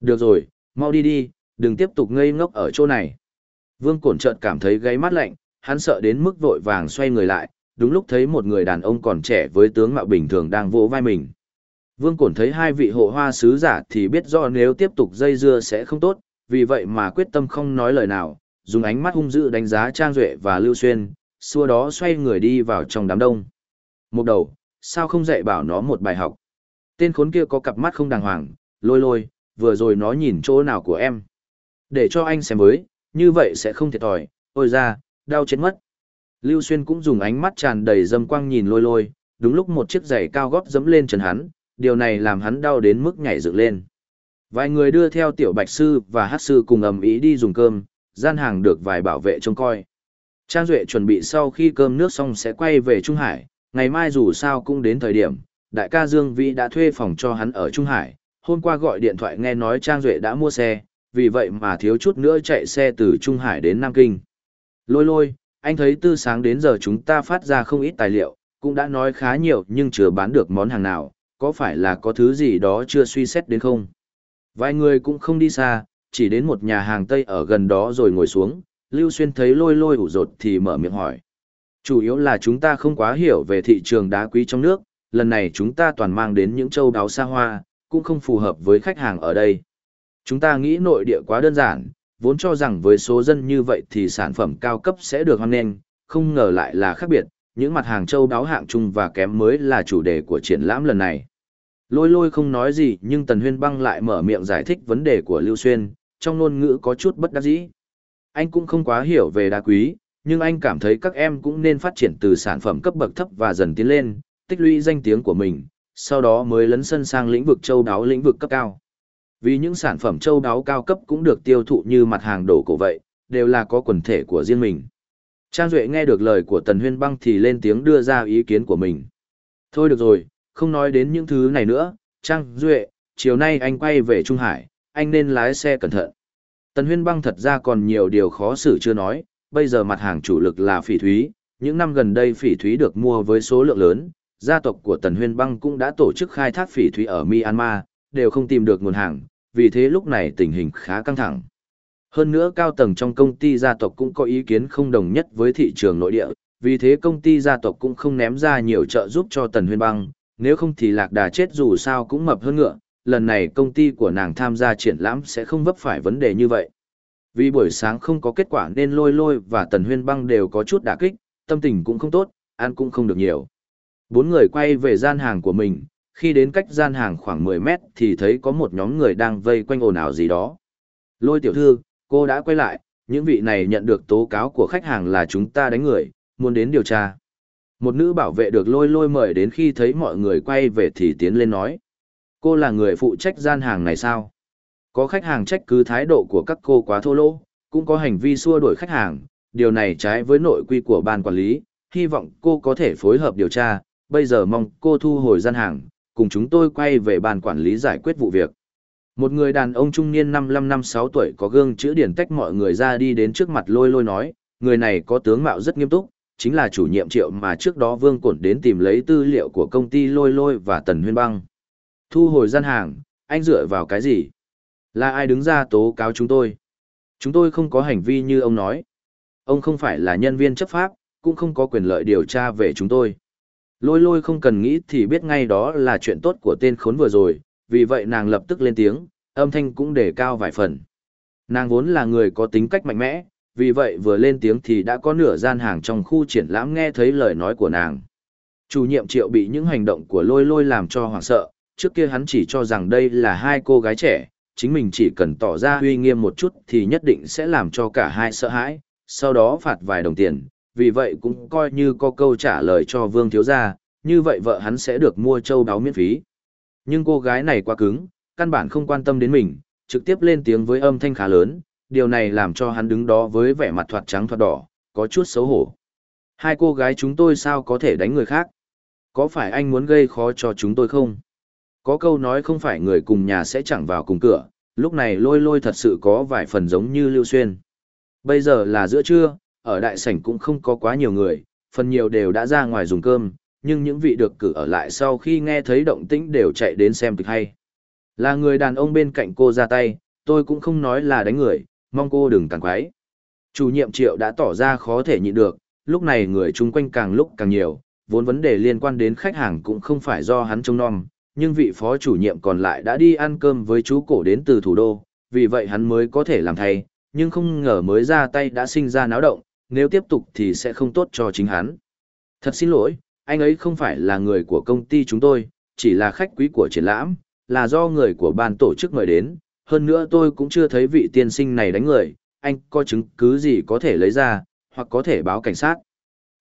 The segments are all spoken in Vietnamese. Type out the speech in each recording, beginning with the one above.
Được rồi, mau đi đi, đừng tiếp tục ngây ngốc ở chỗ này. Vương Cổn chợt cảm thấy gáy mát lạnh, hắn sợ đến mức vội vàng xoay người lại, đúng lúc thấy một người đàn ông còn trẻ với tướng mạo bình thường đang vỗ vai mình. Vương Cổn thấy hai vị hộ hoa sứ giả thì biết rõ nếu tiếp tục dây dưa sẽ không tốt, vì vậy mà quyết tâm không nói lời nào, dùng ánh mắt hung dữ đánh giá Trang Duệ và Lưu Xuyên, xua đó xoay người đi vào trong đám đông. Một đầu, sao không dạy bảo nó một bài học? Tên khốn kia có cặp mắt không đàng hoàng, lôi lôi, vừa rồi nó nhìn chỗ nào của em. Để cho anh xem với, như vậy sẽ không thiệt thòi, ôi ra, đau chết mất. Lưu Xuyên cũng dùng ánh mắt tràn đầy dâm quang nhìn lôi lôi, đúng lúc một chiếc giày cao gót dẫm lên chân hắn, điều này làm hắn đau đến mức nhảy dựng lên. Vài người đưa theo tiểu bạch sư và hát sư cùng ầm ý đi dùng cơm, gian hàng được vài bảo vệ trông coi. Trang Duệ chuẩn bị sau khi cơm nước xong sẽ quay về Trung Hải, ngày mai dù sao cũng đến thời điểm, đại ca Dương Vĩ đã thuê phòng cho hắn ở Trung Hải, hôm qua gọi điện thoại nghe nói Trang Duệ đã mua xe, vì vậy mà thiếu chút nữa chạy xe từ Trung Hải đến Nam Kinh. Lôi lôi, anh thấy từ sáng đến giờ chúng ta phát ra không ít tài liệu, cũng đã nói khá nhiều nhưng chưa bán được món hàng nào, có phải là có thứ gì đó chưa suy xét đến không? Vài người cũng không đi xa, chỉ đến một nhà hàng Tây ở gần đó rồi ngồi xuống, Lưu Xuyên thấy lôi lôi ủ rột thì mở miệng hỏi. Chủ yếu là chúng ta không quá hiểu về thị trường đá quý trong nước, lần này chúng ta toàn mang đến những châu đáo xa hoa, cũng không phù hợp với khách hàng ở đây. Chúng ta nghĩ nội địa quá đơn giản, vốn cho rằng với số dân như vậy thì sản phẩm cao cấp sẽ được hoan nghênh, không ngờ lại là khác biệt, những mặt hàng châu đáo hạng trung và kém mới là chủ đề của triển lãm lần này. Lôi lôi không nói gì nhưng Tần Huyên Băng lại mở miệng giải thích vấn đề của Lưu Xuyên, trong ngôn ngữ có chút bất đắc dĩ. Anh cũng không quá hiểu về đá quý, nhưng anh cảm thấy các em cũng nên phát triển từ sản phẩm cấp bậc thấp và dần tiến lên, tích lũy danh tiếng của mình, sau đó mới lấn sân sang lĩnh vực châu đáo lĩnh vực cấp cao. Vì những sản phẩm châu đáo cao cấp cũng được tiêu thụ như mặt hàng đồ cổ vậy, đều là có quần thể của riêng mình. Trang Duệ nghe được lời của Tần Huyên Băng thì lên tiếng đưa ra ý kiến của mình. Thôi được rồi, không nói đến những thứ này nữa, Trang Duệ, chiều nay anh quay về Trung Hải, anh nên lái xe cẩn thận. Tần Huyên Băng thật ra còn nhiều điều khó xử chưa nói, bây giờ mặt hàng chủ lực là phỉ thúy, những năm gần đây phỉ thúy được mua với số lượng lớn, gia tộc của Tần Huyên Băng cũng đã tổ chức khai thác phỉ thúy ở Myanmar, đều không tìm được nguồn hàng, vì thế lúc này tình hình khá căng thẳng. Hơn nữa cao tầng trong công ty gia tộc cũng có ý kiến không đồng nhất với thị trường nội địa, vì thế công ty gia tộc cũng không ném ra nhiều trợ giúp cho Tần Huyên Băng, nếu không thì lạc đà chết dù sao cũng mập hơn ngựa, lần này công ty của nàng tham gia triển lãm sẽ không vấp phải vấn đề như vậy. Vì buổi sáng không có kết quả nên lôi lôi và Tần Huyên Băng đều có chút đả kích, tâm tình cũng không tốt, ăn cũng không được nhiều. Bốn người quay về gian hàng của mình, khi đến cách gian hàng khoảng 10 mét thì thấy có một nhóm người đang vây quanh ồn ào gì đó. Lôi tiểu thư, cô đã quay lại, những vị này nhận được tố cáo của khách hàng là chúng ta đánh người, muốn đến điều tra. Một nữ bảo vệ được lôi lôi mời đến khi thấy mọi người quay về thì tiến lên nói. Cô là người phụ trách gian hàng này sao? Có khách hàng trách cứ thái độ của các cô quá thô lỗ, cũng có hành vi xua đuổi khách hàng, điều này trái với nội quy của ban quản lý, hy vọng cô có thể phối hợp điều tra, bây giờ mong cô thu hồi gian hàng, cùng chúng tôi quay về bàn quản lý giải quyết vụ việc. Một người đàn ông trung niên 55 năm 6 tuổi có gương chữ điển tách mọi người ra đi đến trước mặt lôi lôi nói, người này có tướng mạo rất nghiêm túc, chính là chủ nhiệm triệu mà trước đó Vương Cổn đến tìm lấy tư liệu của công ty lôi lôi và Tần Huyên Băng. Thu hồi gian hàng, anh dựa vào cái gì? Là ai đứng ra tố cáo chúng tôi? Chúng tôi không có hành vi như ông nói. Ông không phải là nhân viên chấp pháp, cũng không có quyền lợi điều tra về chúng tôi. Lôi lôi không cần nghĩ thì biết ngay đó là chuyện tốt của tên khốn vừa rồi, vì vậy nàng lập tức lên tiếng, âm thanh cũng để cao vài phần. Nàng vốn là người có tính cách mạnh mẽ, vì vậy vừa lên tiếng thì đã có nửa gian hàng trong khu triển lãm nghe thấy lời nói của nàng. Chủ nhiệm triệu bị những hành động của lôi lôi làm cho hoảng sợ, trước kia hắn chỉ cho rằng đây là hai cô gái trẻ, chính mình chỉ cần tỏ ra uy nghiêm một chút thì nhất định sẽ làm cho cả hai sợ hãi, sau đó phạt vài đồng tiền, vì vậy cũng coi như có câu trả lời cho vương thiếu gia, như vậy vợ hắn sẽ được mua châu đáo miễn phí. Nhưng cô gái này quá cứng, căn bản không quan tâm đến mình, trực tiếp lên tiếng với âm thanh khá lớn, điều này làm cho hắn đứng đó với vẻ mặt thoạt trắng thoạt đỏ, có chút xấu hổ. Hai cô gái chúng tôi sao có thể đánh người khác? Có phải anh muốn gây khó cho chúng tôi không? Có câu nói không phải người cùng nhà sẽ chẳng vào cùng cửa, lúc này lôi lôi thật sự có vài phần giống như Lưu Xuyên. Bây giờ là giữa trưa, ở đại sảnh cũng không có quá nhiều người, phần nhiều đều đã ra ngoài dùng cơm, nhưng những vị được cử ở lại sau khi nghe thấy động tĩnh đều chạy đến xem kịch hay. Là người đàn ông bên cạnh cô ra tay, tôi cũng không nói là đánh người, mong cô đừng càng quái. Chủ nhiệm triệu đã tỏ ra khó thể nhịn được, lúc này người chung quanh càng lúc càng nhiều, vốn vấn đề liên quan đến khách hàng cũng không phải do hắn trông nom, nhưng vị phó chủ nhiệm còn lại đã đi ăn cơm với chú cổ đến từ thủ đô, vì vậy hắn mới có thể làm thay, nhưng không ngờ mới ra tay đã sinh ra náo động, nếu tiếp tục thì sẽ không tốt cho chính hắn. Thật xin lỗi, anh ấy không phải là người của công ty chúng tôi, chỉ là khách quý của triển lãm, là do người của ban tổ chức mời đến, hơn nữa tôi cũng chưa thấy vị tiên sinh này đánh người, anh có chứng cứ gì có thể lấy ra, hoặc có thể báo cảnh sát.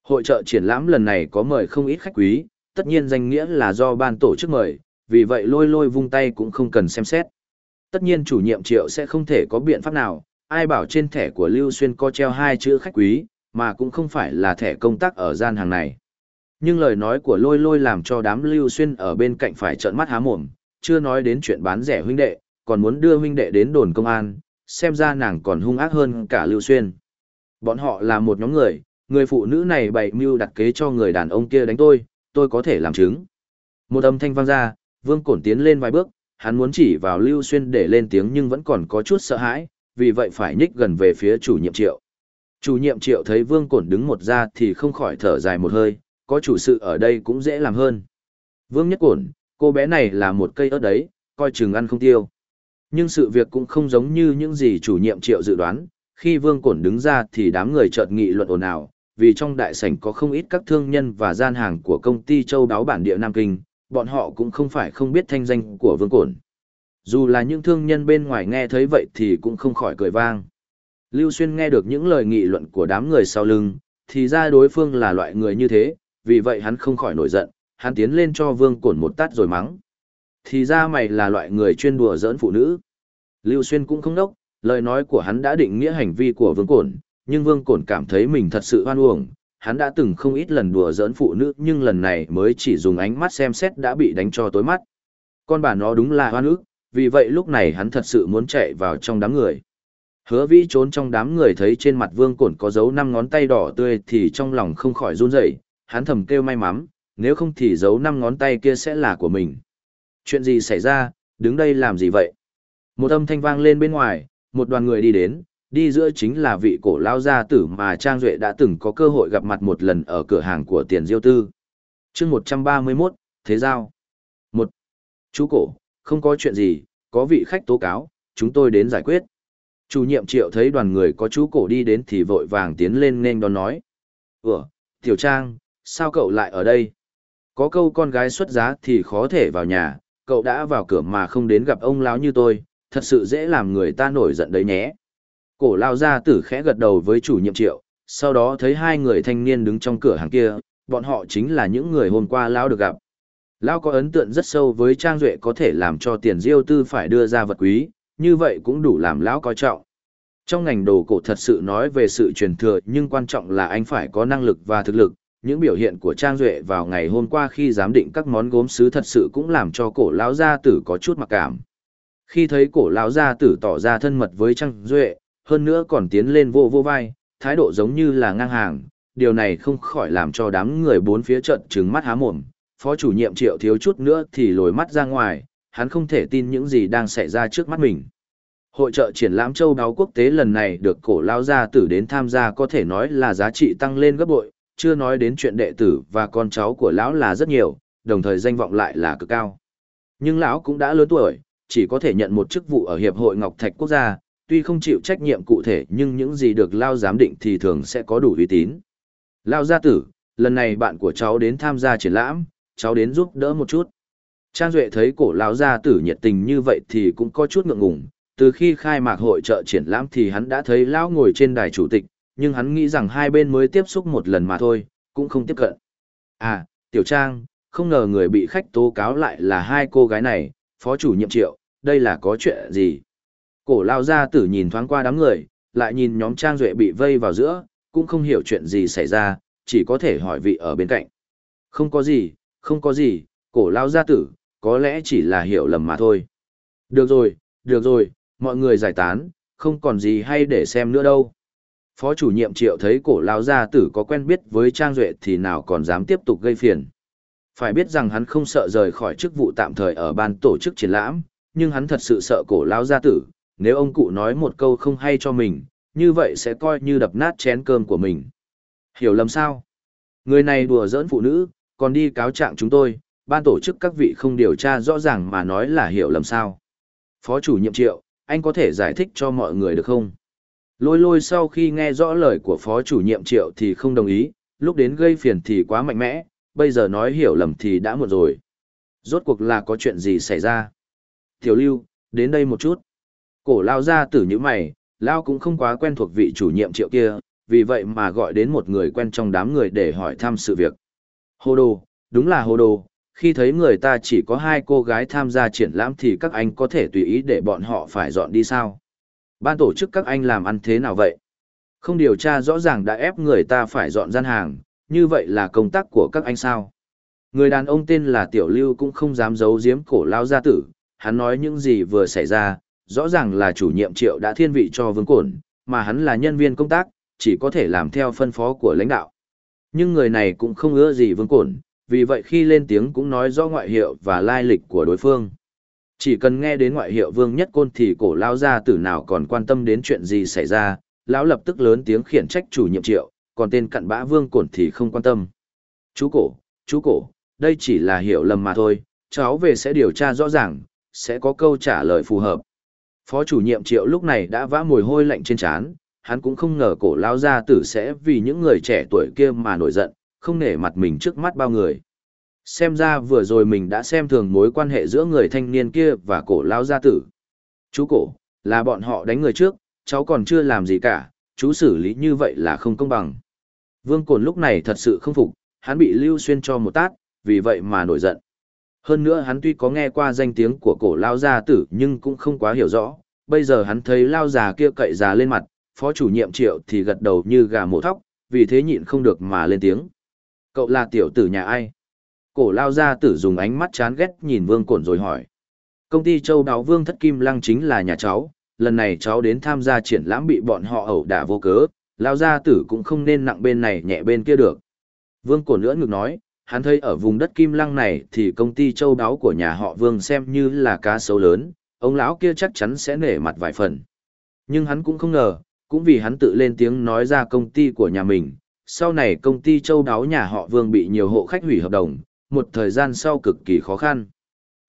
Hội trợ triển lãm lần này có mời không ít khách quý, tất nhiên danh nghĩa là do ban tổ chức mời, vì vậy lôi lôi vung tay cũng không cần xem xét. Tất nhiên chủ nhiệm triệu sẽ không thể có biện pháp nào, ai bảo trên thẻ của Lưu Xuyên có treo hai chữ khách quý, mà cũng không phải là thẻ công tác ở gian hàng này. Nhưng lời nói của lôi lôi làm cho đám Lưu Xuyên ở bên cạnh phải trợn mắt há mồm, chưa nói đến chuyện bán rẻ huynh đệ, còn muốn đưa huynh đệ đến đồn công an, xem ra nàng còn hung ác hơn cả Lưu Xuyên. Bọn họ là một nhóm người, người phụ nữ này bày mưu đặt kế cho người đàn ông kia đánh tôi, tôi có thể làm chứng. Một âm thanh vang ra, Vương Cổn tiến lên vài bước, hắn muốn chỉ vào Lưu Xuyên để lên tiếng nhưng vẫn còn có chút sợ hãi, vì vậy phải nhích gần về phía chủ nhiệm triệu. Chủ nhiệm triệu thấy Vương Cổn đứng một ra thì không khỏi thở dài một hơi, có chủ sự ở đây cũng dễ làm hơn. Vương Nhất Cổn, cô bé này là một cây ớt đấy, coi chừng ăn không tiêu. Nhưng sự việc cũng không giống như những gì chủ nhiệm triệu dự đoán, khi Vương Cổn đứng ra thì đám người chợt nghị luận ồn ào, vì trong đại sảnh có không ít các thương nhân và gian hàng của công ty châu đáo bản địa Nam Kinh, bọn họ cũng không phải không biết thanh danh của Vương Cổn. Dù là những thương nhân bên ngoài nghe thấy vậy thì cũng không khỏi cười vang. Lưu Xuyên nghe được những lời nghị luận của đám người sau lưng, thì ra đối phương là loại người như thế, vì vậy hắn không khỏi nổi giận, hắn tiến lên cho Vương Cổn một tát rồi mắng. Thì ra mày là loại người chuyên đùa giỡn phụ nữ. Lưu Xuyên cũng không đốc, lời nói của hắn đã định nghĩa hành vi của Vương Cổn, nhưng Vương Cổn cảm thấy mình thật sự hoan uổng. Hắn đã từng không ít lần đùa giỡn phụ nữ nhưng lần này mới chỉ dùng ánh mắt xem xét đã bị đánh cho tối mắt. Con bà nó đúng là hoan ức, vì vậy lúc này hắn thật sự muốn chạy vào trong đám người. Hứa vĩ trốn trong đám người thấy trên mặt vương cổn có dấu năm ngón tay đỏ tươi thì trong lòng không khỏi run rẩy, hắn thầm kêu may mắn, nếu không thì dấu năm ngón tay kia sẽ là của mình. Chuyện gì xảy ra, đứng đây làm gì vậy? Một âm thanh vang lên bên ngoài, một đoàn người đi đến, đi giữa chính là vị cổ lao gia tử mà Trang Duệ đã từng có cơ hội gặp mặt một lần ở cửa hàng của tiền diêu tư. chương 131, Thế Giao. một Chú cổ, không có chuyện gì, có vị khách tố cáo, chúng tôi đến giải quyết. Chủ nhiệm triệu thấy đoàn người có chú cổ đi đến thì vội vàng tiến lên nên đón nói. Ủa, Tiểu Trang, sao cậu lại ở đây? Có câu con gái xuất giá thì khó thể vào nhà, cậu đã vào cửa mà không đến gặp ông lão như tôi, thật sự dễ làm người ta nổi giận đấy nhé. Cổ lao ra tử khẽ gật đầu với chủ nhiệm triệu, sau đó thấy hai người thanh niên đứng trong cửa hàng kia, bọn họ chính là những người hôm qua lão được gặp. Lão có ấn tượng rất sâu với Trang Duệ có thể làm cho tiền diêu tư phải đưa ra vật quý, như vậy cũng đủ làm lão coi trọng. Trong ngành đồ cổ thật sự nói về sự truyền thừa nhưng quan trọng là anh phải có năng lực và thực lực. Những biểu hiện của Trang Duệ vào ngày hôm qua khi giám định các món gốm sứ thật sự cũng làm cho cổ lão gia tử có chút mặc cảm. Khi thấy cổ lão gia tử tỏ ra thân mật với Trang Duệ, hơn nữa còn tiến lên vô vô vai, thái độ giống như là ngang hàng, điều này không khỏi làm cho đám người bốn phía trận trừng mắt há mồm. Phó chủ nhiệm triệu thiếu chút nữa thì lồi mắt ra ngoài, hắn không thể tin những gì đang xảy ra trước mắt mình. Hội trợ triển lãm châu đáo quốc tế lần này được cổ lao gia tử đến tham gia có thể nói là giá trị tăng lên gấp bội, chưa nói đến chuyện đệ tử và con cháu của lão là rất nhiều, đồng thời danh vọng lại là cực cao. Nhưng lão cũng đã lớn tuổi, chỉ có thể nhận một chức vụ ở Hiệp hội Ngọc Thạch Quốc gia, tuy không chịu trách nhiệm cụ thể nhưng những gì được lao giám định thì thường sẽ có đủ uy tín. Lao gia tử, lần này bạn của cháu đến tham gia triển lãm, cháu đến giúp đỡ một chút. Trang Duệ thấy cổ lão gia tử nhiệt tình như vậy thì cũng có chút ngượng ngùng, từ khi khai mạc hội trợ triển lãm thì hắn đã thấy lão ngồi trên đài chủ tịch, nhưng hắn nghĩ rằng hai bên mới tiếp xúc một lần mà thôi, cũng không tiếp cận. À, Tiểu Trang, không ngờ người bị khách tố cáo lại là hai cô gái này, phó chủ nhiệm triệu, đây là có chuyện gì? Cổ lao gia tử nhìn thoáng qua đám người, lại nhìn nhóm Trang Duệ bị vây vào giữa, cũng không hiểu chuyện gì xảy ra, chỉ có thể hỏi vị ở bên cạnh. Không có gì, không có gì, cổ lao gia tử, có lẽ chỉ là hiểu lầm mà thôi. Được rồi, được rồi, mọi người giải tán, không còn gì hay để xem nữa đâu. Phó chủ nhiệm triệu thấy cổ lao gia tử có quen biết với Trang Duệ thì nào còn dám tiếp tục gây phiền. Phải biết rằng hắn không sợ rời khỏi chức vụ tạm thời ở ban tổ chức triển lãm, nhưng hắn thật sự sợ cổ lão gia tử, nếu ông cụ nói một câu không hay cho mình, như vậy sẽ coi như đập nát chén cơm của mình. Hiểu lầm sao? Người này đùa giỡn phụ nữ, còn đi cáo trạng chúng tôi, ban tổ chức các vị không điều tra rõ ràng mà nói là hiểu lầm sao. Phó chủ nhiệm triệu, anh có thể giải thích cho mọi người được không? Lôi lôi sau khi nghe rõ lời của phó chủ nhiệm triệu thì không đồng ý, lúc đến gây phiền thì quá mạnh mẽ, bây giờ nói hiểu lầm thì đã muộn rồi. Rốt cuộc là có chuyện gì xảy ra? Tiểu lưu, đến đây một chút. Cổ lao ra tử như mày, lao cũng không quá quen thuộc vị chủ nhiệm triệu kia, vì vậy mà gọi đến một người quen trong đám người để hỏi thăm sự việc. Hồ đồ, đúng là hồ đồ, khi thấy người ta chỉ có hai cô gái tham gia triển lãm thì các anh có thể tùy ý để bọn họ phải dọn đi sao? Ban tổ chức các anh làm ăn thế nào vậy? Không điều tra rõ ràng đã ép người ta phải dọn gian hàng, như vậy là công tác của các anh sao? Người đàn ông tên là Tiểu Lưu cũng không dám giấu giếm cổ lao gia tử, hắn nói những gì vừa xảy ra, rõ ràng là chủ nhiệm triệu đã thiên vị cho vương cổn, mà hắn là nhân viên công tác, chỉ có thể làm theo phân phó của lãnh đạo. Nhưng người này cũng không ưa gì vương cổn, vì vậy khi lên tiếng cũng nói rõ ngoại hiệu và lai lịch của đối phương. Chỉ cần nghe đến ngoại hiệu vương nhất côn thì cổ lao gia tử nào còn quan tâm đến chuyện gì xảy ra, lão lập tức lớn tiếng khiển trách chủ nhiệm triệu, còn tên cặn bã vương cổn thì không quan tâm. Chú cổ, chú cổ, đây chỉ là hiểu lầm mà thôi, cháu về sẽ điều tra rõ ràng, sẽ có câu trả lời phù hợp. Phó chủ nhiệm triệu lúc này đã vã mùi hôi lạnh trên trán, hắn cũng không ngờ cổ lao gia tử sẽ vì những người trẻ tuổi kia mà nổi giận, không nể mặt mình trước mắt bao người. Xem ra vừa rồi mình đã xem thường mối quan hệ giữa người thanh niên kia và cổ lao gia tử. Chú cổ, là bọn họ đánh người trước, cháu còn chưa làm gì cả, chú xử lý như vậy là không công bằng. Vương Cồn lúc này thật sự không phục, hắn bị Lưu Xuyên cho một tát, vì vậy mà nổi giận. Hơn nữa hắn tuy có nghe qua danh tiếng của cổ lao gia tử nhưng cũng không quá hiểu rõ, bây giờ hắn thấy lao già kia cậy già lên mặt, phó chủ nhiệm triệu thì gật đầu như gà mổ thóc, vì thế nhịn không được mà lên tiếng. Cậu là tiểu tử nhà ai? Cổ lao gia tử dùng ánh mắt chán ghét nhìn vương cổn rồi hỏi. Công ty châu đáo vương thất kim lăng chính là nhà cháu, lần này cháu đến tham gia triển lãm bị bọn họ ẩu đả vô cớ, lao gia tử cũng không nên nặng bên này nhẹ bên kia được. Vương cổn nữa ngược nói, hắn thấy ở vùng đất kim lăng này thì công ty châu đáo của nhà họ vương xem như là cá sấu lớn, ông lão kia chắc chắn sẽ nể mặt vài phần. Nhưng hắn cũng không ngờ, cũng vì hắn tự lên tiếng nói ra công ty của nhà mình, sau này công ty châu đáo nhà họ Vương bị nhiều hộ khách hủy hợp đồng, một thời gian sau cực kỳ khó khăn.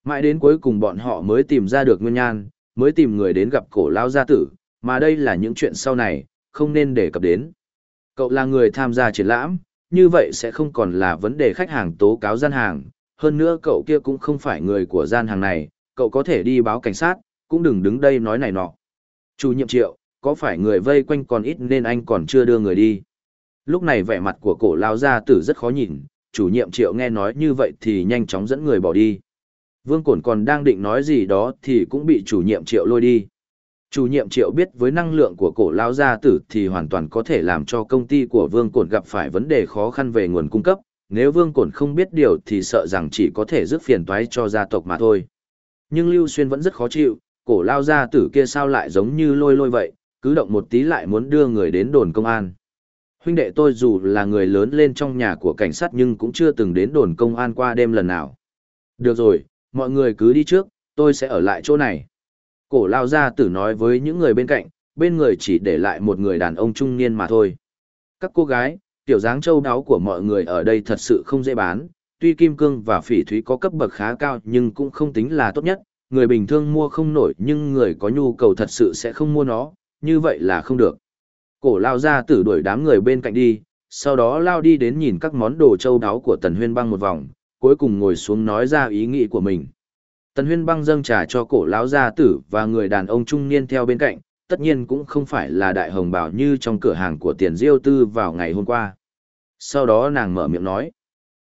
Mãi đến cuối cùng bọn họ mới tìm ra được nguyên nhân, mới tìm người đến gặp cổ lao gia tử, mà đây là những chuyện sau này, không nên đề cập đến. Cậu là người tham gia triển lãm, như vậy sẽ không còn là vấn đề khách hàng tố cáo gian hàng, hơn nữa cậu kia cũng không phải người của gian hàng này, cậu có thể đi báo cảnh sát, cũng đừng đứng đây nói này nọ. Chủ nhiệm triệu, có phải người vây quanh còn ít nên anh còn chưa đưa người đi? Lúc này vẻ mặt của cổ lao gia tử rất khó nhìn, chủ nhiệm triệu nghe nói như vậy thì nhanh chóng dẫn người bỏ đi. Vương Cổn còn đang định nói gì đó thì cũng bị chủ nhiệm triệu lôi đi. Chủ nhiệm triệu biết với năng lượng của cổ lao gia tử thì hoàn toàn có thể làm cho công ty của Vương Cổn gặp phải vấn đề khó khăn về nguồn cung cấp, nếu Vương Cổn không biết điều thì sợ rằng chỉ có thể rước phiền toái cho gia tộc mà thôi. Nhưng Lưu Xuyên vẫn rất khó chịu, cổ lao gia tử kia sao lại giống như lôi lôi vậy, cứ động một tí lại muốn đưa người đến đồn công an. Huynh đệ tôi dù là người lớn lên trong nhà của cảnh sát nhưng cũng chưa từng đến đồn công an qua đêm lần nào. Được rồi, mọi người cứ đi trước, tôi sẽ ở lại chỗ này. Cổ lao gia tử nói với những người bên cạnh, bên người chỉ để lại một người đàn ông trung niên mà thôi. Các cô gái, tiểu dáng châu đáo của mọi người ở đây thật sự không dễ bán, tuy kim cương và phỉ thúy có cấp bậc khá cao nhưng cũng không tính là tốt nhất, người bình thường mua không nổi nhưng người có nhu cầu thật sự sẽ không mua nó, như vậy là không được. Cổ lao ra tử đuổi đám người bên cạnh đi, sau đó lao đi đến nhìn các món đồ châu đáo của Tần Huyên Băng một vòng, cuối cùng ngồi xuống nói ra ý nghĩ của mình. Tần Huyên Băng dâng trà cho cổ lão gia tử và người đàn ông trung niên theo bên cạnh, tất nhiên cũng không phải là đại hồng bảo như trong cửa hàng của tiền diêu tư vào ngày hôm qua. Sau đó nàng mở miệng nói,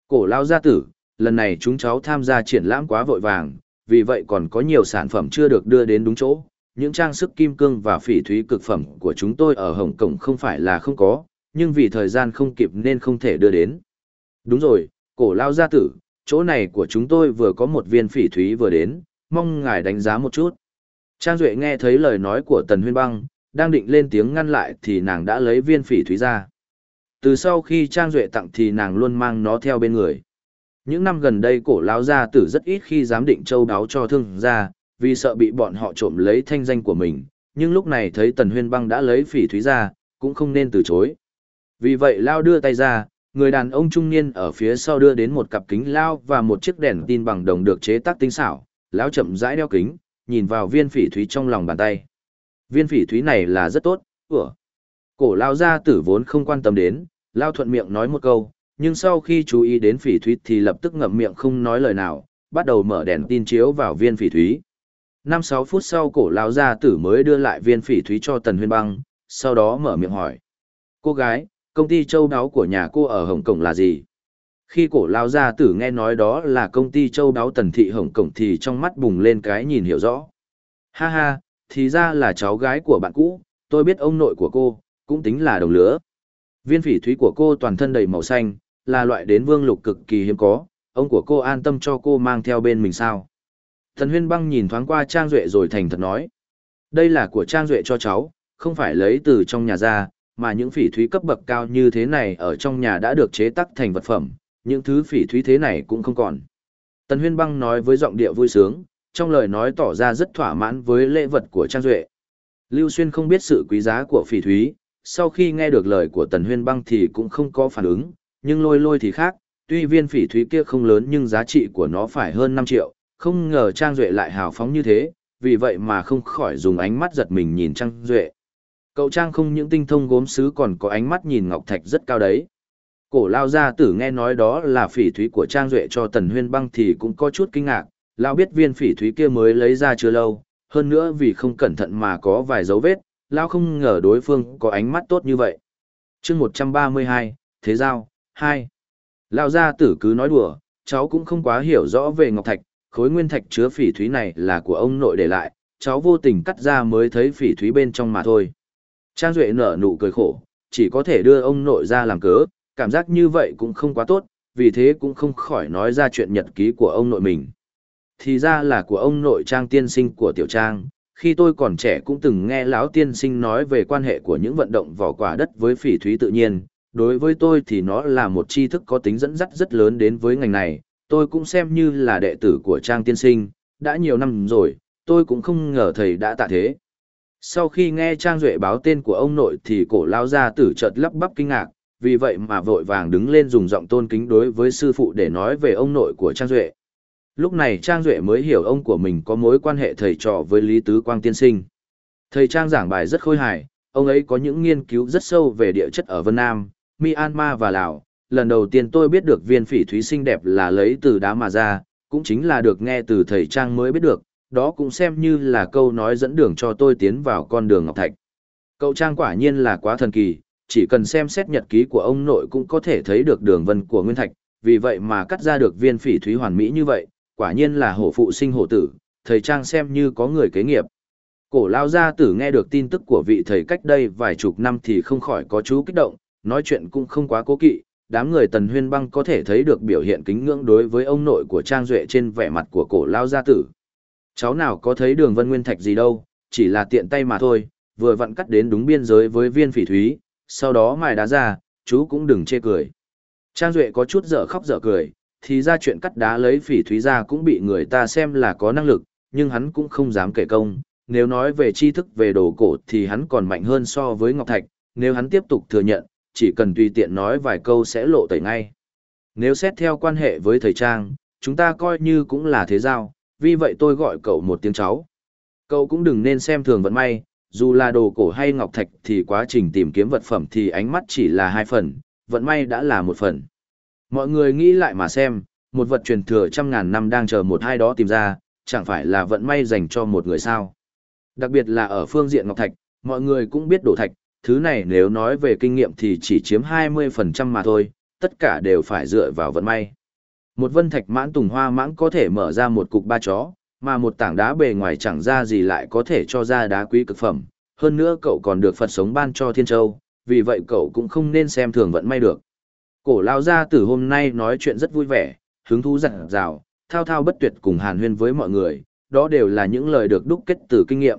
cổ lão gia tử, lần này chúng cháu tham gia triển lãm quá vội vàng, vì vậy còn có nhiều sản phẩm chưa được đưa đến đúng chỗ, những trang sức kim cương và phỉ thúy cực phẩm của chúng tôi ở Hồng Kông không phải là không có, nhưng vì thời gian không kịp nên không thể đưa đến. Đúng rồi, cổ lao gia tử, chỗ này của chúng tôi vừa có một viên phỉ thúy vừa đến, mong ngài đánh giá một chút. Trang Duệ nghe thấy lời nói của Tần Huyên Băng, đang định lên tiếng ngăn lại thì nàng đã lấy viên phỉ thúy ra. Từ sau khi Trang Duệ tặng thì nàng luôn mang nó theo bên người. Những năm gần đây cổ lao gia tử rất ít khi dám định châu đáo cho thương gia, vì sợ bị bọn họ trộm lấy thanh danh của mình, nhưng lúc này thấy Tần Huyên Băng đã lấy phỉ thúy ra, cũng không nên từ chối. Vì vậy Lao đưa tay ra, người đàn ông trung niên ở phía sau đưa đến một cặp kính Lao và một chiếc đèn tin bằng đồng được chế tác tinh xảo, Lão chậm rãi đeo kính, nhìn vào viên phỉ thúy trong lòng bàn tay. Viên phỉ thúy này là rất tốt, ủa. Cổ Lao gia tử vốn không quan tâm đến, Lao thuận miệng nói một câu, nhưng sau khi chú ý đến phỉ thúy thì lập tức ngậm miệng không nói lời nào, bắt đầu mở đèn tin chiếu vào viên phỉ thúy. Năm sáu phút sau cổ lão gia tử mới đưa lại viên phỉ thúy cho Tần Huyên Băng, sau đó mở miệng hỏi. Cô gái, công ty châu đáo của nhà cô ở Hồng Kông là gì? Khi cổ lão gia tử nghe nói đó là công ty châu đáo Tần Thị Hồng Kông thì trong mắt bùng lên cái nhìn hiểu rõ. Ha ha, thì ra là cháu gái của bạn cũ, tôi biết ông nội của cô, cũng tính là đồng lứa. Viên phỉ thúy của cô toàn thân đầy màu xanh, là loại đến vương lục cực kỳ hiếm có, ông của cô an tâm cho cô mang theo bên mình sao. Thần huyên băng nhìn thoáng qua Trang Duệ rồi thành thật nói. Đây là của Trang Duệ cho cháu, không phải lấy từ trong nhà ra, mà những phỉ thúy cấp bậc cao như thế này ở trong nhà đã được chế tắc thành vật phẩm, những thứ phỉ thúy thế này cũng không còn. Tần huyên băng nói với giọng điệu vui sướng, trong lời nói tỏ ra rất thỏa mãn với lễ vật của Trang Duệ. Lưu Xuyên không biết sự quý giá của phỉ thúy, sau khi nghe được lời của Tần huyên băng thì cũng không có phản ứng, nhưng lôi lôi thì khác, tuy viên phỉ thúy kia không lớn nhưng giá trị của nó phải hơn 5 triệu, không ngờ Trang Duệ lại hào phóng như thế, vì vậy mà không khỏi dùng ánh mắt giật mình nhìn Trang Duệ. Cậu Trang không những tinh thông gốm sứ còn có ánh mắt nhìn ngọc thạch rất cao đấy. Cổ lao gia tử nghe nói đó là phỉ thúy của Trang Duệ cho Tần Huyên Băng thì cũng có chút kinh ngạc, lao biết viên phỉ thúy kia mới lấy ra chưa lâu, hơn nữa vì không cẩn thận mà có vài dấu vết, lao không ngờ đối phương có ánh mắt tốt như vậy. chương 132, Thế Giao, 2. Lao gia tử cứ nói đùa, cháu cũng không quá hiểu rõ về ngọc thạch, khối nguyên thạch chứa phỉ thúy này là của ông nội để lại, cháu vô tình cắt ra mới thấy phỉ thúy bên trong mà thôi. Trang Duệ nở nụ cười khổ, chỉ có thể đưa ông nội ra làm cớ, cảm giác như vậy cũng không quá tốt, vì thế cũng không khỏi nói ra chuyện nhật ký của ông nội mình. Thì ra là của ông nội Trang tiên sinh của Tiểu Trang, khi tôi còn trẻ cũng từng nghe lão tiên sinh nói về quan hệ của những vận động vỏ quả đất với phỉ thúy tự nhiên, đối với tôi thì nó là một tri thức có tính dẫn dắt rất lớn đến với ngành này, tôi cũng xem như là đệ tử của Trang Tiên Sinh, đã nhiều năm rồi, tôi cũng không ngờ thầy đã tạ thế. Sau khi nghe Trang Duệ báo tên của ông nội thì cổ lao ra tử chợt lắp bắp kinh ngạc, vì vậy mà vội vàng đứng lên dùng giọng tôn kính đối với sư phụ để nói về ông nội của Trang Duệ. Lúc này Trang Duệ mới hiểu ông của mình có mối quan hệ thầy trò với Lý Tứ Quang Tiên Sinh. Thầy Trang giảng bài rất khôi hài, ông ấy có những nghiên cứu rất sâu về địa chất ở Vân Nam, Myanmar và Lào, lần đầu tiên tôi biết được viên phỉ thúy xinh đẹp là lấy từ đá mà ra, cũng chính là được nghe từ thầy Trang mới biết được, đó cũng xem như là câu nói dẫn đường cho tôi tiến vào con đường Ngọc Thạch. Cậu Trang quả nhiên là quá thần kỳ, chỉ cần xem xét nhật ký của ông nội cũng có thể thấy được đường vân của Nguyên Thạch, vì vậy mà cắt ra được viên phỉ thúy hoàn mỹ như vậy, quả nhiên là hổ phụ sinh hổ tử, thầy Trang xem như có người kế nghiệp. Cổ lao gia tử nghe được tin tức của vị thầy cách đây vài chục năm thì không khỏi có chú kích động, nói chuyện cũng không quá cố kỵ, đám người tần huyên băng có thể thấy được biểu hiện kính ngưỡng đối với ông nội của Trang Duệ trên vẻ mặt của cổ lao gia tử. Cháu nào có thấy đường vân nguyên thạch gì đâu, chỉ là tiện tay mà thôi, vừa vặn cắt đến đúng biên giới với viên phỉ thúy, sau đó mài đá ra, chú cũng đừng chê cười. Trang Duệ có chút dở khóc dở cười, thì ra chuyện cắt đá lấy phỉ thúy ra cũng bị người ta xem là có năng lực, nhưng hắn cũng không dám kể công. Nếu nói về tri thức về đồ cổ thì hắn còn mạnh hơn so với Ngọc Thạch, nếu hắn tiếp tục thừa nhận, chỉ cần tùy tiện nói vài câu sẽ lộ tẩy ngay. Nếu xét theo quan hệ với thầy Trang, chúng ta coi như cũng là thế giao, vì vậy tôi gọi cậu một tiếng cháu. Cậu cũng đừng nên xem thường vận may, dù là đồ cổ hay ngọc thạch thì quá trình tìm kiếm vật phẩm thì ánh mắt chỉ là hai phần, vận may đã là một phần. Mọi người nghĩ lại mà xem, một vật truyền thừa trăm ngàn năm đang chờ một hai đó tìm ra, chẳng phải là vận may dành cho một người sao. Đặc biệt là ở phương diện ngọc thạch, mọi người cũng biết đổ thạch, thứ này nếu nói về kinh nghiệm thì chỉ chiếm 20% mà thôi, tất cả đều phải dựa vào vận may. Một vân thạch mãn tùng hoa mãng có thể mở ra một cục ba chó, mà một tảng đá bề ngoài chẳng ra gì lại có thể cho ra đá quý cực phẩm. Hơn nữa cậu còn được Phật sống ban cho Thiên Châu, vì vậy cậu cũng không nên xem thường vận may được. Cổ lao gia tử hôm nay nói chuyện rất vui vẻ, hứng thú rạng rào, thao thao bất tuyệt cùng hàn huyên với mọi người, đó đều là những lời được đúc kết từ kinh nghiệm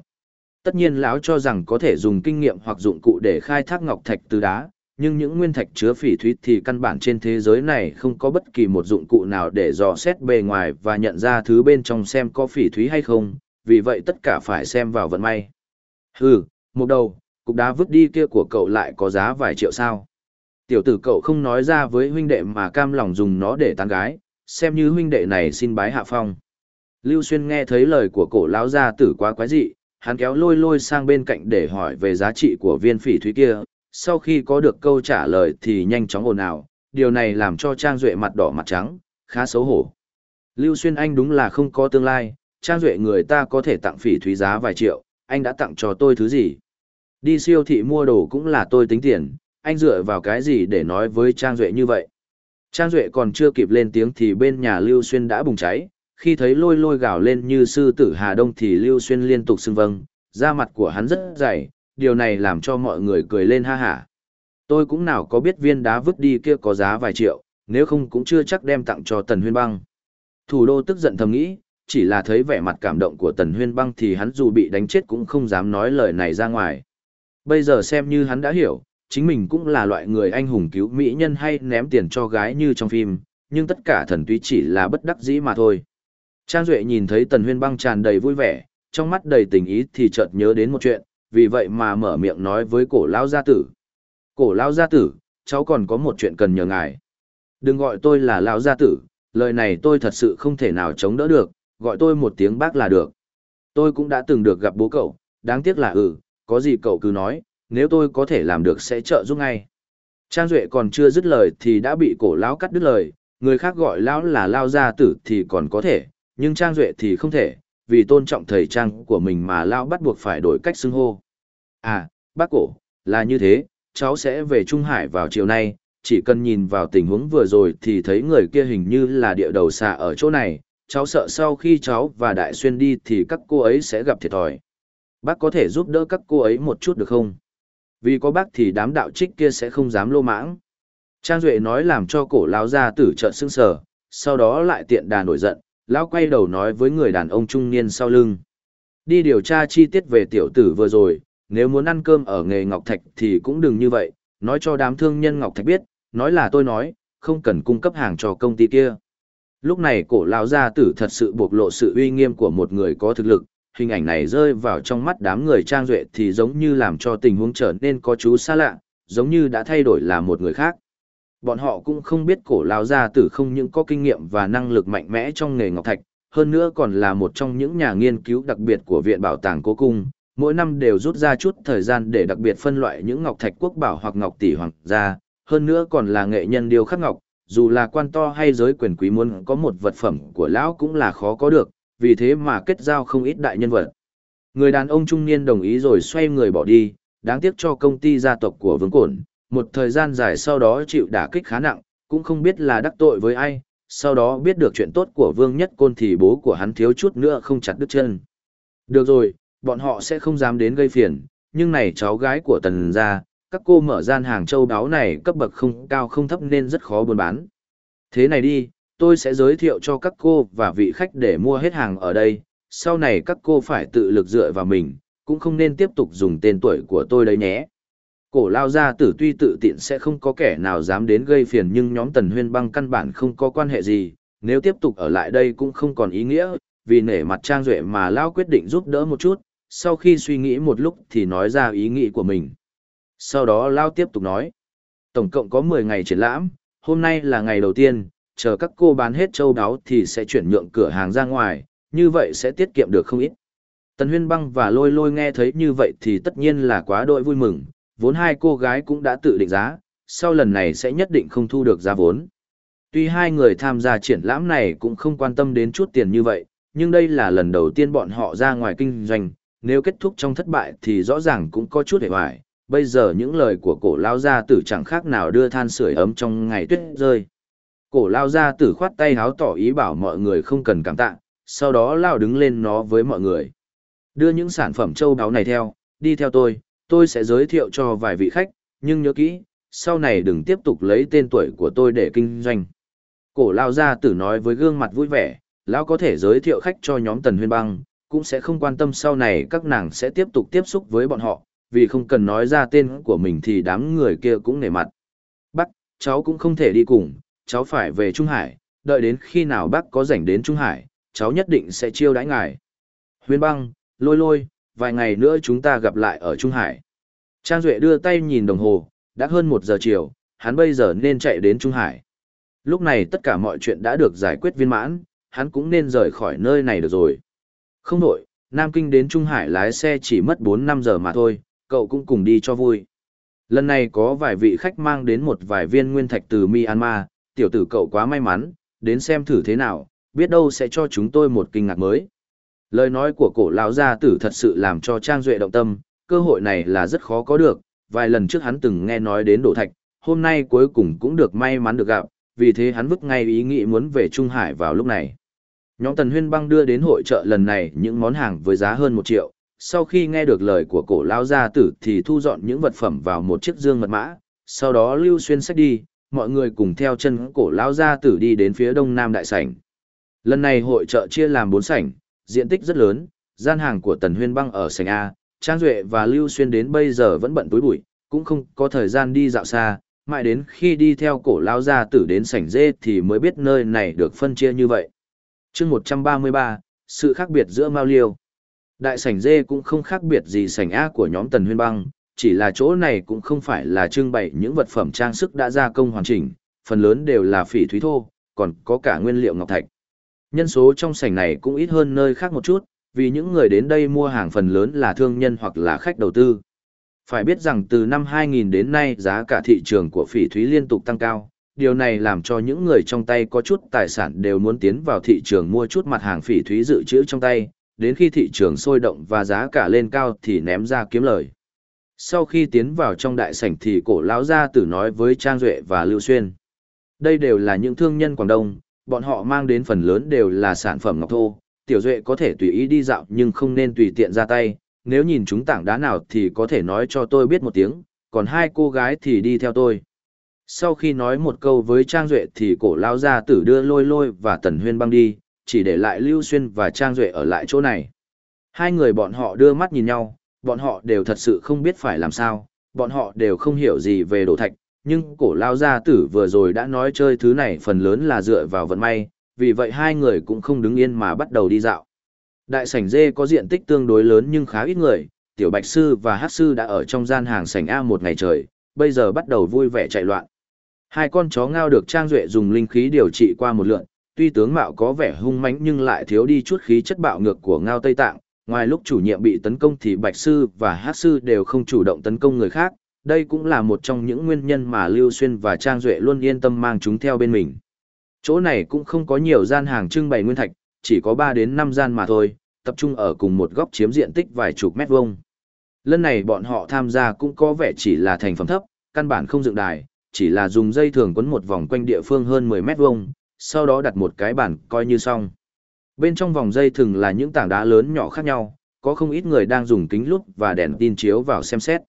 tất nhiên lão cho rằng có thể dùng kinh nghiệm hoặc dụng cụ để khai thác ngọc thạch từ đá nhưng những nguyên thạch chứa phỉ thúy thì căn bản trên thế giới này không có bất kỳ một dụng cụ nào để dò xét bề ngoài và nhận ra thứ bên trong xem có phỉ thúy hay không vì vậy tất cả phải xem vào vận may. Hừ, một đầu, cục đá vứt đi kia của cậu lại có giá vài triệu sao. Tiểu tử cậu không nói ra với huynh đệ mà cam lòng dùng nó để tán gái, xem như huynh đệ này xin bái hạ phong. Lưu Xuyên nghe thấy lời của cổ lão gia tử quá quái dị, hắn kéo lôi lôi sang bên cạnh để hỏi về giá trị của viên phỉ thúy kia. Sau khi có được câu trả lời thì nhanh chóng ồn ào, điều này làm cho Trang Duệ mặt đỏ mặt trắng, khá xấu hổ. Lưu Xuyên Anh đúng là không có tương lai, Trang Duệ người ta có thể tặng phỉ thúy giá vài triệu, anh đã tặng cho tôi thứ gì? Đi siêu thị mua đồ cũng là tôi tính tiền, anh dựa vào cái gì để nói với Trang Duệ như vậy? Trang Duệ còn chưa kịp lên tiếng thì bên nhà Lưu Xuyên đã bùng cháy, khi thấy lôi lôi gào lên như sư tử Hà Đông thì Lưu Xuyên liên tục xưng vâng, da mặt của hắn rất dày, điều này làm cho mọi người cười lên ha hả. Tôi cũng nào có biết viên đá vứt đi kia có giá vài triệu, nếu không cũng chưa chắc đem tặng cho Tần Huyên Băng. Thủ đô tức giận thầm nghĩ, chỉ là thấy vẻ mặt cảm động của Tần Huyên Băng thì hắn dù bị đánh chết cũng không dám nói lời này ra ngoài. Bây giờ xem như hắn đã hiểu, chính mình cũng là loại người anh hùng cứu mỹ nhân hay ném tiền cho gái như trong phim, nhưng tất cả thần túy chỉ là bất đắc dĩ mà thôi. Trang Duệ nhìn thấy Tần Huyên Băng tràn đầy vui vẻ, trong mắt đầy tình ý thì chợt nhớ đến một chuyện, vì vậy mà mở miệng nói với cổ lao gia tử. Cổ lao gia tử, cháu còn có một chuyện cần nhờ ngài. Đừng gọi tôi là lao gia tử, lời này tôi thật sự không thể nào chống đỡ được, gọi tôi một tiếng bác là được. Tôi cũng đã từng được gặp bố cậu, đáng tiếc là ừ, có gì cậu cứ nói, nếu tôi có thể làm được sẽ trợ giúp ngay. Trang Duệ còn chưa dứt lời thì đã bị cổ lão cắt đứt lời, người khác gọi lão là lao gia tử thì còn có thể, nhưng Trang Duệ thì không thể, vì tôn trọng thầy Trang của mình mà lão bắt buộc phải đổi cách xưng hô. À, bác cổ, là như thế, cháu sẽ về Trung Hải vào chiều nay, chỉ cần nhìn vào tình huống vừa rồi thì thấy người kia hình như là địa đầu xà ở chỗ này, cháu sợ sau khi cháu và Đại Xuyên đi thì các cô ấy sẽ gặp thiệt thòi. Bác có thể giúp đỡ các cô ấy một chút được không? Vì có bác thì đám đạo trích kia sẽ không dám lô mãng. Trang Duệ nói làm cho cổ lão ra tử trợn sưng sờ, sau đó lại tiện đà nổi giận, lão quay đầu nói với người đàn ông trung niên sau lưng. Đi điều tra chi tiết về tiểu tử vừa rồi, nếu muốn ăn cơm ở nghề Ngọc Thạch thì cũng đừng như vậy, nói cho đám thương nhân Ngọc Thạch biết, nói là tôi nói, không cần cung cấp hàng cho công ty kia. Lúc này cổ lão gia tử thật sự bộc lộ sự uy nghiêm của một người có thực lực, hình ảnh này rơi vào trong mắt đám người trang duệ thì giống như làm cho tình huống trở nên có chú xa lạ, giống như đã thay đổi là một người khác. Bọn họ cũng không biết cổ lão gia tử không những có kinh nghiệm và năng lực mạnh mẽ trong nghề ngọc thạch, hơn nữa còn là một trong những nhà nghiên cứu đặc biệt của Viện Bảo tàng Cố Cung, mỗi năm đều rút ra chút thời gian để đặc biệt phân loại những ngọc thạch quốc bảo hoặc ngọc tỷ hoàng gia, hơn nữa còn là nghệ nhân điêu khắc ngọc, dù là quan to hay giới quyền quý muốn có một vật phẩm của lão cũng là khó có được, vì thế mà kết giao không ít đại nhân vật. Người đàn ông trung niên đồng ý rồi xoay người bỏ đi, đáng tiếc cho công ty gia tộc của Vương Cổn, một thời gian dài sau đó chịu đả kích khá nặng, cũng không biết là đắc tội với ai, sau đó biết được chuyện tốt của Vương Nhất Côn thì bố của hắn thiếu chút nữa không chặt đứt chân. Được rồi, bọn họ sẽ không dám đến gây phiền, nhưng này cháu gái của tần gia, các cô mở gian hàng châu đáo này cấp bậc không cao không thấp nên rất khó buôn bán. Thế này đi, tôi sẽ giới thiệu cho các cô và vị khách để mua hết hàng ở đây, sau này các cô phải tự lực dựa vào mình, cũng không nên tiếp tục dùng tên tuổi của tôi đấy nhé. Cổ lao gia tử tuy tự tiện sẽ không có kẻ nào dám đến gây phiền nhưng nhóm tần huyên băng căn bản không có quan hệ gì, nếu tiếp tục ở lại đây cũng không còn ý nghĩa, vì nể mặt trang duệ mà lao quyết định giúp đỡ một chút, sau khi suy nghĩ một lúc thì nói ra ý nghĩ của mình. Sau đó lao tiếp tục nói, tổng cộng có 10 ngày triển lãm, hôm nay là ngày đầu tiên, chờ các cô bán hết châu đáo thì sẽ chuyển nhượng cửa hàng ra ngoài, như vậy sẽ tiết kiệm được không ít. Tần Huyên Băng và Lôi Lôi nghe thấy như vậy thì tất nhiên là quá đội vui mừng, vốn hai cô gái cũng đã tự định giá, sau lần này sẽ nhất định không thu được giá vốn. Tuy hai người tham gia triển lãm này cũng không quan tâm đến chút tiền như vậy, nhưng đây là lần đầu tiên bọn họ ra ngoài kinh doanh, nếu kết thúc trong thất bại thì rõ ràng cũng có chút hề hoài. Bây giờ những lời của cổ lao gia tử chẳng khác nào đưa than sưởi ấm trong ngày tuyết rơi. Cổ lao gia tử khoát tay háo tỏ ý bảo mọi người không cần cảm tạ, sau đó lao đứng lên nó với mọi người. Đưa những sản phẩm châu báu này theo, đi theo tôi, tôi sẽ giới thiệu cho vài vị khách, nhưng nhớ kỹ, sau này đừng tiếp tục lấy tên tuổi của tôi để kinh doanh. Cổ lao gia tử nói với gương mặt vui vẻ, lão có thể giới thiệu khách cho nhóm tần huyên băng, cũng sẽ không quan tâm sau này các nàng sẽ tiếp tục tiếp xúc với bọn họ, vì không cần nói ra tên của mình thì đám người kia cũng nể mặt. Bác, cháu cũng không thể đi cùng, cháu phải về Trung Hải, đợi đến khi nào bác có rảnh đến Trung Hải, cháu nhất định sẽ chiêu đãi ngài. Huyên băng, lôi lôi, vài ngày nữa chúng ta gặp lại ở Trung Hải. Trang Duệ đưa tay nhìn đồng hồ, đã hơn một giờ chiều, hắn bây giờ nên chạy đến Trung Hải. Lúc này tất cả mọi chuyện đã được giải quyết viên mãn, hắn cũng nên rời khỏi nơi này được rồi. Không đổi, Nam Kinh đến Trung Hải lái xe chỉ mất 4-5 giờ mà thôi, cậu cũng cùng đi cho vui. Lần này có vài vị khách mang đến một vài viên nguyên thạch từ Myanmar, tiểu tử cậu quá may mắn, đến xem thử thế nào, biết đâu sẽ cho chúng tôi một kinh ngạc mới. Lời nói của cổ lão gia tử thật sự làm cho Trang Duệ động tâm, cơ hội này là rất khó có được, vài lần trước hắn từng nghe nói đến đổ thạch, hôm nay cuối cùng cũng được may mắn được gặp, vì thế hắn vứt ngay ý nghĩ muốn về Trung Hải vào lúc này. Nhóm Tần Huyên Băng đưa đến hội trợ lần này những món hàng với giá hơn một triệu, sau khi nghe được lời của cổ lão gia tử thì thu dọn những vật phẩm vào một chiếc dương mật mã, sau đó lưu xuyên sách đi, mọi người cùng theo chân cổ lão gia tử đi đến phía đông nam đại sảnh. Lần này hội trợ chia làm bốn sảnh, diện tích rất lớn, gian hàng của Tần Huyên Băng ở sảnh A, Trang Duệ và Lưu Xuyên đến bây giờ vẫn bận túi bụi, cũng không có thời gian đi dạo xa, mãi đến khi đi theo cổ lão gia tử đến sảnh dê thì mới biết nơi này được phân chia như vậy. chương 133, sự khác biệt giữa Mao Liêu. Đại sảnh dê cũng không khác biệt gì sảnh A của nhóm Tần Huyên Băng, chỉ là chỗ này cũng không phải là trưng bày những vật phẩm trang sức đã gia công hoàn chỉnh, phần lớn đều là phỉ thúy thô, còn có cả nguyên liệu ngọc thạch. Nhân số trong sảnh này cũng ít hơn nơi khác một chút, vì những người đến đây mua hàng phần lớn là thương nhân hoặc là khách đầu tư. Phải biết rằng từ năm 2000 đến nay giá cả thị trường của phỉ thúy liên tục tăng cao, điều này làm cho những người trong tay có chút tài sản đều muốn tiến vào thị trường mua chút mặt hàng phỉ thúy dự trữ trong tay, đến khi thị trường sôi động và giá cả lên cao thì ném ra kiếm lời. Sau khi tiến vào trong đại sảnh thì cổ lão gia tử nói với Trang Duệ và Lưu Xuyên. Đây đều là những thương nhân Quảng Đông, bọn họ mang đến phần lớn đều là sản phẩm ngọc thô. Tiểu Duệ có thể tùy ý đi dạo nhưng không nên tùy tiện ra tay, nếu nhìn chúng tảng đá nào thì có thể nói cho tôi biết một tiếng, còn hai cô gái thì đi theo tôi. Sau khi nói một câu với Trang Duệ thì cổ lao ra tử đưa lôi lôi và tần huyên băng đi, chỉ để lại Lưu Xuyên và Trang Duệ ở lại chỗ này. Hai người bọn họ đưa mắt nhìn nhau, bọn họ đều thật sự không biết phải làm sao, bọn họ đều không hiểu gì về đồ thạch, nhưng cổ lao gia tử vừa rồi đã nói chơi thứ này phần lớn là dựa vào vận may, vì vậy hai người cũng không đứng yên mà bắt đầu đi dạo. Đại sảnh dê có diện tích tương đối lớn nhưng khá ít người, tiểu bạch sư và hát sư đã ở trong gian hàng sảnh A một ngày trời, bây giờ bắt đầu vui vẻ chạy loạn. Hai con chó ngao được Trang Duệ dùng linh khí điều trị qua một lượn, tuy tướng mạo có vẻ hung mãnh nhưng lại thiếu đi chút khí chất bạo ngược của ngao Tây Tạng, ngoài lúc chủ nhiệm bị tấn công thì Bạch Sư và Hát Sư đều không chủ động tấn công người khác, đây cũng là một trong những nguyên nhân mà Lưu Xuyên và Trang Duệ luôn yên tâm mang chúng theo bên mình. Chỗ này cũng không có nhiều gian hàng trưng bày nguyên thạch, chỉ có 3 đến 5 gian mà thôi, tập trung ở cùng một góc chiếm diện tích vài chục mét vuông. Lần này bọn họ tham gia cũng có vẻ chỉ là thành phẩm thấp, căn bản không dựng đài, chỉ là dùng dây thường quấn một vòng quanh địa phương hơn 10 mét vuông, sau đó đặt một cái bàn coi như xong. Bên trong vòng dây thường là những tảng đá lớn nhỏ khác nhau, có không ít người đang dùng kính lúp và đèn tin chiếu vào xem xét.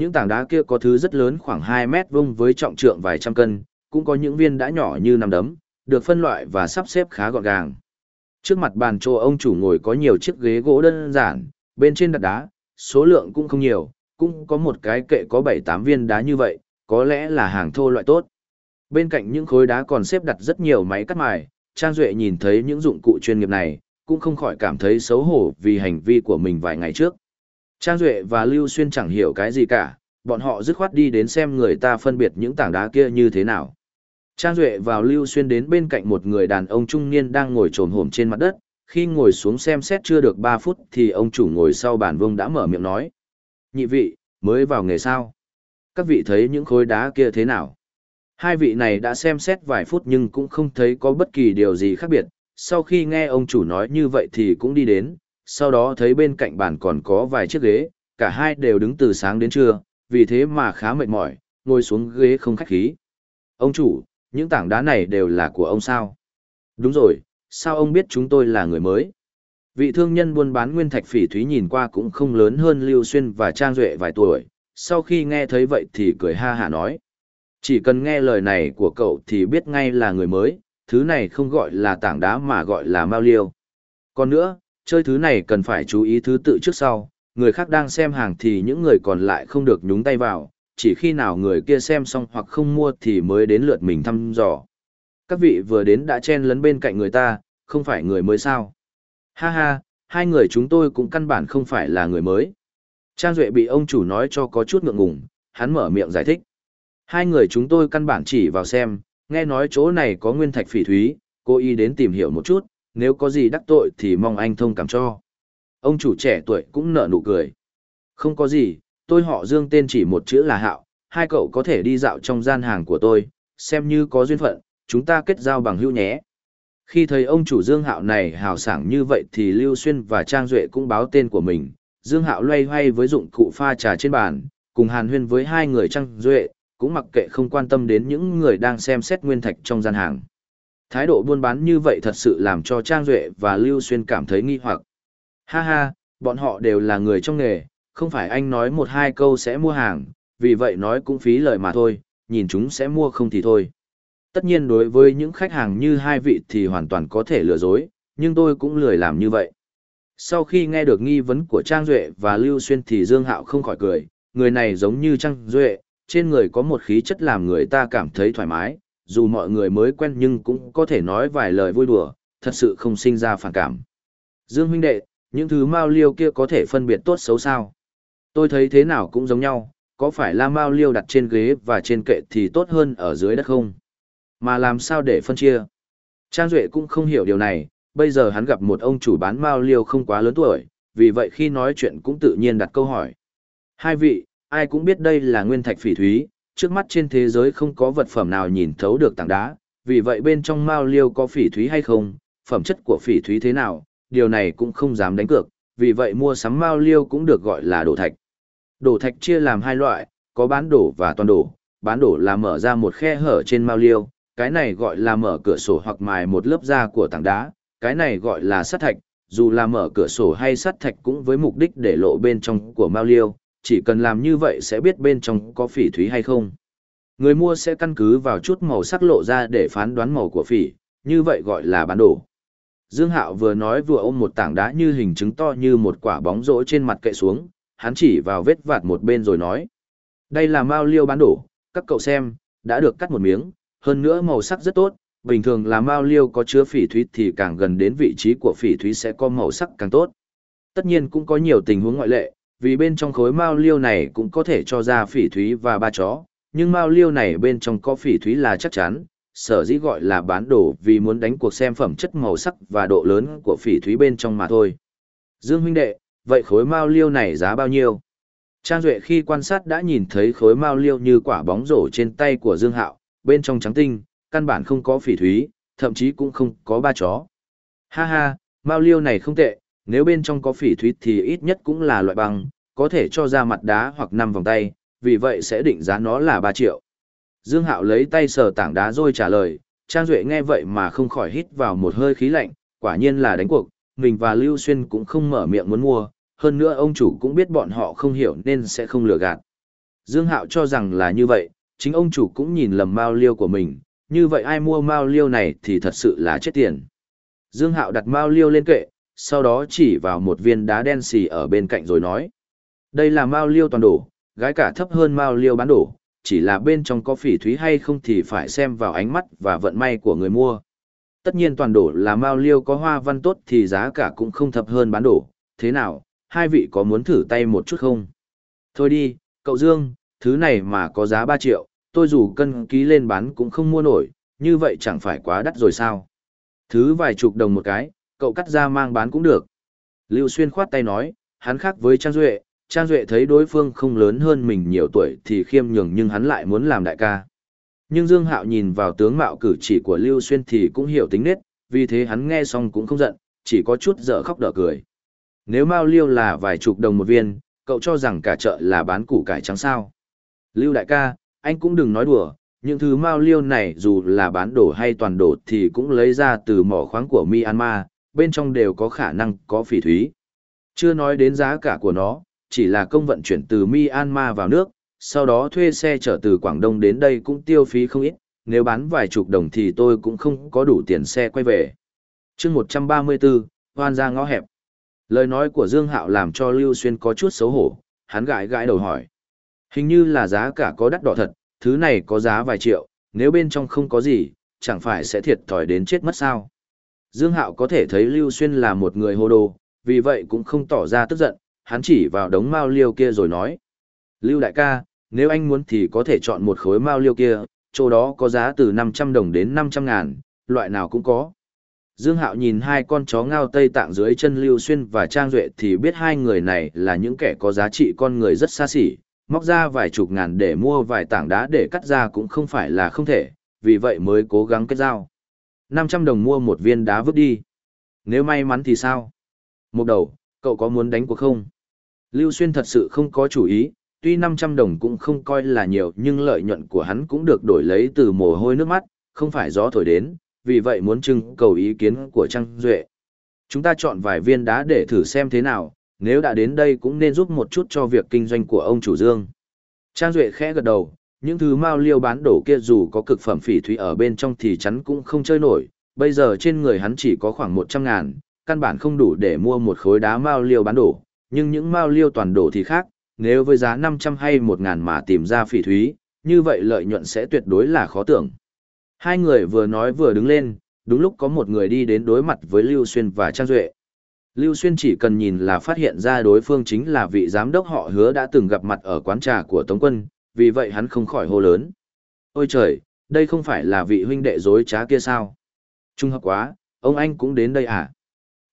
Những tảng đá kia có thứ rất lớn khoảng 2 mét vuông với trọng trượng vài trăm cân, cũng có những viên đã nhỏ như nắm đấm, được phân loại và sắp xếp khá gọn gàng. Trước mặt bàn chỗ ông chủ ngồi có nhiều chiếc ghế gỗ đơn giản, bên trên đặt đá, số lượng cũng không nhiều, cũng có một cái kệ có 7-8 viên đá như vậy, có lẽ là hàng thô loại tốt. Bên cạnh những khối đá còn xếp đặt rất nhiều máy cắt mài, Trang Duệ nhìn thấy những dụng cụ chuyên nghiệp này, cũng không khỏi cảm thấy xấu hổ vì hành vi của mình vài ngày trước. Trang Duệ và Lưu Xuyên chẳng hiểu cái gì cả, bọn họ dứt khoát đi đến xem người ta phân biệt những tảng đá kia như thế nào. Trang Duệ vào Lưu Xuyên đến bên cạnh một người đàn ông trung niên đang ngồi trồm hổm trên mặt đất, khi ngồi xuống xem xét chưa được 3 phút thì ông chủ ngồi sau bàn vương đã mở miệng nói. Nhị vị, mới vào nghề sao? Các vị thấy những khối đá kia thế nào? Hai vị này đã xem xét vài phút nhưng cũng không thấy có bất kỳ điều gì khác biệt, sau khi nghe ông chủ nói như vậy thì cũng đi đến, sau đó thấy bên cạnh bàn còn có vài chiếc ghế, cả hai đều đứng từ sáng đến trưa, vì thế mà khá mệt mỏi, ngồi xuống ghế không khách khí. Ông chủ, những tảng đá này đều là của ông sao? Đúng rồi, sao ông biết chúng tôi là người mới? Vị thương nhân buôn bán nguyên thạch phỉ thúy nhìn qua cũng không lớn hơn Lưu Xuyên và Trang Duệ vài tuổi, sau khi nghe thấy vậy thì cười ha hả nói. Chỉ cần nghe lời này của cậu thì biết ngay là người mới, thứ này không gọi là tảng đá mà gọi là mao liêu. Còn nữa, chơi thứ này cần phải chú ý thứ tự trước sau, người khác đang xem hàng thì những người còn lại không được nhúng tay vào, chỉ khi nào người kia xem xong hoặc không mua thì mới đến lượt mình thăm dò. Các vị vừa đến đã chen lấn bên cạnh người ta, không phải người mới sao. Ha ha, hai người chúng tôi cũng căn bản không phải là người mới. Trang Duệ bị ông chủ nói cho có chút ngượng ngùng, hắn mở miệng giải thích. Hai người chúng tôi căn bản chỉ vào xem, nghe nói chỗ này có nguyên thạch phỉ thúy, cô y đến tìm hiểu một chút, nếu có gì đắc tội thì mong anh thông cảm cho. Ông chủ trẻ tuổi cũng nở nụ cười. Không có gì, tôi họ Dương tên chỉ một chữ là Hạo, hai cậu có thể đi dạo trong gian hàng của tôi, xem như có duyên phận, chúng ta kết giao bằng hữu nhé. Khi thấy ông chủ Dương Hạo này hào sảng như vậy thì Lưu Xuyên và Trang Duệ cũng báo tên của mình. Dương Hạo loay hoay với dụng cụ pha trà trên bàn, cùng hàn huyên với hai người Trang Duệ, cũng mặc kệ không quan tâm đến những người đang xem xét nguyên thạch trong gian hàng. Thái độ buôn bán như vậy thật sự làm cho Trang Duệ và Lưu Xuyên cảm thấy nghi hoặc. Ha ha, bọn họ đều là người trong nghề, không phải anh nói một hai câu sẽ mua hàng, vì vậy nói cũng phí lời mà thôi, nhìn chúng sẽ mua không thì thôi. Tất nhiên đối với những khách hàng như hai vị thì hoàn toàn có thể lừa dối, nhưng tôi cũng lười làm như vậy. Sau khi nghe được nghi vấn của Trang Duệ và Lưu Xuyên thì Dương Hạo không khỏi cười, người này giống như Trang Duệ, trên người có một khí chất làm người ta cảm thấy thoải mái, dù mọi người mới quen nhưng cũng có thể nói vài lời vui đùa, thật sự không sinh ra phản cảm. Dương huynh đệ, những thứ mao liêu kia có thể phân biệt tốt xấu sao? Tôi thấy thế nào cũng giống nhau, có phải là mao liêu đặt trên ghế và trên kệ thì tốt hơn ở dưới đất không? Mà làm sao để phân chia? Trang Duệ cũng không hiểu điều này, bây giờ hắn gặp một ông chủ bán mao liêu không quá lớn tuổi, vì vậy khi nói chuyện cũng tự nhiên đặt câu hỏi. Hai vị, ai cũng biết đây là nguyên thạch phỉ thúy, trước mắt trên thế giới không có vật phẩm nào nhìn thấu được tảng đá, vì vậy bên trong mao liêu có phỉ thúy hay không, phẩm chất của phỉ thúy thế nào, điều này cũng không dám đánh cược, vì vậy mua sắm mao liêu cũng được gọi là đổ thạch. Đổ thạch chia làm hai loại, có bán đổ và toàn đổ, bán đổ là mở ra một khe hở trên mao liêu, cái này gọi là mở cửa sổ hoặc mài một lớp da của tảng đá, cái này gọi là sắt thạch, dù là mở cửa sổ hay sắt thạch cũng với mục đích để lộ bên trong của mao liêu, chỉ cần làm như vậy sẽ biết bên trong có phỉ thúy hay không. Người mua sẽ căn cứ vào chút màu sắc lộ ra để phán đoán màu của phỉ, như vậy gọi là bán đồ. Dương Hạo vừa nói vừa ôm một tảng đá như hình trứng to như một quả bóng rổ trên mặt kệ xuống, hắn chỉ vào vết vạt một bên rồi nói. Đây là mao liêu bán đổ, các cậu xem, đã được cắt một miếng, hơn nữa màu sắc rất tốt, bình thường là mao liêu có chứa phỉ thúy thì càng gần đến vị trí của phỉ thúy sẽ có màu sắc càng tốt. Tất nhiên cũng có nhiều tình huống ngoại lệ, vì bên trong khối mao liêu này cũng có thể cho ra phỉ thúy và ba chó, nhưng mao liêu này bên trong có phỉ thúy là chắc chắn, sở dĩ gọi là bán đồ vì muốn đánh cuộc xem phẩm chất màu sắc và độ lớn của phỉ thúy bên trong mà thôi. Dương huynh đệ, vậy khối mao liêu này giá bao nhiêu? Trang Duệ khi quan sát đã nhìn thấy khối mao liêu như quả bóng rổ trên tay của Dương Hạo, bên trong trắng tinh, căn bản không có phỉ thúy, thậm chí cũng không có ba chó. Ha ha, mao liêu này không tệ, nếu bên trong có phỉ thúy thì ít nhất cũng là loại băng, có thể cho ra mặt đá hoặc năm vòng tay, vì vậy sẽ định giá nó là 3 triệu. Dương Hạo lấy tay sờ tảng đá rồi trả lời, Trang Duệ nghe vậy mà không khỏi hít vào một hơi khí lạnh, quả nhiên là đánh cuộc, mình và Lưu Xuyên cũng không mở miệng muốn mua, hơn nữa ông chủ cũng biết bọn họ không hiểu nên sẽ không lừa gạt. Dương Hạo cho rằng là như vậy, chính ông chủ cũng nhìn lầm mao liêu của mình, như vậy ai mua mao liêu này thì thật sự là chết tiền. Dương Hạo đặt mao liêu lên kệ, sau đó chỉ vào một viên đá đen xì ở bên cạnh rồi nói. Đây là mao liêu toàn đổ, gái cả thấp hơn mao liêu bán đổ, chỉ là bên trong có phỉ thúy hay không thì phải xem vào ánh mắt và vận may của người mua. Tất nhiên toàn đổ là mao liêu có hoa văn tốt thì giá cả cũng không thấp hơn bán đổ, thế nào, hai vị có muốn thử tay một chút không? Thôi đi, cậu Dương, thứ này mà có giá 3 triệu, tôi dù cân ký lên bán cũng không mua nổi, như vậy chẳng phải quá đắt rồi sao? Thứ vài chục đồng một cái, cậu cắt ra mang bán cũng được. Lưu Xuyên khoát tay nói, hắn khác với Trang Duệ, Trang Duệ thấy đối phương không lớn hơn mình nhiều tuổi thì khiêm nhường nhưng hắn lại muốn làm đại ca. Nhưng Dương Hạo nhìn vào tướng mạo cử chỉ của Lưu Xuyên thì cũng hiểu tính nết, vì thế hắn nghe xong cũng không giận, chỉ có chút dở khóc đỡ cười. Nếu Mao Liêu là vài chục đồng một viên, cậu cho rằng cả chợ là bán củ cải trắng sao. Lưu đại ca, anh cũng đừng nói đùa, những thứ Mao Liêu này dù là bán đổ hay toàn đổ thì cũng lấy ra từ mỏ khoáng của Myanmar, bên trong đều có khả năng có phỉ thúy. Chưa nói đến giá cả của nó, chỉ là công vận chuyển từ Myanmar vào nước, sau đó thuê xe chở từ Quảng Đông đến đây cũng tiêu phí không ít, nếu bán vài chục đồng thì tôi cũng không có đủ tiền xe quay về. chương 134, hoan ra ngõ hẹp. Lời nói của Dương Hạo làm cho Lưu Xuyên có chút xấu hổ, hắn gãi gãi đầu hỏi. Hình như là giá cả có đắt đỏ thật, thứ này có giá vài triệu, nếu bên trong không có gì, chẳng phải sẽ thiệt thòi đến chết mất sao. Dương Hạo có thể thấy Lưu Xuyên là một người hồ đồ, vì vậy cũng không tỏ ra tức giận, hắn chỉ vào đống mao liêu kia rồi nói. Lưu đại ca, nếu anh muốn thì có thể chọn một khối mao liêu kia, chỗ đó có giá từ 500 đồng đến 500 ngàn, loại nào cũng có. Dương Hạo nhìn hai con chó ngao Tây Tạng dưới chân Lưu Xuyên và Trang Duệ thì biết hai người này là những kẻ có giá trị con người rất xa xỉ, móc ra vài chục ngàn để mua vài tảng đá để cắt ra cũng không phải là không thể, vì vậy mới cố gắng kết giao. 500 đồng mua một viên đá vứt đi. Nếu may mắn thì sao? Một đầu, cậu có muốn đánh cuộc không? Lưu Xuyên thật sự không có chủ ý, tuy 500 đồng cũng không coi là nhiều nhưng lợi nhuận của hắn cũng được đổi lấy từ mồ hôi nước mắt, không phải gió thổi đến, vì vậy muốn trưng cầu ý kiến của Trang Duệ. Chúng ta chọn vài viên đá để thử xem thế nào, nếu đã đến đây cũng nên giúp một chút cho việc kinh doanh của ông chủ Dương. Trang Duệ khẽ gật đầu, những thứ mao liêu bán đổ kia dù có cực phẩm phỉ thúy ở bên trong thì chắn cũng không chơi nổi, bây giờ trên người hắn chỉ có khoảng 100 ngàn, căn bản không đủ để mua một khối đá mao liêu bán đổ, nhưng những mao liêu toàn đổ thì khác, nếu với giá 500 hay một ngàn mà tìm ra phỉ thúy, như vậy lợi nhuận sẽ tuyệt đối là khó tưởng. Hai người vừa nói vừa đứng lên, đúng lúc có một người đi đến đối mặt với Lưu Xuyên và Trang Duệ. Lưu Xuyên chỉ cần nhìn là phát hiện ra đối phương chính là vị giám đốc họ hứa đã từng gặp mặt ở quán trà của Tống Quân, vì vậy hắn không khỏi hô lớn. Ôi trời, đây không phải là vị huynh đệ dối trá kia sao? Trung hợp quá, ông anh cũng đến đây à?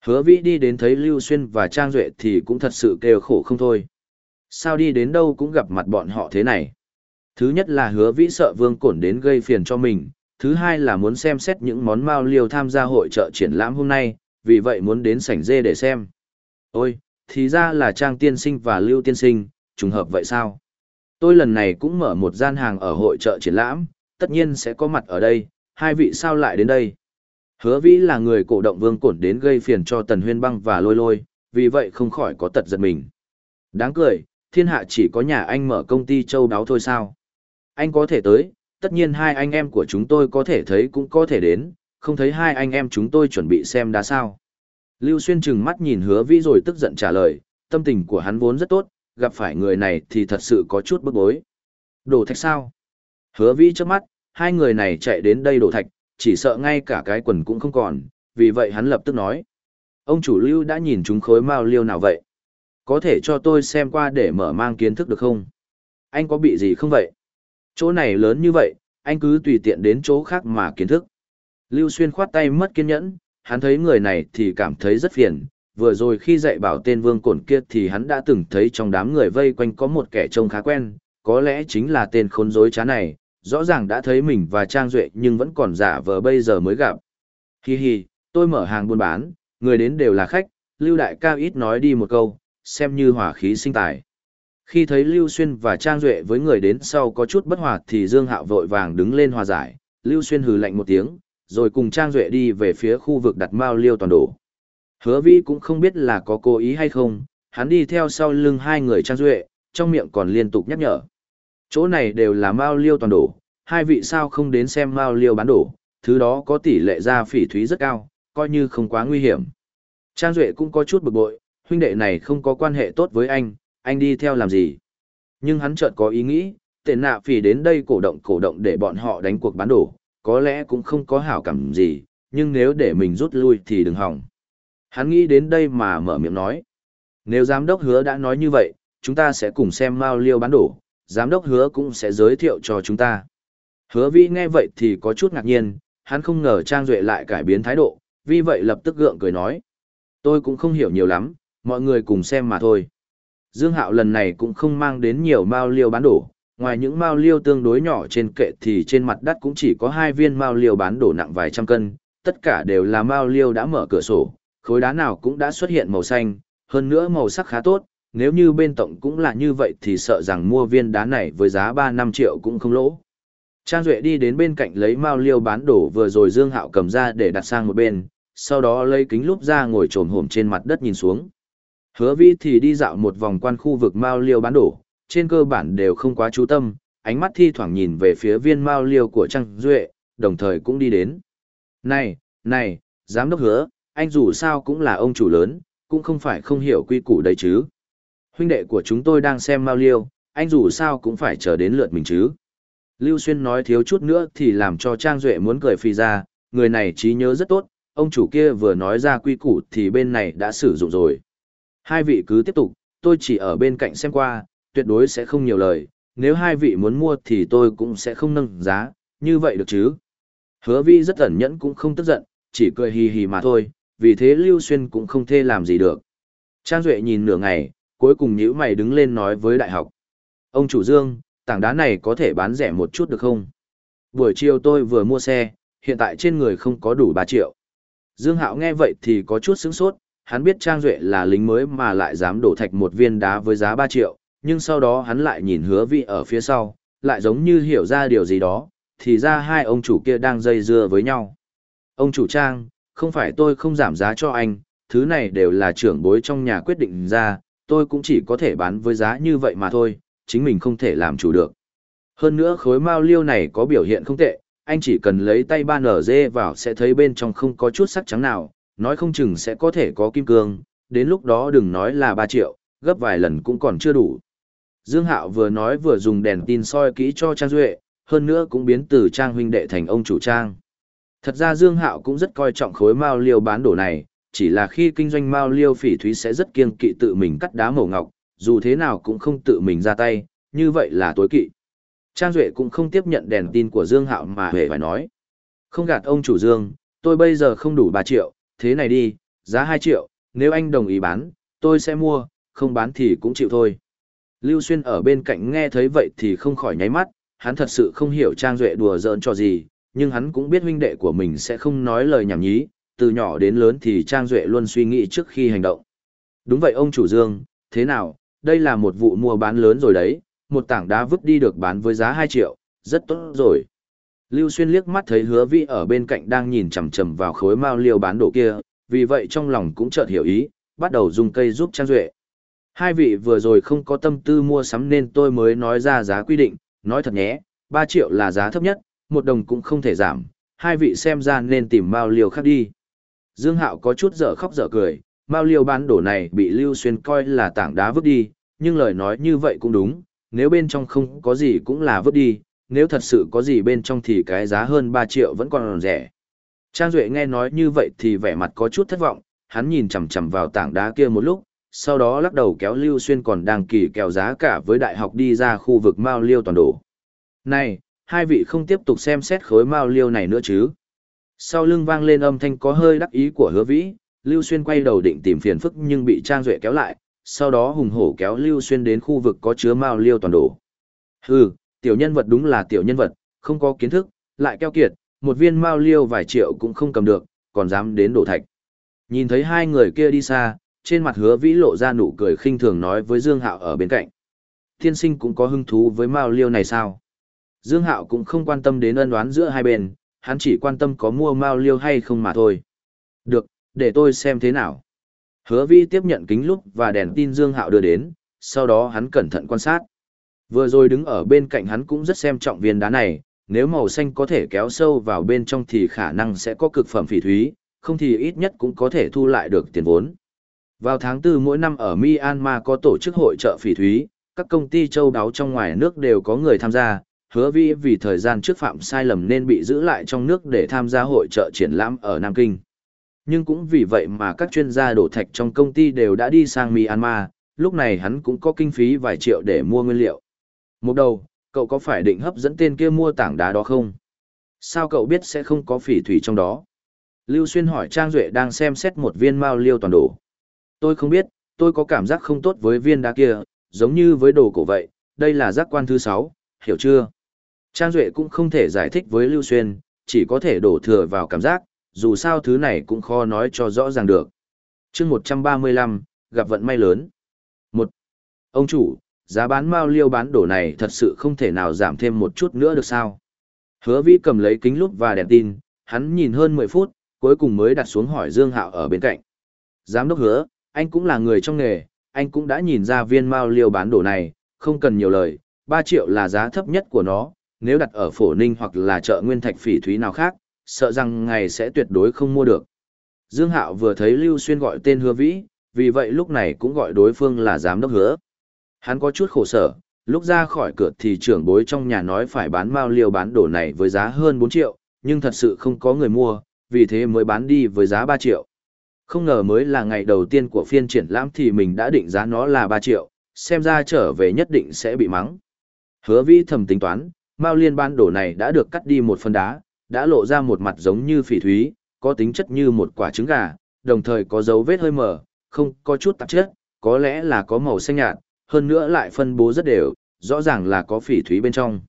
Hứa vĩ đi đến thấy Lưu Xuyên và Trang Duệ thì cũng thật sự kêu khổ không thôi. Sao đi đến đâu cũng gặp mặt bọn họ thế này? Thứ nhất là hứa vĩ sợ vương cổn đến gây phiền cho mình, thứ hai là muốn xem xét những món mao liều tham gia hội trợ triển lãm hôm nay, vì vậy muốn đến sảnh dê để xem. Ôi, thì ra là Trang Tiên Sinh và Lưu Tiên Sinh, trùng hợp vậy sao? Tôi lần này cũng mở một gian hàng ở hội trợ triển lãm, tất nhiên sẽ có mặt ở đây, hai vị sao lại đến đây? Hứa vĩ là người cổ động vương cổn đến gây phiền cho Tần Huyên Băng và Lôi Lôi, vì vậy không khỏi có tật giật mình. Đáng cười, thiên hạ chỉ có nhà anh mở công ty châu đáo thôi sao? Anh có thể tới, tất nhiên hai anh em của chúng tôi có thể thấy cũng có thể đến, không thấy hai anh em chúng tôi chuẩn bị xem đá sao. Lưu Xuyên chừng mắt nhìn hứa vĩ rồi tức giận trả lời, tâm tình của hắn vốn rất tốt, gặp phải người này thì thật sự có chút bức bối. Đổ thạch sao? Hứa vĩ trước mắt, hai người này chạy đến đây đổ thạch, chỉ sợ ngay cả cái quần cũng không còn, vì vậy hắn lập tức nói. Ông chủ lưu đã nhìn chúng khối mao liêu nào vậy? Có thể cho tôi xem qua để mở mang kiến thức được không? Anh có bị gì không vậy? Chỗ này lớn như vậy, anh cứ tùy tiện đến chỗ khác mà kiến thức. Lưu Xuyên khoát tay mất kiên nhẫn, hắn thấy người này thì cảm thấy rất phiền. Vừa rồi khi dạy bảo tên vương cổn kia thì hắn đã từng thấy trong đám người vây quanh có một kẻ trông khá quen, có lẽ chính là tên khốn rối trá này, rõ ràng đã thấy mình và Trang Duệ nhưng vẫn còn giả vờ bây giờ mới gặp. Hi hi, tôi mở hàng buôn bán, người đến đều là khách, Lưu Đại ca ít nói đi một câu, xem như hỏa khí sinh tài. Khi thấy Lưu Xuyên và Trang Duệ với người đến sau có chút bất hòa thì Dương Hạo vội vàng đứng lên hòa giải, Lưu Xuyên hừ lạnh một tiếng, rồi cùng Trang Duệ đi về phía khu vực đặt mao liêu toàn đổ. Hứa Vi cũng không biết là có cố ý hay không, hắn đi theo sau lưng hai người Trang Duệ, trong miệng còn liên tục nhắc nhở. Chỗ này đều là mao liêu toàn đổ, hai vị sao không đến xem mao liêu bán đổ, thứ đó có tỷ lệ ra phỉ thúy rất cao, coi như không quá nguy hiểm. Trang Duệ cũng có chút bực bội, huynh đệ này không có quan hệ tốt với anh, anh đi theo làm gì? Nhưng hắn chợt có ý nghĩ, tên nạ phỉ đến đây cổ động cổ động để bọn họ đánh cuộc bán đổ, có lẽ cũng không có hảo cảm gì, nhưng nếu để mình rút lui thì đừng hỏng. Hắn nghĩ đến đây mà mở miệng nói. Nếu giám đốc hứa đã nói như vậy, chúng ta sẽ cùng xem Mao Liêu bán đổ, giám đốc hứa cũng sẽ giới thiệu cho chúng ta. Hứa Vi nghe vậy thì có chút ngạc nhiên, hắn không ngờ Trang Duệ lại cải biến thái độ, vì vậy lập tức gượng cười nói. Tôi cũng không hiểu nhiều lắm, mọi người cùng xem mà thôi. Dương Hạo lần này cũng không mang đến nhiều mao liêu bán đổ, ngoài những mao liêu tương đối nhỏ trên kệ thì trên mặt đất cũng chỉ có hai viên mao liêu bán đổ nặng vài trăm cân, tất cả đều là mao liêu đã mở cửa sổ, khối đá nào cũng đã xuất hiện màu xanh, hơn nữa màu sắc khá tốt, nếu như bên tổng cũng là như vậy thì sợ rằng mua viên đá này với giá 3-5 triệu cũng không lỗ. Trang Duệ đi đến bên cạnh lấy mao liêu bán đổ vừa rồi Dương Hạo cầm ra để đặt sang một bên, sau đó lấy kính lúp ra ngồi trồm hổm trên mặt đất nhìn xuống. Hứa vi thì đi dạo một vòng quan khu vực mao liêu bán đổ, trên cơ bản đều không quá chú tâm, ánh mắt thi thoảng nhìn về phía viên mao liêu của Trang Duệ, đồng thời cũng đi đến. Này, này, giám đốc hứa, anh dù sao cũng là ông chủ lớn, cũng không phải không hiểu quy củ đấy chứ. Huynh đệ của chúng tôi đang xem mao liêu, anh dù sao cũng phải chờ đến lượt mình chứ. Lưu Xuyên nói thiếu chút nữa thì làm cho Trang Duệ muốn cười phi ra, người này trí nhớ rất tốt, ông chủ kia vừa nói ra quy củ thì bên này đã sử dụng rồi. Hai vị cứ tiếp tục, tôi chỉ ở bên cạnh xem qua, tuyệt đối sẽ không nhiều lời, nếu hai vị muốn mua thì tôi cũng sẽ không nâng giá, như vậy được chứ. Hứa vi rất ẩn nhẫn cũng không tức giận, chỉ cười hì hì mà thôi, vì thế Lưu Xuyên cũng không thể làm gì được. Trang Duệ nhìn nửa ngày, cuối cùng nhữ mày đứng lên nói với đại học. Ông chủ Dương, tảng đá này có thể bán rẻ một chút được không? Buổi chiều tôi vừa mua xe, hiện tại trên người không có đủ 3 triệu. Dương Hạo nghe vậy thì có chút sững sốt, hắn biết Trang Duệ là lính mới mà lại dám đổ thạch một viên đá với giá 3 triệu, nhưng sau đó hắn lại nhìn hứa vị ở phía sau, lại giống như hiểu ra điều gì đó, thì ra hai ông chủ kia đang dây dưa với nhau. Ông chủ Trang, không phải tôi không giảm giá cho anh, thứ này đều là trưởng bối trong nhà quyết định ra, tôi cũng chỉ có thể bán với giá như vậy mà thôi, chính mình không thể làm chủ được. Hơn nữa khối mao liêu này có biểu hiện không tệ, anh chỉ cần lấy tay ban ở dê vào sẽ thấy bên trong không có chút sắc trắng nào, nói không chừng sẽ có thể có kim cương, đến lúc đó đừng nói là 3 triệu, gấp vài lần cũng còn chưa đủ. Dương Hạo vừa nói vừa dùng đèn tin soi kỹ cho Trang Duệ, hơn nữa cũng biến từ Trang huynh đệ thành ông chủ Trang. Thật ra Dương Hạo cũng rất coi trọng khối mao liêu bán đổ này, chỉ là khi kinh doanh mao liêu phỉ thúy sẽ rất kiêng kỵ tự mình cắt đá mổ ngọc, dù thế nào cũng không tự mình ra tay, như vậy là tối kỵ. Trang Duệ cũng không tiếp nhận đèn tin của Dương Hạo mà hề phải nói. Không gạt ông chủ Dương, tôi bây giờ không đủ 3 triệu, thế này đi, giá 2 triệu, nếu anh đồng ý bán, tôi sẽ mua, không bán thì cũng chịu thôi. Lưu Xuyên ở bên cạnh nghe thấy vậy thì không khỏi nháy mắt, hắn thật sự không hiểu Trang Duệ đùa giỡn cho gì, nhưng hắn cũng biết huynh đệ của mình sẽ không nói lời nhảm nhí, từ nhỏ đến lớn thì Trang Duệ luôn suy nghĩ trước khi hành động. Đúng vậy ông chủ Dương, thế nào, đây là một vụ mua bán lớn rồi đấy, một tảng đá vứt đi được bán với giá 2 triệu, rất tốt rồi. Lưu Xuyên liếc mắt thấy hứa vi ở bên cạnh đang nhìn chầm chầm vào khối mao liêu bán đồ kia, vì vậy trong lòng cũng chợt hiểu ý, bắt đầu dùng cây giúp Trang Duệ. Hai vị vừa rồi không có tâm tư mua sắm nên tôi mới nói ra giá quy định, nói thật nhé, 3 triệu là giá thấp nhất, một đồng cũng không thể giảm, hai vị xem ra nên tìm mao liêu khác đi. Dương Hạo có chút dở khóc dở cười, mao liêu bán đổ này bị Lưu Xuyên coi là tảng đá vứt đi, nhưng lời nói như vậy cũng đúng, nếu bên trong không có gì cũng là vứt đi, nếu thật sự có gì bên trong thì cái giá hơn 3 triệu vẫn còn rẻ. Trang Duệ nghe nói như vậy thì vẻ mặt có chút thất vọng, hắn nhìn chằm chằm vào tảng đá kia một lúc, sau đó lắc đầu kéo Lưu Xuyên còn đang kỳ kèo giá cả với đại học đi ra khu vực Mao Liêu toàn đổ. Này, hai vị không tiếp tục xem xét khối Mao Liêu này nữa chứ? Sau lưng vang lên âm thanh có hơi đắc ý của hứa vĩ, Lưu Xuyên quay đầu định tìm phiền phức nhưng bị Trang Duệ kéo lại, sau đó hùng hổ kéo Lưu Xuyên đến khu vực có chứa Mao Liêu toàn đồ. Hừ, tiểu nhân vật đúng là tiểu nhân vật, không có kiến thức, lại keo kiệt, một viên Mao Liêu vài triệu cũng không cầm được, còn dám đến đổ thạch. Nhìn thấy hai người kia đi xa, trên mặt hứa vĩ lộ ra nụ cười khinh thường nói với Dương Hạo ở bên cạnh. Thiên sinh cũng có hứng thú với Mao Liêu này sao? Dương Hạo cũng không quan tâm đến ân đoán giữa hai bên, hắn chỉ quan tâm có mua Mao Liêu hay không mà thôi. Được, để tôi xem thế nào. Hứa Vi tiếp nhận kính lúc và đèn tin Dương Hạo đưa đến, sau đó hắn cẩn thận quan sát. Vừa rồi đứng ở bên cạnh hắn cũng rất xem trọng viên đá này, nếu màu xanh có thể kéo sâu vào bên trong thì khả năng sẽ có cực phẩm phỉ thúy, không thì ít nhất cũng có thể thu lại được tiền vốn. Vào tháng 4 mỗi năm ở Myanmar có tổ chức hội trợ phỉ thúy, các công ty châu đáo trong ngoài nước đều có người tham gia, hứa vi vì thời gian trước phạm sai lầm nên bị giữ lại trong nước để tham gia hội trợ triển lãm ở Nam Kinh. Nhưng cũng vì vậy mà các chuyên gia đổ thạch trong công ty đều đã đi sang Myanmar, lúc này hắn cũng có kinh phí vài triệu để mua nguyên liệu. Một đầu, cậu có phải định hấp dẫn tên kia mua tảng đá đó không? Sao cậu biết sẽ không có phỉ thủy trong đó? Lưu Xuyên hỏi Trang Duệ đang xem xét một viên mao liêu toàn đồ. Tôi không biết, tôi có cảm giác không tốt với viên đá kia, giống như với đồ cổ vậy, đây là giác quan thứ 6, hiểu chưa? Trang Duệ cũng không thể giải thích với Lưu Xuyên, chỉ có thể đổ thừa vào cảm giác, dù sao thứ này cũng khó nói cho rõ ràng được. chương 135, gặp vận may lớn. một Ông chủ, giá bán mao liêu bán đổ này thật sự không thể nào giảm thêm một chút nữa được sao? Hứa vĩ cầm lấy kính lúp và đèn tin, hắn nhìn hơn 10 phút, cuối cùng mới đặt xuống hỏi Dương Hạo ở bên cạnh. Giám đốc hứa, anh cũng là người trong nghề, anh cũng đã nhìn ra viên mao liêu bán đổ này, không cần nhiều lời, 3 triệu là giá thấp nhất của nó, nếu đặt ở phổ ninh hoặc là chợ nguyên thạch phỉ thúy nào khác, sợ rằng ngày sẽ tuyệt đối không mua được. Dương Hạo vừa thấy Lưu Xuyên gọi tên hứa vĩ, vì vậy lúc này cũng gọi đối phương là giám đốc hứa. Hắn có chút khổ sở, lúc ra khỏi cửa thì trưởng bối trong nhà nói phải bán mao liêu bán đồ này với giá hơn 4 triệu, nhưng thật sự không có người mua, vì thế mới bán đi với giá 3 triệu. Không ngờ mới là ngày đầu tiên của phiên triển lãm thì mình đã định giá nó là 3 triệu, xem ra trở về nhất định sẽ bị mắng. Hứa Vĩ thầm tính toán, Mao liên ban đổ này đã được cắt đi một phần đá, đã lộ ra một mặt giống như phỉ thúy, có tính chất như một quả trứng gà, đồng thời có dấu vết hơi mờ, không có chút tạp chất, có lẽ là có màu xanh nhạt, hơn nữa lại phân bố rất đều, rõ ràng là có phỉ thúy bên trong.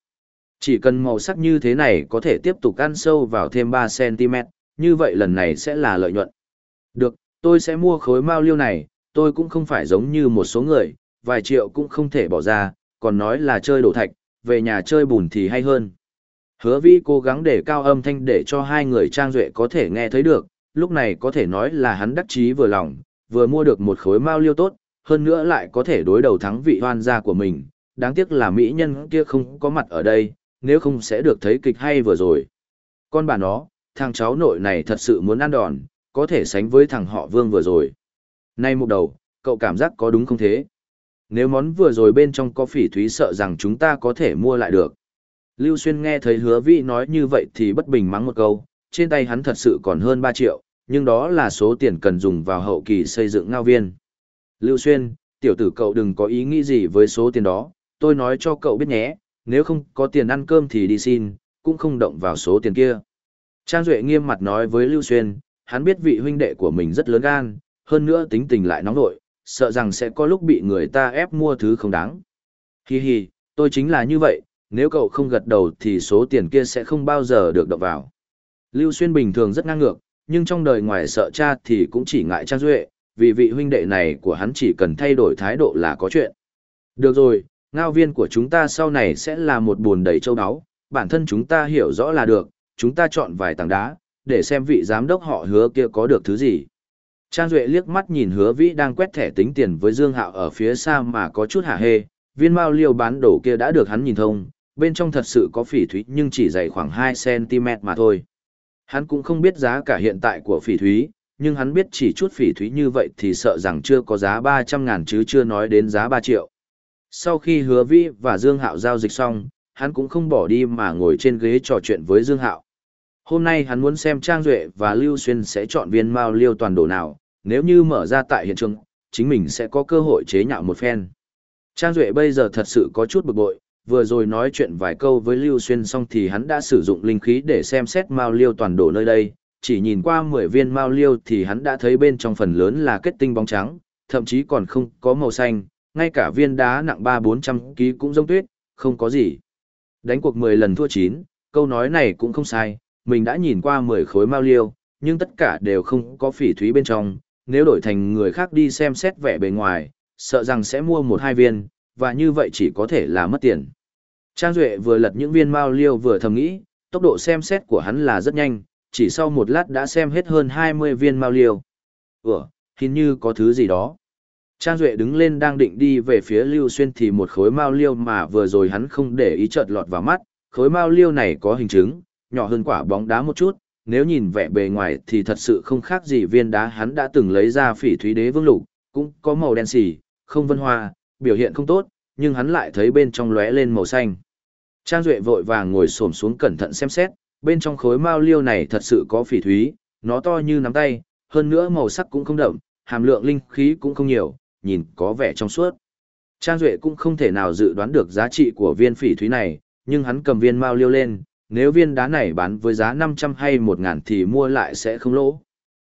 Chỉ cần màu sắc như thế này có thể tiếp tục ăn sâu vào thêm 3cm, như vậy lần này sẽ là lợi nhuận. Được, tôi sẽ mua khối mao liêu này, tôi cũng không phải giống như một số người, vài triệu cũng không thể bỏ ra, còn nói là chơi đổ thạch, về nhà chơi bùn thì hay hơn. Hứa vi cố gắng để cao âm thanh để cho hai người trang duệ có thể nghe thấy được, lúc này có thể nói là hắn đắc chí vừa lòng, vừa mua được một khối mao liêu tốt, hơn nữa lại có thể đối đầu thắng vị hoan gia của mình, đáng tiếc là mỹ nhân kia không có mặt ở đây, nếu không sẽ được thấy kịch hay vừa rồi. Con bà nó, thằng cháu nội này thật sự muốn ăn đòn, có thể sánh với thằng họ vương vừa rồi. Nay một đầu, cậu cảm giác có đúng không thế? Nếu món vừa rồi bên trong có phỉ thúy sợ rằng chúng ta có thể mua lại được. Lưu Xuyên nghe thấy hứa vĩ nói như vậy thì bất bình mắng một câu, trên tay hắn thật sự còn hơn 3 triệu, nhưng đó là số tiền cần dùng vào hậu kỳ xây dựng ngao viên. Lưu Xuyên, tiểu tử cậu đừng có ý nghĩ gì với số tiền đó, tôi nói cho cậu biết nhé, nếu không có tiền ăn cơm thì đi xin, cũng không động vào số tiền kia. Trang Duệ nghiêm mặt nói với Lưu Xuyên, hắn biết vị huynh đệ của mình rất lớn gan, hơn nữa tính tình lại nóng nội, sợ rằng sẽ có lúc bị người ta ép mua thứ không đáng. Hi hi, tôi chính là như vậy, nếu cậu không gật đầu thì số tiền kia sẽ không bao giờ được động vào. Lưu Xuyên bình thường rất ngang ngược, nhưng trong đời ngoài sợ cha thì cũng chỉ ngại Trang Duệ, vì vị huynh đệ này của hắn chỉ cần thay đổi thái độ là có chuyện. Được rồi, ngao viên của chúng ta sau này sẽ là một buồn đầy châu áo, bản thân chúng ta hiểu rõ là được, chúng ta chọn vài tảng đá, để xem vị giám đốc họ hứa kia có được thứ gì. Trang Duệ liếc mắt nhìn hứa vĩ đang quét thẻ tính tiền với Dương Hạo ở phía xa mà có chút hả hê, viên mao liêu bán đổ kia đã được hắn nhìn thông, bên trong thật sự có phỉ thúy nhưng chỉ dày khoảng 2cm mà thôi. Hắn cũng không biết giá cả hiện tại của phỉ thúy, nhưng hắn biết chỉ chút phỉ thúy như vậy thì sợ rằng chưa có giá 300 ngàn chứ chưa nói đến giá 3 triệu. Sau khi hứa vĩ và Dương Hạo giao dịch xong, hắn cũng không bỏ đi mà ngồi trên ghế trò chuyện với Dương Hạo. Hôm nay hắn muốn xem Trang Duệ và Lưu Xuyên sẽ chọn viên mao liêu toàn đồ nào, nếu như mở ra tại hiện trường, chính mình sẽ có cơ hội chế nhạo một phen. Trang Duệ bây giờ thật sự có chút bực bội, vừa rồi nói chuyện vài câu với Lưu Xuyên xong thì hắn đã sử dụng linh khí để xem xét mao liêu toàn đồ nơi đây, chỉ nhìn qua 10 viên mao liêu thì hắn đã thấy bên trong phần lớn là kết tinh bóng trắng, thậm chí còn không có màu xanh, ngay cả viên đá nặng 3-400 kg cũng giống tuyết, không có gì. Đánh cuộc 10 lần thua 9, câu nói này cũng không sai, mình đã nhìn qua 10 khối mao liêu, nhưng tất cả đều không có phỉ thúy bên trong, nếu đổi thành người khác đi xem xét vẻ bề ngoài, sợ rằng sẽ mua một hai viên, và như vậy chỉ có thể là mất tiền. Trang Duệ vừa lật những viên mao liêu vừa thầm nghĩ, tốc độ xem xét của hắn là rất nhanh, chỉ sau một lát đã xem hết hơn 20 viên mao liêu. Ủa, hình như có thứ gì đó. Trang Duệ đứng lên đang định đi về phía Lưu Xuyên thì một khối mao liêu mà vừa rồi hắn không để ý chợt lọt vào mắt, khối mao liêu này có hình chứng, nhỏ hơn quả bóng đá một chút, nếu nhìn vẻ bề ngoài thì thật sự không khác gì viên đá hắn đã từng lấy ra phỉ thúy đế vương lục, cũng có màu đen xỉ, không vân hoa, biểu hiện không tốt, nhưng hắn lại thấy bên trong lóe lên màu xanh. Trang Duệ vội vàng ngồi xổm xuống cẩn thận xem xét, bên trong khối mao liêu này thật sự có phỉ thúy, nó to như nắm tay, hơn nữa màu sắc cũng không đậm, hàm lượng linh khí cũng không nhiều, nhìn có vẻ trong suốt. Trang Duệ cũng không thể nào dự đoán được giá trị của viên phỉ thúy này, nhưng hắn cầm viên mao liêu lên, nếu viên đá này bán với giá 500 hay 1000 thì mua lại sẽ không lỗ.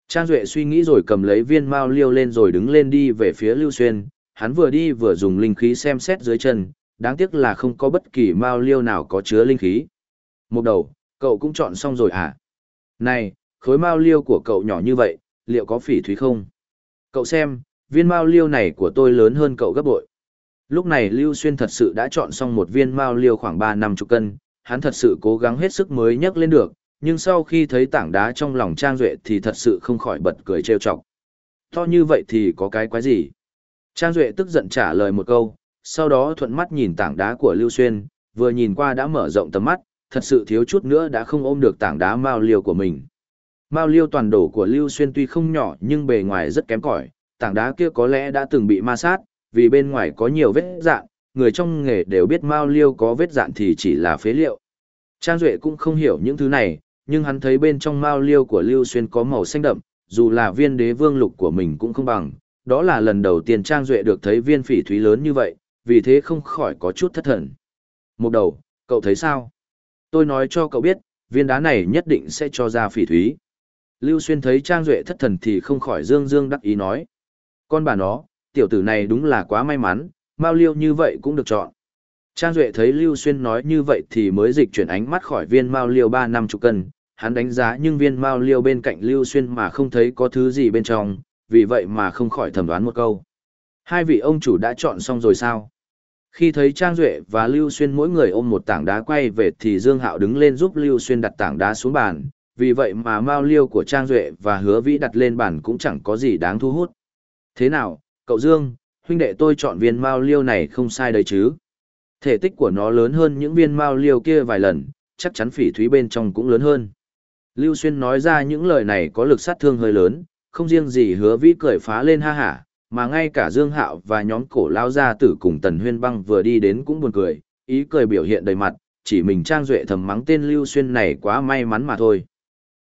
Trang Duệ suy nghĩ rồi cầm lấy viên mao liêu lên rồi đứng lên đi về phía Lưu Xuyên, hắn vừa đi vừa dùng linh khí xem xét dưới chân, đáng tiếc là không có bất kỳ mao liêu nào có chứa linh khí. Một đầu, cậu cũng chọn xong rồi à? Này, khối mao liêu của cậu nhỏ như vậy, liệu có phỉ thúy không? Cậu xem, viên mao liêu này của tôi lớn hơn cậu gấp bội. Lúc này Lưu Xuyên thật sự đã chọn xong một viên mao liêu khoảng 3 năm chục cân, hắn thật sự cố gắng hết sức mới nhấc lên được, nhưng sau khi thấy tảng đá trong lòng Trang Duệ thì thật sự không khỏi bật cười trêu chọc. To như vậy thì có cái quái gì? Trang Duệ tức giận trả lời một câu, sau đó thuận mắt nhìn tảng đá của Lưu Xuyên, vừa nhìn qua đã mở rộng tầm mắt, thật sự thiếu chút nữa đã không ôm được tảng đá mao liêu của mình. Mao liêu toàn đổ của Lưu Xuyên tuy không nhỏ nhưng bề ngoài rất kém cỏi, tảng đá kia có lẽ đã từng bị ma sát, vì bên ngoài có nhiều vết dạn, người trong nghề đều biết Mao Liêu có vết dạn thì chỉ là phế liệu. Trang Duệ cũng không hiểu những thứ này, nhưng hắn thấy bên trong mao liêu của Lưu Xuyên có màu xanh đậm, dù là viên đế vương lục của mình cũng không bằng, đó là lần đầu tiên Trang Duệ được thấy viên phỉ thúy lớn như vậy, vì thế không khỏi có chút thất thần. Một đầu, cậu thấy sao? Tôi nói cho cậu biết, viên đá này nhất định sẽ cho ra phỉ thúy. Lưu Xuyên thấy Trang Duệ thất thần thì không khỏi dương dương đắc ý nói. Con bà nó, tiểu tử này đúng là quá may mắn, Mao Liêu như vậy cũng được chọn. Trang Duệ thấy Lưu Xuyên nói như vậy thì mới dịch chuyển ánh mắt khỏi viên Mao Liêu ba năm chục cân, hắn đánh giá nhưng viên Mao Liêu bên cạnh Lưu Xuyên mà không thấy có thứ gì bên trong, vì vậy mà không khỏi thẩm đoán một câu. Hai vị ông chủ đã chọn xong rồi sao? Khi thấy Trang Duệ và Lưu Xuyên mỗi người ôm một tảng đá quay về thì Dương Hạo đứng lên giúp Lưu Xuyên đặt tảng đá xuống bàn, vì vậy mà Mao Liêu của Trang Duệ và Hứa Vĩ đặt lên bàn cũng chẳng có gì đáng thu hút. Thế nào, cậu Dương, huynh đệ tôi chọn viên Mao Liêu này không sai đấy chứ? Thể tích của nó lớn hơn những viên Mao Liêu kia vài lần, chắc chắn phỉ thúy bên trong cũng lớn hơn. Lưu Xuyên nói ra những lời này có lực sát thương hơi lớn, không riêng gì Hứa Vĩ cười phá lên ha hả, mà ngay cả Dương Hạo và nhóm cổ lao gia tử cùng Tần Huyên Băng vừa đi đến cũng buồn cười, ý cười biểu hiện đầy mặt, chỉ mình Trang Duệ thầm mắng tên Lưu Xuyên này quá may mắn mà thôi.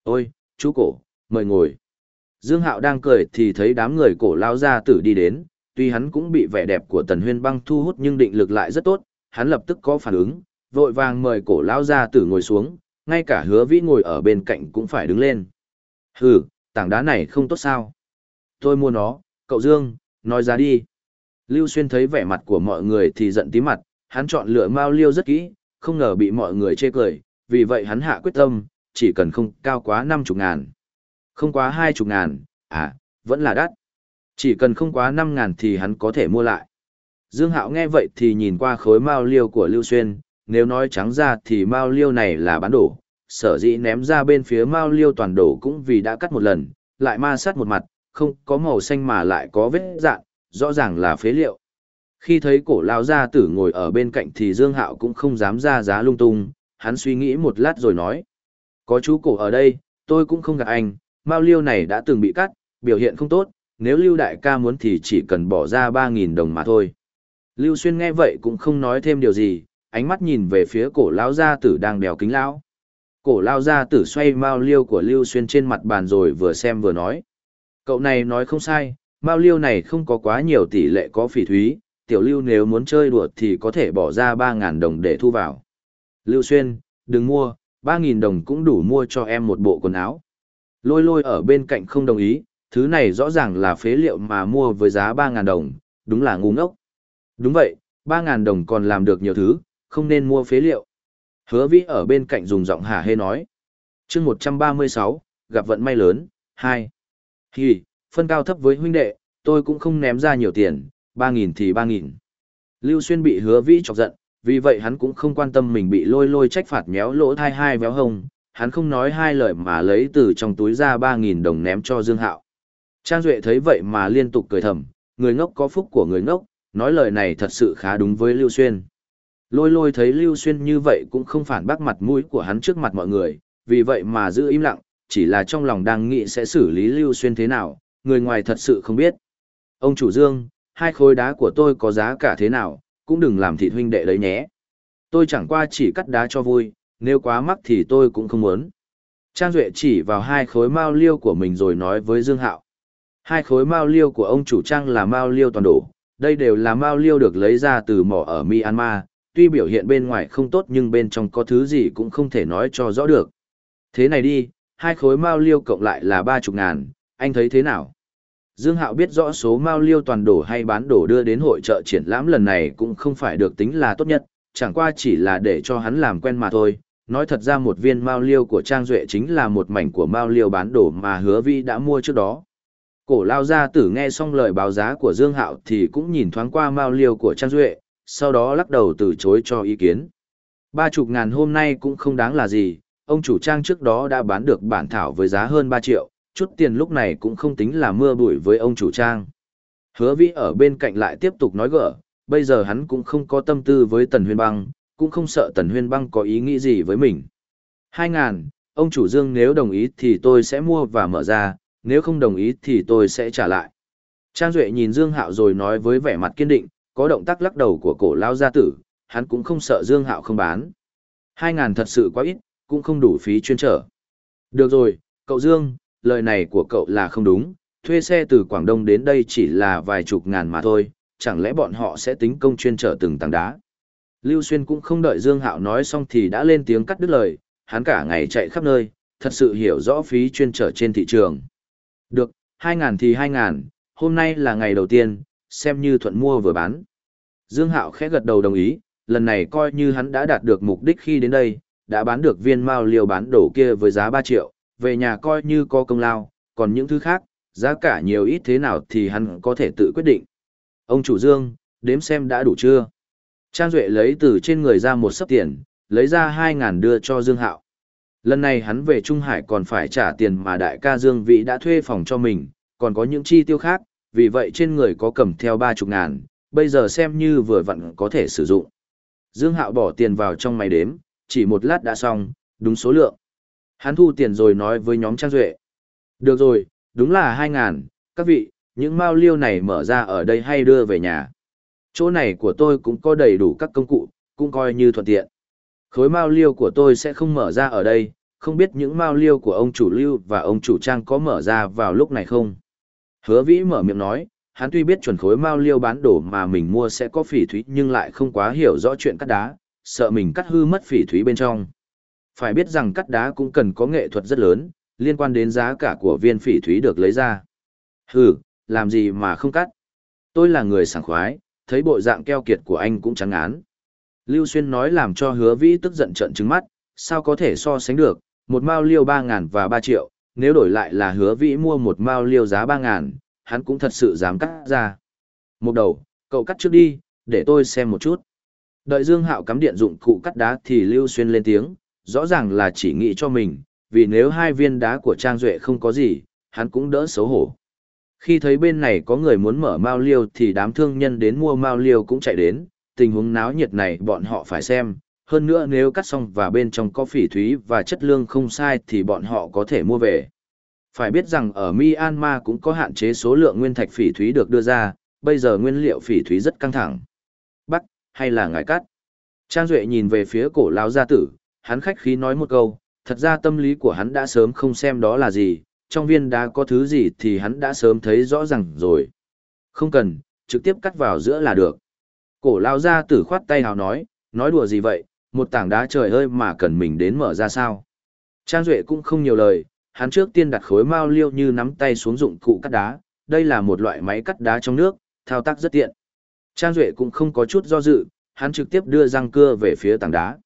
Ôi, chú cổ, mời ngồi. Dương Hạo đang cười thì thấy đám người cổ lao gia tử đi đến, tuy hắn cũng bị vẻ đẹp của Tần Huyên Băng thu hút nhưng định lực lại rất tốt, hắn lập tức có phản ứng, vội vàng mời cổ Lão gia tử ngồi xuống, ngay cả hứa vĩ ngồi ở bên cạnh cũng phải đứng lên. Hừ, tảng đá này không tốt sao? Tôi mua nó, cậu Dương, nói ra đi. Lưu Xuyên thấy vẻ mặt của mọi người thì giận tí mặt, hắn chọn lựa Mao Liêu rất kỹ, không ngờ bị mọi người chê cười, vì vậy hắn hạ quyết tâm, chỉ cần không cao quá năm chục ngàn. Không quá hai chục ngàn, à, vẫn là đắt. Chỉ cần không quá năm ngàn thì hắn có thể mua lại. Dương Hạo nghe vậy thì nhìn qua khối Mao Liêu của Lưu Xuyên, nếu nói trắng ra thì Mao Liêu này là bán đổ, sở dĩ ném ra bên phía Mao Liêu toàn đổ cũng vì đã cắt một lần, lại ma sát một mặt, không có màu xanh mà lại có vết dạn, rõ ràng là phế liệu. Khi thấy cổ lao gia tử ngồi ở bên cạnh thì Dương Hạo cũng không dám ra giá lung tung, hắn suy nghĩ một lát rồi nói. Có chú cổ ở đây, tôi cũng không gặp anh, mao liêu này đã từng bị cắt, biểu hiện không tốt, nếu Lưu Đại ca muốn thì chỉ cần bỏ ra 3.000 đồng mà thôi. Lưu Xuyên nghe vậy cũng không nói thêm điều gì, ánh mắt nhìn về phía cổ lao gia tử đang đèo kính lão. Cổ lao gia tử xoay mao liêu của Lưu Xuyên trên mặt bàn rồi vừa xem vừa nói. Cậu này nói không sai, Mao Liêu này không có quá nhiều tỷ lệ có phỉ thúy, tiểu Lưu nếu muốn chơi đùa thì có thể bỏ ra 3.000 đồng để thu vào. Lưu Xuyên, đừng mua, 3.000 đồng cũng đủ mua cho em một bộ quần áo. Lôi lôi ở bên cạnh không đồng ý, thứ này rõ ràng là phế liệu mà mua với giá 3.000 đồng, đúng là ngu ngốc. Đúng vậy, 3.000 đồng còn làm được nhiều thứ, không nên mua phế liệu. Hứa vĩ ở bên cạnh dùng giọng hả hê nói. chương 136, gặp vận may lớn, 2. Hì, phân cao thấp với huynh đệ, tôi cũng không ném ra nhiều tiền, 3.000 thì 3.000. Lưu Xuyên bị hứa vĩ chọc giận, vì vậy hắn cũng không quan tâm mình bị lôi lôi trách phạt méo lỗ thai hai véo hồng. hắn không nói hai lời mà lấy từ trong túi ra 3.000 đồng ném cho Dương Hạo. Trang Duệ thấy vậy mà liên tục cười thầm, người ngốc có phúc của người ngốc, nói lời này thật sự khá đúng với Lưu Xuyên. Lôi lôi thấy Lưu Xuyên như vậy cũng không phản bác mặt mũi của hắn trước mặt mọi người, vì vậy mà giữ im lặng, chỉ là trong lòng đang nghĩ sẽ xử lý Lưu Xuyên thế nào, người ngoài thật sự không biết. Ông chủ Dương, hai khối đá của tôi có giá cả thế nào, cũng đừng làm thịt huynh đệ đấy nhé. Tôi chẳng qua chỉ cắt đá cho vui, nếu quá mắc thì tôi cũng không muốn. Trang Duệ chỉ vào hai khối mao liêu của mình rồi nói với Dương Hạo. Hai khối mao liêu của ông chủ Trang là mao liêu toàn đổ, đây đều là mao liêu được lấy ra từ mỏ ở Myanmar, tuy biểu hiện bên ngoài không tốt nhưng bên trong có thứ gì cũng không thể nói cho rõ được. Thế này đi, hai khối mao liêu cộng lại là ba chục ngàn, anh thấy thế nào? Dương Hạo biết rõ số mao liêu toàn đổ hay bán đổ đưa đến hội trợ triển lãm lần này cũng không phải được tính là tốt nhất, chẳng qua chỉ là để cho hắn làm quen mà thôi. Nói thật ra một viên mao liêu của Trang Duệ chính là một mảnh của mao liêu bán đổ mà hứa vi đã mua trước đó. Cổ lao gia tử nghe xong lời báo giá của Dương Hạo thì cũng nhìn thoáng qua mao liêu của Trang Duệ, sau đó lắc đầu từ chối cho ý kiến. Ba chục ngàn hôm nay cũng không đáng là gì, ông chủ trang trước đó đã bán được bản thảo với giá hơn 3 triệu, chút tiền lúc này cũng không tính là mưa bụi với ông chủ trang. Hứa vĩ ở bên cạnh lại tiếp tục nói gỡ, bây giờ hắn cũng không có tâm tư với Tần Huyên Băng, cũng không sợ Tần Huyên Băng có ý nghĩ gì với mình. Hai ngàn, ông chủ Dương nếu đồng ý thì tôi sẽ mua và mở ra, nếu không đồng ý thì tôi sẽ trả lại. Trang Duệ nhìn Dương Hạo rồi nói với vẻ mặt kiên định, có động tác lắc đầu của cổ lao gia tử, hắn cũng không sợ Dương Hạo không bán. Hai ngàn thật sự quá ít, cũng không đủ phí chuyên trở. Được rồi, cậu Dương, lời này của cậu là không đúng, thuê xe từ Quảng Đông đến đây chỉ là vài chục ngàn mà thôi, chẳng lẽ bọn họ sẽ tính công chuyên trở từng tảng đá. Lưu Xuyên cũng không đợi Dương Hạo nói xong thì đã lên tiếng cắt đứt lời, hắn cả ngày chạy khắp nơi, thật sự hiểu rõ phí chuyên trở trên thị trường. Được, 2.000 thì 2.000, hôm nay là ngày đầu tiên, xem như thuận mua vừa bán. Dương Hạo khẽ gật đầu đồng ý, lần này coi như hắn đã đạt được mục đích khi đến đây, đã bán được viên mao liều bán đổ kia với giá 3 triệu, về nhà coi như có công lao, còn những thứ khác, giá cả nhiều ít thế nào thì hắn có thể tự quyết định. Ông chủ Dương, đếm xem đã đủ chưa? Trang Duệ lấy từ trên người ra một sấp tiền, lấy ra 2.000 đưa cho Dương Hạo. Lần này hắn về Trung Hải còn phải trả tiền mà đại ca Dương Vĩ đã thuê phòng cho mình, còn có những chi tiêu khác, vì vậy trên người có cầm theo 30 ngàn, bây giờ xem như vừa vặn có thể sử dụng. Dương Hạo bỏ tiền vào trong máy đếm, chỉ một lát đã xong, đúng số lượng. Hắn thu tiền rồi nói với nhóm Trang Duệ. Được rồi, đúng là hai ngàn, các vị, những mao liêu này mở ra ở đây hay đưa về nhà. Chỗ này của tôi cũng có đầy đủ các công cụ, cũng coi như thuận tiện. Khối mao liêu của tôi sẽ không mở ra ở đây, không biết những mao liêu của ông chủ lưu và ông chủ trang có mở ra vào lúc này không? Hứa vĩ mở miệng nói, hắn tuy biết chuẩn khối mao liêu bán đồ mà mình mua sẽ có phỉ thúy nhưng lại không quá hiểu rõ chuyện cắt đá, sợ mình cắt hư mất phỉ thúy bên trong. Phải biết rằng cắt đá cũng cần có nghệ thuật rất lớn, liên quan đến giá cả của viên phỉ thúy được lấy ra. Hừ, làm gì mà không cắt? Tôi là người sảng khoái, thấy bộ dạng keo kiệt của anh cũng trắng án. Lưu Xuyên nói làm cho hứa vĩ tức giận trận trứng mắt, sao có thể so sánh được, một mao liêu 3 ngàn và 3 triệu, nếu đổi lại là hứa vĩ mua một mao liêu giá 3 ngàn, hắn cũng thật sự dám cắt ra. Một đầu, cậu cắt trước đi, để tôi xem một chút. Đợi Dương Hạo cắm điện dụng cụ cắt đá thì Lưu Xuyên lên tiếng, rõ ràng là chỉ nghĩ cho mình, vì nếu hai viên đá của Trang Duệ không có gì, hắn cũng đỡ xấu hổ. Khi thấy bên này có người muốn mở mao liêu thì đám thương nhân đến mua mao liêu cũng chạy đến, tình huống náo nhiệt này bọn họ phải xem, hơn nữa nếu cắt xong và bên trong có phỉ thúy và chất lương không sai thì bọn họ có thể mua về. Phải biết rằng ở Myanmar cũng có hạn chế số lượng nguyên thạch phỉ thúy được đưa ra, bây giờ nguyên liệu phỉ thúy rất căng thẳng. Bắc, hay là ngài cắt? Trang Duệ nhìn về phía cổ lão gia tử, hắn khách khí nói một câu, thật ra tâm lý của hắn đã sớm không xem đó là gì, trong viên đá có thứ gì thì hắn đã sớm thấy rõ ràng rồi. Không cần, trực tiếp cắt vào giữa là được. Cổ lao ra tử khoát tay hào nói, nói đùa gì vậy, một tảng đá trời ơi mà cần mình đến mở ra sao. Trang Duệ cũng không nhiều lời, hắn trước tiên đặt khối mao liêu như nắm tay xuống dụng cụ cắt đá, đây là một loại máy cắt đá trong nước, thao tác rất tiện. Trang Duệ cũng không có chút do dự, hắn trực tiếp đưa răng cưa về phía tảng đá.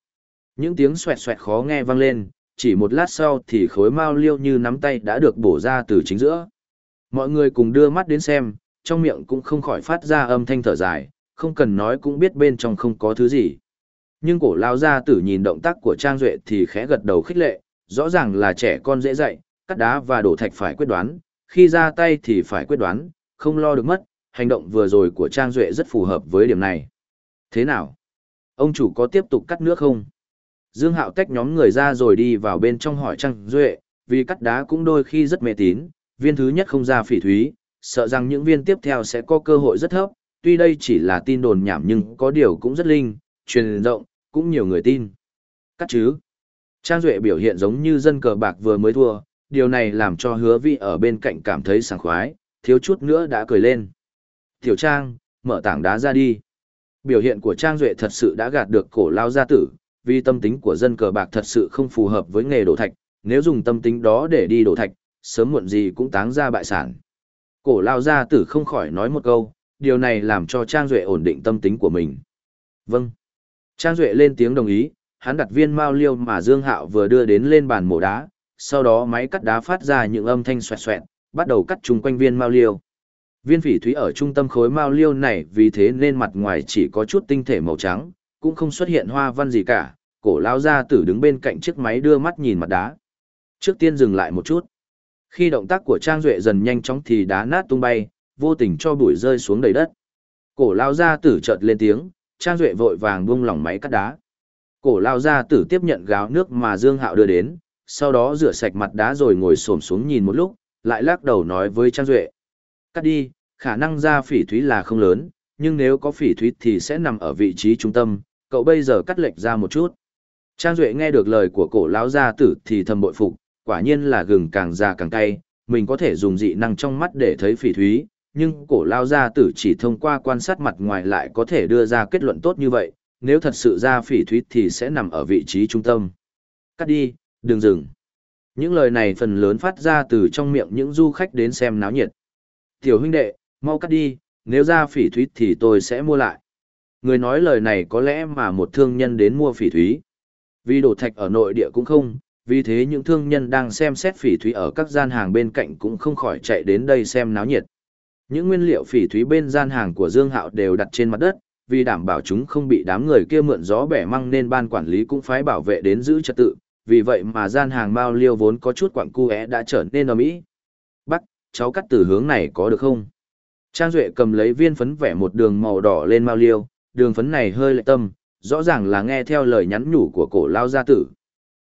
Những tiếng xoẹt xoẹt khó nghe vang lên, chỉ một lát sau thì khối mao liêu như nắm tay đã được bổ ra từ chính giữa. Mọi người cùng đưa mắt đến xem, trong miệng cũng không khỏi phát ra âm thanh thở dài, không cần nói cũng biết bên trong không có thứ gì. Nhưng cổ lao ra tử nhìn động tác của Trang Duệ thì khẽ gật đầu khích lệ, rõ ràng là trẻ con dễ dạy, cắt đá và đổ thạch phải quyết đoán, khi ra tay thì phải quyết đoán, không lo được mất, hành động vừa rồi của Trang Duệ rất phù hợp với điểm này. Thế nào? Ông chủ có tiếp tục cắt nước không? Dương Hạo tách nhóm người ra rồi đi vào bên trong hỏi Trang Duệ, vì cắt đá cũng đôi khi rất mê tín, viên thứ nhất không ra phỉ thúy, sợ rằng những viên tiếp theo sẽ có cơ hội rất thấp, tuy đây chỉ là tin đồn nhảm nhưng có điều cũng rất linh, truyền rộng, cũng nhiều người tin. Cắt chứ. Trang Duệ biểu hiện giống như dân cờ bạc vừa mới thua, điều này làm cho hứa vị ở bên cạnh cảm thấy sảng khoái, thiếu chút nữa đã cười lên. Tiểu Trang, mở tảng đá ra đi. Biểu hiện của Trang Duệ thật sự đã gạt được cổ lao gia tử, vì tâm tính của dân cờ bạc thật sự không phù hợp với nghề đổ thạch, nếu dùng tâm tính đó để đi đổ thạch, sớm muộn gì cũng táng ra bại sản. Cổ lao gia tử không khỏi nói một câu, điều này làm cho Trang Duệ ổn định tâm tính của mình. Vâng. Trang Duệ lên tiếng đồng ý, hắn đặt viên mao liêu mà Dương Hạo vừa đưa đến lên bàn mổ đá, sau đó máy cắt đá phát ra những âm thanh xoẹt xoẹt, bắt đầu cắt chung quanh viên mao liêu. Viên phỉ thúy ở trung tâm khối mao liêu này vì thế nên mặt ngoài chỉ có chút tinh thể màu trắng, cũng không xuất hiện hoa văn gì cả, cổ lao ra tử đứng bên cạnh chiếc máy đưa mắt nhìn mặt đá. Trước tiên dừng lại một chút. Khi động tác của Trang Duệ dần nhanh chóng thì đá nát tung bay, vô tình cho bụi rơi xuống đầy đất. Cổ lao ra tử chợt lên tiếng, Trang Duệ vội vàng buông lỏng máy cắt đá. Cổ lao ra tử tiếp nhận gáo nước mà Dương Hạo đưa đến, sau đó rửa sạch mặt đá rồi ngồi xổm xuống nhìn một lúc, lại lắc đầu nói với Trang Duệ. Cắt đi, khả năng ra phỉ thúy là không lớn, nhưng nếu có phỉ thúy thì sẽ nằm ở vị trí trung tâm, cậu bây giờ cắt lệch ra một chút. Trang Duệ nghe được lời của cổ lão gia tử thì thầm bội phục, quả nhiên là gừng càng già càng cay, mình có thể dùng dị năng trong mắt để thấy phỉ thúy, nhưng cổ lao gia tử chỉ thông qua quan sát mặt ngoài lại có thể đưa ra kết luận tốt như vậy, nếu thật sự ra phỉ thúy thì sẽ nằm ở vị trí trung tâm. Cắt đi, đừng dừng. Những lời này phần lớn phát ra từ trong miệng những du khách đến xem náo nhiệt. Tiểu huynh đệ, mau cắt đi, nếu ra phỉ thúy thì tôi sẽ mua lại. Người nói lời này có lẽ mà một thương nhân đến mua phỉ thúy. Vì đổ thạch ở nội địa cũng không, vì thế những thương nhân đang xem xét phỉ thúy ở các gian hàng bên cạnh cũng không khỏi chạy đến đây xem náo nhiệt. Những nguyên liệu phỉ thúy bên gian hàng của Dương Hạo đều đặt trên mặt đất, vì đảm bảo chúng không bị đám người kia mượn gió bẻ măng nên ban quản lý cũng phải bảo vệ đến giữ trật tự, vì vậy mà gian hàng bao liêu vốn có chút quặng cu é đã trở nên ầm ĩ. Bắt, cháu cắt từ hướng này có được không? Trang Duệ cầm lấy viên phấn vẽ một đường màu đỏ lên bao liêu, đường phấn này hơi lệ tâm, rõ ràng là nghe theo lời nhắn nhủ của cổ lao gia tử.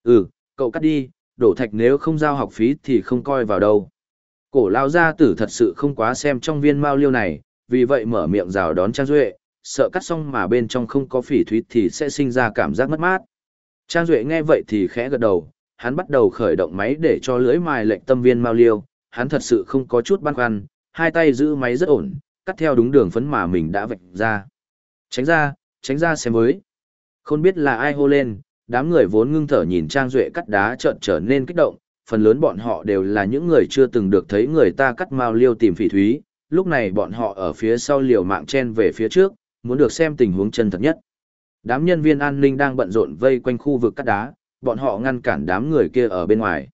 Ừ, cậu cắt đi, đổ thạch nếu không giao học phí thì không coi vào đâu. Cổ lao gia tử thật sự không quá xem trong viên mao liêu này, vì vậy mở miệng rào đón Trang Duệ, sợ cắt xong mà bên trong không có phỉ thúy thì sẽ sinh ra cảm giác mất mát. Trang Duệ nghe vậy thì khẽ gật đầu, hắn bắt đầu khởi động máy để cho lưỡi mài lệnh tâm viên mao liêu, hắn thật sự không có chút băn khoăn, hai tay giữ máy rất ổn, cắt theo đúng đường phấn mà mình đã vạch ra. Tránh ra, tránh ra xem với. Không biết là ai hô lên, đám người vốn ngưng thở nhìn Trang Duệ cắt đá trợn trở nên kích động, phần lớn bọn họ đều là những người chưa từng được thấy người ta cắt mao liêu tìm phỉ thúy, lúc này bọn họ ở phía sau liều mạng chen về phía trước, muốn được xem tình huống chân thật nhất. Đám nhân viên an ninh đang bận rộn vây quanh khu vực cắt đá, bọn họ ngăn cản đám người kia ở bên ngoài.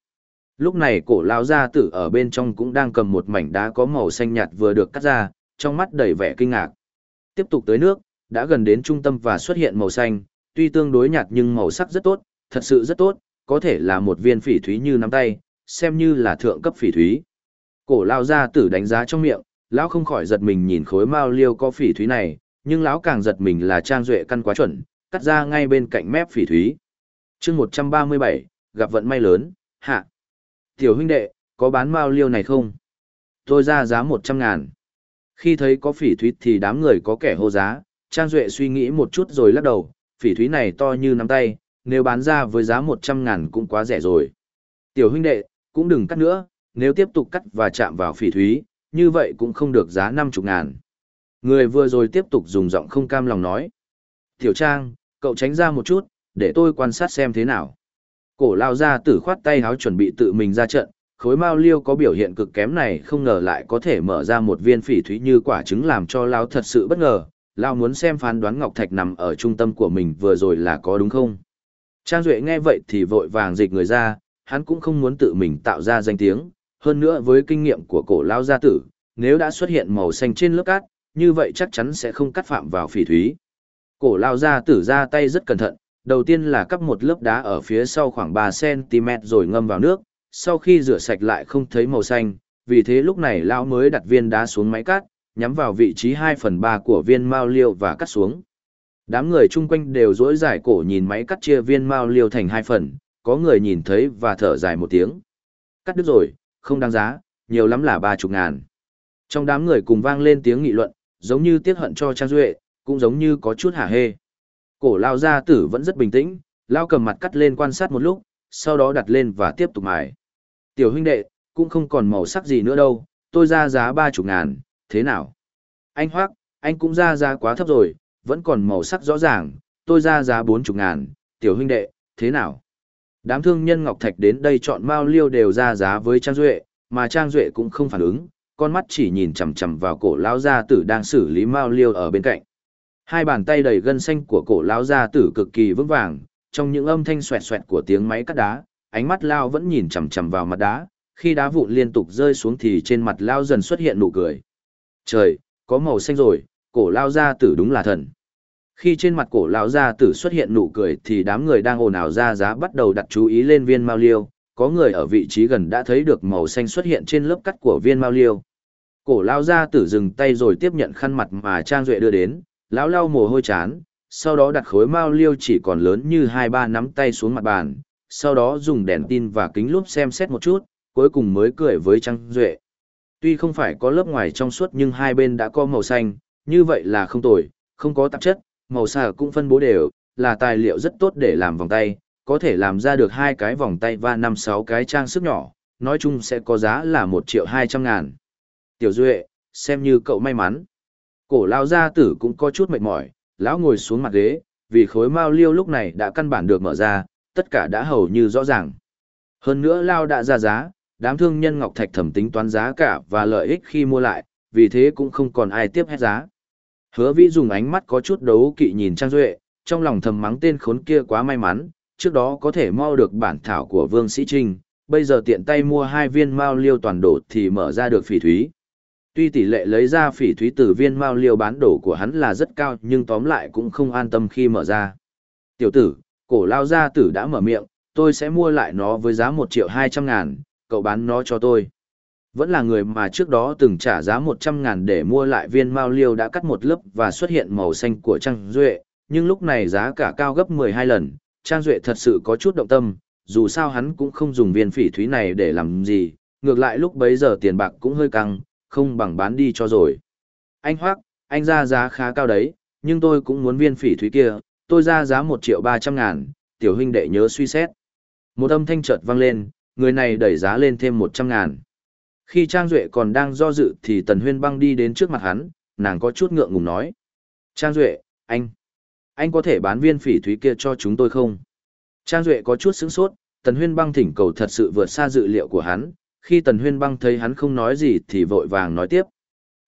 Lúc này cổ lao gia tử ở bên trong cũng đang cầm một mảnh đá có màu xanh nhạt vừa được cắt ra, trong mắt đầy vẻ kinh ngạc. Tiếp tục tới nước, đã gần đến trung tâm và xuất hiện màu xanh, tuy tương đối nhạt nhưng màu sắc rất tốt, thật sự rất tốt, có thể là một viên phỉ thúy như nắm tay, xem như là thượng cấp phỉ thúy. Cổ lao ra tử đánh giá trong miệng, lão không khỏi giật mình nhìn khối mao liêu có phỉ thúy này, nhưng lão càng giật mình là trang duệ căn quá chuẩn, cắt ra ngay bên cạnh mép phỉ thúy. chương 137, gặp vận may lớn, hạ. Tiểu huynh đệ, có bán mao liêu này không? Tôi ra giá 100 ngàn. Khi thấy có phỉ thúy thì đám người có kẻ hô giá, Trang Duệ suy nghĩ một chút rồi lắc đầu, phỉ thúy này to như nắm tay, nếu bán ra với giá 100 ngàn cũng quá rẻ rồi. Tiểu huynh đệ, cũng đừng cắt nữa, nếu tiếp tục cắt và chạm vào phỉ thúy, như vậy cũng không được giá 50 ngàn. Người vừa rồi tiếp tục dùng giọng không cam lòng nói. Tiểu Trang, cậu tránh ra một chút, để tôi quan sát xem thế nào. Cổ lao ra tử khoát tay háo chuẩn bị tự mình ra trận, khối mao liêu có biểu hiện cực kém này không ngờ lại có thể mở ra một viên phỉ thúy như quả trứng làm cho lao thật sự bất ngờ. Lao muốn xem phán đoán Ngọc Thạch nằm ở trung tâm của mình vừa rồi là có đúng không? Trang Duệ nghe vậy thì vội vàng dịch người ra, hắn cũng không muốn tự mình tạo ra danh tiếng, hơn nữa với kinh nghiệm của cổ lao gia tử, nếu đã xuất hiện màu xanh trên lớp cát, như vậy chắc chắn sẽ không cắt phạm vào phỉ thúy. Cổ lao gia tử ra tay rất cẩn thận, đầu tiên là cắp một lớp đá ở phía sau khoảng 3cm rồi ngâm vào nước, sau khi rửa sạch lại không thấy màu xanh, vì thế lúc này lao mới đặt viên đá xuống máy cắt, nhắm vào vị trí 2 phần 3 của viên mao liêu và cắt xuống. Đám người chung quanh đều dỗi dài cổ nhìn máy cắt chia viên mao liêu thành hai phần, có người nhìn thấy và thở dài một tiếng. Cắt đứt rồi, không đáng giá, nhiều lắm là ba chục ngàn. Trong đám người cùng vang lên tiếng nghị luận, giống như tiếc hận cho Trang Duệ, cũng giống như có chút hả hê. Cổ lao gia tử vẫn rất bình tĩnh, lao cầm mặt cắt lên quan sát một lúc, sau đó đặt lên và tiếp tục mài. Tiểu huynh đệ, cũng không còn màu sắc gì nữa đâu, tôi ra giá ba chục ngàn, thế nào? Anh Hoác, anh cũng ra giá quá thấp rồi, vẫn còn màu sắc rõ ràng, tôi ra giá bốn chục ngàn, tiểu huynh đệ, thế nào? Đám thương nhân Ngọc Thạch đến đây chọn Mao Liêu đều ra giá với Trang Duệ, mà Trang Duệ cũng không phản ứng, con mắt chỉ nhìn chằm chằm vào cổ lão gia tử đang xử lý Mao Liêu ở bên cạnh. Hai bàn tay đầy gân xanh của cổ lão gia tử cực kỳ vững vàng, trong những âm thanh xoẹt xoẹt của tiếng máy cắt đá, ánh mắt Lao vẫn nhìn chằm chằm vào mặt đá, khi đá vụn liên tục rơi xuống thì trên mặt Lao dần xuất hiện nụ cười. Trời, có màu xanh rồi, cổ Lao gia tử đúng là thần. Khi trên mặt cổ lão gia tử xuất hiện nụ cười thì đám người đang ồn ào ra giá bắt đầu đặt chú ý lên viên mao liêu, có người ở vị trí gần đã thấy được màu xanh xuất hiện trên lớp cắt của viên mao liêu. Cổ lão gia tử dừng tay rồi tiếp nhận khăn mặt mà Trang Duệ đưa đến, lão lau mồ hôi chán, sau đó đặt khối mao liêu chỉ còn lớn như hai ba nắm tay xuống mặt bàn, sau đó dùng đèn tin và kính lúp xem xét một chút, cuối cùng mới cười với Trang Duệ. Tuy không phải có lớp ngoài trong suốt nhưng hai bên đã có màu xanh, như vậy là không tồi, không có tạp chất, màu xà cũng phân bố đều, là tài liệu rất tốt để làm vòng tay, có thể làm ra được hai cái vòng tay và năm sáu cái trang sức nhỏ, nói chung sẽ có giá là một triệu hai trăm ngàn. Tiểu Duệ, xem như cậu may mắn. Cổ lao gia tử cũng có chút mệt mỏi, lão ngồi xuống mặt ghế, vì khối mao liêu lúc này đã căn bản được mở ra, tất cả đã hầu như rõ ràng. Hơn nữa lao đã ra giá, đám thương nhân Ngọc Thạch thẩm tính toán giá cả và lợi ích khi mua lại, vì thế cũng không còn ai tiếp hết giá. Hứa vĩ dùng ánh mắt có chút đấu kỵ nhìn Trang Duệ, trong lòng thầm mắng tên khốn kia quá may mắn, trước đó có thể mau được bản thảo của Vương Sĩ Trinh, bây giờ tiện tay mua hai viên mao liêu toàn đổ thì mở ra được phỉ thúy. Tuy tỷ lệ lấy ra phỉ thúy từ viên mao liêu bán đổ của hắn là rất cao nhưng tóm lại cũng không an tâm khi mở ra. Tiểu tử, cổ lao gia tử đã mở miệng, tôi sẽ mua lại nó với giá một triệu hai trăm ngàn, cậu bán nó cho tôi. Vẫn là người mà trước đó từng trả giá một trăm ngàn để mua lại viên mao liêu đã cắt một lớp và xuất hiện màu xanh của Trang Duệ, nhưng lúc này giá cả cao gấp mười hai lần, Trang Duệ thật sự có chút động tâm, dù sao hắn cũng không dùng viên phỉ thúy này để làm gì, ngược lại lúc bấy giờ tiền bạc cũng hơi căng, không bằng bán đi cho rồi. Anh Hoác, anh ra giá khá cao đấy, nhưng tôi cũng muốn viên phỉ thúy kia, tôi ra giá một triệu ba trăm ngàn, tiểu huynh đệ nhớ suy xét. Một âm thanh chợt vang lên, người này đẩy giá lên thêm một trăm ngàn. Khi Trang Duệ còn đang do dự thì Tần Huyên băng đi đến trước mặt hắn, nàng có chút ngượng ngùng nói. Trang Duệ, anh, anh có thể bán viên phỉ thúy kia cho chúng tôi không? Trang Duệ có chút sững sốt, Tần Huyên băng thỉnh cầu thật sự vượt xa dự liệu của hắn, khi Tần Huyên băng thấy hắn không nói gì thì vội vàng nói tiếp.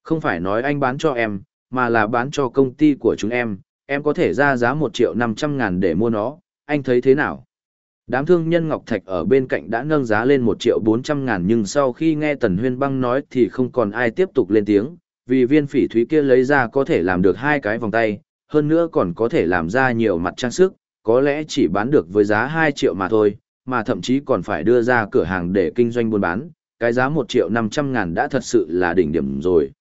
Không phải nói anh bán cho em, mà là bán cho công ty của chúng em, em có thể ra giá một triệu năm trăm ngàn để mua nó, anh thấy thế nào? Đám thương nhân Ngọc Thạch ở bên cạnh đã nâng giá lên một triệu bốn trăm ngàn nhưng sau khi nghe Tần Huyên băng nói thì không còn ai tiếp tục lên tiếng, vì viên phỉ thúy kia lấy ra có thể làm được hai cái vòng tay, hơn nữa còn có thể làm ra nhiều mặt trang sức, có lẽ chỉ bán được với giá 2 triệu mà thôi, mà thậm chí còn phải đưa ra cửa hàng để kinh doanh buôn bán, cái giá 1 triệu 500 ngàn đã thật sự là đỉnh điểm rồi.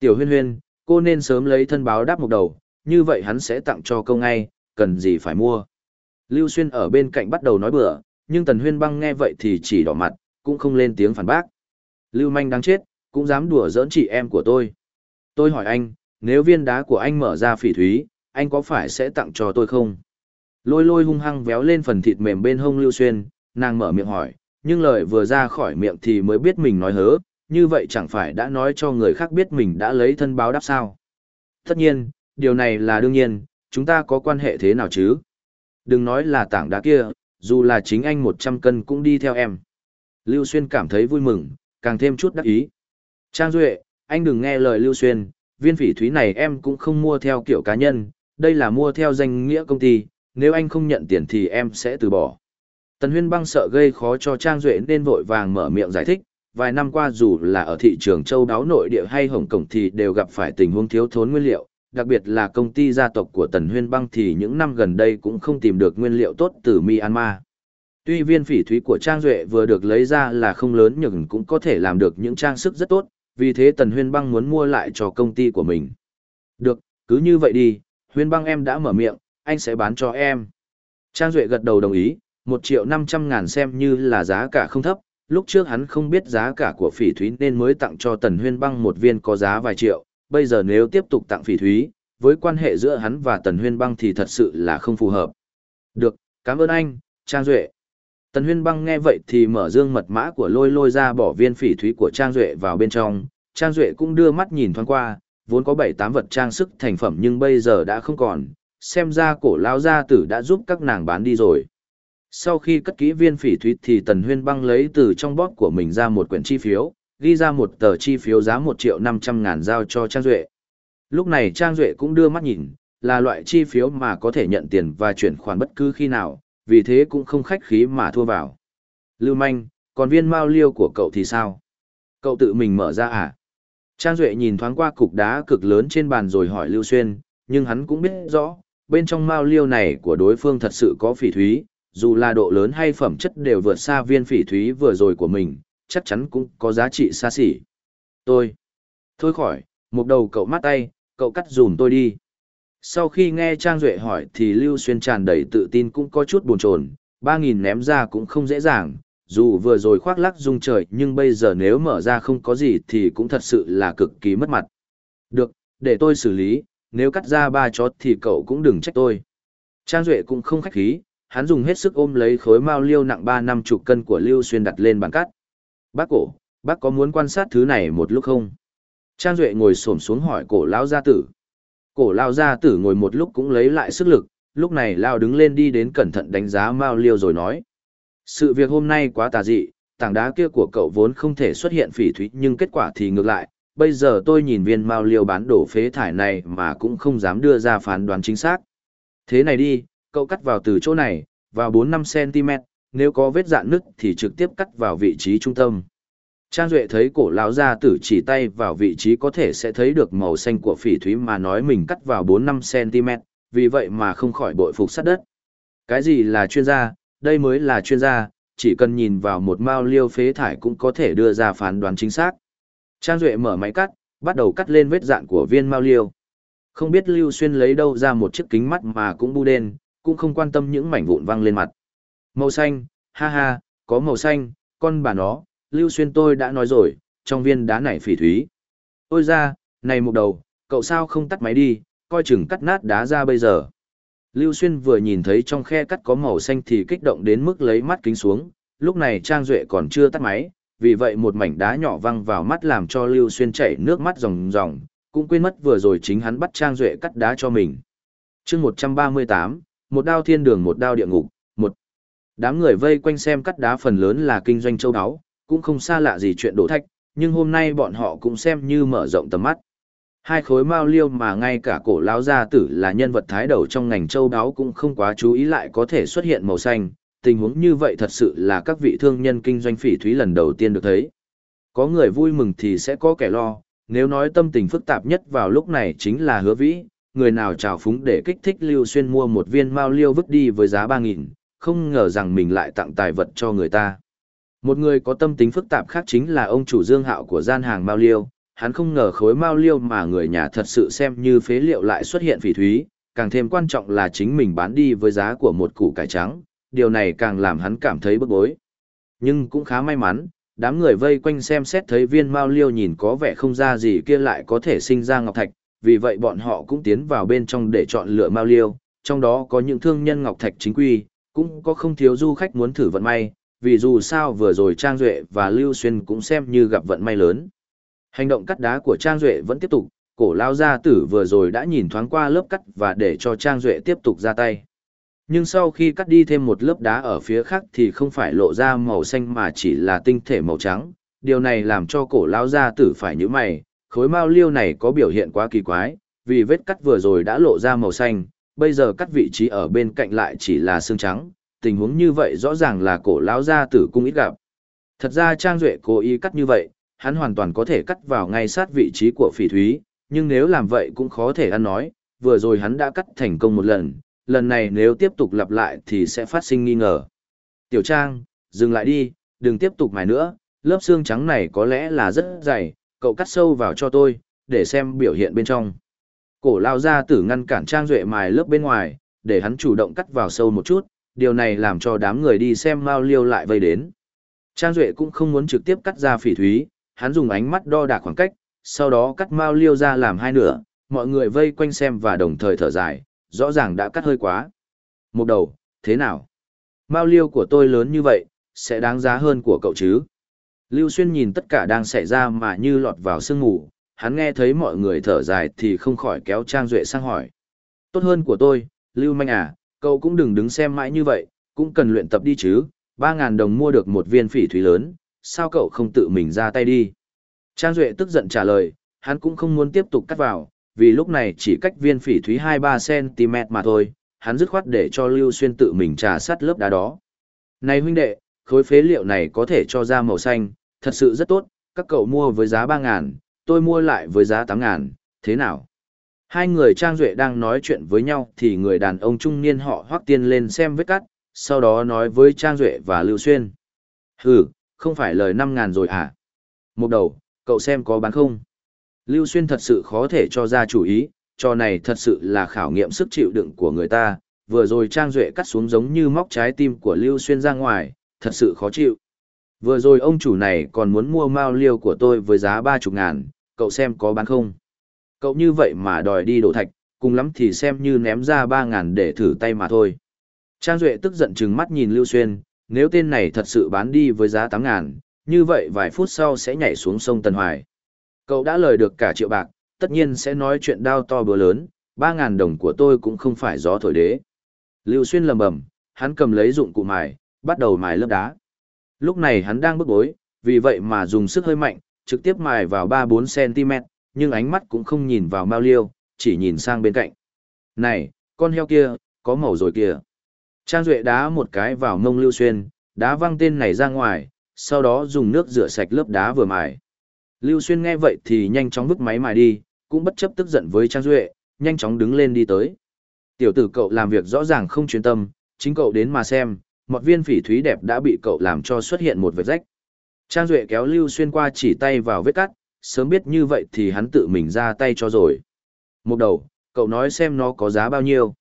Tiểu huyên huyên, cô nên sớm lấy thân báo đáp một đầu, như vậy hắn sẽ tặng cho câu ngay, cần gì phải mua. Lưu Xuyên ở bên cạnh bắt đầu nói bừa, nhưng Tần Huyên băng nghe vậy thì chỉ đỏ mặt, cũng không lên tiếng phản bác. Lưu Manh đáng chết, cũng dám đùa giỡn chị em của tôi. Tôi hỏi anh, nếu viên đá của anh mở ra phỉ thúy, anh có phải sẽ tặng cho tôi không? Lôi lôi hung hăng véo lên phần thịt mềm bên hông Lưu Xuyên, nàng mở miệng hỏi, nhưng lời vừa ra khỏi miệng thì mới biết mình nói hớ, như vậy chẳng phải đã nói cho người khác biết mình đã lấy thân báo đáp sao. Tất nhiên, điều này là đương nhiên, chúng ta có quan hệ thế nào chứ? Đừng nói là tảng đá kia, dù là chính anh 100 cân cũng đi theo em. Lưu Xuyên cảm thấy vui mừng, càng thêm chút đắc ý. Trang Duệ, anh đừng nghe lời Lưu Xuyên, viên phỉ thúy này em cũng không mua theo kiểu cá nhân, đây là mua theo danh nghĩa công ty, nếu anh không nhận tiền thì em sẽ từ bỏ. Tần Huyên băng sợ gây khó cho Trang Duệ nên vội vàng mở miệng giải thích, vài năm qua dù là ở thị trường châu đáo nội địa hay Hồng Kông thì đều gặp phải tình huống thiếu thốn nguyên liệu, đặc biệt là công ty gia tộc của Tần Huyên băng thì những năm gần đây cũng không tìm được nguyên liệu tốt từ Myanmar. Tuy viên phỉ thúy của Trang Duệ vừa được lấy ra là không lớn nhưng cũng có thể làm được những trang sức rất tốt, vì thế Tần Huyên băng muốn mua lại cho công ty của mình. Được, cứ như vậy đi, Huyên băng em đã mở miệng, anh sẽ bán cho em. Trang Duệ gật đầu đồng ý, 1 triệu 500 ngàn xem như là giá cả không thấp, lúc trước hắn không biết giá cả của phỉ thúy nên mới tặng cho Tần Huyên băng một viên có giá vài triệu, bây giờ nếu tiếp tục tặng phỉ thúy, với quan hệ giữa hắn và Tần Huyên băng thì thật sự là không phù hợp. Được, cảm ơn anh, Trang Duệ. Tần Huyên băng nghe vậy thì mở dương mật mã của lôi lôi ra bỏ viên phỉ thúy của Trang Duệ vào bên trong, Trang Duệ cũng đưa mắt nhìn thoáng qua, vốn có 7-8 vật trang sức thành phẩm nhưng bây giờ đã không còn, xem ra cổ lao gia tử đã giúp các nàng bán đi rồi. Sau khi cất kỹ viên phỉ thúy thì Tần Huyên băng lấy từ trong bóp của mình ra một quyển chi phiếu, ghi ra một tờ chi phiếu giá 1 triệu 500 ngàn giao cho Trang Duệ. Lúc này Trang Duệ cũng đưa mắt nhìn, là loại chi phiếu mà có thể nhận tiền và chuyển khoản bất cứ khi nào, vì thế cũng không khách khí mà thua vào. Lưu manh, còn viên mao liêu của cậu thì sao? Cậu tự mình mở ra à? Trang Duệ nhìn thoáng qua cục đá cực lớn trên bàn rồi hỏi Lưu Xuyên, nhưng hắn cũng biết rõ, bên trong mao liêu này của đối phương thật sự có phỉ thúy, dù là độ lớn hay phẩm chất đều vượt xa viên phỉ thúy vừa rồi của mình, chắc chắn cũng có giá trị xa xỉ. Tôi. Thôi khỏi, một đầu cậu mắt tay, cậu cắt dùm tôi đi. Sau khi nghe Trang Duệ hỏi thì Lưu Xuyên tràn đầy tự tin cũng có chút buồn chồn, 3.000 ném ra cũng không dễ dàng, dù vừa rồi khoác lắc rung trời nhưng bây giờ nếu mở ra không có gì thì cũng thật sự là cực kỳ mất mặt. Được, để tôi xử lý, nếu cắt ra ba chót thì cậu cũng đừng trách tôi. Trang Duệ cũng không khách khí, hắn dùng hết sức ôm lấy khối mao liêu nặng ba năm chục cân của Lưu Xuyên đặt lên bàn cắt. Bác cổ, bác có muốn quan sát thứ này một lúc không? Trang Duệ ngồi xổm xuống hỏi cổ lão gia tử. Cổ lão gia tử ngồi một lúc cũng lấy lại sức lực, lúc này lao đứng lên đi đến cẩn thận đánh giá mao liêu rồi nói. Sự việc hôm nay quá tà dị, tảng đá kia của cậu vốn không thể xuất hiện phỉ thúy nhưng kết quả thì ngược lại. Bây giờ tôi nhìn viên mao liêu bán đổ phế thải này mà cũng không dám đưa ra phán đoán chính xác. Thế này đi, cậu cắt vào từ chỗ này, vào 4-5cm, nếu có vết dạn nứt thì trực tiếp cắt vào vị trí trung tâm. Trang Duệ thấy cổ lão gia tử chỉ tay vào vị trí có thể sẽ thấy được màu xanh của phỉ thúy mà nói mình cắt vào 4-5cm, vì vậy mà không khỏi bội phục sát đất. Cái gì là chuyên gia, đây mới là chuyên gia, chỉ cần nhìn vào một mao liêu phế thải cũng có thể đưa ra phán đoán chính xác. Trang Duệ mở máy cắt, bắt đầu cắt lên vết dạn của viên mao liêu. Không biết Lưu Xuyên lấy đâu ra một chiếc kính mắt mà cũng bu đen, cũng không quan tâm những mảnh vụn văng lên mặt. Màu xanh, ha ha, có màu xanh, con bà nó, Lưu Xuyên tôi đã nói rồi, trong viên đá này phỉ thúy. Ôi ra, này một đầu, cậu sao không tắt máy đi, coi chừng cắt nát đá ra bây giờ. Lưu Xuyên vừa nhìn thấy trong khe cắt có màu xanh thì kích động đến mức lấy mắt kính xuống, lúc này Trang Duệ còn chưa tắt máy, vì vậy một mảnh đá nhỏ văng vào mắt làm cho Lưu Xuyên chảy nước mắt ròng ròng, cũng quên mất vừa rồi chính hắn bắt Trang Duệ cắt đá cho mình. chương 138, một đao thiên đường một đao địa ngục. Đám người vây quanh xem cắt đá phần lớn là kinh doanh châu áo, cũng không xa lạ gì chuyện đổ thạch, nhưng hôm nay bọn họ cũng xem như mở rộng tầm mắt. Hai khối mao liêu mà ngay cả cổ lão gia tử là nhân vật thái đầu trong ngành châu đáo cũng không quá chú ý lại có thể xuất hiện màu xanh, tình huống như vậy thật sự là các vị thương nhân kinh doanh phỉ thúy lần đầu tiên được thấy. Có người vui mừng thì sẽ có kẻ lo, nếu nói tâm tình phức tạp nhất vào lúc này chính là hứa vĩ, người nào trào phúng để kích thích Lưu Xuyên mua một viên mao liêu vứt đi với giá 3.000, không ngờ rằng mình lại tặng tài vật cho người ta. Một người có tâm tính phức tạp khác chính là ông chủ dương hạo của gian hàng mao liêu, hắn không ngờ khối mao liêu mà người nhà thật sự xem như phế liệu lại xuất hiện phỉ thúy, càng thêm quan trọng là chính mình bán đi với giá của một củ cải trắng, điều này càng làm hắn cảm thấy bức bối. Nhưng cũng khá may mắn, đám người vây quanh xem xét thấy viên mao liêu nhìn có vẻ không ra gì kia lại có thể sinh ra ngọc thạch, vì vậy bọn họ cũng tiến vào bên trong để chọn lựa mao liêu, trong đó có những thương nhân ngọc thạch chính quy, cũng có không thiếu du khách muốn thử vận may, vì dù sao vừa rồi Trang Duệ và Lưu Xuyên cũng xem như gặp vận may lớn. Hành động cắt đá của Trang Duệ vẫn tiếp tục, cổ lao gia tử vừa rồi đã nhìn thoáng qua lớp cắt và để cho Trang Duệ tiếp tục ra tay. Nhưng sau khi cắt đi thêm một lớp đá ở phía khác thì không phải lộ ra màu xanh mà chỉ là tinh thể màu trắng. Điều này làm cho cổ lao gia tử phải như mày, khối mao liêu này có biểu hiện quá kỳ quái, vì vết cắt vừa rồi đã lộ ra màu xanh, bây giờ cắt vị trí ở bên cạnh lại chỉ là xương trắng, tình huống như vậy rõ ràng là cổ lão gia tử cung ít gặp. Thật ra Trang Duệ cố ý cắt như vậy, hắn hoàn toàn có thể cắt vào ngay sát vị trí của phỉ thúy, nhưng nếu làm vậy cũng khó thể ăn nói, vừa rồi hắn đã cắt thành công một lần, lần này nếu tiếp tục lặp lại thì sẽ phát sinh nghi ngờ. Tiểu Trang, dừng lại đi, đừng tiếp tục mài nữa, lớp xương trắng này có lẽ là rất dày, cậu cắt sâu vào cho tôi, để xem biểu hiện bên trong. Cổ lao ra tử ngăn cản Trang Duệ mài lớp bên ngoài, để hắn chủ động cắt vào sâu một chút, điều này làm cho đám người đi xem Mao Liêu lại vây đến. Trang Duệ cũng không muốn trực tiếp cắt ra phỉ thúy, hắn dùng ánh mắt đo đạc khoảng cách, sau đó cắt Mao Liêu ra làm hai nửa, mọi người vây quanh xem và đồng thời thở dài, rõ ràng đã cắt hơi quá. Một đầu, thế nào? Mao Liêu của tôi lớn như vậy, sẽ đáng giá hơn của cậu chứ? Lưu Xuyên nhìn tất cả đang xảy ra mà như lọt vào sương ngủ, hắn nghe thấy mọi người thở dài thì không khỏi kéo Trang Duệ sang hỏi. Tốt hơn của tôi, Lưu Manh à, cậu cũng đừng đứng xem mãi như vậy, cũng cần luyện tập đi chứ, 3.000 đồng mua được một viên phỉ thúy lớn, sao cậu không tự mình ra tay đi? Trang Duệ tức giận trả lời, hắn cũng không muốn tiếp tục cắt vào, vì lúc này chỉ cách viên phỉ thúy 2-3cm mà thôi, hắn dứt khoát để cho Lưu Xuyên tự mình trà sắt lớp đá đó. Này huynh đệ, khối phế liệu này có thể cho ra màu xanh, thật sự rất tốt, các cậu mua với giá 3.000, tôi mua lại với giá 8 ngàn, thế nào? Hai người Trang Duệ đang nói chuyện với nhau thì người đàn ông trung niên họ hoác tiên lên xem vết cắt, sau đó nói với Trang Duệ và Lưu Xuyên. Hừ, không phải lời 5 ngàn rồi à? Một đầu, cậu xem có bán không? Lưu Xuyên thật sự khó thể cho ra chủ ý, trò này thật sự là khảo nghiệm sức chịu đựng của người ta. Vừa rồi Trang Duệ cắt xuống giống như móc trái tim của Lưu Xuyên ra ngoài, thật sự khó chịu. Vừa rồi ông chủ này còn muốn mua mao liêu của tôi với giá ba chục ngàn, cậu xem có bán không? Cậu như vậy mà đòi đi đổ thạch, cùng lắm thì xem như ném ra ba ngàn để thử tay mà thôi. Trang Duệ tức giận chừng mắt nhìn Lưu Xuyên, nếu tên này thật sự bán đi với giá 8 ngàn, như vậy vài phút sau sẽ nhảy xuống sông Tân Hoài. Cậu đã lời được cả triệu bạc, tất nhiên sẽ nói chuyện đao to bữa lớn, 3 ngàn đồng của tôi cũng không phải gió thổi đế. Lưu Xuyên lầm bầm, hắn cầm lấy dụng cụ mài, bắt đầu mài lớp đá. Lúc này hắn đang bức bối, vì vậy mà dùng sức hơi mạnh, trực tiếp mài vào 3-4 cm, nhưng ánh mắt cũng không nhìn vào Mao Liêu, chỉ nhìn sang bên cạnh. Này, con heo kia, có màu rồi kìa. Trang Duệ đá một cái vào mông Lưu Xuyên, đá văng tên này ra ngoài, sau đó dùng nước rửa sạch lớp đá vừa mài. Lưu Xuyên nghe vậy thì nhanh chóng vứt máy mài đi, cũng bất chấp tức giận với Trang Duệ, nhanh chóng đứng lên đi tới. Tiểu tử cậu làm việc rõ ràng không chuyên tâm, chính cậu đến mà xem, một viên phỉ thúy đẹp đã bị cậu làm cho xuất hiện một vết rách. Trang Duệ kéo Lưu Xuyên qua chỉ tay vào vết cắt, sớm biết như vậy thì hắn tự mình ra tay cho rồi. Một đầu, cậu nói xem nó có giá bao nhiêu.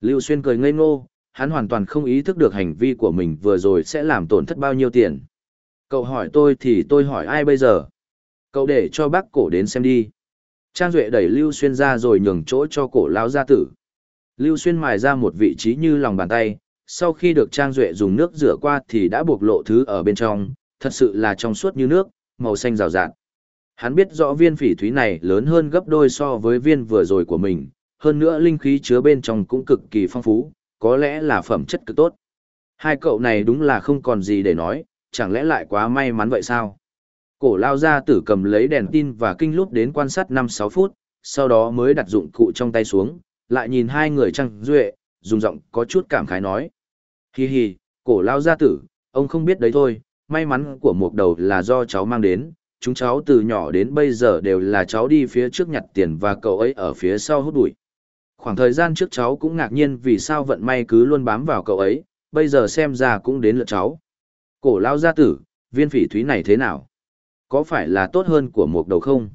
Lưu Xuyên cười ngây ngô, hắn hoàn toàn không ý thức được hành vi của mình vừa rồi sẽ làm tổn thất bao nhiêu tiền. Cậu hỏi tôi thì tôi hỏi ai bây giờ? Cậu để cho bác cổ đến xem đi. Trang Duệ đẩy Lưu Xuyên ra rồi nhường chỗ cho cổ lao gia tử. Lưu Xuyên mài ra một vị trí như lòng bàn tay, sau khi được Trang Duệ dùng nước rửa qua thì đã buộc lộ thứ ở bên trong, thật sự là trong suốt như nước, màu xanh rào rạt. Hắn biết rõ viên phỉ thúy này lớn hơn gấp đôi so với viên vừa rồi của mình, hơn nữa linh khí chứa bên trong cũng cực kỳ phong phú, có lẽ là phẩm chất cực tốt. Hai cậu này đúng là không còn gì để nói, chẳng lẽ lại quá may mắn vậy sao? Cổ lao ra tử cầm lấy đèn tin và kinh lúp đến quan sát 5-6 phút, sau đó mới đặt dụng cụ trong tay xuống, lại nhìn hai người trăng duệ, dùng giọng có chút cảm khái nói. Hi hi, cổ lao gia tử, ông không biết đấy thôi, may mắn của một đầu là do cháu mang đến, chúng cháu từ nhỏ đến bây giờ đều là cháu đi phía trước nhặt tiền và cậu ấy ở phía sau hút bụi. Khoảng thời gian trước cháu cũng ngạc nhiên vì sao vận may cứ luôn bám vào cậu ấy, bây giờ xem ra cũng đến lượt cháu. Cổ lao gia tử, viên phỉ thúy này thế nào? Có phải là tốt hơn của một đầu không?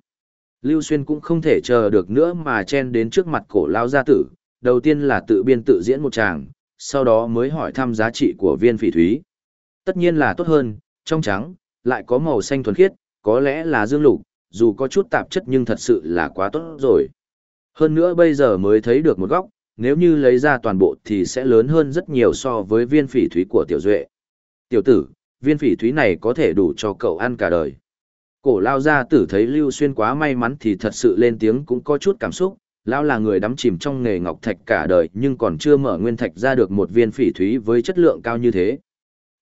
Lưu Xuyên cũng không thể chờ được nữa mà chen đến trước mặt cổ lao gia tử, đầu tiên là tự biên tự diễn một tràng, sau đó mới hỏi thăm giá trị của viên phỉ thúy. Tất nhiên là tốt hơn, trong trắng, lại có màu xanh thuần khiết, có lẽ là dương lục, dù có chút tạp chất nhưng thật sự là quá tốt rồi. Hơn nữa bây giờ mới thấy được một góc, nếu như lấy ra toàn bộ thì sẽ lớn hơn rất nhiều so với viên phỉ thúy của tiểu duệ. Tiểu tử, viên phỉ thúy này có thể đủ cho cậu ăn cả đời. Cổ lao gia tử thấy Lưu Xuyên quá may mắn thì thật sự lên tiếng cũng có chút cảm xúc, Lão là người đắm chìm trong nghề ngọc thạch cả đời nhưng còn chưa mở nguyên thạch ra được một viên phỉ thúy với chất lượng cao như thế.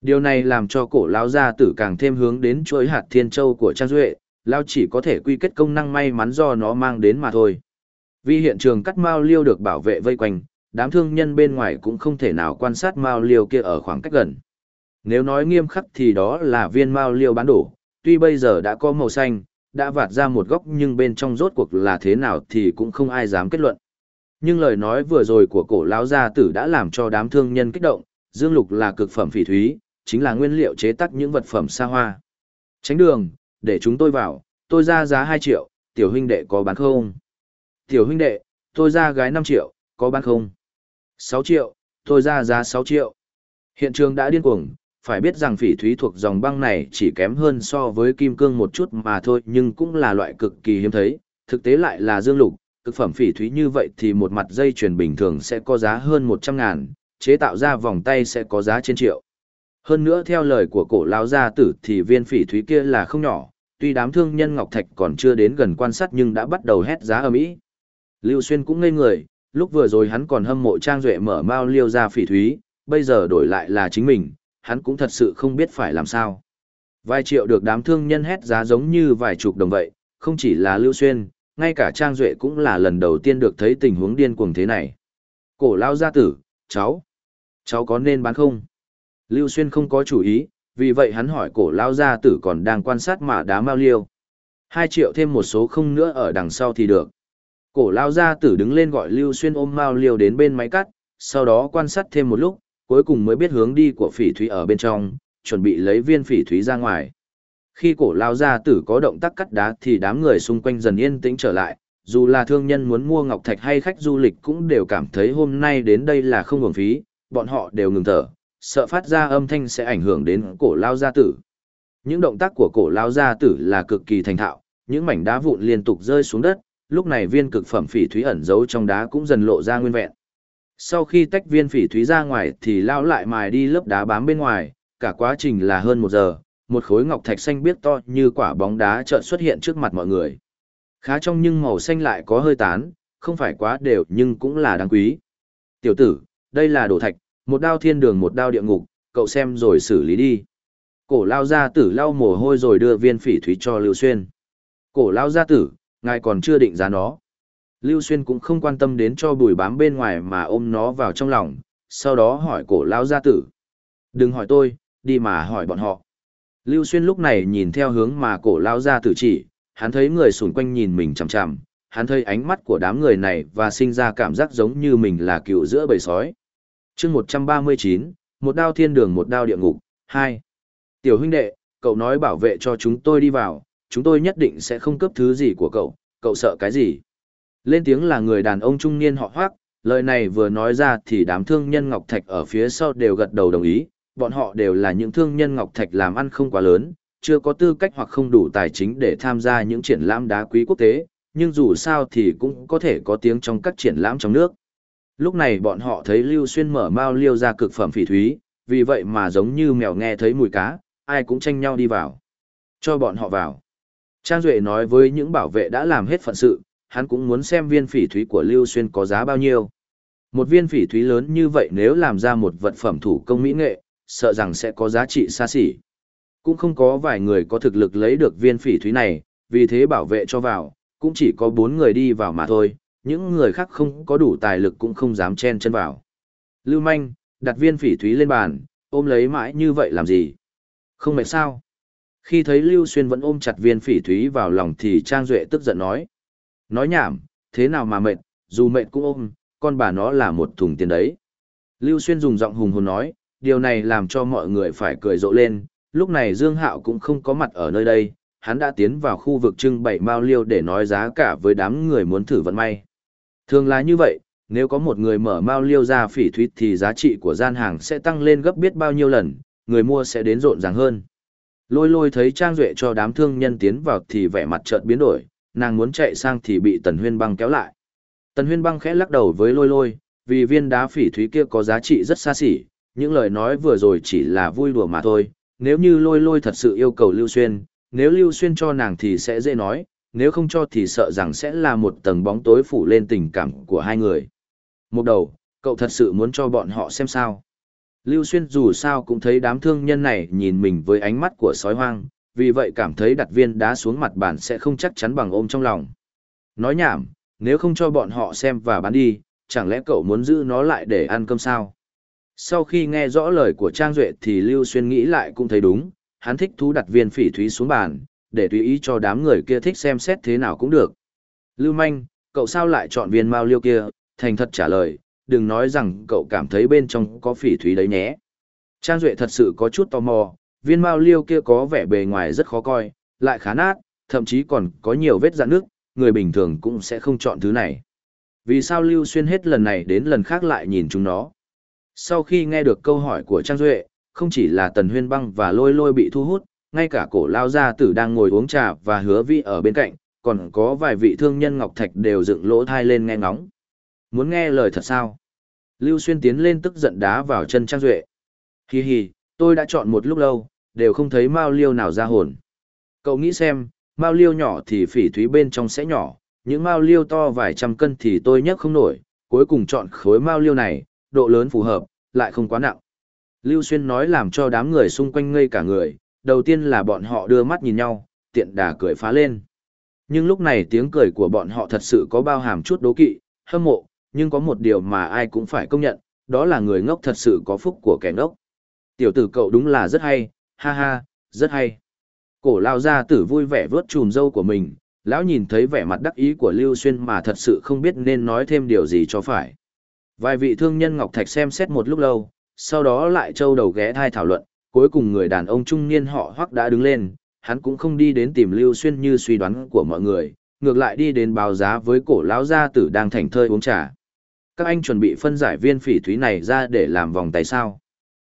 Điều này làm cho cổ lão gia tử càng thêm hướng đến chuỗi hạt thiên châu của Trang Duệ, Lão chỉ có thể quy kết công năng may mắn do nó mang đến mà thôi. Vì hiện trường cắt mao liêu được bảo vệ vây quanh, đám thương nhân bên ngoài cũng không thể nào quan sát mao liêu kia ở khoảng cách gần. Nếu nói nghiêm khắc thì đó là viên mao liêu bán đổ, tuy bây giờ đã có màu xanh, đã vạt ra một góc nhưng bên trong rốt cuộc là thế nào thì cũng không ai dám kết luận. Nhưng lời nói vừa rồi của cổ lão gia tử đã làm cho đám thương nhân kích động, dương lục là cực phẩm phỉ thúy, chính là nguyên liệu chế tác những vật phẩm xa hoa. Tránh đường, để chúng tôi vào, tôi ra giá 2 triệu, tiểu huynh đệ có bán không? Tiểu huynh đệ, tôi ra gái 5 triệu, có bán không? 6 triệu, tôi ra giá 6 triệu. Hiện trường đã điên cuồng, phải biết rằng phỉ thúy thuộc dòng băng này chỉ kém hơn so với kim cương một chút mà thôi nhưng cũng là loại cực kỳ hiếm thấy, thực tế lại là dương lục, cực phẩm phỉ thúy như vậy thì một mặt dây chuyền bình thường sẽ có giá hơn 100 ngàn, chế tạo ra vòng tay sẽ có giá trên triệu. Hơn nữa theo lời của cổ lão gia tử thì viên phỉ thúy kia là không nhỏ, tuy đám thương nhân Ngọc Thạch còn chưa đến gần quan sát nhưng đã bắt đầu hét giá ở Mỹ. Lưu Xuyên cũng ngây người, lúc vừa rồi hắn còn hâm mộ Trang Duệ mở mao liêu ra phỉ thúy, bây giờ đổi lại là chính mình, hắn cũng thật sự không biết phải làm sao. Vài triệu được đám thương nhân hét giá giống như vài chục đồng vậy, không chỉ là Lưu Xuyên, ngay cả Trang Duệ cũng là lần đầu tiên được thấy tình huống điên cuồng thế này. Cổ lao gia tử, cháu, cháu có nên bán không? Lưu Xuyên không có chủ ý, vì vậy hắn hỏi cổ lao gia tử còn đang quan sát mà đá mao liêu. Hai triệu thêm một số không nữa ở đằng sau thì được. Cổ lao gia tử đứng lên gọi Lưu Xuyên ôm mao liêu đến bên máy cắt, sau đó quan sát thêm một lúc, cuối cùng mới biết hướng đi của phỉ thúy ở bên trong, chuẩn bị lấy viên phỉ thúy ra ngoài. Khi cổ lao gia tử có động tác cắt đá thì đám người xung quanh dần yên tĩnh trở lại, dù là thương nhân muốn mua ngọc thạch hay khách du lịch cũng đều cảm thấy hôm nay đến đây là không hưởng phí, bọn họ đều ngừng thở, sợ phát ra âm thanh sẽ ảnh hưởng đến cổ lao gia tử. Những động tác của cổ lao gia tử là cực kỳ thành thạo, những mảnh đá vụn liên tục rơi xuống đất, lúc này viên cực phẩm phỉ thúy ẩn giấu trong đá cũng dần lộ ra nguyên vẹn. Sau khi tách viên phỉ thúy ra ngoài thì lao lại mài đi lớp đá bám bên ngoài, cả quá trình là hơn một giờ, một khối ngọc thạch xanh biếc to như quả bóng đá chợt xuất hiện trước mặt mọi người. Khá trong nhưng màu xanh lại có hơi tán, không phải quá đều nhưng cũng là đáng quý. Tiểu tử, đây là đồ thạch, một đao thiên đường một đao địa ngục, cậu xem rồi xử lý đi. Cổ lao gia tử lau mồ hôi rồi đưa viên phỉ thúy cho Lưu Xuyên. Cổ lao gia tử, ngài còn chưa định giá nó. Lưu Xuyên cũng không quan tâm đến cho bùi bám bên ngoài mà ôm nó vào trong lòng, sau đó hỏi cổ lao gia tử. Đừng hỏi tôi, đi mà hỏi bọn họ. Lưu Xuyên lúc này nhìn theo hướng mà cổ lao gia tử chỉ, hắn thấy người xung quanh nhìn mình chằm chằm, hắn thấy ánh mắt của đám người này và sinh ra cảm giác giống như mình là cựu giữa bầy sói. chương 139, một đao thiên đường một đao địa ngục, 2. Tiểu huynh đệ, cậu nói bảo vệ cho chúng tôi đi vào, chúng tôi nhất định sẽ không cướp thứ gì của cậu, cậu sợ cái gì? Lên tiếng là người đàn ông trung niên họ hoác, lời này vừa nói ra thì đám thương nhân Ngọc Thạch ở phía sau đều gật đầu đồng ý, bọn họ đều là những thương nhân Ngọc Thạch làm ăn không quá lớn, chưa có tư cách hoặc không đủ tài chính để tham gia những triển lãm đá quý quốc tế, nhưng dù sao thì cũng có thể có tiếng trong các triển lãm trong nước. Lúc này bọn họ thấy Lưu Xuyên mở mao liêu ra cực phẩm phỉ thúy, vì vậy mà giống như mèo nghe thấy mùi cá, ai cũng tranh nhau đi vào. Cho bọn họ vào. Trang Duệ nói với những bảo vệ đã làm hết phận sự, hắn cũng muốn xem viên phỉ thúy của Lưu Xuyên có giá bao nhiêu. Một viên phỉ thúy lớn như vậy nếu làm ra một vật phẩm thủ công mỹ nghệ, sợ rằng sẽ có giá trị xa xỉ. Cũng không có vài người có thực lực lấy được viên phỉ thúy này, vì thế bảo vệ cho vào, cũng chỉ có bốn người đi vào mà thôi, những người khác không có đủ tài lực cũng không dám chen chân vào. Lưu manh, đặt viên phỉ thúy lên bàn, ôm lấy mãi như vậy làm gì? Không mệt sao? Khi thấy Lưu Xuyên vẫn ôm chặt viên phỉ thúy vào lòng thì Trang Duệ tức giận nói. Nói nhảm, thế nào mà mệt, dù mệt cũng ôm, con bà nó là một thùng tiền đấy. Lưu Xuyên dùng giọng hùng hồn nói, điều này làm cho mọi người phải cười rộ lên, lúc này Dương Hạo cũng không có mặt ở nơi đây, hắn đã tiến vào khu vực trưng bày mao liêu để nói giá cả với đám người muốn thử vận may. Thường là như vậy, nếu có một người mở mao liêu ra phỉ thúy thì giá trị của gian hàng sẽ tăng lên gấp biết bao nhiêu lần, người mua sẽ đến rộn ràng hơn. Lôi lôi thấy Trang Duệ cho đám thương nhân tiến vào thì vẻ mặt chợt biến đổi, nàng muốn chạy sang thì bị Tần Huyên Băng kéo lại. Tần Huyên Băng khẽ lắc đầu với lôi lôi, vì viên đá phỉ thúy kia có giá trị rất xa xỉ, những lời nói vừa rồi chỉ là vui đùa mà thôi, nếu như lôi lôi thật sự yêu cầu Lưu Xuyên, nếu Lưu Xuyên cho nàng thì sẽ dễ nói, nếu không cho thì sợ rằng sẽ là một tầng bóng tối phủ lên tình cảm của hai người. Một đầu, cậu thật sự muốn cho bọn họ xem sao. Lưu Xuyên dù sao cũng thấy đám thương nhân này nhìn mình với ánh mắt của sói hoang, vì vậy cảm thấy đặt viên đá xuống mặt bàn sẽ không chắc chắn bằng ôm trong lòng. Nói nhảm, nếu không cho bọn họ xem và bán đi, chẳng lẽ cậu muốn giữ nó lại để ăn cơm sao? Sau khi nghe rõ lời của Trang Duệ thì Lưu Xuyên nghĩ lại cũng thấy đúng, hắn thích thú đặt viên phỉ thúy xuống bàn, để tùy ý cho đám người kia thích xem xét thế nào cũng được. Lưu Manh, cậu sao lại chọn viên mao liêu kia, thành thật trả lời, đừng nói rằng cậu cảm thấy bên trong có phỉ thúy đấy nhé. Trang Duệ thật sự có chút tò mò, viên mao liêu kia có vẻ bề ngoài rất khó coi, lại khá nát, thậm chí còn có nhiều vết dạn nước, người bình thường cũng sẽ không chọn thứ này. Vì sao Lưu Xuyên hết lần này đến lần khác lại nhìn chúng nó? Sau khi nghe được câu hỏi của Trang Duệ, không chỉ là Tần Huyên Băng và Lôi Lôi bị thu hút, ngay cả cổ lao gia tử đang ngồi uống trà và hứa vi ở bên cạnh, còn có vài vị thương nhân Ngọc Thạch đều dựng lỗ thai lên nghe ngóng. Muốn nghe lời thật sao? Lưu Xuyên tiến lên tức giận đá vào chân Trang Duệ. Hi hi, tôi đã chọn một lúc lâu, đều không thấy mao liêu nào ra hồn. Cậu nghĩ xem, mao liêu nhỏ thì phỉ thúy bên trong sẽ nhỏ, những mao liêu to vài trăm cân thì tôi nhấc không nổi, cuối cùng chọn khối mao liêu này, độ lớn phù hợp, lại không quá nặng. Lưu Xuyên nói làm cho đám người xung quanh ngây cả người, đầu tiên là bọn họ đưa mắt nhìn nhau, tiện đà cười phá lên. Nhưng lúc này tiếng cười của bọn họ thật sự có bao hàm chút đố kỵ, hâm mộ, nhưng có một điều mà ai cũng phải công nhận, đó là người ngốc thật sự có phúc của kẻ ngốc. Tiểu tử cậu đúng là rất hay, ha ha, rất hay. Cổ lao gia tử vui vẻ vớt chùm dâu của mình, lão nhìn thấy vẻ mặt đắc ý của Lưu Xuyên mà thật sự không biết nên nói thêm điều gì cho phải. Vài vị thương nhân Ngọc Thạch xem xét một lúc lâu, sau đó lại trâu đầu ghé thai thảo luận, cuối cùng người đàn ông trung niên họ hoắc đã đứng lên, hắn cũng không đi đến tìm Lưu Xuyên như suy đoán của mọi người, ngược lại đi đến báo giá với cổ lão gia tử đang thành thơi uống trà. Các anh chuẩn bị phân giải viên phỉ thúy này ra để làm vòng tay sao.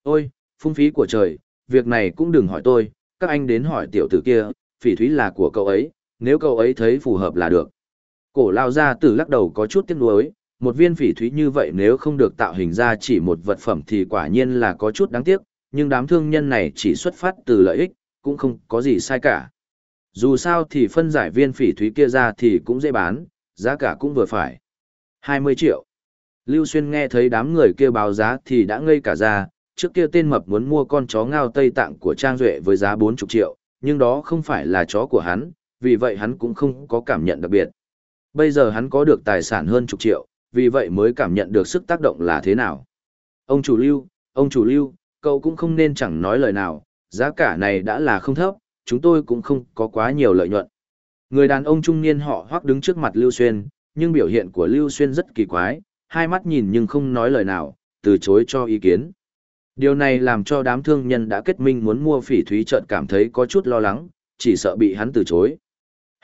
Ôi, phung phí của trời, việc này cũng đừng hỏi tôi, các anh đến hỏi tiểu tử kia, phỉ thúy là của cậu ấy, nếu cậu ấy thấy phù hợp là được. Cổ lao ra tử lắc đầu có chút tiếc nuối, một viên phỉ thúy như vậy nếu không được tạo hình ra chỉ một vật phẩm thì quả nhiên là có chút đáng tiếc, nhưng đám thương nhân này chỉ xuất phát từ lợi ích, cũng không có gì sai cả. Dù sao thì phân giải viên phỉ thúy kia ra thì cũng dễ bán, giá cả cũng vừa phải. 20 triệu. Lưu Xuyên nghe thấy đám người kia báo giá thì đã ngây cả ra, trước kia tên mập muốn mua con chó ngao Tây Tạng của Trang Duệ với giá 40 triệu, nhưng đó không phải là chó của hắn, vì vậy hắn cũng không có cảm nhận đặc biệt. Bây giờ hắn có được tài sản hơn chục triệu, vì vậy mới cảm nhận được sức tác động là thế nào. Ông chủ lưu, ông chủ lưu, cậu cũng không nên chẳng nói lời nào, giá cả này đã là không thấp, chúng tôi cũng không có quá nhiều lợi nhuận. Người đàn ông trung niên họ hoác đứng trước mặt Lưu Xuyên, nhưng biểu hiện của Lưu Xuyên rất kỳ quái, hai mắt nhìn nhưng không nói lời nào, từ chối cho ý kiến. Điều này làm cho đám thương nhân đã kết minh muốn mua phỉ thúy chợt cảm thấy có chút lo lắng, chỉ sợ bị hắn từ chối.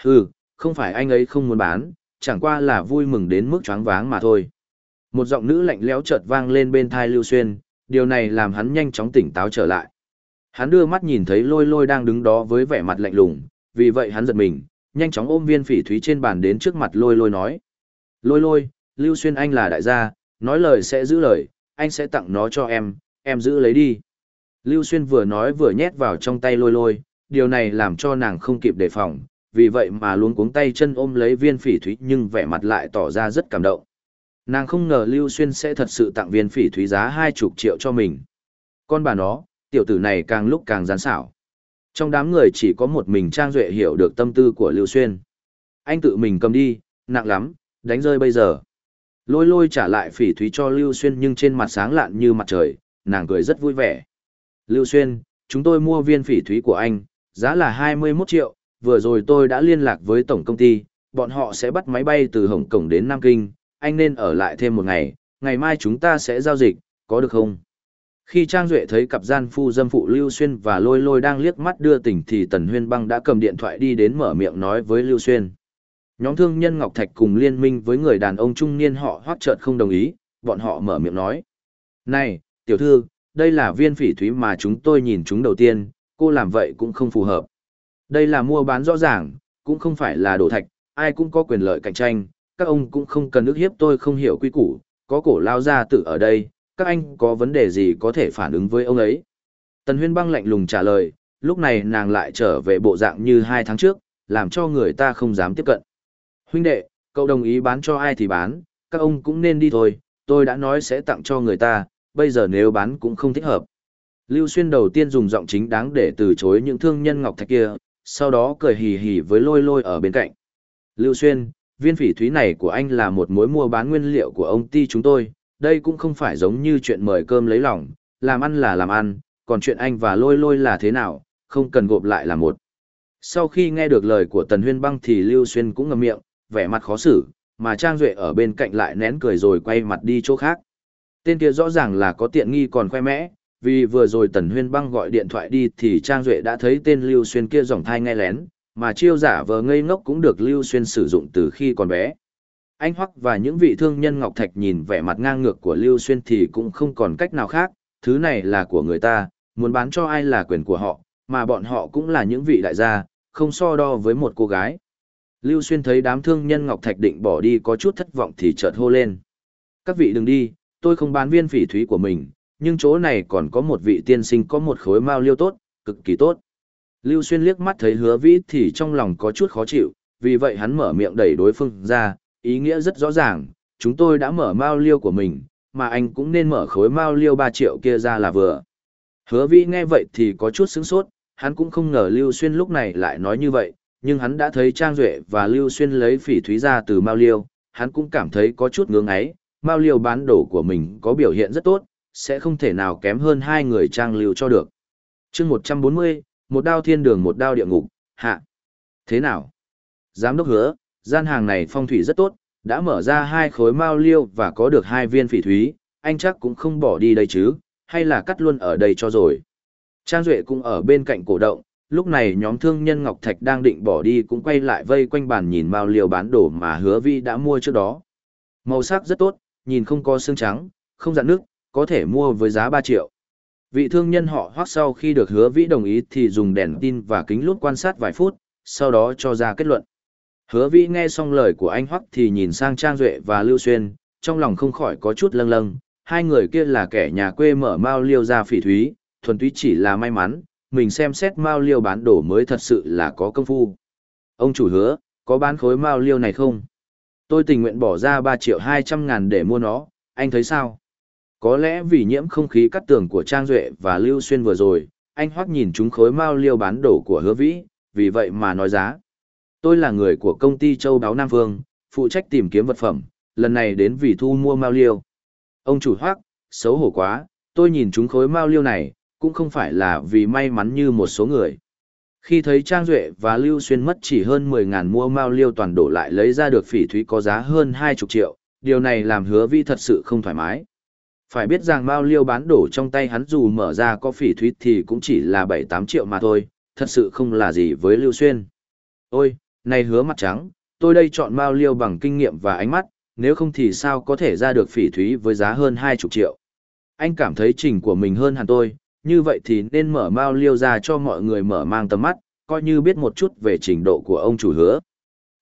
Hừ, không phải anh ấy không muốn bán, chẳng qua là vui mừng đến mức choáng váng mà thôi. Một giọng nữ lạnh lẽo chợt vang lên bên thai Lưu Xuyên, điều này làm hắn nhanh chóng tỉnh táo trở lại. Hắn đưa mắt nhìn thấy lôi lôi đang đứng đó với vẻ mặt lạnh lùng, vì vậy hắn giật mình, nhanh chóng ôm viên phỉ thúy trên bàn đến trước mặt lôi lôi nói. Lôi lôi, Lưu Xuyên anh là đại gia, nói lời sẽ giữ lời, anh sẽ tặng nó cho em, em giữ lấy đi. Lưu Xuyên vừa nói vừa nhét vào trong tay lôi lôi, điều này làm cho nàng không kịp đề phòng, vì vậy mà luôn cuống tay chân ôm lấy viên phỉ thúy nhưng vẻ mặt lại tỏ ra rất cảm động. Nàng không ngờ Lưu Xuyên sẽ thật sự tặng viên phỉ thúy giá hai chục triệu cho mình. Con bà nó, tiểu tử này càng lúc càng gián xảo. Trong đám người chỉ có một mình Trang Duệ hiểu được tâm tư của Lưu Xuyên. Anh tự mình cầm đi, nặng lắm, đánh rơi bây giờ. Lôi lôi trả lại phỉ thúy cho Lưu Xuyên nhưng trên mặt sáng lạn như mặt trời, nàng cười rất vui vẻ. Lưu Xuyên, chúng tôi mua viên phỉ thúy của anh, giá là 21 triệu, vừa rồi tôi đã liên lạc với tổng công ty, bọn họ sẽ bắt máy bay từ Hồng Kông đến Nam Kinh, anh nên ở lại thêm một ngày, ngày mai chúng ta sẽ giao dịch, có được không? Khi Trang Duệ thấy cặp gian phu dâm phụ Lưu Xuyên và Lôi Lôi đang liếc mắt đưa tỉnh thì Tần Huyên Băng đã cầm điện thoại đi đến mở miệng nói với Lưu Xuyên. Nhóm thương nhân Ngọc Thạch cùng liên minh với người đàn ông trung niên họ hoác chợt không đồng ý, bọn họ mở miệng nói. Này, tiểu thư, đây là viên phỉ thúy mà chúng tôi nhìn chúng đầu tiên, cô làm vậy cũng không phù hợp. Đây là mua bán rõ ràng, cũng không phải là đồ thạch, ai cũng có quyền lợi cạnh tranh, các ông cũng không cần ức hiếp tôi không hiểu quy củ, có cổ lao ra tự ở đây, các anh có vấn đề gì có thể phản ứng với ông ấy. Tần huyên băng lạnh lùng trả lời, lúc này nàng lại trở về bộ dạng như hai tháng trước, làm cho người ta không dám tiếp cận. Huynh đệ, cậu đồng ý bán cho ai thì bán, các ông cũng nên đi thôi, tôi đã nói sẽ tặng cho người ta, bây giờ nếu bán cũng không thích hợp. Lưu Xuyên đầu tiên dùng giọng chính đáng để từ chối những thương nhân ngọc thạch kia, sau đó cười hì hì với lôi lôi ở bên cạnh. Lưu Xuyên, viên phỉ thúy này của anh là một mối mua bán nguyên liệu của ông ty chúng tôi, đây cũng không phải giống như chuyện mời cơm lấy lòng, làm ăn là làm ăn, còn chuyện anh và lôi lôi là thế nào, không cần gộp lại là một. Sau khi nghe được lời của Tần Huyên Băng thì Lưu Xuyên cũng ngậm miệng, vẻ mặt khó xử, mà Trang Duệ ở bên cạnh lại nén cười rồi quay mặt đi chỗ khác. Tên kia rõ ràng là có tiện nghi còn khoe mẽ, vì vừa rồi Tần Huyên Băng gọi điện thoại đi thì Trang Duệ đã thấy tên Lưu Xuyên kia dòng thai nghe lén, mà chiêu giả vờ ngây ngốc cũng được Lưu Xuyên sử dụng từ khi còn bé. Anh Hoắc và những vị thương nhân Ngọc Thạch nhìn vẻ mặt ngang ngược của Lưu Xuyên thì cũng không còn cách nào khác, thứ này là của người ta, muốn bán cho ai là quyền của họ, mà bọn họ cũng là những vị đại gia, không so đo với một cô gái. Lưu Xuyên thấy đám thương nhân Ngọc Thạch định bỏ đi có chút thất vọng thì chợt hô lên. Các vị đừng đi, tôi không bán viên phỉ thúy của mình, nhưng chỗ này còn có một vị tiên sinh có một khối mao liêu tốt, cực kỳ tốt. Lưu Xuyên liếc mắt thấy hứa vĩ thì trong lòng có chút khó chịu, vì vậy hắn mở miệng đẩy đối phương ra, ý nghĩa rất rõ ràng, chúng tôi đã mở mao liêu của mình, mà anh cũng nên mở khối mao liêu 3 triệu kia ra là vừa. Hứa vĩ nghe vậy thì có chút sững sốt, hắn cũng không ngờ Lưu Xuyên lúc này lại nói như vậy, nhưng hắn đã thấy Trang Duệ và Lưu Xuyên lấy phỉ thúy ra từ mao liêu, hắn cũng cảm thấy có chút ngưỡng ấy, mao liêu bán đổ của mình có biểu hiện rất tốt, sẽ không thể nào kém hơn hai người Trang Lưu cho được. chương 140, một đao thiên đường một đao địa ngục, hạ. Thế nào? Giám đốc hứa, gian hàng này phong thủy rất tốt, đã mở ra hai khối mao liêu và có được hai viên phỉ thúy, anh chắc cũng không bỏ đi đây chứ, hay là cắt luôn ở đây cho rồi. Trang Duệ cũng ở bên cạnh cổ động, lúc này nhóm thương nhân Ngọc Thạch đang định bỏ đi cũng quay lại vây quanh bàn nhìn mao liêu bán đồ mà hứa vi đã mua trước đó. Màu sắc rất tốt, nhìn không có xương trắng, không dặn nước, có thể mua với giá 3 triệu. Vị thương nhân họ hoác sau khi được hứa vĩ đồng ý thì dùng đèn tin và kính lút quan sát vài phút, sau đó cho ra kết luận. Hứa vĩ nghe xong lời của anh hoắc thì nhìn sang Trang Duệ và Lưu Xuyên, trong lòng không khỏi có chút lâng lâng, hai người kia là kẻ nhà quê mở mao liêu ra phỉ thúy, thuần túy chỉ là may mắn, mình xem xét mao liêu bán đổ mới thật sự là có công phu. Ông chủ hứa, có bán khối mao liêu này không? Tôi tình nguyện bỏ ra 3 triệu 200 ngàn để mua nó, anh thấy sao? Có lẽ vì nhiễm không khí cắt tường của Trang Duệ và Lưu Xuyên vừa rồi, anh hoắc nhìn chúng khối mao liêu bán đổ của hứa vĩ, vì vậy mà nói giá. Tôi là người của công ty Châu Báo Nam Vương, phụ trách tìm kiếm vật phẩm, lần này đến vì thu mua mao liêu. Ông chủ hoắc, xấu hổ quá, tôi nhìn chúng khối mao liêu này, cũng không phải là vì may mắn như một số người. Khi thấy Trang Duệ và Lưu Xuyên mất chỉ hơn 10.000 mua mao liêu toàn đổ lại lấy ra được phỉ thúy có giá hơn 20 triệu, điều này làm hứa vi thật sự không thoải mái. Phải biết rằng mao liêu bán đổ trong tay hắn dù mở ra có phỉ thúy thì cũng chỉ là 7-8 triệu mà thôi, thật sự không là gì với Lưu Xuyên. Ôi, này hứa mặt trắng, tôi đây chọn mao liêu bằng kinh nghiệm và ánh mắt, nếu không thì sao có thể ra được phỉ thúy với giá hơn 20 triệu. Anh cảm thấy trình của mình hơn hẳn tôi, như vậy thì nên mở mao liêu ra cho mọi người mở mang tầm mắt, coi như biết một chút về trình độ của ông chủ hứa.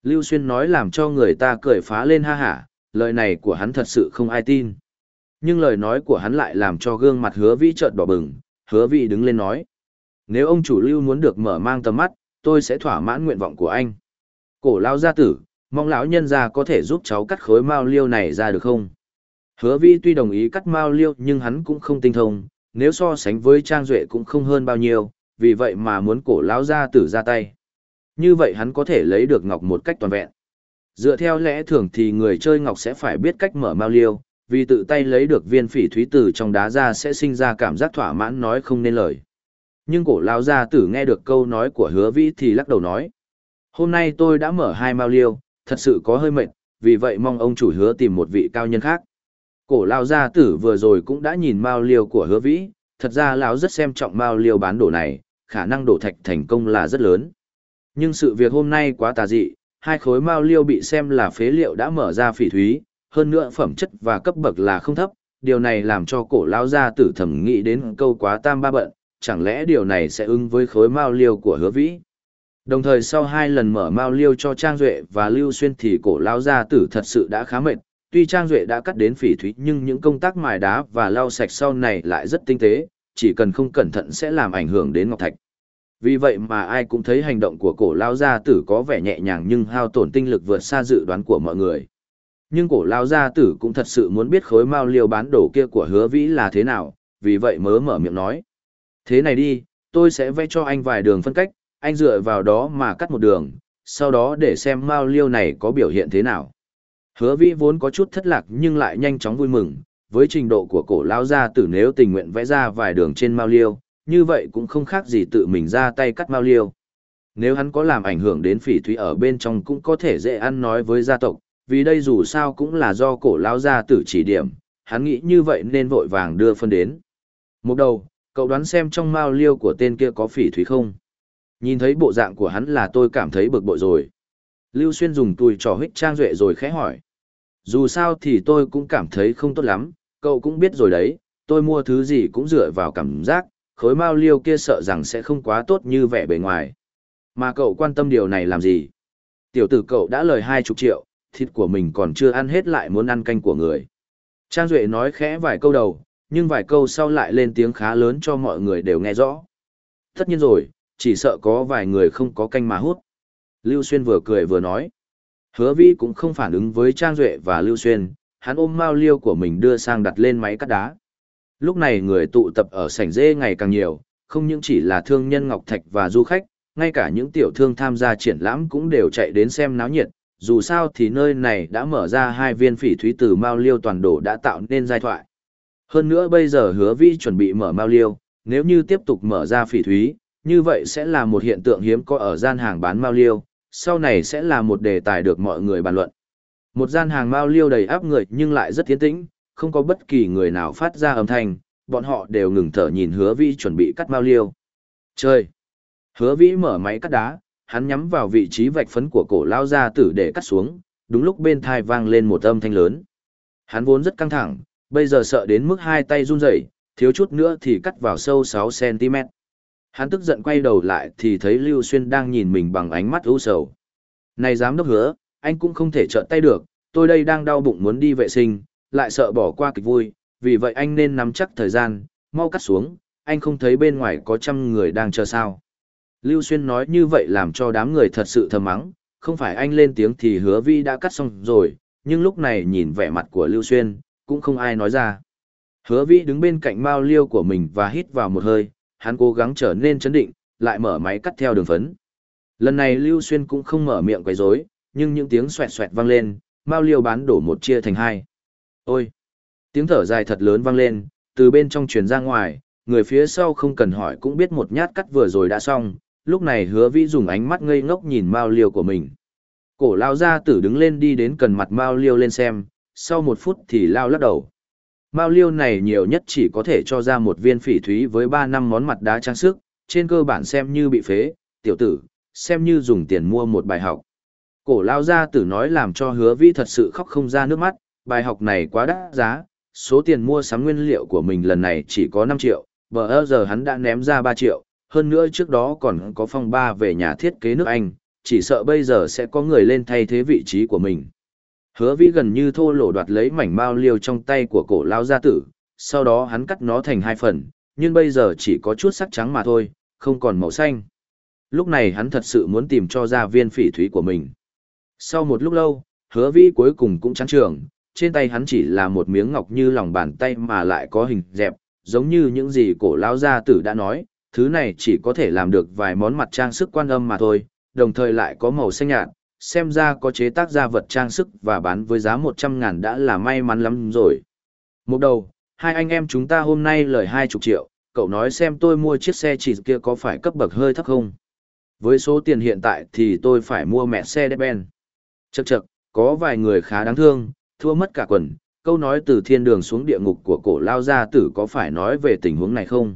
Lưu Xuyên nói làm cho người ta cười phá lên ha hả, lời này của hắn thật sự không ai tin. Nhưng lời nói của hắn lại làm cho gương mặt hứa vĩ trợn đỏ bừng, hứa vĩ đứng lên nói. Nếu ông chủ lưu muốn được mở mang tầm mắt, tôi sẽ thỏa mãn nguyện vọng của anh. Cổ lao gia tử, mong lão nhân gia có thể giúp cháu cắt khối mao liêu này ra được không? Hứa vĩ tuy đồng ý cắt mao liêu nhưng hắn cũng không tinh thông, nếu so sánh với Trang Duệ cũng không hơn bao nhiêu, vì vậy mà muốn cổ lão gia tử ra tay. Như vậy hắn có thể lấy được ngọc một cách toàn vẹn. Dựa theo lẽ thường thì người chơi ngọc sẽ phải biết cách mở mao liêu, vì tự tay lấy được viên phỉ thúy Tử trong đá ra sẽ sinh ra cảm giác thỏa mãn nói không nên lời. Nhưng cổ lão gia tử nghe được câu nói của hứa vĩ thì lắc đầu nói. Hôm nay tôi đã mở hai mao liêu, thật sự có hơi mệt, vì vậy mong ông chủ hứa tìm một vị cao nhân khác. Cổ lão gia tử vừa rồi cũng đã nhìn mao liêu của hứa vĩ, thật ra lão rất xem trọng mao liêu bán đồ này, khả năng đổ thạch thành công là rất lớn. Nhưng sự việc hôm nay quá tà dị, hai khối mao liêu bị xem là phế liệu đã mở ra phỉ thúy, hơn nữa phẩm chất và cấp bậc là không thấp, điều này làm cho cổ lão gia tử thẩm nghĩ đến câu quá tam ba bận, chẳng lẽ điều này sẽ ứng với khối mao liêu của hứa vĩ. Đồng thời sau hai lần mở mao liêu cho Trang Duệ và Lưu Xuyên thì cổ lão gia tử thật sự đã khá mệt, tuy Trang Duệ đã cắt đến phỉ thúy nhưng những công tác mài đá và lau sạch sau này lại rất tinh tế, chỉ cần không cẩn thận sẽ làm ảnh hưởng đến ngọc thạch. Vì vậy mà ai cũng thấy hành động của cổ lao gia tử có vẻ nhẹ nhàng nhưng hao tổn tinh lực vượt xa dự đoán của mọi người. Nhưng cổ lao gia tử cũng thật sự muốn biết khối mao liêu bán đổ kia của hứa vĩ là thế nào, vì vậy mớ mở miệng nói. Thế này đi, tôi sẽ vẽ cho anh vài đường phân cách, anh dựa vào đó mà cắt một đường, sau đó để xem mao liêu này có biểu hiện thế nào. Hứa vĩ vốn có chút thất lạc nhưng lại nhanh chóng vui mừng, với trình độ của cổ lao gia tử nếu tình nguyện vẽ ra vài đường trên mao liêu, như vậy cũng không khác gì tự mình ra tay cắt mao liêu. Nếu hắn có làm ảnh hưởng đến phỉ thúy ở bên trong cũng có thể dễ ăn nói với gia tộc, vì đây dù sao cũng là do cổ lao gia tử chỉ điểm, hắn nghĩ như vậy nên vội vàng đưa phân đến. Một đầu, cậu đoán xem trong mao liêu của tên kia có phỉ thúy không? Nhìn thấy bộ dạng của hắn là tôi cảm thấy bực bội rồi. Lưu Xuyên dùng tùi trò hích trang duệ rồi khẽ hỏi. Dù sao thì tôi cũng cảm thấy không tốt lắm, cậu cũng biết rồi đấy, tôi mua thứ gì cũng dựa vào cảm giác, khối mao liêu kia sợ rằng sẽ không quá tốt như vẻ bề ngoài. Mà cậu quan tâm điều này làm gì? Tiểu tử cậu đã lời hai chục triệu, thịt của mình còn chưa ăn hết lại muốn ăn canh của người. Trang Duệ nói khẽ vài câu đầu, nhưng vài câu sau lại lên tiếng khá lớn cho mọi người đều nghe rõ. Tất nhiên rồi, chỉ sợ có vài người không có canh mà hút. Lưu Xuyên vừa cười vừa nói. Hứa Vĩ cũng không phản ứng với Trang Duệ và Lưu Xuyên, hắn ôm mao liêu của mình đưa sang đặt lên máy cắt đá. Lúc này người tụ tập ở sảnh dê ngày càng nhiều, không những chỉ là thương nhân Ngọc Thạch và du khách, ngay cả những tiểu thương tham gia triển lãm cũng đều chạy đến xem náo nhiệt, dù sao thì nơi này đã mở ra hai viên phỉ thúy từ mao liêu toàn đồ đã tạo nên giai thoại. Hơn nữa bây giờ hứa Vi chuẩn bị mở mao liêu, nếu như tiếp tục mở ra phỉ thúy, như vậy sẽ là một hiện tượng hiếm có ở gian hàng bán mao liêu, sau này sẽ là một đề tài được mọi người bàn luận. Một gian hàng mao liêu đầy áp người nhưng lại rất tiến tĩnh, không có bất kỳ người nào phát ra âm thanh, bọn họ đều ngừng thở nhìn hứa vĩ chuẩn bị cắt mao liêu. Chơi! Hứa vĩ mở máy cắt đá, hắn nhắm vào vị trí vạch phấn của cổ lao ra tử để cắt xuống, đúng lúc bên thai vang lên một âm thanh lớn. Hắn vốn rất căng thẳng, bây giờ sợ đến mức hai tay run rẩy, thiếu chút nữa thì cắt vào sâu 6cm. Hắn tức giận quay đầu lại thì thấy Lưu Xuyên đang nhìn mình bằng ánh mắt u sầu. Này giám đốc hứa, anh cũng không thể trợn tay được, tôi đây đang đau bụng muốn đi vệ sinh, lại sợ bỏ qua kịch vui, vì vậy anh nên nắm chắc thời gian, mau cắt xuống, anh không thấy bên ngoài có trăm người đang chờ sao. Lưu Xuyên nói như vậy làm cho đám người thật sự thầm mắng, không phải anh lên tiếng thì hứa vi đã cắt xong rồi, nhưng lúc này nhìn vẻ mặt của Lưu Xuyên, cũng không ai nói ra. Hứa vi đứng bên cạnh mao liêu của mình và hít vào một hơi, hắn cố gắng trở nên chấn định, lại mở máy cắt theo đường phấn. Lần này Lưu Xuyên cũng không mở miệng quấy rối, nhưng những tiếng xoẹt xoẹt vang lên, mao liêu bán đổ một chia thành hai. Ôi! Tiếng thở dài thật lớn vang lên, từ bên trong truyền ra ngoài, người phía sau không cần hỏi cũng biết một nhát cắt vừa rồi đã xong, lúc này hứa vĩ dùng ánh mắt ngây ngốc nhìn mao liêu của mình. Cổ lao ra tử đứng lên đi đến cần mặt mao liêu lên xem, sau một phút thì lao lắc đầu. Mao liêu này nhiều nhất chỉ có thể cho ra một viên phỉ thúy với ba năm món mặt đá trang sức, trên cơ bản xem như bị phế, tiểu tử, xem như dùng tiền mua một bài học. Cổ lao gia tử nói làm cho hứa vĩ thật sự khóc không ra nước mắt, bài học này quá đắt giá, số tiền mua sắm nguyên liệu của mình lần này chỉ có 5 triệu, bờ giờ hắn đã ném ra 3 triệu, hơn nữa trước đó còn có phong ba về nhà thiết kế nước Anh, chỉ sợ bây giờ sẽ có người lên thay thế vị trí của mình. Hứa vĩ gần như thô lỗ đoạt lấy mảnh mao liêu trong tay của cổ lao gia tử, sau đó hắn cắt nó thành hai phần, nhưng bây giờ chỉ có chút sắc trắng mà thôi, không còn màu xanh. Lúc này hắn thật sự muốn tìm cho ra viên phỉ thúy của mình. Sau một lúc lâu, hứa vĩ cuối cùng cũng chán trường, trên tay hắn chỉ là một miếng ngọc như lòng bàn tay mà lại có hình dẹp, giống như những gì cổ lao gia tử đã nói, thứ này chỉ có thể làm được vài món mặt trang sức quan âm mà thôi, đồng thời lại có màu xanh nhạt, xem ra có chế tác ra vật trang sức và bán với giá 100 ngàn đã là may mắn lắm rồi. Một đầu, hai anh em chúng ta hôm nay lời hai chục triệu, cậu nói xem tôi mua chiếc xe chỉ kia có phải cấp bậc hơi thấp không? Với số tiền hiện tại thì tôi phải mua mẹ xe Mercedes-Benz. Chậc chậc, có vài người khá đáng thương, thua mất cả quần, câu nói từ thiên đường xuống địa ngục của cổ lao gia tử có phải nói về tình huống này không?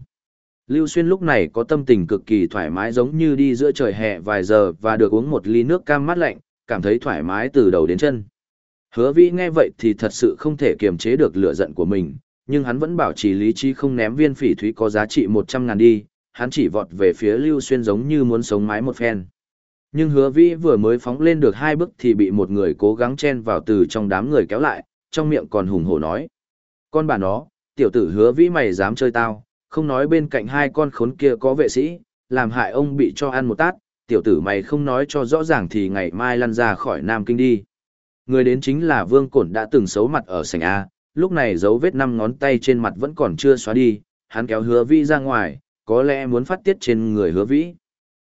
Lưu Xuyên lúc này có tâm tình cực kỳ thoải mái giống như đi giữa trời hè vài giờ và được uống một ly nước cam mát lạnh, cảm thấy thoải mái từ đầu đến chân. Hứa vĩ nghe vậy thì thật sự không thể kiềm chế được lửa giận của mình, nhưng hắn vẫn bảo trì lý trí không ném viên phỉ thúy có giá trị 100 ngàn đi, hắn chỉ vọt về phía Lưu Xuyên giống như muốn sống mái một phen. Nhưng hứa vĩ vừa mới phóng lên được hai bước thì bị một người cố gắng chen vào từ trong đám người kéo lại, trong miệng còn hùng hổ nói. Con bà nó, tiểu tử hứa vĩ mày dám chơi tao, không nói bên cạnh hai con khốn kia có vệ sĩ, làm hại ông bị cho ăn một tát, tiểu tử mày không nói cho rõ ràng thì ngày mai lăn ra khỏi Nam Kinh đi. Người đến chính là Vương Cổn đã từng xấu mặt ở sảnh A, lúc này dấu vết năm ngón tay trên mặt vẫn còn chưa xóa đi, hắn kéo hứa vĩ ra ngoài, có lẽ muốn phát tiết trên người hứa vĩ.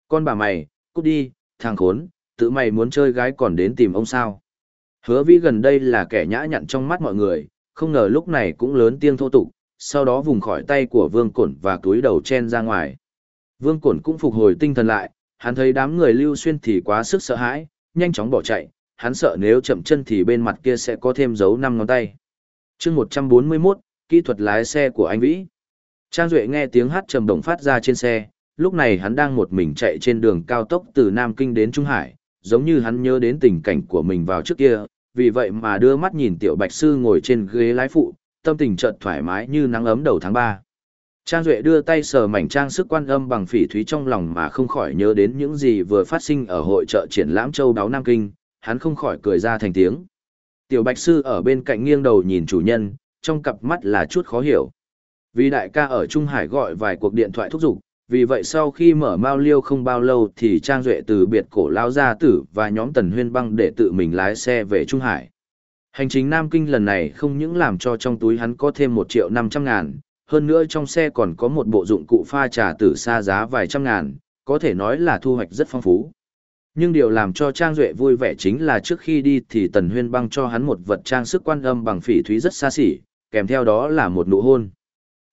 Con bà mày, cút đi, thằng khốn, tự mày muốn chơi gái còn đến tìm ông sao. Hứa vĩ gần đây là kẻ nhã nhặn trong mắt mọi người, không ngờ lúc này cũng lớn tiếng thô tục, sau đó vùng khỏi tay của vương cổn và túi đầu chen ra ngoài. Vương cổn cũng phục hồi tinh thần lại, hắn thấy đám người lưu xuyên thì quá sức sợ hãi, nhanh chóng bỏ chạy, hắn sợ nếu chậm chân thì bên mặt kia sẽ có thêm dấu năm ngón tay. chương 141, kỹ thuật lái xe của anh Vĩ. Trang Duệ nghe tiếng hát trầm đồng phát ra trên xe, lúc này hắn đang một mình chạy trên đường cao tốc từ Nam Kinh đến Trung Hải, giống như hắn nhớ đến tình cảnh của mình vào trước kia, vì vậy mà đưa mắt nhìn tiểu bạch sư ngồi trên ghế lái phụ, tâm tình chợt thoải mái như nắng ấm đầu tháng 3. Trang Duệ đưa tay sờ mảnh trang sức quan âm bằng phỉ thúy trong lòng mà không khỏi nhớ đến những gì vừa phát sinh ở hội trợ triển lãm châu đáo Nam Kinh, hắn không khỏi cười ra thành tiếng. Tiểu Bạch Sư ở bên cạnh nghiêng đầu nhìn chủ nhân, trong cặp mắt là chút khó hiểu. Vì đại ca ở Trung Hải gọi vài cuộc điện thoại thúc giục, vì vậy sau khi mở mao liêu không bao lâu thì Trang Duệ từ biệt cổ lao gia tử và nhóm tần huyên băng để tự mình lái xe về Trung Hải. Hành trình Nam Kinh lần này không những làm cho trong túi hắn có thêm một triệu năm trăm ngàn, hơn nữa trong xe còn có một bộ dụng cụ pha trà tử xa giá vài trăm ngàn, có thể nói là thu hoạch rất phong phú. Nhưng điều làm cho Trang Duệ vui vẻ chính là trước khi đi thì Tần Huyên băng cho hắn một vật trang sức quan âm bằng phỉ thúy rất xa xỉ, kèm theo đó là một nụ hôn.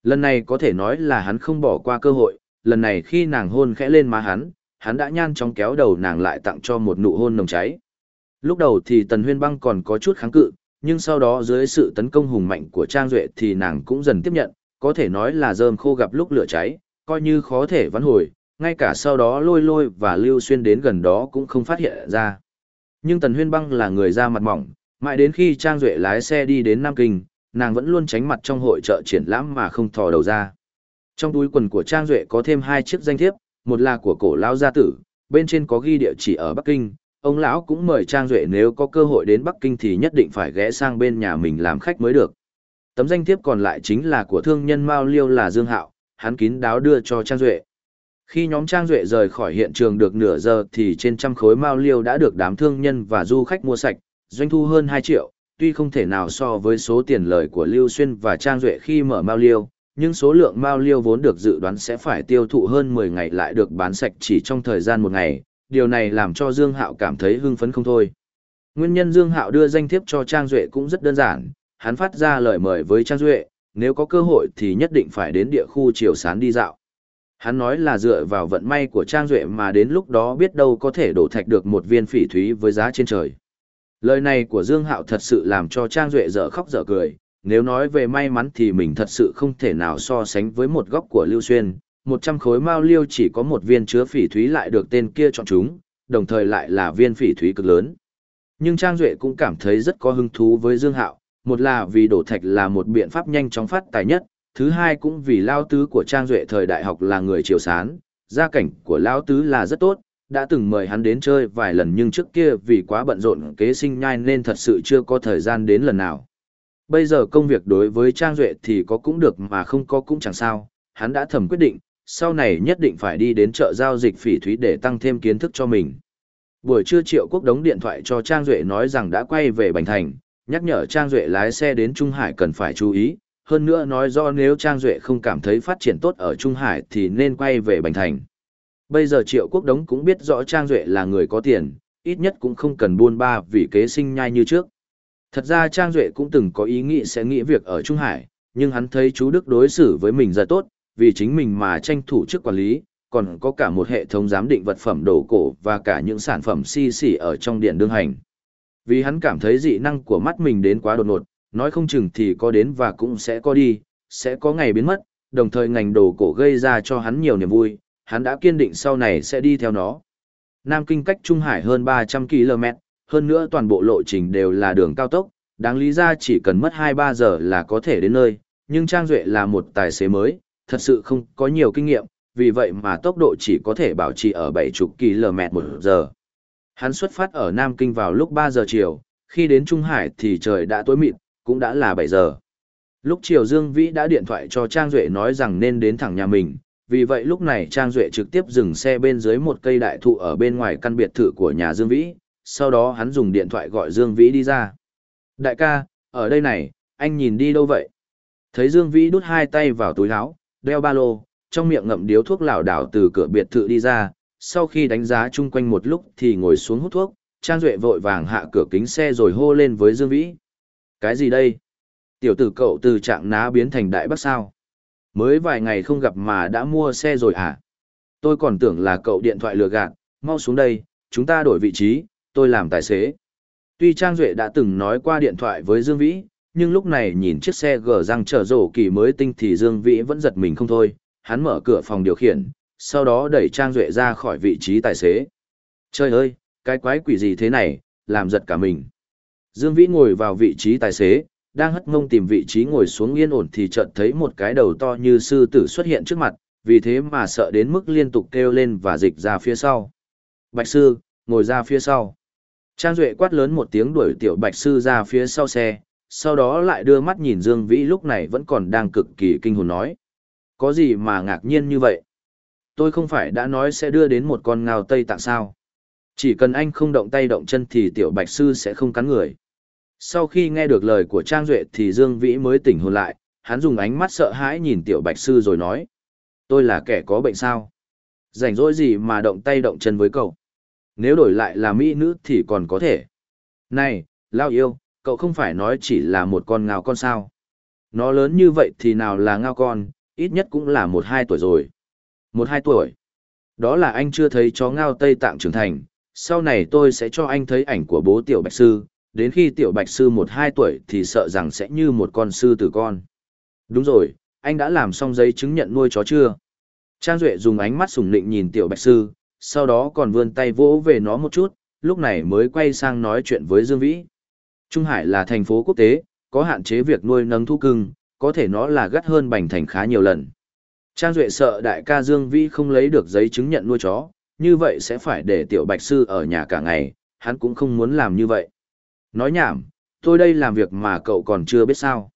Lần này có thể nói là hắn không bỏ qua cơ hội, lần này khi nàng hôn khẽ lên má hắn, hắn đã nhan chóng kéo đầu nàng lại tặng cho một nụ hôn nồng cháy. Lúc đầu thì Tần Huyên Băng còn có chút kháng cự, nhưng sau đó dưới sự tấn công hùng mạnh của Trang Duệ thì nàng cũng dần tiếp nhận, có thể nói là rơm khô gặp lúc lửa cháy, coi như khó thể vãn hồi, ngay cả sau đó lôi lôi và lưu xuyên đến gần đó cũng không phát hiện ra. Nhưng Tần Huyên Băng là người ra mặt mỏng, mãi đến khi Trang Duệ lái xe đi đến Nam Kinh, nàng vẫn luôn tránh mặt trong hội trợ triển lãm mà không thò đầu ra. Trong túi quần của Trang Duệ có thêm hai chiếc danh thiếp, một là của cổ lao gia tử, bên trên có ghi địa chỉ ở Bắc Kinh, Ông lão cũng mời Trang Duệ nếu có cơ hội đến Bắc Kinh thì nhất định phải ghé sang bên nhà mình làm khách mới được. Tấm danh thiếp còn lại chính là của thương nhân Mao Liêu là Dương Hạo, hắn kín đáo đưa cho Trang Duệ. Khi nhóm Trang Duệ rời khỏi hiện trường được nửa giờ thì trên trăm khối Mao Liêu đã được đám thương nhân và du khách mua sạch, doanh thu hơn hai triệu, tuy không thể nào so với số tiền lời của Lưu Xuyên và Trang Duệ khi mở Mao Liêu, nhưng số lượng Mao Liêu vốn được dự đoán sẽ phải tiêu thụ hơn 10 ngày lại được bán sạch chỉ trong thời gian một ngày, điều này làm cho Dương Hạo cảm thấy hưng phấn không thôi. Nguyên nhân Dương Hạo đưa danh thiếp cho Trang Duệ cũng rất đơn giản, hắn phát ra lời mời với Trang Duệ, nếu có cơ hội thì nhất định phải đến địa khu Triều Sán đi dạo. Hắn nói là dựa vào vận may của Trang Duệ mà đến lúc đó biết đâu có thể đổ thạch được một viên phỉ thúy với giá trên trời. Lời này của Dương Hạo thật sự làm cho Trang Duệ dở khóc dở cười, nếu nói về may mắn thì mình thật sự không thể nào so sánh với một góc của Lưu Xuyên, 100 khối mao liêu chỉ có một viên chứa phỉ thúy lại được tên kia chọn chúng, đồng thời lại là viên phỉ thúy cực lớn. Nhưng Trang Duệ cũng cảm thấy rất có hứng thú với Dương Hạo, một là vì đổ thạch là một biện pháp nhanh chóng phát tài nhất, thứ hai cũng vì lao tứ của Trang Duệ thời đại học là người triều sán, gia cảnh của lao tứ là rất tốt, đã từng mời hắn đến chơi vài lần nhưng trước kia vì quá bận rộn kế sinh nhai nên thật sự chưa có thời gian đến lần nào. Bây giờ công việc đối với Trang Duệ thì có cũng được mà không có cũng chẳng sao, hắn đã thầm quyết định, sau này nhất định phải đi đến chợ giao dịch phỉ thúy để tăng thêm kiến thức cho mình. Buổi trưa Triệu Quốc đóng điện thoại cho Trang Duệ nói rằng đã quay về Bành Thành, nhắc nhở Trang Duệ lái xe đến Trung Hải cần phải chú ý, hơn nữa nói do nếu Trang Duệ không cảm thấy phát triển tốt ở Trung Hải thì nên quay về Bành Thành. Bây giờ Triệu Quốc Đống cũng biết rõ Trang Duệ là người có tiền, ít nhất cũng không cần buôn ba vì kế sinh nhai như trước. Thật ra Trang Duệ cũng từng có ý nghĩ sẽ nghĩ việc ở Trung Hải, nhưng hắn thấy chú Đức đối xử với mình rất tốt, vì chính mình mà tranh thủ chức quản lý, còn có cả một hệ thống giám định vật phẩm đồ cổ và cả những sản phẩm si xỉ ở trong điện đương hành. Vì hắn cảm thấy dị năng của mắt mình đến quá đột ngột, nói không chừng thì có đến và cũng sẽ có đi, sẽ có ngày biến mất, đồng thời ngành đồ cổ gây ra cho hắn nhiều niềm vui, hắn đã kiên định sau này sẽ đi theo nó. Nam Kinh cách Trung Hải hơn 300 km, hơn nữa toàn bộ lộ trình đều là đường cao tốc, đáng lý ra chỉ cần mất 2-3 giờ là có thể đến nơi, nhưng Trang Duệ là một tài xế mới, thật sự không có nhiều kinh nghiệm, vì vậy mà tốc độ chỉ có thể bảo trì ở 70 km một giờ. Hắn xuất phát ở Nam Kinh vào lúc 3 giờ chiều, khi đến Trung Hải thì trời đã tối mịt, cũng đã là 7 giờ. Lúc chiều Dương Vĩ đã điện thoại cho Trang Duệ nói rằng nên đến thẳng nhà mình, vì vậy lúc này Trang Duệ trực tiếp dừng xe bên dưới một cây đại thụ ở bên ngoài căn biệt thự của nhà Dương Vĩ, sau đó hắn dùng điện thoại gọi Dương Vĩ đi ra. Đại ca, ở đây này, anh nhìn đi đâu vậy? Thấy Dương Vĩ đút hai tay vào túi áo, đeo ba lô, trong miệng ngậm điếu thuốc lảo đảo từ cửa biệt thự đi ra, sau khi đánh giá chung quanh một lúc thì ngồi xuống hút thuốc, Trang Duệ vội vàng hạ cửa kính xe rồi hô lên với Dương Vĩ. Cái gì đây? Tiểu tử cậu từ trạng ná biến thành đại bác sao? Mới vài ngày không gặp mà đã mua xe rồi à? Tôi còn tưởng là cậu điện thoại lừa gạt, mau xuống đây, chúng ta đổi vị trí, tôi làm tài xế. Tuy Trang Duệ đã từng nói qua điện thoại với Dương Vĩ, nhưng lúc này nhìn chiếc xe gờ răng trở rổ kỳ mới tinh thì Dương Vĩ vẫn giật mình không thôi, hắn mở cửa phòng điều khiển, sau đó đẩy Trang Duệ ra khỏi vị trí tài xế. Trời ơi, cái quái quỷ gì thế này, làm giật cả mình. Dương Vĩ ngồi vào vị trí tài xế, đang hất mông tìm vị trí ngồi xuống yên ổn thì chợt thấy một cái đầu to như sư tử xuất hiện trước mặt, vì thế mà sợ đến mức liên tục kêu lên và dịch ra phía sau. Bạch sư, ngồi ra phía sau. Trang Duệ quát lớn một tiếng đuổi tiểu bạch sư ra phía sau xe, sau đó lại đưa mắt nhìn Dương Vĩ lúc này vẫn còn đang cực kỳ kinh hồn nói. Có gì mà ngạc nhiên như vậy? Tôi không phải đã nói sẽ đưa đến một con ngao tây tạng sao? Chỉ cần anh không động tay động chân thì tiểu bạch sư sẽ không cắn người. Sau khi nghe được lời của Trang Duệ thì Dương Vĩ mới tỉnh hồn lại, hắn dùng ánh mắt sợ hãi nhìn tiểu bạch sư rồi nói. Tôi là kẻ có bệnh sao? Rảnh rỗi gì mà động tay động chân với cậu? Nếu đổi lại là mỹ nữ thì còn có thể. Này, Lao yêu, cậu không phải nói chỉ là một con ngao con sao? Nó lớn như vậy thì nào là ngao con, ít nhất cũng là một hai tuổi rồi. Một hai tuổi. Đó là anh chưa thấy chó ngao Tây Tạng trưởng thành, sau này tôi sẽ cho anh thấy ảnh của bố tiểu bạch sư, đến khi tiểu bạch sư một hai tuổi thì sợ rằng sẽ như một con sư tử con. Đúng rồi, anh đã làm xong giấy chứng nhận nuôi chó chưa? Trang Duệ dùng ánh mắt sùng nịnh nhìn tiểu bạch sư, sau đó còn vươn tay vỗ về nó một chút, lúc này mới quay sang nói chuyện với Dương Vĩ. Trung Hải là thành phố quốc tế, có hạn chế việc nuôi nấng thú cưng, có thể nó là gắt hơn Bành Thành khá nhiều lần. Trang Duệ sợ đại ca Dương Vĩ không lấy được giấy chứng nhận nuôi chó, như vậy sẽ phải để tiểu bạch sư ở nhà cả ngày, hắn cũng không muốn làm như vậy. Nói nhảm, tôi đây làm việc mà cậu còn chưa biết sao.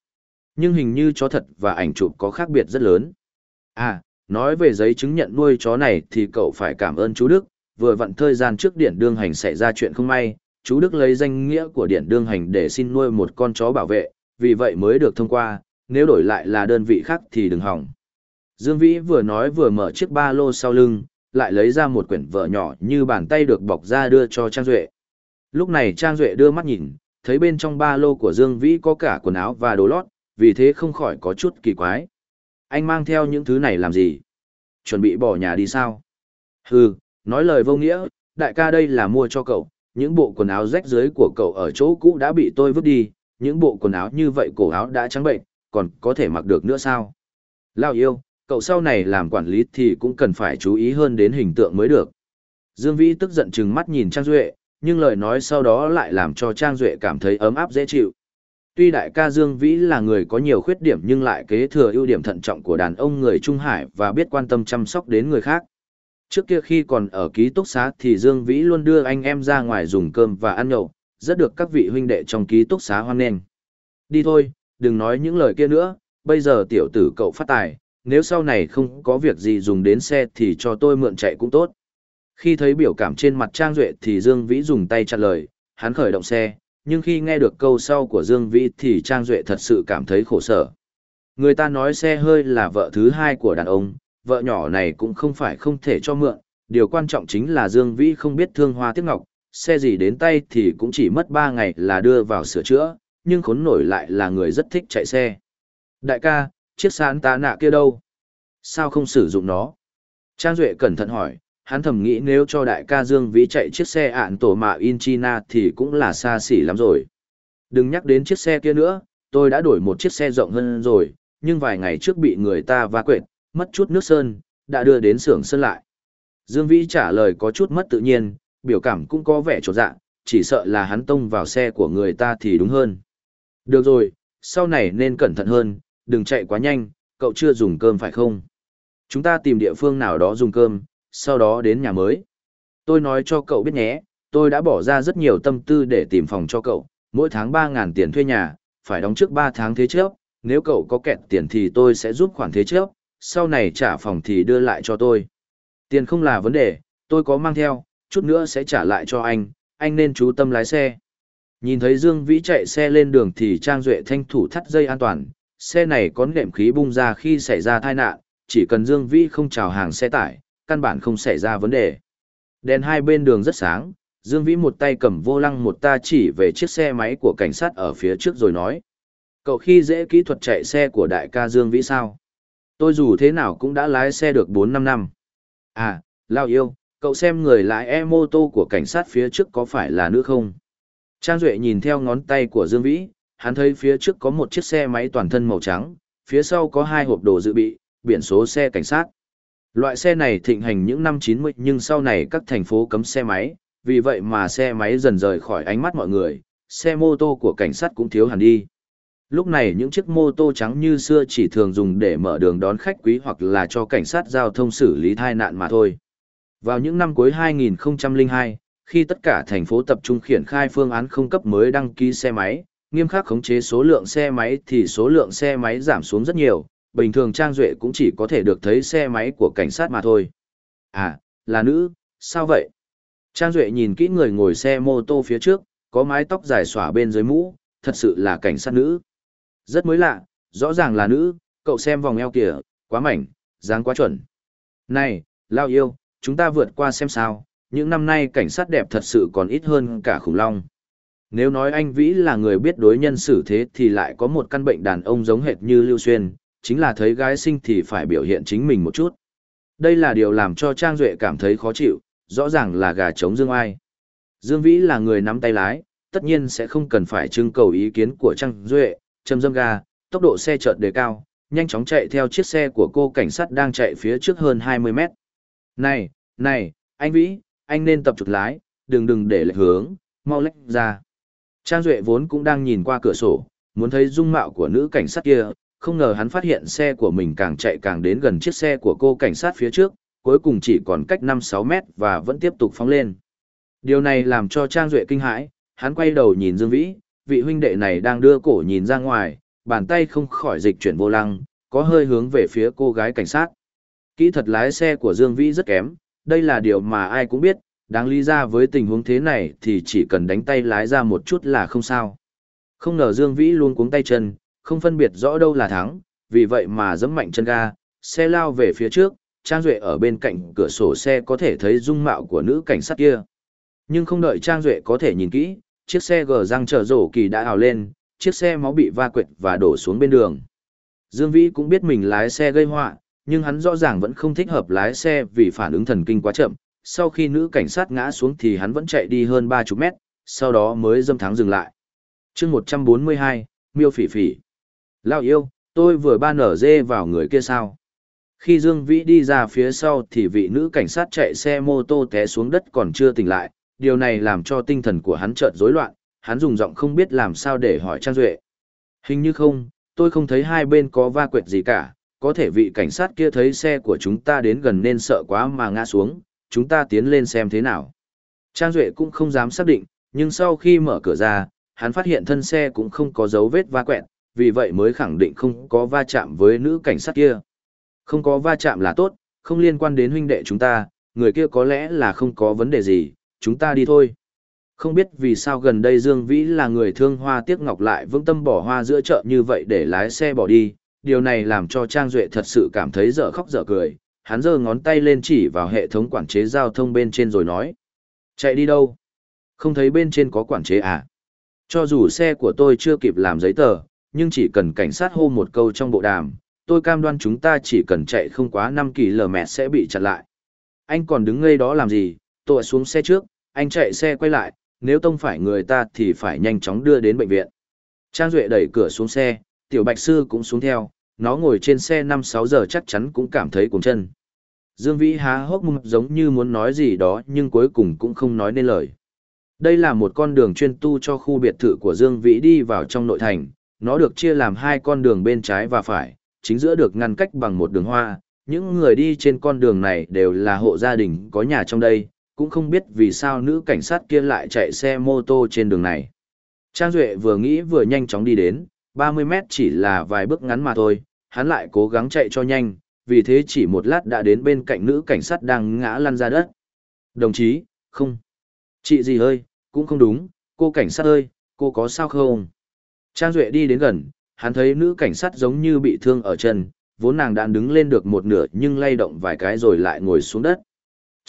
Nhưng hình như chó thật và ảnh chụp có khác biệt rất lớn. À, nói về giấy chứng nhận nuôi chó này thì cậu phải cảm ơn chú Đức, vừa vặn thời gian trước điện đương hành xảy ra chuyện không may, chú Đức lấy danh nghĩa của điện đương hành để xin nuôi một con chó bảo vệ, vì vậy mới được thông qua, nếu đổi lại là đơn vị khác thì đừng hỏng. Dương Vĩ vừa nói vừa mở chiếc ba lô sau lưng, lại lấy ra một quyển vở nhỏ như bàn tay được bọc ra đưa cho Trang Duệ. Lúc này Trang Duệ đưa mắt nhìn, thấy bên trong ba lô của Dương Vĩ có cả quần áo và đồ lót, vì thế không khỏi có chút kỳ quái. Anh mang theo những thứ này làm gì? Chuẩn bị bỏ nhà đi sao? Hừ, nói lời vô nghĩa, đại ca đây là mua cho cậu, những bộ quần áo rách dưới của cậu ở chỗ cũ đã bị tôi vứt đi, những bộ quần áo như vậy cổ áo đã trắng bệnh, còn có thể mặc được nữa sao? Lao yêu, cậu sau này làm quản lý thì cũng cần phải chú ý hơn đến hình tượng mới được. Dương Vĩ tức giận chừng mắt nhìn Trang Duệ, nhưng lời nói sau đó lại làm cho Trang Duệ cảm thấy ấm áp dễ chịu. Tuy đại ca Dương Vĩ là người có nhiều khuyết điểm nhưng lại kế thừa ưu điểm thận trọng của đàn ông người Trung Hải và biết quan tâm chăm sóc đến người khác. Trước kia khi còn ở ký túc xá thì Dương Vĩ luôn đưa anh em ra ngoài dùng cơm và ăn nhậu, rất được các vị huynh đệ trong ký túc xá hoan nghênh. Đi thôi, đừng nói những lời kia nữa, bây giờ tiểu tử cậu phát tài, nếu sau này không có việc gì dùng đến xe thì cho tôi mượn chạy cũng tốt. Khi thấy biểu cảm trên mặt Trang Duệ thì Dương Vĩ dùng tay chặn lời, hắn khởi động xe, nhưng khi nghe được câu sau của Dương Vĩ thì Trang Duệ thật sự cảm thấy khổ sở. Người ta nói xe hơi là vợ thứ hai của đàn ông, vợ nhỏ này cũng không phải không thể cho mượn, điều quan trọng chính là Dương Vĩ không biết thương hoa tiếc ngọc, xe gì đến tay thì cũng chỉ mất 3 ngày là đưa vào sửa chữa, nhưng khốn nổi lại là người rất thích chạy xe. Đại ca, chiếc sán tá nạ kia đâu? Sao không sử dụng nó? Trang Duệ cẩn thận hỏi, hắn thầm nghĩ nếu cho đại ca Dương Vĩ chạy chiếc xe ạn tổ mạ in China thì cũng là xa xỉ lắm rồi. Đừng nhắc đến chiếc xe kia nữa, tôi đã đổi một chiếc xe rộng hơn rồi, nhưng vài ngày trước bị người ta va quệt, mất chút nước sơn, đã đưa đến xưởng sơn lại. Dương Vĩ trả lời có chút mất tự nhiên, biểu cảm cũng có vẻ chột dạ, chỉ sợ là hắn tông vào xe của người ta thì đúng hơn. Được rồi, sau này nên cẩn thận hơn, đừng chạy quá nhanh, cậu chưa dùng cơm phải không? Chúng ta tìm địa phương nào đó dùng cơm, sau đó đến nhà mới. Tôi nói cho cậu biết nhé, tôi đã bỏ ra rất nhiều tâm tư để tìm phòng cho cậu, mỗi tháng 3.000 tiền thuê nhà, phải đóng trước 3 tháng thế trước, nếu cậu có kẹt tiền thì tôi sẽ giúp khoản thế trước, sau này trả phòng thì đưa lại cho tôi. Tiền không là vấn đề, tôi có mang theo, chút nữa sẽ trả lại cho anh, anh nên chú tâm lái xe. Nhìn thấy Dương Vĩ chạy xe lên đường thì Trang Duệ thanh thủ thắt dây an toàn, xe này có nệm khí bung ra khi xảy ra tai nạn, chỉ cần Dương Vĩ không chào hàng xe tải, căn bản không xảy ra vấn đề. Đèn hai bên đường rất sáng, Dương Vĩ một tay cầm vô lăng một ta chỉ về chiếc xe máy của cảnh sát ở phía trước rồi nói. Cậu khi dễ kỹ thuật chạy xe của đại ca Dương Vĩ sao? Tôi dù thế nào cũng đã lái xe được 4-5 năm. À, Lao yêu, cậu xem người lái e-mô tô của cảnh sát phía trước có phải là nữ không? Trang Duệ nhìn theo ngón tay của Dương Vĩ, hắn thấy phía trước có một chiếc xe máy toàn thân màu trắng, phía sau có hai hộp đồ dự bị, biển số xe cảnh sát. Loại xe này thịnh hành những năm 90 nhưng sau này các thành phố cấm xe máy, vì vậy mà xe máy dần rời khỏi ánh mắt mọi người, xe mô tô của cảnh sát cũng thiếu hẳn đi. Lúc này những chiếc mô tô trắng như xưa chỉ thường dùng để mở đường đón khách quý hoặc là cho cảnh sát giao thông xử lý tai nạn mà thôi. Vào những năm cuối 2002, khi tất cả thành phố tập trung triển khai phương án không cấp mới đăng ký xe máy, nghiêm khắc khống chế số lượng xe máy thì số lượng xe máy giảm xuống rất nhiều, bình thường Trang Duệ cũng chỉ có thể được thấy xe máy của cảnh sát mà thôi. À, là nữ, sao vậy? Trang Duệ nhìn kỹ người ngồi xe mô tô phía trước, có mái tóc dài xỏa bên dưới mũ, thật sự là cảnh sát nữ. Rất mới lạ, rõ ràng là nữ, cậu xem vòng eo kìa, quá mảnh, dáng quá chuẩn. Này, Lao yêu, chúng ta vượt qua xem sao, những năm nay cảnh sát đẹp thật sự còn ít hơn cả khủng long. Nếu nói anh Vĩ là người biết đối nhân xử thế thì lại có một căn bệnh đàn ông giống hệt như Lưu Xuyên, chính là thấy gái sinh thì phải biểu hiện chính mình một chút. Đây là điều làm cho Trang Duệ cảm thấy khó chịu, rõ ràng là gà trống Dương Ai. Dương Vĩ là người nắm tay lái, tất nhiên sẽ không cần phải trưng cầu ý kiến của Trang Duệ, châm dâm ga, tốc độ xe chợt đề cao, nhanh chóng chạy theo chiếc xe của cô cảnh sát đang chạy phía trước hơn 20 mét. Này, này, anh Vĩ, anh nên tập trục lái, đừng đừng để lệch hướng, mau lách ra. Trang Duệ vốn cũng đang nhìn qua cửa sổ, muốn thấy dung mạo của nữ cảnh sát kia, không ngờ hắn phát hiện xe của mình càng chạy càng đến gần chiếc xe của cô cảnh sát phía trước, cuối cùng chỉ còn cách 5-6 mét và vẫn tiếp tục phóng lên. Điều này làm cho Trang Duệ kinh hãi, hắn quay đầu nhìn Dương Vĩ, vị huynh đệ này đang đưa cổ nhìn ra ngoài, bàn tay không khỏi dịch chuyển vô lăng, có hơi hướng về phía cô gái cảnh sát. Kỹ thuật lái xe của Dương Vĩ rất kém, đây là điều mà ai cũng biết, đáng lý ra với tình huống thế này thì chỉ cần đánh tay lái ra một chút là không sao. Không ngờ Dương Vĩ luôn cuống tay chân, không phân biệt rõ đâu là thắng, vì vậy mà giẫm mạnh chân ga, xe lao về phía trước, Trang Duệ ở bên cạnh cửa sổ xe có thể thấy dung mạo của nữ cảnh sát kia. Nhưng không đợi Trang Duệ có thể nhìn kỹ, chiếc xe gờ răng trở rổ kỳ đã ảo lên, chiếc xe máu bị va quệt và đổ xuống bên đường. Dương Vĩ cũng biết mình lái xe gây họa, nhưng hắn rõ ràng vẫn không thích hợp lái xe vì phản ứng thần kinh quá chậm. Sau khi nữ cảnh sát ngã xuống thì hắn vẫn chạy đi hơn 30 mét, sau đó mới dâm thắng dừng lại. chương 142, Miêu Phỉ Phỉ. Lao yêu, tôi vừa ban nở dê vào người kia sao? Khi Dương Vĩ đi ra phía sau thì vị nữ cảnh sát chạy xe mô tô té xuống đất còn chưa tỉnh lại, điều này làm cho tinh thần của hắn chợt rối loạn, hắn dùng giọng không biết làm sao để hỏi Trang Duệ. Hình như không, tôi không thấy hai bên có va quẹt gì cả, có thể vị cảnh sát kia thấy xe của chúng ta đến gần nên sợ quá mà ngã xuống, chúng ta tiến lên xem thế nào. Trang Duệ cũng không dám xác định, nhưng sau khi mở cửa ra, hắn phát hiện thân xe cũng không có dấu vết va quẹt, vì vậy mới khẳng định không có va chạm với nữ cảnh sát kia. Không có va chạm là tốt, không liên quan đến huynh đệ chúng ta, người kia có lẽ là không có vấn đề gì, chúng ta đi thôi. Không biết vì sao gần đây Dương Vĩ là người thương hoa tiếc ngọc lại vững tâm bỏ hoa giữa chợ như vậy để lái xe bỏ đi, điều này làm cho Trang Duệ thật sự cảm thấy dở khóc dở cười, hắn giơ ngón tay lên chỉ vào hệ thống quản chế giao thông bên trên rồi nói. Chạy đi đâu? Không thấy bên trên có quản chế à? Cho dù xe của tôi chưa kịp làm giấy tờ, nhưng chỉ cần cảnh sát hô một câu trong bộ đàm, tôi cam đoan chúng ta chỉ cần chạy không quá 5 km sẽ bị chặn lại. Anh còn đứng ngây đó làm gì, tôi xuống xe trước, anh chạy xe quay lại, nếu tông phải người ta thì phải nhanh chóng đưa đến bệnh viện. Trang Duệ đẩy cửa xuống xe, tiểu bạch sư cũng xuống theo, nó ngồi trên xe 5-6 giờ chắc chắn cũng cảm thấy cuồng chân. Dương Vĩ há hốc mồm giống như muốn nói gì đó nhưng cuối cùng cũng không nói nên lời. Đây là một con đường chuyên tu cho khu biệt thự của Dương Vĩ đi vào trong nội thành, nó được chia làm hai con đường bên trái và phải, chính giữa được ngăn cách bằng một đường hoa. Những người đi trên con đường này đều là hộ gia đình có nhà trong đây, cũng không biết vì sao nữ cảnh sát kia lại chạy xe mô tô trên đường này. Trang Duệ vừa nghĩ vừa nhanh chóng đi đến, 30 mét chỉ là vài bước ngắn mà thôi, hắn lại cố gắng chạy cho nhanh, vì thế chỉ một lát đã đến bên cạnh nữ cảnh sát đang ngã lăn ra đất. Đồng chí, không. Chị gì ơi, cũng không đúng, cô cảnh sát ơi, cô có sao không? Trang Duệ đi đến gần, hắn thấy nữ cảnh sát giống như bị thương ở chân, vốn nàng đã đứng lên được một nửa nhưng lay động vài cái rồi lại ngồi xuống đất.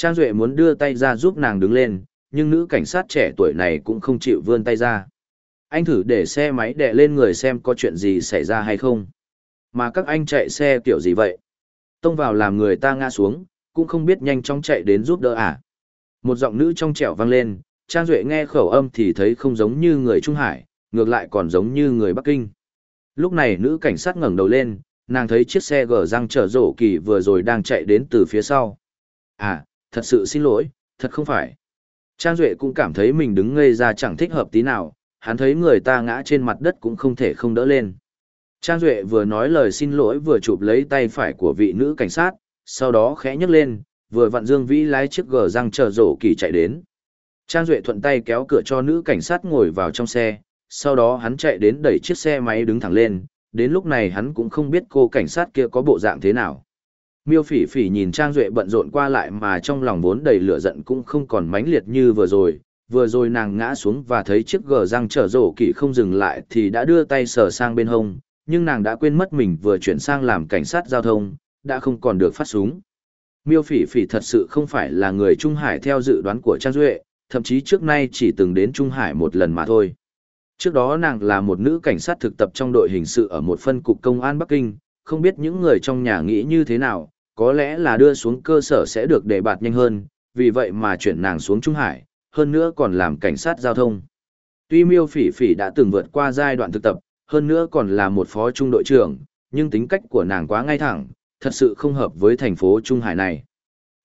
Trang Duệ muốn đưa tay ra giúp nàng đứng lên, nhưng nữ cảnh sát trẻ tuổi này cũng không chịu vươn tay ra. Anh thử để xe máy đè lên người xem có chuyện gì xảy ra hay không. Mà các anh chạy xe kiểu gì vậy? Tông vào làm người ta ngã xuống, cũng không biết nhanh chóng chạy đến giúp đỡ à. Một giọng nữ trong trẻo vang lên, Trang Duệ nghe khẩu âm thì thấy không giống như người Trung Hải, ngược lại còn giống như người Bắc Kinh. Lúc này nữ cảnh sát ngẩng đầu lên, nàng thấy chiếc xe gờ răng chở rổ kỳ vừa rồi đang chạy đến từ phía sau. À, thật sự xin lỗi, thật không phải. Trang Duệ cũng cảm thấy mình đứng ngây ra chẳng thích hợp tí nào, hắn thấy người ta ngã trên mặt đất cũng không thể không đỡ lên. Trang Duệ vừa nói lời xin lỗi vừa chụp lấy tay phải của vị nữ cảnh sát, sau đó khẽ nhấc lên, vừa vặn Dương Vĩ lái chiếc gờ răng chờ rổ kỳ chạy đến. Trang Duệ thuận tay kéo cửa cho nữ cảnh sát ngồi vào trong xe, sau đó hắn chạy đến đẩy chiếc xe máy đứng thẳng lên, đến lúc này hắn cũng không biết cô cảnh sát kia có bộ dạng thế nào. Miêu phỉ phỉ nhìn Trang Duệ bận rộn qua lại mà trong lòng vốn đầy lửa giận cũng không còn mãnh liệt như vừa rồi. Vừa rồi nàng ngã xuống và thấy chiếc gờ răng trở rổ kỵ không dừng lại thì đã đưa tay sờ sang bên hông, nhưng nàng đã quên mất mình vừa chuyển sang làm cảnh sát giao thông, đã không còn được phát súng. Miêu phỉ phỉ thật sự không phải là người Trung Hải theo dự đoán của Trang Duệ, thậm chí trước nay chỉ từng đến Trung Hải một lần mà thôi. Trước đó nàng là một nữ cảnh sát thực tập trong đội hình sự ở một phân cục công an Bắc Kinh, không biết những người trong nhà nghĩ như thế nào, có lẽ là đưa xuống cơ sở sẽ được đề bạt nhanh hơn, vì vậy mà chuyển nàng xuống Trung Hải, hơn nữa còn làm cảnh sát giao thông. Tuy miêu phỉ phỉ đã từng vượt qua giai đoạn thực tập, hơn nữa còn là một phó trung đội trưởng, nhưng tính cách của nàng quá ngay thẳng, thật sự không hợp với thành phố Trung Hải này.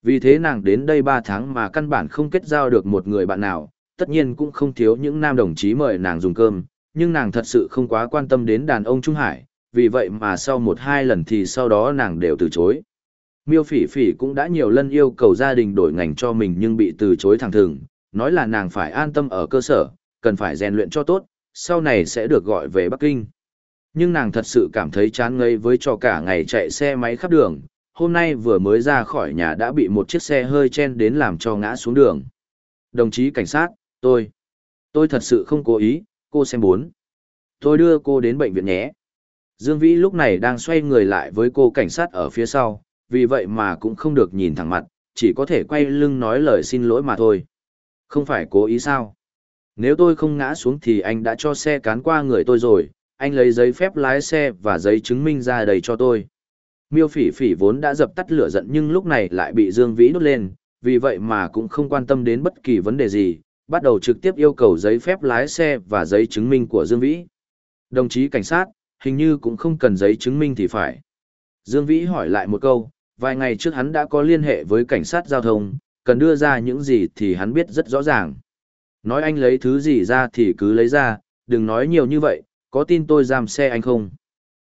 Vì thế nàng đến đây 3 tháng mà căn bản không kết giao được một người bạn nào, tất nhiên cũng không thiếu những nam đồng chí mời nàng dùng cơm, nhưng nàng thật sự không quá quan tâm đến đàn ông Trung Hải, vì vậy mà sau một hai lần thì sau đó nàng đều từ chối. Miêu Phỉ Phỉ cũng đã nhiều lần yêu cầu gia đình đổi ngành cho mình nhưng bị từ chối thẳng thừng, nói là nàng phải an tâm ở cơ sở, cần phải rèn luyện cho tốt, sau này sẽ được gọi về Bắc Kinh. Nhưng nàng thật sự cảm thấy chán ngây với cho cả ngày chạy xe máy khắp đường, hôm nay vừa mới ra khỏi nhà đã bị một chiếc xe hơi chen đến làm cho ngã xuống đường. Đồng chí cảnh sát, tôi, tôi thật sự không cố ý, cô xem bốn. Tôi đưa cô đến bệnh viện nhé. Dương Vĩ lúc này đang xoay người lại với cô cảnh sát ở phía sau, vì vậy mà cũng không được nhìn thẳng mặt, chỉ có thể quay lưng nói lời xin lỗi mà thôi. Không phải cố ý sao? Nếu tôi không ngã xuống thì anh đã cho xe cán qua người tôi rồi, anh lấy giấy phép lái xe và giấy chứng minh ra đầy cho tôi. Miêu phỉ phỉ vốn đã dập tắt lửa giận nhưng lúc này lại bị Dương Vĩ đốt lên, vì vậy mà cũng không quan tâm đến bất kỳ vấn đề gì, bắt đầu trực tiếp yêu cầu giấy phép lái xe và giấy chứng minh của Dương Vĩ. Đồng chí cảnh sát, hình như cũng không cần giấy chứng minh thì phải. Dương Vĩ hỏi lại một câu, vài ngày trước hắn đã có liên hệ với cảnh sát giao thông, cần đưa ra những gì thì hắn biết rất rõ ràng. Nói anh lấy thứ gì ra thì cứ lấy ra, đừng nói nhiều như vậy, có tin tôi giam xe anh không?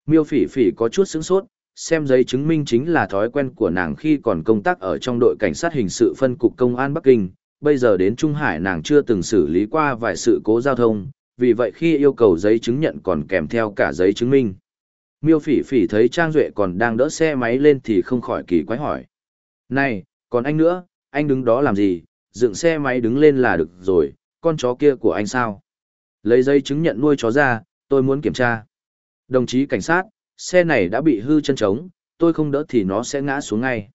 Miêu phỉ phỉ có chút sững sốt, xem giấy chứng minh chính là thói quen của nàng khi còn công tác ở trong đội cảnh sát hình sự phân cục công an Bắc Kinh. Bây giờ đến Trung Hải nàng chưa từng xử lý qua vài sự cố giao thông, vì vậy khi yêu cầu giấy chứng nhận còn kèm theo cả giấy chứng minh. Miêu phỉ phỉ thấy Trang Duệ còn đang đỡ xe máy lên thì không khỏi kỳ quái hỏi. Này, còn anh nữa, anh đứng đó làm gì, dựng xe máy đứng lên là được rồi, con chó kia của anh sao? Lấy giấy chứng nhận nuôi chó ra, tôi muốn kiểm tra. Đồng chí cảnh sát, xe này đã bị hư chân trống, tôi không đỡ thì nó sẽ ngã xuống ngay.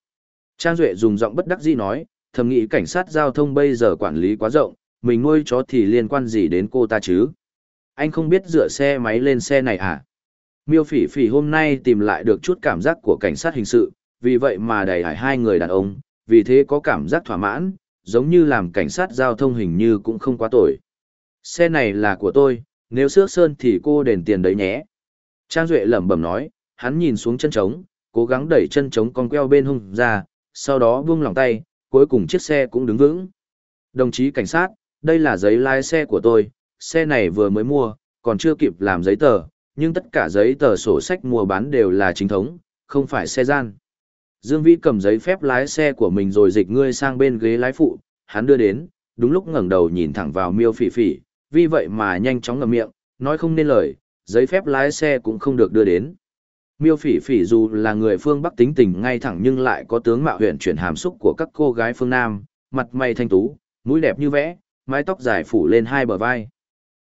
Trang Duệ dùng giọng bất đắc dĩ nói, thầm nghĩ cảnh sát giao thông bây giờ quản lý quá rộng, mình nuôi chó thì liên quan gì đến cô ta chứ? Anh không biết dựa xe máy lên xe này à? Miêu phỉ phỉ hôm nay tìm lại được chút cảm giác của cảnh sát hình sự, vì vậy mà đầy hải hai người đàn ông, vì thế có cảm giác thỏa mãn, giống như làm cảnh sát giao thông hình như cũng không quá tội. Xe này là của tôi, nếu xước sơn thì cô đền tiền đấy nhé. Trang Duệ lẩm bẩm nói, hắn nhìn xuống chân trống, cố gắng đẩy chân trống con queo bên hông ra, sau đó buông lòng tay, cuối cùng chiếc xe cũng đứng vững. Đồng chí cảnh sát, đây là giấy lái xe của tôi, xe này vừa mới mua, còn chưa kịp làm giấy tờ, nhưng tất cả giấy tờ sổ sách mua bán đều là chính thống, không phải xe gian. Dương Vĩ cầm giấy phép lái xe của mình rồi dịch ngươi sang bên ghế lái phụ, hắn đưa đến, đúng lúc ngẩng đầu nhìn thẳng vào miêu phỉ phỉ, vì vậy mà nhanh chóng ngậm miệng, nói không nên lời, giấy phép lái xe cũng không được đưa đến. Miêu phỉ phỉ dù là người phương Bắc tính tình ngay thẳng nhưng lại có tướng mạo huyền chuyển hàm xúc của các cô gái phương Nam, mặt mày thanh tú, mũi đẹp như vẽ, mái tóc dài phủ lên hai bờ vai.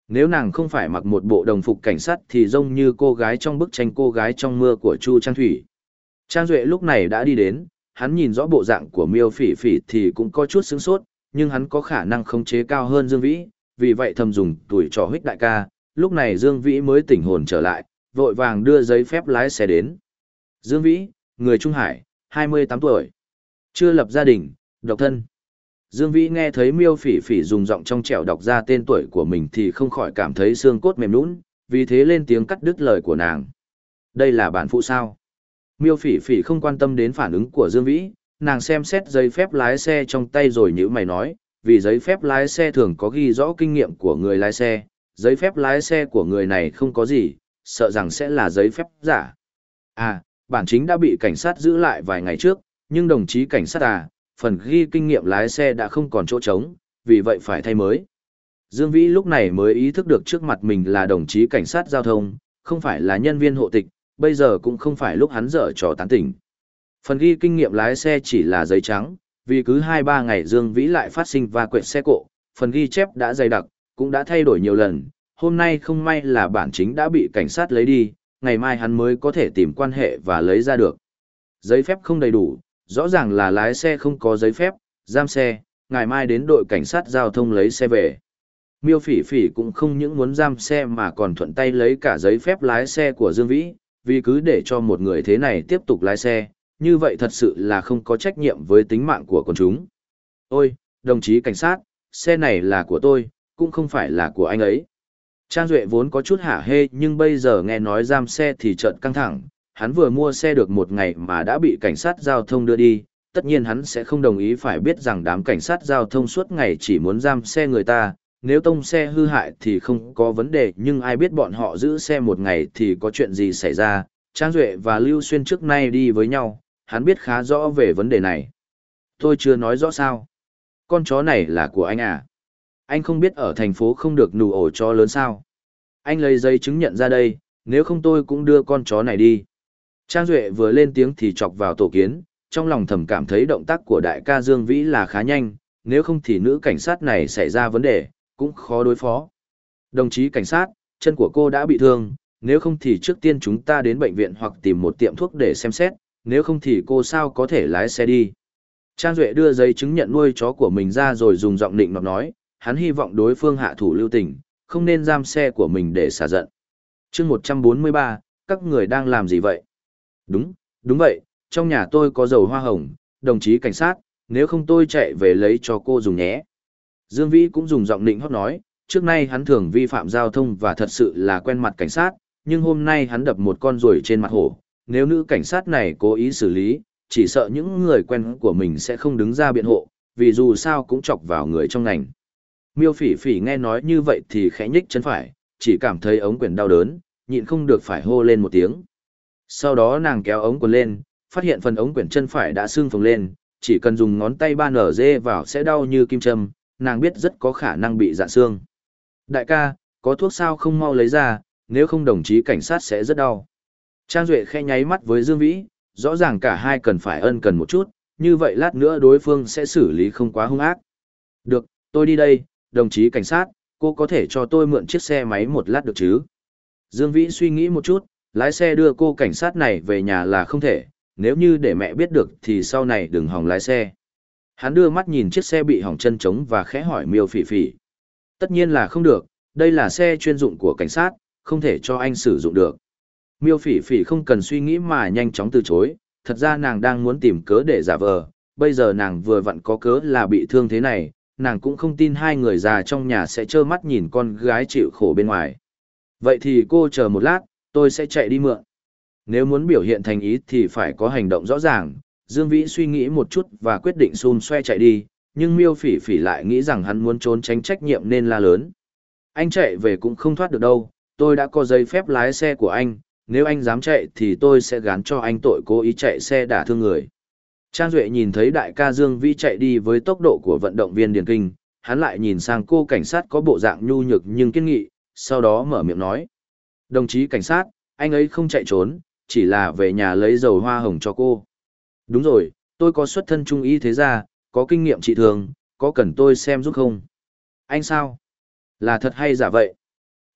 Nếu nàng không phải mặc một bộ đồng phục cảnh sát thì giống như cô gái trong bức tranh cô gái trong mưa của Chu Trang Thủy. Trang Duệ lúc này đã đi đến, hắn nhìn rõ bộ dạng của miêu phỉ phỉ thì cũng có chút sướng sốt, nhưng hắn có khả năng khống chế cao hơn Dương Vĩ, vì vậy thầm dùng tuổi trò huyết đại ca, lúc này Dương Vĩ mới tỉnh hồn trở lại, vội vàng đưa giấy phép lái xe đến. Dương Vĩ, người Trung Hải, 28 tuổi. Chưa lập gia đình, độc thân. Dương Vĩ nghe thấy miêu phỉ phỉ dùng giọng trong trẻo đọc ra tên tuổi của mình thì không khỏi cảm thấy xương cốt mềm nhũn, vì thế lên tiếng cắt đứt lời của nàng. Đây là bản phụ sao? Miêu phỉ phỉ không quan tâm đến phản ứng của Dương Vĩ, nàng xem xét giấy phép lái xe trong tay rồi nhíu mày nói, vì giấy phép lái xe thường có ghi rõ kinh nghiệm của người lái xe, giấy phép lái xe của người này không có gì, sợ rằng sẽ là giấy phép giả. À, bản chính đã bị cảnh sát giữ lại vài ngày trước, nhưng đồng chí cảnh sát à, phần ghi kinh nghiệm lái xe đã không còn chỗ trống, vì vậy phải thay mới. Dương Vĩ lúc này mới ý thức được trước mặt mình là đồng chí cảnh sát giao thông, không phải là nhân viên hộ tịch, bây giờ cũng không phải lúc hắn dở trò tán tỉnh. Phần ghi kinh nghiệm lái xe chỉ là giấy trắng, vì cứ 2-3 ngày Dương Vĩ lại phát sinh va quẹt xe cộ, phần ghi chép đã dày đặc, cũng đã thay đổi nhiều lần, hôm nay không may là bản chính đã bị cảnh sát lấy đi, ngày mai hắn mới có thể tìm quan hệ và lấy ra được. Giấy phép không đầy đủ, rõ ràng là lái xe không có giấy phép, giam xe, ngày mai đến đội cảnh sát giao thông lấy xe về. Miêu phỉ phỉ cũng không những muốn giam xe mà còn thuận tay lấy cả giấy phép lái xe của Dương Vĩ, vì cứ để cho một người thế này tiếp tục lái xe, như vậy thật sự là không có trách nhiệm với tính mạng của con chúng. Ôi, đồng chí cảnh sát, xe này là của tôi, cũng không phải là của anh ấy. Trang Duệ vốn có chút hả hê nhưng bây giờ nghe nói giam xe thì trợn căng thẳng, hắn vừa mua xe được một ngày mà đã bị cảnh sát giao thông đưa đi, tất nhiên hắn sẽ không đồng ý phải biết rằng đám cảnh sát giao thông suốt ngày chỉ muốn giam xe người ta, nếu tông xe hư hại thì không có vấn đề nhưng ai biết bọn họ giữ xe một ngày thì có chuyện gì xảy ra, Trang Duệ và Lưu Xuyên trước nay đi với nhau, hắn biết khá rõ về vấn đề này. Tôi chưa nói rõ sao. Con chó này là của anh à? Anh không biết ở thành phố không được nụ ổ cho lớn sao. Anh lấy giấy chứng nhận ra đây, nếu không tôi cũng đưa con chó này đi. Trang Duệ vừa lên tiếng thì chọc vào tổ kiến, trong lòng thầm cảm thấy động tác của đại ca Dương Vĩ là khá nhanh, nếu không thì nữ cảnh sát này xảy ra vấn đề, cũng khó đối phó. Đồng chí cảnh sát, chân của cô đã bị thương, nếu không thì trước tiên chúng ta đến bệnh viện hoặc tìm một tiệm thuốc để xem xét, nếu không thì cô sao có thể lái xe đi. Trang Duệ đưa giấy chứng nhận nuôi chó của mình ra rồi dùng giọng định nọc nói, hắn hy vọng đối phương hạ thủ lưu tình, không nên giam xe của mình để xả giận. chương 143, các người đang làm gì vậy? Đúng, đúng vậy, trong nhà tôi có dầu hoa hồng, đồng chí cảnh sát, nếu không tôi chạy về lấy cho cô dùng nhé. Dương Vĩ cũng dùng giọng nịnh hót nói, trước nay hắn thường vi phạm giao thông và thật sự là quen mặt cảnh sát, nhưng hôm nay hắn đập một con ruồi trên mặt hổ. Nếu nữ cảnh sát này cố ý xử lý, chỉ sợ những người quen của mình sẽ không đứng ra biện hộ, vì dù sao cũng chọc vào người trong ngành. Miêu phỉ phỉ nghe nói như vậy thì khẽ nhích chân phải, chỉ cảm thấy ống quyển đau đớn, nhịn không được phải hô lên một tiếng. Sau đó nàng kéo ống quần lên, phát hiện phần ống quyển chân phải đã sưng phồng lên, chỉ cần dùng ngón tay ba nở dê vào sẽ đau như kim châm, nàng biết rất có khả năng bị dạn xương. Đại ca, có thuốc sao không mau lấy ra, nếu không đồng chí cảnh sát sẽ rất đau. Trang Duệ khe nháy mắt với Dương Vĩ, rõ ràng cả hai cần phải ân cần một chút, như vậy lát nữa đối phương sẽ xử lý không quá hung ác. Được, tôi đi đây, đồng chí cảnh sát, cô có thể cho tôi mượn chiếc xe máy một lát được chứ? Dương Vĩ suy nghĩ một chút, lái xe đưa cô cảnh sát này về nhà là không thể, nếu như để mẹ biết được thì sau này đừng hỏng lái xe. Hắn đưa mắt nhìn chiếc xe bị hỏng chân trống và khẽ hỏi miêu phỉ phỉ. Tất nhiên là không được, đây là xe chuyên dụng của cảnh sát, không thể cho anh sử dụng được. Miêu phỉ phỉ không cần suy nghĩ mà nhanh chóng từ chối, thật ra nàng đang muốn tìm cớ để giả vờ, bây giờ nàng vừa vặn có cớ là bị thương thế này, nàng cũng không tin hai người già trong nhà sẽ trơ mắt nhìn con gái chịu khổ bên ngoài. Vậy thì cô chờ một lát, tôi sẽ chạy đi mượn. Nếu muốn biểu hiện thành ý thì phải có hành động rõ ràng, Dương Vĩ suy nghĩ một chút và quyết định xun xoe chạy đi, nhưng miêu phỉ phỉ lại nghĩ rằng hắn muốn trốn tránh trách nhiệm nên la lớn. Anh chạy về cũng không thoát được đâu, tôi đã có giấy phép lái xe của anh, nếu anh dám chạy thì tôi sẽ gán cho anh tội cố ý chạy xe đả thương người. Trang Duệ nhìn thấy đại ca Dương Vĩ chạy đi với tốc độ của vận động viên Điền Kinh, hắn lại nhìn sang cô cảnh sát có bộ dạng nhu nhược nhưng kiên nghị, sau đó mở miệng nói. Đồng chí cảnh sát, anh ấy không chạy trốn, chỉ là về nhà lấy dầu hoa hồng cho cô. Đúng rồi, tôi có xuất thân trung y thế gia, có kinh nghiệm trị thường, có cần tôi xem giúp không? Anh sao? Là thật hay giả vậy?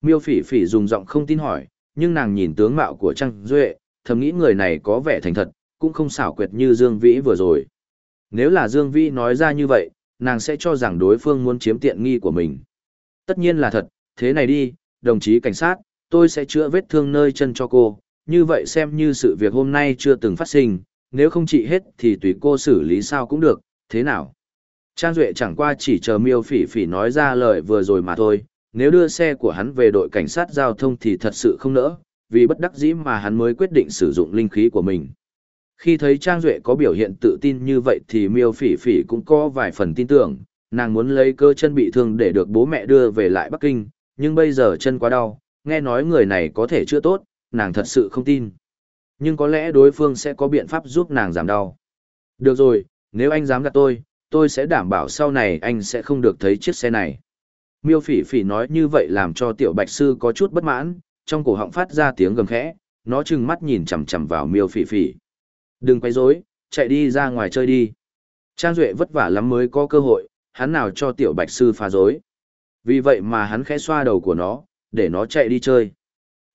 Miêu phỉ phỉ dùng giọng không tin hỏi, nhưng nàng nhìn tướng mạo của Trang Duệ, thầm nghĩ người này có vẻ thành thật, cũng không xảo quyệt như Dương Vĩ vừa rồi. Nếu là Dương Vĩ nói ra như vậy, nàng sẽ cho rằng đối phương muốn chiếm tiện nghi của mình. Tất nhiên là thật, thế này đi, đồng chí cảnh sát, tôi sẽ chữa vết thương nơi chân cho cô, như vậy xem như sự việc hôm nay chưa từng phát sinh, nếu không trị hết thì tùy cô xử lý sao cũng được, thế nào? Trang Duệ chẳng qua chỉ chờ miêu phỉ phỉ nói ra lời vừa rồi mà thôi, nếu đưa xe của hắn về đội cảnh sát giao thông thì thật sự không nỡ, vì bất đắc dĩ mà hắn mới quyết định sử dụng linh khí của mình. Khi thấy Trang Duệ có biểu hiện tự tin như vậy thì miêu phỉ phỉ cũng có vài phần tin tưởng, nàng muốn lấy cơ chân bị thương để được bố mẹ đưa về lại Bắc Kinh, nhưng bây giờ chân quá đau, nghe nói người này có thể chữa tốt, nàng thật sự không tin. Nhưng có lẽ đối phương sẽ có biện pháp giúp nàng giảm đau. Được rồi, nếu anh dám gặp tôi, tôi sẽ đảm bảo sau này anh sẽ không được thấy chiếc xe này. Miêu phỉ phỉ nói như vậy làm cho tiểu bạch sư có chút bất mãn, trong cổ họng phát ra tiếng gầm khẽ, nó trừng mắt nhìn chằm chằm vào miêu phỉ phỉ. Đừng quay rối, chạy đi ra ngoài chơi đi. Trang Duệ vất vả lắm mới có cơ hội, hắn nào cho tiểu bạch sư phá rối. Vì vậy mà hắn khẽ xoa đầu của nó, để nó chạy đi chơi.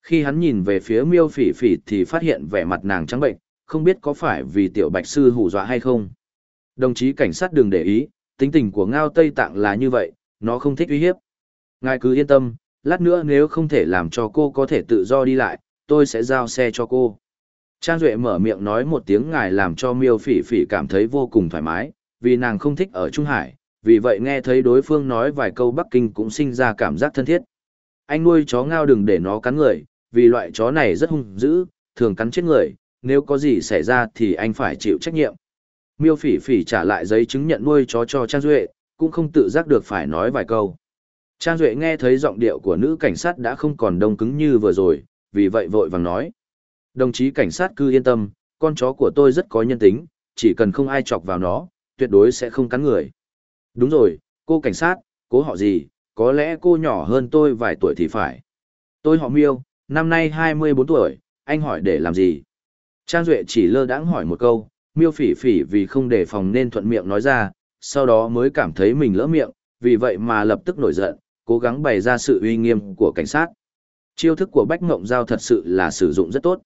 Khi hắn nhìn về phía miêu phỉ phỉ thì phát hiện vẻ mặt nàng trắng bệnh, không biết có phải vì tiểu bạch sư hù dọa hay không. Đồng chí cảnh sát đừng để ý, tính tình của Ngao Tây Tạng là như vậy, nó không thích uy hiếp. Ngài cứ yên tâm, lát nữa nếu không thể làm cho cô có thể tự do đi lại, tôi sẽ giao xe cho cô. Trang Duệ mở miệng nói một tiếng ngài làm cho miêu phỉ phỉ cảm thấy vô cùng thoải mái, vì nàng không thích ở Trung Hải, vì vậy nghe thấy đối phương nói vài câu Bắc Kinh cũng sinh ra cảm giác thân thiết. Anh nuôi chó ngao đừng để nó cắn người, vì loại chó này rất hung dữ, thường cắn chết người, nếu có gì xảy ra thì anh phải chịu trách nhiệm. Miêu phỉ phỉ trả lại giấy chứng nhận nuôi chó cho Trang Duệ, cũng không tự giác được phải nói vài câu. Trang Duệ nghe thấy giọng điệu của nữ cảnh sát đã không còn đông cứng như vừa rồi, vì vậy vội vàng nói. Đồng chí cảnh sát cứ yên tâm, con chó của tôi rất có nhân tính, chỉ cần không ai chọc vào nó, tuyệt đối sẽ không cắn người. Đúng rồi, cô cảnh sát, cố họ gì, có lẽ cô nhỏ hơn tôi vài tuổi thì phải. Tôi họ Miêu, năm nay 24 tuổi, anh hỏi để làm gì? Trang Duệ chỉ lơ đãng hỏi một câu, Miêu phỉ phỉ vì không đề phòng nên thuận miệng nói ra, sau đó mới cảm thấy mình lỡ miệng, vì vậy mà lập tức nổi giận, cố gắng bày ra sự uy nghiêm của cảnh sát. Chiêu thức của Bách Ngộng Giao thật sự là sử dụng rất tốt.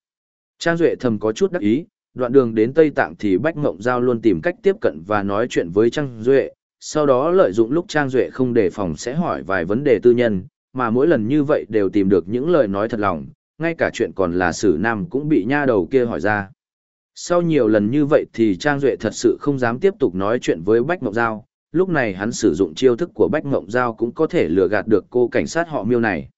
Trang Duệ thầm có chút đắc ý, đoạn đường đến Tây Tạng thì Bách Ngộng Giao luôn tìm cách tiếp cận và nói chuyện với Trang Duệ, sau đó lợi dụng lúc Trang Duệ không đề phòng sẽ hỏi vài vấn đề tư nhân, mà mỗi lần như vậy đều tìm được những lời nói thật lòng, ngay cả chuyện còn là sử nam cũng bị nha đầu kia hỏi ra. Sau nhiều lần như vậy thì Trang Duệ thật sự không dám tiếp tục nói chuyện với Bách Mộng Giao, lúc này hắn sử dụng chiêu thức của Bách Mộng Giao cũng có thể lừa gạt được cô cảnh sát họ miêu này.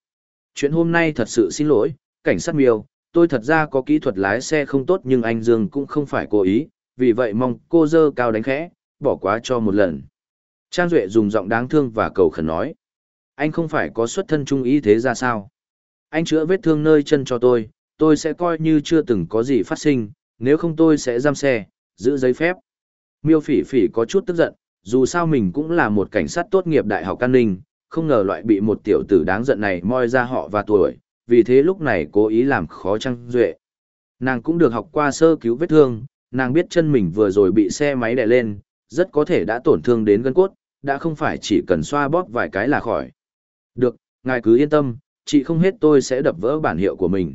Chuyện hôm nay thật sự xin lỗi, cảnh sát miêu, tôi thật ra có kỹ thuật lái xe không tốt nhưng anh Dương cũng không phải cố ý, vì vậy mong cô dơ cao đánh khẽ, bỏ quá cho một lần. Trang Duệ dùng giọng đáng thương và cầu khẩn nói. Anh không phải có xuất thân trung ý thế ra sao? Anh chữa vết thương nơi chân cho tôi, tôi sẽ coi như chưa từng có gì phát sinh, nếu không tôi sẽ giam xe, giữ giấy phép. Miêu phỉ phỉ có chút tức giận, dù sao mình cũng là một cảnh sát tốt nghiệp đại học an ninh, không ngờ loại bị một tiểu tử đáng giận này moi ra họ và tuổi, vì thế lúc này cố ý làm khó Trang Duệ. Nàng cũng được học qua sơ cứu vết thương, nàng biết chân mình vừa rồi bị xe máy đè lên, rất có thể đã tổn thương đến gân cốt, đã không phải chỉ cần xoa bóp vài cái là khỏi. Được, ngài cứ yên tâm, chị không hết tôi sẽ đập vỡ bản hiệu của mình.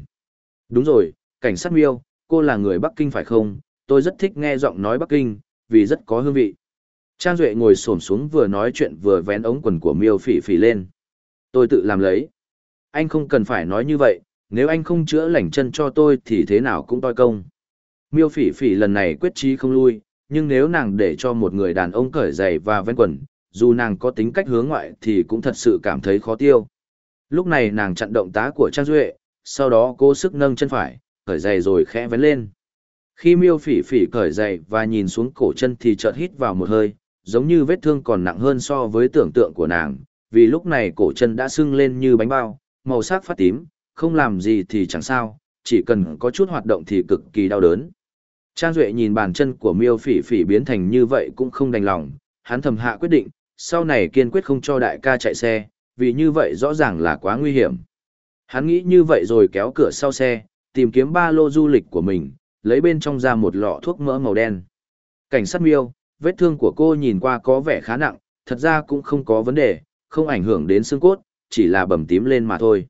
Đúng rồi, cảnh sát miêu, cô là người Bắc Kinh phải không? Tôi rất thích nghe giọng nói Bắc Kinh, vì rất có hương vị. Trang Duệ ngồi xổm xuống vừa nói chuyện vừa vén ống quần của miêu phỉ phỉ lên. Tôi tự làm lấy. Anh không cần phải nói như vậy, nếu anh không chữa lành chân cho tôi thì thế nào cũng toi công. Miêu phỉ phỉ lần này quyết trí không lui, nhưng nếu nàng để cho một người đàn ông cởi giày và vén quần, dù nàng có tính cách hướng ngoại thì cũng thật sự cảm thấy khó tiêu. Lúc này nàng chặn động tá của Trang Duệ, sau đó cố sức nâng chân phải, cởi giày rồi khẽ vén lên. Khi miêu phỉ phỉ cởi giày và nhìn xuống cổ chân thì chợt hít vào một hơi, giống như vết thương còn nặng hơn so với tưởng tượng của nàng, vì lúc này cổ chân đã sưng lên như bánh bao, màu sắc phát tím, không làm gì thì chẳng sao, chỉ cần có chút hoạt động thì cực kỳ đau đớn. Trang Duệ nhìn bàn chân của miêu phỉ phỉ biến thành như vậy cũng không đành lòng, hắn thầm hạ quyết định, sau này kiên quyết không cho đại ca chạy xe, vì như vậy rõ ràng là quá nguy hiểm. Hắn nghĩ như vậy rồi kéo cửa sau xe, tìm kiếm ba lô du lịch của mình, lấy bên trong ra một lọ thuốc mỡ màu đen. Cảnh sát miêu, vết thương của cô nhìn qua có vẻ khá nặng, thật ra cũng không có vấn đề, không ảnh hưởng đến xương cốt, chỉ là bầm tím lên mà thôi.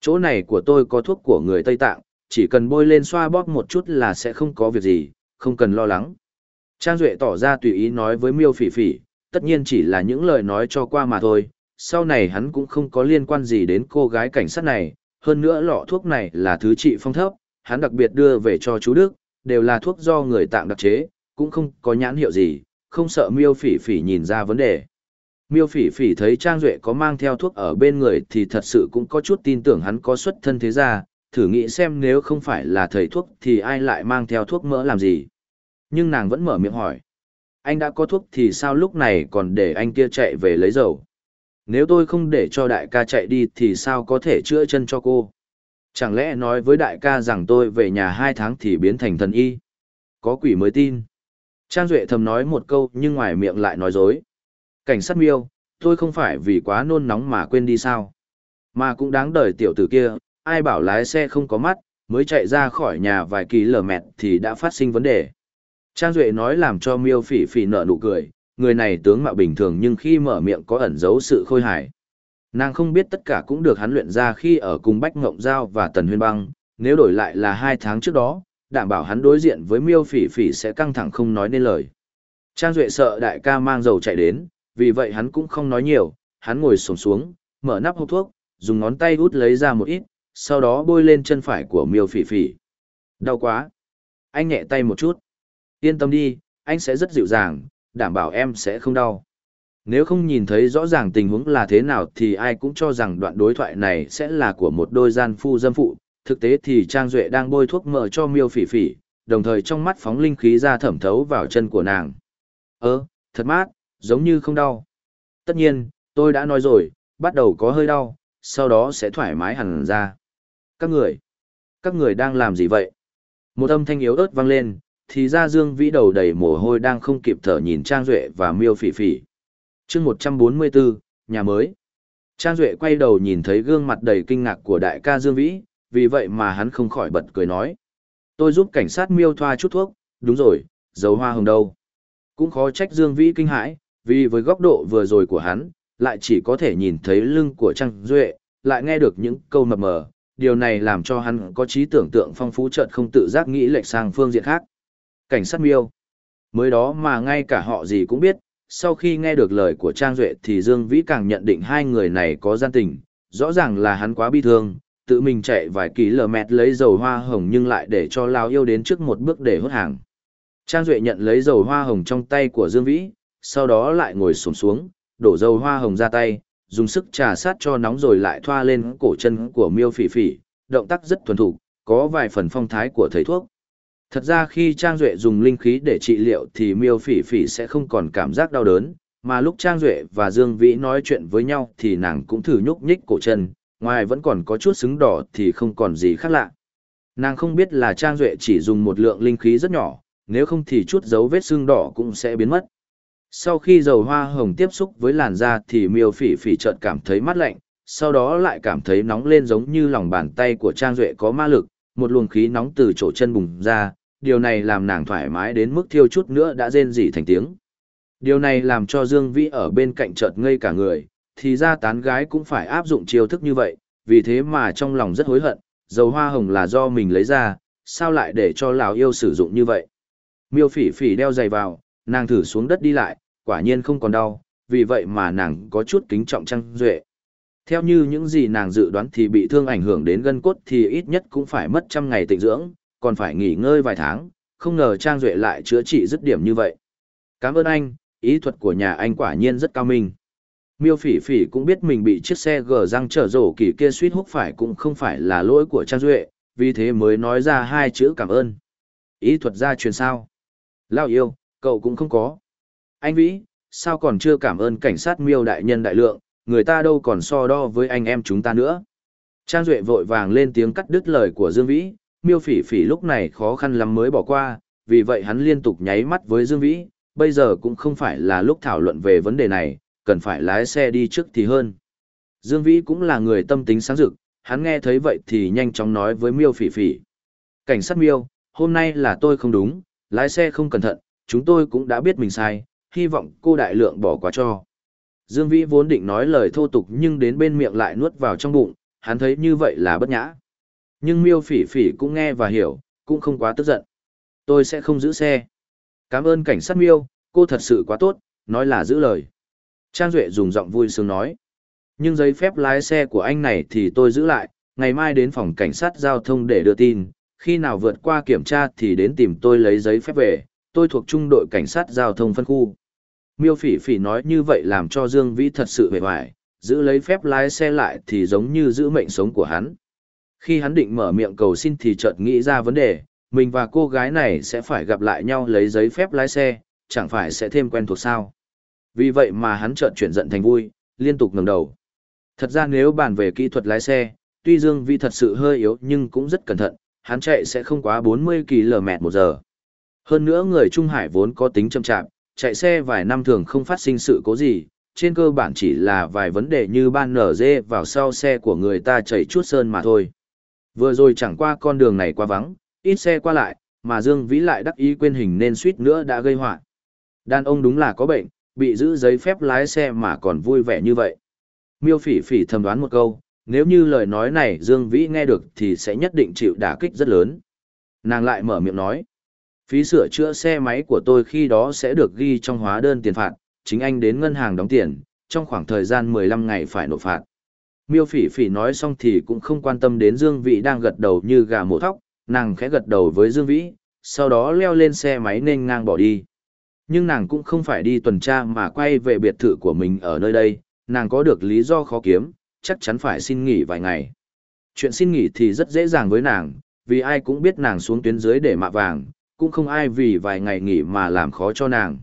Chỗ này của tôi có thuốc của người Tây Tạng, chỉ cần bôi lên xoa bóp một chút là sẽ không có việc gì, không cần lo lắng. Trang Duệ tỏ ra tùy ý nói với miêu phỉ phỉ, tất nhiên chỉ là những lời nói cho qua mà thôi, sau này hắn cũng không có liên quan gì đến cô gái cảnh sát này, hơn nữa lọ thuốc này là thứ trị phong thấp, hắn đặc biệt đưa về cho chú Đức, đều là thuốc do người tạm đặc chế, cũng không có nhãn hiệu gì, không sợ miêu phỉ phỉ nhìn ra vấn đề. Miêu phỉ phỉ thấy Trang Duệ có mang theo thuốc ở bên người thì thật sự cũng có chút tin tưởng hắn có xuất thân thế ra, thử nghĩ xem nếu không phải là thầy thuốc thì ai lại mang theo thuốc mỡ làm gì. Nhưng nàng vẫn mở miệng hỏi. Anh đã có thuốc thì sao lúc này còn để anh kia chạy về lấy dầu? Nếu tôi không để cho đại ca chạy đi thì sao có thể chữa chân cho cô? Chẳng lẽ nói với đại ca rằng tôi về nhà hai tháng thì biến thành thần y? Có quỷ mới tin. Trang Duệ thầm nói một câu nhưng ngoài miệng lại nói dối. Cảnh sát miêu, tôi không phải vì quá nôn nóng mà quên đi sao. Mà cũng đáng đời tiểu tử kia, ai bảo lái xe không có mắt, mới chạy ra khỏi nhà vài kỳ lờ mẹt thì đã phát sinh vấn đề. Trang Duệ nói làm cho miêu phỉ phỉ nở nụ cười, người này tướng mạo bình thường nhưng khi mở miệng có ẩn giấu sự khôi hài. Nàng không biết tất cả cũng được hắn luyện ra khi ở cùng Bách Ngộng Giao và Tần Huyên Băng, nếu đổi lại là hai tháng trước đó, đảm bảo hắn đối diện với miêu phỉ phỉ sẽ căng thẳng không nói nên lời. Trang Duệ sợ đại ca mang dầu chạy đến, vì vậy hắn cũng không nói nhiều, hắn ngồi sổng xuống, mở nắp hộp thuốc, dùng ngón tay út lấy ra một ít, sau đó bôi lên chân phải của miêu phỉ phỉ. Đau quá. Anh nhẹ tay một chút. Yên tâm đi, anh sẽ rất dịu dàng, đảm bảo em sẽ không đau. Nếu không nhìn thấy rõ ràng tình huống là thế nào thì ai cũng cho rằng đoạn đối thoại này sẽ là của một đôi gian phu dâm phụ. Thực tế thì Trang Duệ đang bôi thuốc mỡ cho miêu phỉ phỉ, đồng thời trong mắt phóng linh khí ra thẩm thấu vào chân của nàng. Ơ, thật mát, giống như không đau. Tất nhiên, tôi đã nói rồi, bắt đầu có hơi đau, sau đó sẽ thoải mái hẳn ra. Các người, các người đang làm gì vậy? Một âm thanh yếu ớt vang lên, thì ra Dương Vĩ đầu đầy mồ hôi đang không kịp thở nhìn Trang Duệ và Miêu Phỉ Phỉ. chương 144, nhà mới. Trang Duệ quay đầu nhìn thấy gương mặt đầy kinh ngạc của đại ca Dương Vĩ, vì vậy mà hắn không khỏi bật cười nói. Tôi giúp cảnh sát miêu thoa chút thuốc, đúng rồi, dấu hoa hồng đâu. Cũng khó trách Dương Vĩ kinh hãi, vì với góc độ vừa rồi của hắn, lại chỉ có thể nhìn thấy lưng của Trang Duệ, lại nghe được những câu mập mờ, điều này làm cho hắn có trí tưởng tượng phong phú chợt không tự giác nghĩ lệch sang phương diện khác. Cảnh sát miêu. Mới đó mà ngay cả họ gì cũng biết, sau khi nghe được lời của Trang Duệ thì Dương Vĩ càng nhận định hai người này có gian tình, rõ ràng là hắn quá bi thương, tự mình chạy vài ký lờ mẹt lấy dầu hoa hồng nhưng lại để cho lao yêu đến trước một bước để hốt hàng. Trang Duệ nhận lấy dầu hoa hồng trong tay của Dương Vĩ, sau đó lại ngồi xổm xuống, đổ dầu hoa hồng ra tay, dùng sức trà sát cho nóng rồi lại thoa lên cổ chân của miêu phỉ phỉ, động tác rất thuần thục, có vài phần phong thái của thầy thuốc. Thật ra khi Trang Duệ dùng linh khí để trị liệu thì miêu phỉ phỉ sẽ không còn cảm giác đau đớn, mà lúc Trang Duệ và Dương Vĩ nói chuyện với nhau thì nàng cũng thử nhúc nhích cổ chân, ngoài vẫn còn có chút xứng đỏ thì không còn gì khác lạ. Nàng không biết là Trang Duệ chỉ dùng một lượng linh khí rất nhỏ, nếu không thì chút dấu vết xương đỏ cũng sẽ biến mất. Sau khi dầu hoa hồng tiếp xúc với làn da thì miêu phỉ phỉ chợt cảm thấy mát lạnh, sau đó lại cảm thấy nóng lên giống như lòng bàn tay của Trang Duệ có ma lực, một luồng khí nóng từ chỗ chân bùng ra, điều này làm nàng thoải mái đến mức thiêu chút nữa đã rên rỉ thành tiếng. Điều này làm cho Dương Vĩ ở bên cạnh chợt ngây cả người, thì ra tán gái cũng phải áp dụng chiêu thức như vậy, vì thế mà trong lòng rất hối hận, dầu hoa hồng là do mình lấy ra, sao lại để cho lão yêu sử dụng như vậy. Miêu phỉ phỉ đeo giày vào, nàng thử xuống đất đi lại, quả nhiên không còn đau, vì vậy mà nàng có chút kính trọng Trang Duệ. Theo như những gì nàng dự đoán thì bị thương ảnh hưởng đến gân cốt thì ít nhất cũng phải mất trăm ngày tịnh dưỡng, còn phải nghỉ ngơi vài tháng, không ngờ Trang Duệ lại chữa trị dứt điểm như vậy. Cảm ơn anh, ý thuật của nhà anh quả nhiên rất cao minh. Miêu phỉ phỉ cũng biết mình bị chiếc xe gờ răng trở rổ kỳ kia suýt hút phải cũng không phải là lỗi của Trang Duệ, vì thế mới nói ra hai chữ cảm ơn. Ý thuật gia truyền sao? Lao yêu, cậu cũng không có. Anh Vĩ, sao còn chưa cảm ơn cảnh sát miêu đại nhân đại lượng, người ta đâu còn so đo với anh em chúng ta nữa. Trang Duệ vội vàng lên tiếng cắt đứt lời của Dương Vĩ, miêu phỉ phỉ lúc này khó khăn lắm mới bỏ qua, vì vậy hắn liên tục nháy mắt với Dương Vĩ, bây giờ cũng không phải là lúc thảo luận về vấn đề này, cần phải lái xe đi trước thì hơn. Dương Vĩ cũng là người tâm tính sáng rực, hắn nghe thấy vậy thì nhanh chóng nói với miêu phỉ phỉ. Cảnh sát miêu, hôm nay là tôi không đúng, lái xe không cẩn thận, chúng tôi cũng đã biết mình sai, hy vọng cô đại lượng bỏ qua cho. Dương Vĩ vốn định nói lời thô tục nhưng đến bên miệng lại nuốt vào trong bụng, hắn thấy như vậy là bất nhã. Nhưng miêu phỉ phỉ cũng nghe và hiểu, cũng không quá tức giận. Tôi sẽ không giữ xe. Cảm ơn cảnh sát miêu, cô thật sự quá tốt, nói là giữ lời. Trang Duệ dùng giọng vui sướng nói. Nhưng giấy phép lái xe của anh này thì tôi giữ lại, ngày mai đến phòng cảnh sát giao thông để đưa tin, khi nào vượt qua kiểm tra thì đến tìm tôi lấy giấy phép về, tôi thuộc trung đội cảnh sát giao thông phân khu. Miêu phỉ phỉ nói như vậy làm cho Dương Vĩ thật sự hề hoài, giữ lấy phép lái xe lại thì giống như giữ mệnh sống của hắn. Khi hắn định mở miệng cầu xin thì chợt nghĩ ra vấn đề, mình và cô gái này sẽ phải gặp lại nhau lấy giấy phép lái xe, chẳng phải sẽ thêm quen thuộc sao. Vì vậy mà hắn chợt chuyển giận thành vui, liên tục ngẩng đầu. Thật ra nếu bàn về kỹ thuật lái xe, tuy Dương Vi thật sự hơi yếu nhưng cũng rất cẩn thận, hắn chạy sẽ không quá 40 km một giờ. Hơn nữa người Trung Hải vốn có tính chậm chạp, chạy xe vài năm thường không phát sinh sự cố gì, trên cơ bản chỉ là vài vấn đề như ban nở dê vào sau xe của người ta chảy chút sơn mà thôi. Vừa rồi chẳng qua con đường này quá vắng, ít xe qua lại, mà Dương Vĩ lại đắc ý quên hình nên suýt nữa đã gây họa. Đàn ông đúng là có bệnh, bị giữ giấy phép lái xe mà còn vui vẻ như vậy. Miêu phỉ phỉ thầm đoán một câu, nếu như lời nói này Dương Vĩ nghe được thì sẽ nhất định chịu đả kích rất lớn. Nàng lại mở miệng nói, phí sửa chữa xe máy của tôi khi đó sẽ được ghi trong hóa đơn tiền phạt, chính anh đến ngân hàng đóng tiền, trong khoảng thời gian 15 ngày phải nộp phạt. Miêu phỉ phỉ nói xong thì cũng không quan tâm đến Dương Vĩ đang gật đầu như gà mổ thóc, nàng khẽ gật đầu với Dương Vĩ, sau đó leo lên xe máy nên ngang bỏ đi. Nhưng nàng cũng không phải đi tuần tra mà quay về biệt thự của mình ở nơi đây, nàng có được lý do khó kiếm, chắc chắn phải xin nghỉ vài ngày. Chuyện xin nghỉ thì rất dễ dàng với nàng, vì ai cũng biết nàng xuống tuyến dưới để mạ vàng, cũng không ai vì vài ngày nghỉ mà làm khó cho nàng.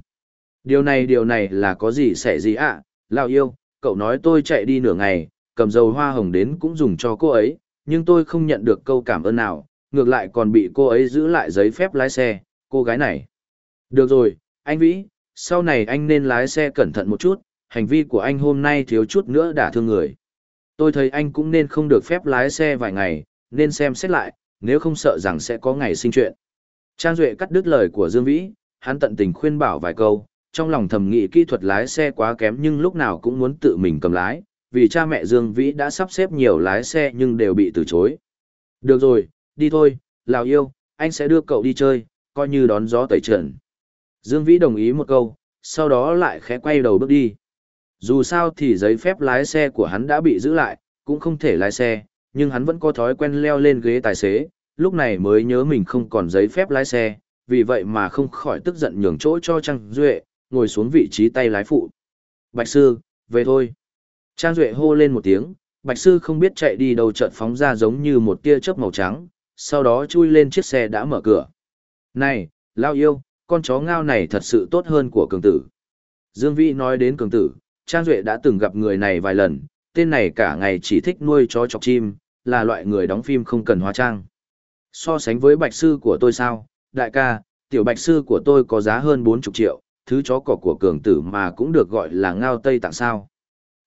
Điều này điều này là có gì xảy gì ạ, à? Lão yêu, cậu nói tôi chạy đi nửa ngày, cầm dầu hoa hồng đến cũng dùng cho cô ấy, nhưng tôi không nhận được câu cảm ơn nào, ngược lại còn bị cô ấy giữ lại giấy phép lái xe, cô gái này. Được rồi, anh Vĩ, sau này anh nên lái xe cẩn thận một chút, hành vi của anh hôm nay thiếu chút nữa đã thương người. Tôi thấy anh cũng nên không được phép lái xe vài ngày, nên xem xét lại, nếu không sợ rằng sẽ có ngày sinh chuyện. Trang Duệ cắt đứt lời của Dương Vĩ, hắn tận tình khuyên bảo vài câu, trong lòng thầm nghĩ kỹ thuật lái xe quá kém nhưng lúc nào cũng muốn tự mình cầm lái, vì cha mẹ Dương Vĩ đã sắp xếp nhiều lái xe nhưng đều bị từ chối. Được rồi, đi thôi, Lào yêu, anh sẽ đưa cậu đi chơi, coi như đón gió tẩy trần. Dương Vĩ đồng ý một câu, sau đó lại khẽ quay đầu bước đi. Dù sao thì giấy phép lái xe của hắn đã bị giữ lại, cũng không thể lái xe, nhưng hắn vẫn có thói quen leo lên ghế tài xế, lúc này mới nhớ mình không còn giấy phép lái xe, vì vậy mà không khỏi tức giận nhường chỗ cho Trang Duệ, ngồi xuống vị trí tay lái phụ. Bạch Sư, về thôi. Trang Duệ hô lên một tiếng, Bạch Sư không biết chạy đi đâu chợt phóng ra giống như một tia chớp màu trắng, sau đó chui lên chiếc xe đã mở cửa. Này, Lao yêu, con chó ngao này thật sự tốt hơn của cường tử. Dương Vĩ nói đến cường tử, Trang Duệ đã từng gặp người này vài lần, tên này cả ngày chỉ thích nuôi chó chọc chim, là loại người đóng phim không cần hóa trang. So sánh với bạch sư của tôi sao, đại ca, tiểu bạch sư của tôi có giá hơn 40 triệu, thứ chó cỏ của cường tử mà cũng được gọi là ngao tây tặng sao.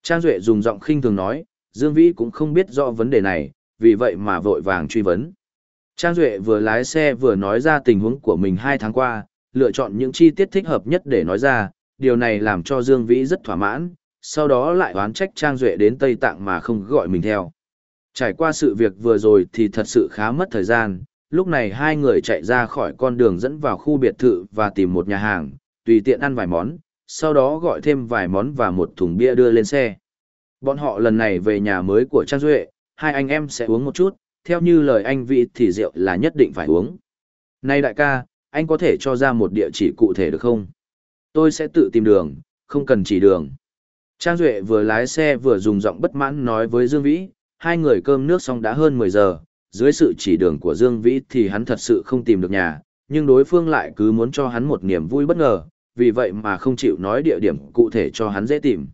Trang Duệ dùng giọng khinh thường nói, Dương Vĩ cũng không biết rõ vấn đề này, vì vậy mà vội vàng truy vấn. Trang Duệ vừa lái xe vừa nói ra tình huống của mình hai tháng qua, lựa chọn những chi tiết thích hợp nhất để nói ra, điều này làm cho Dương Vĩ rất thỏa mãn, sau đó lại oán trách Trang Duệ đến Tây Tạng mà không gọi mình theo. Trải qua sự việc vừa rồi thì thật sự khá mất thời gian, lúc này hai người chạy ra khỏi con đường dẫn vào khu biệt thự và tìm một nhà hàng, tùy tiện ăn vài món, sau đó gọi thêm vài món và một thùng bia đưa lên xe. Bọn họ lần này về nhà mới của Trang Duệ, hai anh em sẽ uống một chút, theo như lời anh Vĩ thì rượu là nhất định phải uống. Này đại ca, anh có thể cho ra một địa chỉ cụ thể được không? Tôi sẽ tự tìm đường, không cần chỉ đường. Trang Duệ vừa lái xe vừa dùng giọng bất mãn nói với Dương Vĩ, hai người cơm nước xong đã hơn 10 giờ, dưới sự chỉ đường của Dương Vĩ thì hắn thật sự không tìm được nhà, nhưng đối phương lại cứ muốn cho hắn một niềm vui bất ngờ, vì vậy mà không chịu nói địa điểm cụ thể cho hắn dễ tìm.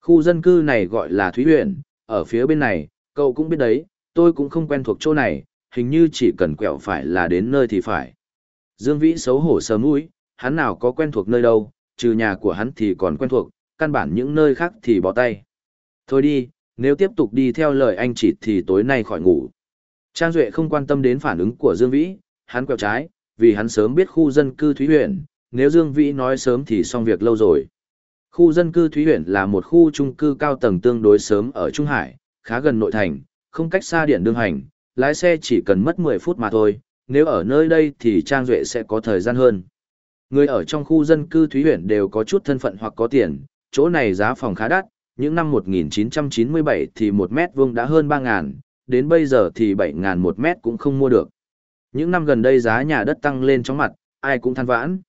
Khu dân cư này gọi là Thúy Huyền, ở phía bên này, cậu cũng biết đấy, tôi cũng không quen thuộc chỗ này, hình như chỉ cần quẹo phải là đến nơi thì phải. Dương Vĩ xấu hổ sờ mũi, hắn nào có quen thuộc nơi đâu, trừ nhà của hắn thì còn quen thuộc, căn bản những nơi khác thì bỏ tay. Thôi đi, nếu tiếp tục đi theo lời anh chỉ thì tối nay khỏi ngủ. Trang Duệ không quan tâm đến phản ứng của Dương Vĩ, hắn quẹo trái, vì hắn sớm biết khu dân cư Thúy Huyền nếu Dương Vĩ nói sớm thì xong việc lâu rồi. Khu dân cư Thúy Huyện là một khu trung cư cao tầng tương đối sớm ở Trung Hải, khá gần nội thành, không cách xa điện đường hành, lái xe chỉ cần mất 10 phút mà thôi, nếu ở nơi đây thì Trang Duệ sẽ có thời gian hơn. Người ở trong khu dân cư Thúy Huyện đều có chút thân phận hoặc có tiền, chỗ này giá phòng khá đắt, những năm 1997 thì một mét vuông đã hơn 3.000, đến bây giờ thì 7.000 một mét cũng không mua được. Những năm gần đây giá nhà đất tăng lên chóng mặt, ai cũng than vãn.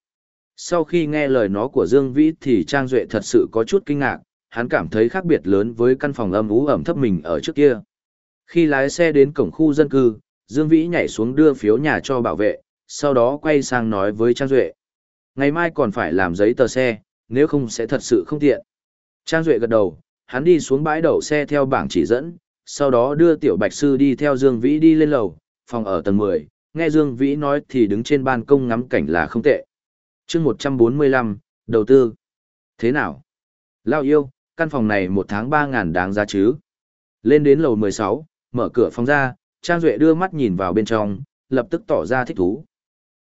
Sau khi nghe lời nó của Dương Vĩ thì Trang Duệ thật sự có chút kinh ngạc, hắn cảm thấy khác biệt lớn với căn phòng âm ú ẩm thấp mình ở trước kia. Khi lái xe đến cổng khu dân cư, Dương Vĩ nhảy xuống đưa phiếu nhà cho bảo vệ, sau đó quay sang nói với Trang Duệ. Ngày mai còn phải làm giấy tờ xe, nếu không sẽ thật sự không tiện. Trang Duệ gật đầu, hắn đi xuống bãi đậu xe theo bảng chỉ dẫn, sau đó đưa Tiểu Bạch Sư đi theo Dương Vĩ đi lên lầu, phòng ở tầng 10, nghe Dương Vĩ nói thì đứng trên ban công ngắm cảnh là không tệ chương 145, đầu tư. Thế nào? Lao yêu, căn phòng này một tháng ba ngàn đáng giá chứ? Lên đến lầu 16, mở cửa phòng ra, Trang Duệ đưa mắt nhìn vào bên trong, lập tức tỏ ra thích thú.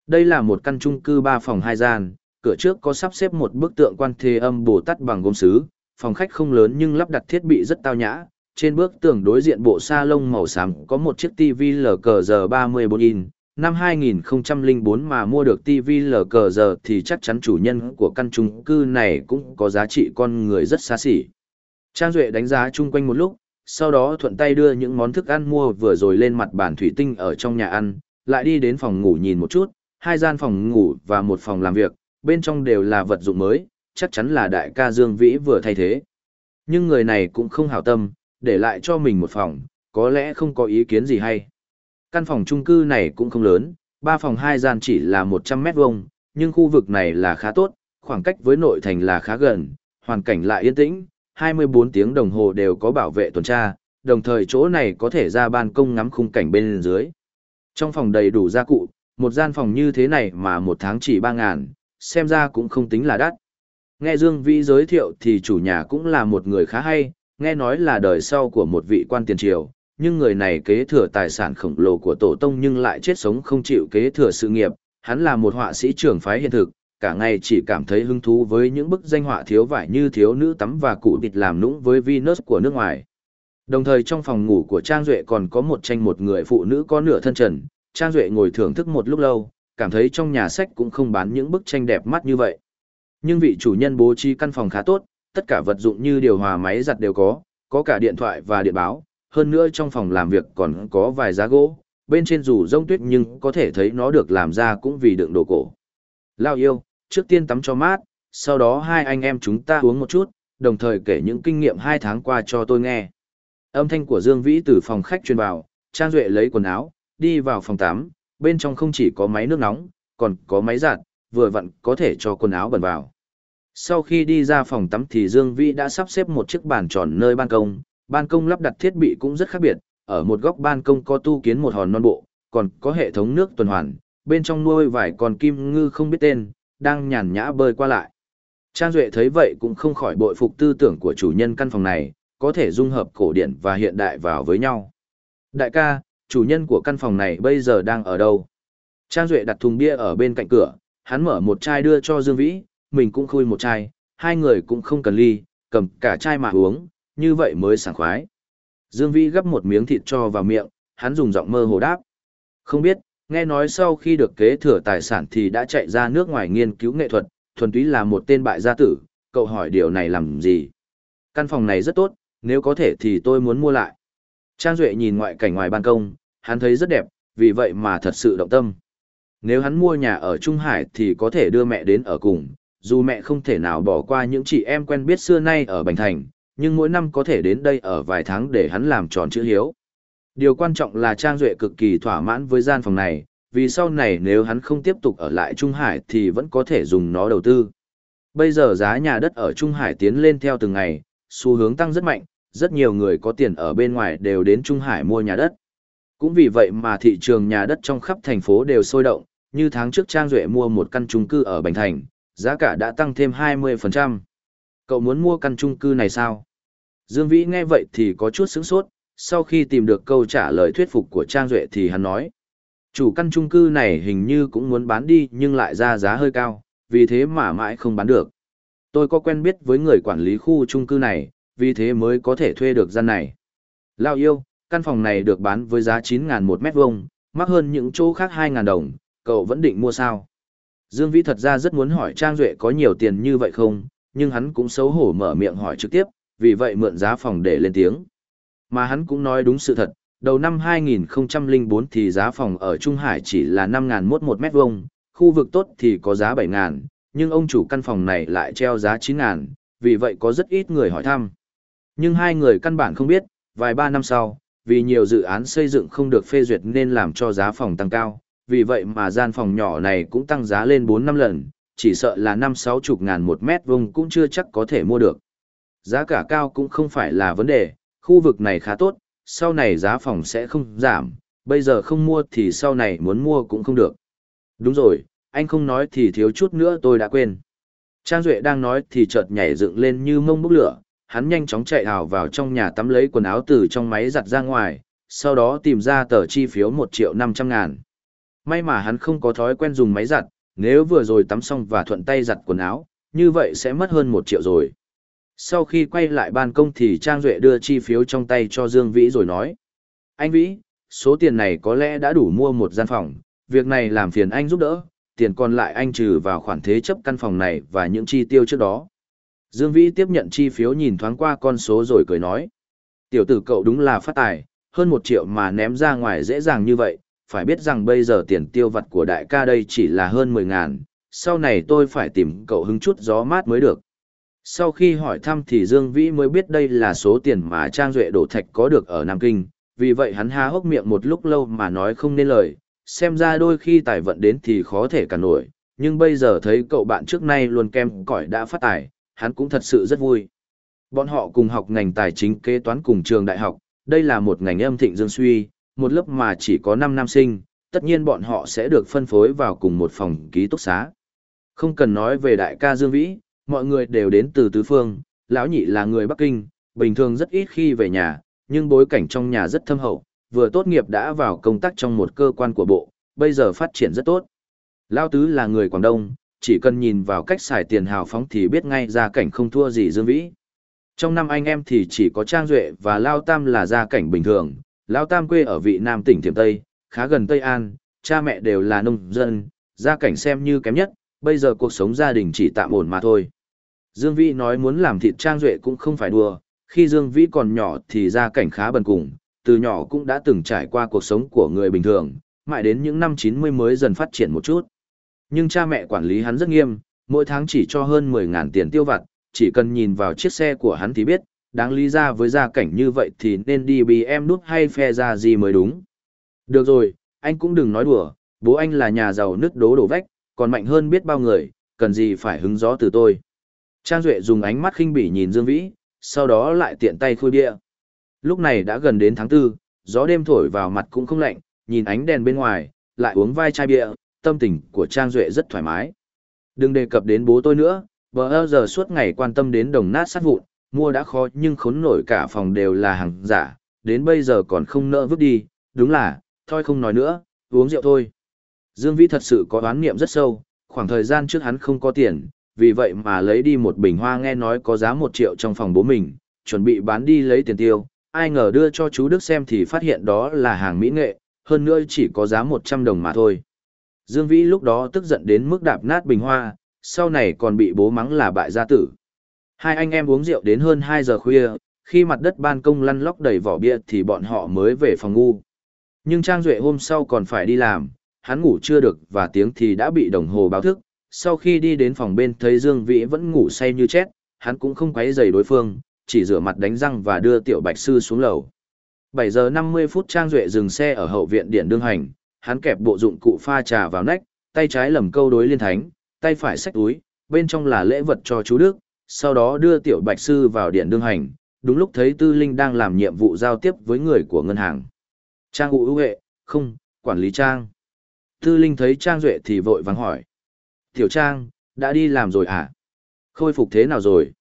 Đây là một căn chung cư ba phòng hai gian, cửa trước có sắp xếp một bức tượng quan thế âm Bồ Tát bằng gốm sứ, phòng khách không lớn nhưng lắp đặt thiết bị rất tao nhã. Trên bức tường đối diện bộ sa lông màu xám có một chiếc TV LCD 34 in. Năm 2004 mà mua được TV LCD thì chắc chắn chủ nhân của căn chung cư này cũng có giá trị con người rất xa xỉ. Trang Duệ đánh giá chung quanh một lúc, sau đó thuận tay đưa những món thức ăn mua vừa rồi lên mặt bàn thủy tinh ở trong nhà ăn, lại đi đến phòng ngủ nhìn một chút, hai gian phòng ngủ và một phòng làm việc, bên trong đều là vật dụng mới, chắc chắn là đại ca Dương Vĩ vừa thay thế. Nhưng người này cũng không hảo tâm, để lại cho mình một phòng, có lẽ không có ý kiến gì hay. Căn phòng chung cư này cũng không lớn, ba phòng hai gian chỉ là 100 mét vuông, nhưng khu vực này là khá tốt, khoảng cách với nội thành là khá gần, hoàn cảnh lại yên tĩnh, 24 tiếng đồng hồ đều có bảo vệ tuần tra, đồng thời chỗ này có thể ra ban công ngắm khung cảnh bên dưới. Trong phòng đầy đủ gia cụ, một gian phòng như thế này mà một tháng chỉ 3 ngàn, xem ra cũng không tính là đắt. Nghe Dương Vĩ giới thiệu thì chủ nhà cũng là một người khá hay, nghe nói là đời sau của một vị quan tiền triều, nhưng người này kế thừa tài sản khổng lồ của tổ tông nhưng lại chết sống không chịu kế thừa sự nghiệp, hắn là một họa sĩ trưởng phái hiện thực, cả ngày chỉ cảm thấy hứng thú với những bức danh họa thiếu vải như thiếu nữ tắm và cụ bịt làm nũng với Venus của nước ngoài. Đồng thời trong phòng ngủ của Trang Duệ còn có một tranh một người phụ nữ có nửa thân trần, Trang Duệ ngồi thưởng thức một lúc lâu, cảm thấy trong nhà sách cũng không bán những bức tranh đẹp mắt như vậy. Nhưng vị chủ nhân bố trí căn phòng khá tốt, tất cả vật dụng như điều hòa máy giặt đều có, có cả điện thoại và điện báo, hơn nữa trong phòng làm việc còn có vài giá gỗ, bên trên dù rông tuyết nhưng có thể thấy nó được làm ra cũng vì đựng đồ cổ. Lao yêu, trước tiên tắm cho mát, sau đó hai anh em chúng ta uống một chút, đồng thời kể những kinh nghiệm hai tháng qua cho tôi nghe. Âm thanh của Dương Vĩ từ phòng khách truyền vào, Trang Duệ lấy quần áo, đi vào phòng tắm, bên trong không chỉ có máy nước nóng, còn có máy giặt, vừa vặn có thể cho quần áo bẩn vào. Sau khi đi ra phòng tắm thì Dương Vĩ đã sắp xếp một chiếc bàn tròn nơi ban công, ban công lắp đặt thiết bị cũng rất khác biệt, ở một góc ban công có tu kiến một hòn non bộ, còn có hệ thống nước tuần hoàn, bên trong nuôi vài con kim ngư không biết tên, đang nhàn nhã bơi qua lại. Trang Duệ thấy vậy cũng không khỏi bội phục tư tưởng của chủ nhân căn phòng này, có thể dung hợp cổ điển và hiện đại vào với nhau. Đại ca, chủ nhân của căn phòng này bây giờ đang ở đâu? Trang Duệ đặt thùng bia ở bên cạnh cửa, hắn mở một chai đưa cho Dương Vĩ, mình cũng khui một chai, hai người cũng không cần ly, cầm cả chai mà uống, như vậy mới sảng khoái. Dương Vĩ gấp một miếng thịt cho vào miệng, hắn dùng giọng mơ hồ đáp. Không biết, nghe nói sau khi được kế thừa tài sản thì đã chạy ra nước ngoài nghiên cứu nghệ thuật, thuần túy là một tên bại gia tử, cậu hỏi điều này làm gì? Căn phòng này rất tốt, nếu có thể thì tôi muốn mua lại. Trang Duệ nhìn ngoại cảnh ngoài ban công, hắn thấy rất đẹp, vì vậy mà thật sự động tâm. Nếu hắn mua nhà ở Trung Hải thì có thể đưa mẹ đến ở cùng, dù mẹ không thể nào bỏ qua những chị em quen biết xưa nay ở Bành Thành, nhưng mỗi năm có thể đến đây ở vài tháng để hắn làm tròn chữ hiếu. Điều quan trọng là Trang Duệ cực kỳ thỏa mãn với gian phòng này, vì sau này nếu hắn không tiếp tục ở lại Trung Hải thì vẫn có thể dùng nó đầu tư. Bây giờ giá nhà đất ở Trung Hải tiến lên theo từng ngày, xu hướng tăng rất mạnh, rất nhiều người có tiền ở bên ngoài đều đến Trung Hải mua nhà đất. Cũng vì vậy mà thị trường nhà đất trong khắp thành phố đều sôi động, như tháng trước Trang Duệ mua một căn chung cư ở Bành Thành, giá cả đã tăng thêm 20%. Cậu muốn mua căn chung cư này sao? Dương Vĩ nghe vậy thì có chút sững sốt, sau khi tìm được câu trả lời thuyết phục của Trang Duệ thì hắn nói. Chủ căn chung cư này hình như cũng muốn bán đi nhưng lại ra giá hơi cao, vì thế mà mãi không bán được. Tôi có quen biết với người quản lý khu chung cư này, vì thế mới có thể thuê được gian này. Lao yêu, căn phòng này được bán với giá 9.000 một mét vuông, mắc hơn những chỗ khác 2.000 đồng, cậu vẫn định mua sao? Dương Vĩ thật ra rất muốn hỏi Trang Duệ có nhiều tiền như vậy không, nhưng hắn cũng xấu hổ mở miệng hỏi trực tiếp, vì vậy mượn giá phòng để lên tiếng. Mà hắn cũng nói đúng sự thật, đầu năm 2004 thì giá phòng ở Trung Hải chỉ là 5.000 một mét vuông, khu vực tốt thì có giá 7.000, nhưng ông chủ căn phòng này lại treo giá 9.000, vì vậy có rất ít người hỏi thăm. Nhưng hai người căn bản không biết, vài ba năm sau, vì nhiều dự án xây dựng không được phê duyệt nên làm cho giá phòng tăng cao, vì vậy mà gian phòng nhỏ này cũng tăng giá lên 4 năm lần, chỉ sợ là năm sáu chục ngàn một mét vuông cũng chưa chắc có thể mua được. Giá cả cao cũng không phải là vấn đề, khu vực này khá tốt, sau này giá phòng sẽ không giảm, bây giờ không mua thì sau này muốn mua cũng không được. Đúng rồi, anh không nói thì thiếu chút nữa tôi đã quên. Trang Duệ đang nói thì chợt nhảy dựng lên như mông bốc lửa, hắn nhanh chóng chạy ảo vào trong nhà tắm lấy quần áo từ trong máy giặt ra ngoài, sau đó tìm ra tờ chi phiếu 1 triệu 500 ngàn. May mà hắn không có thói quen dùng máy giặt, nếu vừa rồi tắm xong và thuận tay giặt quần áo, như vậy sẽ mất hơn 1 triệu rồi. Sau khi quay lại ban công thì Trang Duệ đưa chi phiếu trong tay cho Dương Vĩ rồi nói. Anh Vĩ, số tiền này có lẽ đã đủ mua một gian phòng, việc này làm phiền anh giúp đỡ, tiền còn lại anh trừ vào khoản thế chấp căn phòng này và những chi tiêu trước đó. Dương Vĩ tiếp nhận chi phiếu nhìn thoáng qua con số rồi cười nói. Tiểu tử cậu đúng là phát tài, hơn một triệu mà ném ra ngoài dễ dàng như vậy, phải biết rằng bây giờ tiền tiêu vặt của đại ca đây chỉ là hơn mười ngàn, sau này tôi phải tìm cậu hứng chút gió mát mới được. Sau khi hỏi thăm thì Dương Vĩ mới biết đây là số tiền mà Trang Duệ đổ thạch có được ở Nam Kinh, vì vậy hắn há hốc miệng một lúc lâu mà nói không nên lời, xem ra đôi khi tài vận đến thì khó thể cả nổi, nhưng bây giờ thấy cậu bạn trước nay luôn kem cỏi đã phát tài, hắn cũng thật sự rất vui. Bọn họ cùng học ngành tài chính kế toán cùng trường đại học, đây là một ngành âm thịnh dương suy, một lớp mà chỉ có 5 nam sinh, tất nhiên bọn họ sẽ được phân phối vào cùng một phòng ký túc xá. Không cần nói về đại ca Dương Vĩ, mọi người đều đến từ tứ phương, lão nhị là người Bắc Kinh, bình thường rất ít khi về nhà, nhưng bối cảnh trong nhà rất thâm hậu, vừa tốt nghiệp đã vào công tác trong một cơ quan của bộ, bây giờ phát triển rất tốt. Lão tứ là người Quảng Đông, chỉ cần nhìn vào cách xài tiền hào phóng thì biết ngay gia cảnh không thua gì Dương Vĩ. Trong năm anh em thì chỉ có Trang Duệ và Lao Tam là gia cảnh bình thường, Lão Tam quê ở vị Nam tỉnh Thiểm Tây, khá gần Tây An, cha mẹ đều là nông dân, gia cảnh xem như kém nhất, bây giờ cuộc sống gia đình chỉ tạm ổn mà thôi. Dương Vĩ nói muốn làm thịt Trang Duệ cũng không phải đùa, khi Dương Vĩ còn nhỏ thì gia cảnh khá bần cùng, từ nhỏ cũng đã từng trải qua cuộc sống của người bình thường, mãi đến những năm 90 mới dần phát triển một chút. Nhưng cha mẹ quản lý hắn rất nghiêm, mỗi tháng chỉ cho hơn 10.000 tiền tiêu vặt, chỉ cần nhìn vào chiếc xe của hắn thì biết, đáng lý ra với gia cảnh như vậy thì nên đi bị em nút hay phe ra gì mới đúng. Được rồi, anh cũng đừng nói đùa, bố anh là nhà giàu nứt đố đổ vách, còn mạnh hơn biết bao người, cần gì phải hứng gió từ tôi. Trang Duệ dùng ánh mắt khinh bỉ nhìn Dương Vĩ, sau đó lại tiện tay khui bia. Lúc này đã gần đến tháng 4, gió đêm thổi vào mặt cũng không lạnh, nhìn ánh đèn bên ngoài, lại uống vai chai bia, tâm tình của Trang Duệ rất thoải mái. Đừng đề cập đến bố tôi nữa, bờ giờ suốt ngày quan tâm đến đồng nát sát vụn, mua đã khó nhưng khốn nổi cả phòng đều là hàng giả, đến bây giờ còn không nỡ vứt đi, đúng là, thôi không nói nữa, uống rượu thôi. Dương Vĩ thật sự có đoán niệm rất sâu, khoảng thời gian trước hắn không có tiền, vì vậy mà lấy đi một bình hoa nghe nói có giá một triệu trong phòng bố mình, chuẩn bị bán đi lấy tiền tiêu, ai ngờ đưa cho chú Đức xem thì phát hiện đó là hàng mỹ nghệ, hơn nữa chỉ có giá 100 đồng mà thôi. Dương Vĩ lúc đó tức giận đến mức đạp nát bình hoa, sau này còn bị bố mắng là bại gia tử. Hai anh em uống rượu đến hơn 2 giờ khuya, khi mặt đất ban công lăn lóc đầy vỏ bia thì bọn họ mới về phòng ngu. Nhưng Trang Duệ hôm sau còn phải đi làm, hắn ngủ chưa được và tiếng thì đã bị đồng hồ báo thức. Sau khi đi đến phòng bên thấy Dương Vĩ vẫn ngủ say như chết, hắn cũng không quấy rầy đối phương, chỉ rửa mặt đánh răng và đưa Tiểu Bạch Sư xuống lầu. 7 giờ 50 phút Trang Duệ dừng xe ở hậu viện điện đương hành, hắn kẹp bộ dụng cụ pha trà vào nách, tay trái lầm câu đối liên thánh, tay phải xách túi, bên trong là lễ vật cho chú Đức, sau đó đưa Tiểu Bạch Sư vào điện đương hành, đúng lúc thấy Tư Linh đang làm nhiệm vụ giao tiếp với người của ngân hàng. Trang Ú ưu hệ, không, quản lý Trang. Tư Linh thấy Trang Duệ thì vội vắng hỏi. Tiểu Trang, đã đi làm rồi à? Khôi phục thế nào rồi?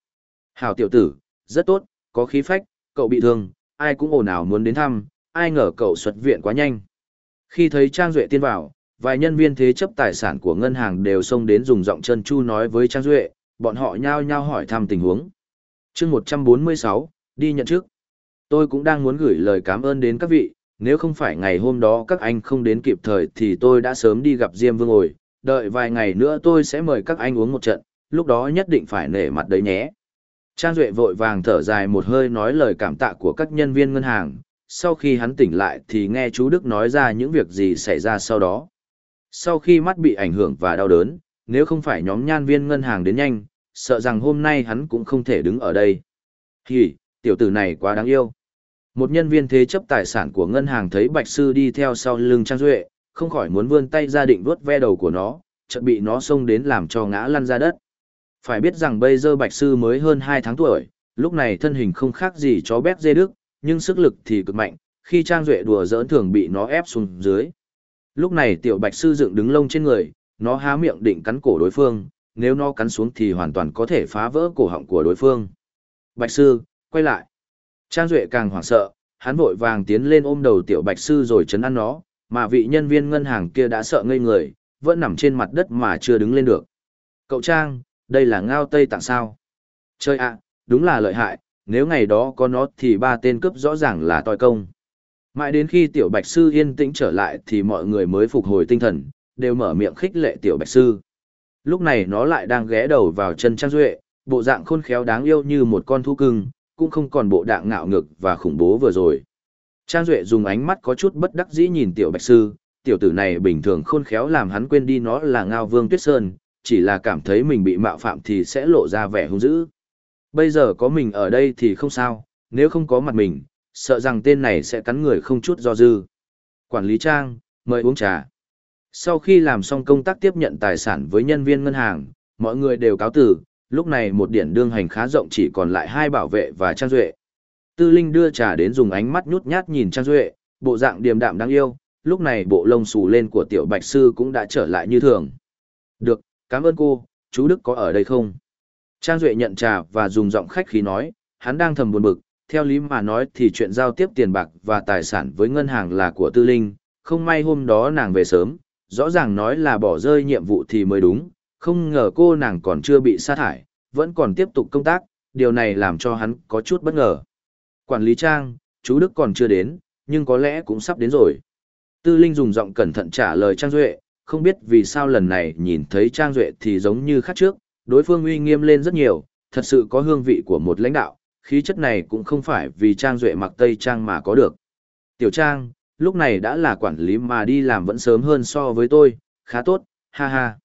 Hảo tiểu tử, rất tốt, có khí phách, cậu bị thương, ai cũng ồn ào muốn đến thăm, ai ngờ cậu xuất viện quá nhanh. Khi thấy Trang Duệ tiên vào, vài nhân viên thế chấp tài sản của ngân hàng đều xông đến dùng giọng chân chu nói với Trang Duệ, bọn họ nhao nhao hỏi thăm tình huống. chương 146, đi nhận trước. Tôi cũng đang muốn gửi lời cảm ơn đến các vị, nếu không phải ngày hôm đó các anh không đến kịp thời thì tôi đã sớm đi gặp Diêm Vương rồi, đợi vài ngày nữa tôi sẽ mời các anh uống một trận, lúc đó nhất định phải nể mặt đấy nhé. Trang Duệ vội vàng thở dài một hơi nói lời cảm tạ của các nhân viên ngân hàng, sau khi hắn tỉnh lại thì nghe chú Đức nói ra những việc gì xảy ra sau đó. Sau khi mắt bị ảnh hưởng và đau đớn, nếu không phải nhóm nhan viên ngân hàng đến nhanh, sợ rằng hôm nay hắn cũng không thể đứng ở đây. Hì, tiểu tử này quá đáng yêu. Một nhân viên thế chấp tài sản của ngân hàng thấy Bạch Sư đi theo sau lưng Trang Duệ, không khỏi muốn vươn tay ra định vuốt ve đầu của nó, chợt bị nó xông đến làm cho ngã lăn ra đất. Phải biết rằng bây giờ Bạch Sư mới hơn 2 tháng tuổi, lúc này thân hình không khác gì chó bét dê đức, nhưng sức lực thì cực mạnh, khi Trang Duệ đùa giỡn thường bị nó ép xuống dưới. Lúc này tiểu Bạch Sư dựng đứng lông trên người, nó há miệng định cắn cổ đối phương, nếu nó cắn xuống thì hoàn toàn có thể phá vỡ cổ họng của đối phương. Bạch Sư, quay lại. Trang Duệ càng hoảng sợ, hắn vội vàng tiến lên ôm đầu tiểu bạch sư rồi chấn ăn nó, mà vị nhân viên ngân hàng kia đã sợ ngây người, vẫn nằm trên mặt đất mà chưa đứng lên được. Cậu Trang, đây là ngao tây tặng sao? Chơi ạ, đúng là lợi hại, nếu ngày đó có nó thì ba tên cướp rõ ràng là toi công. Mãi đến khi tiểu bạch sư yên tĩnh trở lại thì mọi người mới phục hồi tinh thần, đều mở miệng khích lệ tiểu bạch sư. Lúc này nó lại đang ghé đầu vào chân Trang Duệ, bộ dạng khôn khéo đáng yêu như một con thú cưng, cũng không còn bộ đạng ngạo ngực và khủng bố vừa rồi. Trang Duệ dùng ánh mắt có chút bất đắc dĩ nhìn tiểu bạch sư, tiểu tử này bình thường khôn khéo làm hắn quên đi nó là ngao vương tuyết sơn, chỉ là cảm thấy mình bị mạo phạm thì sẽ lộ ra vẻ hung dữ. Bây giờ có mình ở đây thì không sao, nếu không có mặt mình, sợ rằng tên này sẽ cắn người không chút do dư. Quản lý Trang, mời uống trà. Sau khi làm xong công tác tiếp nhận tài sản với nhân viên ngân hàng, mọi người đều cáo tử, lúc này một điển đương hành khá rộng chỉ còn lại hai bảo vệ và Trang Duệ. Tư Linh đưa trà đến dùng ánh mắt nhút nhát nhìn Trang Duệ, bộ dạng điềm đạm đáng yêu, lúc này bộ lông xù lên của tiểu bạch sư cũng đã trở lại như thường. Được, cảm ơn cô, chú Đức có ở đây không? Trang Duệ nhận trà và dùng giọng khách khí nói, hắn đang thầm buồn bực, theo lý mà nói thì chuyện giao tiếp tiền bạc và tài sản với ngân hàng là của tư linh, không may hôm đó nàng về sớm, rõ ràng nói là bỏ rơi nhiệm vụ thì mới đúng, không ngờ cô nàng còn chưa bị sa thải, vẫn còn tiếp tục công tác, điều này làm cho hắn có chút bất ngờ. Quản lý Trang, chú Đức còn chưa đến, nhưng có lẽ cũng sắp đến rồi. Tư Linh dùng giọng cẩn thận trả lời Trang Duệ, không biết vì sao lần này nhìn thấy Trang Duệ thì giống như khác trước, đối phương uy nghiêm lên rất nhiều, thật sự có hương vị của một lãnh đạo, khí chất này cũng không phải vì Trang Duệ mặc Tây Trang mà có được. Tiểu Trang, lúc này đã là quản lý mà đi làm vẫn sớm hơn so với tôi, khá tốt, ha ha.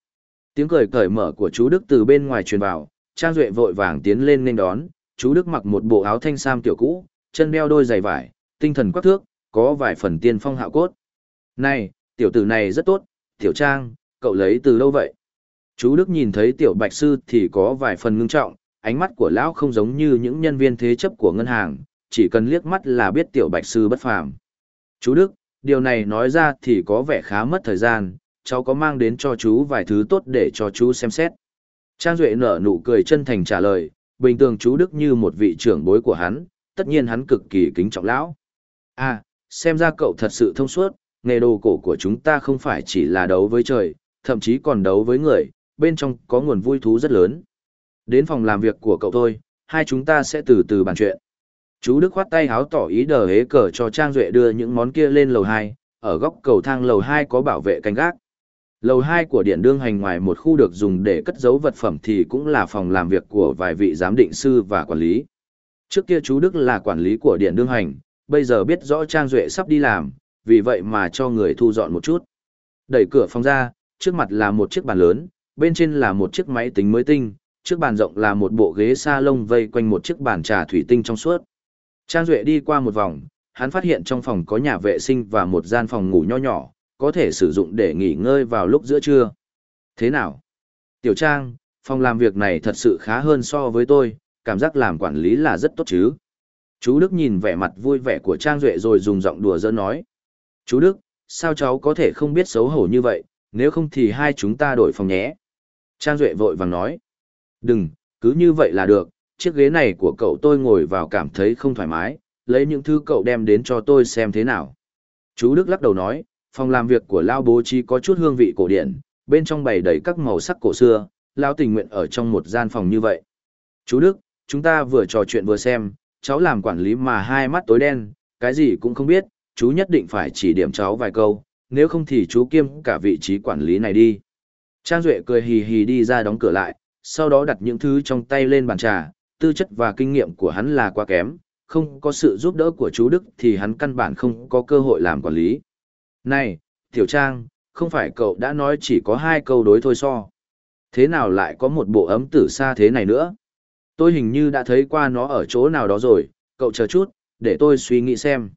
Tiếng cười cởi mở của chú Đức từ bên ngoài truyền vào, Trang Duệ vội vàng tiến lên nên đón, chú Đức mặc một bộ áo thanh sam tiểu cũ, chân đeo đôi giày vải, tinh thần quắc thước, có vài phần tiên phong hạo cốt. Này, tiểu tử này rất tốt, tiểu Trang, cậu lấy từ đâu vậy? Chú Đức nhìn thấy tiểu bạch sư thì có vài phần ngưng trọng, ánh mắt của lão không giống như những nhân viên thế chấp của ngân hàng, chỉ cần liếc mắt là biết tiểu bạch sư bất phàm. Chú Đức, điều này nói ra thì có vẻ khá mất thời gian, cháu có mang đến cho chú vài thứ tốt để cho chú xem xét. Trang Duệ nở nụ cười chân thành trả lời, bình thường chú Đức như một vị trưởng bối của hắn, tất nhiên hắn cực kỳ kính trọng lão. À, xem ra cậu thật sự thông suốt, nghề đồ cổ của chúng ta không phải chỉ là đấu với trời, thậm chí còn đấu với người, bên trong có nguồn vui thú rất lớn. Đến phòng làm việc của cậu thôi, hai chúng ta sẽ từ từ bàn chuyện. Chú Đức khoát tay háo tỏ ý đờ hế cờ cho Trang Duệ đưa những món kia lên lầu 2, ở góc cầu thang lầu 2 có bảo vệ canh gác. Lầu 2 của điện đương hành ngoài một khu được dùng để cất giấu vật phẩm thì cũng là phòng làm việc của vài vị giám định sư và quản lý. Trước kia chú Đức là quản lý của điện đương hành, bây giờ biết rõ Trang Duệ sắp đi làm, vì vậy mà cho người thu dọn một chút. Đẩy cửa phòng ra, trước mặt là một chiếc bàn lớn, bên trên là một chiếc máy tính mới tinh, trước bàn rộng là một bộ ghế sa lông vây quanh một chiếc bàn trà thủy tinh trong suốt. Trang Duệ đi qua một vòng, hắn phát hiện trong phòng có nhà vệ sinh và một gian phòng ngủ nho nhỏ, có thể sử dụng để nghỉ ngơi vào lúc giữa trưa. Thế nào? Tiểu Trang, phòng làm việc này thật sự khá hơn so với tôi, cảm giác làm quản lý là rất tốt chứ. Chú Đức nhìn vẻ mặt vui vẻ của Trang Duệ rồi dùng giọng đùa giỡn nói. Chú Đức, sao cháu có thể không biết xấu hổ như vậy, nếu không thì hai chúng ta đổi phòng nhé. Trang Duệ vội vàng nói. Đừng, cứ như vậy là được, chiếc ghế này của cậu tôi ngồi vào cảm thấy không thoải mái, lấy những thứ cậu đem đến cho tôi xem thế nào. Chú Đức lắc đầu nói, phòng làm việc của Lao bố trí có chút hương vị cổ điển, bên trong bày đầy các màu sắc cổ xưa, Lao tình nguyện ở trong một gian phòng như vậy. Chú Đức, chúng ta vừa trò chuyện vừa xem, cháu làm quản lý mà hai mắt tối đen, cái gì cũng không biết, chú nhất định phải chỉ điểm cháu vài câu, nếu không thì chú kiêm cả vị trí quản lý này đi. Trang Duệ cười hì hì đi ra đóng cửa lại, sau đó đặt những thứ trong tay lên bàn trà, tư chất và kinh nghiệm của hắn là quá kém, không có sự giúp đỡ của chú Đức thì hắn căn bản không có cơ hội làm quản lý. Này, Tiểu Trang, không phải cậu đã nói chỉ có hai câu đối thôi so. Thế nào lại có một bộ ấm tử xa thế này nữa? Tôi hình như đã thấy qua nó ở chỗ nào đó rồi, cậu chờ chút, để tôi suy nghĩ xem.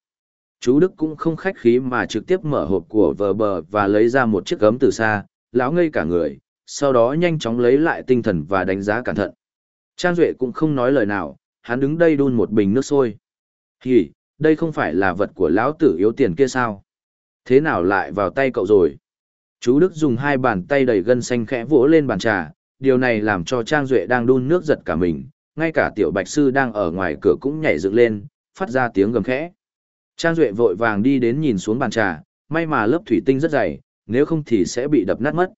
Chú Đức cũng không khách khí mà trực tiếp mở hộp của vờ bờ và lấy ra một chiếc ấm từ xa, lão ngây cả người, sau đó nhanh chóng lấy lại tinh thần và đánh giá cẩn thận. Trang Duệ cũng không nói lời nào, hắn đứng đây đun một bình nước sôi. Hì, đây không phải là vật của lão tử yếu tiền kia sao? Thế nào lại vào tay cậu rồi? Chú Đức dùng hai bàn tay đầy gân xanh khẽ vỗ lên bàn trà, điều này làm cho Trang Duệ đang đun nước giật cả mình, ngay cả tiểu bạch sư đang ở ngoài cửa cũng nhảy dựng lên, phát ra tiếng gầm khẽ. Trang Duệ vội vàng đi đến nhìn xuống bàn trà, may mà lớp thủy tinh rất dày, nếu không thì sẽ bị đập nát mất.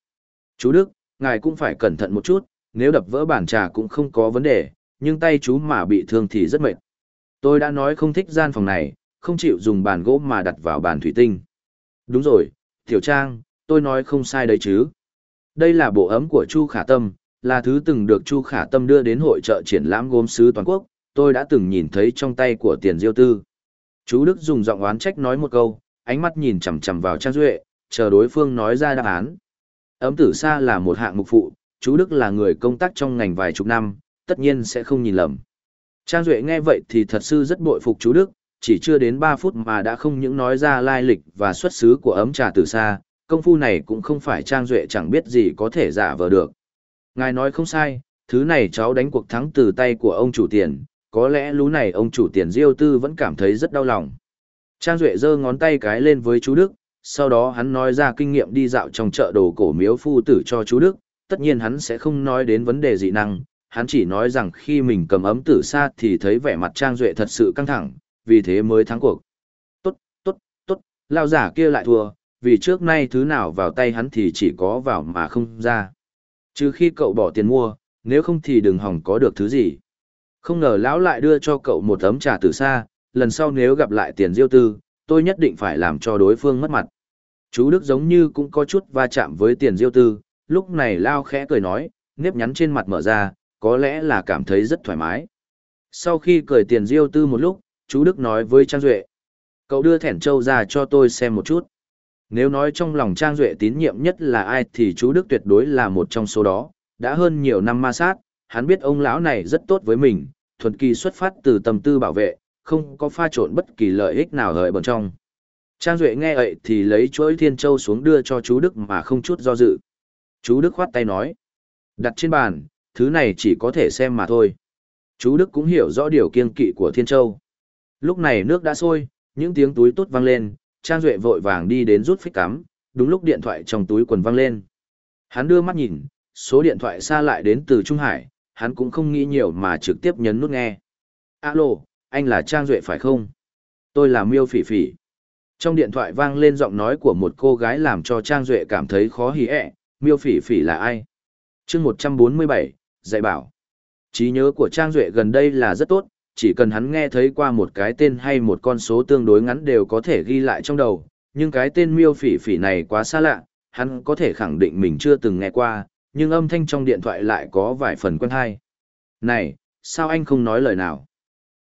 Chú Đức, ngài cũng phải cẩn thận một chút, nếu đập vỡ bàn trà cũng không có vấn đề, nhưng tay chú mà bị thương thì rất mệt. Tôi đã nói không thích gian phòng này, không chịu dùng bàn gỗ mà đặt vào bàn thủy tinh. Đúng rồi, Tiểu Trang, tôi nói không sai đấy chứ. Đây là bộ ấm của Chu Khả Tâm, là thứ từng được Chu Khả Tâm đưa đến hội trợ triển lãm gốm sứ toàn quốc, tôi đã từng nhìn thấy trong tay của tiền diêu tư. Chú Đức dùng giọng oán trách nói một câu, ánh mắt nhìn chằm chằm vào Trang Duệ, chờ đối phương nói ra đáp án. Ấm tử sa là một hạng mục phụ, chú Đức là người công tác trong ngành vài chục năm, tất nhiên sẽ không nhìn lầm. Trang Duệ nghe vậy thì thật sự rất bội phục chú Đức, chỉ chưa đến 3 phút mà đã không những nói ra lai lịch và xuất xứ của ấm trà từ xa, công phu này cũng không phải Trang Duệ chẳng biết gì có thể giả vờ được. Ngài nói không sai, thứ này cháu đánh cuộc thắng từ tay của ông chủ tiền, có lẽ lú này ông chủ tiền diêu tư vẫn cảm thấy rất đau lòng. Trang Duệ giơ ngón tay cái lên với chú Đức, sau đó hắn nói ra kinh nghiệm đi dạo trong chợ đồ cổ miếu phu tử cho chú Đức, tất nhiên hắn sẽ không nói đến vấn đề dị năng, hắn chỉ nói rằng khi mình cầm ấm tử xa thì thấy vẻ mặt Trang Duệ thật sự căng thẳng, vì thế mới thắng cuộc. Tốt, tốt, tốt, lao giả kia lại thua, vì trước nay thứ nào vào tay hắn thì chỉ có vào mà không ra. Trừ khi cậu bỏ tiền mua, nếu không thì đừng hỏng có được thứ gì. Không ngờ lão lại đưa cho cậu một tấm trà từ xa, lần sau nếu gặp lại tiền diêu tư, tôi nhất định phải làm cho đối phương mất mặt. Chú Đức giống như cũng có chút va chạm với tiền diêu tư, lúc này lao khẽ cười nói, nếp nhắn trên mặt mở ra, có lẽ là cảm thấy rất thoải mái. Sau khi cười tiền diêu tư một lúc, chú Đức nói với Trang Duệ, cậu đưa thẻn châu ra cho tôi xem một chút. Nếu nói trong lòng Trang Duệ tín nhiệm nhất là ai thì chú Đức tuyệt đối là một trong số đó, đã hơn nhiều năm ma sát, hắn biết ông lão này rất tốt với mình, thuần kỳ xuất phát từ tâm tư bảo vệ, không có pha trộn bất kỳ lợi ích nào hợi bẩn trong. Trang Duệ nghe vậy thì lấy chuỗi thiên châu xuống đưa cho chú Đức mà không chút do dự. Chú Đức khoát tay nói. Đặt trên bàn, thứ này chỉ có thể xem mà thôi. Chú Đức cũng hiểu rõ điều kiên kỵ của thiên châu. Lúc này nước đã sôi, những tiếng túi tốt vang lên, Trang Duệ vội vàng đi đến rút phích cắm, đúng lúc điện thoại trong túi quần vang lên. Hắn đưa mắt nhìn, số điện thoại xa lại đến từ Trung Hải, hắn cũng không nghĩ nhiều mà trực tiếp nhấn nút nghe. Alo, anh là Trang Duệ phải không? Tôi là Miêu Phỉ Phỉ. Trong điện thoại vang lên giọng nói của một cô gái làm cho Trang Duệ cảm thấy khó hỉ ẹ, Miêu Phỉ Phỉ là ai? chương 147, dạy bảo. trí nhớ của Trang Duệ gần đây là rất tốt, chỉ cần hắn nghe thấy qua một cái tên hay một con số tương đối ngắn đều có thể ghi lại trong đầu, nhưng cái tên Miêu Phỉ Phỉ này quá xa lạ, hắn có thể khẳng định mình chưa từng nghe qua, nhưng âm thanh trong điện thoại lại có vài phần quen hay. Này, sao anh không nói lời nào?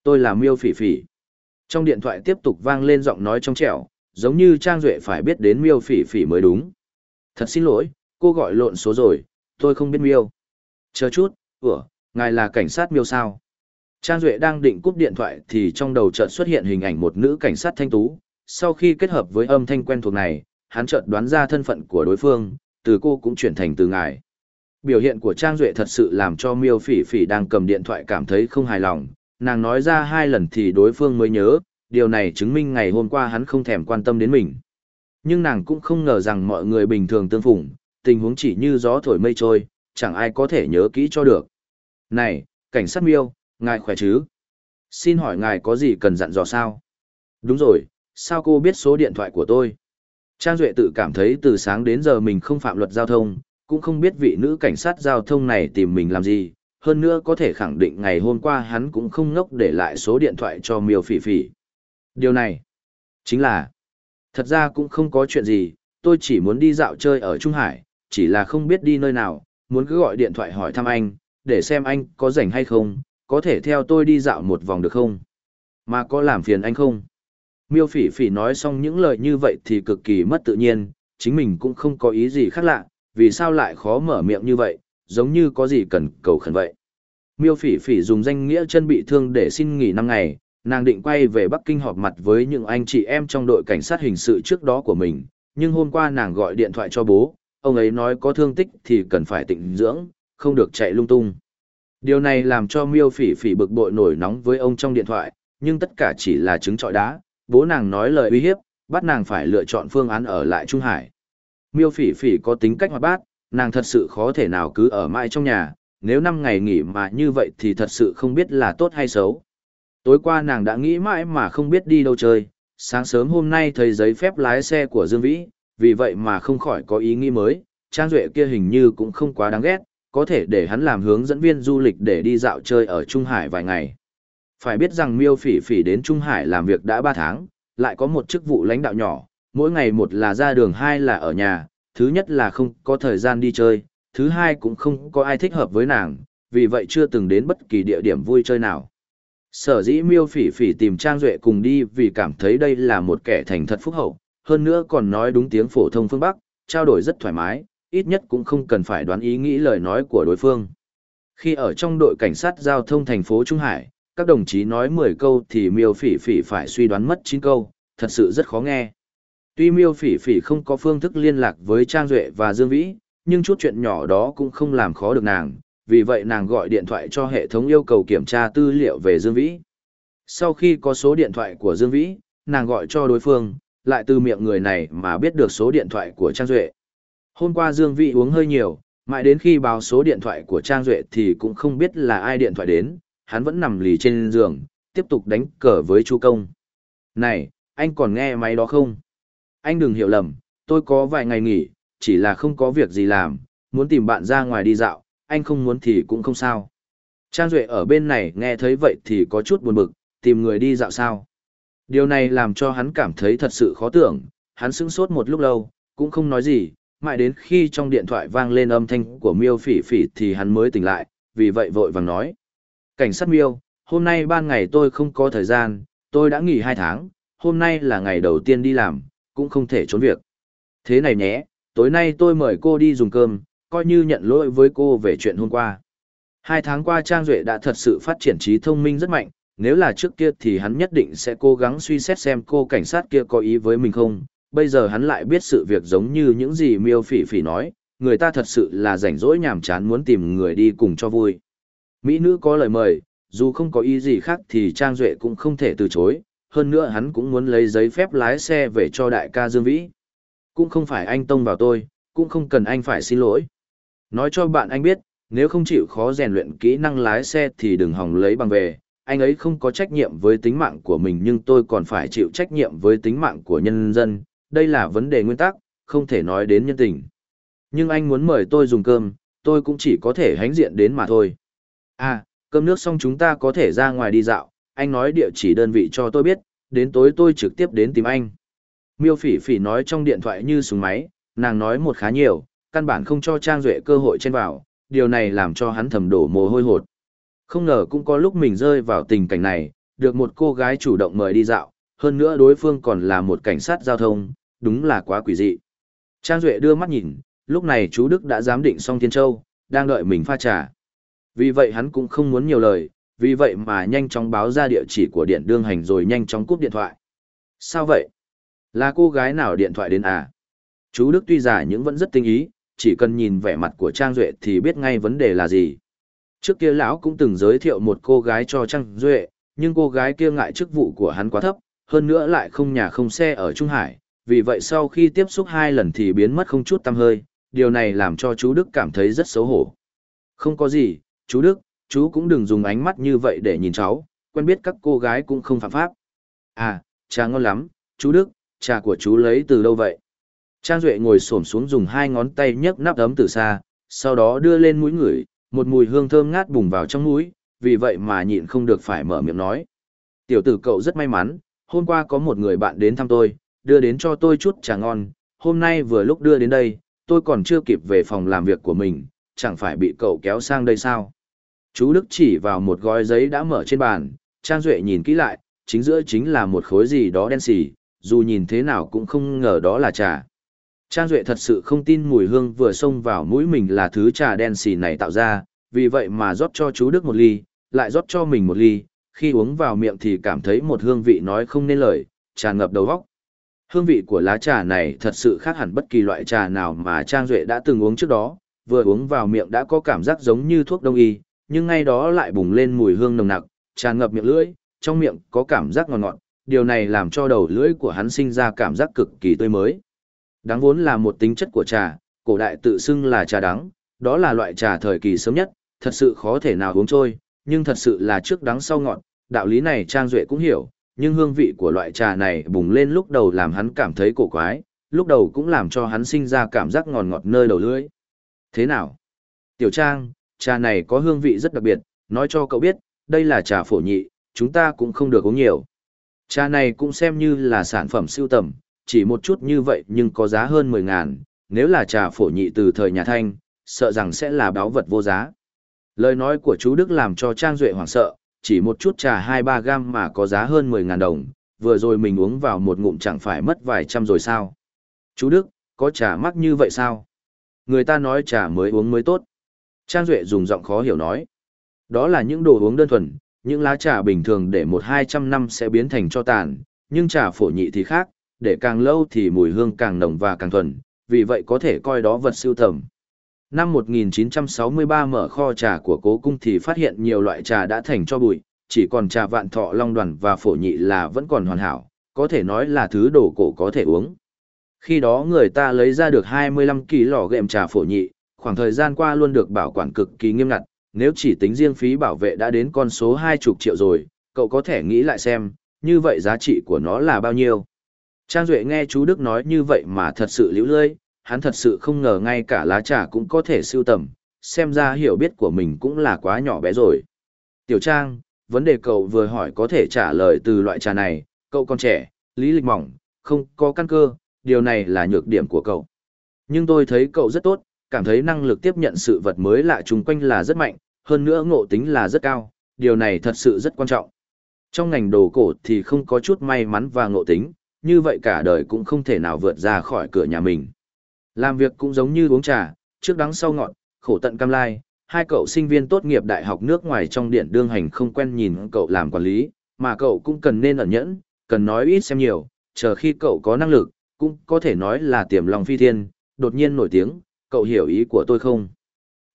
Tôi là Miêu Phỉ Phỉ. Trong điện thoại tiếp tục vang lên giọng nói trong trẻo, giống như Trang Duệ phải biết đến Miêu Phỉ Phỉ mới đúng. Thật xin lỗi, cô gọi lộn số rồi, tôi không biết Miêu. Chờ chút, ủa, ngài là cảnh sát Miêu sao? Trang Duệ đang định cúp điện thoại thì trong đầu chợt xuất hiện hình ảnh một nữ cảnh sát thanh tú. Sau khi kết hợp với âm thanh quen thuộc này, hắn chợt đoán ra thân phận của đối phương, từ cô cũng chuyển thành từ ngài. Biểu hiện của Trang Duệ thật sự làm cho Miêu Phỉ Phỉ đang cầm điện thoại cảm thấy không hài lòng, nàng nói ra hai lần thì đối phương mới nhớ, điều này chứng minh ngày hôm qua hắn không thèm quan tâm đến mình. Nhưng nàng cũng không ngờ rằng mọi người bình thường tương phủng, tình huống chỉ như gió thổi mây trôi, chẳng ai có thể nhớ kỹ cho được. Này, cảnh sát miêu, ngài khỏe chứ? Xin hỏi ngài có gì cần dặn dò sao? Đúng rồi, sao cô biết số điện thoại của tôi? Trang Duệ tự cảm thấy từ sáng đến giờ mình không phạm luật giao thông, cũng không biết vị nữ cảnh sát giao thông này tìm mình làm gì, hơn nữa có thể khẳng định ngày hôm qua hắn cũng không ngốc để lại số điện thoại cho miêu phỉ phỉ. Điều này, chính là, thật ra cũng không có chuyện gì, tôi chỉ muốn đi dạo chơi ở Trung Hải, chỉ là không biết đi nơi nào, muốn cứ gọi điện thoại hỏi thăm anh, để xem anh có rảnh hay không, có thể theo tôi đi dạo một vòng được không? Mà có làm phiền anh không? Miêu phỉ phỉ nói xong những lời như vậy thì cực kỳ mất tự nhiên, chính mình cũng không có ý gì khác lạ, vì sao lại khó mở miệng như vậy, giống như có gì cần cầu khẩn vậy. Miêu phỉ phỉ dùng danh nghĩa chân bị thương để xin nghỉ năm ngày, nàng định quay về Bắc Kinh họp mặt với những anh chị em trong đội cảnh sát hình sự trước đó của mình, nhưng hôm qua nàng gọi điện thoại cho bố, ông ấy nói có thương tích thì cần phải tịnh dưỡng, không được chạy lung tung. Điều này làm cho miêu phỉ phỉ bực bội nổi nóng với ông trong điện thoại, nhưng tất cả chỉ là trứng trọi đá, bố nàng nói lời uy hiếp, bắt nàng phải lựa chọn phương án ở lại Trung Hải. Miêu phỉ phỉ có tính cách hoạt bát, nàng thật sự khó thể nào cứ ở mãi trong nhà, nếu năm ngày nghỉ mà như vậy thì thật sự không biết là tốt hay xấu. Tối qua nàng đã nghĩ mãi mà không biết đi đâu chơi, sáng sớm hôm nay thấy giấy phép lái xe của Dương Vĩ, vì vậy mà không khỏi có ý nghĩ mới, Trang Duệ kia hình như cũng không quá đáng ghét, có thể để hắn làm hướng dẫn viên du lịch để đi dạo chơi ở Trung Hải vài ngày. Phải biết rằng Miêu Phỉ Phỉ đến Trung Hải làm việc đã 3 tháng, lại có một chức vụ lãnh đạo nhỏ, mỗi ngày một là ra đường hai là ở nhà, thứ nhất là không có thời gian đi chơi, thứ hai cũng không có ai thích hợp với nàng, vì vậy chưa từng đến bất kỳ địa điểm vui chơi nào. Sở dĩ miêu phỉ phỉ tìm Trang Duệ cùng đi vì cảm thấy đây là một kẻ thành thật phúc hậu, hơn nữa còn nói đúng tiếng phổ thông phương Bắc, trao đổi rất thoải mái, ít nhất cũng không cần phải đoán ý nghĩ lời nói của đối phương. Khi ở trong đội cảnh sát giao thông thành phố Trung Hải, các đồng chí nói 10 câu thì miêu phỉ phỉ phải suy đoán mất 9 câu, thật sự rất khó nghe. Tuy miêu phỉ phỉ không có phương thức liên lạc với Trang Duệ và Dương Vĩ, nhưng chút chuyện nhỏ đó cũng không làm khó được nàng, vì vậy nàng gọi điện thoại cho hệ thống yêu cầu kiểm tra tư liệu về Dương Vĩ. Sau khi có số điện thoại của Dương Vĩ, nàng gọi cho đối phương, lại từ miệng người này mà biết được số điện thoại của Trang Duệ. Hôm qua Dương Vĩ uống hơi nhiều, Mãi đến khi báo số điện thoại của Trang Duệ thì cũng không biết là ai điện thoại đến, hắn vẫn nằm lì trên giường, tiếp tục đánh cờ với chú công. Này, anh còn nghe máy đó không? Anh đừng hiểu lầm, tôi có vài ngày nghỉ, chỉ là không có việc gì làm, muốn tìm bạn ra ngoài đi dạo, anh không muốn thì cũng không sao. Trang Duệ ở bên này nghe thấy vậy thì có chút buồn bực, tìm người đi dạo sao. Điều này làm cho hắn cảm thấy thật sự khó tưởng, hắn sững sốt một lúc lâu, cũng không nói gì, mãi đến khi trong điện thoại vang lên âm thanh của miêu phỉ phỉ thì hắn mới tỉnh lại, vì vậy vội vàng nói. Cảnh sát miêu, hôm nay ban ngày tôi không có thời gian, tôi đã nghỉ hai tháng, hôm nay là ngày đầu tiên đi làm, cũng không thể trốn việc. Thế này nhé, tối nay tôi mời cô đi dùng cơm, coi như nhận lỗi với cô về chuyện hôm qua. Hai tháng qua Trang Duệ đã thật sự phát triển trí thông minh rất mạnh, nếu là trước kia thì hắn nhất định sẽ cố gắng suy xét xem cô cảnh sát kia có ý với mình không. Bây giờ hắn lại biết sự việc giống như những gì miêu phỉ phỉ nói, người ta thật sự là rảnh rỗi nhàm chán muốn tìm người đi cùng cho vui. Mỹ nữ có lời mời, dù không có ý gì khác thì Trang Duệ cũng không thể từ chối, hơn nữa hắn cũng muốn lấy giấy phép lái xe về cho đại ca Dương Vĩ. Cũng không phải anh tông vào tôi, cũng không cần anh phải xin lỗi. Nói cho bạn anh biết, nếu không chịu khó rèn luyện kỹ năng lái xe thì đừng hòng lấy bằng về, anh ấy không có trách nhiệm với tính mạng của mình nhưng tôi còn phải chịu trách nhiệm với tính mạng của nhân dân, đây là vấn đề nguyên tắc, không thể nói đến nhân tình. Nhưng anh muốn mời tôi dùng cơm, tôi cũng chỉ có thể hánh diện đến mà thôi. À, cơm nước xong chúng ta có thể ra ngoài đi dạo, anh nói địa chỉ đơn vị cho tôi biết, đến tối tôi trực tiếp đến tìm anh. Miêu phỉ phỉ nói trong điện thoại như súng máy, nàng nói một khá nhiều, căn bản không cho Trang Duệ cơ hội chen vào, điều này làm cho hắn thầm đổ mồ hôi hột. Không ngờ cũng có lúc mình rơi vào tình cảnh này, được một cô gái chủ động mời đi dạo, hơn nữa đối phương còn là một cảnh sát giao thông, đúng là quá quỷ dị. Trang Duệ đưa mắt nhìn, lúc này chú Đức đã giám định xong Thiên Châu, đang đợi mình pha trà. Vì vậy hắn cũng không muốn nhiều lời, vì vậy mà nhanh chóng báo ra địa chỉ của điện đương hành rồi nhanh chóng cúp điện thoại. Sao vậy? Là cô gái nào điện thoại đến à? Chú Đức tuy giả nhưng vẫn rất tinh ý, chỉ cần nhìn vẻ mặt của Trang Duệ thì biết ngay vấn đề là gì. Trước kia lão cũng từng giới thiệu một cô gái cho Trang Duệ, nhưng cô gái kia ngại chức vụ của hắn quá thấp, hơn nữa lại không nhà không xe ở Trung Hải, vì vậy sau khi tiếp xúc hai lần thì biến mất không chút tăm hơi, điều này làm cho chú Đức cảm thấy rất xấu hổ. Không có gì, chú Đức, chú cũng đừng dùng ánh mắt như vậy để nhìn cháu, quen biết các cô gái cũng không phạm pháp. À, trà ngon lắm, chú Đức, trà của chú lấy từ đâu vậy? Trang Duệ ngồi xổm xuống dùng hai ngón tay nhấc nắp ấm từ xa, sau đó đưa lên mũi ngửi, một mùi hương thơm ngát bùng vào trong mũi, vì vậy mà nhịn không được phải mở miệng nói. Tiểu tử cậu rất may mắn, hôm qua có một người bạn đến thăm tôi, đưa đến cho tôi chút trà ngon, hôm nay vừa lúc đưa đến đây, tôi còn chưa kịp về phòng làm việc của mình, chẳng phải bị cậu kéo sang đây sao? Chú Đức chỉ vào một gói giấy đã mở trên bàn, Trang Duệ nhìn kỹ lại, chính giữa chính là một khối gì đó đen xì, dù nhìn thế nào cũng không ngờ đó là trà. Trang Duệ thật sự không tin mùi hương vừa xông vào mũi mình là thứ trà đen xì này tạo ra, vì vậy mà rót cho chú Đức một ly, lại rót cho mình một ly, khi uống vào miệng thì cảm thấy một hương vị nói không nên lời, tràn ngập đầu óc. Hương vị của lá trà này thật sự khác hẳn bất kỳ loại trà nào mà Trang Duệ đã từng uống trước đó, vừa uống vào miệng đã có cảm giác giống như thuốc đông y, nhưng ngay đó lại bùng lên mùi hương nồng nặc, tràn ngập miệng lưỡi, trong miệng có cảm giác ngọt ngọt, điều này làm cho đầu lưỡi của hắn sinh ra cảm giác cực kỳ tươi mới. Đáng vốn là một tính chất của trà, cổ đại tự xưng là trà đắng, đó là loại trà thời kỳ sớm nhất, thật sự khó thể nào uống trôi, nhưng thật sự là trước đắng sau ngọt, đạo lý này Trang Duệ cũng hiểu, nhưng hương vị của loại trà này bùng lên lúc đầu làm hắn cảm thấy cổ quái, lúc đầu cũng làm cho hắn sinh ra cảm giác ngọt ngọt nơi đầu lưỡi. Thế nào? Tiểu Trang, trà này có hương vị rất đặc biệt, nói cho cậu biết, đây là trà phổ nhị, chúng ta cũng không được uống nhiều. Trà này cũng xem như là sản phẩm siêu tầm, chỉ một chút như vậy nhưng có giá hơn 10 ngàn, nếu là trà phổ nhị từ thời nhà Thanh, sợ rằng sẽ là báo vật vô giá. Lời nói của chú Đức làm cho Trang Duệ hoảng sợ, chỉ một chút trà 2-3 gam mà có giá hơn 10 ngàn đồng, vừa rồi mình uống vào một ngụm chẳng phải mất vài trăm rồi sao. Chú Đức, có trà mắc như vậy sao? Người ta nói trà mới uống mới tốt. Trang Duệ dùng giọng khó hiểu nói. Đó là những đồ uống đơn thuần, những lá trà bình thường để một hai trăm năm sẽ biến thành cho tàn, nhưng trà phổ nhị thì khác, để càng lâu thì mùi hương càng nồng và càng thuần, vì vậy có thể coi đó vật siêu tầm. Năm 1963 mở kho trà của cố cung thì phát hiện nhiều loại trà đã thành cho bụi, chỉ còn trà vạn thọ long đoàn và phổ nhị là vẫn còn hoàn hảo, có thể nói là thứ đồ cổ có thể uống. Khi đó người ta lấy ra được 25 kỳ lò gệm trà phổ nhị, khoảng thời gian qua luôn được bảo quản cực kỳ nghiêm ngặt, nếu chỉ tính riêng phí bảo vệ đã đến con số 20 triệu rồi, cậu có thể nghĩ lại xem, như vậy giá trị của nó là bao nhiêu. Trang Duệ nghe chú Đức nói như vậy mà thật sự liễu lơi, hắn thật sự không ngờ ngay cả lá trà cũng có thể siêu tầm, xem ra hiểu biết của mình cũng là quá nhỏ bé rồi. Tiểu Trang, vấn đề cậu vừa hỏi có thể trả lời từ loại trà này, cậu còn trẻ, lý lịch mỏng, không có căn cơ, điều này là nhược điểm của cậu. Nhưng tôi thấy cậu rất tốt, cảm thấy năng lực tiếp nhận sự vật mới lạ chung quanh là rất mạnh, hơn nữa ngộ tính là rất cao, điều này thật sự rất quan trọng. Trong ngành đồ cổ thì không có chút may mắn và ngộ tính, như vậy cả đời cũng không thể nào vượt ra khỏi cửa nhà mình. Làm việc cũng giống như uống trà, trước đắng sau ngọt, khổ tận cam lai, hai cậu sinh viên tốt nghiệp đại học nước ngoài trong điện đương hành không quen nhìn cậu làm quản lý, mà cậu cũng cần nên ẩn nhẫn, cần nói ít xem nhiều, chờ khi cậu có năng lực, cũng có thể nói là tiềm lòng phi thiên, đột nhiên nổi tiếng, cậu hiểu ý của tôi không?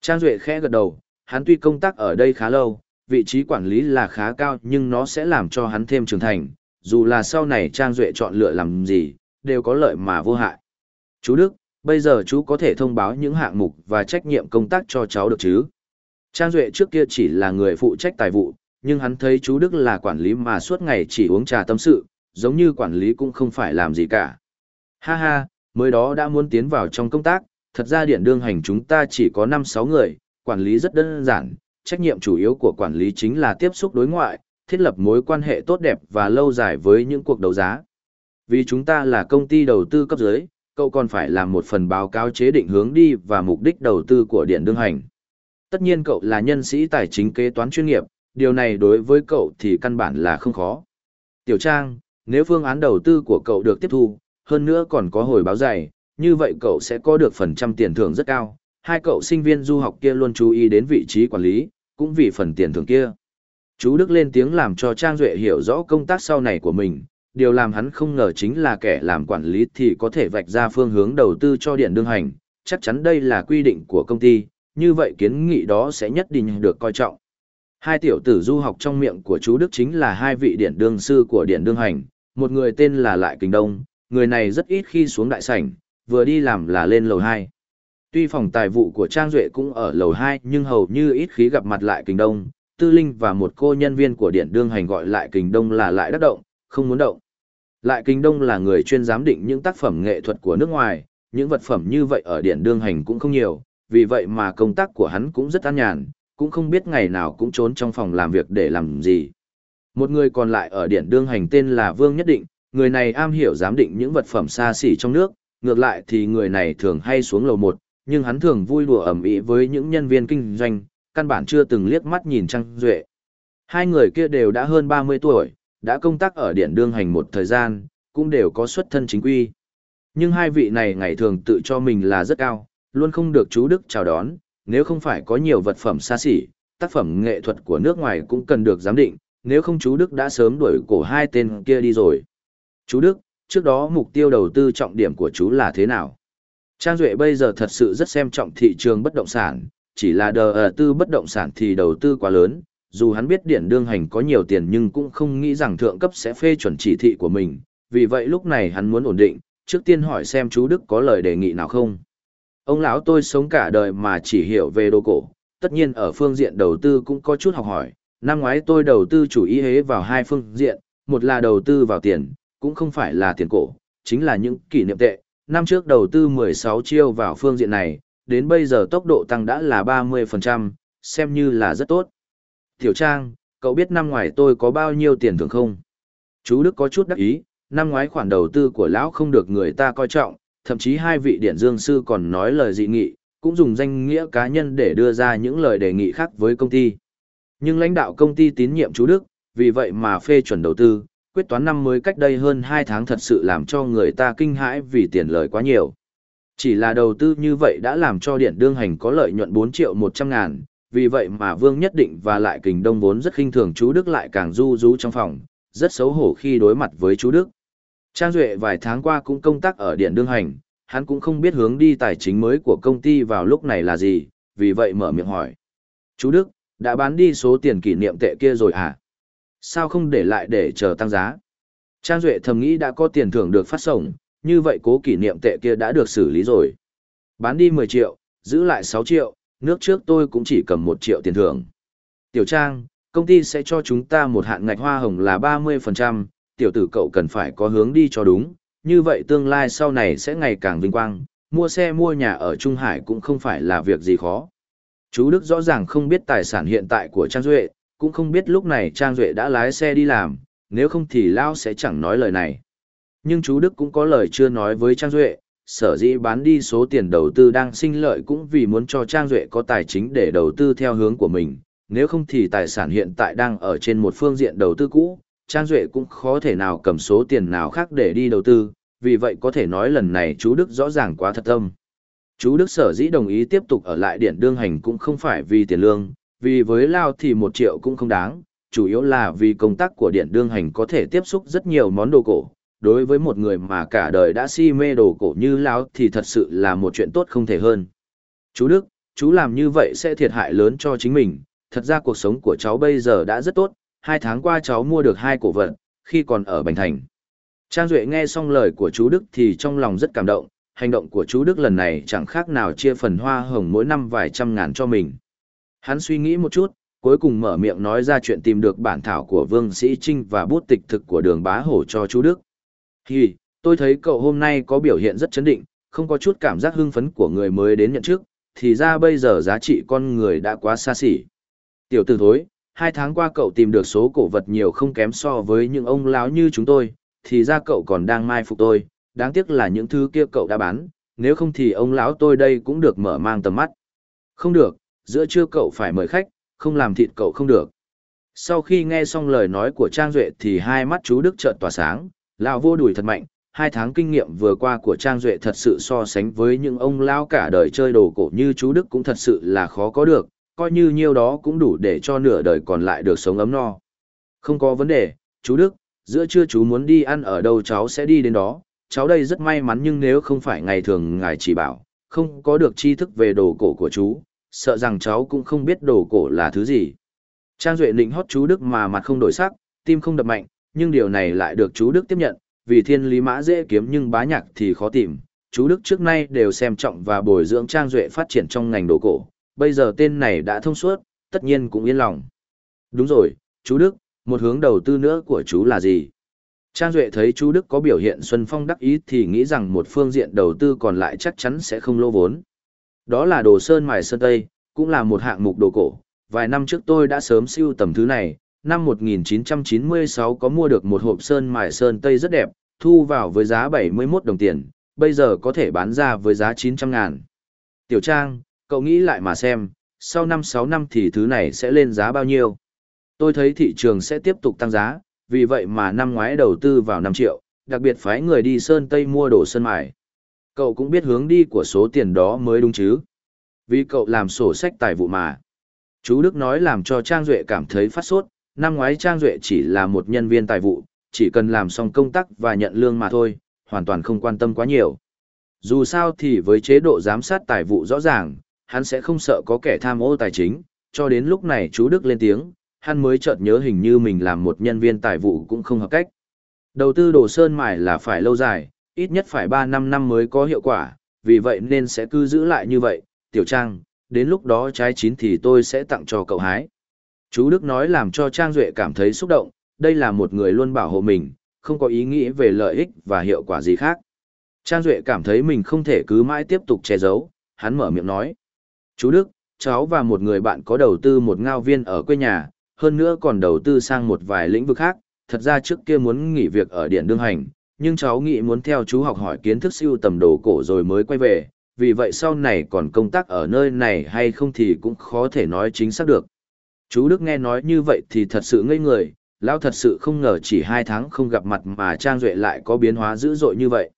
Trang Duệ khẽ gật đầu, hắn tuy công tác ở đây khá lâu, vị trí quản lý là khá cao nhưng nó sẽ làm cho hắn thêm trưởng thành, dù là sau này Trang Duệ chọn lựa làm gì, đều có lợi mà vô hại. Chú Đức, bây giờ chú có thể thông báo những hạng mục và trách nhiệm công tác cho cháu được chứ? Trang Duệ trước kia chỉ là người phụ trách tài vụ, nhưng hắn thấy chú Đức là quản lý mà suốt ngày chỉ uống trà tâm sự, giống như quản lý cũng không phải làm gì cả. Ha ha, mới đó đã muốn tiến vào trong công tác, thật ra điện đương hành chúng ta chỉ có 5-6 người, quản lý rất đơn giản, trách nhiệm chủ yếu của quản lý chính là tiếp xúc đối ngoại, thiết lập mối quan hệ tốt đẹp và lâu dài với những cuộc đấu giá. Vì chúng ta là công ty đầu tư cấp dưới, cậu còn phải làm một phần báo cáo chế định hướng đi và mục đích đầu tư của điện đương hành. Tất nhiên cậu là nhân sĩ tài chính kế toán chuyên nghiệp, điều này đối với cậu thì căn bản là không khó. Tiểu Trang, nếu phương án đầu tư của cậu được tiếp thu, hơn nữa còn có hồi báo dày, như vậy cậu sẽ có được phần trăm tiền thưởng rất cao. Hai cậu sinh viên du học kia luôn chú ý đến vị trí quản lý, cũng vì phần tiền thưởng kia. Chú Đức lên tiếng làm cho Trang Duệ hiểu rõ công tác sau này của mình, điều làm hắn không ngờ chính là kẻ làm quản lý thì có thể vạch ra phương hướng đầu tư cho điện đương hành, chắc chắn đây là quy định của công ty, như vậy kiến nghị đó sẽ nhất định được coi trọng. Hai tiểu tử du học trong miệng của chú Đức chính là hai vị điện đương sư của điện đương hành, một người tên là Lại Kình Đông, người này rất ít khi xuống đại sảnh, vừa đi làm là lên lầu 2. Tuy phòng tài vụ của Trang Duệ cũng ở lầu 2 nhưng hầu như ít khi gặp mặt Lại Kình Đông, Tư Linh và một cô nhân viên của điện đương hành gọi Lại Kình Đông là Lại Đắc Động, không muốn động. Lại Kình Đông là người chuyên giám định những tác phẩm nghệ thuật của nước ngoài, những vật phẩm như vậy ở điện đương hành cũng không nhiều, vì vậy mà công tác của hắn cũng rất an nhàn, cũng không biết ngày nào cũng trốn trong phòng làm việc để làm gì. Một người còn lại ở điện đương hành tên là Vương Nhất Định, người này am hiểu giám định những vật phẩm xa xỉ trong nước, ngược lại thì người này thường hay xuống lầu một, nhưng hắn thường vui đùa ẩm ý với những nhân viên kinh doanh, căn bản chưa từng liếc mắt nhìn Trang Duệ. Hai người kia đều đã hơn 30 tuổi, đã công tác ở điện đương hành một thời gian, cũng đều có xuất thân chính quy. Nhưng hai vị này ngày thường tự cho mình là rất cao, luôn không được chú Đức chào đón, nếu không phải có nhiều vật phẩm xa xỉ, tác phẩm nghệ thuật của nước ngoài cũng cần được giám định, nếu không chú Đức đã sớm đuổi cổ hai tên kia đi rồi. Chú Đức, trước đó mục tiêu đầu tư trọng điểm của chú là thế nào? Trang Duệ bây giờ thật sự rất xem trọng thị trường bất động sản, chỉ là đờ ở tư bất động sản thì đầu tư quá lớn, dù hắn biết điện đương hành có nhiều tiền nhưng cũng không nghĩ rằng thượng cấp sẽ phê chuẩn chỉ thị của mình, vì vậy lúc này hắn muốn ổn định, trước tiên hỏi xem chú Đức có lời đề nghị nào không. Ông lão tôi sống cả đời mà chỉ hiểu về đồ cổ, tất nhiên ở phương diện đầu tư cũng có chút học hỏi, năm ngoái tôi đầu tư chủ ý hế vào hai phương diện, một là đầu tư vào tiền, cũng không phải là tiền cổ, chính là những kỷ niệm tệ. Năm trước đầu tư 16 chiêu vào phương diện này, đến bây giờ tốc độ tăng đã là 30%, xem như là rất tốt. Tiểu Trang, cậu biết năm ngoài tôi có bao nhiêu tiền thưởng không? Chú Đức có chút đắc ý, năm ngoái khoản đầu tư của lão không được người ta coi trọng, thậm chí hai vị điện dương sư còn nói lời dị nghị, cũng dùng danh nghĩa cá nhân để đưa ra những lời đề nghị khác với công ty. Nhưng lãnh đạo công ty tín nhiệm chú Đức, vì vậy mà phê chuẩn đầu tư, quyết toán năm mới cách đây hơn 2 tháng thật sự làm cho người ta kinh hãi vì tiền lời quá nhiều. Chỉ là đầu tư như vậy đã làm cho điện đương hành có lợi nhuận 4 triệu 100 ngàn, vì vậy mà Vương Nhất Định và lại kình đông vốn rất khinh thường chú Đức lại càng du rú trong phòng, rất xấu hổ khi đối mặt với chú Đức. Trang Duệ vài tháng qua cũng công tác ở điện đương hành, hắn cũng không biết hướng đi tài chính mới của công ty vào lúc này là gì, vì vậy mở miệng hỏi. Chú Đức, đã bán đi số tiền kỷ niệm tệ kia rồi à? Sao không để lại để chờ tăng giá? Trang Duệ thầm nghĩ đã có tiền thưởng được phát sổng, như vậy cố kỷ niệm tệ kia đã được xử lý rồi. Bán đi 10 triệu, giữ lại 6 triệu, nước trước tôi cũng chỉ cầm 1 triệu tiền thưởng. Tiểu Trang, công ty sẽ cho chúng ta một hạn ngạch hoa hồng là 30%, tiểu tử cậu cần phải có hướng đi cho đúng, như vậy tương lai sau này sẽ ngày càng vinh quang, mua xe mua nhà ở Trung Hải cũng không phải là việc gì khó. Chú Đức rõ ràng không biết tài sản hiện tại của Trang Duệ, cũng không biết lúc này Trang Duệ đã lái xe đi làm, nếu không thì Lao sẽ chẳng nói lời này. Nhưng chú Đức cũng có lời chưa nói với Trang Duệ, sở dĩ bán đi số tiền đầu tư đang sinh lợi cũng vì muốn cho Trang Duệ có tài chính để đầu tư theo hướng của mình, nếu không thì tài sản hiện tại đang ở trên một phương diện đầu tư cũ, Trang Duệ cũng khó thể nào cầm số tiền nào khác để đi đầu tư, vì vậy có thể nói lần này chú Đức rõ ràng quá thật tâm. Chú Đức sở dĩ đồng ý tiếp tục ở lại điện đương hành cũng không phải vì tiền lương, vì với Lao thì một triệu cũng không đáng, chủ yếu là vì công tác của điện đương hành có thể tiếp xúc rất nhiều món đồ cổ. Đối với một người mà cả đời đã si mê đồ cổ như Lao thì thật sự là một chuyện tốt không thể hơn. Chú Đức, chú làm như vậy sẽ thiệt hại lớn cho chính mình, thật ra cuộc sống của cháu bây giờ đã rất tốt, hai tháng qua cháu mua được hai cổ vật, khi còn ở Bành Thành. Trang Duệ nghe xong lời của chú Đức thì trong lòng rất cảm động, hành động của chú Đức lần này chẳng khác nào chia phần hoa hồng mỗi năm vài trăm ngàn cho mình. Hắn suy nghĩ một chút, cuối cùng mở miệng nói ra chuyện tìm được bản thảo của Vương Sĩ Trinh và bút tịch thực của đường bá hổ cho chú Đức. Hì, tôi thấy cậu hôm nay có biểu hiện rất chấn định, không có chút cảm giác hưng phấn của người mới đến nhận trước, thì ra bây giờ giá trị con người đã quá xa xỉ. Tiểu tử thối, hai tháng qua cậu tìm được số cổ vật nhiều không kém so với những ông lão như chúng tôi, thì ra cậu còn đang mai phục tôi, đáng tiếc là những thứ kia cậu đã bán, nếu không thì ông lão tôi đây cũng được mở mang tầm mắt. Không được, giữa trưa cậu phải mời khách, không làm thịt cậu không được. Sau khi nghe xong lời nói của Trang Duệ thì hai mắt chú Đức trợn tỏa sáng, lão vô đùi thật mạnh, hai tháng kinh nghiệm vừa qua của Trang Duệ thật sự so sánh với những ông lão cả đời chơi đồ cổ như chú Đức cũng thật sự là khó có được, coi như nhiêu đó cũng đủ để cho nửa đời còn lại được sống ấm no. Không có vấn đề, chú Đức, giữa trưa chú muốn đi ăn ở đâu cháu sẽ đi đến đó, cháu đây rất may mắn nhưng nếu không phải ngày thường ngài chỉ bảo, không có được tri thức về đồ cổ của chú, sợ rằng cháu cũng không biết đồ cổ là thứ gì. Trang Duệ định hót chú Đức mà mặt không đổi sắc, tim không đập mạnh, nhưng điều này lại được chú Đức tiếp nhận, vì thiên lý mã dễ kiếm nhưng bá nhạc thì khó tìm. Chú Đức trước nay đều xem trọng và bồi dưỡng Trang Duệ phát triển trong ngành đồ cổ, bây giờ tên này đã thông suốt, tất nhiên cũng yên lòng. Đúng rồi, chú Đức, một hướng đầu tư nữa của chú là gì? Trang Duệ thấy chú Đức có biểu hiện Xuân Phong đắc ý thì nghĩ rằng một phương diện đầu tư còn lại chắc chắn sẽ không lô vốn. Đó là đồ sơn mài sơn Tây, cũng là một hạng mục đồ cổ. Vài năm trước tôi đã sớm siêu tầm thứ này, năm 1996 có mua được một hộp sơn mài sơn Tây rất đẹp, thu vào với giá 71 đồng tiền, bây giờ có thể bán ra với giá 900 ngàn. Tiểu Trang, cậu nghĩ lại mà xem, sau 5-6 năm thì thứ này sẽ lên giá bao nhiêu? Tôi thấy thị trường sẽ tiếp tục tăng giá, vì vậy mà năm ngoái đầu tư vào 5 triệu, đặc biệt phái người đi Sơn Tây mua đồ sơn mài. Cậu cũng biết hướng đi của số tiền đó mới đúng chứ. Vì cậu làm sổ sách tài vụ mà. Chú Đức nói làm cho Trang Duệ cảm thấy phát sốt, năm ngoái Trang Duệ chỉ là một nhân viên tài vụ, chỉ cần làm xong công tác và nhận lương mà thôi, hoàn toàn không quan tâm quá nhiều. Dù sao thì với chế độ giám sát tài vụ rõ ràng, hắn sẽ không sợ có kẻ tham ô tài chính, cho đến lúc này chú Đức lên tiếng, hắn mới chợt nhớ hình như mình làm một nhân viên tài vụ cũng không hợp cách. Đầu tư đồ sơn mài là phải lâu dài, ít nhất phải 3 năm năm mới có hiệu quả, vì vậy nên sẽ cứ giữ lại như vậy, tiểu trang, đến lúc đó trái chín thì tôi sẽ tặng cho cậu hái. Chú Đức nói làm cho Trang Duệ cảm thấy xúc động, đây là một người luôn bảo hộ mình, không có ý nghĩ về lợi ích và hiệu quả gì khác. Trang Duệ cảm thấy mình không thể cứ mãi tiếp tục che giấu, hắn mở miệng nói. Chú Đức, cháu và một người bạn có đầu tư một ngao viên ở quê nhà, hơn nữa còn đầu tư sang một vài lĩnh vực khác, thật ra trước kia muốn nghỉ việc ở điện đương hành, nhưng cháu nghĩ muốn theo chú học hỏi kiến thức siêu tầm đồ cổ rồi mới quay về, vì vậy sau này còn công tác ở nơi này hay không thì cũng khó thể nói chính xác được. Chú Đức nghe nói như vậy thì thật sự ngây người, lão thật sự không ngờ chỉ hai tháng không gặp mặt mà Trang Duệ lại có biến hóa dữ dội như vậy.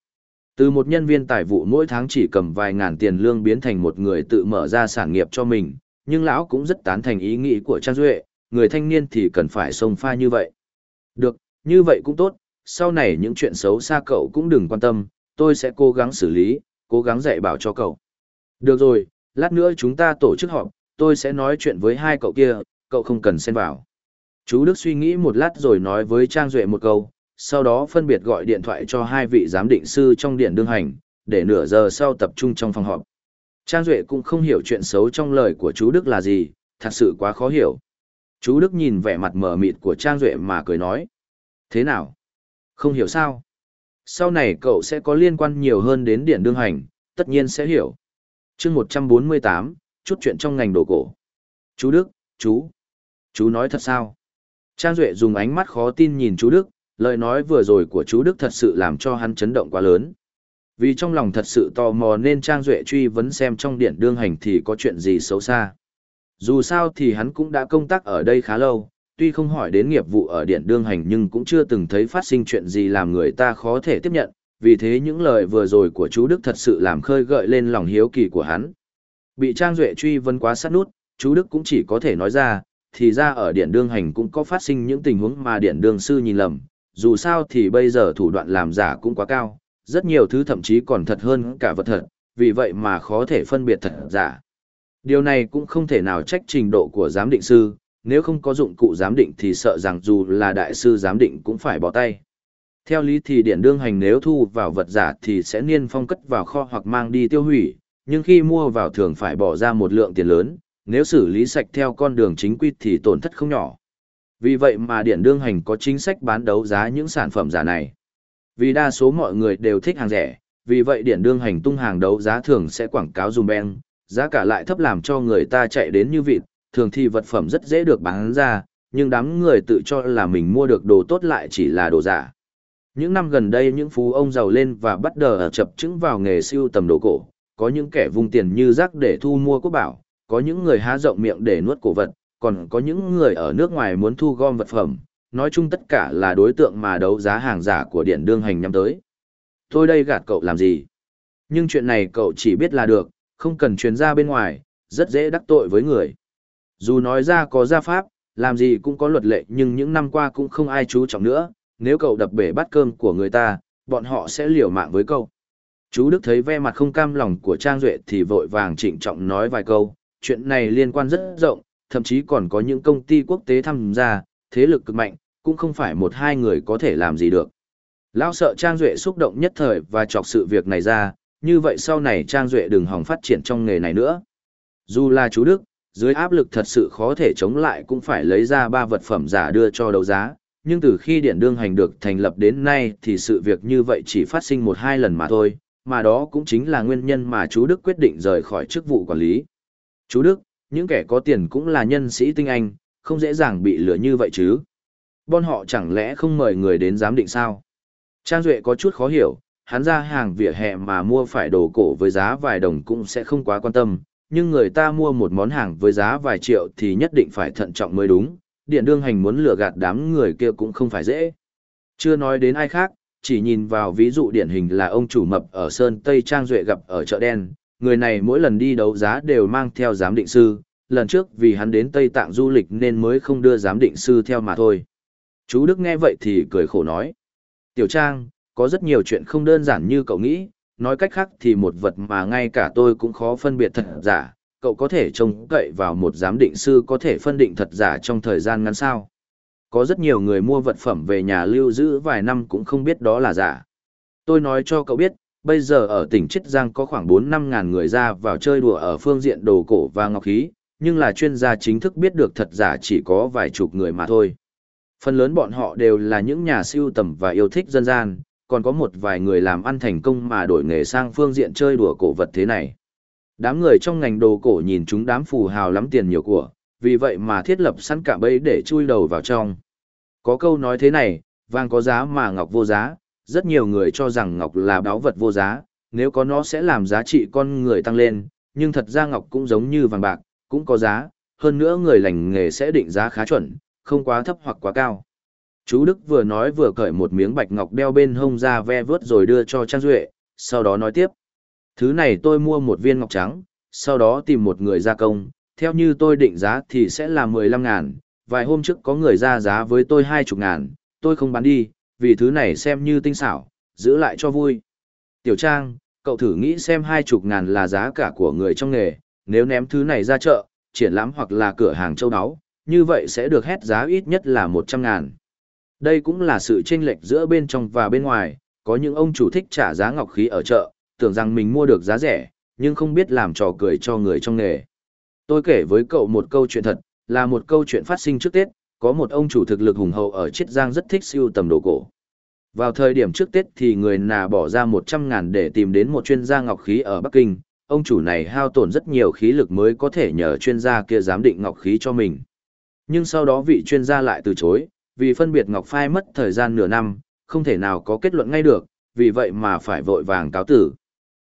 Từ một nhân viên tài vụ mỗi tháng chỉ cầm vài ngàn tiền lương biến thành một người tự mở ra sản nghiệp cho mình, nhưng lão cũng rất tán thành ý nghĩ của Trang Duệ, người thanh niên thì cần phải sông pha như vậy. Được, như vậy cũng tốt, sau này những chuyện xấu xa cậu cũng đừng quan tâm, tôi sẽ cố gắng xử lý, cố gắng dạy bảo cho cậu. Được rồi, lát nữa chúng ta tổ chức họp, tôi sẽ nói chuyện với hai cậu kia, cậu không cần xen vào. Chú Đức suy nghĩ một lát rồi nói với Trang Duệ một câu, sau đó phân biệt gọi điện thoại cho hai vị giám định sư trong điện đương hành, để nửa giờ sau tập trung trong phòng họp. Trang Duệ cũng không hiểu chuyện xấu trong lời của chú Đức là gì, thật sự quá khó hiểu. Chú Đức nhìn vẻ mặt mờ mịt của Trang Duệ mà cười nói. Thế nào? Không hiểu sao? Sau này cậu sẽ có liên quan nhiều hơn đến điện đương hành, tất nhiên sẽ hiểu. chương 148, chút chuyện trong ngành đồ cổ. Chú Đức, chú. Chú nói thật sao? Trang Duệ dùng ánh mắt khó tin nhìn chú Đức, lời nói vừa rồi của chú Đức thật sự làm cho hắn chấn động quá lớn. Vì trong lòng thật sự tò mò nên Trang Duệ truy vấn xem trong điện đương hành thì có chuyện gì xấu xa. Dù sao thì hắn cũng đã công tác ở đây khá lâu, tuy không hỏi đến nghiệp vụ ở điện đương hành nhưng cũng chưa từng thấy phát sinh chuyện gì làm người ta khó thể tiếp nhận, vì thế những lời vừa rồi của chú Đức thật sự làm khơi gợi lên lòng hiếu kỳ của hắn. Bị Trang Duệ truy vấn quá sát nút, chú Đức cũng chỉ có thể nói ra, thì ra ở điện đương hành cũng có phát sinh những tình huống mà điện đương sư nhìn lầm, dù sao thì bây giờ thủ đoạn làm giả cũng quá cao, rất nhiều thứ thậm chí còn thật hơn cả vật thật, vì vậy mà khó thể phân biệt thật giả. Điều này cũng không thể nào trách trình độ của giám định sư, nếu không có dụng cụ giám định thì sợ rằng dù là đại sư giám định cũng phải bỏ tay. Theo lý thì điện đương hành nếu thu vào vật giả thì sẽ niên phong cất vào kho hoặc mang đi tiêu hủy, nhưng khi mua vào thường phải bỏ ra một lượng tiền lớn, nếu xử lý sạch theo con đường chính quy thì tổn thất không nhỏ. Vì vậy mà điện đương hành có chính sách bán đấu giá những sản phẩm giả này. Vì đa số mọi người đều thích hàng rẻ, vì vậy điện đương hành tung hàng đấu giá thường sẽ quảng cáo dùm beng, giá cả lại thấp làm cho người ta chạy đến như vịt, thường thì vật phẩm rất dễ được bán ra, nhưng đám người tự cho là mình mua được đồ tốt lại chỉ là đồ giả. Những năm gần đây những phú ông giàu lên và bắt đầu chập chững vào nghề siêu tầm đồ cổ, có những kẻ vung tiền như rác để thu mua quốc bảo, có những người há rộng miệng để nuốt cổ vật, còn có những người ở nước ngoài muốn thu gom vật phẩm, nói chung tất cả là đối tượng mà đấu giá hàng giả của điện đương hành nhắm tới. Tôi đây gạt cậu làm gì? Nhưng chuyện này cậu chỉ biết là được, không cần truyền ra bên ngoài, rất dễ đắc tội với người. Dù nói ra có gia pháp, làm gì cũng có luật lệ nhưng những năm qua cũng không ai chú trọng nữa, nếu cậu đập bể bát cơm của người ta, bọn họ sẽ liều mạng với cậu. Chú Đức thấy ve mặt không cam lòng của Trang Duệ thì vội vàng trịnh trọng nói vài câu, chuyện này liên quan rất rộng, thậm chí còn có những công ty quốc tế tham gia, thế lực cực mạnh, cũng không phải một hai người có thể làm gì được. Lão sợ Trang Duệ xúc động nhất thời và chọc sự việc này ra, như vậy sau này Trang Duệ đừng hỏng phát triển trong nghề này nữa. Dù là chú Đức, dưới áp lực thật sự khó thể chống lại cũng phải lấy ra ba vật phẩm giả đưa cho đấu giá, nhưng từ khi điện đương hành được thành lập đến nay thì sự việc như vậy chỉ phát sinh một hai lần mà thôi, mà đó cũng chính là nguyên nhân mà chú Đức quyết định rời khỏi chức vụ quản lý. Chú Đức, những kẻ có tiền cũng là nhân sĩ tinh anh, không dễ dàng bị lừa như vậy chứ. Bọn họ chẳng lẽ không mời người đến giám định sao? Trang Duệ có chút khó hiểu, hắn ra hàng vỉa hè mà mua phải đồ cổ với giá vài đồng cũng sẽ không quá quan tâm, nhưng người ta mua một món hàng với giá vài triệu thì nhất định phải thận trọng mới đúng, điện đương hành muốn lừa gạt đám người kia cũng không phải dễ. Chưa nói đến ai khác, chỉ nhìn vào ví dụ điển hình là ông chủ mập ở Sơn Tây Trang Duệ gặp ở chợ đen, người này mỗi lần đi đấu giá đều mang theo giám định sư, lần trước vì hắn đến Tây Tạng du lịch nên mới không đưa giám định sư theo mà thôi. Chú Đức nghe vậy thì cười khổ nói. Tiểu Trang, có rất nhiều chuyện không đơn giản như cậu nghĩ, nói cách khác thì một vật mà ngay cả tôi cũng khó phân biệt thật giả, cậu có thể trông cậy vào một giám định sư có thể phân định thật giả trong thời gian ngắn sao. Có rất nhiều người mua vật phẩm về nhà lưu giữ vài năm cũng không biết đó là giả. Tôi nói cho cậu biết, bây giờ ở tỉnh Chiết Giang có khoảng 4-5 ngàn người ra vào chơi đùa ở phương diện đồ cổ và ngọc khí, nhưng là chuyên gia chính thức biết được thật giả chỉ có vài chục người mà thôi. Phần lớn bọn họ đều là những nhà siêu tầm và yêu thích dân gian, còn có một vài người làm ăn thành công mà đổi nghề sang phương diện chơi đùa cổ vật thế này. Đám người trong ngành đồ cổ nhìn chúng đám phù hào lắm tiền nhiều của, vì vậy mà thiết lập sẵn cả bẫy để chui đầu vào trong. Có câu nói thế này, vàng có giá mà ngọc vô giá, rất nhiều người cho rằng ngọc là báu vật vô giá, nếu có nó sẽ làm giá trị con người tăng lên, nhưng thật ra ngọc cũng giống như vàng bạc, cũng có giá, hơn nữa người lành nghề sẽ định giá khá chuẩn, không quá thấp hoặc quá cao. Chú Đức vừa nói vừa cởi một miếng bạch ngọc đeo bên hông ra ve vớt rồi đưa cho Trang Duệ, sau đó nói tiếp. Thứ này tôi mua một viên ngọc trắng, sau đó tìm một người gia công, theo như tôi định giá thì sẽ là 15 ngàn, vài hôm trước có người ra giá với tôi 20 ngàn, tôi không bán đi, vì thứ này xem như tinh xảo, giữ lại cho vui. Tiểu Trang, cậu thử nghĩ xem 20 ngàn là giá cả của người trong nghề, nếu ném thứ này ra chợ, triển lãm hoặc là cửa hàng châu áo, như vậy sẽ được hét giá ít nhất là 100 ngàn. Đây cũng là sự chênh lệch giữa bên trong và bên ngoài, có những ông chủ thích trả giá ngọc khí ở chợ, tưởng rằng mình mua được giá rẻ, nhưng không biết làm trò cười cho người trong nghề. Tôi kể với cậu một câu chuyện thật, là một câu chuyện phát sinh trước Tết, có một ông chủ thực lực hùng hậu ở Chiết Giang rất thích siêu tầm đồ cổ. Vào thời điểm trước Tết thì người nà bỏ ra 100 ngàn để tìm đến một chuyên gia ngọc khí ở Bắc Kinh, ông chủ này hao tổn rất nhiều khí lực mới có thể nhờ chuyên gia kia giám định ngọc khí cho mình. Nhưng sau đó vị chuyên gia lại từ chối, vì phân biệt ngọc phai mất thời gian nửa năm, không thể nào có kết luận ngay được, vì vậy mà phải vội vàng cáo tử.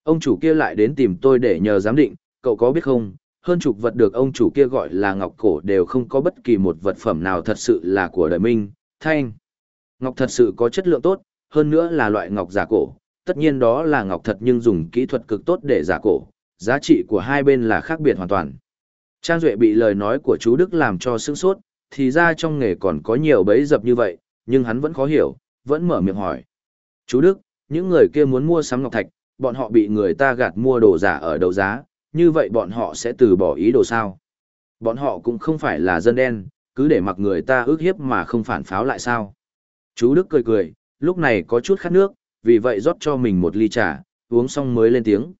Ông chủ kia lại đến tìm tôi để nhờ giám định, cậu có biết không, hơn chục vật được ông chủ kia gọi là ngọc cổ đều không có bất kỳ một vật phẩm nào thật sự là của đời minh, thanh. Ngọc thật sự có chất lượng tốt, hơn nữa là loại ngọc giả cổ, tất nhiên đó là ngọc thật nhưng dùng kỹ thuật cực tốt để giả cổ, giá trị của hai bên là khác biệt hoàn toàn. Trang Duệ bị lời nói của chú Đức làm cho sưng sốt, thì ra trong nghề còn có nhiều bẫy dập như vậy, nhưng hắn vẫn khó hiểu, vẫn mở miệng hỏi. Chú Đức, những người kia muốn mua sắm ngọc thạch, bọn họ bị người ta gạt mua đồ giả ở đấu giá, như vậy bọn họ sẽ từ bỏ ý đồ sao? Bọn họ cũng không phải là dân đen, cứ để mặc người ta ước hiếp mà không phản pháo lại sao? Chú Đức cười cười, lúc này có chút khát nước, vì vậy rót cho mình một ly trà, uống xong mới lên tiếng.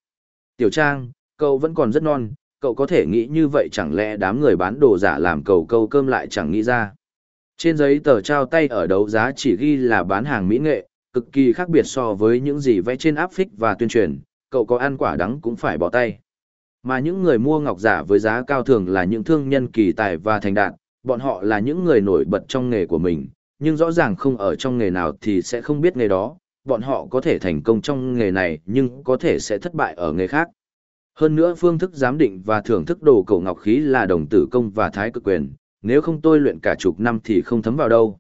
Tiểu Trang, cậu vẫn còn rất non, cậu có thể nghĩ như vậy chẳng lẽ đám người bán đồ giả làm cầu câu cơm lại chẳng nghĩ ra. Trên giấy tờ trao tay ở đấu giá chỉ ghi là bán hàng mỹ nghệ, cực kỳ khác biệt so với những gì vẽ trên áp phích và tuyên truyền, cậu có ăn quả đắng cũng phải bỏ tay. Mà những người mua ngọc giả với giá cao thường là những thương nhân kỳ tài và thành đạt, bọn họ là những người nổi bật trong nghề của mình, nhưng rõ ràng không ở trong nghề nào thì sẽ không biết nghề đó, bọn họ có thể thành công trong nghề này nhưng có thể sẽ thất bại ở nghề khác. Hơn nữa phương thức giám định và thưởng thức đồ cổ ngọc khí là đồng tử công và thái cực quyền, nếu không tôi luyện cả chục năm thì không thấm vào đâu.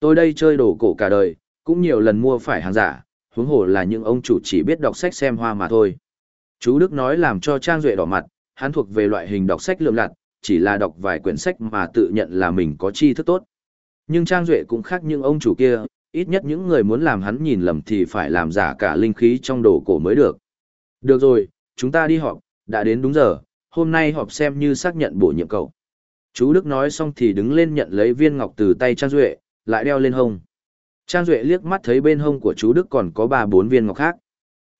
Tôi đây chơi đồ cổ cả đời, cũng nhiều lần mua phải hàng giả, huống hồ là những ông chủ chỉ biết đọc sách xem hoa mà thôi. Chú Đức nói làm cho Trang Duệ đỏ mặt, hắn thuộc về loại hình đọc sách lượm lặt, chỉ là đọc vài quyển sách mà tự nhận là mình có tri thức tốt. Nhưng Trang Duệ cũng khác những ông chủ kia, ít nhất những người muốn làm hắn nhìn lầm thì phải làm giả cả linh khí trong đồ cổ mới được. Được rồi, chúng ta đi họp, đã đến đúng giờ, hôm nay họp xem như xác nhận bổ nhiệm cậu. Chú Đức nói xong thì đứng lên nhận lấy viên ngọc từ tay Trang Duệ, lại đeo lên hông. Trang Duệ liếc mắt thấy bên hông của chú Đức còn có 3-4 viên ngọc khác.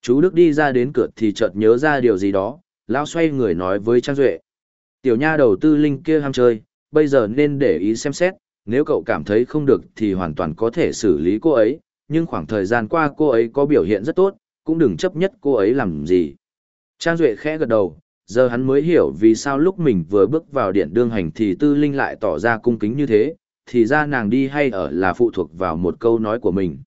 Chú Đức đi ra đến cửa thì chợt nhớ ra điều gì đó, lao xoay người nói với Trang Duệ. Tiểu nha đầu tư linh kia ham chơi, bây giờ nên để ý xem xét, nếu cậu cảm thấy không được thì hoàn toàn có thể xử lý cô ấy, nhưng khoảng thời gian qua cô ấy có biểu hiện rất tốt, cũng đừng chấp nhất cô ấy làm gì. Trang Duệ khẽ gật đầu, giờ hắn mới hiểu vì sao lúc mình vừa bước vào điện đương hành thì tư linh lại tỏ ra cung kính như thế, thì ra nàng đi hay ở là phụ thuộc vào một câu nói của mình.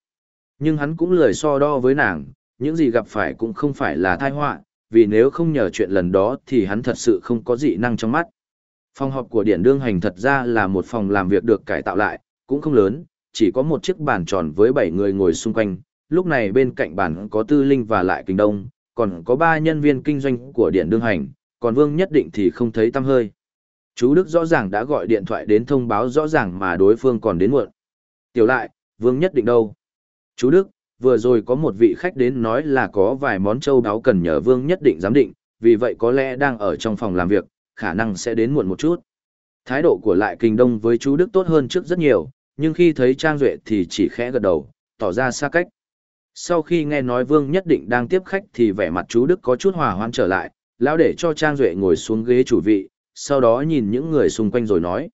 Nhưng hắn cũng lười so đo với nàng, những gì gặp phải cũng không phải là tai họa, vì nếu không nhờ chuyện lần đó thì hắn thật sự không có dị năng trong mắt. Phòng họp của điện đương hành thật ra là một phòng làm việc được cải tạo lại, cũng không lớn, chỉ có một chiếc bàn tròn với 7 người ngồi xung quanh, lúc này bên cạnh bàn có tư linh và lại kinh đông, còn có 3 nhân viên kinh doanh của điện đương hành, còn Vương nhất định thì không thấy tăm hơi. Chú Đức rõ ràng đã gọi điện thoại đến thông báo rõ ràng mà đối phương còn đến muộn. Tiểu lại, Vương nhất định đâu? Chú Đức, vừa rồi có một vị khách đến nói là có vài món châu đáo cần nhờ Vương nhất định giám định, vì vậy có lẽ đang ở trong phòng làm việc, khả năng sẽ đến muộn một chút. Thái độ của lại kinh đông với chú Đức tốt hơn trước rất nhiều, nhưng khi thấy Trang Duệ thì chỉ khẽ gật đầu, tỏ ra xa cách. Sau khi nghe nói Vương nhất định đang tiếp khách thì vẻ mặt chú Đức có chút hòa hoãn trở lại, lão để cho Trang Duệ ngồi xuống ghế chủ vị, sau đó nhìn những người xung quanh rồi nói.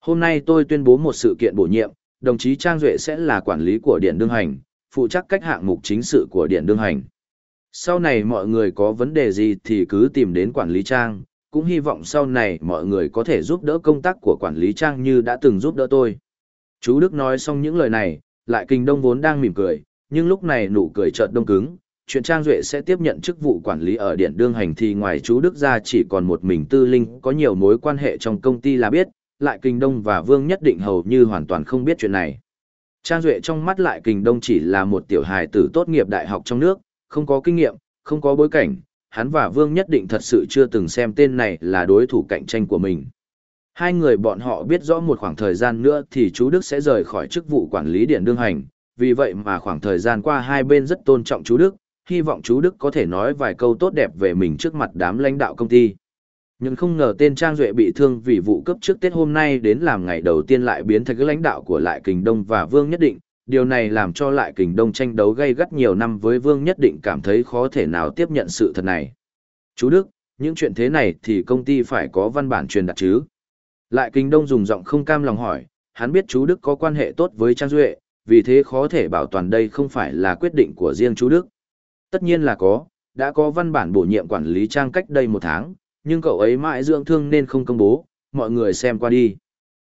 Hôm nay tôi tuyên bố một sự kiện bổ nhiệm, đồng chí Trang Duệ sẽ là quản lý của Điện Đương Hành, phụ trách cách hạng mục chính sự của Điện Đương Hành. Sau này mọi người có vấn đề gì thì cứ tìm đến quản lý Trang, cũng hy vọng sau này mọi người có thể giúp đỡ công tác của quản lý Trang như đã từng giúp đỡ tôi. Chú Đức nói xong những lời này, lại kinh đông vốn đang mỉm cười, nhưng lúc này nụ cười chợt đông cứng, chuyện Trang Duệ sẽ tiếp nhận chức vụ quản lý ở Điện Đương Hành thì ngoài chú Đức ra chỉ còn một mình Tư Linh có nhiều mối quan hệ trong công ty là biết, lại Kinh Đông và Vương nhất định hầu như hoàn toàn không biết chuyện này. Trang Duệ trong mắt lại Kình Đông chỉ là một tiểu hài tử tốt nghiệp đại học trong nước, không có kinh nghiệm, không có bối cảnh, hắn và Vương nhất định thật sự chưa từng xem tên này là đối thủ cạnh tranh của mình. Hai người bọn họ biết rõ một khoảng thời gian nữa thì chú Đức sẽ rời khỏi chức vụ quản lý điện đương hành, vì vậy mà khoảng thời gian qua hai bên rất tôn trọng chú Đức, hy vọng chú Đức có thể nói vài câu tốt đẹp về mình trước mặt đám lãnh đạo công ty. Nhưng không ngờ tên Trang Duệ bị thương vì vụ cấp trước Tết hôm nay đến làm ngày đầu tiên lại biến thành lãnh đạo của Lại Kình Đông và Vương Nhất Định. Điều này làm cho Lại Kình Đông tranh đấu gây gắt nhiều năm với Vương Nhất Định cảm thấy khó thể nào tiếp nhận sự thật này. Chú Đức, những chuyện thế này thì công ty phải có văn bản truyền đạt chứ. Lại Kinh Đông dùng giọng không cam lòng hỏi, hắn biết chú Đức có quan hệ tốt với Trang Duệ, vì thế khó thể bảo toàn đây không phải là quyết định của riêng chú Đức. Tất nhiên là có, đã có văn bản bổ nhiệm quản lý Trang cách đây một tháng, nhưng cậu ấy mãi dưỡng thương nên không công bố, mọi người xem qua đi.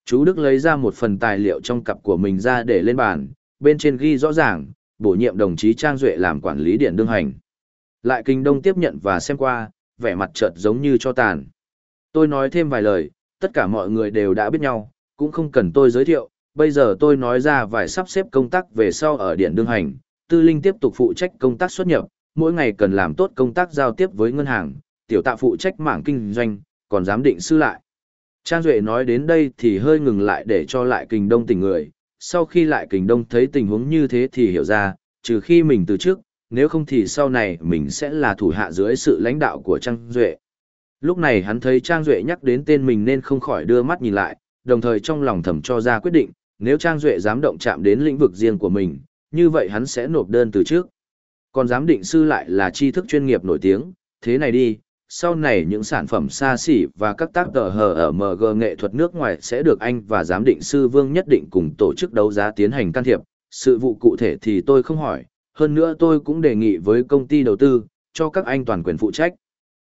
Chú Đức lấy ra một phần tài liệu trong cặp của mình ra để lên bàn, bên trên ghi rõ ràng, bổ nhiệm đồng chí Trang Duệ làm quản lý điện đương hành. Lại Kinh Đông tiếp nhận và xem qua, vẻ mặt chợt giống như cho tàn. Tôi nói thêm vài lời, tất cả mọi người đều đã biết nhau, cũng không cần tôi giới thiệu, bây giờ tôi nói ra vài sắp xếp công tác về sau ở điện đương hành, tư linh tiếp tục phụ trách công tác xuất nhập, mỗi ngày cần làm tốt công tác giao tiếp với ngân hàng, tiểu tạ phụ trách mảng kinh doanh, còn giám định sư lại. Trang Duệ nói đến đây thì hơi ngừng lại để cho lại kình đông tỉnh người, sau khi lại kình đông thấy tình huống như thế thì hiểu ra, trừ khi mình từ trước, nếu không thì sau này mình sẽ là thủ hạ dưới sự lãnh đạo của Trang Duệ. Lúc này hắn thấy Trang Duệ nhắc đến tên mình nên không khỏi đưa mắt nhìn lại, đồng thời trong lòng thầm cho ra quyết định, nếu Trang Duệ dám động chạm đến lĩnh vực riêng của mình, như vậy hắn sẽ nộp đơn từ trước. Còn giám định sư lại là tri thức chuyên nghiệp nổi tiếng, thế này đi, sau này những sản phẩm xa xỉ và các tác tờ hờ ở MG nghệ thuật nước ngoài sẽ được anh và giám định sư Vương nhất định cùng tổ chức đấu giá tiến hành can thiệp, sự vụ cụ thể thì tôi không hỏi, hơn nữa tôi cũng đề nghị với công ty đầu tư, cho các anh toàn quyền phụ trách.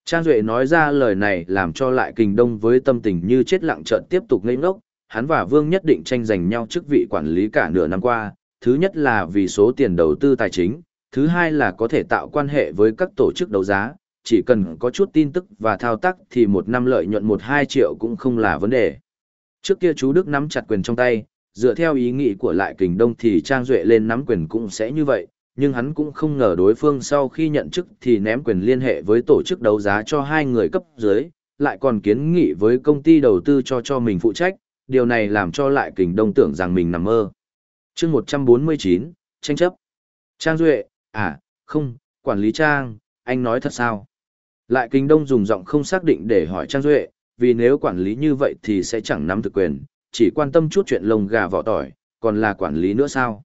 Trang Duệ nói ra lời này làm cho lại kình đông với tâm tình như chết lặng trợn tiếp tục ngây ngốc, hắn và Vương nhất định tranh giành nhau chức vị quản lý cả nửa năm qua, thứ nhất là vì số tiền đầu tư tài chính, thứ hai là có thể tạo quan hệ với các tổ chức đấu giá, chỉ cần có chút tin tức và thao tác thì một năm lợi nhuận 1-2 triệu cũng không là vấn đề. Trước kia chú Đức nắm chặt quyền trong tay, dựa theo ý nghĩ của lại kình đông thì Trang Duệ lên nắm quyền cũng sẽ như vậy, nhưng hắn cũng không ngờ đối phương sau khi nhận chức thì ném quyền liên hệ với tổ chức đấu giá cho hai người cấp dưới, lại còn kiến nghị với công ty đầu tư cho cho mình phụ trách, điều này làm cho lại kình đông tưởng rằng mình nằm mơ. chương 149, tranh chấp. Trang Duệ, à, không, quản lý Trang, anh nói thật sao? Lại Kinh Đông dùng giọng không xác định để hỏi Trang Duệ, vì nếu quản lý như vậy thì sẽ chẳng nắm thực quyền, chỉ quan tâm chút chuyện lồng gà vỏ tỏi, còn là quản lý nữa sao?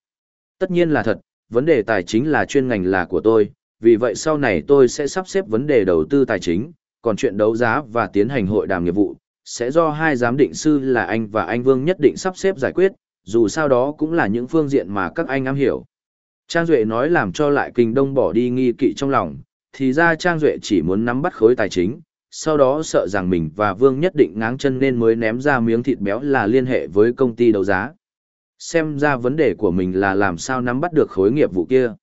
Tất nhiên là thật, vấn đề tài chính là chuyên ngành là của tôi, vì vậy sau này tôi sẽ sắp xếp vấn đề đầu tư tài chính, còn chuyện đấu giá và tiến hành hội đàm nghiệp vụ, sẽ do hai giám định sư là anh và anh Vương nhất định sắp xếp giải quyết, dù sao đó cũng là những phương diện mà các anh am hiểu. Trang Duệ nói làm cho lại kinh đông bỏ đi nghi kỵ trong lòng, thì ra Trang Duệ chỉ muốn nắm bắt khối tài chính, sau đó sợ rằng mình và Vương nhất định ngáng chân nên mới ném ra miếng thịt béo là liên hệ với công ty đấu giá. Xem ra vấn đề của mình là làm sao nắm bắt được khối nghiệp vụ kia.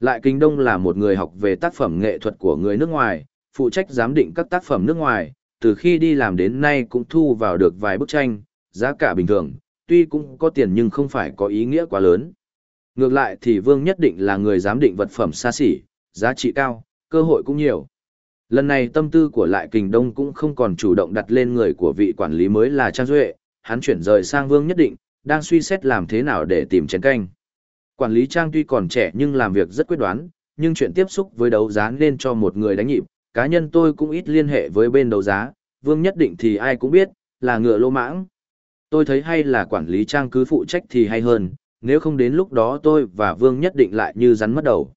Lại Kinh Đông là một người học về tác phẩm nghệ thuật của người nước ngoài, phụ trách giám định các tác phẩm nước ngoài, từ khi đi làm đến nay cũng thu vào được vài bức tranh, giá cả bình thường, tuy cũng có tiền nhưng không phải có ý nghĩa quá lớn. Ngược lại thì Vương nhất định là người giám định vật phẩm xa xỉ, giá trị cao, cơ hội cũng nhiều. Lần này tâm tư của Lại Kình Đông cũng không còn chủ động đặt lên người của vị quản lý mới là Trang Duệ, hắn chuyển rời sang Vương nhất định, đang suy xét làm thế nào để tìm chén canh. Quản lý Trang tuy còn trẻ nhưng làm việc rất quyết đoán, nhưng chuyện tiếp xúc với đấu giá nên cho một người đánh nhịp, cá nhân tôi cũng ít liên hệ với bên đấu giá, Vương nhất định thì ai cũng biết, là ngựa lô mãng. Tôi thấy hay là quản lý Trang cứ phụ trách thì hay hơn, nếu không đến lúc đó tôi và Vương nhất định lại như rắn mất đầu.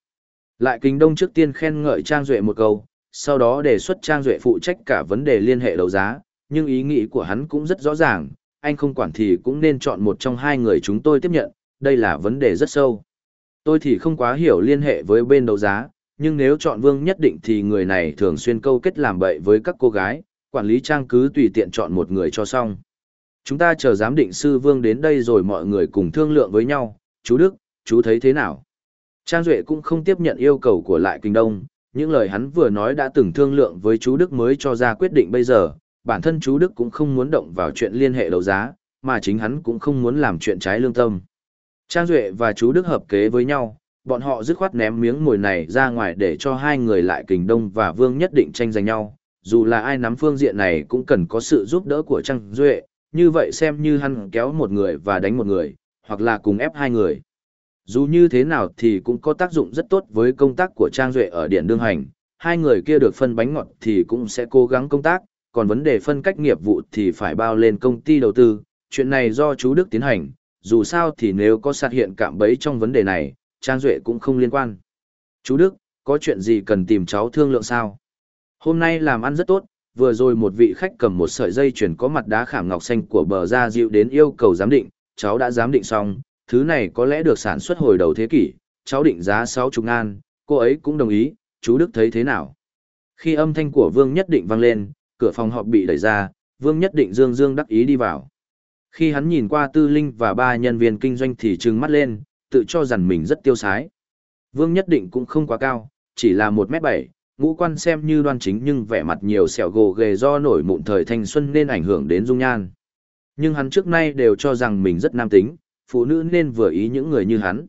Lại kính Đông trước tiên khen ngợi Trang Duệ một câu, sau đó đề xuất Trang Duệ phụ trách cả vấn đề liên hệ đấu giá, nhưng ý nghĩ của hắn cũng rất rõ ràng, anh không quản thì cũng nên chọn một trong hai người chúng tôi tiếp nhận, đây là vấn đề rất sâu. Tôi thì không quá hiểu liên hệ với bên đấu giá, nhưng nếu chọn Vương nhất định thì người này thường xuyên câu kết làm bậy với các cô gái, quản lý Trang cứ tùy tiện chọn một người cho xong. Chúng ta chờ giám định sư Vương đến đây rồi mọi người cùng thương lượng với nhau, chú Đức, chú thấy thế nào? Trang Duệ cũng không tiếp nhận yêu cầu của Lại Kinh Đông, những lời hắn vừa nói đã từng thương lượng với chú Đức mới cho ra quyết định bây giờ, bản thân chú Đức cũng không muốn động vào chuyện liên hệ đấu giá, mà chính hắn cũng không muốn làm chuyện trái lương tâm. Trang Duệ và chú Đức hợp kế với nhau, bọn họ dứt khoát ném miếng mồi này ra ngoài để cho hai người Lại Kình Đông và Vương nhất định tranh giành nhau, dù là ai nắm phương diện này cũng cần có sự giúp đỡ của Trang Duệ, như vậy xem như hắn kéo một người và đánh một người, hoặc là cùng ép hai người. Dù như thế nào thì cũng có tác dụng rất tốt với công tác của Trang Duệ ở Điện Đương Hành, hai người kia được phân bánh ngọt thì cũng sẽ cố gắng công tác, còn vấn đề phân cách nghiệp vụ thì phải bao lên công ty đầu tư, chuyện này do chú Đức tiến hành, dù sao thì nếu có sạt hiện cạm bấy trong vấn đề này, Trang Duệ cũng không liên quan. Chú Đức, có chuyện gì cần tìm cháu thương lượng sao? Hôm nay làm ăn rất tốt, vừa rồi một vị khách cầm một sợi dây chuyền có mặt đá khảm ngọc xanh của bờ ra dịu đến yêu cầu giám định, cháu đã giám định xong, thứ này có lẽ được sản xuất hồi đầu thế kỷ, cháu định giá 60 ngàn, cô ấy cũng đồng ý, chú Đức thấy thế nào? Khi âm thanh của Vương Nhất Định vang lên, cửa phòng họp bị đẩy ra, Vương Nhất Định dương dương đắc ý đi vào. Khi hắn nhìn qua Tư Linh và ba nhân viên kinh doanh thì trừng mắt lên, tự cho rằng mình rất tiêu sái. Vương Nhất Định cũng không quá cao, chỉ là 1m7, ngũ quan xem như đoan chính nhưng vẻ mặt nhiều sẹo gồ ghề do nổi mụn thời thanh xuân nên ảnh hưởng đến dung nhan. Nhưng hắn trước nay đều cho rằng mình rất nam tính, phụ nữ nên vừa ý những người như hắn.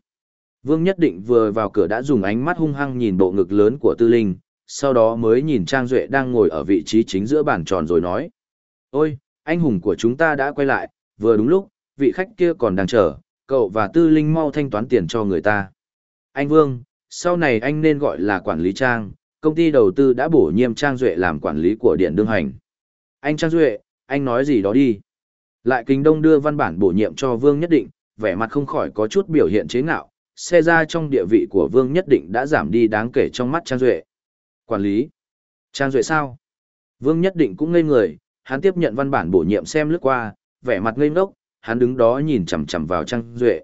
Vương Nhất Định vừa vào cửa đã dùng ánh mắt hung hăng nhìn bộ ngực lớn của Tư Linh, sau đó mới nhìn Trang Duệ đang ngồi ở vị trí chính giữa bàn tròn rồi nói. Ôi, anh hùng của chúng ta đã quay lại, vừa đúng lúc, vị khách kia còn đang chờ, cậu và Tư Linh mau thanh toán tiền cho người ta. Anh Vương, sau này anh nên gọi là quản lý Trang, công ty đầu tư đã bổ nhiệm Trang Duệ làm quản lý của Điện Đương Hành. Anh Trang Duệ, anh nói gì đó đi. Lại Kinh Đông đưa văn bản bổ nhiệm cho Vương Nhất Định, vẻ mặt không khỏi có chút biểu hiện chế ngạo, xe ra trong địa vị của Vương Nhất Định đã giảm đi đáng kể trong mắt Trang Duệ. Quản lý. Trang Duệ sao? Vương Nhất Định cũng ngây người, hắn tiếp nhận văn bản bổ nhiệm xem lướt qua, vẻ mặt ngây ngốc, hắn đứng đó nhìn chằm chằm vào Trang Duệ.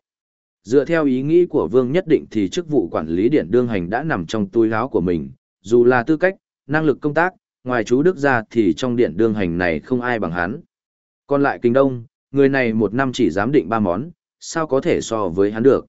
Dựa theo ý nghĩ của Vương Nhất Định thì chức vụ quản lý điện đương hành đã nằm trong túi áo của mình, dù là tư cách, năng lực công tác, ngoài chú Đức ra thì trong điện đương hành này không ai bằng hắn. Còn lại Kinh Đông, người này một năm chỉ dám định ba món, sao có thể so với hắn được.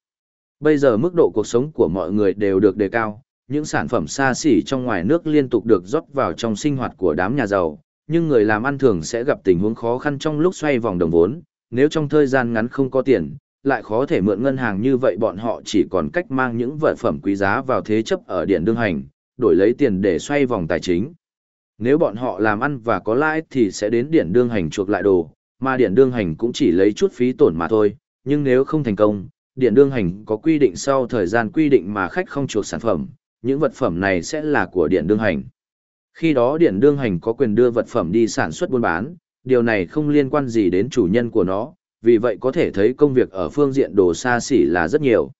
Bây giờ mức độ cuộc sống của mọi người đều được đề cao, những sản phẩm xa xỉ trong ngoài nước liên tục được rót vào trong sinh hoạt của đám nhà giàu, nhưng người làm ăn thường sẽ gặp tình huống khó khăn trong lúc xoay vòng đồng vốn, nếu trong thời gian ngắn không có tiền, lại khó thể mượn ngân hàng như vậy bọn họ chỉ còn cách mang những vật phẩm quý giá vào thế chấp ở điện đương hành, đổi lấy tiền để xoay vòng tài chính. Nếu bọn họ làm ăn và có lãi thì sẽ đến điện đương hành chuộc lại đồ, mà điện đương hành cũng chỉ lấy chút phí tổn mà thôi, nhưng nếu không thành công, điện đương hành có quy định sau thời gian quy định mà khách không chuộc sản phẩm, những vật phẩm này sẽ là của điện đương hành. Khi đó điện đương hành có quyền đưa vật phẩm đi sản xuất buôn bán, điều này không liên quan gì đến chủ nhân của nó, vì vậy có thể thấy công việc ở phương diện đồ xa xỉ là rất nhiều.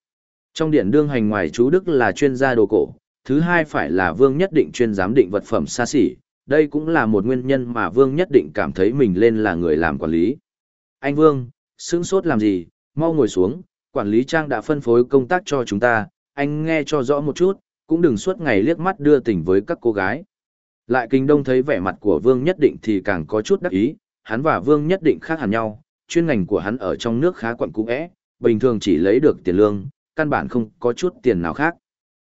Trong điện đương hành ngoài chú Đức là chuyên gia đồ cổ, thứ hai phải là Vương Nhất Định chuyên giám định vật phẩm xa xỉ, đây cũng là một nguyên nhân mà Vương Nhất Định cảm thấy mình lên là người làm quản lý. Anh Vương, sướng sốt làm gì, mau ngồi xuống, quản lý trang đã phân phối công tác cho chúng ta, anh nghe cho rõ một chút, cũng đừng suốt ngày liếc mắt đưa tình với các cô gái. Lại kinh đông thấy vẻ mặt của Vương Nhất Định thì càng có chút đắc ý, hắn và Vương Nhất Định khác hẳn nhau, chuyên ngành của hắn ở trong nước khá quận cũ ẽ, bình thường chỉ lấy được tiền lương, căn bản không có chút tiền nào khác.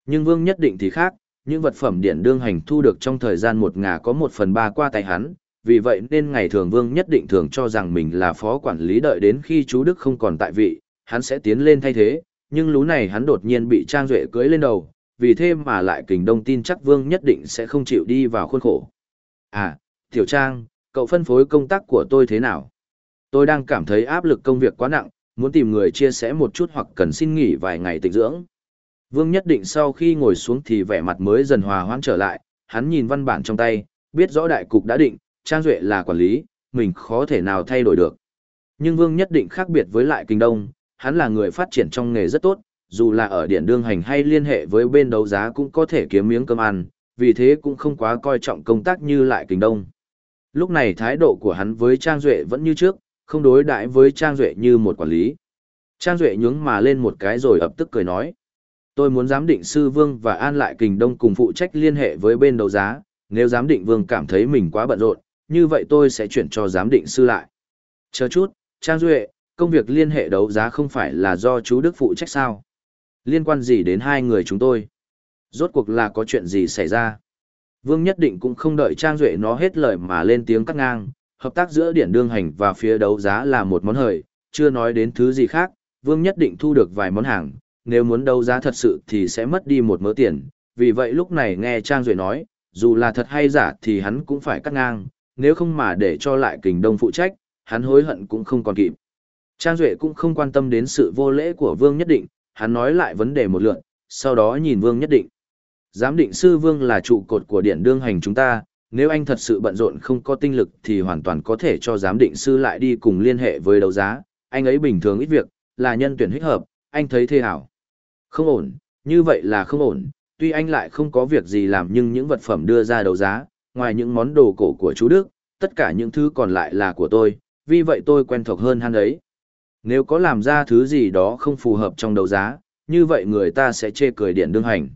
Nhưng Vương Nhất Định thì khác, những vật phẩm điện đương hành thu được trong thời gian một ngà có một phần ba qua tay hắn, vì vậy nên ngày thường Vương Nhất Định thường cho rằng mình là phó quản lý đợi đến khi chú Đức không còn tại vị, hắn sẽ tiến lên thay thế, nhưng lú này hắn đột nhiên bị Trang Duệ cưới lên đầu, vì thế mà lại kình đông tin chắc Vương nhất định sẽ không chịu đi vào khuôn khổ. À, Tiểu Trang, cậu phân phối công tác của tôi thế nào? Tôi đang cảm thấy áp lực công việc quá nặng, muốn tìm người chia sẻ một chút hoặc cần xin nghỉ vài ngày tịnh dưỡng. Vương nhất định sau khi ngồi xuống thì vẻ mặt mới dần hòa hoãn trở lại, hắn nhìn văn bản trong tay, biết rõ đại cục đã định, Trang Duệ là quản lý, mình khó thể nào thay đổi được. Nhưng Vương nhất định khác biệt với lại kinh đông, hắn là người phát triển trong nghề rất tốt, dù là ở điện đương hành hay liên hệ với bên đấu giá cũng có thể kiếm miếng cơm ăn, vì thế cũng không quá coi trọng công tác như lại kình đông. Lúc này thái độ của hắn với Trang Duệ vẫn như trước, không đối đãi với Trang Duệ như một quản lý. Trang Duệ nhướng mà lên một cái rồi ập tức cười nói. Tôi muốn giám định sư Vương và An lại kình đông cùng phụ trách liên hệ với bên đấu giá, nếu giám định Vương cảm thấy mình quá bận rộn, như vậy tôi sẽ chuyển cho giám định sư lại. Chờ chút, Trang Duệ, công việc liên hệ đấu giá không phải là do chú Đức phụ trách sao? Liên quan gì đến hai người chúng tôi? Rốt cuộc là có chuyện gì xảy ra? Vương nhất định cũng không đợi Trang Duệ nó hết lời mà lên tiếng cắt ngang, hợp tác giữa điển đương hành và phía đấu giá là một món hời, chưa nói đến thứ gì khác, Vương nhất định thu được vài món hàng, nếu muốn đấu giá thật sự thì sẽ mất đi một mớ tiền, vì vậy lúc này nghe Trang Duệ nói, dù là thật hay giả thì hắn cũng phải cắt ngang, nếu không mà để cho lại kình đông phụ trách, hắn hối hận cũng không còn kịp. Trang Duệ cũng không quan tâm đến sự vô lễ của Vương Nhất Định, hắn nói lại vấn đề một lượn, sau đó nhìn Vương Nhất Định. Giám định sư Vương là trụ cột của điện đương hành chúng ta, nếu anh thật sự bận rộn không có tinh lực thì hoàn toàn có thể cho giám định sư lại đi cùng liên hệ với đấu giá, anh ấy bình thường ít việc, là nhân tuyển hích hợp, anh thấy thế hảo. Không ổn, như vậy là không ổn, tuy anh lại không có việc gì làm nhưng những vật phẩm đưa ra đấu giá, ngoài những món đồ cổ của chú Đức, tất cả những thứ còn lại là của tôi, vì vậy tôi quen thuộc hơn hắn ấy. Nếu có làm ra thứ gì đó không phù hợp trong đấu giá, như vậy người ta sẽ chê cười điện đương hành.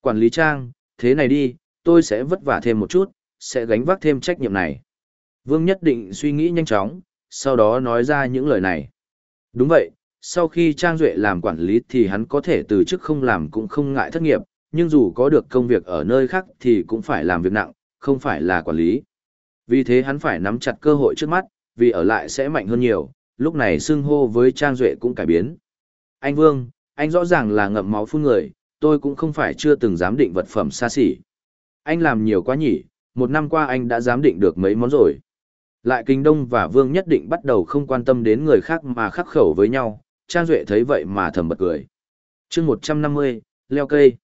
Quản lý trang, thế này đi, tôi sẽ vất vả thêm một chút, sẽ gánh vác thêm trách nhiệm này. Vương nhất định suy nghĩ nhanh chóng, sau đó nói ra những lời này. Đúng vậy, sau khi Trang Duệ làm quản lý thì hắn có thể từ chức không làm cũng không ngại thất nghiệp, nhưng dù có được công việc ở nơi khác thì cũng phải làm việc nặng, không phải là quản lý. Vì thế hắn phải nắm chặt cơ hội trước mắt, vì ở lại sẽ mạnh hơn nhiều, lúc này xưng hô với Trang Duệ cũng cải biến. Anh Vương, anh rõ ràng là ngậm máu phun người, tôi cũng không phải chưa từng giám định vật phẩm xa xỉ. Anh làm nhiều quá nhỉ, một năm qua anh đã giám định được mấy món rồi. Lại Kinh Đông và Vương nhất định bắt đầu không quan tâm đến người khác mà khắc khẩu với nhau, Trang Duệ thấy vậy mà thầm bật cười. chương 150, leo cây.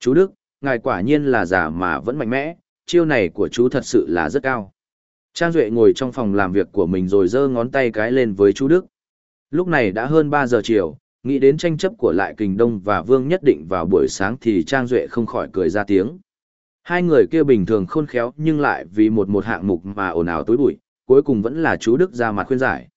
Chú Đức, ngài quả nhiên là giả mà vẫn mạnh mẽ, chiêu này của chú thật sự là rất cao. Trang Duệ ngồi trong phòng làm việc của mình rồi giơ ngón tay cái lên với chú Đức. Lúc này đã hơn 3 giờ chiều, nghĩ đến tranh chấp của lại Kình Đông và Vương nhất định vào buổi sáng thì Trang Duệ không khỏi cười ra tiếng. Hai người kia bình thường khôn khéo nhưng lại vì một một hạng mục mà ồn ào tối bụi, cuối cùng vẫn là chú Đức ra mặt khuyên giải.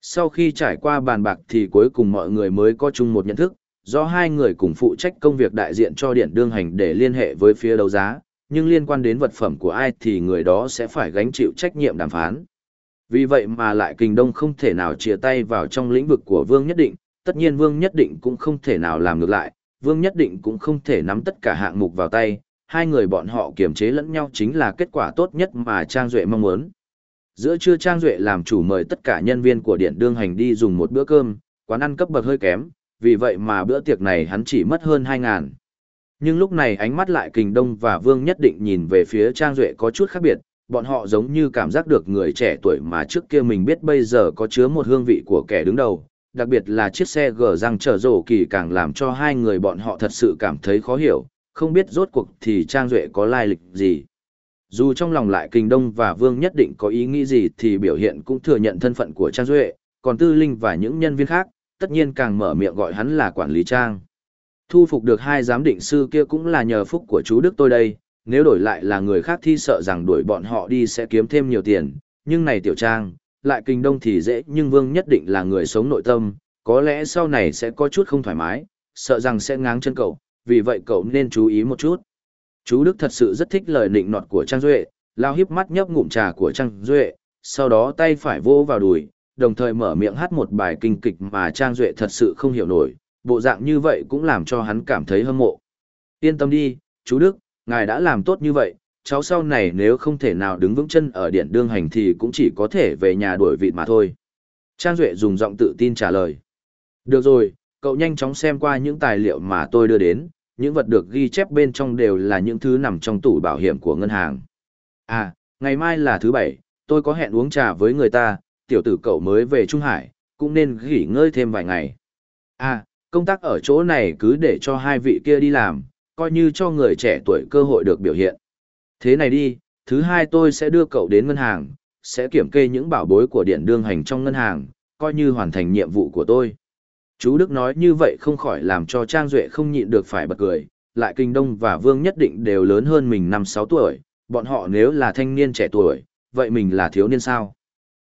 Sau khi trải qua bàn bạc thì cuối cùng mọi người mới có chung một nhận thức, do hai người cùng phụ trách công việc đại diện cho điện đương hành để liên hệ với phía đấu giá, nhưng liên quan đến vật phẩm của ai thì người đó sẽ phải gánh chịu trách nhiệm đàm phán. Vì vậy mà lại Kình Đông không thể nào chia tay vào trong lĩnh vực của Vương Nhất Định, tất nhiên Vương Nhất Định cũng không thể nào làm ngược lại, Vương Nhất Định cũng không thể nắm tất cả hạng mục vào tay, hai người bọn họ kiềm chế lẫn nhau chính là kết quả tốt nhất mà Trang Duệ mong muốn. Giữa trưa Trang Duệ làm chủ mời tất cả nhân viên của điện đương hành đi dùng một bữa cơm, quán ăn cấp bậc hơi kém, vì vậy mà bữa tiệc này hắn chỉ mất hơn 2 ngàn. Nhưng lúc này ánh mắt lại kình đông và vương nhất định nhìn về phía Trang Duệ có chút khác biệt, bọn họ giống như cảm giác được người trẻ tuổi mà trước kia mình biết bây giờ có chứa một hương vị của kẻ đứng đầu, đặc biệt là chiếc xe gờ răng trở rổ kỳ càng làm cho hai người bọn họ thật sự cảm thấy khó hiểu, không biết rốt cuộc thì Trang Duệ có lai lịch gì. Dù trong lòng lại Kình Đông và Vương nhất định có ý nghĩ gì thì biểu hiện cũng thừa nhận thân phận của Trang Duệ, còn Tư Linh và những nhân viên khác, tất nhiên càng mở miệng gọi hắn là quản lý Trang. Thu phục được hai giám định sư kia cũng là nhờ phúc của chú Đức tôi đây, nếu đổi lại là người khác thì sợ rằng đuổi bọn họ đi sẽ kiếm thêm nhiều tiền, nhưng này Tiểu Trang, lại kinh Đông thì dễ nhưng Vương nhất định là người sống nội tâm, có lẽ sau này sẽ có chút không thoải mái, sợ rằng sẽ ngáng chân cậu, vì vậy cậu nên chú ý một chút. Chú Đức thật sự rất thích lời nịnh nọt của Trang Duệ, lao hiếp mắt nhấp ngụm trà của Trang Duệ, sau đó tay phải vô vào đùi, đồng thời mở miệng hát một bài kinh kịch mà Trang Duệ thật sự không hiểu nổi, bộ dạng như vậy cũng làm cho hắn cảm thấy hâm mộ. Yên tâm đi, chú Đức, ngài đã làm tốt như vậy, cháu sau này nếu không thể nào đứng vững chân ở điện đương hành thì cũng chỉ có thể về nhà đuổi vịt mà thôi. Trang Duệ dùng giọng tự tin trả lời. Được rồi, cậu nhanh chóng xem qua những tài liệu mà tôi đưa đến, những vật được ghi chép bên trong đều là những thứ nằm trong tủ bảo hiểm của ngân hàng. À, ngày mai là thứ bảy, tôi có hẹn uống trà với người ta, tiểu tử cậu mới về Trung Hải, cũng nên nghỉ ngơi thêm vài ngày. À, công tác ở chỗ này cứ để cho hai vị kia đi làm, coi như cho người trẻ tuổi cơ hội được biểu hiện. Thế này đi, thứ hai tôi sẽ đưa cậu đến ngân hàng, sẽ kiểm kê những bảo bối của điện đương hành trong ngân hàng, coi như hoàn thành nhiệm vụ của tôi. Chú Đức nói như vậy không khỏi làm cho Trang Duệ không nhịn được phải bật cười, lại Kinh Đông và Vương nhất định đều lớn hơn mình 5-6 tuổi, bọn họ nếu là thanh niên trẻ tuổi, vậy mình là thiếu niên sao?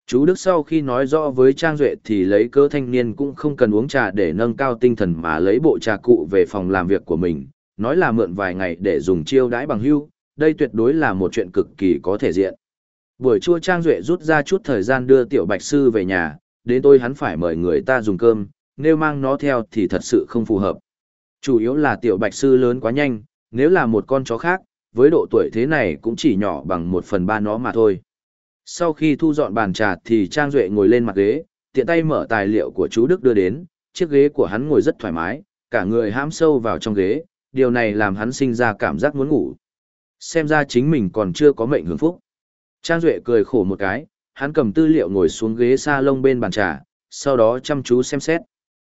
Chú Đức sau khi nói rõ với Trang Duệ thì lấy cơ thanh niên cũng không cần uống trà để nâng cao tinh thần mà lấy bộ trà cụ về phòng làm việc của mình, nói là mượn vài ngày để dùng chiêu đãi bằng hưu, đây tuyệt đối là một chuyện cực kỳ có thể diện. Buổi trưa Trang Duệ rút ra chút thời gian đưa Tiểu Bạch Sư về nhà, đến tôi hắn phải mời người ta dùng cơm, nếu mang nó theo thì thật sự không phù hợp. Chủ yếu là Tiểu Bạch Sư lớn quá nhanh, nếu là một con chó khác, với độ tuổi thế này cũng chỉ nhỏ bằng một phần ba nó mà thôi. Sau khi thu dọn bàn trà thì Trang Duệ ngồi lên mặt ghế, tiện tay mở tài liệu của chú Đức đưa đến, chiếc ghế của hắn ngồi rất thoải mái, cả người hãm sâu vào trong ghế, điều này làm hắn sinh ra cảm giác muốn ngủ. Xem ra chính mình còn chưa có mệnh hưởng phúc. Trang Duệ cười khổ một cái, hắn cầm tư liệu ngồi xuống ghế salon bên bàn trà, sau đó chăm chú xem xét.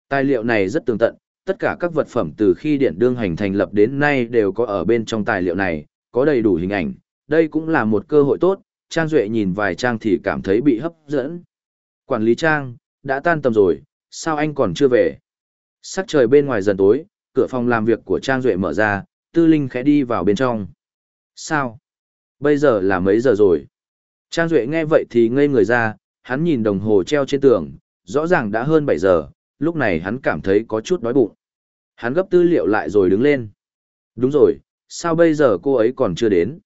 Tài liệu này rất tường tận, tất cả các vật phẩm từ khi điện đương hành thành lập đến nay đều có ở bên trong tài liệu này, có đầy đủ hình ảnh, đây cũng là một cơ hội tốt, Trang Duệ nhìn vài trang thì cảm thấy bị hấp dẫn. Quản lý Trang, đã tan tầm rồi, sao anh còn chưa về? Sắc trời bên ngoài dần tối, cửa phòng làm việc của Trang Duệ mở ra, Tư Linh khẽ đi vào bên trong. Sao? Bây giờ là mấy giờ rồi? Trang Duệ nghe vậy thì ngây người ra, hắn nhìn đồng hồ treo trên tường, rõ ràng đã hơn 7 giờ, lúc này hắn cảm thấy có chút đói bụng. Hắn gấp tư liệu lại rồi đứng lên. Đúng rồi, sao bây giờ cô ấy còn chưa đến?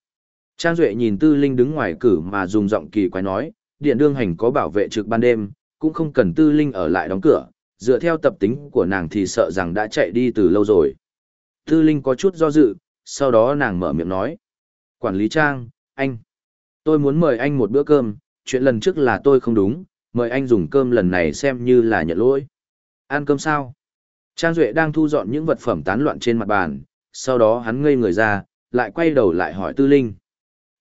Trang Duệ nhìn Tư Linh đứng ngoài cử mà dùng giọng kỳ quái nói, điện đương hành có bảo vệ trực ban đêm, cũng không cần Tư Linh ở lại đóng cửa, dựa theo tập tính của nàng thì sợ rằng đã chạy đi từ lâu rồi. Tư Linh có chút do dự, sau đó nàng mở miệng nói. Quản lý Trang, anh, tôi muốn mời anh một bữa cơm, chuyện lần trước là tôi không đúng, mời anh dùng cơm lần này xem như là nhận lỗi. Ăn cơm sao? Trang Duệ đang thu dọn những vật phẩm tán loạn trên mặt bàn, sau đó hắn ngây người ra, lại quay đầu lại hỏi Tư Linh.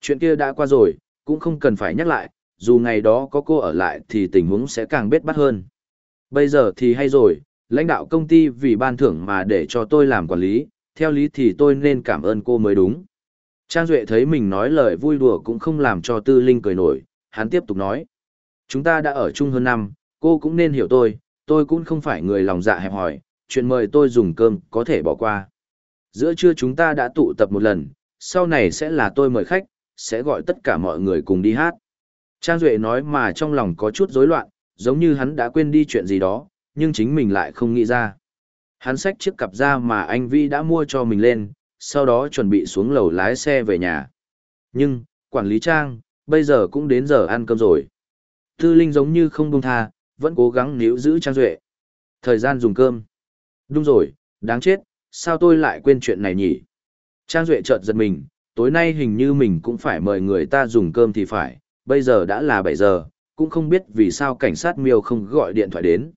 Chuyện kia đã qua rồi, cũng không cần phải nhắc lại, dù ngày đó có cô ở lại thì tình huống sẽ càng bết bắt hơn. Bây giờ thì hay rồi, lãnh đạo công ty vì ban thưởng mà để cho tôi làm quản lý, theo lý thì tôi nên cảm ơn cô mới đúng. Trang Duệ thấy mình nói lời vui đùa cũng không làm cho Tư Linh cười nổi, hắn tiếp tục nói. Chúng ta đã ở chung hơn năm, cô cũng nên hiểu tôi, tôi cũng không phải người lòng dạ hẹp hỏi, chuyện mời tôi dùng cơm có thể bỏ qua. Giữa trưa chúng ta đã tụ tập một lần, sau này sẽ là tôi mời khách, sẽ gọi tất cả mọi người cùng đi hát. Trang Duệ nói mà trong lòng có chút rối loạn, giống như hắn đã quên đi chuyện gì đó, nhưng chính mình lại không nghĩ ra. Hắn xách chiếc cặp ra mà anh Vi đã mua cho mình lên, sau đó chuẩn bị xuống lầu lái xe về nhà. Nhưng, quản lý Trang, bây giờ cũng đến giờ ăn cơm rồi. Tư Linh giống như không buông tha, vẫn cố gắng níu giữ Trang Duệ. Thời gian dùng cơm. Đúng rồi, đáng chết, sao tôi lại quên chuyện này nhỉ? Trang Duệ chợt giật mình, tối nay hình như mình cũng phải mời người ta dùng cơm thì phải, bây giờ đã là 7 giờ, cũng không biết vì sao cảnh sát miêu không gọi điện thoại đến.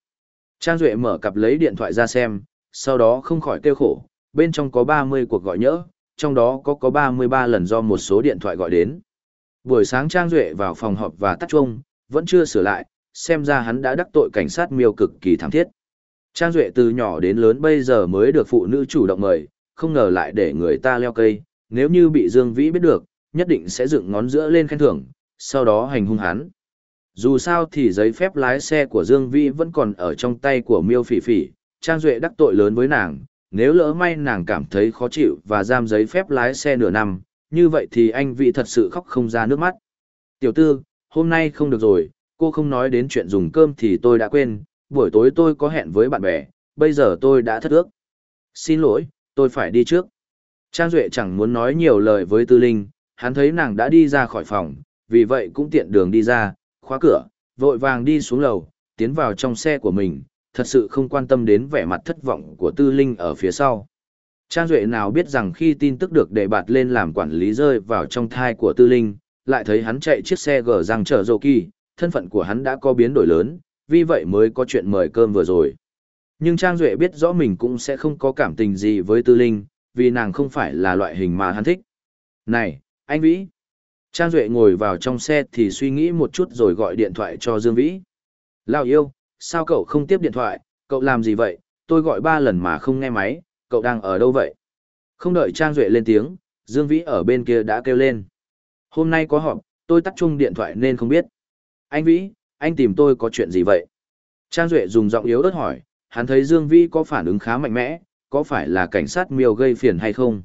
Trang Duệ mở cặp lấy điện thoại ra xem, sau đó không khỏi kêu khổ, bên trong có 30 cuộc gọi nhỡ, trong đó có có 33 lần do một số điện thoại gọi đến. Buổi sáng Trang Duệ vào phòng họp và tắt chuông, vẫn chưa sửa lại, xem ra hắn đã đắc tội cảnh sát miêu cực kỳ thảm thiết. Trang Duệ từ nhỏ đến lớn bây giờ mới được phụ nữ chủ động mời, không ngờ lại để người ta leo cây, nếu như bị Dương Vĩ biết được, nhất định sẽ dựng ngón giữa lên khen thưởng, sau đó hành hung hắn. Dù sao thì giấy phép lái xe của Dương Vĩ vẫn còn ở trong tay của Miêu Phỉ Phỉ, Trang Duệ đắc tội lớn với nàng, nếu lỡ may nàng cảm thấy khó chịu và giam giấy phép lái xe nửa năm, như vậy thì anh Vĩ thật sự khóc không ra nước mắt. Tiểu tư, hôm nay không được rồi, cô không nói đến chuyện dùng cơm thì tôi đã quên, buổi tối tôi có hẹn với bạn bè, bây giờ tôi đã thất ước. Xin lỗi, tôi phải đi trước. Trang Duệ chẳng muốn nói nhiều lời với Tư Linh, hắn thấy nàng đã đi ra khỏi phòng, vì vậy cũng tiện đường đi ra, khóa cửa, vội vàng đi xuống lầu, tiến vào trong xe của mình, thật sự không quan tâm đến vẻ mặt thất vọng của Tư Linh ở phía sau. Trang Duệ nào biết rằng khi tin tức được đề bạt lên làm quản lý rơi vào trong thai của Tư Linh, lại thấy hắn chạy chiếc xe gờ răng chở dô kỳ, thân phận của hắn đã có biến đổi lớn, vì vậy mới có chuyện mời cơm vừa rồi. Nhưng Trang Duệ biết rõ mình cũng sẽ không có cảm tình gì với Tư Linh, vì nàng không phải là loại hình mà hắn thích. Này, anh Vĩ! Trang Duệ ngồi vào trong xe thì suy nghĩ một chút rồi gọi điện thoại cho Dương Vĩ. Lao yêu, sao cậu không tiếp điện thoại, cậu làm gì vậy, tôi gọi ba lần mà không nghe máy, cậu đang ở đâu vậy? Không đợi Trang Duệ lên tiếng, Dương Vĩ ở bên kia đã kêu lên. Hôm nay có họp, tôi tắt chung điện thoại nên không biết. Anh Vĩ, anh tìm tôi có chuyện gì vậy? Trang Duệ dùng giọng yếu ớt hỏi, hắn thấy Dương Vĩ có phản ứng khá mạnh mẽ, có phải là cảnh sát miêu gây phiền hay không?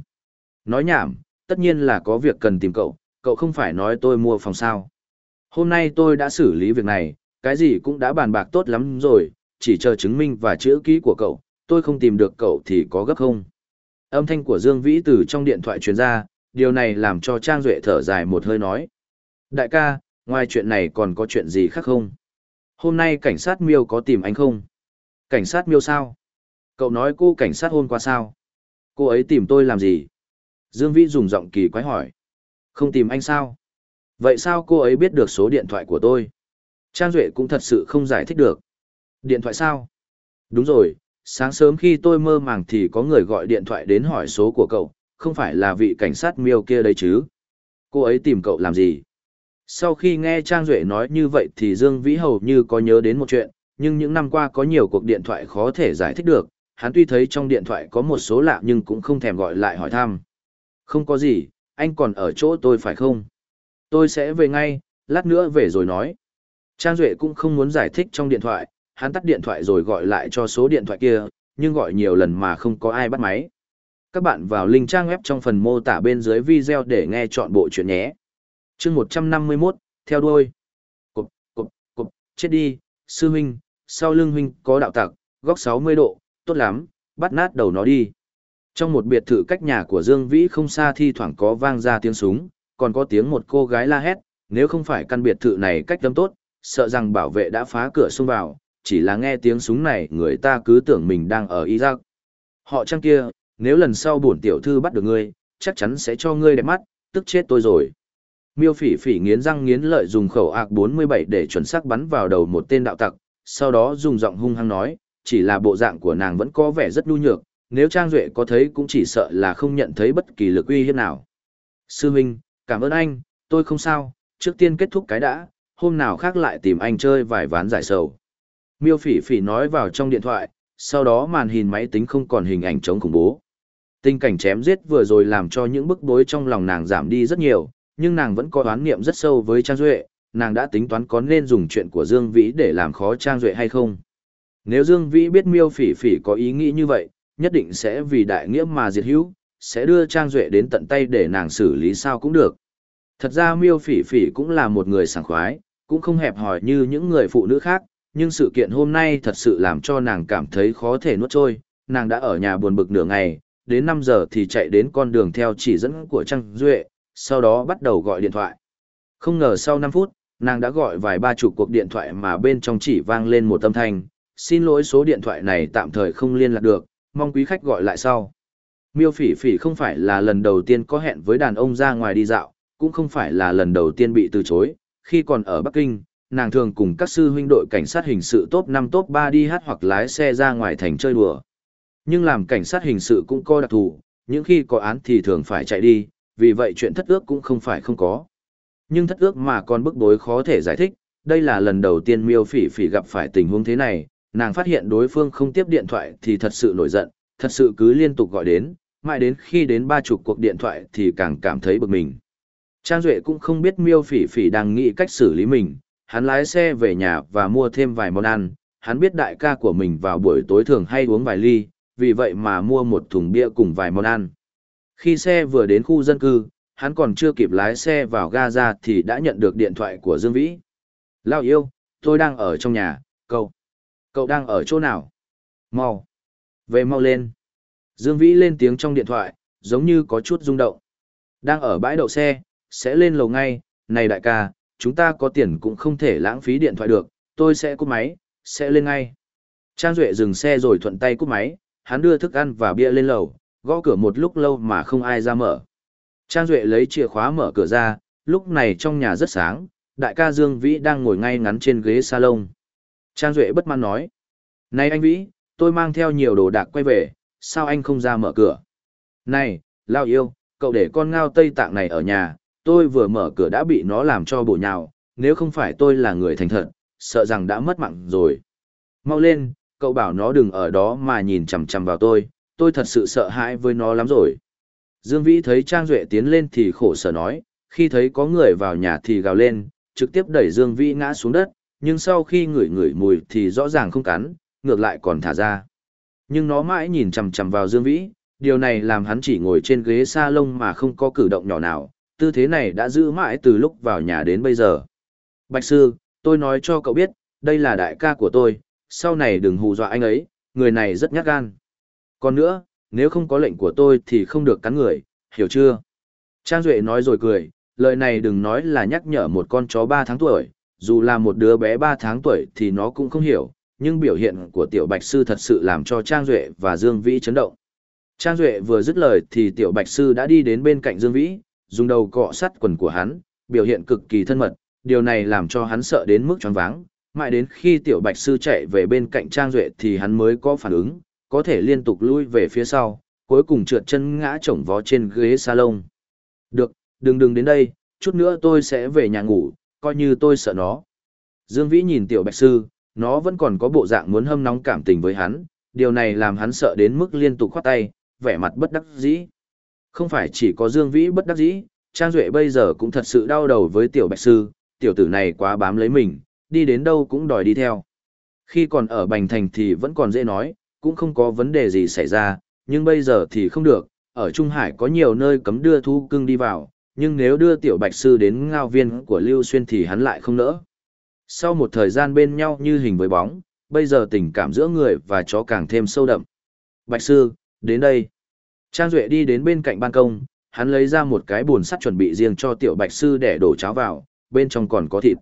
Nói nhảm, tất nhiên là có việc cần tìm cậu, cậu không phải nói tôi mua phòng sao. Hôm nay tôi đã xử lý việc này, cái gì cũng đã bàn bạc tốt lắm rồi, chỉ chờ chứng minh và chữ ký của cậu, tôi không tìm được cậu thì có gấp không? Âm thanh của Dương Vĩ từ trong điện thoại truyền ra, điều này làm cho Trang Duệ thở dài một hơi nói. Đại ca, ngoài chuyện này còn có chuyện gì khác không? Hôm nay cảnh sát miêu có tìm anh không? Cảnh sát miêu sao? Cậu nói cô cảnh sát hôm qua sao? Cô ấy tìm tôi làm gì? Dương Vĩ dùng giọng kỳ quái hỏi. Không tìm anh sao? Vậy sao cô ấy biết được số điện thoại của tôi? Trang Duệ cũng thật sự không giải thích được. Điện thoại sao? Đúng rồi, sáng sớm khi tôi mơ màng thì có người gọi điện thoại đến hỏi số của cậu, không phải là vị cảnh sát miêu kia đấy chứ? Cô ấy tìm cậu làm gì? Sau khi nghe Trang Duệ nói như vậy thì Dương Vĩ hầu như có nhớ đến một chuyện, nhưng những năm qua có nhiều cuộc điện thoại khó thể giải thích được, hắn tuy thấy trong điện thoại có một số lạ nhưng cũng không thèm gọi lại hỏi thăm. Không có gì, anh còn ở chỗ tôi phải không? Tôi sẽ về ngay, lát nữa về rồi nói. Trang Duệ cũng không muốn giải thích trong điện thoại, hắn tắt điện thoại rồi gọi lại cho số điện thoại kia, nhưng gọi nhiều lần mà không có ai bắt máy. Các bạn vào link trang web trong phần mô tả bên dưới video để nghe chọn bộ chuyện nhé. chương 151, theo đuôi. Cục, cục, cục, chết đi, sư huynh, sau lưng huynh có đạo tặc, góc 60 độ, tốt lắm, bắt nát đầu nó đi. Trong một biệt thự cách nhà của Dương Vĩ không xa thi thoảng có vang ra tiếng súng, còn có tiếng một cô gái la hét, nếu không phải căn biệt thự này cách tâm tốt, sợ rằng bảo vệ đã phá cửa xông vào, chỉ là nghe tiếng súng này người ta cứ tưởng mình đang ở Iraq. Họ trang kia, nếu lần sau bổn tiểu thư bắt được ngươi, chắc chắn sẽ cho ngươi đẹp mắt, tức chết tôi rồi. Miêu phỉ phỉ nghiến răng nghiến lợi dùng khẩu ạc 47 để chuẩn xác bắn vào đầu một tên đạo tặc, sau đó dùng giọng hung hăng nói, chỉ là bộ dạng của nàng vẫn có vẻ rất nhu nhược, nếu Trang Duệ có thấy cũng chỉ sợ là không nhận thấy bất kỳ lực uy hiếp nào. Sư Minh, cảm ơn anh, tôi không sao, trước tiên kết thúc cái đã, hôm nào khác lại tìm anh chơi vài ván giải sầu. Miêu phỉ phỉ nói vào trong điện thoại, sau đó màn hình máy tính không còn hình ảnh chống khủng bố. Tình cảnh chém giết vừa rồi làm cho những bức bối trong lòng nàng giảm đi rất nhiều, nhưng nàng vẫn có oán niệm rất sâu với Trang Duệ, nàng đã tính toán có nên dùng chuyện của Dương Vĩ để làm khó Trang Duệ hay không. Nếu Dương Vĩ biết miêu phỉ phỉ có ý nghĩ như vậy, nhất định sẽ vì đại nghĩa mà diệt hữu, sẽ đưa Trang Duệ đến tận tay để nàng xử lý sao cũng được. Thật ra miêu phỉ phỉ cũng là một người sảng khoái, cũng không hẹp hòi như những người phụ nữ khác, nhưng sự kiện hôm nay thật sự làm cho nàng cảm thấy khó thể nuốt trôi, nàng đã ở nhà buồn bực nửa ngày, đến 5 giờ thì chạy đến con đường theo chỉ dẫn của Trang Duệ, sau đó bắt đầu gọi điện thoại. Không ngờ sau 5 phút, nàng đã gọi vài ba chục cuộc điện thoại mà bên trong chỉ vang lên một âm thanh, xin lỗi số điện thoại này tạm thời không liên lạc được, mong quý khách gọi lại sau. Miêu phỉ phỉ không phải là lần đầu tiên có hẹn với đàn ông ra ngoài đi dạo, cũng không phải là lần đầu tiên bị từ chối, khi còn ở Bắc Kinh, nàng thường cùng các sư huynh đội cảnh sát hình sự top 5 top 3 đi hát hoặc lái xe ra ngoài thành chơi đùa. Nhưng làm cảnh sát hình sự cũng có đặc thù, những khi có án thì thường phải chạy đi, vì vậy chuyện thất ước cũng không phải không có. Nhưng thất ước mà còn bức bối khó thể giải thích, đây là lần đầu tiên miêu phỉ phỉ gặp phải tình huống thế này, nàng phát hiện đối phương không tiếp điện thoại thì thật sự nổi giận, thật sự cứ liên tục gọi đến, mãi đến khi đến ba chục cuộc điện thoại thì càng cảm thấy bực mình. Trang Duệ cũng không biết miêu phỉ phỉ đang nghĩ cách xử lý mình, hắn lái xe về nhà và mua thêm vài món ăn, hắn biết đại ca của mình vào buổi tối thường hay uống vài ly, vì vậy mà mua một thùng bia cùng vài món ăn. Khi xe vừa đến khu dân cư, hắn còn chưa kịp lái xe vào ga ra thì đã nhận được điện thoại của Dương Vĩ. Lao yêu, tôi đang ở trong nhà, cậu. Cậu đang ở chỗ nào? Mau. Về mau lên. Dương Vĩ lên tiếng trong điện thoại, giống như có chút rung động. Đang ở bãi đậu xe, sẽ lên lầu ngay, này đại ca, chúng ta có tiền cũng không thể lãng phí điện thoại được, tôi sẽ cúp máy, sẽ lên ngay. Trang Duệ dừng xe rồi thuận tay cúp máy, hắn đưa thức ăn và bia lên lầu, gõ cửa một lúc lâu mà không ai ra mở. Trang Duệ lấy chìa khóa mở cửa ra, lúc này trong nhà rất sáng, đại ca Dương Vĩ đang ngồi ngay ngắn trên ghế salon. Trang Duệ bất mãn nói. Này anh Vĩ, tôi mang theo nhiều đồ đạc quay về, sao anh không ra mở cửa? Này, Lao yêu, cậu để con ngao Tây Tạng này ở nhà, tôi vừa mở cửa đã bị nó làm cho bổ nhào, nếu không phải tôi là người thành thật, sợ rằng đã mất mạng rồi. Mau lên, cậu bảo nó đừng ở đó mà nhìn chằm chằm vào tôi, tôi thật sự sợ hãi với nó lắm rồi. Dương Vĩ thấy Trang Duệ tiến lên thì khổ sở nói, khi thấy có người vào nhà thì gào lên, trực tiếp đẩy Dương Vĩ ngã xuống đất, nhưng sau khi ngửi ngửi mùi thì rõ ràng không cắn, ngược lại còn thả ra. Nhưng nó mãi nhìn chằm chằm vào Dương Vĩ, điều này làm hắn chỉ ngồi trên ghế sa lông mà không có cử động nhỏ nào, tư thế này đã giữ mãi từ lúc vào nhà đến bây giờ. Bạch sư, tôi nói cho cậu biết, đây là đại ca của tôi, sau này đừng hù dọa anh ấy, người này rất nhát gan. Còn nữa, nếu không có lệnh của tôi thì không được cắn người, hiểu chưa? Trang Duệ nói rồi cười, lời này đừng nói là nhắc nhở một con chó 3 tháng tuổi, dù là một đứa bé 3 tháng tuổi thì nó cũng không hiểu, nhưng biểu hiện của tiểu bạch sư thật sự làm cho Trang Duệ và Dương Vĩ chấn động. Trang Duệ vừa dứt lời thì tiểu bạch sư đã đi đến bên cạnh Dương Vĩ, dùng đầu cọ sắt quần của hắn, biểu hiện cực kỳ thân mật, điều này làm cho hắn sợ đến mức choáng váng. Mãi đến khi tiểu bạch sư chạy về bên cạnh Trang Duệ thì hắn mới có phản ứng, có thể liên tục lui về phía sau, cuối cùng trượt chân ngã chổng vó trên ghế salon. Được, đừng đừng đến đây, chút nữa tôi sẽ về nhà ngủ, coi như tôi sợ nó. Dương Vĩ nhìn tiểu bạch sư, nó vẫn còn có bộ dạng muốn hâm nóng cảm tình với hắn, điều này làm hắn sợ đến mức liên tục khoát tay, vẻ mặt bất đắc dĩ. Không phải chỉ có Dương Vĩ bất đắc dĩ, Trang Duệ bây giờ cũng thật sự đau đầu với tiểu bạch sư, tiểu tử này quá bám lấy mình, đi đến đâu cũng đòi đi theo. Khi còn ở Bành Thành thì vẫn còn dễ nói, cũng không có vấn đề gì xảy ra, nhưng bây giờ thì không được, ở Trung Hải có nhiều nơi cấm đưa thú cưng đi vào, nhưng nếu đưa tiểu bạch sư đến ngao viên của Lưu Xuyên thì hắn lại không nỡ. Sau một thời gian bên nhau như hình với bóng, bây giờ tình cảm giữa người và chó càng thêm sâu đậm. Bạch sư, đến đây. Trang Duệ đi đến bên cạnh ban công, hắn lấy ra một cái bồn sắt chuẩn bị riêng cho tiểu bạch sư để đổ cháo vào, bên trong còn có thịt.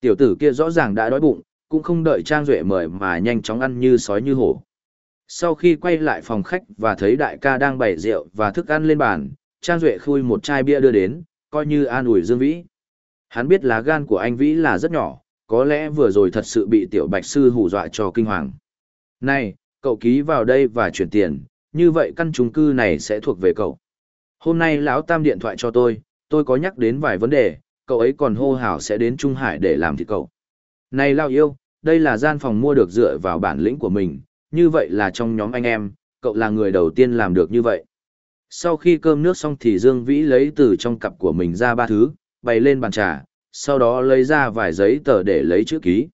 Tiểu tử kia rõ ràng đã đói bụng, cũng không đợi Trang Duệ mời mà nhanh chóng ăn như sói như hổ. Sau khi quay lại phòng khách và thấy đại ca đang bày rượu và thức ăn lên bàn, Trang Duệ khui một chai bia đưa đến, coi như an ủi Dương Vĩ. Hắn biết lá gan của anh Vĩ là rất nhỏ, có lẽ vừa rồi thật sự bị tiểu bạch sư hù dọa cho kinh hoàng. Này, cậu ký vào đây và chuyển tiền, như vậy căn chung cư này sẽ thuộc về cậu. Hôm nay lão tam điện thoại cho tôi, tôi có nhắc đến vài vấn đề, cậu ấy còn hô hào sẽ đến Trung Hải để làm thịt cậu. Này lao yêu, đây là gian phòng mua được dựa vào bản lĩnh của mình, như vậy là trong nhóm anh em, cậu là người đầu tiên làm được như vậy. Sau khi cơm nước xong thì Dương Vĩ lấy từ trong cặp của mình ra ba thứ, bày lên bàn trà, sau đó lấy ra vài giấy tờ để lấy chữ ký.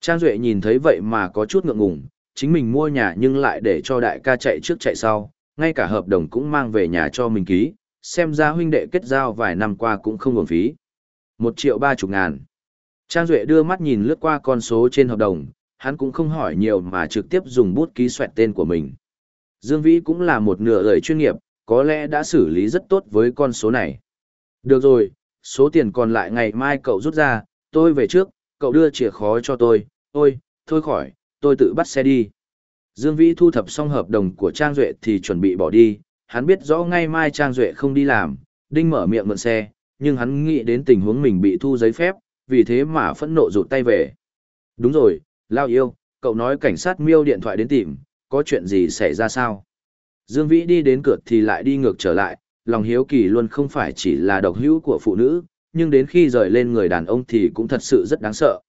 Trang Duệ nhìn thấy vậy mà có chút ngượng ngùng, chính mình mua nhà nhưng lại để cho đại ca chạy trước chạy sau, ngay cả hợp đồng cũng mang về nhà cho mình ký, xem ra huynh đệ kết giao vài năm qua cũng không uổng phí. Một triệu ba chục ngàn. Trang Duệ đưa mắt nhìn lướt qua con số trên hợp đồng, hắn cũng không hỏi nhiều mà trực tiếp dùng bút ký xoẹt tên của mình. Dương Vĩ cũng là một nửa lời chuyên nghiệp, có lẽ đã xử lý rất tốt với con số này. Được rồi, số tiền còn lại ngày mai cậu rút ra, tôi về trước, cậu đưa chìa khóa cho tôi, ôi, thôi khỏi, tôi tự bắt xe đi. Dương Vĩ thu thập xong hợp đồng của Trang Duệ thì chuẩn bị bỏ đi, hắn biết rõ ngay mai Trang Duệ không đi làm, đinh mở miệng mượn xe, nhưng hắn nghĩ đến tình huống mình bị thu giấy phép, vì thế mà phẫn nộ rụt tay về. Đúng rồi, Lao yêu, cậu nói cảnh sát miêu điện thoại đến tìm, có chuyện gì xảy ra sao? Dương Vĩ đi đến cửa thì lại đi ngược trở lại, lòng hiếu kỳ luôn không phải chỉ là độc hữu của phụ nữ, nhưng đến khi rời lên người đàn ông thì cũng thật sự rất đáng sợ.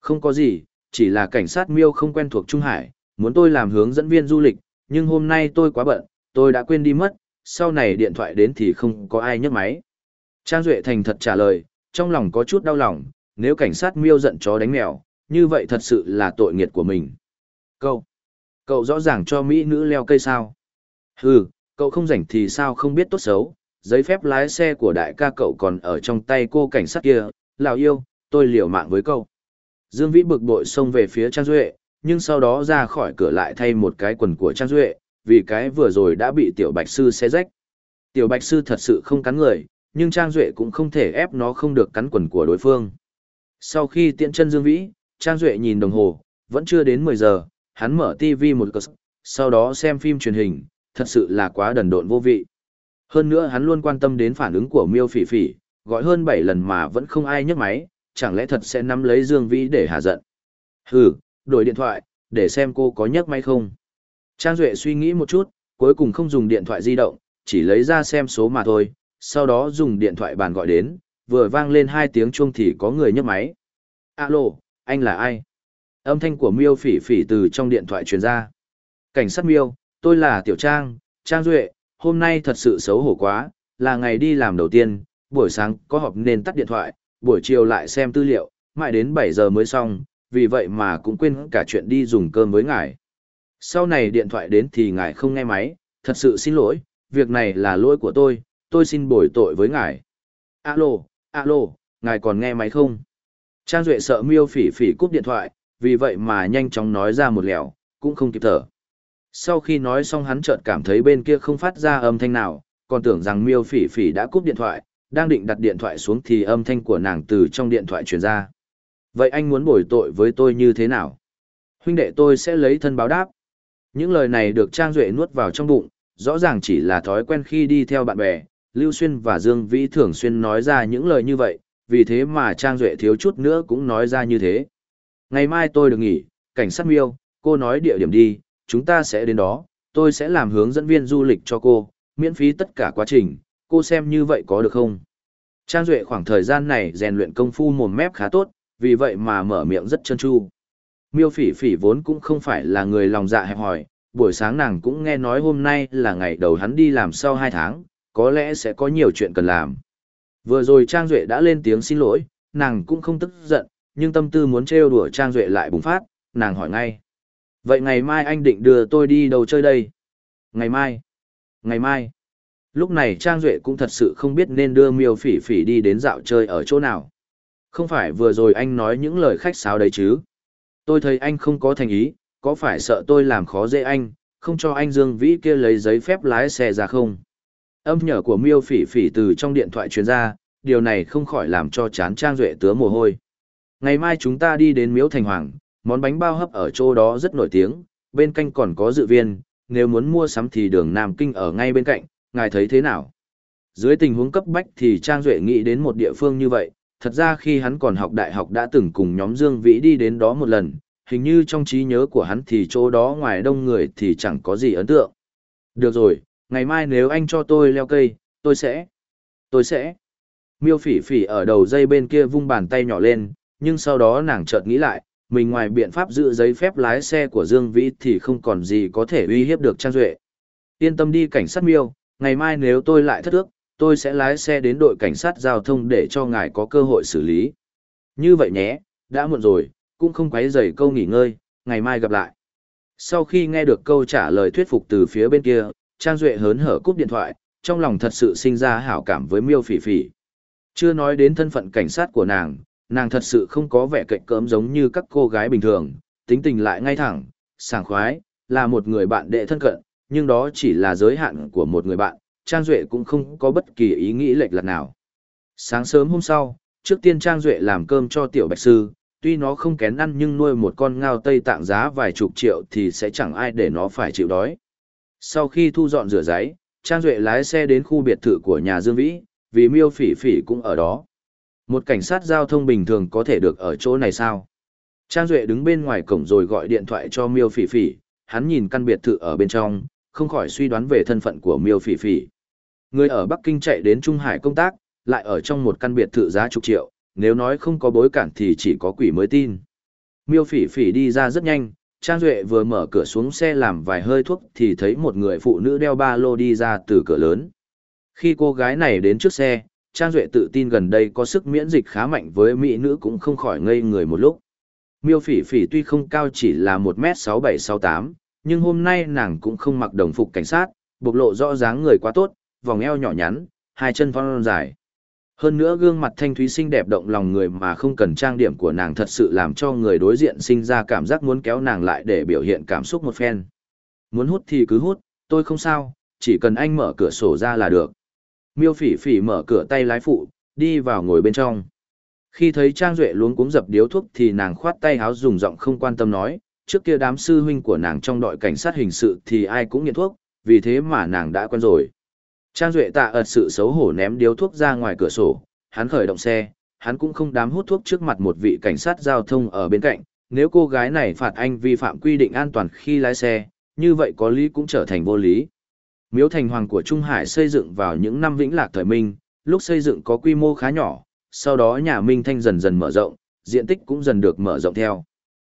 Không có gì, chỉ là cảnh sát miêu không quen thuộc Trung Hải, muốn tôi làm hướng dẫn viên du lịch, nhưng hôm nay tôi quá bận, tôi đã quên đi mất, sau này điện thoại đến thì không có ai nhấc máy. Trang Duệ thành thật trả lời, trong lòng có chút đau lòng, nếu cảnh sát miêu giận chó đánh mèo, như vậy thật sự là tội nghiệt của mình. Cậu, cậu rõ ràng cho Mỹ nữ leo cây sao? Hừ, cậu không rảnh thì sao không biết tốt xấu, giấy phép lái xe của đại ca cậu còn ở trong tay cô cảnh sát kia, lào yêu, tôi liều mạng với cậu. Dương Vĩ bực bội xông về phía Trang Duệ, nhưng sau đó ra khỏi cửa lại thay một cái quần của Trang Duệ, vì cái vừa rồi đã bị Tiểu Bạch Sư xé rách. Tiểu Bạch Sư thật sự không cắn người, nhưng Trang Duệ cũng không thể ép nó không được cắn quần của đối phương. Sau khi tiện chân Dương Vĩ, Trang Duệ nhìn đồng hồ, vẫn chưa đến 10 giờ, hắn mở TV một cơ sau đó xem phim truyền hình, thật sự là quá đần độn vô vị. Hơn nữa hắn luôn quan tâm đến phản ứng của miêu phỉ phỉ, gọi hơn 7 lần mà vẫn không ai nhấc máy, chẳng lẽ thật sẽ nắm lấy Dương Vĩ để hạ giận. Hừ, đổi điện thoại, để xem cô có nhấc máy không. Trang Duệ suy nghĩ một chút, cuối cùng không dùng điện thoại di động, chỉ lấy ra xem số mà thôi, sau đó dùng điện thoại bàn gọi đến, vừa vang lên hai tiếng chuông thì có người nhấc máy. Alo, anh là ai? Âm thanh của miêu phỉ phỉ từ trong điện thoại truyền ra. Cảnh sát miêu, tôi là Tiểu Trang, Trang Duệ, hôm nay thật sự xấu hổ quá, là ngày đi làm đầu tiên, buổi sáng có họp nên tắt điện thoại, buổi chiều lại xem tư liệu, mãi đến 7 giờ mới xong, vì vậy mà cũng quên cả chuyện đi dùng cơm với ngài. Sau này điện thoại đến thì ngài không nghe máy, thật sự xin lỗi, việc này là lỗi của tôi, tôi xin bồi tội với ngài. Alo, alo, ngài còn nghe máy không? Trang Duệ sợ miêu phỉ phỉ cúp điện thoại, vì vậy mà nhanh chóng nói ra một lẻo, cũng không kịp thở. Sau khi nói xong hắn chợt cảm thấy bên kia không phát ra âm thanh nào, còn tưởng rằng miêu phỉ phỉ đã cúp điện thoại, đang định đặt điện thoại xuống thì âm thanh của nàng từ trong điện thoại truyền ra. Vậy anh muốn bồi tội với tôi như thế nào? Huynh đệ tôi sẽ lấy thân báo đáp. Những lời này được Trang Duệ nuốt vào trong bụng, rõ ràng chỉ là thói quen khi đi theo bạn bè. Lưu Xuyên và Dương Vĩ thường xuyên nói ra những lời như vậy, vì thế mà Trang Duệ thiếu chút nữa cũng nói ra như thế. Ngày mai tôi được nghỉ, cảnh sát miêu, cô nói địa điểm đi, chúng ta sẽ đến đó, tôi sẽ làm hướng dẫn viên du lịch cho cô, miễn phí tất cả quá trình, cô xem như vậy có được không? Trang Duệ khoảng thời gian này rèn luyện công phu mồm mép khá tốt, vì vậy mà mở miệng rất chân chu. Miêu phỉ phỉ vốn cũng không phải là người lòng dạ hẹp hỏi, buổi sáng nàng cũng nghe nói hôm nay là ngày đầu hắn đi làm sau 2 tháng, có lẽ sẽ có nhiều chuyện cần làm. Vừa rồi Trang Duệ đã lên tiếng xin lỗi, nàng cũng không tức giận, nhưng tâm tư muốn trêu đùa Trang Duệ lại bùng phát, nàng hỏi ngay. Vậy ngày mai anh định đưa tôi đi đâu chơi đây? Ngày mai? Ngày mai? Lúc này Trang Duệ cũng thật sự không biết nên đưa miêu phỉ phỉ đi đến dạo chơi ở chỗ nào. Không phải vừa rồi anh nói những lời khách sáo đấy chứ. Tôi thấy anh không có thành ý, có phải sợ tôi làm khó dễ anh, không cho anh Dương Vĩ kia lấy giấy phép lái xe ra không? Âm nhở của miêu phỉ phỉ từ trong điện thoại truyền ra, điều này không khỏi làm cho chán Trang Duệ tứa mồ hôi. Ngày mai chúng ta đi đến Miếu Thành Hoàng, món bánh bao hấp ở chỗ đó rất nổi tiếng, bên cạnh còn có dự viên, nếu muốn mua sắm thì đường Nam Kinh ở ngay bên cạnh, ngài thấy thế nào? Dưới tình huống cấp bách thì Trang Duệ nghĩ đến một địa phương như vậy, thật ra khi hắn còn học đại học đã từng cùng nhóm Dương Vĩ đi đến đó một lần, hình như trong trí nhớ của hắn thì chỗ đó ngoài đông người thì chẳng có gì ấn tượng. Được rồi, ngày mai nếu anh cho tôi leo cây, tôi sẽ... Tôi sẽ... Miêu phỉ phỉ ở đầu dây bên kia vung bàn tay nhỏ lên, nhưng sau đó nàng chợt nghĩ lại, mình ngoài biện pháp giữ giấy phép lái xe của Dương Vĩ thì không còn gì có thể uy hiếp được Trang Duệ. Yên tâm đi cảnh sát miêu, ngày mai nếu tôi lại thất ước, tôi sẽ lái xe đến đội cảnh sát giao thông để cho ngài có cơ hội xử lý. Như vậy nhé, đã muộn rồi, cũng không quấy rầy câu nghỉ ngơi, ngày mai gặp lại. Sau khi nghe được câu trả lời thuyết phục từ phía bên kia, Trang Duệ hớn hở cúp điện thoại, trong lòng thật sự sinh ra hảo cảm với miêu phỉ phỉ. Chưa nói đến thân phận cảnh sát của nàng, nàng thật sự không có vẻ cạnh cỡm giống như các cô gái bình thường, tính tình lại ngay thẳng, sảng khoái, là một người bạn đệ thân cận, nhưng đó chỉ là giới hạn của một người bạn, Trang Duệ cũng không có bất kỳ ý nghĩ lệch lạc nào. Sáng sớm hôm sau, trước tiên Trang Duệ làm cơm cho tiểu bạch sư, tuy nó không kén ăn nhưng nuôi một con ngao tây tạng giá vài chục triệu thì sẽ chẳng ai để nó phải chịu đói. Sau khi thu dọn rửa giấy, Trang Duệ lái xe đến khu biệt thự của nhà Dương Vĩ, vì miêu phỉ phỉ cũng ở đó. Một cảnh sát giao thông bình thường có thể được ở chỗ này sao? Trang Duệ đứng bên ngoài cổng rồi gọi điện thoại cho miêu phỉ phỉ, hắn nhìn căn biệt thự ở bên trong, không khỏi suy đoán về thân phận của miêu phỉ phỉ. Người ở Bắc Kinh chạy đến Trung Hải công tác, lại ở trong một căn biệt thự giá chục triệu, nếu nói không có bối cảnh thì chỉ có quỷ mới tin. Miêu phỉ phỉ đi ra rất nhanh, Trang Duệ vừa mở cửa xuống xe làm vài hơi thuốc thì thấy một người phụ nữ đeo ba lô đi ra từ cửa lớn. Khi cô gái này đến trước xe, Trang Duệ tự tin gần đây có sức miễn dịch khá mạnh với mỹ nữ cũng không khỏi ngây người một lúc. Miêu phỉ phỉ tuy không cao chỉ là 1m6768, nhưng hôm nay nàng cũng không mặc đồng phục cảnh sát, bộc lộ rõ dáng người quá tốt, vòng eo nhỏ nhắn, hai chân phong dài. Hơn nữa gương mặt thanh thúy xinh đẹp động lòng người mà không cần trang điểm của nàng thật sự làm cho người đối diện sinh ra cảm giác muốn kéo nàng lại để biểu hiện cảm xúc một phen. Muốn hút thì cứ hút, tôi không sao, chỉ cần anh mở cửa sổ ra là được. Miêu phỉ phỉ mở cửa tay lái phụ, đi vào ngồi bên trong. Khi thấy Trang Duệ luống cuống dập điếu thuốc thì nàng khoát tay háo dùng giọng không quan tâm nói, trước kia đám sư huynh của nàng trong đội cảnh sát hình sự thì ai cũng nghiện thuốc, vì thế mà nàng đã quen rồi. Trang Duệ tạ ợt sự xấu hổ ném điếu thuốc ra ngoài cửa sổ, hắn khởi động xe, hắn cũng không dám hút thuốc trước mặt một vị cảnh sát giao thông ở bên cạnh, nếu cô gái này phạt anh vi phạm quy định an toàn khi lái xe, như vậy có lý cũng trở thành vô lý. Miếu thành hoàng của Trung Hải xây dựng vào những năm vĩnh lạc thời Minh, lúc xây dựng có quy mô khá nhỏ, sau đó nhà Minh Thanh dần dần mở rộng, diện tích cũng dần được mở rộng theo.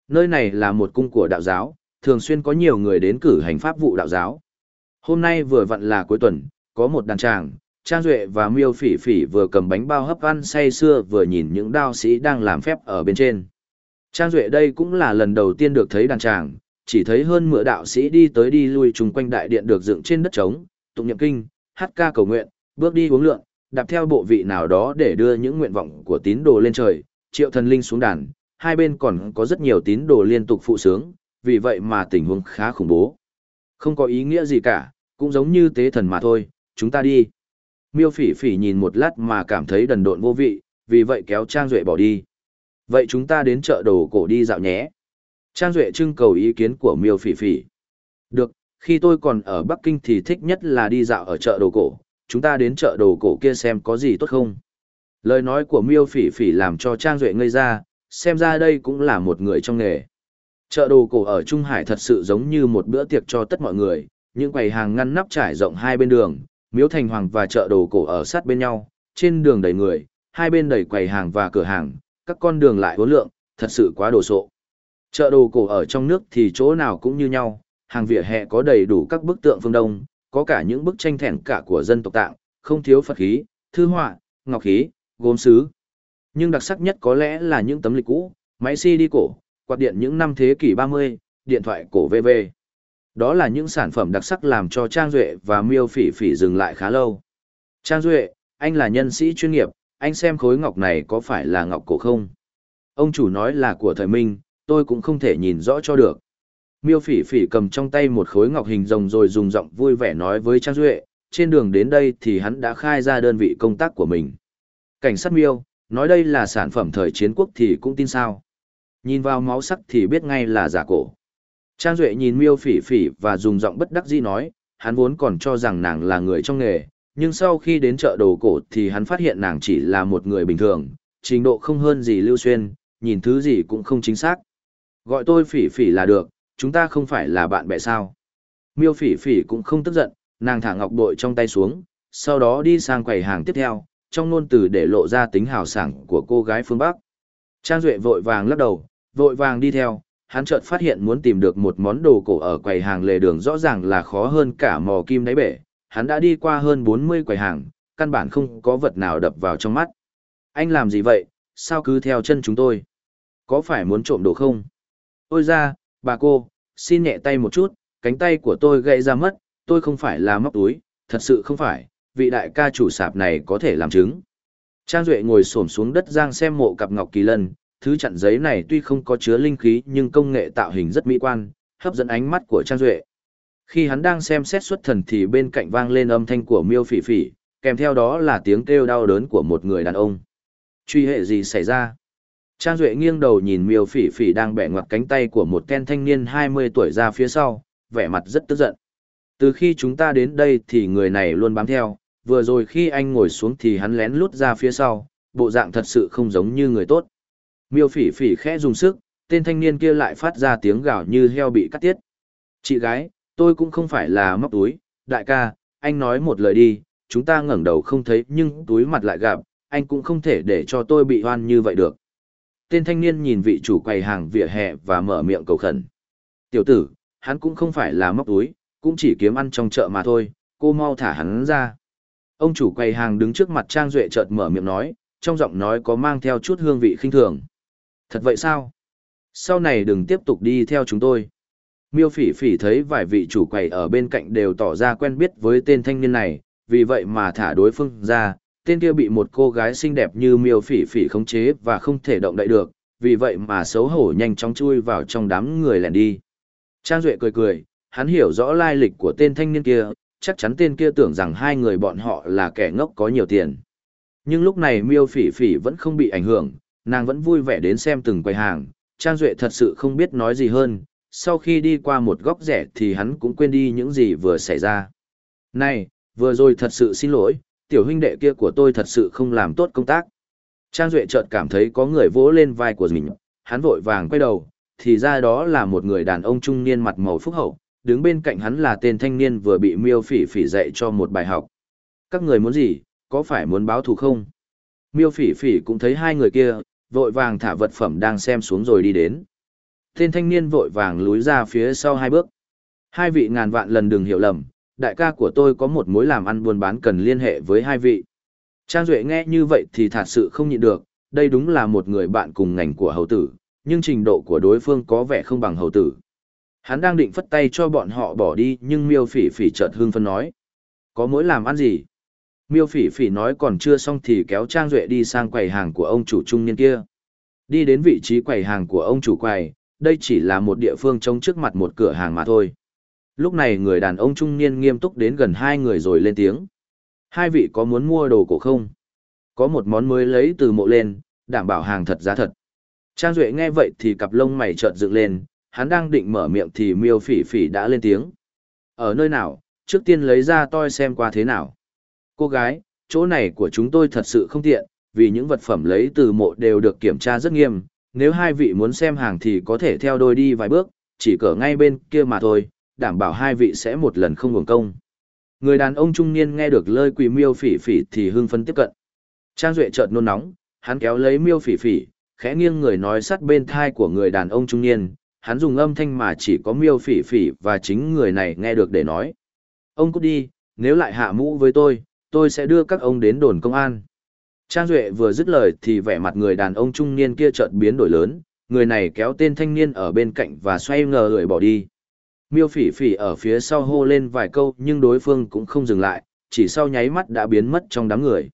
Nơi này là một cung của đạo giáo, thường xuyên có nhiều người đến cử hành pháp vụ đạo giáo. Hôm nay vừa vặn là cuối tuần, có một đàn tràng, Trang Duệ và Miêu Phỉ Phỉ vừa cầm bánh bao hấp ăn say sưa, vừa nhìn những đao sĩ đang làm phép ở bên trên. Trang Duệ đây cũng là lần đầu tiên được thấy đàn tràng, chỉ thấy hơn mựa đạo sĩ đi tới đi lui chung quanh đại điện được dựng trên đất trống, tụng niệm kinh, hát ca cầu nguyện, bước đi uống lượng, đạp theo bộ vị nào đó để đưa những nguyện vọng của tín đồ lên trời, triệu thần linh xuống đàn, hai bên còn có rất nhiều tín đồ liên tục phụ sướng, vì vậy mà tình huống khá khủng bố. Không có ý nghĩa gì cả, cũng giống như tế thần mà thôi, chúng ta đi. Miêu phỉ phỉ nhìn một lát mà cảm thấy đần độn vô vị, vì vậy kéo Trang Duệ bỏ đi. Vậy chúng ta đến chợ đồ cổ đi dạo nhé. Trang Duệ trưng cầu ý kiến của miêu phỉ phỉ. Được, khi tôi còn ở Bắc Kinh thì thích nhất là đi dạo ở chợ đồ cổ, chúng ta đến chợ đồ cổ kia xem có gì tốt không. Lời nói của miêu phỉ phỉ làm cho Trang Duệ ngây ra, xem ra đây cũng là một người trong nghề. Chợ đồ cổ ở Trung Hải thật sự giống như một bữa tiệc cho tất mọi người, những quầy hàng ngăn nắp trải rộng hai bên đường, miếu thành hoàng và chợ đồ cổ ở sát bên nhau, trên đường đầy người, hai bên đầy quầy hàng và cửa hàng, các con đường lại hối lượng, thật sự quá đồ sộ. Chợ đồ cổ ở trong nước thì chỗ nào cũng như nhau, hàng vỉa hè có đầy đủ các bức tượng phương Đông, có cả những bức tranh thẻn cả của dân tộc tạng, không thiếu Phật khí, thư họa, ngọc khí, gốm sứ. Nhưng đặc sắc nhất có lẽ là những tấm lịch cũ, máy CD cổ, quạt điện những năm thế kỷ 30, điện thoại cổ VV. Đó là những sản phẩm đặc sắc làm cho Trang Duệ và Miêu Phỉ Phỉ dừng lại khá lâu. Trang Duệ, anh là nhân sĩ chuyên nghiệp, anh xem khối ngọc này có phải là ngọc cổ không? Ông chủ nói là của thời minh, tôi cũng không thể nhìn rõ cho được. Miêu Phỉ Phỉ cầm trong tay một khối ngọc hình rồng rồi dùng giọng vui vẻ nói với Trang Duệ, trên đường đến đây thì hắn đã khai ra đơn vị công tác của mình. Cảnh sát Miêu, nói đây là sản phẩm thời chiến quốc thì cũng tin sao. Nhìn vào máu sắc thì biết ngay là giả cổ. Trang Duệ nhìn miêu phỉ phỉ và dùng giọng bất đắc dĩ nói, hắn vốn còn cho rằng nàng là người trong nghề, nhưng sau khi đến chợ đồ cổ thì hắn phát hiện nàng chỉ là một người bình thường, trình độ không hơn gì lưu xuyên, nhìn thứ gì cũng không chính xác. Gọi tôi phỉ phỉ là được, chúng ta không phải là bạn bè sao. Miêu phỉ phỉ cũng không tức giận, nàng thả ngọc bội trong tay xuống, sau đó đi sang quầy hàng tiếp theo, trong nôn từ để lộ ra tính hào sảng của cô gái phương Bắc. Trang Duệ vội vàng lắc đầu, vội vàng đi theo, hắn chợt phát hiện muốn tìm được một món đồ cổ ở quầy hàng lề đường rõ ràng là khó hơn cả mò kim đáy bể. Hắn đã đi qua hơn 40 quầy hàng, căn bản không có vật nào đập vào trong mắt. Anh làm gì vậy, sao cứ theo chân chúng tôi? Có phải muốn trộm đồ không? Ôi ra, bà cô, xin nhẹ tay một chút, cánh tay của tôi gãy ra mất, tôi không phải là móc túi, thật sự không phải, vị đại ca chủ sạp này có thể làm chứng. Trang Duệ ngồi xổm xuống đất giang xem mộ cặp ngọc kỳ lân, thứ chặn giấy này tuy không có chứa linh khí nhưng công nghệ tạo hình rất mỹ quan, hấp dẫn ánh mắt của Trang Duệ. Khi hắn đang xem xét xuất thần thì bên cạnh vang lên âm thanh của miêu phỉ phỉ, kèm theo đó là tiếng kêu đau đớn của một người đàn ông. Truy hệ gì xảy ra? Trang Duệ nghiêng đầu nhìn miêu phỉ phỉ đang bẻ ngoặt cánh tay của một tên thanh niên 20 tuổi ra phía sau, vẻ mặt rất tức giận. Từ khi chúng ta đến đây thì người này luôn bám theo, vừa rồi khi anh ngồi xuống thì hắn lén lút ra phía sau, bộ dạng thật sự không giống như người tốt. Miêu phỉ phỉ khẽ dùng sức, tên thanh niên kia lại phát ra tiếng gào như heo bị cắt tiết. Chị gái, tôi cũng không phải là móc túi, đại ca, anh nói một lời đi, chúng ta ngẩng đầu không thấy nhưng túi mặt lại gặp, anh cũng không thể để cho tôi bị hoan như vậy được. Tên thanh niên nhìn vị chủ quầy hàng vỉa hè và mở miệng cầu khẩn. Tiểu tử, hắn cũng không phải là móc túi, cũng chỉ kiếm ăn trong chợ mà thôi, cô mau thả hắn ra. Ông chủ quầy hàng đứng trước mặt Trang Duệ chợt mở miệng nói, trong giọng nói có mang theo chút hương vị khinh thường. Thật vậy sao? Sau này đừng tiếp tục đi theo chúng tôi. Miêu phỉ phỉ thấy vài vị chủ quầy ở bên cạnh đều tỏ ra quen biết với tên thanh niên này, vì vậy mà thả đối phương ra, tên kia bị một cô gái xinh đẹp như miêu phỉ phỉ khống chế và không thể động đậy được, vì vậy mà xấu hổ nhanh chóng chui vào trong đám người lẻn đi. Trang Duệ cười cười, hắn hiểu rõ lai lịch của tên thanh niên kia, chắc chắn tên kia tưởng rằng hai người bọn họ là kẻ ngốc có nhiều tiền. Nhưng lúc này miêu phỉ phỉ vẫn không bị ảnh hưởng, nàng vẫn vui vẻ đến xem từng quầy hàng, Trang Duệ thật sự không biết nói gì hơn, sau khi đi qua một góc rẻ thì hắn cũng quên đi những gì vừa xảy ra. Này, vừa rồi thật sự xin lỗi, tiểu huynh đệ kia của tôi thật sự không làm tốt công tác. Trang Duệ chợt cảm thấy có người vỗ lên vai của mình, hắn vội vàng quay đầu, thì ra đó là một người đàn ông trung niên mặt màu phúc hậu, đứng bên cạnh hắn là tên thanh niên vừa bị miêu phỉ phỉ dạy cho một bài học. Các người muốn gì, có phải muốn báo thù không? Miêu phỉ phỉ cũng thấy hai người kia, vội vàng thả vật phẩm đang xem xuống rồi đi đến. Tên thanh niên vội vàng lúi ra phía sau hai bước. Hai vị ngàn vạn lần đừng hiểu lầm, đại ca của tôi có một mối làm ăn buôn bán cần liên hệ với hai vị. Trang Duệ nghe như vậy thì thật sự không nhịn được, đây đúng là một người bạn cùng ngành của hầu tử, nhưng trình độ của đối phương có vẻ không bằng hầu tử. Hắn đang định phất tay cho bọn họ bỏ đi nhưng miêu phỉ phỉ chợt hương phân nói. Có mối làm ăn gì? Miêu phỉ phỉ nói còn chưa xong thì kéo Trang Duệ đi sang quầy hàng của ông chủ trung niên kia. Đi đến vị trí quầy hàng của ông chủ quầy, đây chỉ là một địa phương trông trước mặt một cửa hàng mà thôi. Lúc này người đàn ông trung niên nghiêm túc đến gần hai người rồi lên tiếng. Hai vị có muốn mua đồ cổ không? Có một món mới lấy từ mộ lên, đảm bảo hàng thật giá thật. Trang Duệ nghe vậy thì cặp lông mày chợt dựng lên, hắn đang định mở miệng thì miêu phỉ phỉ đã lên tiếng. Ở nơi nào, trước tiên lấy ra toi xem qua thế nào. Cô gái, chỗ này của chúng tôi thật sự không tiện, vì những vật phẩm lấy từ mộ đều được kiểm tra rất nghiêm. Nếu hai vị muốn xem hàng thì có thể theo đôi đi vài bước, chỉ cỡ ngay bên kia mà thôi, đảm bảo hai vị sẽ một lần không hưởng công. Người đàn ông trung niên nghe được lời quỳ miêu phỉ phỉ thì hưng phấn tiếp cận. Trang Duệ chợt nôn nóng, hắn kéo lấy miêu phỉ phỉ, khẽ nghiêng người nói sát bên thai của người đàn ông trung niên, hắn dùng âm thanh mà chỉ có miêu phỉ phỉ và chính người này nghe được để nói. Ông cút đi, nếu lại hạ mũ với tôi, tôi sẽ đưa các ông đến đồn công an. Trang Duệ vừa dứt lời thì vẻ mặt người đàn ông trung niên kia chợt biến đổi lớn, người này kéo tên thanh niên ở bên cạnh và xoay ngờ lưỡi bỏ đi. Miêu phỉ phỉ ở phía sau hô lên vài câu nhưng đối phương cũng không dừng lại, chỉ sau nháy mắt đã biến mất trong đám người.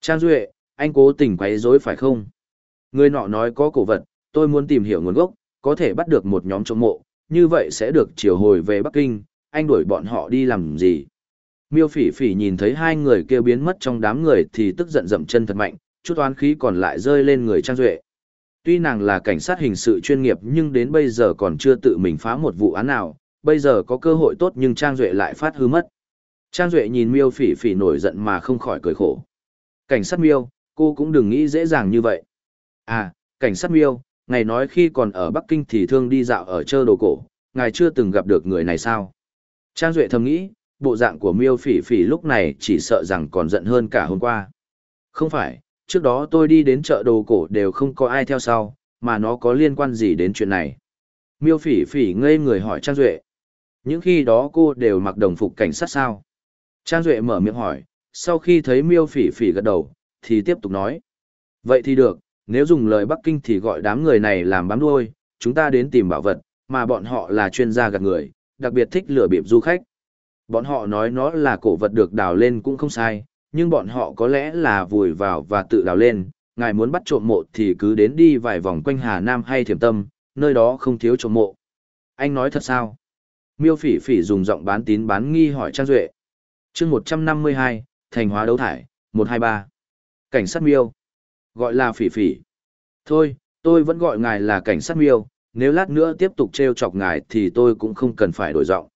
Trang Duệ, anh cố tình quấy rối phải không? Người nọ nói có cổ vật, tôi muốn tìm hiểu nguồn gốc, có thể bắt được một nhóm trộm mộ, như vậy sẽ được chiều hồi về Bắc Kinh, anh đuổi bọn họ đi làm gì? Miêu phỉ phỉ nhìn thấy hai người kêu biến mất trong đám người thì tức giận dậm chân thật mạnh, chút oán khí còn lại rơi lên người Trang Duệ. Tuy nàng là cảnh sát hình sự chuyên nghiệp nhưng đến bây giờ còn chưa tự mình phá một vụ án nào, bây giờ có cơ hội tốt nhưng Trang Duệ lại phát hư mất. Trang Duệ nhìn miêu phỉ phỉ nổi giận mà không khỏi cười khổ. Cảnh sát miêu, cô cũng đừng nghĩ dễ dàng như vậy. À, cảnh sát miêu, ngài nói khi còn ở Bắc Kinh thì thương đi dạo ở chơ đồ cổ, ngài chưa từng gặp được người này sao? Trang Duệ thầm nghĩ, bộ dạng của miêu phỉ phỉ lúc này chỉ sợ rằng còn giận hơn cả hôm qua. Không phải, trước đó tôi đi đến chợ đồ cổ đều không có ai theo sau, mà nó có liên quan gì đến chuyện này. Miêu phỉ phỉ ngây người hỏi Trang Duệ. Những khi đó cô đều mặc đồng phục cảnh sát sao? Trang Duệ mở miệng hỏi, sau khi thấy miêu phỉ phỉ gật đầu, thì tiếp tục nói. Vậy thì được, nếu dùng lời Bắc Kinh thì gọi đám người này làm bám đuôi, chúng ta đến tìm bảo vật, mà bọn họ là chuyên gia gạt người, đặc biệt thích lừa bịp du khách. Bọn họ nói nó là cổ vật được đào lên cũng không sai, nhưng bọn họ có lẽ là vùi vào và tự đào lên, ngài muốn bắt trộm mộ thì cứ đến đi vài vòng quanh Hà Nam hay Thiểm Tâm, nơi đó không thiếu trộm mộ. Anh nói thật sao? Miêu phỉ phỉ dùng giọng bán tín bán nghi hỏi Trang Duệ. chương 152, Thành hóa đấu thải, 123. Cảnh sát miêu. Gọi là phỉ phỉ. Thôi, tôi vẫn gọi ngài là cảnh sát miêu, nếu lát nữa tiếp tục trêu chọc ngài thì tôi cũng không cần phải đổi giọng.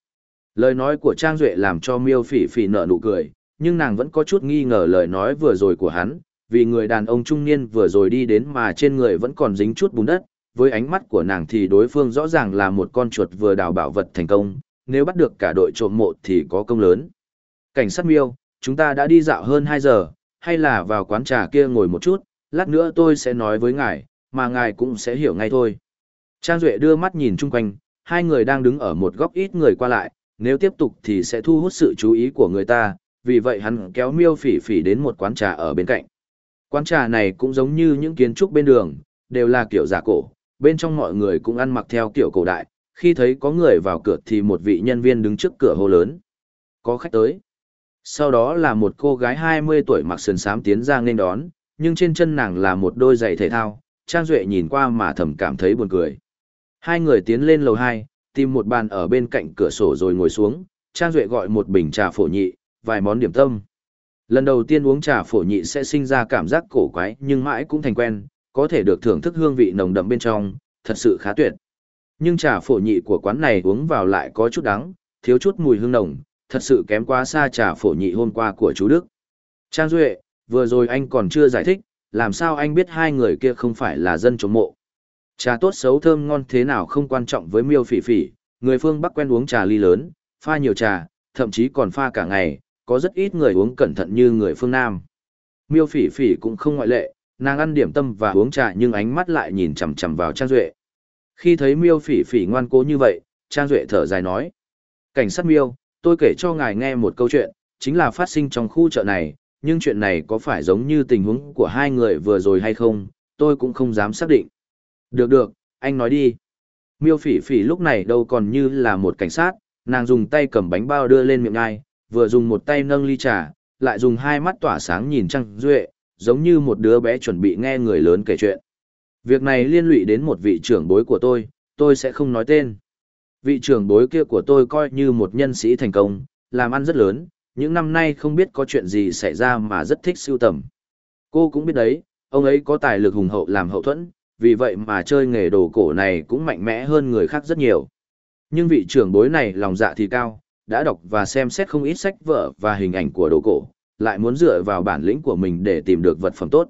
Lời nói của Trang Duệ làm cho miêu phỉ phỉ nở nụ cười, nhưng nàng vẫn có chút nghi ngờ lời nói vừa rồi của hắn, vì người đàn ông trung niên vừa rồi đi đến mà trên người vẫn còn dính chút bùn đất, với ánh mắt của nàng thì đối phương rõ ràng là một con chuột vừa đào bảo vật thành công, nếu bắt được cả đội trộm mộ thì có công lớn. Cảnh sát miêu, chúng ta đã đi dạo hơn 2 giờ, hay là vào quán trà kia ngồi một chút, lát nữa tôi sẽ nói với ngài, mà ngài cũng sẽ hiểu ngay thôi. Trang Duệ đưa mắt nhìn chung quanh, hai người đang đứng ở một góc ít người qua lại, nếu tiếp tục thì sẽ thu hút sự chú ý của người ta, vì vậy hắn kéo miêu phỉ phỉ đến một quán trà ở bên cạnh. Quán trà này cũng giống như những kiến trúc bên đường, đều là kiểu giả cổ, bên trong mọi người cũng ăn mặc theo kiểu cổ đại, khi thấy có người vào cửa thì một vị nhân viên đứng trước cửa hô lớn. Có khách tới. Sau đó là một cô gái 20 tuổi mặc sườn xám tiến ra nên đón, nhưng trên chân nàng là một đôi giày thể thao, Trang Duệ nhìn qua mà thầm cảm thấy buồn cười. Hai người tiến lên lầu 2, tìm một bàn ở bên cạnh cửa sổ rồi ngồi xuống, Trang Duệ gọi một bình trà phổ nhị, vài món điểm tâm. Lần đầu tiên uống trà phổ nhị sẽ sinh ra cảm giác cổ quái nhưng mãi cũng thành quen, có thể được thưởng thức hương vị nồng đậm bên trong, thật sự khá tuyệt. Nhưng trà phổ nhị của quán này uống vào lại có chút đắng, thiếu chút mùi hương nồng, thật sự kém quá xa trà phổ nhị hôm qua của chú Đức. Trang Duệ, vừa rồi anh còn chưa giải thích, làm sao anh biết hai người kia không phải là dân chống mộ. Trà tốt xấu thơm ngon thế nào không quan trọng với miêu phỉ phỉ, người phương Bắc quen uống trà ly lớn, pha nhiều trà, thậm chí còn pha cả ngày, có rất ít người uống cẩn thận như người phương Nam. Miêu phỉ phỉ cũng không ngoại lệ, nàng ăn điểm tâm và uống trà nhưng ánh mắt lại nhìn chằm chằm vào Trang Duệ. Khi thấy miêu phỉ phỉ ngoan cố như vậy, Trang Duệ thở dài nói. Cảnh sát miêu, tôi kể cho ngài nghe một câu chuyện, chính là phát sinh trong khu chợ này, nhưng chuyện này có phải giống như tình huống của hai người vừa rồi hay không, tôi cũng không dám xác định. Được được, anh nói đi. Miêu phỉ phỉ lúc này đâu còn như là một cảnh sát, nàng dùng tay cầm bánh bao đưa lên miệng ngai, vừa dùng một tay nâng ly trà, lại dùng hai mắt tỏa sáng nhìn Trang Duệ, giống như một đứa bé chuẩn bị nghe người lớn kể chuyện. Việc này liên lụy đến một vị trưởng bối của tôi, tôi sẽ không nói tên. Vị trưởng bối kia của tôi coi như một nhân sĩ thành công, làm ăn rất lớn, những năm nay không biết có chuyện gì xảy ra mà rất thích sưu tầm. Cô cũng biết đấy, ông ấy có tài lực hùng hậu làm hậu thuẫn, vì vậy mà chơi nghề đồ cổ này cũng mạnh mẽ hơn người khác rất nhiều. Nhưng vị trưởng bối này lòng dạ thì cao, đã đọc và xem xét không ít sách vở và hình ảnh của đồ cổ, lại muốn dựa vào bản lĩnh của mình để tìm được vật phẩm tốt.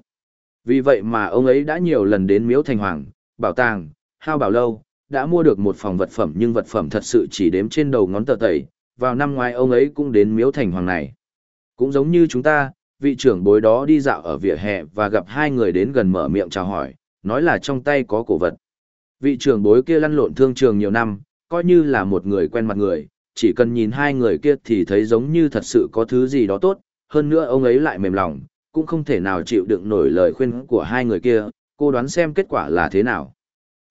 Vì vậy mà ông ấy đã nhiều lần đến miếu thành hoàng, bảo tàng, hao bảo lâu, đã mua được một phòng vật phẩm nhưng vật phẩm thật sự chỉ đếm trên đầu ngón tờ tẩy, vào năm ngoái ông ấy cũng đến miếu thành hoàng này. Cũng giống như chúng ta, vị trưởng bối đó đi dạo ở vỉa hè và gặp hai người đến gần mở miệng chào hỏi, nói là trong tay có cổ vật. Vị trưởng bối kia lăn lộn thương trường nhiều năm, coi như là một người quen mặt người, chỉ cần nhìn hai người kia thì thấy giống như thật sự có thứ gì đó tốt, hơn nữa ông ấy lại mềm lòng, cũng không thể nào chịu đựng nổi lời khuyên của hai người kia, cô đoán xem kết quả là thế nào.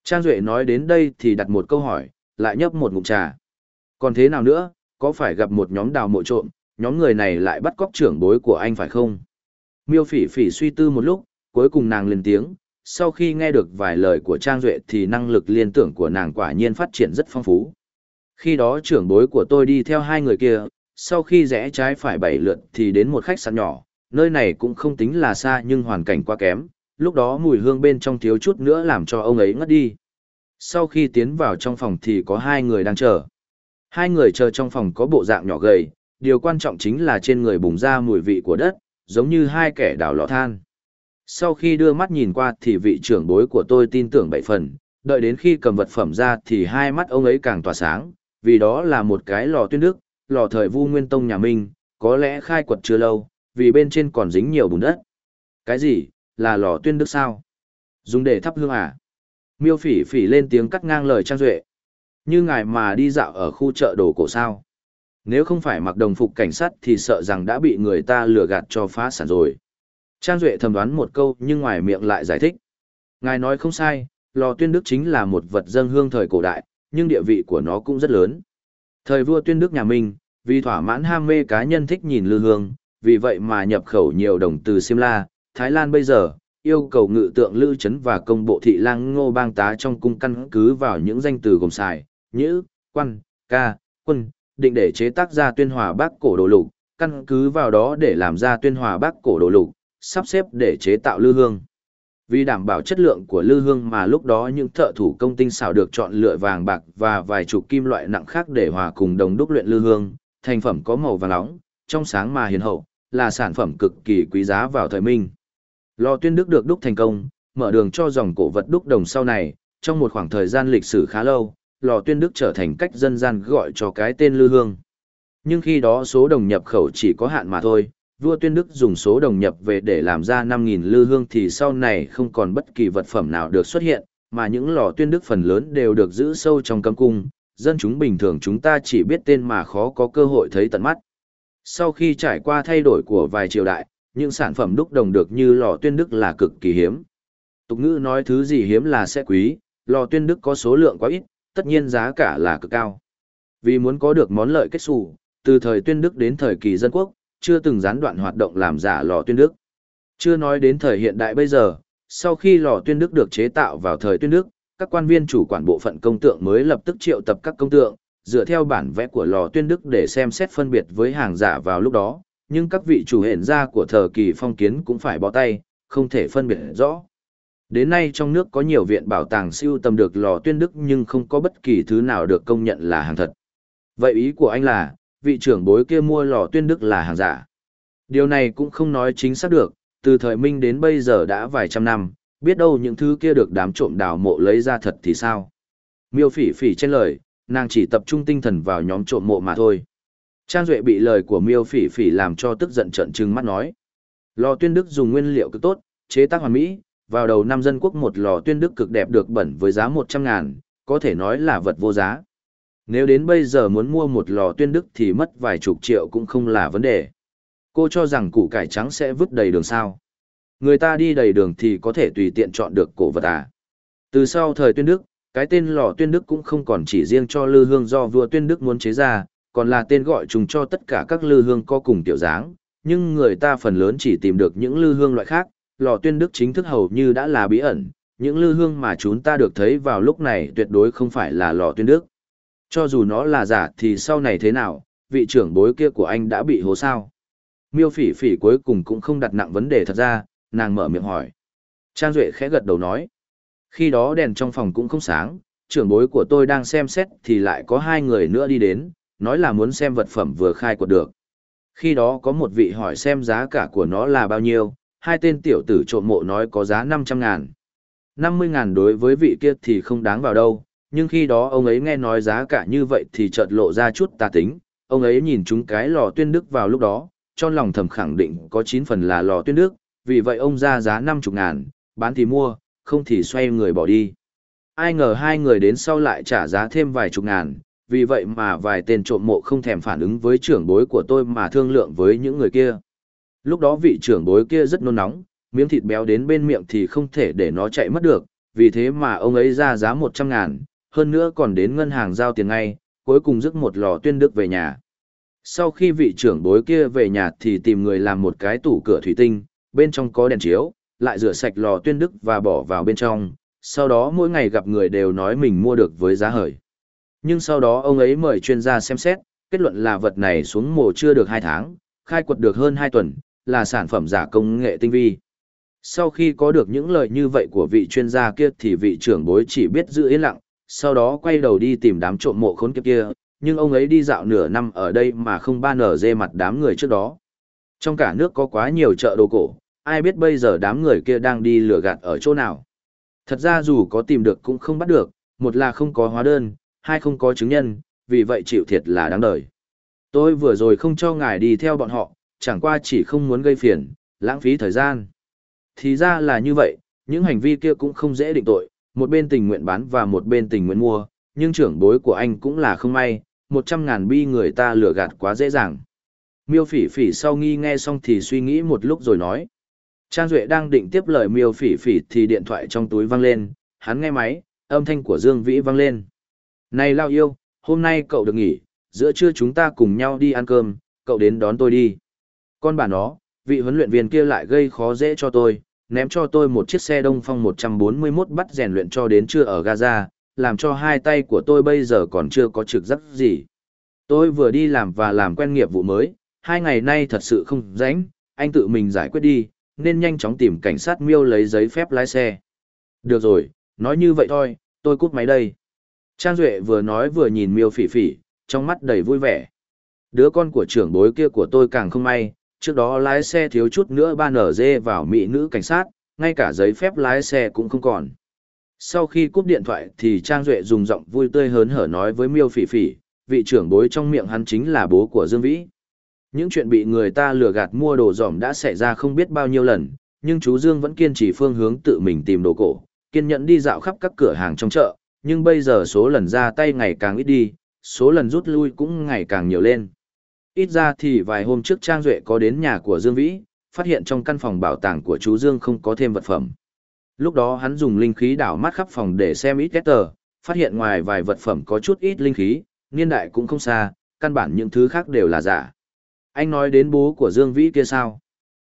Trang Duệ nói đến đây thì đặt một câu hỏi, lại nhấp một ngụm trà. Còn thế nào nữa, có phải gặp một nhóm đào mộ trộm, nhóm người này lại bắt cóc trưởng bối của anh phải không? Miêu phỉ phỉ suy tư một lúc, cuối cùng nàng lên tiếng, sau khi nghe được vài lời của Trang Duệ thì năng lực liên tưởng của nàng quả nhiên phát triển rất phong phú. Khi đó trưởng bối của tôi đi theo hai người kia, sau khi rẽ trái phải bảy lượt thì đến một khách sạn nhỏ, nơi này cũng không tính là xa nhưng hoàn cảnh quá kém, lúc đó mùi hương bên trong thiếu chút nữa làm cho ông ấy ngất đi. Sau khi tiến vào trong phòng thì có hai người đang chờ. Hai người chờ trong phòng có bộ dạng nhỏ gầy, điều quan trọng chính là trên người bùng ra mùi vị của đất, giống như hai kẻ đào lò than. Sau khi đưa mắt nhìn qua thì vị trưởng bối của tôi tin tưởng bảy phần, đợi đến khi cầm vật phẩm ra thì hai mắt ông ấy càng tỏa sáng, vì đó là một cái lò tuyên đức, lò thời vu nguyên tông nhà Minh, có lẽ khai quật chưa lâu, vì bên trên còn dính nhiều bùn đất. Cái gì, là lò tuyên đức sao? Dùng để thắp hương à? Miêu phỉ phỉ lên tiếng cắt ngang lời Trang Duệ. Như ngài mà đi dạo ở khu chợ đồ cổ sao? Nếu không phải mặc đồng phục cảnh sát thì sợ rằng đã bị người ta lừa gạt cho phá sản rồi. Trang Duệ thầm đoán một câu nhưng ngoài miệng lại giải thích. Ngài nói không sai, lò tuyên đức chính là một vật dân hương thời cổ đại, nhưng địa vị của nó cũng rất lớn. Thời vua tuyên đức nhà Minh, vì thỏa mãn ham mê cá nhân thích nhìn lư hương, vì vậy mà nhập khẩu nhiều đồng từ Simla, Thái Lan bây giờ, yêu cầu ngự tượng lư chấn và công bộ thị lang ngô bang tá trong cung căn cứ vào những danh từ gồm xài, nhữ, quan, ca, quân, định để chế tác ra tuyên hòa bác cổ đồ lục, căn cứ vào đó để làm ra tuyên hòa bác cổ đồ lục, sắp xếp để chế tạo lư hương. Vì đảm bảo chất lượng của lư hương mà lúc đó những thợ thủ công tinh xảo được chọn lựa vàng bạc và vài chục kim loại nặng khác để hòa cùng đồng đúc luyện lư hương, thành phẩm có màu vàng nóng, trong sáng mà hiền hậu, là sản phẩm cực kỳ quý giá vào thời minh. Lò tuyên đức được đúc thành công, mở đường cho dòng cổ vật đúc đồng sau này, trong một khoảng thời gian lịch sử khá lâu, lò tuyên đức trở thành cách dân gian gọi cho cái tên lư hương. Nhưng khi đó số đồng nhập khẩu chỉ có hạn mà thôi, vua tuyên đức dùng số đồng nhập về để làm ra 5.000 lư hương thì sau này không còn bất kỳ vật phẩm nào được xuất hiện, mà những lò tuyên đức phần lớn đều được giữ sâu trong cấm cung, dân chúng bình thường chúng ta chỉ biết tên mà khó có cơ hội thấy tận mắt. Sau khi trải qua thay đổi của vài triều đại, những sản phẩm đúc đồng được như lò tuyên đức là cực kỳ hiếm. Tục ngữ nói thứ gì hiếm là sẽ quý, lò tuyên đức có số lượng quá ít, tất nhiên giá cả là cực cao. Vì muốn có được món lợi kết xù, từ thời tuyên đức đến thời kỳ dân quốc, chưa từng gián đoạn hoạt động làm giả lò tuyên đức. Chưa nói đến thời hiện đại bây giờ, sau khi lò tuyên đức được chế tạo vào thời tuyên đức, các quan viên chủ quản bộ phận công tượng mới lập tức triệu tập các công tượng, dựa theo bản vẽ của lò tuyên đức để xem xét phân biệt với hàng giả vào lúc đó, nhưng các vị chủ hển gia của thời kỳ phong kiến cũng phải bỏ tay, không thể phân biệt rõ. Đến nay trong nước có nhiều viện bảo tàng siêu tầm được lò tuyên đức nhưng không có bất kỳ thứ nào được công nhận là hàng thật. Vậy ý của anh là, vị trưởng bối kia mua lò tuyên đức là hàng giả. Điều này cũng không nói chính xác được, từ thời Minh đến bây giờ đã vài trăm năm, biết đâu những thứ kia được đám trộm đào mộ lấy ra thật thì sao. Miêu phỉ phỉ trên lời, nàng chỉ tập trung tinh thần vào nhóm trộm mộ mà thôi. Trang Duệ bị lời của miêu phỉ phỉ làm cho tức giận trận trừng mắt nói. Lò tuyên đức dùng nguyên liệu cực tốt, chế tác hoàn mỹ, vào đầu năm dân quốc một lò tuyên đức cực đẹp được bẩn với giá 100 ngàn, có thể nói là vật vô giá. Nếu đến bây giờ muốn mua một lò tuyên đức thì mất vài chục triệu cũng không là vấn đề. Cô cho rằng củ cải trắng sẽ vứt đầy đường sao. Người ta đi đầy đường thì có thể tùy tiện chọn được cổ vật à. Từ sau thời tuyên đức, cái tên lò tuyên đức cũng không còn chỉ riêng cho lư hương do vua tuyên đức muốn chế ra, còn là tên gọi chung cho tất cả các lư hương có cùng tiểu dáng, nhưng người ta phần lớn chỉ tìm được những lư hương loại khác, lò tuyên đức chính thức hầu như đã là bí ẩn, những lư hương mà chúng ta được thấy vào lúc này tuyệt đối không phải là lò tuyên đức. Cho dù nó là giả thì sau này thế nào, vị trưởng bối kia của anh đã bị hố sao? Miêu phỉ phỉ cuối cùng cũng không đặt nặng vấn đề thật ra, nàng mở miệng hỏi. Trang Duệ khẽ gật đầu nói. Khi đó đèn trong phòng cũng không sáng, trưởng bối của tôi đang xem xét thì lại có hai người nữa đi đến, nói là muốn xem vật phẩm vừa khai quật được. Khi đó có một vị hỏi xem giá cả của nó là bao nhiêu, hai tên tiểu tử trộm mộ nói có giá 500 ngàn. 50 ngàn đối với vị kia thì không đáng vào đâu, nhưng khi đó ông ấy nghe nói giá cả như vậy thì chợt lộ ra chút tà tính, ông ấy nhìn chúng cái lò tuyên đức vào lúc đó, cho lòng thầm khẳng định có 9 phần là lò tuyên đức, vì vậy ông ra giá 50 ngàn, bán thì mua, không thì xoay người bỏ đi. Ai ngờ hai người đến sau lại trả giá thêm vài chục ngàn, vì vậy mà vài tên trộm mộ không thèm phản ứng với trưởng bối của tôi mà thương lượng với những người kia. Lúc đó vị trưởng bối kia rất nôn nóng, miếng thịt béo đến bên miệng thì không thể để nó chạy mất được, vì thế mà ông ấy ra giá 100 ngàn, hơn nữa còn đến ngân hàng giao tiền ngay, cuối cùng rước một lò tuyên đức về nhà. Sau khi vị trưởng bối kia về nhà thì tìm người làm một cái tủ cửa thủy tinh, bên trong có đèn chiếu, lại rửa sạch lò tuyên đức và bỏ vào bên trong, sau đó mỗi ngày gặp người đều nói mình mua được với giá hời. Nhưng sau đó ông ấy mời chuyên gia xem xét, kết luận là vật này xuống mồ chưa được 2 tháng, khai quật được hơn 2 tuần, là sản phẩm giả công nghệ tinh vi. Sau khi có được những lời như vậy của vị chuyên gia kia thì vị trưởng bối chỉ biết giữ yên lặng, sau đó quay đầu đi tìm đám trộm mộ khốn kiếp kia, nhưng ông ấy đi dạo nửa năm ở đây mà không ba nở dê mặt đám người trước đó. Trong cả nước có quá nhiều chợ đồ cổ, ai biết bây giờ đám người kia đang đi lừa gạt ở chỗ nào. Thật ra dù có tìm được cũng không bắt được, một là không có hóa đơn, hai không có chứng nhân, vì vậy chịu thiệt là đáng đời. Tôi vừa rồi không cho ngài đi theo bọn họ, chẳng qua chỉ không muốn gây phiền, lãng phí thời gian. Thì ra là như vậy, những hành vi kia cũng không dễ định tội, một bên tình nguyện bán và một bên tình nguyện mua, nhưng trưởng bối của anh cũng là không may, một trăm ngàn bi người ta lừa gạt quá dễ dàng. Miêu phỉ phỉ sau nghi nghe xong thì suy nghĩ một lúc rồi nói. Trang Duệ đang định tiếp lời miêu phỉ phỉ thì điện thoại trong túi văng lên, hắn nghe máy, âm thanh của Dương Vĩ văng lên. Này Lao yêu, hôm nay cậu được nghỉ, giữa trưa chúng ta cùng nhau đi ăn cơm, cậu đến đón tôi đi. Con bà nó, vị huấn luyện viên kia lại gây khó dễ cho tôi, ném cho tôi một chiếc xe đông phong 141 bắt rèn luyện cho đến trưa ở Gaza, làm cho hai tay của tôi bây giờ còn chưa có trực giấc gì. Tôi vừa đi làm và làm quen nghiệp vụ mới, hai ngày nay thật sự không rảnh, anh tự mình giải quyết đi, nên nhanh chóng tìm cảnh sát miêu lấy giấy phép lái xe. Được rồi, nói như vậy thôi, tôi cút máy đây. Trang Duệ vừa nói vừa nhìn miêu phỉ phỉ, trong mắt đầy vui vẻ. Đứa con của trưởng bối kia của tôi càng không may, trước đó lái xe thiếu chút nữa ba nở dê vào mỹ nữ cảnh sát, ngay cả giấy phép lái xe cũng không còn. Sau khi cúp điện thoại thì Trang Duệ dùng giọng vui tươi hớn hở nói với miêu phỉ phỉ, vị trưởng bối trong miệng hắn chính là bố của Dương Vĩ. Những chuyện bị người ta lừa gạt mua đồ dỏm đã xảy ra không biết bao nhiêu lần, nhưng chú Dương vẫn kiên trì phương hướng tự mình tìm đồ cổ, kiên nhẫn đi dạo khắp các cửa hàng trong chợ, nhưng bây giờ số lần ra tay ngày càng ít đi, số lần rút lui cũng ngày càng nhiều lên. Ít ra thì vài hôm trước Trang Duệ có đến nhà của Dương Vĩ, phát hiện trong căn phòng bảo tàng của chú Dương không có thêm vật phẩm. Lúc đó hắn dùng linh khí đảo mắt khắp phòng để xem ít tờ, phát hiện ngoài vài vật phẩm có chút ít linh khí, niên đại cũng không xa, căn bản những thứ khác đều là giả. Anh nói đến bố của Dương Vĩ kia sao?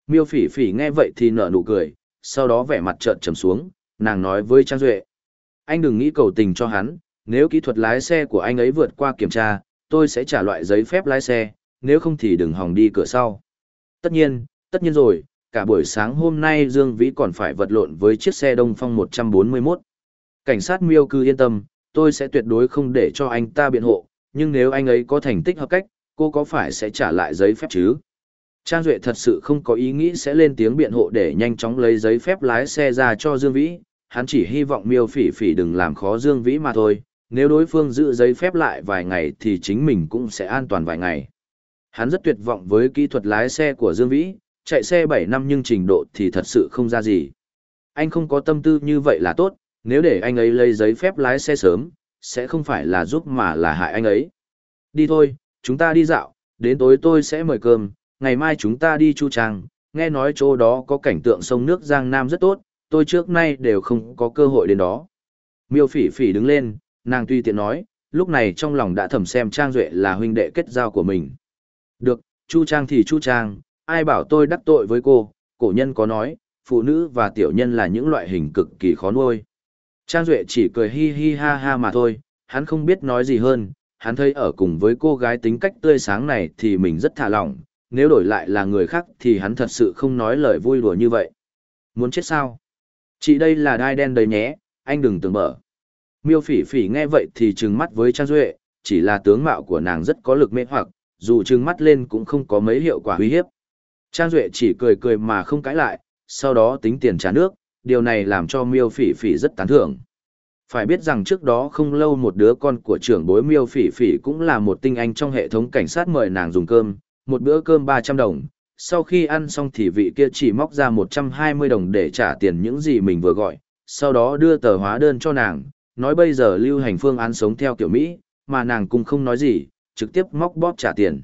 Miêu phỉ phỉ nghe vậy thì nở nụ cười, sau đó vẻ mặt trợn trầm xuống, nàng nói với Trang Duệ. Anh đừng nghĩ cầu tình cho hắn, nếu kỹ thuật lái xe của anh ấy vượt qua kiểm tra, tôi sẽ trả loại giấy phép lái xe, nếu không thì đừng hòng đi cửa sau. Tất nhiên, tất nhiên rồi, cả buổi sáng hôm nay Dương Vĩ còn phải vật lộn với chiếc xe Đông Phong 141. Cảnh sát miêu cứ yên tâm, tôi sẽ tuyệt đối không để cho anh ta biện hộ, nhưng nếu anh ấy có thành tích hợp cách, cô có phải sẽ trả lại giấy phép chứ? Trang Duệ thật sự không có ý nghĩ sẽ lên tiếng biện hộ để nhanh chóng lấy giấy phép lái xe ra cho Dương Vĩ, hắn chỉ hy vọng miêu phỉ phỉ đừng làm khó Dương Vĩ mà thôi, nếu đối phương giữ giấy phép lại vài ngày thì chính mình cũng sẽ an toàn vài ngày. Hắn rất tuyệt vọng với kỹ thuật lái xe của Dương Vĩ, chạy xe 7 năm nhưng trình độ thì thật sự không ra gì. Anh không có tâm tư như vậy là tốt, nếu để anh ấy lấy giấy phép lái xe sớm, sẽ không phải là giúp mà là hại anh ấy. Đi thôi, chúng ta đi dạo, đến tối tôi sẽ mời cơm, ngày mai chúng ta đi Chu Trang, nghe nói chỗ đó có cảnh tượng sông nước Giang Nam rất tốt, tôi trước nay đều không có cơ hội đến đó. Miêu phỉ phỉ đứng lên, nàng tuy tiện nói, lúc này trong lòng đã thầm xem Trang Duệ là huynh đệ kết giao của mình. Được, Chu Trang thì Chu Trang, ai bảo tôi đắc tội với cô, cổ nhân có nói, phụ nữ và tiểu nhân là những loại hình cực kỳ khó nuôi. Trang Duệ chỉ cười hi hi ha ha mà thôi, hắn không biết nói gì hơn, hắn thấy ở cùng với cô gái tính cách tươi sáng này thì mình rất thả lỏng, nếu đổi lại là người khác thì hắn thật sự không nói lời vui đùa như vậy. Muốn chết sao? Chị đây là đai đen đầy nhé, anh đừng tưởng mở. Miêu phỉ phỉ nghe vậy thì trừng mắt với Trang Duệ, chỉ là tướng mạo của nàng rất có lực mê hoặc, dù trừng mắt lên cũng không có mấy hiệu quả uy hiếp. Trang Duệ chỉ cười cười mà không cãi lại, sau đó tính tiền trả nước, điều này làm cho miêu phỉ phỉ rất tán thưởng. Phải biết rằng trước đó không lâu một đứa con của trưởng bối miêu phỉ phỉ cũng là một tinh anh trong hệ thống cảnh sát mời nàng dùng cơm, một bữa cơm 300 đồng. Sau khi ăn xong thì vị kia chỉ móc ra 120 đồng để trả tiền những gì mình vừa gọi, sau đó đưa tờ hóa đơn cho nàng, nói bây giờ lưu hành phương án sống theo kiểu Mỹ, mà nàng cũng không nói gì, trực tiếp móc bóp trả tiền.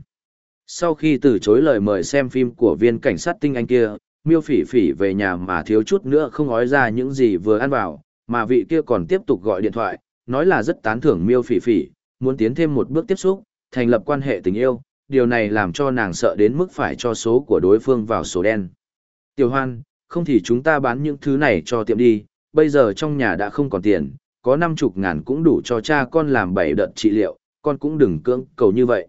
Sau khi từ chối lời mời xem phim của viên cảnh sát tinh anh kia, miêu phỉ phỉ về nhà mà thiếu chút nữa không nói ra những gì vừa ăn vào, mà vị kia còn tiếp tục gọi điện thoại, nói là rất tán thưởng miêu phỉ phỉ, muốn tiến thêm một bước tiếp xúc, thành lập quan hệ tình yêu, điều này làm cho nàng sợ đến mức phải cho số của đối phương vào số đen. Tiểu Hoan, không thì chúng ta bán những thứ này cho tiệm đi, bây giờ trong nhà đã không còn tiền, có năm chục ngàn cũng đủ cho cha con làm bảy đợt trị liệu, con cũng đừng cưỡng cầu như vậy.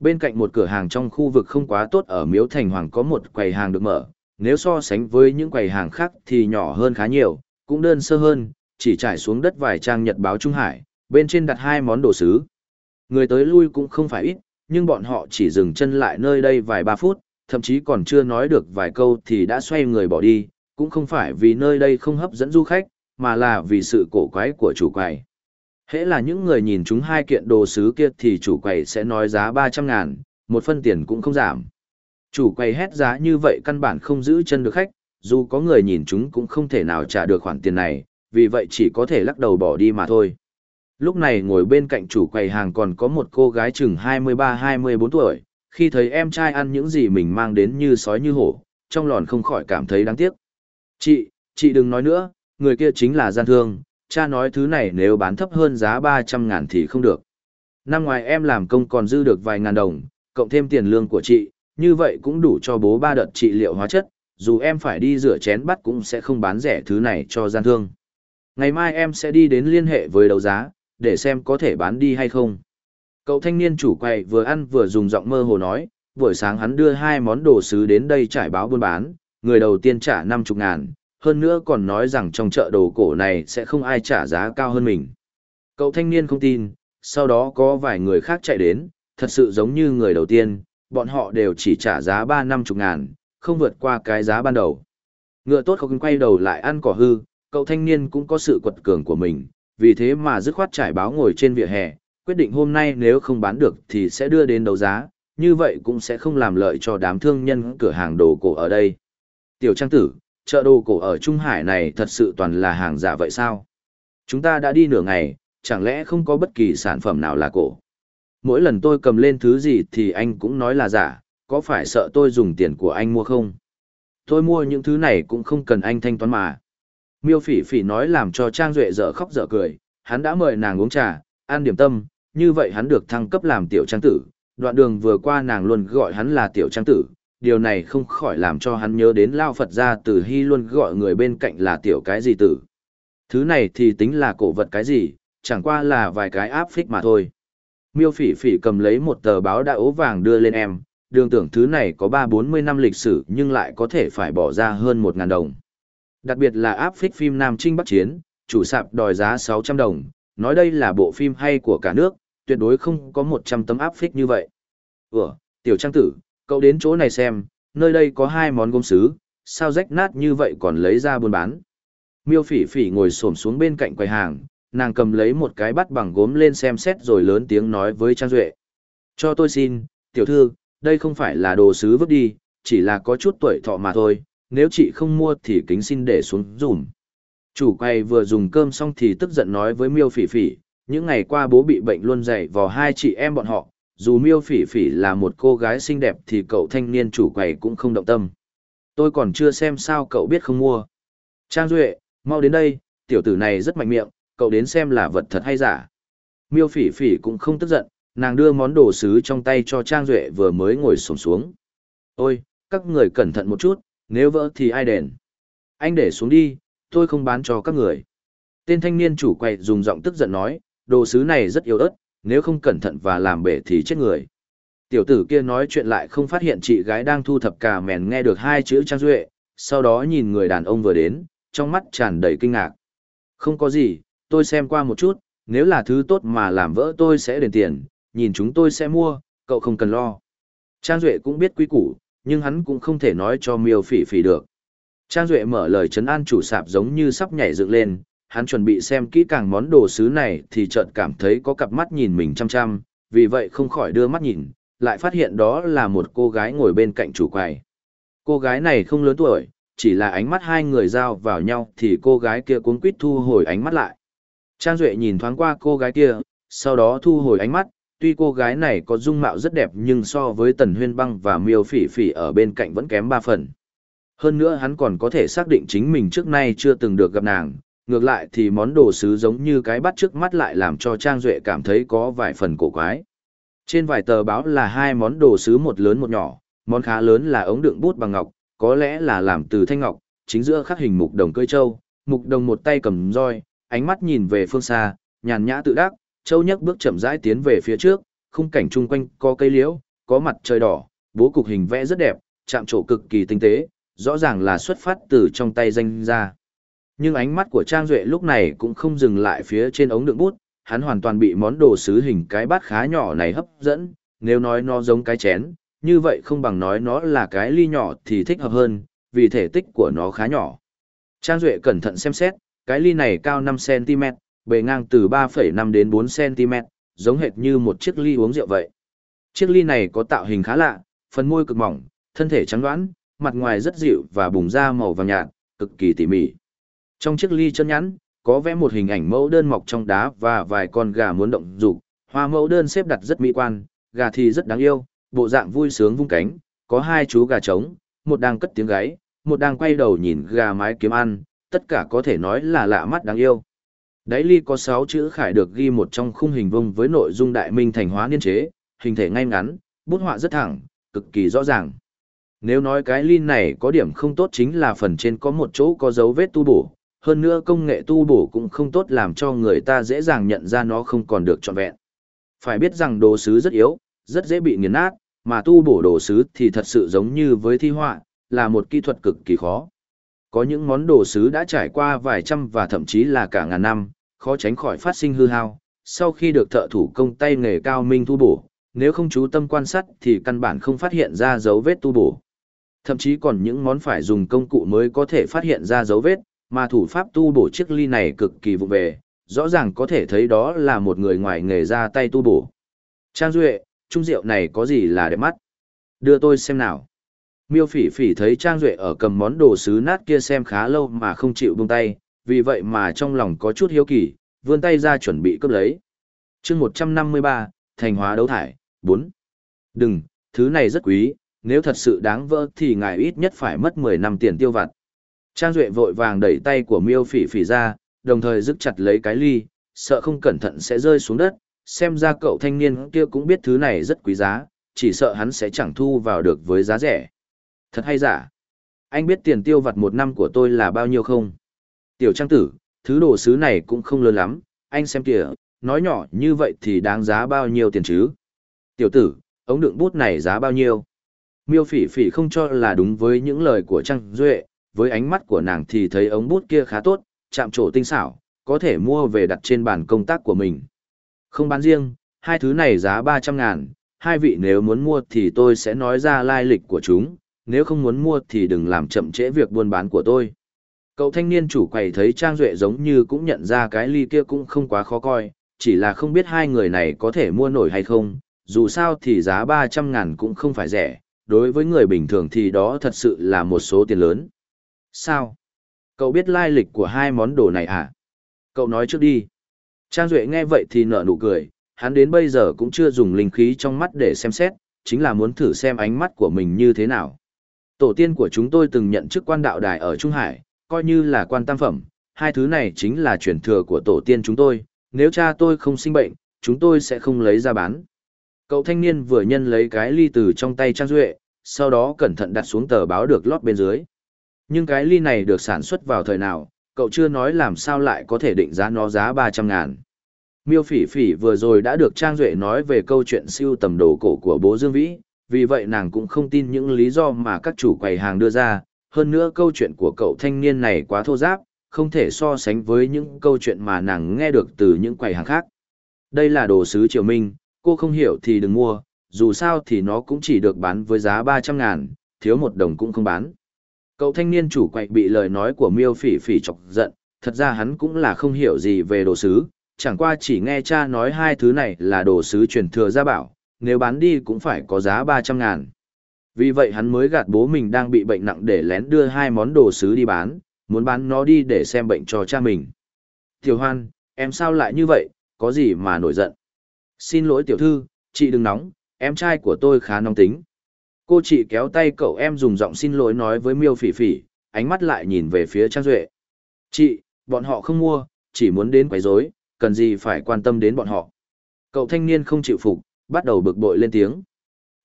Bên cạnh một cửa hàng trong khu vực không quá tốt ở Miếu Thành Hoàng có một quầy hàng được mở, nếu so sánh với những quầy hàng khác thì nhỏ hơn khá nhiều, cũng đơn sơ hơn, chỉ trải xuống đất vài trang nhật báo Trung Hải, bên trên đặt hai món đồ sứ. Người tới lui cũng không phải ít, nhưng bọn họ chỉ dừng chân lại nơi đây vài ba phút, thậm chí còn chưa nói được vài câu thì đã xoay người bỏ đi, cũng không phải vì nơi đây không hấp dẫn du khách, mà là vì sự cổ quái của chủ quầy. Hễ là những người nhìn chúng hai kiện đồ sứ kia thì chủ quầy sẽ nói giá 300 ngàn, một phân tiền cũng không giảm. Chủ quầy hét giá như vậy căn bản không giữ chân được khách, dù có người nhìn chúng cũng không thể nào trả được khoản tiền này, vì vậy chỉ có thể lắc đầu bỏ đi mà thôi. Lúc này ngồi bên cạnh chủ quầy hàng còn có một cô gái chừng 23-24 tuổi, khi thấy em trai ăn những gì mình mang đến như sói như hổ, trong lòn không khỏi cảm thấy đáng tiếc. Chị, chị đừng nói nữa, người kia chính là gian thương, cha nói thứ này nếu bán thấp hơn giá 300 ngàn thì không được. Năm ngoài em làm công còn dư được vài ngàn đồng, cộng thêm tiền lương của chị, như vậy cũng đủ cho bố ba đợt trị liệu hóa chất, dù em phải đi rửa chén bắt cũng sẽ không bán rẻ thứ này cho gian thương. Ngày mai em sẽ đi đến liên hệ với đấu giá, để xem có thể bán đi hay không. Cậu thanh niên chủ quầy vừa ăn vừa dùng giọng mơ hồ nói, buổi sáng hắn đưa hai món đồ sứ đến đây trải báo buôn bán, người đầu tiên trả 50 ngàn, hơn nữa còn nói rằng trong chợ đồ cổ này sẽ không ai trả giá cao hơn mình. Cậu thanh niên không tin, sau đó có vài người khác chạy đến, thật sự giống như người đầu tiên, bọn họ đều chỉ trả giá 3 năm chục ngàn, không vượt qua cái giá ban đầu. Ngựa tốt không quay đầu lại ăn cỏ hư, cậu thanh niên cũng có sự quật cường của mình, vì thế mà dứt khoát trải báo ngồi trên vỉa hè, quyết định hôm nay nếu không bán được thì sẽ đưa đến đấu giá, như vậy cũng sẽ không làm lợi cho đám thương nhân cửa hàng đồ cổ ở đây. Tiểu trang tử, chợ đồ cổ ở Trung Hải này thật sự toàn là hàng giả vậy sao? Chúng ta đã đi nửa ngày, chẳng lẽ không có bất kỳ sản phẩm nào là cổ? Mỗi lần tôi cầm lên thứ gì thì anh cũng nói là giả, có phải sợ tôi dùng tiền của anh mua không? Tôi mua những thứ này cũng không cần anh thanh toán mà. Miêu phỉ phỉ nói làm cho Trang Duệ dở khóc dở cười, hắn đã mời nàng uống trà, ăn điểm tâm, như vậy hắn được thăng cấp làm tiểu trang tử, đoạn đường vừa qua nàng luôn gọi hắn là tiểu trang tử, điều này không khỏi làm cho hắn nhớ đến Lao Phật gia từ hy luôn gọi người bên cạnh là tiểu cái gì tử. Thứ này thì tính là cổ vật cái gì, chẳng qua là vài cái áp phích mà thôi. Miêu phỉ phỉ cầm lấy một tờ báo đã ố vàng đưa lên em, đường tưởng thứ này có ba bốn mươi năm lịch sử nhưng lại có thể phải bỏ ra hơn một ngàn đồng. Đặc biệt là áp phích phim Nam Trinh Bắc Chiến, chủ sạp đòi giá sáu trăm đồng, nói đây là bộ phim hay của cả nước, tuyệt đối không có một trăm tấm áp phích như vậy. Ủa, tiểu trang tử, cậu đến chỗ này xem, nơi đây có hai món gốm sứ, sao rách nát như vậy còn lấy ra buôn bán. Miêu phỉ phỉ ngồi xổm xuống bên cạnh quầy hàng, nàng cầm lấy một cái bắt bằng gốm lên xem xét rồi lớn tiếng nói với Trang Duệ. Cho tôi xin, tiểu thư, đây không phải là đồ sứ vứt đi, chỉ là có chút tuổi thọ mà thôi, nếu chị không mua thì kính xin để xuống dùm. Chủ quầy vừa dùng cơm xong thì tức giận nói với miêu phỉ phỉ, những ngày qua bố bị bệnh luôn dậy vào hai chị em bọn họ, dù miêu phỉ phỉ là một cô gái xinh đẹp thì cậu thanh niên chủ quầy cũng không động tâm. Tôi còn chưa xem sao cậu biết không mua. Trang Duệ, mau đến đây, tiểu tử này rất mạnh miệng, cậu đến xem là vật thật hay giả. Miêu phỉ phỉ cũng không tức giận, nàng đưa món đồ sứ trong tay cho Trang Duệ vừa mới ngồi sổng xuống. Ôi, các người cẩn thận một chút, nếu vỡ thì ai đền. Anh để xuống đi, tôi không bán cho các người. Tên thanh niên chủ quậy dùng giọng tức giận nói, đồ sứ này rất yếu ớt, nếu không cẩn thận và làm bể thì chết người. Tiểu tử kia nói chuyện lại không phát hiện chị gái đang thu thập cà mèn nghe được hai chữ Trang Duệ, sau đó nhìn người đàn ông vừa đến, trong mắt tràn đầy kinh ngạc. Không có gì, tôi xem qua một chút, nếu là thứ tốt mà làm vỡ tôi sẽ đền tiền, nhìn chúng tôi sẽ mua, cậu không cần lo. Trang Duệ cũng biết quý củ, nhưng hắn cũng không thể nói cho miêu phỉ phỉ được. Trang Duệ mở lời chấn an chủ sạp giống như sắp nhảy dựng lên, hắn chuẩn bị xem kỹ càng món đồ sứ này thì chợt cảm thấy có cặp mắt nhìn mình chăm chăm, vì vậy không khỏi đưa mắt nhìn, lại phát hiện đó là một cô gái ngồi bên cạnh chủ quầy. Cô gái này không lớn tuổi, chỉ là ánh mắt hai người giao vào nhau thì cô gái kia cuống quýt thu hồi ánh mắt lại. Trang Duệ nhìn thoáng qua cô gái kia, sau đó thu hồi ánh mắt, tuy cô gái này có dung mạo rất đẹp nhưng so với Tần Huyên Băng và Miêu Phỉ Phỉ ở bên cạnh vẫn kém ba phần. Hơn nữa hắn còn có thể xác định chính mình trước nay chưa từng được gặp nàng, ngược lại thì món đồ sứ giống như cái bắt trước mắt lại làm cho Trang Duệ cảm thấy có vài phần cổ quái. Trên vài tờ báo là hai món đồ sứ một lớn một nhỏ, món khá lớn là ống đựng bút bằng ngọc, có lẽ là làm từ thanh ngọc, chính giữa khắc hình mục đồng cơi trâu, mục đồng một tay cầm roi, ánh mắt nhìn về phương xa, nhàn nhã tự đắc, châu nhấc bước chậm rãi tiến về phía trước, khung cảnh chung quanh có cây liễu, có mặt trời đỏ, bố cục hình vẽ rất đẹp, chạm trổ cực kỳ tinh tế, rõ ràng là xuất phát từ trong tay danh ra. Nhưng ánh mắt của Trang Duệ lúc này cũng không dừng lại phía trên ống đựng bút, hắn hoàn toàn bị món đồ sứ hình cái bát khá nhỏ này hấp dẫn, nếu nói nó giống cái chén, như vậy không bằng nói nó là cái ly nhỏ thì thích hợp hơn, vì thể tích của nó khá nhỏ. Trang Duệ cẩn thận xem xét, cái ly này cao 5cm, bề ngang từ 3,5 đến 4cm, giống hệt như một chiếc ly uống rượu vậy. Chiếc ly này có tạo hình khá lạ, phần môi cực mỏng, thân thể trắng đoán, mặt ngoài rất dịu và bùng ra màu vàng nhạt, cực kỳ tỉ mỉ. Trong chiếc ly chân nhắn, có vẽ một hình ảnh mẫu đơn mọc trong đá và vài con gà muốn động dục, hoa mẫu đơn xếp đặt rất mỹ quan, gà thì rất đáng yêu, bộ dạng vui sướng vung cánh, có hai chú gà trống, một đang cất tiếng gáy, một đang quay đầu nhìn gà mái kiếm ăn, tất cả có thể nói là lạ mắt đáng yêu. Đáy ly có 6 chữ khải được ghi một trong khung hình vông với nội dung đại minh thành hóa niên chế, hình thể ngay ngắn, bút họa rất thẳng, cực kỳ rõ ràng. Nếu nói cái ly này có điểm không tốt chính là phần trên có một chỗ có dấu vết tu bổ, hơn nữa công nghệ tu bổ cũng không tốt làm cho người ta dễ dàng nhận ra nó không còn được trọn vẹn. Phải biết rằng đồ sứ rất yếu, rất dễ bị nghiền nát, mà tu bổ đồ sứ thì thật sự giống như với thi họa, là một kỹ thuật cực kỳ khó. Có những món đồ sứ đã trải qua vài trăm và thậm chí là cả ngàn năm, khó tránh khỏi phát sinh hư hao. Sau khi được thợ thủ công tay nghề cao minh tu bổ, nếu không chú tâm quan sát thì căn bản không phát hiện ra dấu vết tu bổ. Thậm chí còn những món phải dùng công cụ mới có thể phát hiện ra dấu vết, mà thủ pháp tu bổ chiếc ly này cực kỳ vụ về, rõ ràng có thể thấy đó là một người ngoài nghề ra tay tu bổ. Trang Duệ, trung rượu này có gì là đẹp mắt? Đưa tôi xem nào. Miêu phỉ phỉ thấy Trang Duệ ở cầm món đồ sứ nát kia xem khá lâu mà không chịu buông tay, vì vậy mà trong lòng có chút hiếu kỳ, vươn tay ra chuẩn bị cướp lấy. chương 153, Thành hóa đấu thải, 4. Đừng, thứ này rất quý, nếu thật sự đáng vỡ thì ngài ít nhất phải mất 10 năm tiền tiêu vặt. Trang Duệ vội vàng đẩy tay của miêu phỉ phỉ ra, đồng thời dứt chặt lấy cái ly, sợ không cẩn thận sẽ rơi xuống đất, xem ra cậu thanh niên kia cũng biết thứ này rất quý giá, chỉ sợ hắn sẽ chẳng thu vào được với giá rẻ. Thật hay giả? Anh biết tiền tiêu vặt một năm của tôi là bao nhiêu không? Tiểu trang tử, thứ đồ sứ này cũng không lớn lắm, anh xem kìa, nói nhỏ như vậy thì đáng giá bao nhiêu tiền chứ? Tiểu tử, ống đựng bút này giá bao nhiêu? Miêu phỉ phỉ không cho là đúng với những lời của Trang Duệ, với ánh mắt của nàng thì thấy ống bút kia khá tốt, chạm trổ tinh xảo, có thể mua về đặt trên bàn công tác của mình. Không bán riêng, hai thứ này giá 300 ngàn, hai vị nếu muốn mua thì tôi sẽ nói ra lai lịch của chúng, nếu không muốn mua thì đừng làm chậm trễ việc buôn bán của tôi. Cậu thanh niên chủ quầy thấy Trang Duệ giống như cũng nhận ra cái ly kia cũng không quá khó coi, chỉ là không biết hai người này có thể mua nổi hay không, dù sao thì giá 300 ngàn cũng không phải rẻ, đối với người bình thường thì đó thật sự là một số tiền lớn. Sao? Cậu biết lai lịch của hai món đồ này à? Cậu nói trước đi. Trang Duệ nghe vậy thì nở nụ cười, hắn đến bây giờ cũng chưa dùng linh khí trong mắt để xem xét, chính là muốn thử xem ánh mắt của mình như thế nào. Tổ tiên của chúng tôi từng nhận chức quan đạo đài ở Trung Hải, coi như là quan tam phẩm, hai thứ này chính là truyền thừa của tổ tiên chúng tôi, nếu cha tôi không sinh bệnh, chúng tôi sẽ không lấy ra bán. Cậu thanh niên vừa nhân lấy cái ly từ trong tay Trang Duệ, sau đó cẩn thận đặt xuống tờ báo được lót bên dưới. Nhưng cái ly này được sản xuất vào thời nào, cậu chưa nói làm sao lại có thể định giá nó giá 300 ngàn. Miêu phỉ phỉ vừa rồi đã được Trang Duệ nói về câu chuyện siêu tầm đồ cổ của bố Dương Vĩ, vì vậy nàng cũng không tin những lý do mà các chủ quầy hàng đưa ra, hơn nữa câu chuyện của cậu thanh niên này quá thô giáp, không thể so sánh với những câu chuyện mà nàng nghe được từ những quầy hàng khác. Đây là đồ sứ triều minh, cô không hiểu thì đừng mua, dù sao thì nó cũng chỉ được bán với giá 300 ngàn, thiếu một đồng cũng không bán. Cậu thanh niên chủ quậy bị lời nói của miêu phỉ phỉ chọc giận, thật ra hắn cũng là không hiểu gì về đồ sứ, chẳng qua chỉ nghe cha nói hai thứ này là đồ sứ truyền thừa gia bảo, nếu bán đi cũng phải có giá 300 ngàn. Vì vậy hắn mới gạt bố mình đang bị bệnh nặng để lén đưa hai món đồ sứ đi bán, muốn bán nó đi để xem bệnh cho cha mình. Tiểu hoan, em sao lại như vậy, có gì mà nổi giận? Xin lỗi tiểu thư, chị đừng nóng, em trai của tôi khá nóng tính. Cô chị kéo tay cậu em dùng giọng xin lỗi nói với miêu phỉ phỉ, ánh mắt lại nhìn về phía Trang Duệ. Chị, bọn họ không mua, chỉ muốn đến quấy rối, cần gì phải quan tâm đến bọn họ. Cậu thanh niên không chịu phục, bắt đầu bực bội lên tiếng.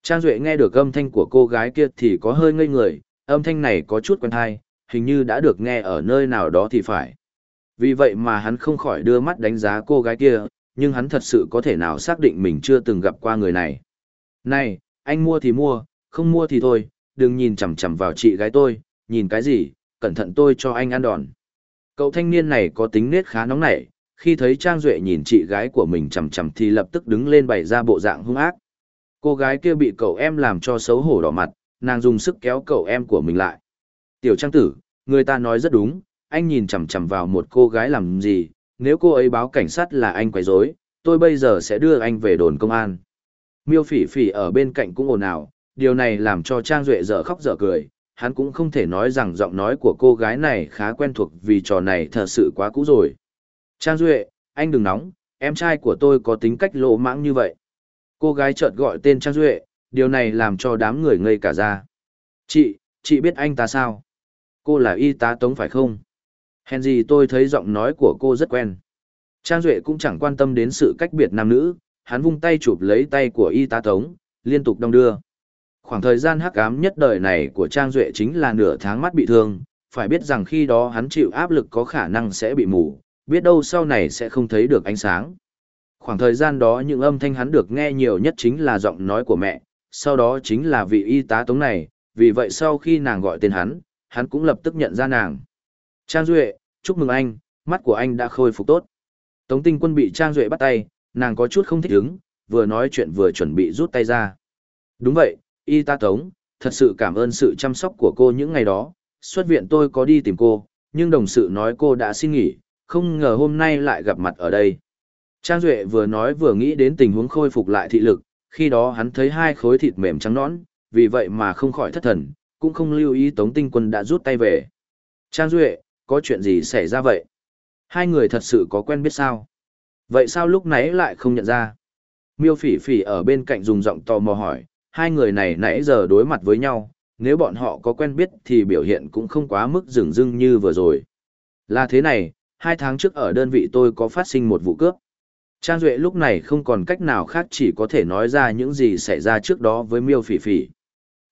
Trang Duệ nghe được âm thanh của cô gái kia thì có hơi ngây người, âm thanh này có chút quen thai, hình như đã được nghe ở nơi nào đó thì phải. Vì vậy mà hắn không khỏi đưa mắt đánh giá cô gái kia, nhưng hắn thật sự có thể nào xác định mình chưa từng gặp qua người này. Này, anh mua thì mua, không mua thì thôi, đừng nhìn chằm chằm vào chị gái tôi, nhìn cái gì, cẩn thận tôi cho anh ăn đòn. Cậu thanh niên này có tính nết khá nóng nảy, khi thấy Trang Duệ nhìn chị gái của mình chằm chằm thì lập tức đứng lên bày ra bộ dạng hung ác. Cô gái kia bị cậu em làm cho xấu hổ đỏ mặt, nàng dùng sức kéo cậu em của mình lại. Tiểu Trang Tử, người ta nói rất đúng, anh nhìn chằm chằm vào một cô gái làm gì, nếu cô ấy báo cảnh sát là anh quấy rối, tôi bây giờ sẽ đưa anh về đồn công an. Miêu phỉ phỉ ở bên cạnh cũng ồn ào, điều này làm cho Trang Duệ dở khóc dở cười, hắn cũng không thể nói rằng giọng nói của cô gái này khá quen thuộc vì trò này thật sự quá cũ rồi. Trang Duệ, anh đừng nóng, em trai của tôi có tính cách lộ mãng như vậy. Cô gái chợt gọi tên Trang Duệ, điều này làm cho đám người ngây cả ra. Chị, chị biết anh ta sao? Cô là y tá tống phải không? Hèn gì tôi thấy giọng nói của cô rất quen. Trang Duệ cũng chẳng quan tâm đến sự cách biệt nam nữ, hắn vung tay chụp lấy tay của y tá tống, liên tục đong đưa. Khoảng thời gian hắc ám nhất đời này của Trang Duệ chính là nửa tháng mắt bị thương, phải biết rằng khi đó hắn chịu áp lực có khả năng sẽ bị mù, biết đâu sau này sẽ không thấy được ánh sáng. Khoảng thời gian đó những âm thanh hắn được nghe nhiều nhất chính là giọng nói của mẹ, sau đó chính là vị y tá tống này, vì vậy sau khi nàng gọi tên hắn, hắn cũng lập tức nhận ra nàng. Trang Duệ, chúc mừng anh, mắt của anh đã khôi phục tốt. Tống tinh quân bị Trang Duệ bắt tay, nàng có chút không thích ứng, vừa nói chuyện vừa chuẩn bị rút tay ra. Đúng vậy, y tá tống, thật sự cảm ơn sự chăm sóc của cô những ngày đó, xuất viện tôi có đi tìm cô, nhưng đồng sự nói cô đã xin nghỉ, không ngờ hôm nay lại gặp mặt ở đây. Trang Duệ vừa nói vừa nghĩ đến tình huống khôi phục lại thị lực, khi đó hắn thấy hai khối thịt mềm trắng nõn, vì vậy mà không khỏi thất thần, cũng không lưu ý Tống Tinh Quân đã rút tay về. Trang Duệ, có chuyện gì xảy ra vậy? Hai người thật sự có quen biết sao? Vậy sao lúc nãy lại không nhận ra? Miêu phỉ phỉ ở bên cạnh dùng giọng tò mò hỏi, hai người này nãy giờ đối mặt với nhau, nếu bọn họ có quen biết thì biểu hiện cũng không quá mức rừng rưng như vừa rồi. Là thế này, hai tháng trước ở đơn vị tôi có phát sinh một vụ cướp. Trang Duệ lúc này không còn cách nào khác chỉ có thể nói ra những gì xảy ra trước đó với miêu phỉ phỉ.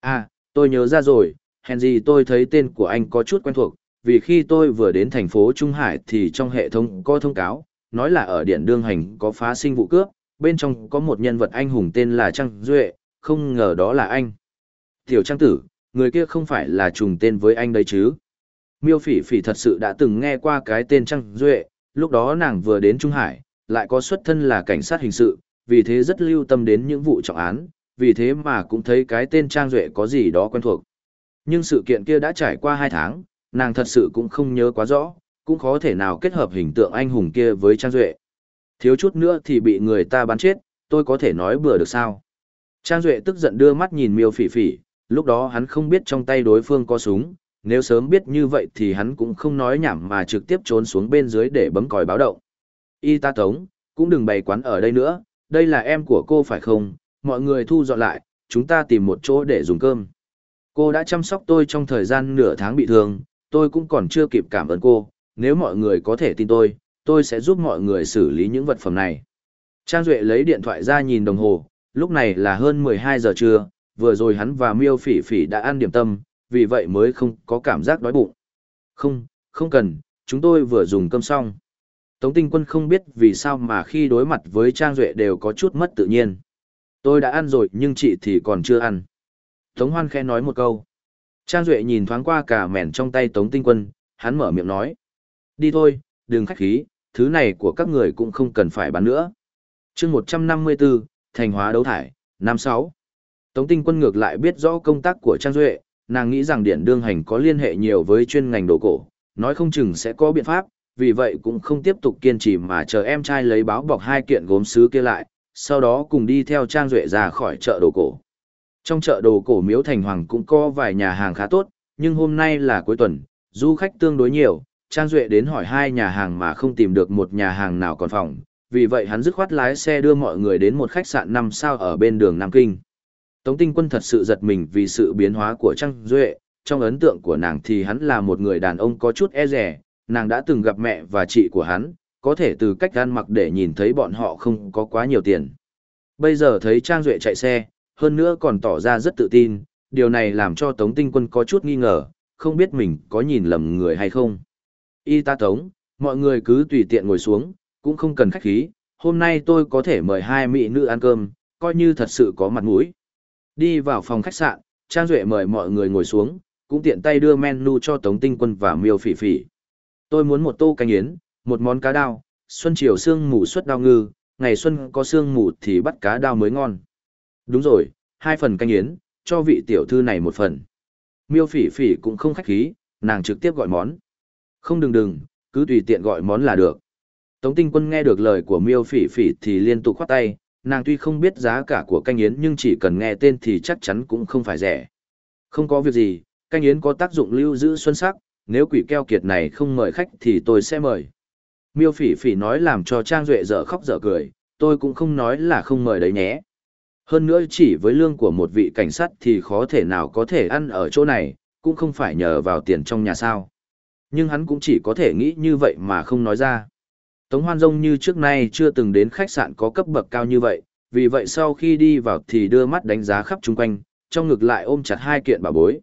À, tôi nhớ ra rồi, hèn gì tôi thấy tên của anh có chút quen thuộc, vì khi tôi vừa đến thành phố Trung Hải thì trong hệ thống có thông cáo, nói là ở điện đương hành có phá sinh vụ cướp, bên trong có một nhân vật anh hùng tên là Trang Duệ, không ngờ đó là anh. Tiểu Trang Tử, người kia không phải là trùng tên với anh đấy chứ. Miêu phỉ phỉ thật sự đã từng nghe qua cái tên Trang Duệ, lúc đó nàng vừa đến Trung Hải, lại có xuất thân là cảnh sát hình sự, vì thế rất lưu tâm đến những vụ trọng án, vì thế mà cũng thấy cái tên Trang Duệ có gì đó quen thuộc. Nhưng sự kiện kia đã trải qua 2 tháng, nàng thật sự cũng không nhớ quá rõ, cũng khó thể nào kết hợp hình tượng anh hùng kia với Trang Duệ. Thiếu chút nữa thì bị người ta bắn chết, tôi có thể nói bừa được sao. Trang Duệ tức giận đưa mắt nhìn miêu phỉ phỉ, lúc đó hắn không biết trong tay đối phương có súng, nếu sớm biết như vậy thì hắn cũng không nói nhảm mà trực tiếp trốn xuống bên dưới để bấm còi báo động. Y ta tống, cũng đừng bày quán ở đây nữa, đây là em của cô phải không, mọi người thu dọn lại, chúng ta tìm một chỗ để dùng cơm. Cô đã chăm sóc tôi trong thời gian nửa tháng bị thương, tôi cũng còn chưa kịp cảm ơn cô, nếu mọi người có thể tin tôi, tôi sẽ giúp mọi người xử lý những vật phẩm này. Trang Duệ lấy điện thoại ra nhìn đồng hồ, lúc này là hơn 12 giờ trưa, vừa rồi hắn và Miêu Phỉ Phỉ đã ăn điểm tâm, vì vậy mới không có cảm giác đói bụng. Không, không cần, chúng tôi vừa dùng cơm xong. Tống tinh quân không biết vì sao mà khi đối mặt với Trang Duệ đều có chút mất tự nhiên. Tôi đã ăn rồi nhưng chị thì còn chưa ăn. Tống hoan khẽ nói một câu. Trang Duệ nhìn thoáng qua cả mẻn trong tay Tống tinh quân, hắn mở miệng nói. Đi thôi, đừng khách khí, thứ này của các người cũng không cần phải bán nữa. chương 154, Thành hóa đấu thải, năm sáu. Tống tinh quân ngược lại biết rõ công tác của Trang Duệ, nàng nghĩ rằng điện đương hành có liên hệ nhiều với chuyên ngành đồ cổ, nói không chừng sẽ có biện pháp, vì vậy cũng không tiếp tục kiên trì mà chờ em trai lấy báo bọc hai kiện gốm sứ kia lại, sau đó cùng đi theo Trang Duệ ra khỏi chợ đồ cổ. Trong chợ đồ cổ Miếu Thành Hoàng cũng có vài nhà hàng khá tốt, nhưng hôm nay là cuối tuần, du khách tương đối nhiều, Trang Duệ đến hỏi hai nhà hàng mà không tìm được một nhà hàng nào còn phòng, vì vậy hắn dứt khoát lái xe đưa mọi người đến một khách sạn 5 sao ở bên đường Nam Kinh. Tống Tinh Quân thật sự giật mình vì sự biến hóa của Trang Duệ, trong ấn tượng của nàng thì hắn là một người đàn ông có chút e rẻ, nàng đã từng gặp mẹ và chị của hắn, có thể từ cách ăn mặc để nhìn thấy bọn họ không có quá nhiều tiền. Bây giờ thấy Trang Duệ chạy xe, hơn nữa còn tỏ ra rất tự tin, điều này làm cho Tống Tinh Quân có chút nghi ngờ, không biết mình có nhìn lầm người hay không. Y ta Tống, mọi người cứ tùy tiện ngồi xuống, cũng không cần khách khí, hôm nay tôi có thể mời hai mỹ nữ ăn cơm, coi như thật sự có mặt mũi. Đi vào phòng khách sạn, Trang Duệ mời mọi người ngồi xuống, cũng tiện tay đưa menu cho Tống Tinh Quân và Miêu Phỉ Phỉ. Tôi muốn một tô canh yến, một món cá đao, xuân chiều xương mù suất đao ngư, ngày xuân có xương mù thì bắt cá đao mới ngon. Đúng rồi, hai phần canh yến, cho vị tiểu thư này một phần. Miêu Phỉ Phỉ cũng không khách khí, nàng trực tiếp gọi món. Không đừng đừng, cứ tùy tiện gọi món là được. Tống Tinh Quân nghe được lời của Miêu Phỉ Phỉ thì liên tục khoát tay, nàng tuy không biết giá cả của canh yến nhưng chỉ cần nghe tên thì chắc chắn cũng không phải rẻ. Không có việc gì, canh yến có tác dụng lưu giữ xuân sắc, nếu quỷ keo kiệt này không mời khách thì tôi sẽ mời. Miêu Phỉ Phỉ nói làm cho Trang Duệ dở khóc dở cười, tôi cũng không nói là không mời đấy nhé. Hơn nữa chỉ với lương của một vị cảnh sát thì khó thể nào có thể ăn ở chỗ này, cũng không phải nhờ vào tiền trong nhà sao. Nhưng hắn cũng chỉ có thể nghĩ như vậy mà không nói ra. Tống Hoan Dông như trước nay chưa từng đến khách sạn có cấp bậc cao như vậy, vì vậy sau khi đi vào thì đưa mắt đánh giá khắp chung quanh, trong ngực lại ôm chặt hai kiện bảo bối.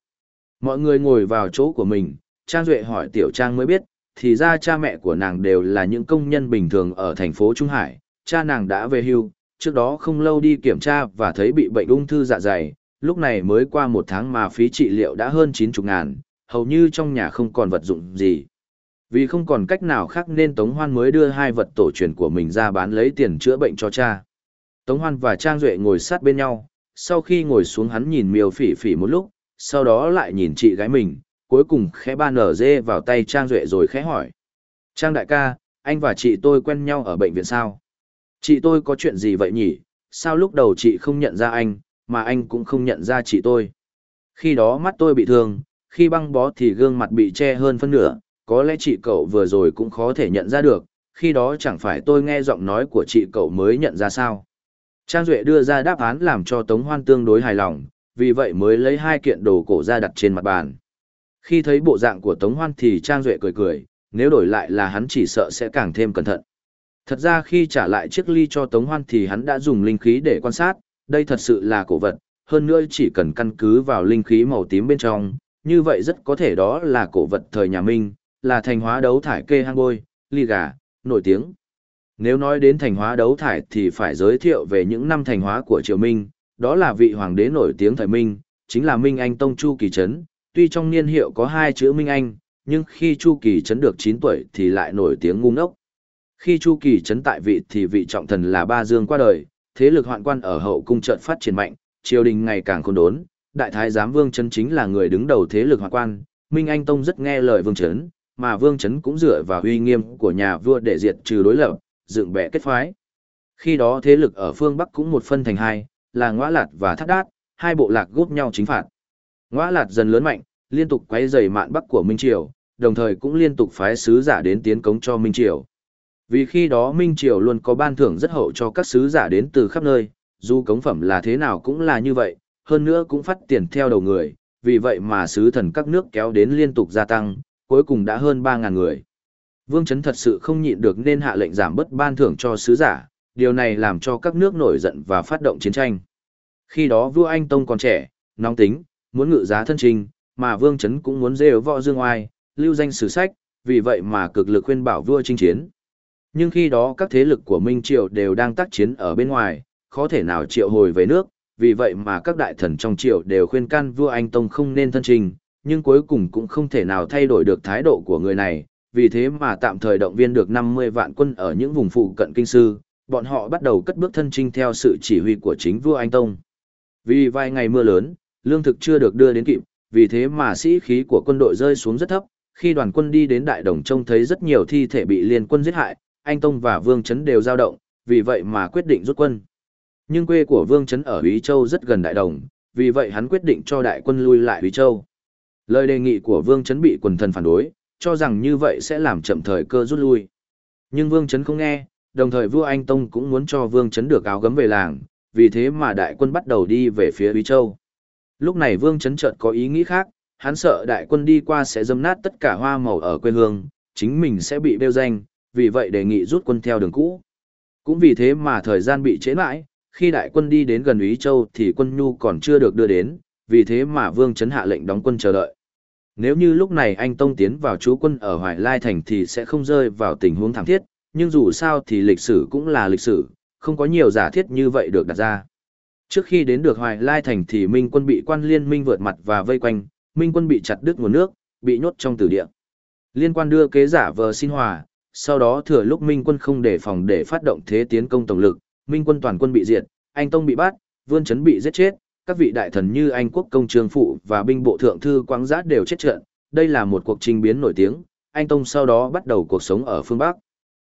Mọi người ngồi vào chỗ của mình, Trang Duệ hỏi Tiểu Trang mới biết, thì ra cha mẹ của nàng đều là những công nhân bình thường ở thành phố Trung Hải, cha nàng đã về hưu, trước đó không lâu đi kiểm tra và thấy bị bệnh ung thư dạ dày, lúc này mới qua một tháng mà phí trị liệu đã hơn 90 ngàn, hầu như trong nhà không còn vật dụng gì. Vì không còn cách nào khác nên Tống Hoan mới đưa hai vật tổ truyền của mình ra bán lấy tiền chữa bệnh cho cha. Tống Hoan và Trang Duệ ngồi sát bên nhau, sau khi ngồi xuống hắn nhìn miêu phỉ phỉ một lúc, sau đó lại nhìn chị gái mình, cuối cùng khẽ ba nở dê vào tay Trang Duệ rồi khẽ hỏi. Trang đại ca, anh và chị tôi quen nhau ở bệnh viện sao? Chị tôi có chuyện gì vậy nhỉ? Sao lúc đầu chị không nhận ra anh, mà anh cũng không nhận ra chị tôi? Khi đó mắt tôi bị thương, khi băng bó thì gương mặt bị che hơn phân nửa, có lẽ chị cậu vừa rồi cũng khó thể nhận ra được, khi đó chẳng phải tôi nghe giọng nói của chị cậu mới nhận ra sao. Trang Duệ đưa ra đáp án làm cho Tống Hoan tương đối hài lòng, vì vậy mới lấy hai kiện đồ cổ ra đặt trên mặt bàn. Khi thấy bộ dạng của Tống Hoan thì Trang Duệ cười cười, nếu đổi lại là hắn chỉ sợ sẽ càng thêm cẩn thận. Thật ra khi trả lại chiếc ly cho Tống Hoan thì hắn đã dùng linh khí để quan sát, đây thật sự là cổ vật, hơn nữa chỉ cần căn cứ vào linh khí màu tím bên trong, như vậy rất có thể đó là cổ vật thời nhà Minh, là thành hóa đấu thải kê hang bôi, ly gà, nổi tiếng. Nếu nói đến thành hóa đấu thải thì phải giới thiệu về những năm thành hóa của Triều Minh, đó là vị hoàng đế nổi tiếng thời Minh, chính là Minh Anh Tông Chu Kỳ Trấn, tuy trong niên hiệu có hai chữ Minh Anh, nhưng khi Chu Kỳ Trấn được 9 tuổi thì lại nổi tiếng ngu ngốc. Khi Chu Kỳ Trấn tại vị thì vị trọng thần là Ba Dương qua đời, thế lực hoạn quan ở hậu cung trận phát triển mạnh, triều đình ngày càng khôn đốn, đại thái giám Vương Trấn chính là người đứng đầu thế lực hoạn quan, Minh Anh Tông rất nghe lời Vương Trấn, mà Vương chấn cũng dựa vào uy nghiêm của nhà vua để diệt trừ đối lập, dựng bẻ kết phái. Khi đó thế lực ở phương Bắc cũng một phân thành hai, là ngõ Lạt và Thác Đát, hai bộ lạc gúp nhau chính phạt. ngõ Lạt dần lớn mạnh, liên tục quấy rầy mạn Bắc của Minh Triều, đồng thời cũng liên tục phái sứ giả đến tiến cống cho Minh Triều. Vì khi đó Minh Triều luôn có ban thưởng rất hậu cho các sứ giả đến từ khắp nơi, dù cống phẩm là thế nào cũng là như vậy, hơn nữa cũng phát tiền theo đầu người, vì vậy mà sứ thần các nước kéo đến liên tục gia tăng, cuối cùng đã hơn 3.000 người. Vương Trấn thật sự không nhịn được nên hạ lệnh giảm bớt ban thưởng cho sứ giả, điều này làm cho các nước nổi giận và phát động chiến tranh. Khi đó vua Anh Tông còn trẻ, nóng tính, muốn ngự giá thân trình, mà Vương Trấn cũng muốn rêu võ dương oai, lưu danh sử sách, vì vậy mà cực lực khuyên bảo vua chinh chiến. Nhưng khi đó các thế lực của Minh Triều đều đang tác chiến ở bên ngoài, khó thể nào triệu hồi về nước, vì vậy mà các đại thần trong triều đều khuyên can vua Anh Tông không nên thân trình, nhưng cuối cùng cũng không thể nào thay đổi được thái độ của người này, vì thế mà tạm thời động viên được 50 vạn quân ở những vùng phụ cận kinh sư, bọn họ bắt đầu cất bước thân trinh theo sự chỉ huy của chính vua Anh Tông. Vì vài ngày mưa lớn, lương thực chưa được đưa đến kịp, vì thế mà sĩ khí của quân đội rơi xuống rất thấp, khi đoàn quân đi đến Đại Đồng trông thấy rất nhiều thi thể bị liên quân giết hại, Anh Tông và Vương Trấn đều dao động, vì vậy mà quyết định rút quân. Nhưng quê của Vương Trấn ở Ý Châu rất gần Đại Đồng, vì vậy hắn quyết định cho đại quân lui lại Ý Châu. Lời đề nghị của Vương Trấn bị quần thần phản đối, cho rằng như vậy sẽ làm chậm thời cơ rút lui. Nhưng Vương Trấn không nghe, đồng thời vua Anh Tông cũng muốn cho Vương Trấn được áo gấm về làng, vì thế mà đại quân bắt đầu đi về phía Bí Châu. Lúc này Vương Trấn chợt có ý nghĩ khác, hắn sợ đại quân đi qua sẽ dâm nát tất cả hoa màu ở quê hương, chính mình sẽ bị bêu danh, vì vậy đề nghị rút quân theo đường cũ. Cũng vì thế mà thời gian bị chế mãi, khi đại quân đi đến gần Ý Châu thì quân nhu còn chưa được đưa đến, vì thế mà Vương Trấn hạ lệnh đóng quân chờ đợi. Nếu như lúc này anh Tông tiến vào chú quân ở Hoài Lai Thành thì sẽ không rơi vào tình huống thảm thiết, nhưng dù sao thì lịch sử cũng là lịch sử, không có nhiều giả thiết như vậy được đặt ra. Trước khi đến được Hoài Lai Thành thì Minh quân bị quan liên minh vượt mặt và vây quanh, Minh quân bị chặt đứt nguồn nước, bị nhốt trong tử địa. Liên quan đưa kế giả vờ xin hòa, sau đó thừa lúc Minh quân không đề phòng để phát động thế tiến công tổng lực, Minh quân toàn quân bị diệt, anh Tông bị bắt, Vương Chấn bị giết chết, các vị đại thần như Anh Quốc công trường phụ và binh bộ thượng thư quang giã đều chết trận. Đây là một cuộc trình biến nổi tiếng, anh Tông sau đó bắt đầu cuộc sống ở phương Bắc.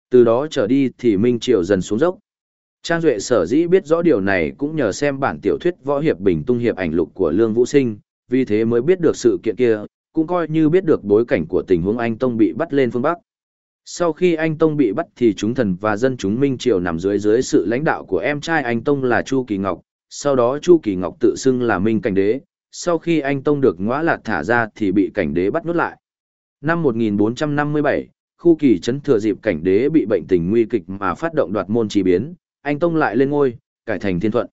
Từ đó trở đi thì Minh Triều dần xuống dốc. Trang Duệ sở dĩ biết rõ điều này cũng nhờ xem bản tiểu thuyết võ hiệp bình tung hiệp ảnh lục của Lương Vũ Sinh, vì thế mới biết được sự kiện kia, cũng coi như biết được bối cảnh của tình huống anh Tông bị bắt lên phương Bắc. Sau khi anh Tông bị bắt thì chúng thần và dân chúng Minh Triều nằm dưới dưới sự lãnh đạo của em trai anh Tông là Chu Kỳ Ngọc, sau đó Chu Kỳ Ngọc tự xưng là Minh Cảnh Đế, sau khi anh Tông được ngõa lạt thả ra thì bị Cảnh Đế bắt nốt lại. Năm 1457, khu kỳ Trấn thừa dịp Cảnh Đế bị bệnh tình nguy kịch mà phát động đoạt môn chỉ biến, anh Tông lại lên ngôi, cải thành thiên thuận.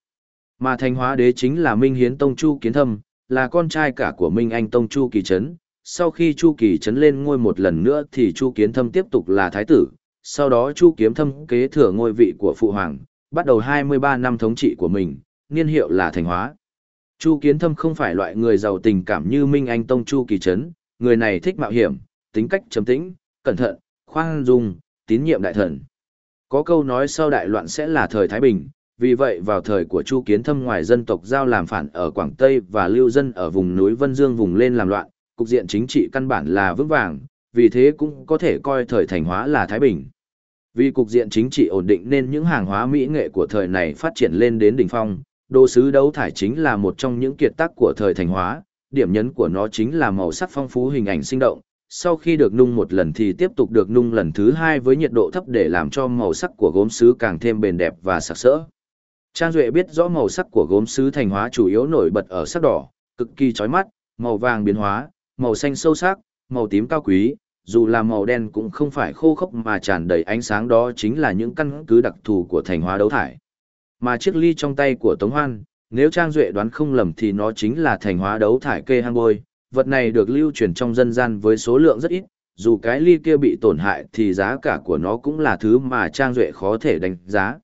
Mà thành hóa đế chính là Minh Hiến Tông Chu Kiến Thâm, là con trai cả của Minh Anh Tông Chu Kỳ Trấn. Sau khi Chu Kỳ Trấn lên ngôi một lần nữa thì Chu Kiến Thâm tiếp tục là thái tử, sau đó Chu Kiếm Thâm kế thừa ngôi vị của Phụ Hoàng, bắt đầu 23 năm thống trị của mình, niên hiệu là thành hóa. Chu Kiến Thâm không phải loại người giàu tình cảm như Minh Anh Tông Chu Kỳ Trấn, người này thích mạo hiểm, tính cách trầm tĩnh, cẩn thận, khoan dung, tín nhiệm đại thần. Có câu nói sau đại loạn sẽ là thời Thái Bình, vì vậy vào thời của Chu Kiến Thâm ngoài dân tộc giao làm phản ở Quảng Tây và lưu dân ở vùng núi Vân Dương vùng lên làm loạn, cục diện chính trị căn bản là vững vàng, vì thế cũng có thể coi thời thành hóa là Thái Bình. Vì cục diện chính trị ổn định nên những hàng hóa mỹ nghệ của thời này phát triển lên đến đỉnh phong, đồ sứ đấu thải chính là một trong những kiệt tác của thời thành hóa, điểm nhấn của nó chính là màu sắc phong phú hình ảnh sinh động, sau khi được nung một lần thì tiếp tục được nung lần thứ hai với nhiệt độ thấp để làm cho màu sắc của gốm sứ càng thêm bền đẹp và sặc sỡ. Trang Duệ biết rõ màu sắc của gốm sứ thành hóa chủ yếu nổi bật ở sắc đỏ, cực kỳ chói mắt, màu vàng biến hóa, màu xanh sâu sắc, màu tím cao quý, dù là màu đen cũng không phải khô khốc mà tràn đầy ánh sáng đó chính là những căn cứ đặc thù của thành hóa đấu thải. Mà chiếc ly trong tay của Tống Hoan, nếu Trang Duệ đoán không lầm thì nó chính là thành hóa đấu thải kê hang bôi, vật này được lưu truyền trong dân gian với số lượng rất ít, dù cái ly kia bị tổn hại thì giá cả của nó cũng là thứ mà Trang Duệ khó thể đánh giá.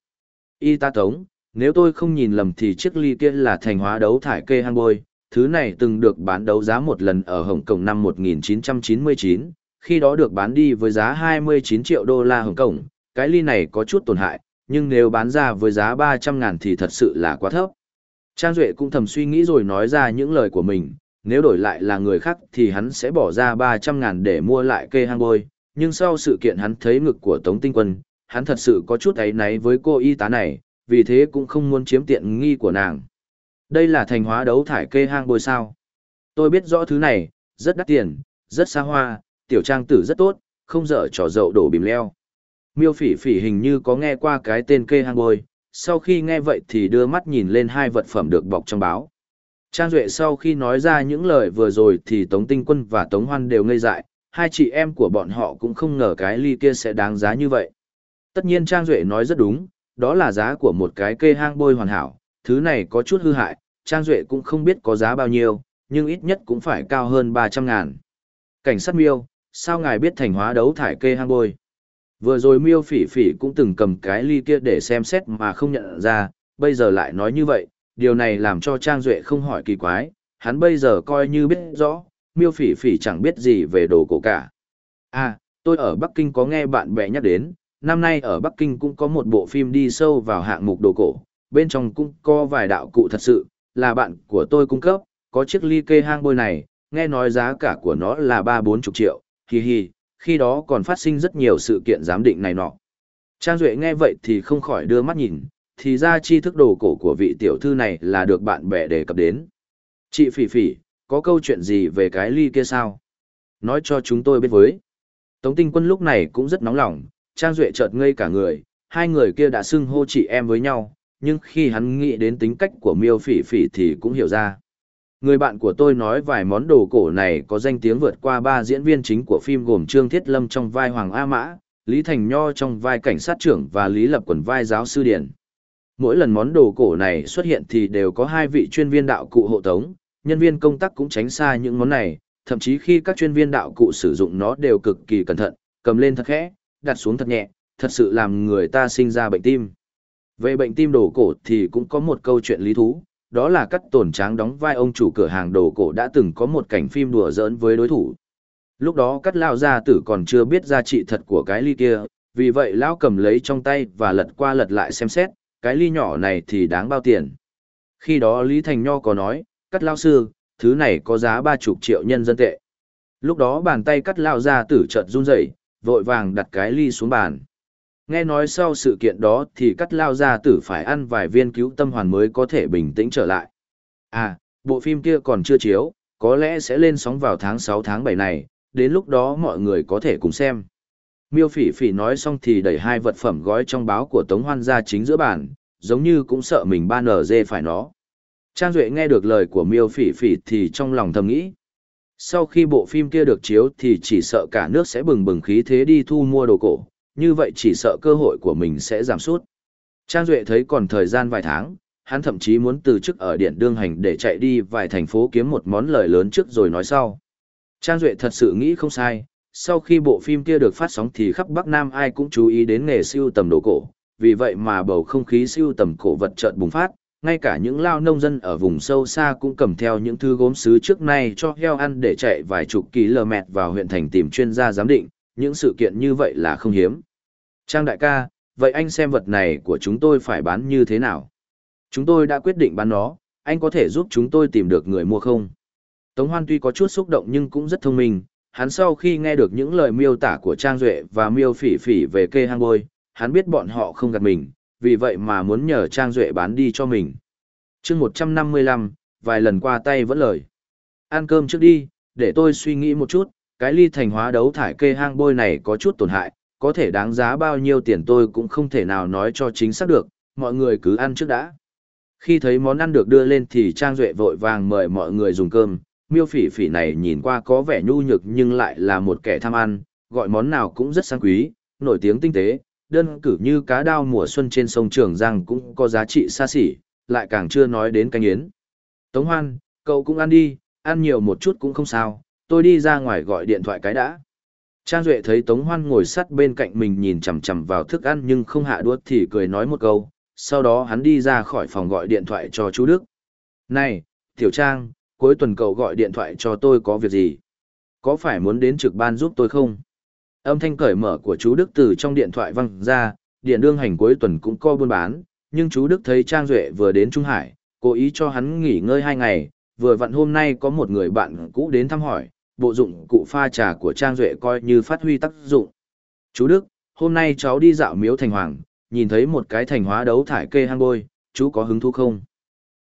Y ta tống, nếu tôi không nhìn lầm thì chiếc ly kia là thành hóa đấu thải kê hang bôi, thứ này từng được bán đấu giá một lần ở Hồng Kông năm 1999, khi đó được bán đi với giá 29 triệu đô la Hồng Kông, cái ly này có chút tổn hại, nhưng nếu bán ra với giá 300 ngàn thì thật sự là quá thấp. Trang Duệ cũng thầm suy nghĩ rồi nói ra những lời của mình, nếu đổi lại là người khác thì hắn sẽ bỏ ra 300 ngàn để mua lại kê hang bôi, nhưng sau sự kiện hắn thấy ngực của Tống Tinh Quân, hắn thật sự có chút ấy náy với cô y tá này, vì thế cũng không muốn chiếm tiện nghi của nàng. Đây là thành hóa đấu thải kê hang bôi sao. Tôi biết rõ thứ này, rất đắt tiền, rất xa hoa, tiểu trang tử rất tốt, không dở trò dậu đổ bìm leo. Miêu phỉ phỉ hình như có nghe qua cái tên kê hang bôi, sau khi nghe vậy thì đưa mắt nhìn lên hai vật phẩm được bọc trong báo. Trang Duệ sau khi nói ra những lời vừa rồi thì Tống Tinh Quân và Tống Hoan đều ngây dại, hai chị em của bọn họ cũng không ngờ cái ly kia sẽ đáng giá như vậy. Tất nhiên Trang Duệ nói rất đúng, đó là giá của một cái kê hang bôi hoàn hảo, thứ này có chút hư hại, Trang Duệ cũng không biết có giá bao nhiêu, nhưng ít nhất cũng phải cao hơn 300 ngàn. Cảnh sát miêu, sao ngài biết thành hóa đấu thải kê hang bôi? Vừa rồi miêu phỉ phỉ cũng từng cầm cái ly kia để xem xét mà không nhận ra, bây giờ lại nói như vậy, điều này làm cho Trang Duệ không hỏi kỳ quái, hắn bây giờ coi như biết rõ, miêu phỉ phỉ chẳng biết gì về đồ cổ cả. À, tôi ở Bắc Kinh có nghe bạn bè nhắc đến, năm nay ở Bắc Kinh cũng có một bộ phim đi sâu vào hạng mục đồ cổ, bên trong cũng có vài đạo cụ thật sự, là bạn của tôi cung cấp, có chiếc ly kê hang bôi này, nghe nói giá cả của nó là ba bốn chục triệu, hi hi, khi đó còn phát sinh rất nhiều sự kiện giám định này nọ. Trang Duệ nghe vậy thì không khỏi đưa mắt nhìn, thì ra chi thức đồ cổ của vị tiểu thư này là được bạn bè đề cập đến. Chị Phỉ Phỉ, có câu chuyện gì về cái ly kia sao? Nói cho chúng tôi biết với. Tống tinh quân lúc này cũng rất nóng lòng, Trang Duệ chợt ngây cả người, hai người kia đã xưng hô chị em với nhau, nhưng khi hắn nghĩ đến tính cách của miêu phỉ phỉ thì cũng hiểu ra. Người bạn của tôi nói vài món đồ cổ này có danh tiếng vượt qua ba diễn viên chính của phim gồm Trương Thiết Lâm trong vai Hoàng A Mã, Lý Thành Nho trong vai cảnh sát trưởng và Lý Lập Quần vai giáo sư điển. Mỗi lần món đồ cổ này xuất hiện thì đều có hai vị chuyên viên đạo cụ hộ tống, nhân viên công tác cũng tránh xa những món này, thậm chí khi các chuyên viên đạo cụ sử dụng nó đều cực kỳ cẩn thận, cầm lên thật khẽ, đặt xuống thật nhẹ, thật sự làm người ta sinh ra bệnh tim. Về bệnh tim đồ cổ thì cũng có một câu chuyện lý thú, đó là cắt tổn tráng đóng vai ông chủ cửa hàng đồ cổ đã từng có một cảnh phim đùa giỡn với đối thủ. Lúc đó cắt lao gia tử còn chưa biết giá trị thật của cái ly kia, vì vậy lão cầm lấy trong tay và lật qua lật lại xem xét, cái ly nhỏ này thì đáng bao tiền. Khi đó Lý Thành Nho có nói, cắt lao sư, thứ này có giá ba chục triệu nhân dân tệ. Lúc đó bàn tay cắt lao gia tử chợt run rẩy, vội vàng đặt cái ly xuống bàn. Nghe nói sau sự kiện đó thì cắt lao gia tử phải ăn vài viên cứu tâm hoàn mới có thể bình tĩnh trở lại. À, bộ phim kia còn chưa chiếu, có lẽ sẽ lên sóng vào tháng 6 tháng 7 này, đến lúc đó mọi người có thể cùng xem. Miêu phỉ phỉ nói xong thì đẩy hai vật phẩm gói trong báo của Tống Hoan ra chính giữa bàn, giống như cũng sợ mình ba nở dê phải nó. Trang Duệ nghe được lời của miêu phỉ phỉ thì trong lòng thầm nghĩ. Sau khi bộ phim kia được chiếu thì chỉ sợ cả nước sẽ bừng bừng khí thế đi thu mua đồ cổ, như vậy chỉ sợ cơ hội của mình sẽ giảm sút. Trang Duệ thấy còn thời gian vài tháng, hắn thậm chí muốn từ chức ở điện đương hành để chạy đi vài thành phố kiếm một món lời lớn trước rồi nói sau. Trang Duệ thật sự nghĩ không sai, sau khi bộ phim kia được phát sóng thì khắp Bắc Nam ai cũng chú ý đến nghề siêu tầm đồ cổ, vì vậy mà bầu không khí siêu tầm cổ vật chợt bùng phát, ngay cả những lao nông dân ở vùng sâu xa cũng cầm theo những thứ gốm sứ trước nay cho heo ăn để chạy vài chục km vào huyện thành tìm chuyên gia giám định, những sự kiện như vậy là không hiếm. Trang đại ca, vậy anh xem vật này của chúng tôi phải bán như thế nào? Chúng tôi đã quyết định bán nó, anh có thể giúp chúng tôi tìm được người mua không? Tống Hoan tuy có chút xúc động nhưng cũng rất thông minh, hắn sau khi nghe được những lời miêu tả của Trang Duệ và miêu phỉ phỉ về kê hang bôi, hắn biết bọn họ không gạt mình, vì vậy mà muốn nhờ Trang Duệ bán đi cho mình. chương 155, vài lần qua tay vẫn lời. Ăn cơm trước đi, để tôi suy nghĩ một chút, cái ly thành hóa đấu thải kê hang bôi này có chút tổn hại, có thể đáng giá bao nhiêu tiền tôi cũng không thể nào nói cho chính xác được, mọi người cứ ăn trước đã. Khi thấy món ăn được đưa lên thì Trang Duệ vội vàng mời mọi người dùng cơm, miêu phỉ phỉ này nhìn qua có vẻ nhu nhược nhưng lại là một kẻ tham ăn, gọi món nào cũng rất sang quý, nổi tiếng tinh tế, đơn cử như cá đao mùa xuân trên sông Trường Giang cũng có giá trị xa xỉ, lại càng chưa nói đến canh yến. Tống Hoan, cậu cũng ăn đi, ăn nhiều một chút cũng không sao, tôi đi ra ngoài gọi điện thoại cái đã. Trang Duệ thấy Tống Hoan ngồi sắt bên cạnh mình nhìn chằm chằm vào thức ăn nhưng không hạ đuốt thì cười nói một câu, sau đó hắn đi ra khỏi phòng gọi điện thoại cho chú Đức. Này, Tiểu Trang, cuối tuần cậu gọi điện thoại cho tôi có việc gì? Có phải muốn đến trực ban giúp tôi không? Âm thanh cởi mở của chú Đức từ trong điện thoại văng ra, điện đương hành cuối tuần cũng co buôn bán, nhưng chú Đức thấy Trang Duệ vừa đến Trung Hải, cố ý cho hắn nghỉ ngơi hai ngày, vừa vặn hôm nay có một người bạn cũ đến thăm hỏi, bộ dụng cụ pha trà của Trang Duệ coi như phát huy tác dụng. Chú Đức, hôm nay cháu đi dạo miếu thành hoàng, nhìn thấy một cái thành hóa đấu thải kê hang bôi, chú có hứng thú không?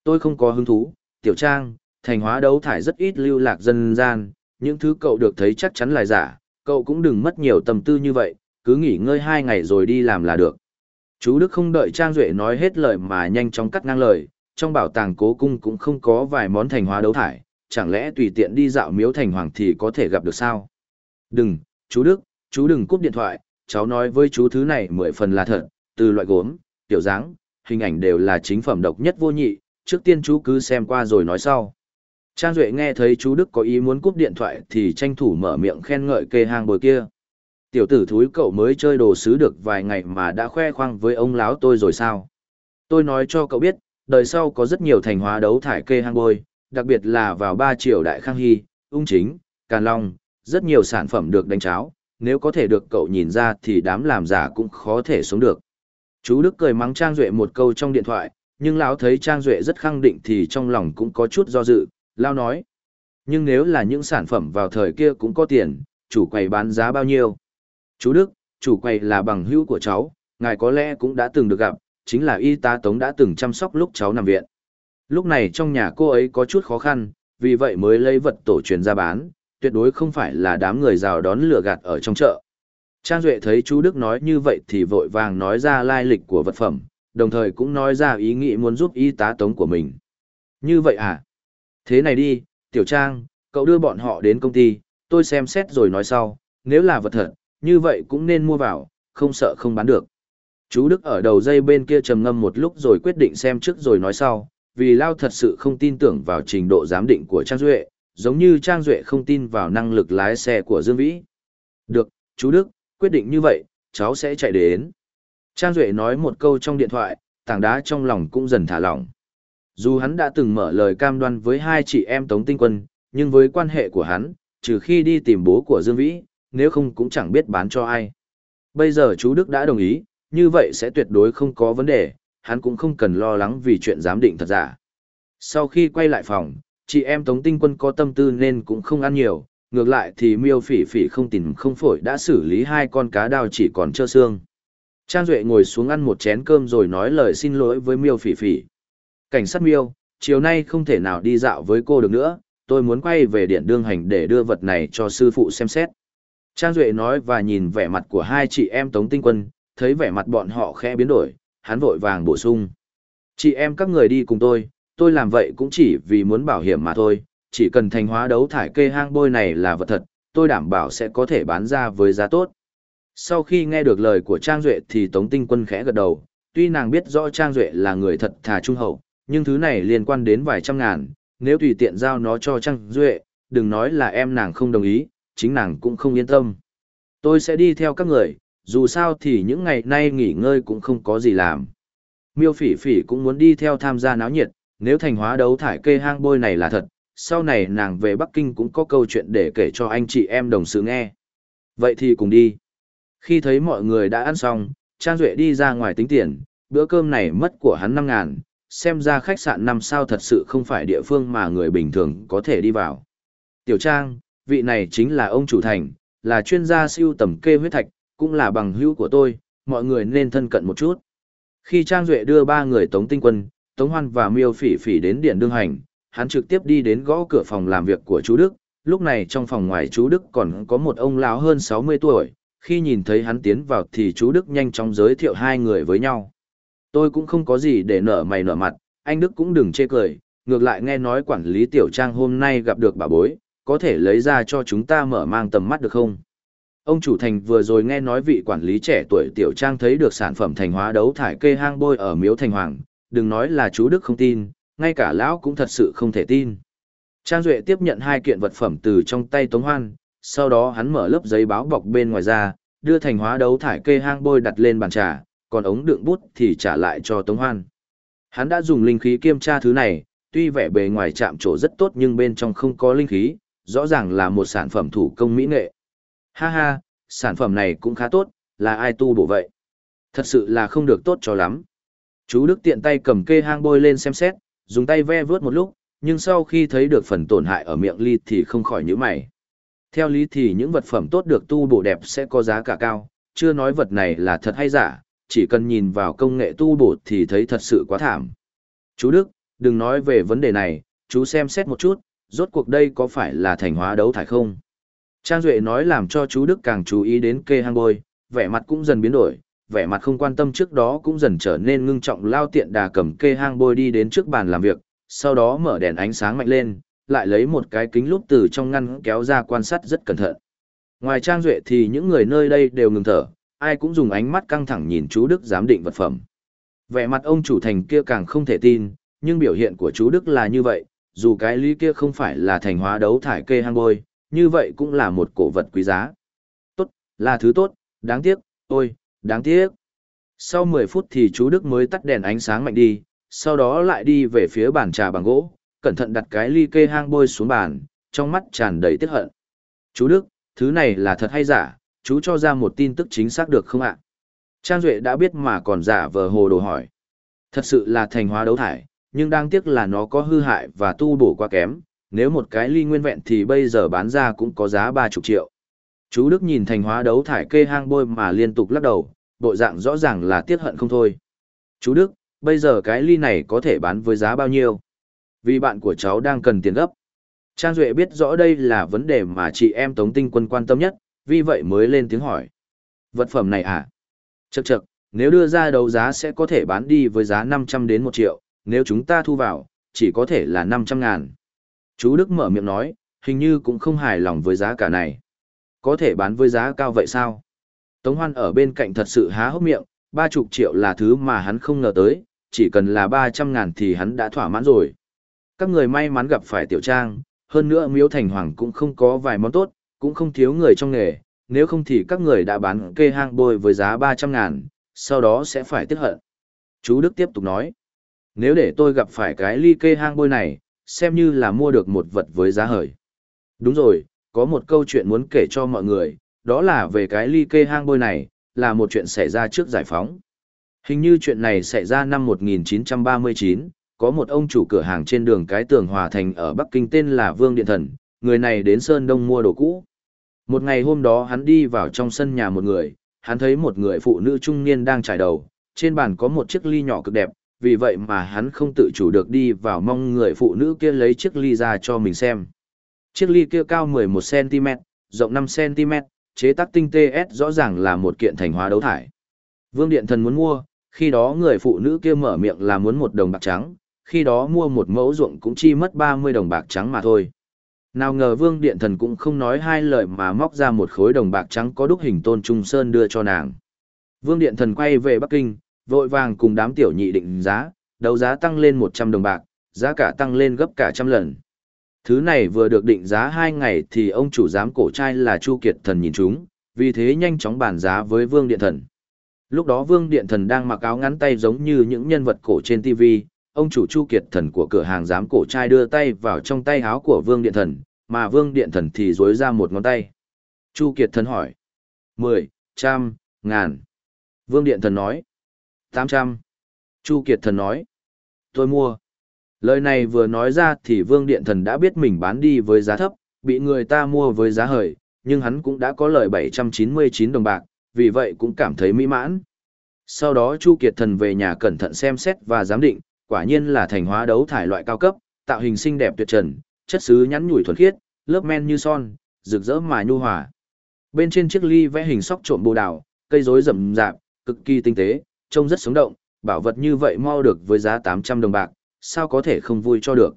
Tôi không có hứng thú, Tiểu Trang, thành hóa đấu thải rất ít lưu lạc dân gian, những thứ cậu được thấy chắc chắn là giả, cậu cũng đừng mất nhiều tâm tư như vậy, cứ nghỉ ngơi hai ngày rồi đi làm là được. Chú Đức không đợi Trang Duệ nói hết lời mà nhanh chóng cắt ngang lời, trong bảo tàng cố cung cũng không có vài món thành hóa đấu thải, chẳng lẽ tùy tiện đi dạo miếu thành hoàng thì có thể gặp được sao? Đừng, chú Đức, chú đừng cúp điện thoại, cháu nói với chú thứ này mười phần là thật, từ loại gốm, tiểu dáng, hình ảnh đều là chính phẩm độc nhất vô nhị, trước tiên chú cứ xem qua rồi nói sau. Trang Duệ nghe thấy chú Đức có ý muốn cúp điện thoại thì tranh thủ mở miệng khen ngợi kê hàng bồi kia. Tiểu tử thúi cậu mới chơi đồ sứ được vài ngày mà đã khoe khoang với ông láo tôi rồi sao? Tôi nói cho cậu biết, đời sau có rất nhiều thành hóa đấu thải kê hang bôi, đặc biệt là vào ba triều đại khang hy, ung chính, càn long, rất nhiều sản phẩm được đánh cháo, nếu có thể được cậu nhìn ra thì đám làm giả cũng khó thể sống được. Chú Đức cười mắng Trang Duệ một câu trong điện thoại, nhưng lão thấy Trang Duệ rất khẳng định thì trong lòng cũng có chút do dự, lao nói. Nhưng nếu là những sản phẩm vào thời kia cũng có tiền, chủ quầy bán giá bao nhiêu? Chú Đức, chủ quầy là bằng hữu của cháu, ngài có lẽ cũng đã từng được gặp, chính là y tá Tống đã từng chăm sóc lúc cháu nằm viện. Lúc này trong nhà cô ấy có chút khó khăn, vì vậy mới lấy vật tổ truyền ra bán, tuyệt đối không phải là đám người rào đón lừa gạt ở trong chợ. Trang Duệ thấy chú Đức nói như vậy thì vội vàng nói ra lai lịch của vật phẩm, đồng thời cũng nói ra ý nghĩ muốn giúp y tá tống của mình. Như vậy à? Thế này đi, Tiểu Trang, cậu đưa bọn họ đến công ty, tôi xem xét rồi nói sau, nếu là vật thật, như vậy cũng nên mua vào, không sợ không bán được. Chú Đức ở đầu dây bên kia trầm ngâm một lúc rồi quyết định xem trước rồi nói sau, vì Lao thật sự không tin tưởng vào trình độ giám định của Trang Duệ, giống như Trang Duệ không tin vào năng lực lái xe của Dương Vĩ. Được, chú Đức, quyết định như vậy, cháu sẽ chạy đến. Trang Duệ nói một câu trong điện thoại, tảng đá trong lòng cũng dần thả lỏng. Dù hắn đã từng mở lời cam đoan với hai chị em Tống Tinh Quân, nhưng với quan hệ của hắn, trừ khi đi tìm bố của Dương Vĩ, nếu không cũng chẳng biết bán cho ai. Bây giờ chú Đức đã đồng ý, như vậy sẽ tuyệt đối không có vấn đề, hắn cũng không cần lo lắng vì chuyện giám định thật giả. Sau khi quay lại phòng, chị em Tống Tinh Quân có tâm tư nên cũng không ăn nhiều, ngược lại thì miêu phỉ phỉ không tìm không phổi đã xử lý hai con cá đào chỉ còn trơ xương. Trang Duệ ngồi xuống ăn một chén cơm rồi nói lời xin lỗi với miêu phỉ phỉ. Cảnh sát miêu, chiều nay không thể nào đi dạo với cô được nữa, tôi muốn quay về điện đương hành để đưa vật này cho sư phụ xem xét. Trang Duệ nói và nhìn vẻ mặt của hai chị em Tống Tinh Quân, thấy vẻ mặt bọn họ khẽ biến đổi, hắn vội vàng bổ sung. Chị em các người đi cùng tôi, tôi làm vậy cũng chỉ vì muốn bảo hiểm mà thôi, chỉ cần thành hóa đấu thải kê hang bôi này là vật thật, tôi đảm bảo sẽ có thể bán ra với giá tốt. Sau khi nghe được lời của Trang Duệ thì Tống Tinh Quân khẽ gật đầu, tuy nàng biết rõ Trang Duệ là người thật thà trung hậu, nhưng thứ này liên quan đến vài trăm ngàn, nếu tùy tiện giao nó cho Trang Duệ, đừng nói là em nàng không đồng ý, chính nàng cũng không yên tâm. Tôi sẽ đi theo các người, dù sao thì những ngày nay nghỉ ngơi cũng không có gì làm. Miêu phỉ phỉ cũng muốn đi theo tham gia náo nhiệt, nếu thành hóa đấu thải kê hang bôi này là thật, sau này nàng về Bắc Kinh cũng có câu chuyện để kể cho anh chị em đồng sự nghe. Vậy thì cùng đi. Khi thấy mọi người đã ăn xong, Trang Duệ đi ra ngoài tính tiền, bữa cơm này mất của hắn 5 ngàn, xem ra khách sạn năm sao thật sự không phải địa phương mà người bình thường có thể đi vào. Tiểu Trang, vị này chính là ông chủ thành, là chuyên gia siêu tầm kê huyết thạch, cũng là bằng hữu của tôi, mọi người nên thân cận một chút. Khi Trang Duệ đưa ba người Tống Tinh Quân, Tống Hoan và Miêu Phỉ Phỉ đến Điện Đương Hành, hắn trực tiếp đi đến gõ cửa phòng làm việc của chú Đức. Lúc này trong phòng ngoài chú Đức còn có một ông lão hơn 60 tuổi, khi nhìn thấy hắn tiến vào thì chú Đức nhanh chóng giới thiệu hai người với nhau. Tôi cũng không có gì để nở mày nở mặt, anh Đức cũng đừng chê cười, ngược lại nghe nói quản lý tiểu trang hôm nay gặp được bà bối, có thể lấy ra cho chúng ta mở mang tầm mắt được không? Ông chủ thành vừa rồi nghe nói vị quản lý trẻ tuổi tiểu trang thấy được sản phẩm thành hóa đấu thải kê hang bôi ở miếu thành hoàng, đừng nói là chú Đức không tin, ngay cả lão cũng thật sự không thể tin. Trang Duệ tiếp nhận hai kiện vật phẩm từ trong tay Tống Hoan, sau đó hắn mở lớp giấy báo bọc bên ngoài ra, đưa thành hóa đấu thải kê hang bôi đặt lên bàn trà, còn ống đựng bút thì trả lại cho Tống Hoan. Hắn đã dùng linh khí kiểm tra thứ này, tuy vẻ bề ngoài chạm trổ rất tốt nhưng bên trong không có linh khí, rõ ràng là một sản phẩm thủ công mỹ nghệ. Ha ha, sản phẩm này cũng khá tốt, là ai tu bổ vậy? Thật sự là không được tốt cho lắm. Chú Đức tiện tay cầm kê hang bôi lên xem xét, dùng tay ve vướt một lúc, nhưng sau khi thấy được phần tổn hại ở miệng ly thì không khỏi nhíu mày. Theo lý thì những vật phẩm tốt được tu bổ đẹp sẽ có giá cả cao, chưa nói vật này là thật hay giả, chỉ cần nhìn vào công nghệ tu bổ thì thấy thật sự quá thảm. Chú Đức, đừng nói về vấn đề này, chú xem xét một chút, rốt cuộc đây có phải là thành hóa đấu thải không? Trang Duệ nói làm cho chú Đức càng chú ý đến kê hang bôi, vẻ mặt cũng dần biến đổi, vẻ mặt không quan tâm trước đó cũng dần trở nên ngưng trọng lao tiện đà cầm kê hang bôi đi đến trước bàn làm việc, sau đó mở đèn ánh sáng mạnh lên, lại lấy một cái kính lúp từ trong ngăn kéo ra quan sát rất cẩn thận. Ngoài Trang Duệ thì những người nơi đây đều ngừng thở, ai cũng dùng ánh mắt căng thẳng nhìn chú Đức giám định vật phẩm. Vẻ mặt ông chủ thành kia càng không thể tin, nhưng biểu hiện của chú Đức là như vậy, dù cái lý kia không phải là thành hóa đấu thải kê hang bôi, như vậy cũng là một cổ vật quý giá. Tốt, là thứ tốt, đáng tiếc, ôi, đáng tiếc. Sau 10 phút thì chú Đức mới tắt đèn ánh sáng mạnh đi, sau đó lại đi về phía bàn trà bằng gỗ, cẩn thận đặt cái ly kê hang bôi xuống bàn, trong mắt tràn đầy tiếc hận. Chú Đức, thứ này là thật hay giả, chú cho ra một tin tức chính xác được không ạ? Trang Duệ đã biết mà còn giả vờ hồ đồ hỏi. Thật sự là thành hóa đấu thải, nhưng đáng tiếc là nó có hư hại và tu bổ quá kém, nếu một cái ly nguyên vẹn thì bây giờ bán ra cũng có giá 30 triệu. Chú Đức nhìn thành hóa đấu thải kê hang bôi mà liên tục lắc đầu, bộ dạng rõ ràng là tiếc hận không thôi. Chú Đức, bây giờ cái ly này có thể bán với giá bao nhiêu? Vì bạn của cháu đang cần tiền gấp. Trang Duệ biết rõ đây là vấn đề mà chị em Tống Tinh Quân quan tâm nhất, vì vậy mới lên tiếng hỏi. Vật phẩm này à? Chậc chậc, nếu đưa ra đấu giá sẽ có thể bán đi với giá 500 đến 1 triệu, nếu chúng ta thu vào, chỉ có thể là 500 ngàn. Chú Đức mở miệng nói, hình như cũng không hài lòng với giá cả này. Có thể bán với giá cao vậy sao? Tống Hoan ở bên cạnh thật sự há hốc miệng, ba chục triệu là thứ mà hắn không ngờ tới, chỉ cần là ba trăm ngàn thì hắn đã thỏa mãn rồi. Các người may mắn gặp phải tiểu trang, hơn nữa miếu thành hoàng cũng không có vài món tốt, cũng không thiếu người trong nghề, nếu không thì các người đã bán kê hang bôi với giá ba trăm ngàn, sau đó sẽ phải tiếc hận. Chú Đức tiếp tục nói, nếu để tôi gặp phải cái ly kê hang bôi này, xem như là mua được một vật với giá hời. Đúng rồi, có một câu chuyện muốn kể cho mọi người, đó là về cái ly kê hang bôi này, là một chuyện xảy ra trước giải phóng. Hình như chuyện này xảy ra năm 1939, có một ông chủ cửa hàng trên đường Cái Tường Hòa Thành ở Bắc Kinh tên là Vương Điện Thần, người này đến Sơn Đông mua đồ cũ. Một ngày hôm đó hắn đi vào trong sân nhà một người, hắn thấy một người phụ nữ trung niên đang trải đầu, trên bàn có một chiếc ly nhỏ cực đẹp, vì vậy mà hắn không tự chủ được đi vào mong người phụ nữ kia lấy chiếc ly ra cho mình xem. Chiếc ly kia cao 11cm, rộng 5cm, chế tác tinh tế rõ ràng là một kiện thành hóa đấu thải. Vương Điện Thần muốn mua, khi đó người phụ nữ kia mở miệng là muốn một đồng bạc trắng, khi đó mua một mẫu ruộng cũng chi mất 30 đồng bạc trắng mà thôi. Nào ngờ Vương Điện Thần cũng không nói hai lời mà móc ra một khối đồng bạc trắng có đúc hình tôn trung sơn đưa cho nàng. Vương Điện Thần quay về Bắc Kinh, vội vàng cùng đám tiểu nhị định giá, đấu giá tăng lên 100 đồng bạc, giá cả tăng lên gấp cả trăm lần. Thứ này vừa được định giá hai ngày thì ông chủ giám cổ trai là Chu Kiệt Thần nhìn chúng, vì thế nhanh chóng bàn giá với Vương Điện Thần. Lúc đó Vương Điện Thần đang mặc áo ngắn tay giống như những nhân vật cổ trên TV, ông chủ Chu Kiệt Thần của cửa hàng giám cổ trai đưa tay vào trong tay áo của Vương Điện Thần, mà Vương Điện Thần thì dối ra một ngón tay. Chu Kiệt Thần hỏi. Mười, trăm, ngàn. Vương Điện Thần nói. Tám trăm. Chu Kiệt Thần nói. Tôi mua. Lời này vừa nói ra thì Vương Điện Thần đã biết mình bán đi với giá thấp, bị người ta mua với giá hời, nhưng hắn cũng đã có lời 799 đồng bạc, vì vậy cũng cảm thấy mỹ mãn. Sau đó Chu Kiệt Thần về nhà cẩn thận xem xét và giám định, quả nhiên là thành hóa đấu thải loại cao cấp, tạo hình xinh đẹp tuyệt trần, chất xứ nhắn nhủi thuần khiết, lớp men như son, rực rỡ mà nhu hòa. Bên trên chiếc ly vẽ hình sóc trộm bồ đào, cây rối rậm rạp, cực kỳ tinh tế, trông rất sống động, bảo vật như vậy mau được với giá 800 đồng bạc, sao có thể không vui cho được.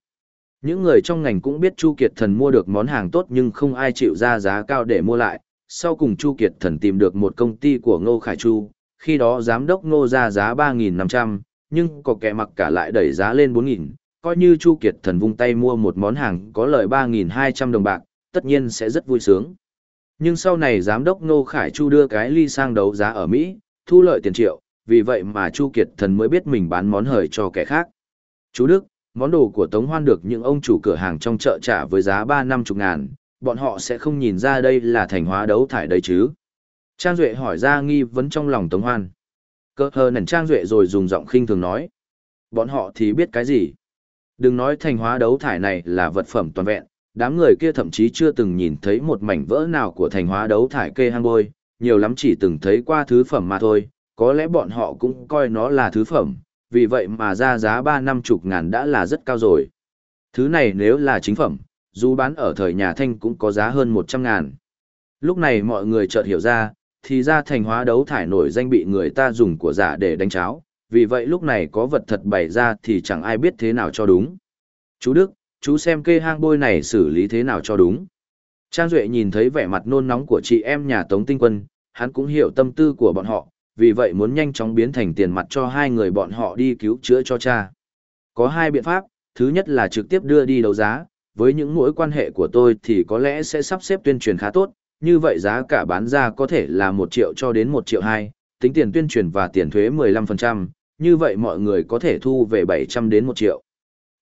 Những người trong ngành cũng biết Chu Kiệt Thần mua được món hàng tốt nhưng không ai chịu ra giá cao để mua lại. Sau cùng Chu Kiệt Thần tìm được một công ty của Ngô Khải Chu, khi đó giám đốc Ngô ra giá 3.500, nhưng có kẻ mặc cả lại đẩy giá lên 4.000, coi như Chu Kiệt Thần vung tay mua một món hàng có lợi 3.200 đồng bạc, tất nhiên sẽ rất vui sướng. Nhưng sau này giám đốc Ngô Khải Chu đưa cái ly sang đấu giá ở Mỹ, thu lợi tiền triệu, vì vậy mà Chu Kiệt Thần mới biết mình bán món hời cho kẻ khác. Chú Đức, món đồ của Tống Hoan được những ông chủ cửa hàng trong chợ trả với giá ba năm chục ngàn, bọn họ sẽ không nhìn ra đây là thành hóa đấu thải đấy chứ. Trang Duệ hỏi ra nghi vấn trong lòng Tống Hoan. Cơ hờ nền Trang Duệ rồi dùng giọng khinh thường nói. Bọn họ thì biết cái gì? Đừng nói thành hóa đấu thải này là vật phẩm toàn vẹn, đám người kia thậm chí chưa từng nhìn thấy một mảnh vỡ nào của thành hóa đấu thải kê hang bôi, nhiều lắm chỉ từng thấy qua thứ phẩm mà thôi, có lẽ bọn họ cũng coi nó là thứ phẩm, vì vậy mà ra giá ba năm chục ngàn đã là rất cao rồi. Thứ này nếu là chính phẩm, dù bán ở thời nhà Thanh cũng có giá hơn một trăm ngàn. Lúc này mọi người chợt hiểu ra, thì ra thành hóa đấu thải nổi danh bị người ta dùng của giả để đánh cháo, vì vậy lúc này có vật thật bày ra thì chẳng ai biết thế nào cho đúng. Chú Đức, chú xem kê hang bôi này xử lý thế nào cho đúng. Trang Duệ nhìn thấy vẻ mặt nôn nóng của chị em nhà Tống Tinh Quân, hắn cũng hiểu tâm tư của bọn họ, vì vậy muốn nhanh chóng biến thành tiền mặt cho hai người bọn họ đi cứu chữa cho cha. Có hai biện pháp, thứ nhất là trực tiếp đưa đi đấu giá, với những mối quan hệ của tôi thì có lẽ sẽ sắp xếp tuyên truyền khá tốt, như vậy giá cả bán ra có thể là 1 triệu cho đến 1 triệu 2, tính tiền tuyên truyền và tiền thuế 15%, như vậy mọi người có thể thu về 700 đến 1 triệu.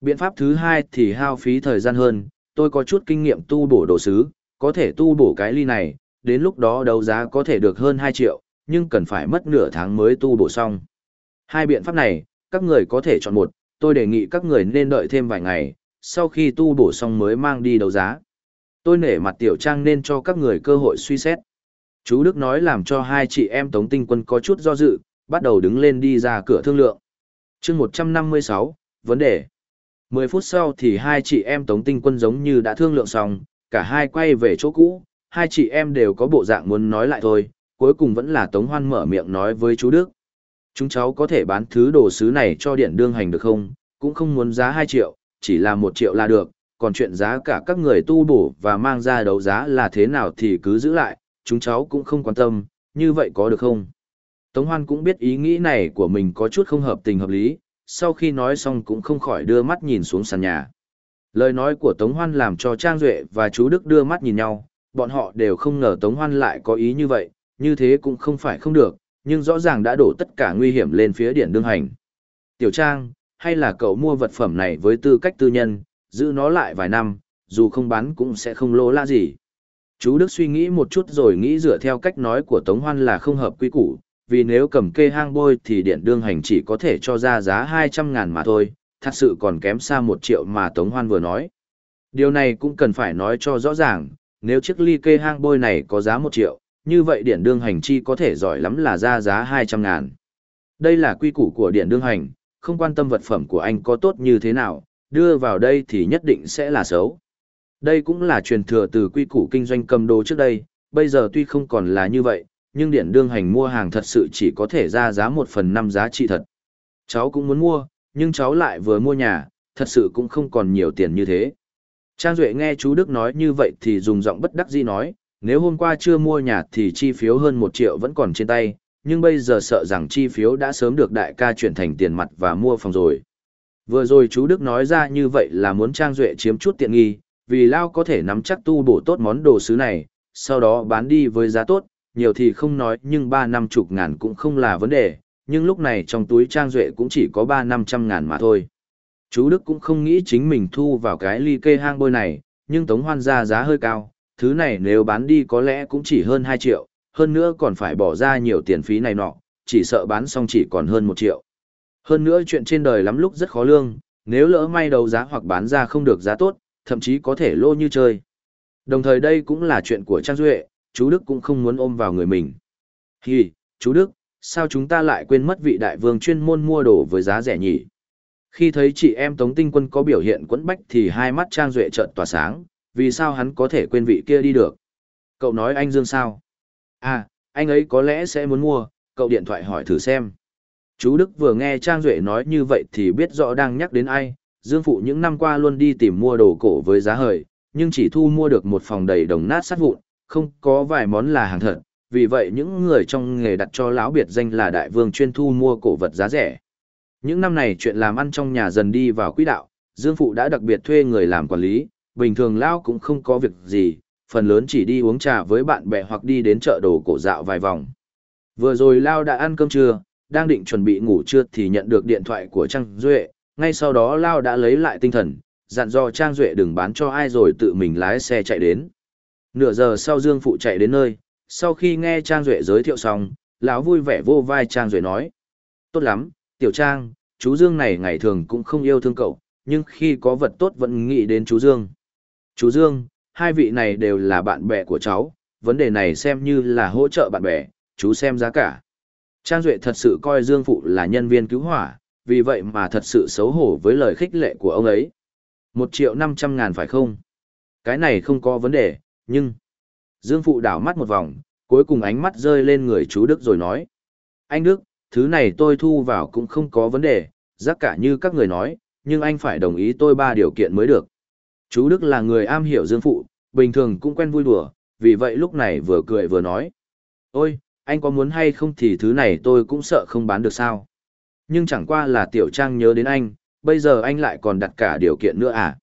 Biện pháp thứ hai thì hao phí thời gian hơn, tôi có chút kinh nghiệm tu bổ đồ sứ, có thể tu bổ cái ly này, đến lúc đó đấu giá có thể được hơn 2 triệu, nhưng cần phải mất nửa tháng mới tu bổ xong. Hai biện pháp này, các người có thể chọn một, tôi đề nghị các người nên đợi thêm vài ngày, sau khi tu bổ xong mới mang đi đấu giá. Tôi nể mặt tiểu trang nên cho các người cơ hội suy xét. Chú Đức nói làm cho hai chị em Tống Tinh Quân có chút do dự, bắt đầu đứng lên đi ra cửa thương lượng. chương 156, vấn đề. 10 phút sau thì hai chị em Tống Tinh Quân giống như đã thương lượng xong, cả hai quay về chỗ cũ, hai chị em đều có bộ dạng muốn nói lại thôi, cuối cùng vẫn là Tống Hoan mở miệng nói với chú Đức. Chúng cháu có thể bán thứ đồ sứ này cho điện đương hành được không, cũng không muốn giá 2 triệu, chỉ là 1 triệu là được, còn chuyện giá cả các người tu bổ và mang ra đấu giá là thế nào thì cứ giữ lại, chúng cháu cũng không quan tâm, như vậy có được không? Tống Hoan cũng biết ý nghĩ này của mình có chút không hợp tình hợp lý, sau khi nói xong cũng không khỏi đưa mắt nhìn xuống sàn nhà. Lời nói của Tống Hoan làm cho Trang Duệ và chú Đức đưa mắt nhìn nhau, bọn họ đều không ngờ Tống Hoan lại có ý như vậy, như thế cũng không phải không được, nhưng rõ ràng đã đổ tất cả nguy hiểm lên phía điện đương hành. Tiểu Trang, hay là cậu mua vật phẩm này với tư cách tư nhân, giữ nó lại vài năm, dù không bán cũng sẽ không lỗ la gì. Chú Đức suy nghĩ một chút rồi nghĩ dựa theo cách nói của Tống Hoan là không hợp quy củ, vì nếu cầm kê hang bôi thì điện đương hành chỉ có thể cho ra giá 200 ngàn mà thôi, thật sự còn kém xa một triệu mà Tống Hoan vừa nói. Điều này cũng cần phải nói cho rõ ràng, nếu chiếc ly kê hang bôi này có giá một triệu, như vậy điện đương hành chi có thể giỏi lắm là ra giá 200 ngàn. Đây là quy củ của điện đương hành, không quan tâm vật phẩm của anh có tốt như thế nào, đưa vào đây thì nhất định sẽ là xấu. Đây cũng là truyền thừa từ quy củ kinh doanh cầm đồ trước đây, bây giờ tuy không còn là như vậy, nhưng điện đương hành mua hàng thật sự chỉ có thể ra giá một phần năm giá trị thật. Cháu cũng muốn mua, nhưng cháu lại vừa mua nhà, thật sự cũng không còn nhiều tiền như thế. Trang Duệ nghe chú Đức nói như vậy thì dùng giọng bất đắc dĩ nói, nếu hôm qua chưa mua nhà thì chi phiếu hơn một triệu vẫn còn trên tay, nhưng bây giờ sợ rằng chi phiếu đã sớm được đại ca chuyển thành tiền mặt và mua phòng rồi. Vừa rồi chú Đức nói ra như vậy là muốn Trang Duệ chiếm chút tiện nghi, vì Lao có thể nắm chắc tu bổ tốt món đồ sứ này, sau đó bán đi với giá tốt, nhiều thì không nói nhưng ba năm chục ngàn cũng không là vấn đề, nhưng lúc này trong túi Trang Duệ cũng chỉ có ba năm trăm ngàn mà thôi. Chú Đức cũng không nghĩ chính mình thu vào cái ly kê hang bôi này, nhưng Tống Hoan ra giá hơi cao, thứ này nếu bán đi có lẽ cũng chỉ hơn 2 triệu, hơn nữa còn phải bỏ ra nhiều tiền phí này nọ, chỉ sợ bán xong chỉ còn hơn 1 triệu. Hơn nữa chuyện trên đời lắm lúc rất khó lương, nếu lỡ may đầu giá hoặc bán ra không được giá tốt, thậm chí có thể lô như chơi. Đồng thời đây cũng là chuyện của Trang Duệ, chú Đức cũng không muốn ôm vào người mình. Hì, chú Đức, sao chúng ta lại quên mất vị đại vương chuyên môn mua đồ với giá rẻ nhỉ? Khi thấy chị em Tống Tinh Quân có biểu hiện quẫn bách thì hai mắt Trang Duệ trợn tỏa sáng, vì sao hắn có thể quên vị kia đi được? Cậu nói anh Dương sao? À, anh ấy có lẽ sẽ muốn mua, cậu điện thoại hỏi thử xem. Chú Đức vừa nghe Trang Duệ nói như vậy thì biết rõ đang nhắc đến ai, Dương Phụ những năm qua luôn đi tìm mua đồ cổ với giá hời, nhưng chỉ thu mua được một phòng đầy đồng nát sát vụn, không có vài món là hàng thật, vì vậy những người trong nghề đặt cho lão biệt danh là đại vương chuyên thu mua cổ vật giá rẻ. Những năm này chuyện làm ăn trong nhà dần đi vào quỹ đạo, Dương Phụ đã đặc biệt thuê người làm quản lý, bình thường lão cũng không có việc gì, phần lớn chỉ đi uống trà với bạn bè hoặc đi đến chợ đồ cổ dạo vài vòng. Vừa rồi Lao đã ăn cơm trưa, đang định chuẩn bị ngủ trưa thì nhận được điện thoại của Trang Duệ, ngay sau đó Lao đã lấy lại tinh thần, dặn dò Trang Duệ đừng bán cho ai rồi tự mình lái xe chạy đến. Nửa giờ sau Dương Phụ chạy đến nơi, sau khi nghe Trang Duệ giới thiệu xong, lão vui vẻ vô vai Trang Duệ nói. Tốt lắm, Tiểu Trang, chú Dương này ngày thường cũng không yêu thương cậu, nhưng khi có vật tốt vẫn nghĩ đến chú Dương. Chú Dương, hai vị này đều là bạn bè của cháu, vấn đề này xem như là hỗ trợ bạn bè, chú xem giá cả. Trang Duệ thật sự coi Dương Phụ là nhân viên cứu hỏa, vì vậy mà thật sự xấu hổ với lời khích lệ của ông ấy. Một triệu năm trăm ngàn phải không? Cái này không có vấn đề, nhưng... Dương Phụ đảo mắt một vòng, cuối cùng ánh mắt rơi lên người chú Đức rồi nói. Anh Đức, thứ này tôi thu vào cũng không có vấn đề, giá cả như các người nói, nhưng anh phải đồng ý tôi ba điều kiện mới được. Chú Đức là người am hiểu Dương Phụ, bình thường cũng quen vui đùa, vì vậy lúc này vừa cười vừa nói. Ôi, anh có muốn hay không thì thứ này tôi cũng sợ không bán được sao. Nhưng chẳng qua là Tiểu Trang nhớ đến anh, bây giờ anh lại còn đặt cả điều kiện nữa à.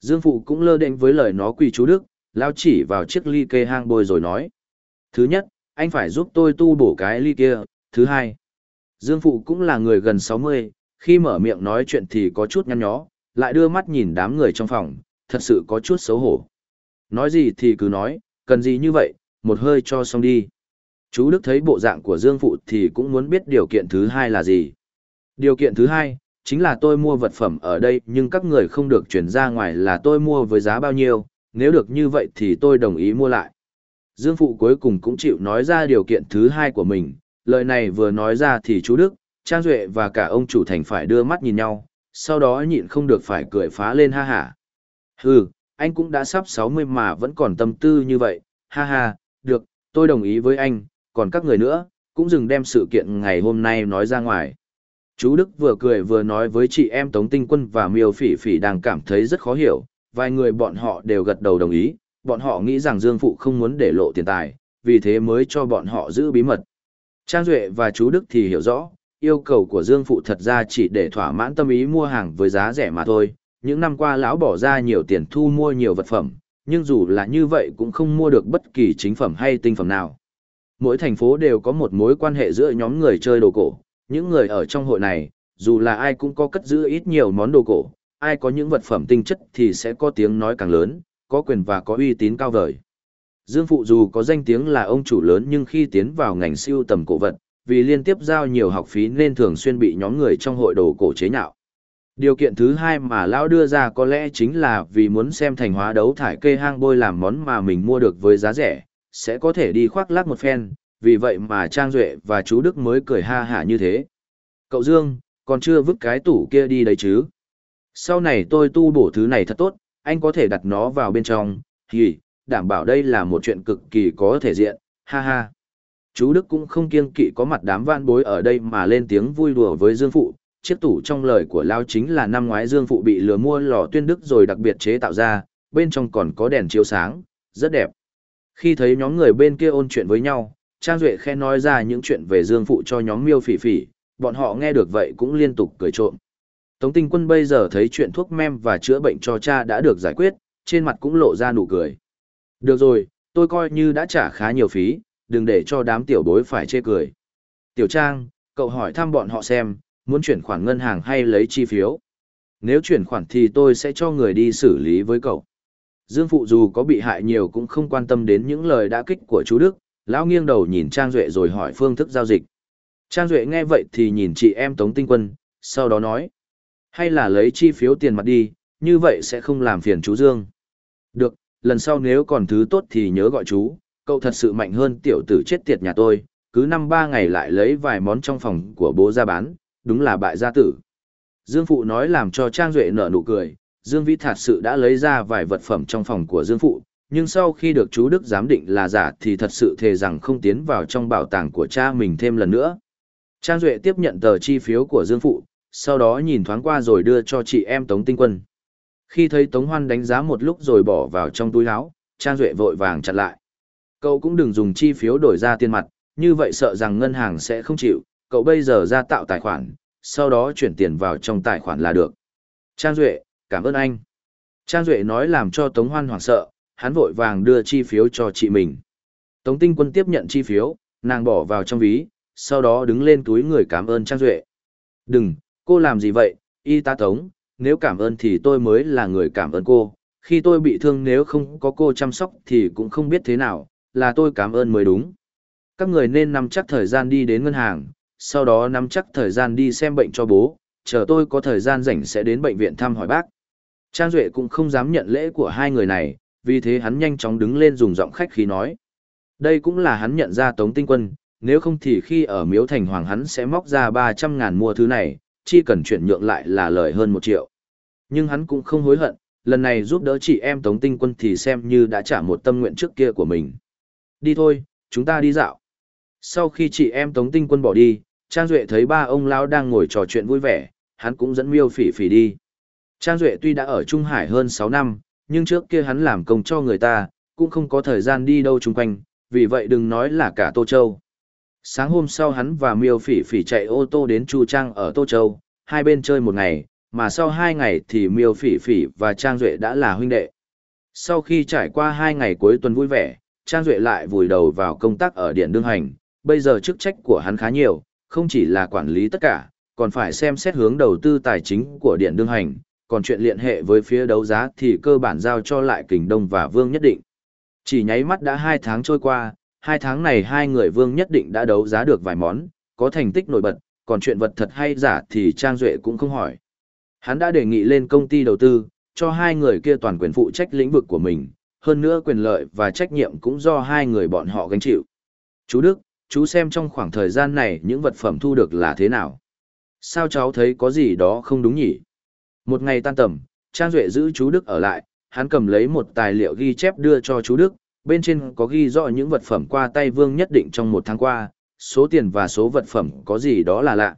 Dương Phụ cũng lơ đễnh với lời nó quỳ chú Đức, lao chỉ vào chiếc ly kê hang bôi rồi nói. Thứ nhất, anh phải giúp tôi tu bổ cái ly kia. Thứ hai, Dương Phụ cũng là người gần 60, khi mở miệng nói chuyện thì có chút nhăn nhó, lại đưa mắt nhìn đám người trong phòng, thật sự có chút xấu hổ. Nói gì thì cứ nói, cần gì như vậy, một hơi cho xong đi. Chú Đức thấy bộ dạng của Dương Phụ thì cũng muốn biết điều kiện thứ hai là gì. Điều kiện thứ hai, chính là tôi mua vật phẩm ở đây nhưng các người không được chuyển ra ngoài là tôi mua với giá bao nhiêu, nếu được như vậy thì tôi đồng ý mua lại. Dương Phụ cuối cùng cũng chịu nói ra điều kiện thứ hai của mình, lời này vừa nói ra thì chú Đức, Trang Duệ và cả ông chủ thành phải đưa mắt nhìn nhau, sau đó nhịn không được phải cười phá lên ha hả. Hừ, anh cũng đã sắp 60 mà vẫn còn tâm tư như vậy, ha ha, được, tôi đồng ý với anh, còn các người nữa, cũng dừng đem sự kiện ngày hôm nay nói ra ngoài. Chú Đức vừa cười vừa nói với chị em Tống Tinh Quân và Miêu Phỉ Phỉ đang cảm thấy rất khó hiểu, vài người bọn họ đều gật đầu đồng ý, bọn họ nghĩ rằng Dương Phụ không muốn để lộ tiền tài, vì thế mới cho bọn họ giữ bí mật. Trang Duệ và chú Đức thì hiểu rõ, yêu cầu của Dương Phụ thật ra chỉ để thỏa mãn tâm ý mua hàng với giá rẻ mà thôi. Những năm qua lão bỏ ra nhiều tiền thu mua nhiều vật phẩm, nhưng dù là như vậy cũng không mua được bất kỳ chính phẩm hay tinh phẩm nào. Mỗi thành phố đều có một mối quan hệ giữa nhóm người chơi đồ cổ, những người ở trong hội này, dù là ai cũng có cất giữ ít nhiều món đồ cổ, ai có những vật phẩm tinh chất thì sẽ có tiếng nói càng lớn, có quyền và có uy tín cao vời. Dương Phụ dù có danh tiếng là ông chủ lớn nhưng khi tiến vào ngành siêu tầm cổ vật, vì liên tiếp giao nhiều học phí nên thường xuyên bị nhóm người trong hội đồ cổ chế nhạo. Điều kiện thứ hai mà Lão đưa ra có lẽ chính là vì muốn xem thành hóa đấu thải kê hang bôi làm món mà mình mua được với giá rẻ, sẽ có thể đi khoác lác một phen, vì vậy mà Trang Duệ và chú Đức mới cười ha hả như thế. Cậu Dương, còn chưa vứt cái tủ kia đi đấy chứ? Sau này tôi tu bổ thứ này thật tốt, anh có thể đặt nó vào bên trong, thì, đảm bảo đây là một chuyện cực kỳ có thể diện, ha ha. Chú Đức cũng không kiêng kỵ có mặt đám van bối ở đây mà lên tiếng vui đùa với Dương Phụ, chiếc tủ trong lời của Lao chính là năm ngoái Dương Phụ bị lừa mua lò tuyên đức rồi đặc biệt chế tạo ra, bên trong còn có đèn chiếu sáng, rất đẹp. Khi thấy nhóm người bên kia ôn chuyện với nhau, Trang Duệ khen nói ra những chuyện về Dương Phụ cho nhóm miêu phỉ phỉ, bọn họ nghe được vậy cũng liên tục cười trộm. Tống tinh quân bây giờ thấy chuyện thuốc mem và chữa bệnh cho cha đã được giải quyết, trên mặt cũng lộ ra nụ cười. Được rồi, tôi coi như đã trả khá nhiều phí, đừng để cho đám tiểu bối phải chê cười. Tiểu Trang, cậu hỏi thăm bọn họ xem, muốn chuyển khoản ngân hàng hay lấy chi phiếu. Nếu chuyển khoản thì tôi sẽ cho người đi xử lý với cậu. Dương Phụ dù có bị hại nhiều cũng không quan tâm đến những lời đã kích của chú Đức, lão nghiêng đầu nhìn Trang Duệ rồi hỏi phương thức giao dịch. Trang Duệ nghe vậy thì nhìn chị em Tống Tinh Quân, sau đó nói. Hay là lấy chi phiếu tiền mặt đi, như vậy sẽ không làm phiền chú Dương. Được, lần sau nếu còn thứ tốt thì nhớ gọi chú, cậu thật sự mạnh hơn tiểu tử chết tiệt nhà tôi, cứ năm ba ngày lại lấy vài món trong phòng của bố ra bán, đúng là bại gia tử. Dương Phụ nói làm cho Trang Duệ nở nụ cười, Dương Vĩ thật sự đã lấy ra vài vật phẩm trong phòng của Dương Phụ, nhưng sau khi được chú Đức giám định là giả thì thật sự thề rằng không tiến vào trong bảo tàng của cha mình thêm lần nữa. Trang Duệ tiếp nhận tờ chi phiếu của Dương Phụ, sau đó nhìn thoáng qua rồi đưa cho chị em Tống Tinh Quân. Khi thấy Tống Hoan đánh giá một lúc rồi bỏ vào trong túi áo, Trang Duệ vội vàng chặn lại. Cậu cũng đừng dùng chi phiếu đổi ra tiền mặt, như vậy sợ rằng ngân hàng sẽ không chịu, cậu bây giờ ra tạo tài khoản, sau đó chuyển tiền vào trong tài khoản là được. Trang Duệ, cảm ơn anh. Trang Duệ nói làm cho Tống Hoan hoảng sợ, hắn vội vàng đưa chi phiếu cho chị mình. Tống Tinh Quân tiếp nhận chi phiếu, nàng bỏ vào trong ví, sau đó đứng lên túi người cảm ơn Trang Duệ. Đừng, cô làm gì vậy, y tá Tống, nếu cảm ơn thì tôi mới là người cảm ơn cô. Khi tôi bị thương nếu không có cô chăm sóc thì cũng không biết thế nào, là tôi cảm ơn mới đúng. Các người nên nắm chắc thời gian đi đến ngân hàng, sau đó nắm chắc thời gian đi xem bệnh cho bố, chờ tôi có thời gian rảnh sẽ đến bệnh viện thăm hỏi bác. Trang Duệ cũng không dám nhận lễ của hai người này, vì thế hắn nhanh chóng đứng lên dùng giọng khách khí nói. Đây cũng là hắn nhận ra Tống Tinh Quân, nếu không thì khi ở Miếu Thành Hoàng hắn sẽ móc ra 300 ngàn mua thứ này, chỉ cần chuyển nhượng lại là lời hơn một triệu. Nhưng hắn cũng không hối hận, lần này giúp đỡ chị em Tống Tinh Quân thì xem như đã trả một tâm nguyện trước kia của mình. Đi thôi, chúng ta đi dạo. Sau khi chị em Tống Tinh Quân bỏ đi, Trang Duệ thấy ba ông lão đang ngồi trò chuyện vui vẻ, hắn cũng dẫn miêu phỉ phỉ đi. Trang Duệ tuy đã ở Trung Hải hơn 6 năm, nhưng trước kia hắn làm công cho người ta, cũng không có thời gian đi đâu chung quanh, vì vậy đừng nói là cả Tô Châu. Sáng hôm sau hắn và miêu phỉ phỉ chạy ô tô đến Chu Trang ở Tô Châu, hai bên chơi một ngày, mà sau hai ngày thì miêu phỉ phỉ và Trang Duệ đã là huynh đệ. Sau khi trải qua hai ngày cuối tuần vui vẻ, Trang Duệ lại vùi đầu vào công tác ở Điện Đương Hành, bây giờ chức trách của hắn khá nhiều, không chỉ là quản lý tất cả, còn phải xem xét hướng đầu tư tài chính của Điện Đương Hành, còn chuyện liên hệ với phía đấu giá thì cơ bản giao cho lại Kình Đông và Vương Nhất Định. Chỉ nháy mắt đã hai tháng trôi qua, hai tháng này hai người Vương Nhất Định đã đấu giá được vài món, có thành tích nổi bật, còn chuyện vật thật hay giả thì Trang Duệ cũng không hỏi. Hắn đã đề nghị lên công ty đầu tư, cho hai người kia toàn quyền phụ trách lĩnh vực của mình, hơn nữa quyền lợi và trách nhiệm cũng do hai người bọn họ gánh chịu. Chú Đức, chú xem trong khoảng thời gian này những vật phẩm thu được là thế nào? Sao cháu thấy có gì đó không đúng nhỉ? Một ngày tan tầm, Trang Duệ giữ chú Đức ở lại, hắn cầm lấy một tài liệu ghi chép đưa cho chú Đức, bên trên có ghi rõ những vật phẩm qua tay Vương nhất định trong một tháng qua, số tiền và số vật phẩm có gì đó là lạ.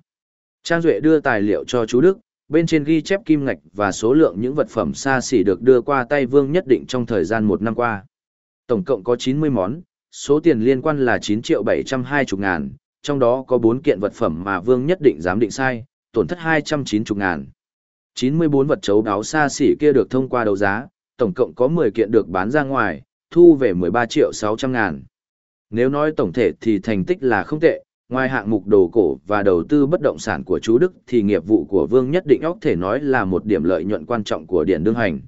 Trang Duệ đưa tài liệu cho chú Đức, bên trên ghi chép kim ngạch và số lượng những vật phẩm xa xỉ được đưa qua tay Vương Nhất Định trong thời gian một năm qua. Tổng cộng có 90 món, số tiền liên quan là 9 triệu 720 ngàn, trong đó có 4 kiện vật phẩm mà Vương Nhất Định dám định sai, tổn thất 290 ngàn. 94 vật chấu đáo xa xỉ kia được thông qua đấu giá, tổng cộng có 10 kiện được bán ra ngoài, thu về 13 triệu 600 ngàn. Nếu nói tổng thể thì thành tích là không tệ, ngoài hạng mục đồ cổ và đầu tư bất động sản của chú Đức thì nghiệp vụ của Vương Nhất Định óc thể nói là một điểm lợi nhuận quan trọng của Điện Đương Hành.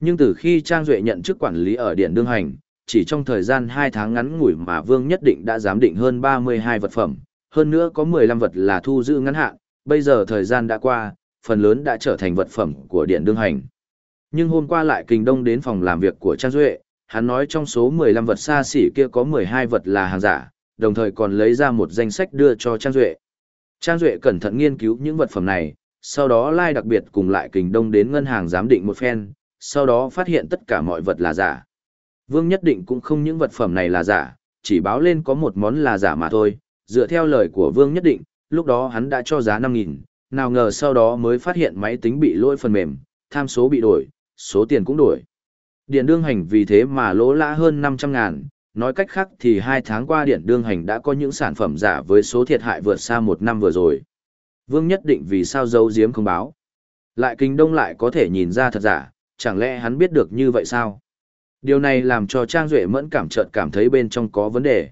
Nhưng từ khi Trang Duệ nhận chức quản lý ở Điện Đương Hành, chỉ trong thời gian 2 tháng ngắn ngủi mà Vương Nhất Định đã giám định hơn 32 vật phẩm, hơn nữa có 15 vật là thu giữ ngắn hạn, bây giờ thời gian đã qua, phần lớn đã trở thành vật phẩm của Điện Đương Hành. Nhưng hôm qua lại kinh đông đến phòng làm việc của Trang Duệ, hắn nói trong số 15 vật xa xỉ kia có 12 vật là hàng giả, đồng thời còn lấy ra một danh sách đưa cho Trang Duệ. Trang Duệ cẩn thận nghiên cứu những vật phẩm này, sau đó lai đặc biệt cùng lại kình đông đến ngân hàng giám định một phen, sau đó phát hiện tất cả mọi vật là giả. Vương nhất định cũng không những vật phẩm này là giả, chỉ báo lên có một món là giả mà thôi, dựa theo lời của Vương nhất định, lúc đó hắn đã cho giá 5.000, nào ngờ sau đó mới phát hiện máy tính bị lỗi phần mềm, tham số bị đổi, số tiền cũng đổi. Điện đương hành vì thế mà lỗ lã hơn 500 ngàn, nói cách khác thì hai tháng qua điện đương hành đã có những sản phẩm giả với số thiệt hại vượt xa một năm vừa rồi. Vương nhất định vì sao giấu giếm không báo. Lại kinh đông lại có thể nhìn ra thật giả, chẳng lẽ hắn biết được như vậy sao? Điều này làm cho Trang Duệ mẫn cảm chợt cảm thấy bên trong có vấn đề.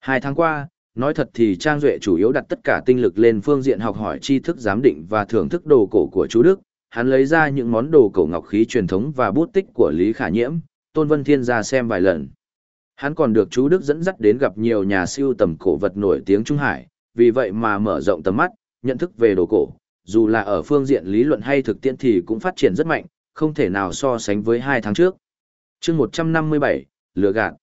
Hai tháng qua, nói thật thì Trang Duệ chủ yếu đặt tất cả tinh lực lên phương diện học hỏi tri thức giám định và thưởng thức đồ cổ của chú Đức. Hắn lấy ra những món đồ cổ ngọc khí truyền thống và bút tích của Lý Khả Nhiễm, Tôn Vân Thiên ra xem vài lần. Hắn còn được chú Đức dẫn dắt đến gặp nhiều nhà siêu tầm cổ vật nổi tiếng Trung Hải, vì vậy mà mở rộng tầm mắt, nhận thức về đồ cổ, dù là ở phương diện lý luận hay thực tiễn thì cũng phát triển rất mạnh, không thể nào so sánh với hai tháng trước chương 157, lừa gạt.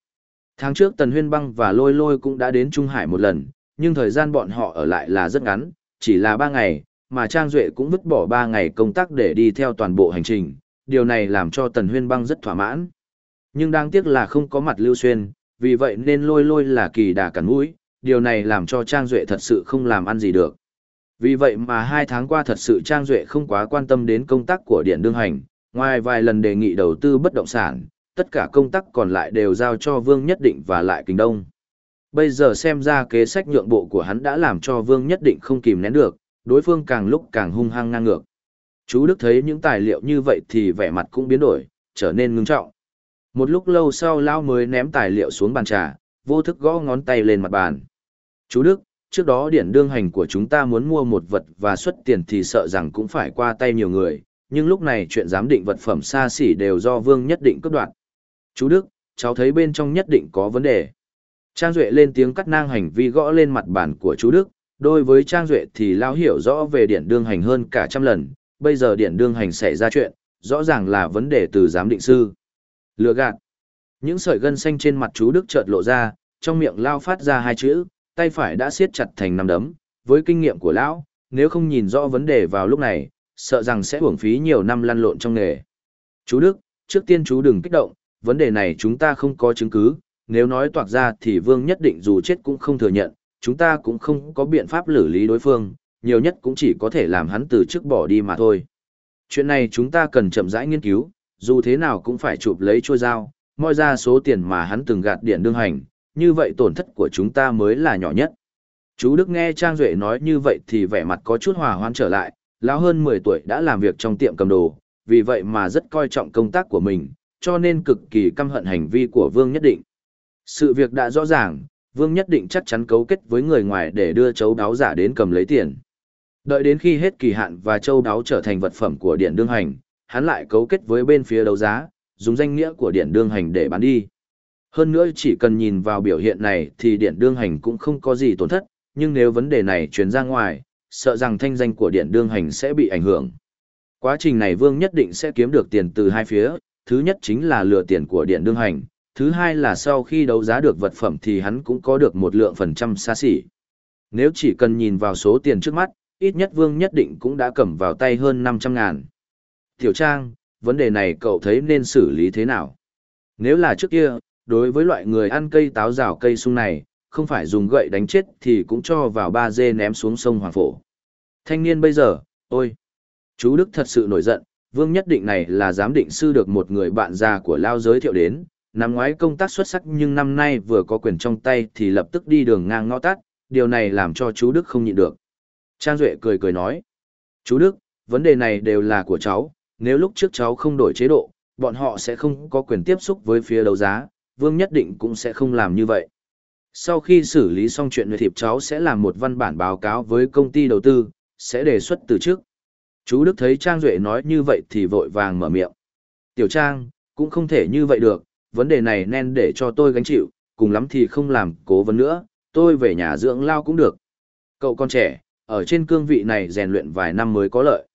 Tháng trước Tần Huyên Băng và Lôi Lôi cũng đã đến Trung Hải một lần, nhưng thời gian bọn họ ở lại là rất ngắn, chỉ là ba ngày, mà Trang Duệ cũng vứt bỏ ba ngày công tác để đi theo toàn bộ hành trình, điều này làm cho Tần Huyên Băng rất thỏa mãn. Nhưng đáng tiếc là không có mặt Lưu Xuyên, vì vậy nên lôi lôi là kỳ đà cắn mũi, điều này làm cho Trang Duệ thật sự không làm ăn gì được. Vì vậy mà hai tháng qua thật sự Trang Duệ không quá quan tâm đến công tác của Điện Đương Hành, ngoài vài lần đề nghị đầu tư bất động sản, tất cả công tác còn lại đều giao cho Vương Nhất Định và lại Kinh Đông. Bây giờ xem ra kế sách nhượng bộ của hắn đã làm cho Vương Nhất Định không kìm nén được, đối phương càng lúc càng hung hăng ngang ngược. Chú Đức thấy những tài liệu như vậy thì vẻ mặt cũng biến đổi, trở nên ngưng trọng. Một lúc lâu sau Lão mới ném tài liệu xuống bàn trà, vô thức gõ ngón tay lên mặt bàn. Chú Đức, trước đó điển đương hành của chúng ta muốn mua một vật và xuất tiền thì sợ rằng cũng phải qua tay nhiều người, nhưng lúc này chuyện giám định vật phẩm xa xỉ đều do Vương nhất định cấp đoạt. Chú Đức, cháu thấy bên trong nhất định có vấn đề. Trang Duệ lên tiếng cắt nang hành vi gõ lên mặt bàn của chú Đức, đối với Trang Duệ thì Lao hiểu rõ về điện đương hành hơn cả trăm lần, bây giờ điện đương hành xảy ra chuyện, rõ ràng là vấn đề từ giám định sư. Lừa gạt. Những sợi gân xanh trên mặt chú Đức chợt lộ ra, trong miệng lao phát ra hai chữ, tay phải đã siết chặt thành nắm đấm, với kinh nghiệm của lão, nếu không nhìn rõ vấn đề vào lúc này, sợ rằng sẽ uổng phí nhiều năm lăn lộn trong nghề. Chú Đức, trước tiên chú đừng kích động, vấn đề này chúng ta không có chứng cứ, nếu nói toạc ra thì Vương nhất định dù chết cũng không thừa nhận, chúng ta cũng không có biện pháp xử lý đối phương, nhiều nhất cũng chỉ có thể làm hắn từ chức bỏ đi mà thôi. Chuyện này chúng ta cần chậm rãi nghiên cứu, dù thế nào cũng phải chụp lấy chua dao, moi ra số tiền mà hắn từng gạt điện đương hành, như vậy tổn thất của chúng ta mới là nhỏ nhất. Chú Đức nghe Trang Duệ nói như vậy thì vẻ mặt có chút hòa hoan trở lại, lão hơn 10 tuổi đã làm việc trong tiệm cầm đồ, vì vậy mà rất coi trọng công tác của mình, cho nên cực kỳ căm hận hành vi của Vương Nhất Định. Sự việc đã rõ ràng, Vương Nhất Định chắc chắn cấu kết với người ngoài để đưa châu đáo giả đến cầm lấy tiền. Đợi đến khi hết kỳ hạn và châu đáo trở thành vật phẩm của điện đương hành, hắn lại cấu kết với bên phía đấu giá, dùng danh nghĩa của điện đương hành để bán đi. Hơn nữa chỉ cần nhìn vào biểu hiện này thì điện đương hành cũng không có gì tổn thất, nhưng nếu vấn đề này truyền ra ngoài, sợ rằng thanh danh của điện đương hành sẽ bị ảnh hưởng. Quá trình này Vương nhất định sẽ kiếm được tiền từ hai phía, thứ nhất chính là lừa tiền của điện đương hành, thứ hai là sau khi đấu giá được vật phẩm thì hắn cũng có được một lượng phần trăm xa xỉ. Nếu chỉ cần nhìn vào số tiền trước mắt, ít nhất Vương nhất định cũng đã cầm vào tay hơn 500 ngàn. Tiểu Trang, vấn đề này cậu thấy nên xử lý thế nào? Nếu là trước kia, đối với loại người ăn cây táo rào cây sung này, không phải dùng gậy đánh chết thì cũng cho vào ba dê ném xuống sông Hoàng Phổ. Thanh niên bây giờ, ôi! Chú Đức thật sự nổi giận, Vương Nhất Định này là giám định sư được một người bạn già của Lao giới thiệu đến, năm ngoái công tác xuất sắc nhưng năm nay vừa có quyền trong tay thì lập tức đi đường ngang ngõ tắt, điều này làm cho chú Đức không nhịn được. Trang Duệ cười cười nói, chú Đức, vấn đề này đều là của cháu, nếu lúc trước cháu không đổi chế độ, bọn họ sẽ không có quyền tiếp xúc với phía đấu giá, Vương Nhất Định cũng sẽ không làm như vậy. Sau khi xử lý xong chuyện người thiệp cháu sẽ làm một văn bản báo cáo với công ty đầu tư, sẽ đề xuất từ chức. Chú Đức thấy Trang Duệ nói như vậy thì vội vàng mở miệng. Tiểu Trang, cũng không thể như vậy được, vấn đề này nên để cho tôi gánh chịu, cùng lắm thì không làm cố vấn nữa, tôi về nhà dưỡng lao cũng được. Cậu con trẻ, ở trên cương vị này rèn luyện vài năm mới có lợi.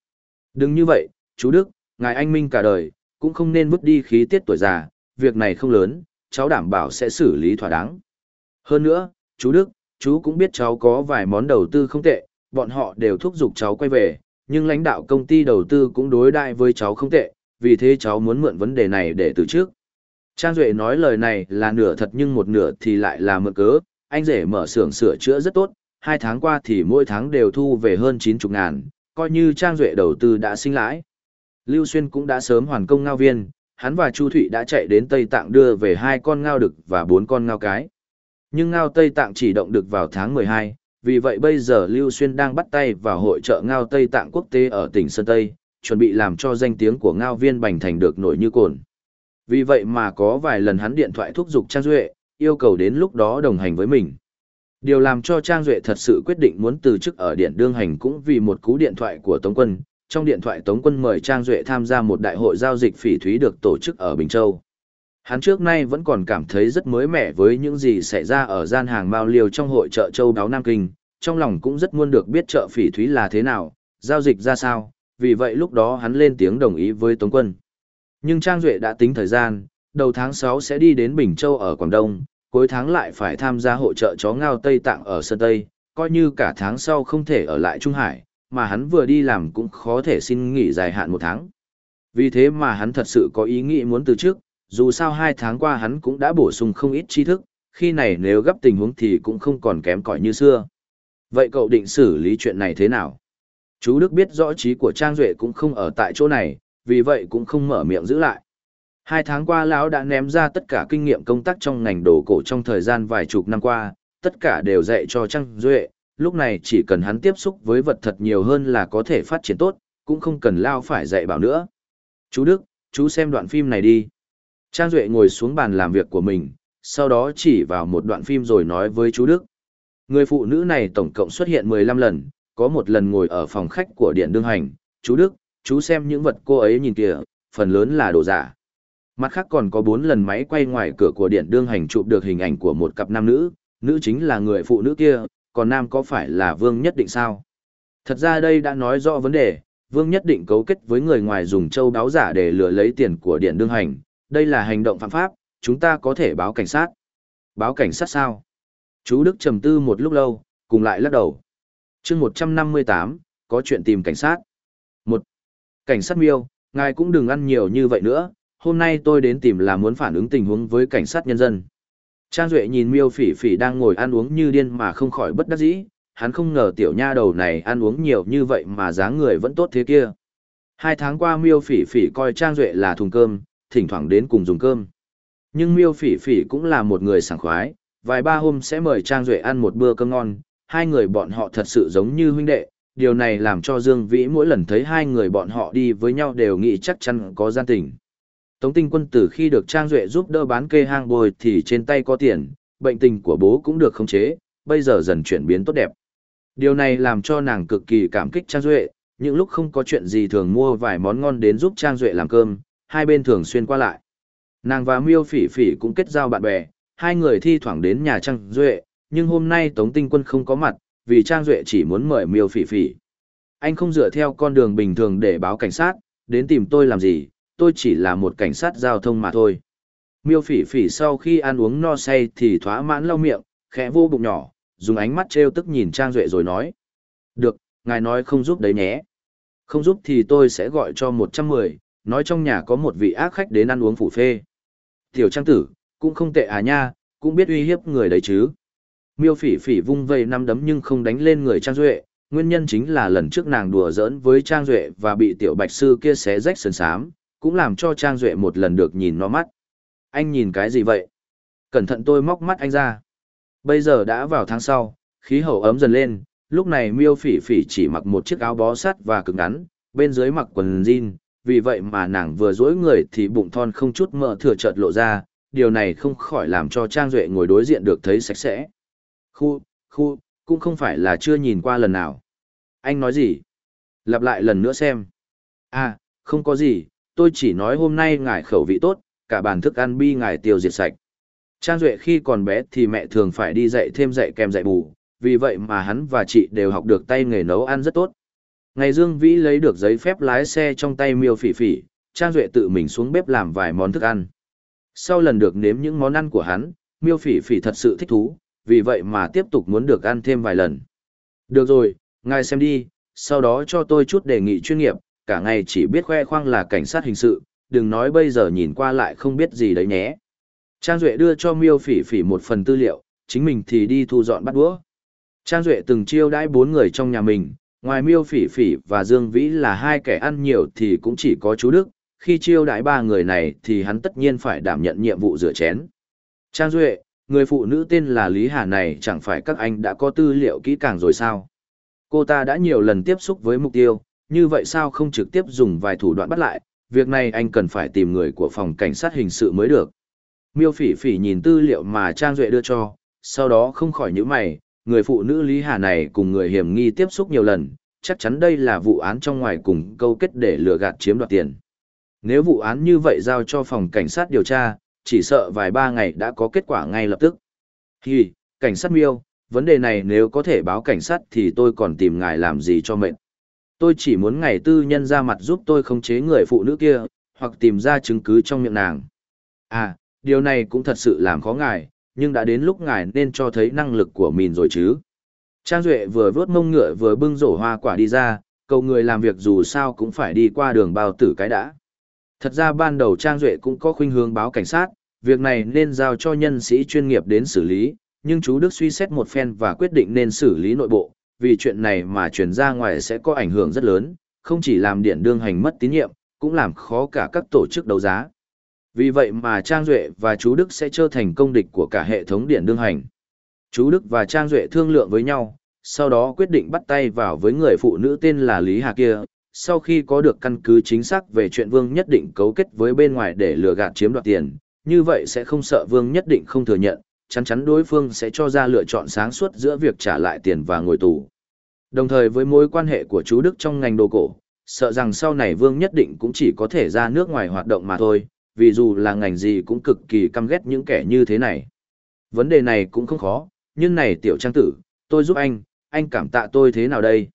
Đừng như vậy, chú Đức, ngài anh minh cả đời, cũng không nên vứt đi khí tiết tuổi già, việc này không lớn, cháu đảm bảo sẽ xử lý thỏa đáng. Hơn nữa, chú Đức, chú cũng biết cháu có vài món đầu tư không tệ, bọn họ đều thúc giục cháu quay về, nhưng lãnh đạo công ty đầu tư cũng đối đại với cháu không tệ, vì thế cháu muốn mượn vấn đề này để từ trước. Trang Duệ nói lời này là nửa thật nhưng một nửa thì lại là mượn cớ, anh rể mở xưởng sửa chữa rất tốt, hai tháng qua thì mỗi tháng đều thu về hơn 90 ngàn, coi như Trang Duệ đầu tư đã sinh lãi. Lưu Xuyên cũng đã sớm hoàn công ngao viên, hắn và Chu Thụy đã chạy đến Tây Tạng đưa về hai con ngao đực và bốn con ngao cái. Nhưng ngao Tây Tạng chỉ động được vào tháng 12, vì vậy bây giờ Lưu Xuyên đang bắt tay vào hội trợ ngao Tây Tạng quốc tế ở tỉnh Sơn Tây, chuẩn bị làm cho danh tiếng của ngao viên bành thành được nổi như cồn. Vì vậy mà có vài lần hắn điện thoại thúc giục Trang Duệ, yêu cầu đến lúc đó đồng hành với mình. Điều làm cho Trang Duệ thật sự quyết định muốn từ chức ở điện đương hành cũng vì một cú điện thoại của Tống Quân. Trong điện thoại Tống Quân mời Trang Duệ tham gia một đại hội giao dịch phỉ thúy được tổ chức ở Bình Châu. Hắn trước nay vẫn còn cảm thấy rất mới mẻ với những gì xảy ra ở gian hàng Mao Liêu trong hội chợ Châu Đáo Nam Kinh, trong lòng cũng rất muốn được biết chợ phỉ thúy là thế nào, giao dịch ra sao, vì vậy lúc đó hắn lên tiếng đồng ý với Tống Quân. Nhưng Trang Duệ đã tính thời gian, đầu tháng 6 sẽ đi đến Bình Châu ở Quảng Đông, cuối tháng lại phải tham gia hội trợ chó ngao Tây Tạng ở Sơn Tây, coi như cả tháng sau không thể ở lại Trung Hải, mà hắn vừa đi làm cũng khó thể xin nghỉ dài hạn một tháng. Vì thế mà hắn thật sự có ý nghĩ muốn từ trước, dù sao hai tháng qua hắn cũng đã bổ sung không ít tri thức, khi này nếu gấp tình huống thì cũng không còn kém cỏi như xưa. Vậy cậu định xử lý chuyện này thế nào? Chú Đức biết rõ trí của Trang Duệ cũng không ở tại chỗ này, vì vậy cũng không mở miệng giữ lại. Hai tháng qua lão đã ném ra tất cả kinh nghiệm công tác trong ngành đồ cổ trong thời gian vài chục năm qua, tất cả đều dạy cho Trang Duệ, lúc này chỉ cần hắn tiếp xúc với vật thật nhiều hơn là có thể phát triển tốt, cũng không cần lao phải dạy bảo nữa. Chú Đức, chú xem đoạn phim này đi. Trang Duệ ngồi xuống bàn làm việc của mình, sau đó chỉ vào một đoạn phim rồi nói với chú Đức. Người phụ nữ này tổng cộng xuất hiện 15 lần, có một lần ngồi ở phòng khách của Điện Đương Hành. Chú Đức, chú xem những vật cô ấy nhìn kìa, phần lớn là đồ giả. Mặt khác còn có 4 lần máy quay ngoài cửa của Điện Đương Hành chụp được hình ảnh của một cặp nam nữ, nữ chính là người phụ nữ kia, còn nam có phải là Vương Nhất Định sao? Thật ra đây đã nói rõ vấn đề, Vương Nhất Định cấu kết với người ngoài dùng châu đáo giả để lừa lấy tiền của Điện Đương Hành, đây là hành động phạm pháp, chúng ta có thể báo cảnh sát. Báo cảnh sát sao? Chú Đức trầm tư một lúc lâu, cùng lại lắc đầu. chương 158, có chuyện tìm cảnh sát. Một, Cảnh sát miêu, ngài cũng đừng ăn nhiều như vậy nữa, hôm nay tôi đến tìm là muốn phản ứng tình huống với cảnh sát nhân dân. Trang Duệ nhìn miêu phỉ phỉ đang ngồi ăn uống như điên mà không khỏi bất đắc dĩ, hắn không ngờ tiểu nha đầu này ăn uống nhiều như vậy mà dáng người vẫn tốt thế kia. Hai tháng qua miêu phỉ phỉ coi Trang Duệ là thùng cơm, thỉnh thoảng đến cùng dùng cơm. Nhưng miêu phỉ phỉ cũng là một người sảng khoái, vài ba hôm sẽ mời Trang Duệ ăn một bữa cơm ngon, hai người bọn họ thật sự giống như huynh đệ, điều này làm cho Dương Vĩ mỗi lần thấy hai người bọn họ đi với nhau đều nghĩ chắc chắn có gian tình. Tống tinh quân từ khi được Trang Duệ giúp đỡ bán kê hang bồi thì trên tay có tiền, bệnh tình của bố cũng được khống chế, bây giờ dần chuyển biến tốt đẹp. Điều này làm cho nàng cực kỳ cảm kích Trang Duệ, những lúc không có chuyện gì thường mua vài món ngon đến giúp Trang Duệ làm cơm, hai bên thường xuyên qua lại. Nàng và Miêu Phỉ Phỉ cũng kết giao bạn bè, hai người thi thoảng đến nhà Trang Duệ, nhưng hôm nay Tống Tinh Quân không có mặt, vì Trang Duệ chỉ muốn mời Miêu Phỉ Phỉ. Anh không dựa theo con đường bình thường để báo cảnh sát, đến tìm tôi làm gì, tôi chỉ là một cảnh sát giao thông mà thôi. Miêu Phỉ Phỉ sau khi ăn uống no say thì thỏa mãn lau miệng, khẽ vô bụng nhỏ, dùng ánh mắt trêu tức nhìn Trang Duệ rồi nói. Được, ngài nói không giúp đấy nhé. Không giúp thì tôi sẽ gọi cho 110, nói trong nhà có một vị ác khách đến ăn uống phủ phê. Tiểu trang tử, cũng không tệ à nha, cũng biết uy hiếp người đấy chứ. Miêu phỉ phỉ vung vây năm đấm nhưng không đánh lên người trang duệ, Nguyên nhân chính là lần trước nàng đùa giỡn với Trang Duệ và bị tiểu bạch sư kia xé rách sườn sám, cũng làm cho Trang Duệ một lần được nhìn nó mắt. Anh nhìn cái gì vậy? Cẩn thận tôi móc mắt anh ra. Bây giờ đã vào tháng sau, khí hậu ấm dần lên, lúc này miêu phỉ phỉ chỉ mặc một chiếc áo bó sắt và cực ngắn, bên dưới mặc quần jean, vì vậy mà nàng vừa dối người thì bụng thon không chút mỡ thừa chợt lộ ra, điều này không khỏi làm cho Trang Duệ ngồi đối diện được thấy sạch sẽ. Khu, khu, cũng không phải là chưa nhìn qua lần nào. Anh nói gì? Lặp lại lần nữa xem. À, không có gì, tôi chỉ nói hôm nay ngài khẩu vị tốt, cả bàn thức ăn bi ngài tiêu diệt sạch. Trang Duệ khi còn bé thì mẹ thường phải đi dạy thêm dạy kèm dạy bù, vì vậy mà hắn và chị đều học được tay nghề nấu ăn rất tốt. Ngày Dương Vĩ lấy được giấy phép lái xe trong tay miêu phỉ phỉ, Trang Duệ tự mình xuống bếp làm vài món thức ăn. Sau lần được nếm những món ăn của hắn, miêu phỉ phỉ thật sự thích thú, vì vậy mà tiếp tục muốn được ăn thêm vài lần. Được rồi, ngài xem đi, sau đó cho tôi chút đề nghị chuyên nghiệp, cả ngày chỉ biết khoe khoang là cảnh sát hình sự, đừng nói bây giờ nhìn qua lại không biết gì đấy nhé. Trang Duệ đưa cho miêu phỉ phỉ một phần tư liệu, chính mình thì đi thu dọn bắt đũa. Trang Duệ từng chiêu đãi bốn người trong nhà mình, ngoài miêu phỉ phỉ và Dương Vĩ là hai kẻ ăn nhiều thì cũng chỉ có chú Đức, khi chiêu đãi ba người này thì hắn tất nhiên phải đảm nhận nhiệm vụ rửa chén. Trang Duệ, người phụ nữ tên là Lý Hà này chẳng phải các anh đã có tư liệu kỹ càng rồi sao? Cô ta đã nhiều lần tiếp xúc với mục tiêu, như vậy sao không trực tiếp dùng vài thủ đoạn bắt lại, việc này anh cần phải tìm người của phòng cảnh sát hình sự mới được. Miêu phỉ phỉ nhìn tư liệu mà Trang Duệ đưa cho, sau đó không khỏi những mày, người phụ nữ Lý Hà này cùng người hiểm nghi tiếp xúc nhiều lần, chắc chắn đây là vụ án trong ngoài cùng câu kết để lừa gạt chiếm đoạt tiền. Nếu vụ án như vậy giao cho phòng cảnh sát điều tra, chỉ sợ vài ba ngày đã có kết quả ngay lập tức. Hì, cảnh sát miêu, vấn đề này nếu có thể báo cảnh sát thì tôi còn tìm ngài làm gì cho mệnh. Tôi chỉ muốn ngài tư nhân ra mặt giúp tôi khống chế người phụ nữ kia, hoặc tìm ra chứng cứ trong miệng nàng. À, điều này cũng thật sự làm khó ngài, nhưng đã đến lúc ngài nên cho thấy năng lực của mình rồi chứ. Trang Duệ vừa vướt mông ngựa vừa bưng rổ hoa quả đi ra, cầu người làm việc dù sao cũng phải đi qua đường bao tử cái đã. Thật ra ban đầu Trang Duệ cũng có khuynh hướng báo cảnh sát, việc này nên giao cho nhân sĩ chuyên nghiệp đến xử lý, nhưng chú Đức suy xét một phen và quyết định nên xử lý nội bộ, vì chuyện này mà chuyển ra ngoài sẽ có ảnh hưởng rất lớn, không chỉ làm điện đương hành mất tín nhiệm, cũng làm khó cả các tổ chức đấu giá. Vì vậy mà Trang Duệ và chú Đức sẽ trở thành công địch của cả hệ thống điện đương hành. Chú Đức và Trang Duệ thương lượng với nhau, sau đó quyết định bắt tay vào với người phụ nữ tên là Lý Hà kia. Sau khi có được căn cứ chính xác về chuyện Vương nhất định cấu kết với bên ngoài để lừa gạt chiếm đoạt tiền, như vậy sẽ không sợ Vương nhất định không thừa nhận, chắn chắn đối phương sẽ cho ra lựa chọn sáng suốt giữa việc trả lại tiền và ngồi tù. Đồng thời với mối quan hệ của chú Đức trong ngành đồ cổ, sợ rằng sau này Vương nhất định cũng chỉ có thể ra nước ngoài hoạt động mà thôi, vì dù là ngành gì cũng cực kỳ căm ghét những kẻ như thế này. Vấn đề này cũng không khó, nhưng này tiểu trang tử, tôi giúp anh, anh cảm tạ tôi thế nào đây?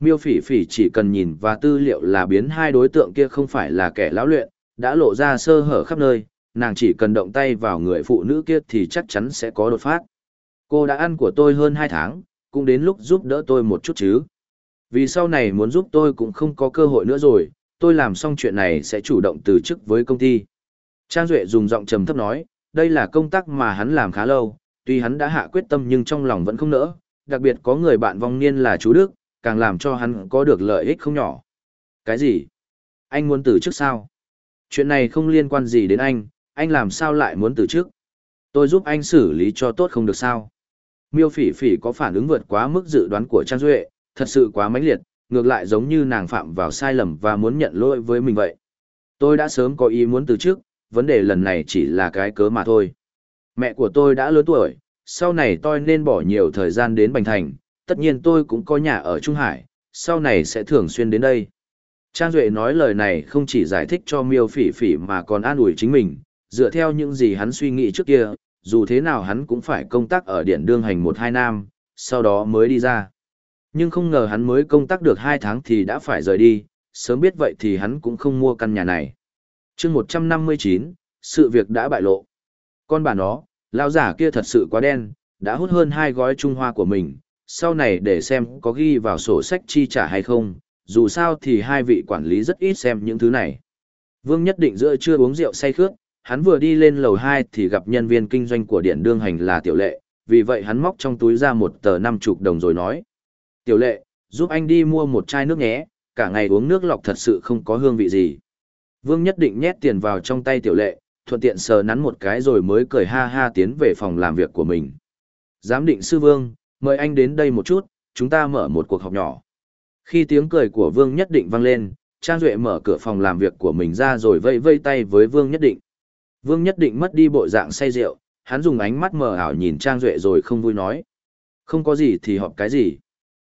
Miêu phỉ phỉ chỉ cần nhìn và tư liệu là biến hai đối tượng kia không phải là kẻ lão luyện, đã lộ ra sơ hở khắp nơi, nàng chỉ cần động tay vào người phụ nữ kia thì chắc chắn sẽ có đột phát. Cô đã ăn của tôi hơn hai tháng, cũng đến lúc giúp đỡ tôi một chút chứ. Vì sau này muốn giúp tôi cũng không có cơ hội nữa rồi, tôi làm xong chuyện này sẽ chủ động từ chức với công ty. Trang Duệ dùng giọng trầm thấp nói, đây là công tác mà hắn làm khá lâu, tuy hắn đã hạ quyết tâm nhưng trong lòng vẫn không nỡ, đặc biệt có người bạn vong niên là chú Đức, càng làm cho hắn có được lợi ích không nhỏ. Cái gì? Anh muốn từ chức sao? Chuyện này không liên quan gì đến anh, anh làm sao lại muốn từ chức? Tôi giúp anh xử lý cho tốt không được sao? Miêu phỉ phỉ có phản ứng vượt quá mức dự đoán của Trang Duệ, thật sự quá mãnh liệt, ngược lại giống như nàng phạm vào sai lầm và muốn nhận lỗi với mình vậy. Tôi đã sớm có ý muốn từ chức, vấn đề lần này chỉ là cái cớ mà thôi. Mẹ của tôi đã lớn tuổi, sau này tôi nên bỏ nhiều thời gian đến Bành Thành, tất nhiên tôi cũng có nhà ở Trung Hải, sau này sẽ thường xuyên đến đây. Trang Duệ nói lời này không chỉ giải thích cho miêu phỉ phỉ mà còn an ủi chính mình, dựa theo những gì hắn suy nghĩ trước kia, dù thế nào hắn cũng phải công tác ở điện đương hành một hai năm, sau đó mới đi ra. Nhưng không ngờ hắn mới công tác được hai tháng thì đã phải rời đi, sớm biết vậy thì hắn cũng không mua căn nhà này chương 159, sự việc đã bại lộ. Con bà nó, lão giả kia thật sự quá đen, đã hút hơn hai gói Trung Hoa của mình, sau này để xem có ghi vào sổ sách chi trả hay không, dù sao thì hai vị quản lý rất ít xem những thứ này. Vương nhất định giữa chưa uống rượu say khướt, hắn vừa đi lên lầu 2 thì gặp nhân viên kinh doanh của điện đương hành là tiểu lệ, vì vậy hắn móc trong túi ra một tờ năm chục đồng rồi nói. Tiểu lệ, giúp anh đi mua một chai nước nhé, cả ngày uống nước lọc thật sự không có hương vị gì. Vương nhất định nhét tiền vào trong tay tiểu lệ, thuận tiện sờ nắn một cái rồi mới cười ha ha tiến về phòng làm việc của mình. Giám định sư Vương, mời anh đến đây một chút, chúng ta mở một cuộc họp nhỏ. Khi tiếng cười của Vương Nhất Định vang lên, Trang Duệ mở cửa phòng làm việc của mình ra rồi vây vây tay với Vương Nhất Định. Vương Nhất Định mất đi bộ dạng say rượu, hắn dùng ánh mắt mờ ảo nhìn Trang Duệ rồi không vui nói. Không có gì thì họp cái gì.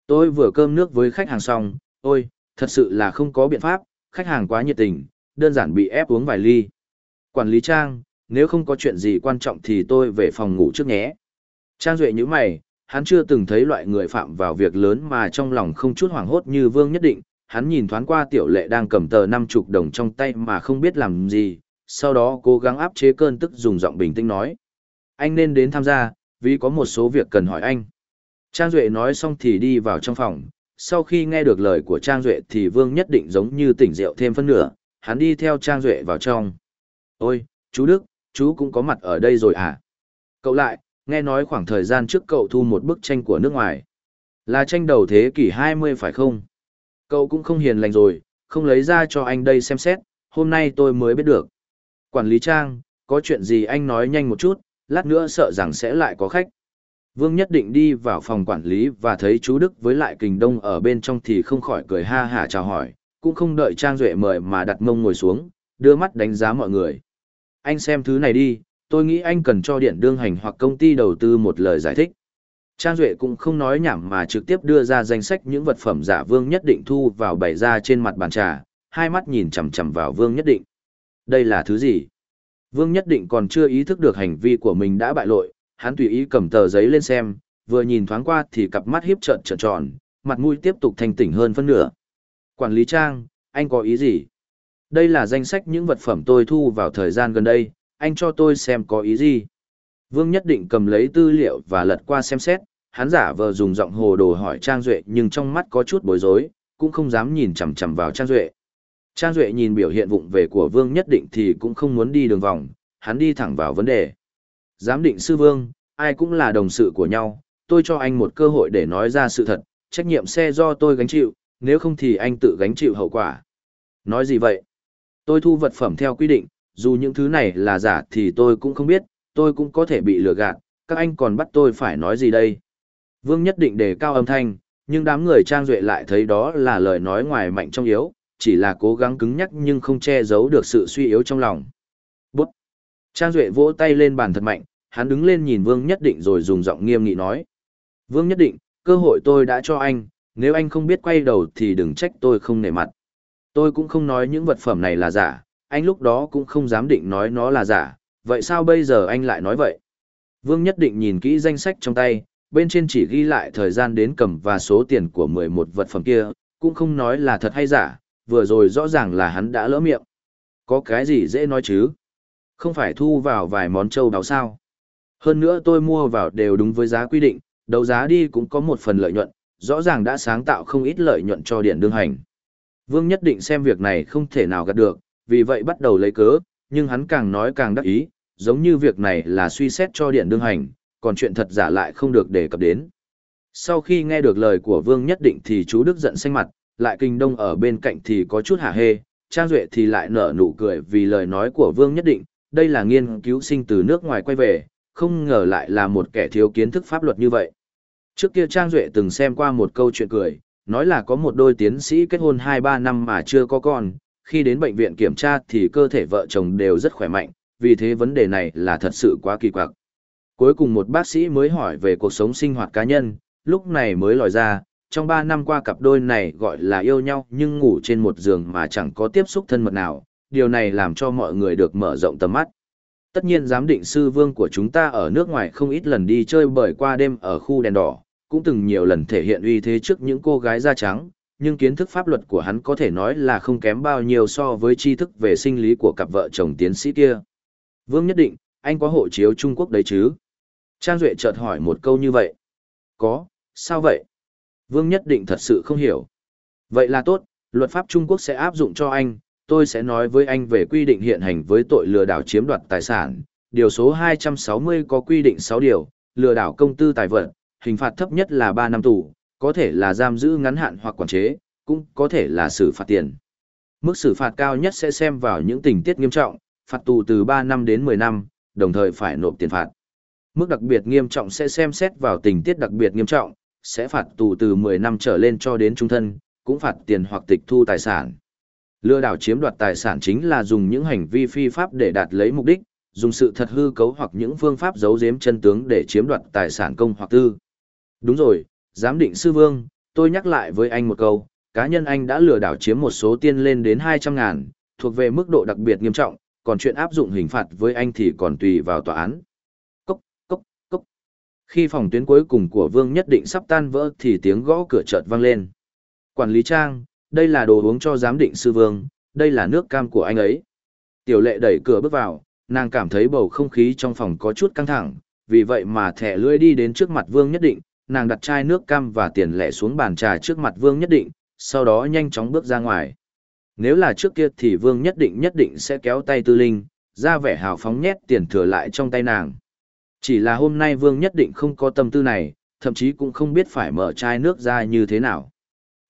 Tôi vừa cơm nước với khách hàng xong, ôi, thật sự là không có biện pháp, khách hàng quá nhiệt tình, đơn giản bị ép uống vài ly. Quản lý Trang, nếu không có chuyện gì quan trọng thì tôi về phòng ngủ trước nhé. Trang Duệ như mày, hắn chưa từng thấy loại người phạm vào việc lớn mà trong lòng không chút hoảng hốt như Vương Nhất Định. Hắn nhìn thoáng qua tiểu lệ đang cầm tờ năm chục đồng trong tay mà không biết làm gì, sau đó cố gắng áp chế cơn tức dùng giọng bình tĩnh nói. Anh nên đến tham gia, vì có một số việc cần hỏi anh. Trang Duệ nói xong thì đi vào trong phòng, sau khi nghe được lời của Trang Duệ thì Vương nhất định giống như tỉnh rượu thêm phân nửa, hắn đi theo Trang Duệ vào trong. Ôi, chú Đức, chú cũng có mặt ở đây rồi à? Cậu lại, nghe nói khoảng thời gian trước cậu thu một bức tranh của nước ngoài. Là tranh đầu thế kỷ 20 phải không? Cậu cũng không hiền lành rồi, không lấy ra cho anh đây xem xét, hôm nay tôi mới biết được. Quản lý Trang, có chuyện gì anh nói nhanh một chút, lát nữa sợ rằng sẽ lại có khách. Vương nhất định đi vào phòng quản lý và thấy chú Đức với lại kình đông ở bên trong thì không khỏi cười ha hả chào hỏi, cũng không đợi Trang Duệ mời mà đặt mông ngồi xuống, đưa mắt đánh giá mọi người. Anh xem thứ này đi, tôi nghĩ anh cần cho điện đương hành hoặc công ty đầu tư một lời giải thích. Trang Duệ cũng không nói nhảm mà trực tiếp đưa ra danh sách những vật phẩm giả Vương nhất định thu vào bày ra trên mặt bàn trà, hai mắt nhìn chằm chằm vào Vương nhất định. Đây là thứ gì? Vương nhất định còn chưa ý thức được hành vi của mình đã bại lội, hắn tùy ý cầm tờ giấy lên xem, vừa nhìn thoáng qua thì cặp mắt hiếp trợn trợn tròn, mặt mũi tiếp tục thanh tỉnh hơn phân nửa. Quản lý Trang, anh có ý gì? Đây là danh sách những vật phẩm tôi thu vào thời gian gần đây, anh cho tôi xem có ý gì. Vương nhất định cầm lấy tư liệu và lật qua xem xét, hắn giả vờ dùng giọng hồ đồ hỏi Trang Duệ nhưng trong mắt có chút bối rối, cũng không dám nhìn chằm chằm vào Trang Duệ. Trang Duệ nhìn biểu hiện vụng về của Vương nhất định thì cũng không muốn đi đường vòng, hắn đi thẳng vào vấn đề. Giám định sư Vương, ai cũng là đồng sự của nhau, tôi cho anh một cơ hội để nói ra sự thật, trách nhiệm xe do tôi gánh chịu, nếu không thì anh tự gánh chịu hậu quả. Nói gì vậy? Tôi thu vật phẩm theo quy định, dù những thứ này là giả thì tôi cũng không biết, tôi cũng có thể bị lừa gạt, các anh còn bắt tôi phải nói gì đây? Vương nhất định đề cao âm thanh, nhưng đám người trang duệ lại thấy đó là lời nói ngoài mạnh trong yếu, chỉ là cố gắng cứng nhắc nhưng không che giấu được sự suy yếu trong lòng. Bút! Trang duệ vỗ tay lên bàn thật mạnh, hắn đứng lên nhìn Vương nhất định rồi dùng giọng nghiêm nghị nói. Vương nhất định, cơ hội tôi đã cho anh, nếu anh không biết quay đầu thì đừng trách tôi không nể mặt. Tôi cũng không nói những vật phẩm này là giả, anh lúc đó cũng không dám định nói nó là giả, vậy sao bây giờ anh lại nói vậy? Vương nhất định nhìn kỹ danh sách trong tay, bên trên chỉ ghi lại thời gian đến cầm và số tiền của 11 vật phẩm kia, cũng không nói là thật hay giả, vừa rồi rõ ràng là hắn đã lỡ miệng. Có cái gì dễ nói chứ? Không phải thu vào vài món châu đáo sao? Hơn nữa tôi mua vào đều đúng với giá quy định, đấu giá đi cũng có một phần lợi nhuận, rõ ràng đã sáng tạo không ít lợi nhuận cho điện đương hành. Vương nhất định xem việc này không thể nào gạt được, vì vậy bắt đầu lấy cớ, nhưng hắn càng nói càng đắc ý, giống như việc này là suy xét cho điện đương hành, còn chuyện thật giả lại không được đề cập đến. Sau khi nghe được lời của Vương nhất định thì chú Đức giận xanh mặt, lại kinh đông ở bên cạnh thì có chút hả hê, Trang Duệ thì lại nở nụ cười vì lời nói của Vương nhất định, đây là nghiên cứu sinh từ nước ngoài quay về, không ngờ lại là một kẻ thiếu kiến thức pháp luật như vậy. Trước kia Trang Duệ từng xem qua một câu chuyện cười, nói là có một đôi tiến sĩ kết hôn 2-3 năm mà chưa có con, khi đến bệnh viện kiểm tra thì cơ thể vợ chồng đều rất khỏe mạnh, vì thế vấn đề này là thật sự quá kỳ quặc. Cuối cùng một bác sĩ mới hỏi về cuộc sống sinh hoạt cá nhân, lúc này mới lòi ra, trong 3 năm qua cặp đôi này gọi là yêu nhau nhưng ngủ trên một giường mà chẳng có tiếp xúc thân mật nào, điều này làm cho mọi người được mở rộng tầm mắt. Tất nhiên giám định sư vương của chúng ta ở nước ngoài không ít lần đi chơi bởi qua đêm ở khu đèn đỏ, cũng từng nhiều lần thể hiện uy thế trước những cô gái da trắng, nhưng kiến thức pháp luật của hắn có thể nói là không kém bao nhiêu so với tri thức về sinh lý của cặp vợ chồng tiến sĩ kia. Vương nhất định, anh có hộ chiếu Trung Quốc đấy chứ? Trang Duệ chợt hỏi một câu như vậy. Có, sao vậy? Vương nhất định thật sự không hiểu. Vậy là tốt, luật pháp Trung Quốc sẽ áp dụng cho anh, tôi sẽ nói với anh về quy định hiện hành với tội lừa đảo chiếm đoạt tài sản. Điều số 260 có quy định 6 điều, lừa đảo công tư tài vật, hình phạt thấp nhất là 3 năm tù, có thể là giam giữ ngắn hạn hoặc quản chế, cũng có thể là xử phạt tiền. Mức xử phạt cao nhất sẽ xem vào những tình tiết nghiêm trọng, phạt tù từ 3 năm đến 10 năm, đồng thời phải nộp tiền phạt. Mức đặc biệt nghiêm trọng sẽ xem xét vào tình tiết đặc biệt nghiêm trọng, sẽ phạt tù từ 10 năm trở lên cho đến trung thân, cũng phạt tiền hoặc tịch thu tài sản. Lừa đảo chiếm đoạt tài sản chính là dùng những hành vi phi pháp để đạt lấy mục đích, dùng sự thật hư cấu hoặc những phương pháp giấu giếm chân tướng để chiếm đoạt tài sản công hoặc tư. Đúng rồi, giám định sư vương, tôi nhắc lại với anh một câu, cá nhân anh đã lừa đảo chiếm một số tiền lên đến 200 ngàn, thuộc về mức độ đặc biệt nghiêm trọng, còn chuyện áp dụng hình phạt với anh thì còn tùy vào tòa án. Cốc, cốc, cốc. Khi phòng tuyến cuối cùng của Vương nhất định sắp tan vỡ thì tiếng gõ cửa chợt vang lên. Quản lý Trang, đây là đồ uống cho giám định sư Vương, đây là nước cam của anh ấy. Tiểu lệ đẩy cửa bước vào, nàng cảm thấy bầu không khí trong phòng có chút căng thẳng, vì vậy mà thẻ lưỡi đi đến trước mặt Vương nhất định, nàng đặt chai nước cam và tiền lẻ xuống bàn trà trước mặt Vương nhất định, sau đó nhanh chóng bước ra ngoài. Nếu là trước kia thì Vương nhất định nhất định sẽ kéo tay Tư Linh, ra vẻ hào phóng nhét tiền thừa lại trong tay nàng. Chỉ là hôm nay Vương nhất định không có tâm tư này, thậm chí cũng không biết phải mở chai nước ra như thế nào.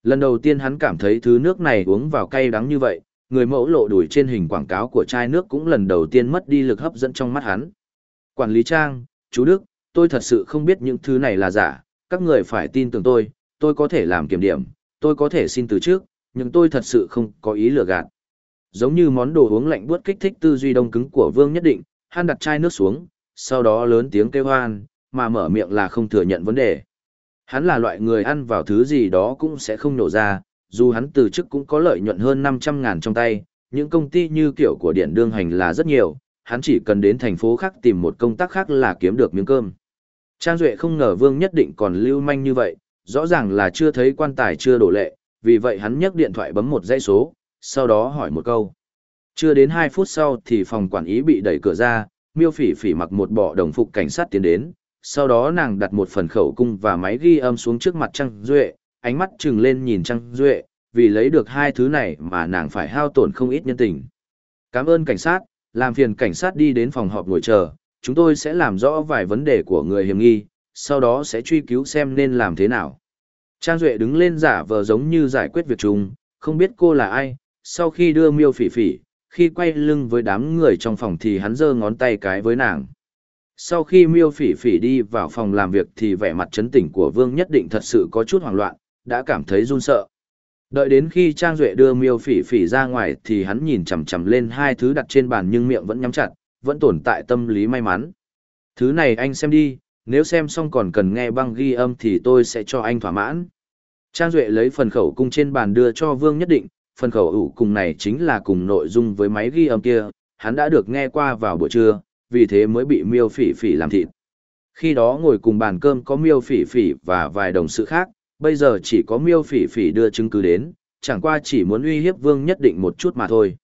Lần đầu tiên hắn cảm thấy thứ nước này uống vào cay đắng như vậy, người mẫu lộ đuổi trên hình quảng cáo của chai nước cũng lần đầu tiên mất đi lực hấp dẫn trong mắt hắn. Quản lý Trang, chú Đức, tôi thật sự không biết những thứ này là giả, các người phải tin tưởng tôi, tôi có thể làm kiểm điểm, tôi có thể xin từ trước, nhưng tôi thật sự không có ý lừa gạt. Giống như món đồ uống lạnh buốt kích thích tư duy đông cứng của Vương nhất định, hắn đặt chai nước xuống, sau đó lớn tiếng kêu hoan, mà mở miệng là không thừa nhận vấn đề. Hắn là loại người ăn vào thứ gì đó cũng sẽ không nổ ra, dù hắn từ chức cũng có lợi nhuận hơn 500 ngàn trong tay, những công ty như kiểu của điện đương hành là rất nhiều, hắn chỉ cần đến thành phố khác tìm một công tác khác là kiếm được miếng cơm. Trang Duệ không ngờ Vương nhất định còn lưu manh như vậy, rõ ràng là chưa thấy quan tài chưa đổ lệ, vì vậy hắn nhấc điện thoại bấm một dãy số, sau đó hỏi một câu. Chưa đến 2 phút sau thì phòng quản ý bị đẩy cửa ra, miêu phỉ phỉ mặc một bộ đồng phục cảnh sát tiến đến, sau đó nàng đặt một phần khẩu cung và máy ghi âm xuống trước mặt Trang Duệ, ánh mắt trừng lên nhìn Trang Duệ, vì lấy được hai thứ này mà nàng phải hao tổn không ít nhân tình. Cảm ơn cảnh sát, làm phiền cảnh sát đi đến phòng họp ngồi chờ, chúng tôi sẽ làm rõ vài vấn đề của người hiểm nghi, sau đó sẽ truy cứu xem nên làm thế nào. Trang Duệ đứng lên giả vờ giống như giải quyết việc chung, không biết cô là ai, sau khi đưa miêu phỉ phỉ, khi quay lưng với đám người trong phòng thì hắn giơ ngón tay cái với nàng. Sau khi miêu phỉ phỉ đi vào phòng làm việc thì vẻ mặt chấn tỉnh của Vương nhất định thật sự có chút hoảng loạn, đã cảm thấy run sợ. Đợi đến khi Trang Duệ đưa miêu phỉ phỉ ra ngoài thì hắn nhìn chầm chầm lên hai thứ đặt trên bàn nhưng miệng vẫn nhắm chặt, vẫn tồn tại tâm lý may mắn. Thứ này anh xem đi, nếu xem xong còn cần nghe băng ghi âm thì tôi sẽ cho anh thỏa mãn. Trang Duệ lấy phần khẩu cung trên bàn đưa cho Vương nhất định, phần khẩu ủ cùng này chính là cùng nội dung với máy ghi âm kia, hắn đã được nghe qua vào buổi trưa, vì thế mới bị miêu phỉ phỉ làm thịt. Khi đó ngồi cùng bàn cơm có miêu phỉ phỉ và vài đồng sự khác, bây giờ chỉ có miêu phỉ phỉ đưa chứng cứ đến, chẳng qua chỉ muốn uy hiếp vương nhất định một chút mà thôi.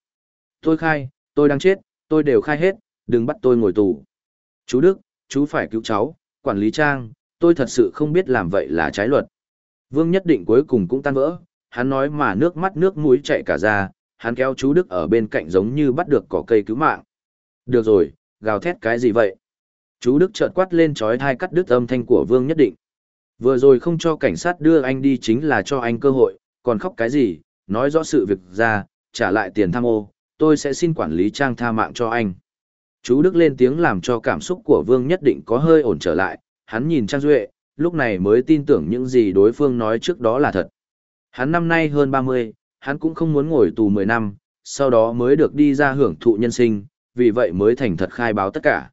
Tôi khai, tôi đang chết, tôi đều khai hết, đừng bắt tôi ngồi tù. Chú Đức, chú phải cứu cháu, quản lý trang, tôi thật sự không biết làm vậy là trái luật. Vương nhất định cuối cùng cũng tan vỡ, hắn nói mà nước mắt nước mũi chạy cả ra, hắn kéo chú Đức ở bên cạnh giống như bắt được cỏ cây cứu mạng. Được rồi, gào thét cái gì vậy? Chú Đức chợt quát lên trói thai cắt đứt âm thanh của Vương nhất định. Vừa rồi không cho cảnh sát đưa anh đi chính là cho anh cơ hội, còn khóc cái gì, nói rõ sự việc ra, trả lại tiền tham ô, tôi sẽ xin quản lý trang tha mạng cho anh. Chú Đức lên tiếng làm cho cảm xúc của Vương nhất định có hơi ổn trở lại, hắn nhìn Trang Duệ, lúc này mới tin tưởng những gì đối phương nói trước đó là thật. Hắn năm nay hơn 30, hắn cũng không muốn ngồi tù 10 năm, sau đó mới được đi ra hưởng thụ nhân sinh, vì vậy mới thành thật khai báo tất cả.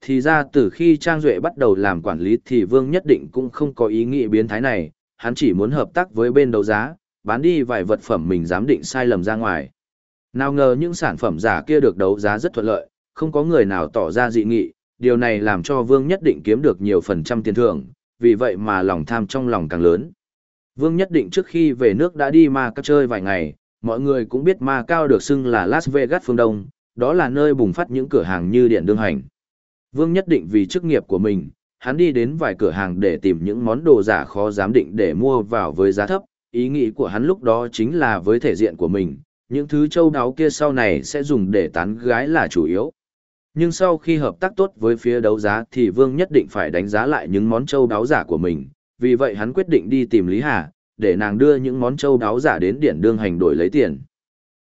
Thì ra từ khi Trang Duệ bắt đầu làm quản lý thì Vương nhất định cũng không có ý nghĩ biến thái này, hắn chỉ muốn hợp tác với bên đấu giá, bán đi vài vật phẩm mình giám định sai lầm ra ngoài. Nào ngờ những sản phẩm giả kia được đấu giá rất thuận lợi, không có người nào tỏ ra dị nghị, điều này làm cho Vương nhất định kiếm được nhiều phần trăm tiền thưởng, vì vậy mà lòng tham trong lòng càng lớn. Vương nhất định trước khi về nước đã đi ma cao chơi vài ngày, mọi người cũng biết ma cao được xưng là Las Vegas phương Đông, đó là nơi bùng phát những cửa hàng như điện đương hành. Vương nhất định vì chức nghiệp của mình, hắn đi đến vài cửa hàng để tìm những món đồ giả khó giám định để mua vào với giá thấp, ý nghĩ của hắn lúc đó chính là với thể diện của mình, những thứ châu đáo kia sau này sẽ dùng để tán gái là chủ yếu. Nhưng sau khi hợp tác tốt với phía đấu giá thì Vương nhất định phải đánh giá lại những món châu đáo giả của mình, vì vậy hắn quyết định đi tìm Lý Hà, để nàng đưa những món châu đáo giả đến điển đương hành đổi lấy tiền.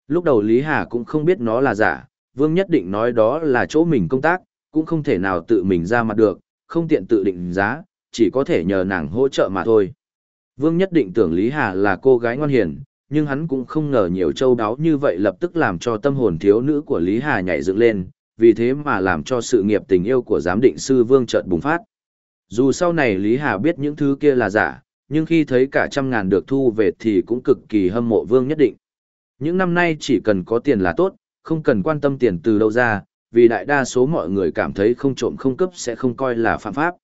Lúc đầu Lý Hà cũng không biết nó là giả, Vương nhất định nói đó là chỗ mình công tác, cũng không thể nào tự mình ra mặt được, không tiện tự định giá, chỉ có thể nhờ nàng hỗ trợ mà thôi. Vương nhất định tưởng Lý Hà là cô gái ngoan hiền, nhưng hắn cũng không ngờ nhiều châu đáo như vậy lập tức làm cho tâm hồn thiếu nữ của Lý Hà nhảy dựng lên, vì thế mà làm cho sự nghiệp tình yêu của giám định sư Vương chợt bùng phát. Dù sau này Lý Hà biết những thứ kia là giả, nhưng khi thấy cả trăm ngàn được thu về thì cũng cực kỳ hâm mộ Vương nhất định. Những năm nay chỉ cần có tiền là tốt, không cần quan tâm tiền từ đâu ra, vì đại đa số mọi người cảm thấy không trộm không cấp sẽ không coi là phạm pháp.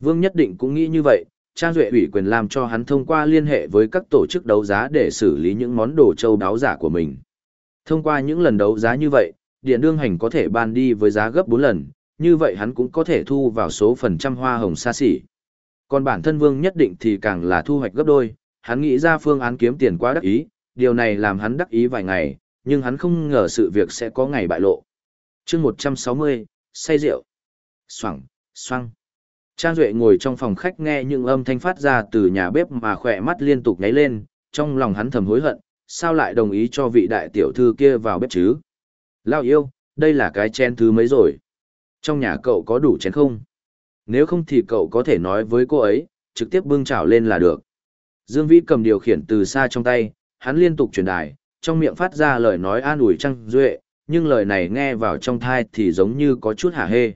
Vương nhất định cũng nghĩ như vậy, Trang Duệ ủy quyền làm cho hắn thông qua liên hệ với các tổ chức đấu giá để xử lý những món đồ châu đáo giả của mình. Thông qua những lần đấu giá như vậy, điện đương hành có thể ban đi với giá gấp 4 lần, như vậy hắn cũng có thể thu vào số phần trăm hoa hồng xa xỉ. Còn bản thân Vương nhất định thì càng là thu hoạch gấp đôi, hắn nghĩ ra phương án kiếm tiền quá đắc ý, điều này làm hắn đắc ý vài ngày, nhưng hắn không ngờ sự việc sẽ có ngày bại lộ. chương 160, say rượu. xoảng, xoang. Trang Duệ ngồi trong phòng khách nghe những âm thanh phát ra từ nhà bếp mà khỏe mắt liên tục nháy lên, trong lòng hắn thầm hối hận, sao lại đồng ý cho vị đại tiểu thư kia vào bếp chứ? Lao yêu, đây là cái chén thứ mấy rồi? Trong nhà cậu có đủ chén không? Nếu không thì cậu có thể nói với cô ấy, trực tiếp bưng chảo lên là được. Dương Vĩ cầm điều khiển từ xa trong tay, hắn liên tục truyền đài, trong miệng phát ra lời nói an ủi Trang Duệ, nhưng lời này nghe vào trong thai thì giống như có chút hả hê.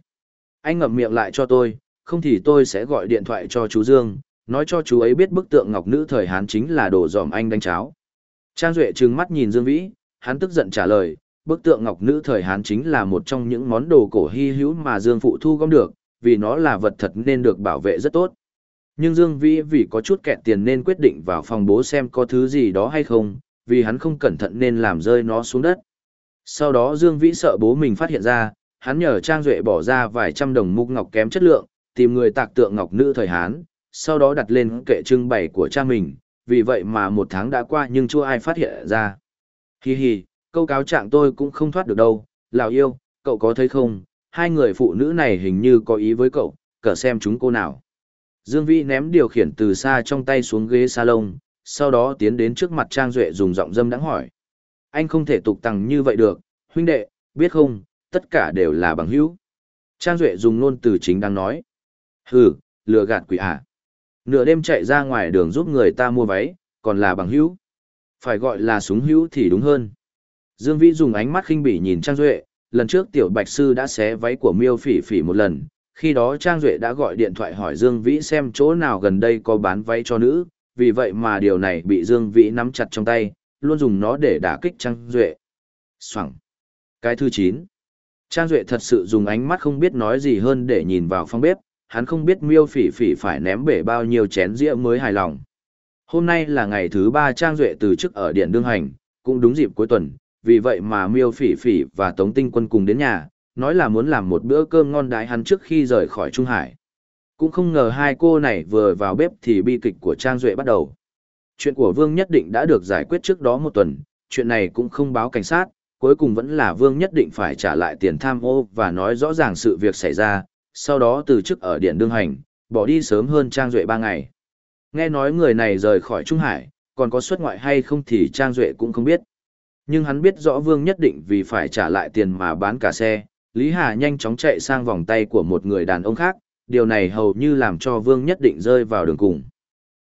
Anh ngậm miệng lại cho tôi, không thì tôi sẽ gọi điện thoại cho chú Dương, nói cho chú ấy biết bức tượng ngọc nữ thời Hán chính là đồ dòm anh đánh cháo. Trang Duệ trừng mắt nhìn Dương Vĩ, hắn tức giận trả lời, bức tượng ngọc nữ thời Hán chính là một trong những món đồ cổ hy hữu mà Dương Phụ thu gom được, vì nó là vật thật nên được bảo vệ rất tốt. Nhưng Dương Vĩ vì có chút kẹt tiền nên quyết định vào phòng bố xem có thứ gì đó hay không, vì hắn không cẩn thận nên làm rơi nó xuống đất. Sau đó Dương Vĩ sợ bố mình phát hiện ra, hắn nhờ Trang Duệ bỏ ra vài trăm đồng mục ngọc kém chất lượng, tìm người tạc tượng ngọc nữ thời Hán, sau đó đặt lên kệ trưng bày của cha mình, vì vậy mà một tháng đã qua nhưng chưa ai phát hiện ra. Hi hi, câu cáo trạng tôi cũng không thoát được đâu, Lào yêu, cậu có thấy không, hai người phụ nữ này hình như có ý với cậu, cỡ xem chúng cô nào. Dương Vĩ ném điều khiển từ xa trong tay xuống ghế salon, sau đó tiến đến trước mặt Trang Duệ dùng giọng dâm đắng hỏi. Anh không thể tục tằng như vậy được, huynh đệ, biết không, tất cả đều là bằng hữu. Trang Duệ dùng nôn từ chính đang nói. Hừ, lừa gạt quỷ à. Nửa đêm chạy ra ngoài đường giúp người ta mua váy, còn là bằng hữu. Phải gọi là súng hữu thì đúng hơn. Dương Vĩ dùng ánh mắt khinh bỉ nhìn Trang Duệ, lần trước tiểu bạch sư đã xé váy của miêu phỉ phỉ một lần, khi đó Trang Duệ đã gọi điện thoại hỏi Dương Vĩ xem chỗ nào gần đây có bán váy cho nữ, vì vậy mà điều này bị Dương Vĩ nắm chặt trong tay, luôn dùng nó để đả kích Trang Duệ. Soảng. Cái thứ 9. Trang Duệ thật sự dùng ánh mắt không biết nói gì hơn để nhìn vào phòng bếp, hắn không biết miêu phỉ phỉ phải ném bể bao nhiêu chén rĩa mới hài lòng. Hôm nay là ngày thứ ba Trang Duệ từ chức ở Điện Đương Hành, cũng đúng dịp cuối tuần, vì vậy mà miêu phỉ phỉ và Tống Tinh Quân cùng đến nhà, nói là muốn làm một bữa cơm ngon đái hắn trước khi rời khỏi Trung Hải. Cũng không ngờ hai cô này vừa vào bếp thì bi kịch của Trang Duệ bắt đầu. Chuyện của Vương nhất định đã được giải quyết trước đó một tuần, chuyện này cũng không báo cảnh sát, cuối cùng vẫn là Vương nhất định phải trả lại tiền tham ô và nói rõ ràng sự việc xảy ra, sau đó từ chức ở Điện Đương Hành, bỏ đi sớm hơn Trang Duệ ba ngày. Nghe nói người này rời khỏi Trung Hải, còn có xuất ngoại hay không thì Trang Duệ cũng không biết. Nhưng hắn biết rõ Vương nhất định vì phải trả lại tiền mà bán cả xe, Lý Hà nhanh chóng chạy sang vòng tay của một người đàn ông khác, điều này hầu như làm cho Vương nhất định rơi vào đường cùng.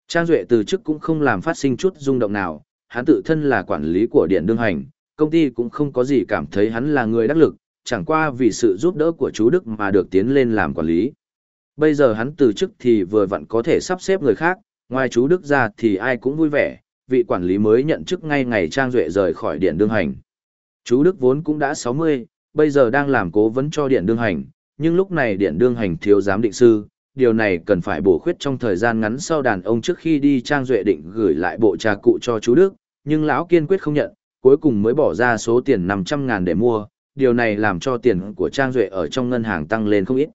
Trang Duệ từ chức cũng không làm phát sinh chút rung động nào, hắn tự thân là quản lý của Điện Đương Hành, công ty cũng không có gì cảm thấy hắn là người đắc lực, chẳng qua vì sự giúp đỡ của chú Đức mà được tiến lên làm quản lý. Bây giờ hắn từ chức thì vừa vặn có thể sắp xếp người khác, ngoài chú Đức ra thì ai cũng vui vẻ, vị quản lý mới nhận chức ngay ngày Trang Duệ rời khỏi Điện Đương Hành. Chú Đức vốn cũng đã 60, bây giờ đang làm cố vấn cho Điện Đương Hành, nhưng lúc này Điện Đương Hành thiếu giám định sư, điều này cần phải bổ khuyết trong thời gian ngắn sau đàn ông trước khi đi Trang Duệ định gửi lại bộ trà cụ cho chú Đức, nhưng lão kiên quyết không nhận, cuối cùng mới bỏ ra số tiền 500 ngàn để mua, điều này làm cho tiền của Trang Duệ ở trong ngân hàng tăng lên không ít.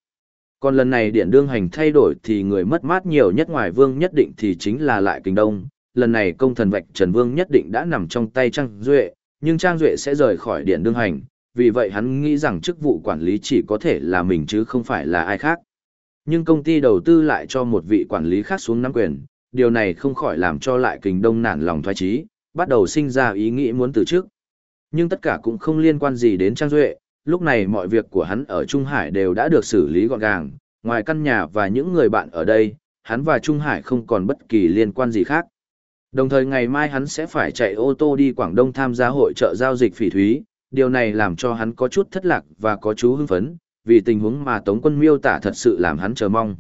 Còn lần này điện đương hành thay đổi thì người mất mát nhiều nhất ngoài vương nhất định thì chính là lại kinh đông. Lần này công thần vạch Trần Vương nhất định đã nằm trong tay Trang Duệ, nhưng Trang Duệ sẽ rời khỏi điện đương hành, vì vậy hắn nghĩ rằng chức vụ quản lý chỉ có thể là mình chứ không phải là ai khác. Nhưng công ty đầu tư lại cho một vị quản lý khác xuống nắm quyền, điều này không khỏi làm cho lại kình đông nản lòng thoái trí, bắt đầu sinh ra ý nghĩ muốn từ chức. Nhưng tất cả cũng không liên quan gì đến Trang Duệ, lúc này mọi việc của hắn ở Trung Hải đều đã được xử lý gọn gàng, ngoài căn nhà và những người bạn ở đây, hắn và Trung Hải không còn bất kỳ liên quan gì khác. Đồng thời ngày mai hắn sẽ phải chạy ô tô đi Quảng Đông tham gia hội trợ giao dịch phỉ thúy, điều này làm cho hắn có chút thất lạc và có chú hưng phấn, vì tình huống mà Tống quân miêu tả thật sự làm hắn chờ mong.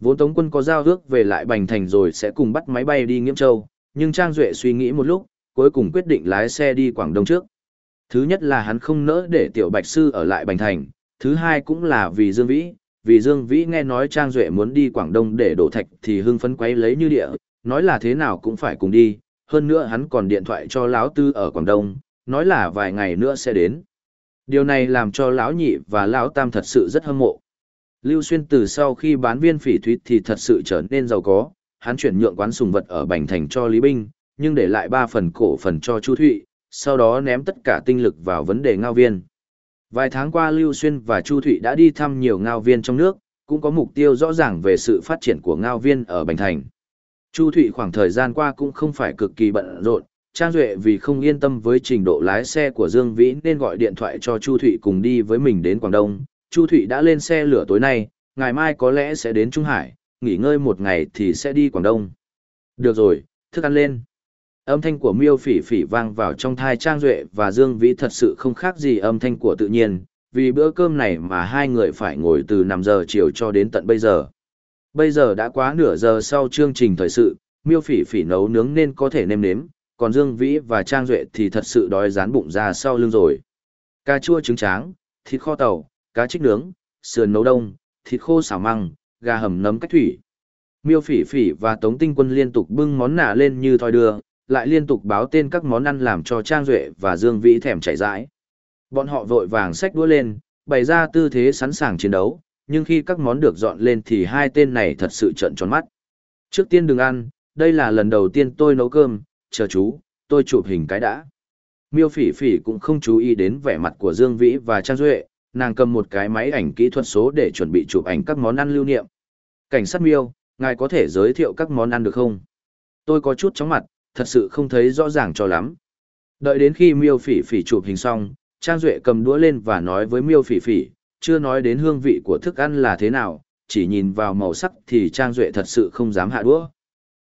Vốn Tống quân có giao ước về lại Bành Thành rồi sẽ cùng bắt máy bay đi Nghiễm Châu, nhưng Trang Duệ suy nghĩ một lúc, cuối cùng quyết định lái xe đi Quảng Đông trước. Thứ nhất là hắn không nỡ để Tiểu Bạch Sư ở lại Bành Thành, thứ hai cũng là vì Dương Vĩ, vì Dương Vĩ nghe nói Trang Duệ muốn đi Quảng Đông để đổ thạch thì hưng phấn quấy lấy như địa, nói là thế nào cũng phải cùng đi, hơn nữa hắn còn điện thoại cho lão tư ở Quảng Đông, nói là vài ngày nữa sẽ đến. Điều này làm cho lão nhị và lão tam thật sự rất hâm mộ. Lưu Xuyên từ sau khi bán viên phỉ thúy thì thật sự trở nên giàu có, hắn chuyển nhượng quán sùng vật ở Bành Thành cho Lý Binh, nhưng để lại ba phần cổ phần cho Chu Thụy, sau đó ném tất cả tinh lực vào vấn đề ngao viên. Vài tháng qua Lưu Xuyên và Chu Thụy đã đi thăm nhiều ngao viên trong nước, cũng có mục tiêu rõ ràng về sự phát triển của ngao viên ở Bành Thành. Chu Thụy khoảng thời gian qua cũng không phải cực kỳ bận rộn, Trang Duệ vì không yên tâm với trình độ lái xe của Dương Vĩ nên gọi điện thoại cho Chu Thụy cùng đi với mình đến Quảng Đông. Chu Thụy đã lên xe lửa tối nay, ngày mai có lẽ sẽ đến Trung Hải, nghỉ ngơi một ngày thì sẽ đi Quảng Đông. Được rồi, thức ăn lên. Âm thanh của miêu phỉ phỉ vang vào trong thai Trang Duệ và Dương Vĩ thật sự không khác gì âm thanh của tự nhiên, vì bữa cơm này mà hai người phải ngồi từ năm giờ chiều cho đến tận bây giờ. Bây giờ đã quá nửa giờ sau chương trình thời sự, miêu phỉ phỉ nấu nướng nên có thể nêm nếm, còn Dương Vĩ và Trang Duệ thì thật sự đói rán bụng ra sau lưng rồi. Cà chua trứng tráng, thịt kho tàu, cá trích nướng, sườn nấu đông, thịt khô xào măng, gà hầm nấm cách thủy. Miêu phỉ phỉ và Tống Tinh Quân liên tục bưng món nạ lên như thoi đưa, lại liên tục báo tên các món ăn làm cho Trang Duệ và Dương Vĩ thèm chảy rãi. Bọn họ vội vàng xách đũa lên, bày ra tư thế sẵn sàng chiến đấu, nhưng khi các món được dọn lên thì hai tên này thật sự trợn tròn mắt. Trước tiên đừng ăn, đây là lần đầu tiên tôi nấu cơm, chờ chú, tôi chụp hình cái đã. Miêu phỉ phỉ cũng không chú ý đến vẻ mặt của Dương Vĩ và Trang Duệ, nàng cầm một cái máy ảnh kỹ thuật số để chuẩn bị chụp ảnh các món ăn lưu niệm. Cảnh sát miêu, ngài có thể giới thiệu các món ăn được không? Tôi có chút chóng mặt, thật sự không thấy rõ ràng cho lắm. Đợi đến khi miêu phỉ phỉ chụp hình xong, Trang Duệ cầm đũa lên và nói với miêu phỉ phỉ, chưa nói đến hương vị của thức ăn là thế nào, chỉ nhìn vào màu sắc thì Trang Duệ thật sự không dám hạ đũa.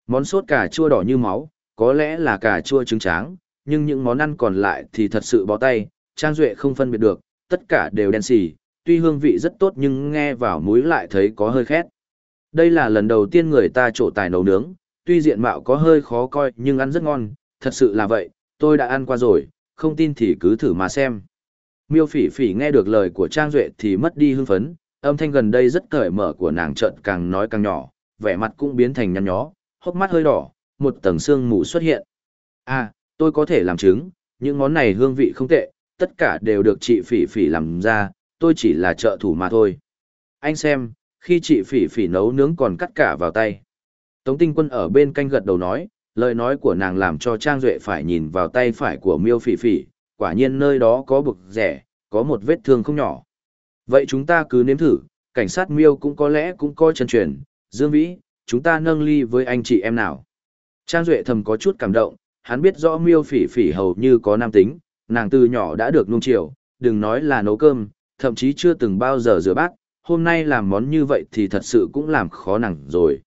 Món sốt cà chua đỏ như máu, có lẽ là cà chua trứng tráng, nhưng những món ăn còn lại thì thật sự bó tay, Trang Duệ không phân biệt được, tất cả đều đen xì, tuy hương vị rất tốt nhưng nghe vào mũi lại thấy có hơi khét. Đây là lần đầu tiên người ta trổ tài nấu nướng, tuy diện mạo có hơi khó coi nhưng ăn rất ngon, thật sự là vậy, tôi đã ăn qua rồi, không tin thì cứ thử mà xem. Miêu phỉ phỉ nghe được lời của Trang Duệ thì mất đi hưng phấn, âm thanh gần đây rất cởi mở của nàng trợn càng nói càng nhỏ, vẻ mặt cũng biến thành nhăn nhó, hốc mắt hơi đỏ, một tầng xương mù xuất hiện. À, tôi có thể làm chứng, những món này hương vị không tệ, tất cả đều được chị phỉ phỉ làm ra, tôi chỉ là trợ thủ mà thôi. Anh xem, khi chị phỉ phỉ nấu nướng còn cắt cả vào tay. Tống tinh quân ở bên canh gật đầu nói, lời nói của nàng làm cho Trang Duệ phải nhìn vào tay phải của miêu phỉ phỉ, quả nhiên nơi đó có bực rẻ, có một vết thương không nhỏ. Vậy chúng ta cứ nếm thử, cảnh sát miêu cũng có lẽ cũng coi chân truyền, Dương Vĩ, chúng ta nâng ly với anh chị em nào. Trang Duệ thầm có chút cảm động, hắn biết rõ miêu phỉ phỉ hầu như có nam tính, nàng từ nhỏ đã được nuông chiều, đừng nói là nấu cơm, thậm chí chưa từng bao giờ rửa bát, hôm nay làm món như vậy thì thật sự cũng làm khó nàng rồi.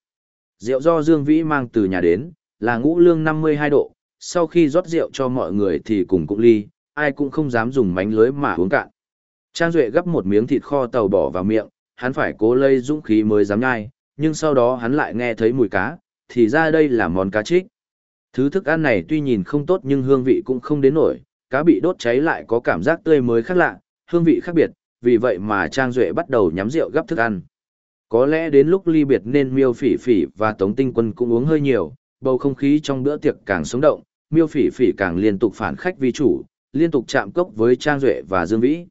Rượu do Dương Vĩ mang từ nhà đến, là ngũ lương 52 độ, sau khi rót rượu cho mọi người thì cùng cũng ly, ai cũng không dám dùng mánh lưới mà uống cạn. Trang Duệ gấp một miếng thịt kho tàu bỏ vào miệng, hắn phải cố lây dũng khí mới dám nhai, nhưng sau đó hắn lại nghe thấy mùi cá, thì ra đây là món cá trích. Thứ thức ăn này tuy nhìn không tốt nhưng hương vị cũng không đến nổi, cá bị đốt cháy lại có cảm giác tươi mới khác lạ, hương vị khác biệt, vì vậy mà Trang Duệ bắt đầu nhắm rượu gấp thức ăn. Có lẽ đến lúc ly biệt nên miêu phỉ phỉ và tống tinh quân cũng uống hơi nhiều, bầu không khí trong bữa tiệc càng sống động, miêu phỉ phỉ càng liên tục phản khách vi chủ, liên tục chạm cốc với Trang Duệ và Dương Vĩ.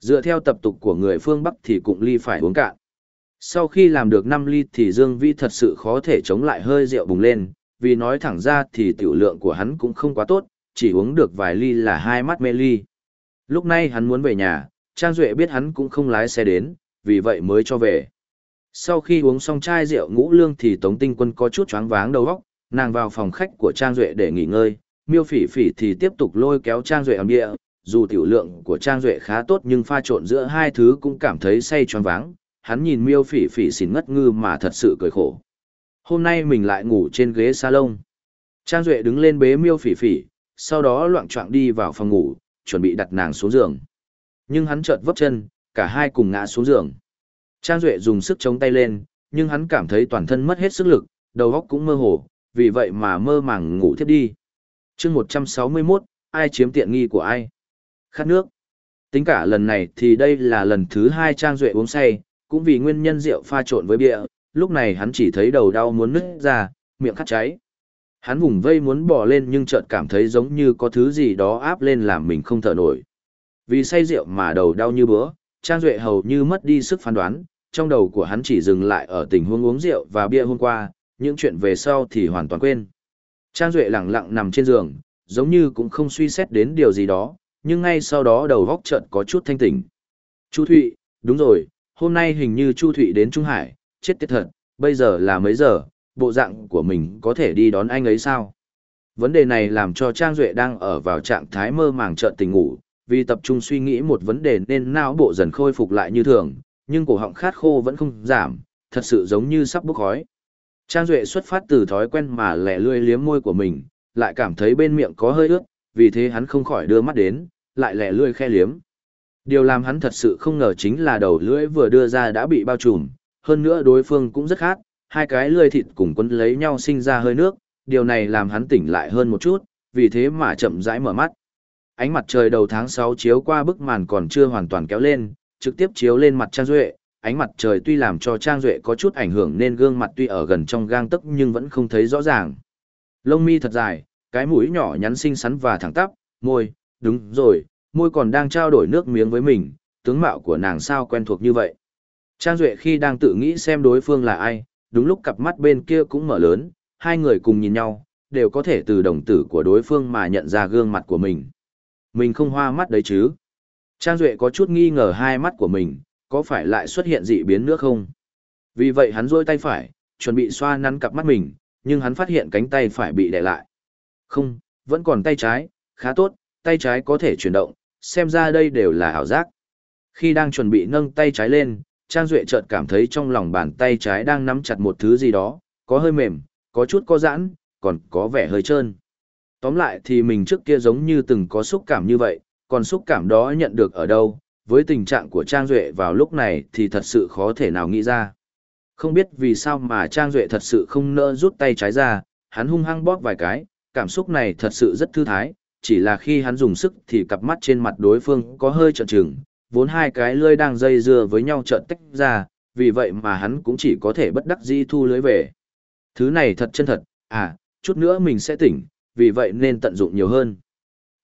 Dựa theo tập tục của người phương Bắc thì cụng ly phải uống cạn. Sau khi làm được 5 ly thì Dương Vĩ thật sự khó thể chống lại hơi rượu bùng lên, vì nói thẳng ra thì tiểu lượng của hắn cũng không quá tốt, chỉ uống được vài ly là hai mắt mê ly. Lúc này hắn muốn về nhà, Trang Duệ biết hắn cũng không lái xe đến, vì vậy mới cho về. Sau khi uống xong chai rượu ngũ lương thì Tống Tinh Quân có chút choáng váng đầu óc, nàng vào phòng khách của Trang Duệ để nghỉ ngơi, Miêu Phỉ Phỉ thì tiếp tục lôi kéo Trang Duệ ẩm địa, dù tiểu lượng của Trang Duệ khá tốt nhưng pha trộn giữa hai thứ cũng cảm thấy say choáng váng, hắn nhìn Miêu Phỉ Phỉ xỉn ngất ngư mà thật sự cười khổ. Hôm nay mình lại ngủ trên ghế salon. Trang Duệ đứng lên bế Miêu Phỉ Phỉ, sau đó loạn trọng đi vào phòng ngủ, chuẩn bị đặt nàng xuống giường. Nhưng hắn chợt vấp chân, cả hai cùng ngã xuống giường. Trang Duệ dùng sức chống tay lên, nhưng hắn cảm thấy toàn thân mất hết sức lực, đầu óc cũng mơ hồ, vì vậy mà mơ màng ngủ thiếp đi. chương 161, ai chiếm tiện nghi của ai? Khát nước. Tính cả lần này thì đây là lần thứ hai Trang Duệ uống say, cũng vì nguyên nhân rượu pha trộn với bia, lúc này hắn chỉ thấy đầu đau muốn nứt ra, miệng khát cháy. Hắn vùng vây muốn bỏ lên nhưng chợt cảm thấy giống như có thứ gì đó áp lên làm mình không thở nổi. Vì say rượu mà đầu đau như bữa, Trang Duệ hầu như mất đi sức phán đoán, trong đầu của hắn chỉ dừng lại ở tình huống uống rượu và bia hôm qua, những chuyện về sau thì hoàn toàn quên. Trang Duệ lặng lặng nằm trên giường, giống như cũng không suy xét đến điều gì đó, nhưng ngay sau đó đầu góc chợt có chút thanh tỉnh. Chu Thụy, đúng rồi, hôm nay hình như Chu Thụy đến Trung Hải, chết tiết thật, bây giờ là mấy giờ, bộ dạng của mình có thể đi đón anh ấy sao? Vấn đề này làm cho Trang Duệ đang ở vào trạng thái mơ màng trợn tình ngủ, vì tập trung suy nghĩ một vấn đề nên não bộ dần khôi phục lại như thường, nhưng cổ họng khát khô vẫn không giảm, thật sự giống như sắp bốc khói. Trang Duệ xuất phát từ thói quen mà lẻ lươi liếm môi của mình, lại cảm thấy bên miệng có hơi ướt, vì thế hắn không khỏi đưa mắt đến, lại lẻ lươi khe liếm. Điều làm hắn thật sự không ngờ chính là đầu lưỡi vừa đưa ra đã bị bao trùm, hơn nữa đối phương cũng rất khát, hai cái lưỡi thịt cùng quấn lấy nhau sinh ra hơi nước, điều này làm hắn tỉnh lại hơn một chút, vì thế mà chậm rãi mở mắt. Ánh mặt trời đầu tháng 6 chiếu qua bức màn còn chưa hoàn toàn kéo lên, trực tiếp chiếu lên mặt Trang Duệ, ánh mặt trời tuy làm cho Trang Duệ có chút ảnh hưởng nên gương mặt tuy ở gần trong gang tấc nhưng vẫn không thấy rõ ràng. Lông mi thật dài, cái mũi nhỏ nhắn xinh xắn và thẳng tắp, môi, đúng rồi, môi còn đang trao đổi nước miếng với mình, tướng mạo của nàng sao quen thuộc như vậy. Trang Duệ khi đang tự nghĩ xem đối phương là ai, đúng lúc cặp mắt bên kia cũng mở lớn, hai người cùng nhìn nhau, đều có thể từ đồng tử của đối phương mà nhận ra gương mặt của mình. Mình không hoa mắt đấy chứ. Trang Duệ có chút nghi ngờ hai mắt của mình, có phải lại xuất hiện dị biến nữa không? Vì vậy hắn rôi tay phải, chuẩn bị xoa nắn cặp mắt mình, nhưng hắn phát hiện cánh tay phải bị đè lại. Không, vẫn còn tay trái, khá tốt, tay trái có thể chuyển động, xem ra đây đều là ảo giác. Khi đang chuẩn bị nâng tay trái lên, Trang Duệ chợt cảm thấy trong lòng bàn tay trái đang nắm chặt một thứ gì đó, có hơi mềm, có chút có giãn, còn có vẻ hơi trơn. Tóm lại thì mình trước kia giống như từng có xúc cảm như vậy, còn xúc cảm đó nhận được ở đâu, với tình trạng của Trang Duệ vào lúc này thì thật sự khó thể nào nghĩ ra. Không biết vì sao mà Trang Duệ thật sự không nỡ rút tay trái ra, hắn hung hăng bóp vài cái, cảm xúc này thật sự rất thư thái, chỉ là khi hắn dùng sức thì cặp mắt trên mặt đối phương có hơi trợn trừng, vốn hai cái lưỡi đang dây dưa với nhau trợn tách ra, vì vậy mà hắn cũng chỉ có thể bất đắc dĩ thu lưới về. Thứ này thật chân thật, à, chút nữa mình sẽ tỉnh, vì vậy nên tận dụng nhiều hơn.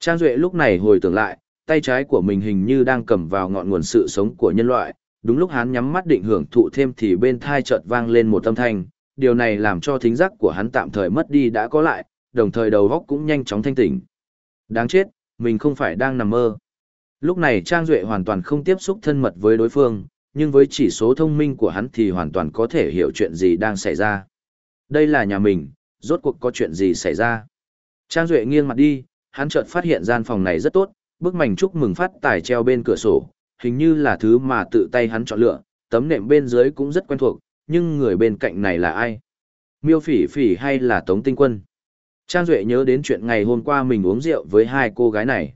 Trang Duệ lúc này hồi tưởng lại, tay trái của mình hình như đang cầm vào ngọn nguồn sự sống của nhân loại, đúng lúc hắn nhắm mắt định hưởng thụ thêm thì bên thai chợt vang lên một âm thanh, điều này làm cho thính giác của hắn tạm thời mất đi đã có lại, đồng thời đầu góc cũng nhanh chóng thanh tỉnh. Đáng chết, mình không phải đang nằm mơ. Lúc này Trang Duệ hoàn toàn không tiếp xúc thân mật với đối phương, nhưng với chỉ số thông minh của hắn thì hoàn toàn có thể hiểu chuyện gì đang xảy ra. Đây là nhà mình, rốt cuộc có chuyện gì xảy ra. Trang Duệ nghiêng mặt đi, hắn chợt phát hiện gian phòng này rất tốt, bức mảnh chúc mừng phát tài treo bên cửa sổ, hình như là thứ mà tự tay hắn chọn lựa, tấm nệm bên dưới cũng rất quen thuộc, nhưng người bên cạnh này là ai? Miêu phỉ phỉ hay là Tống Tinh Quân? Trang Duệ nhớ đến chuyện ngày hôm qua mình uống rượu với hai cô gái này.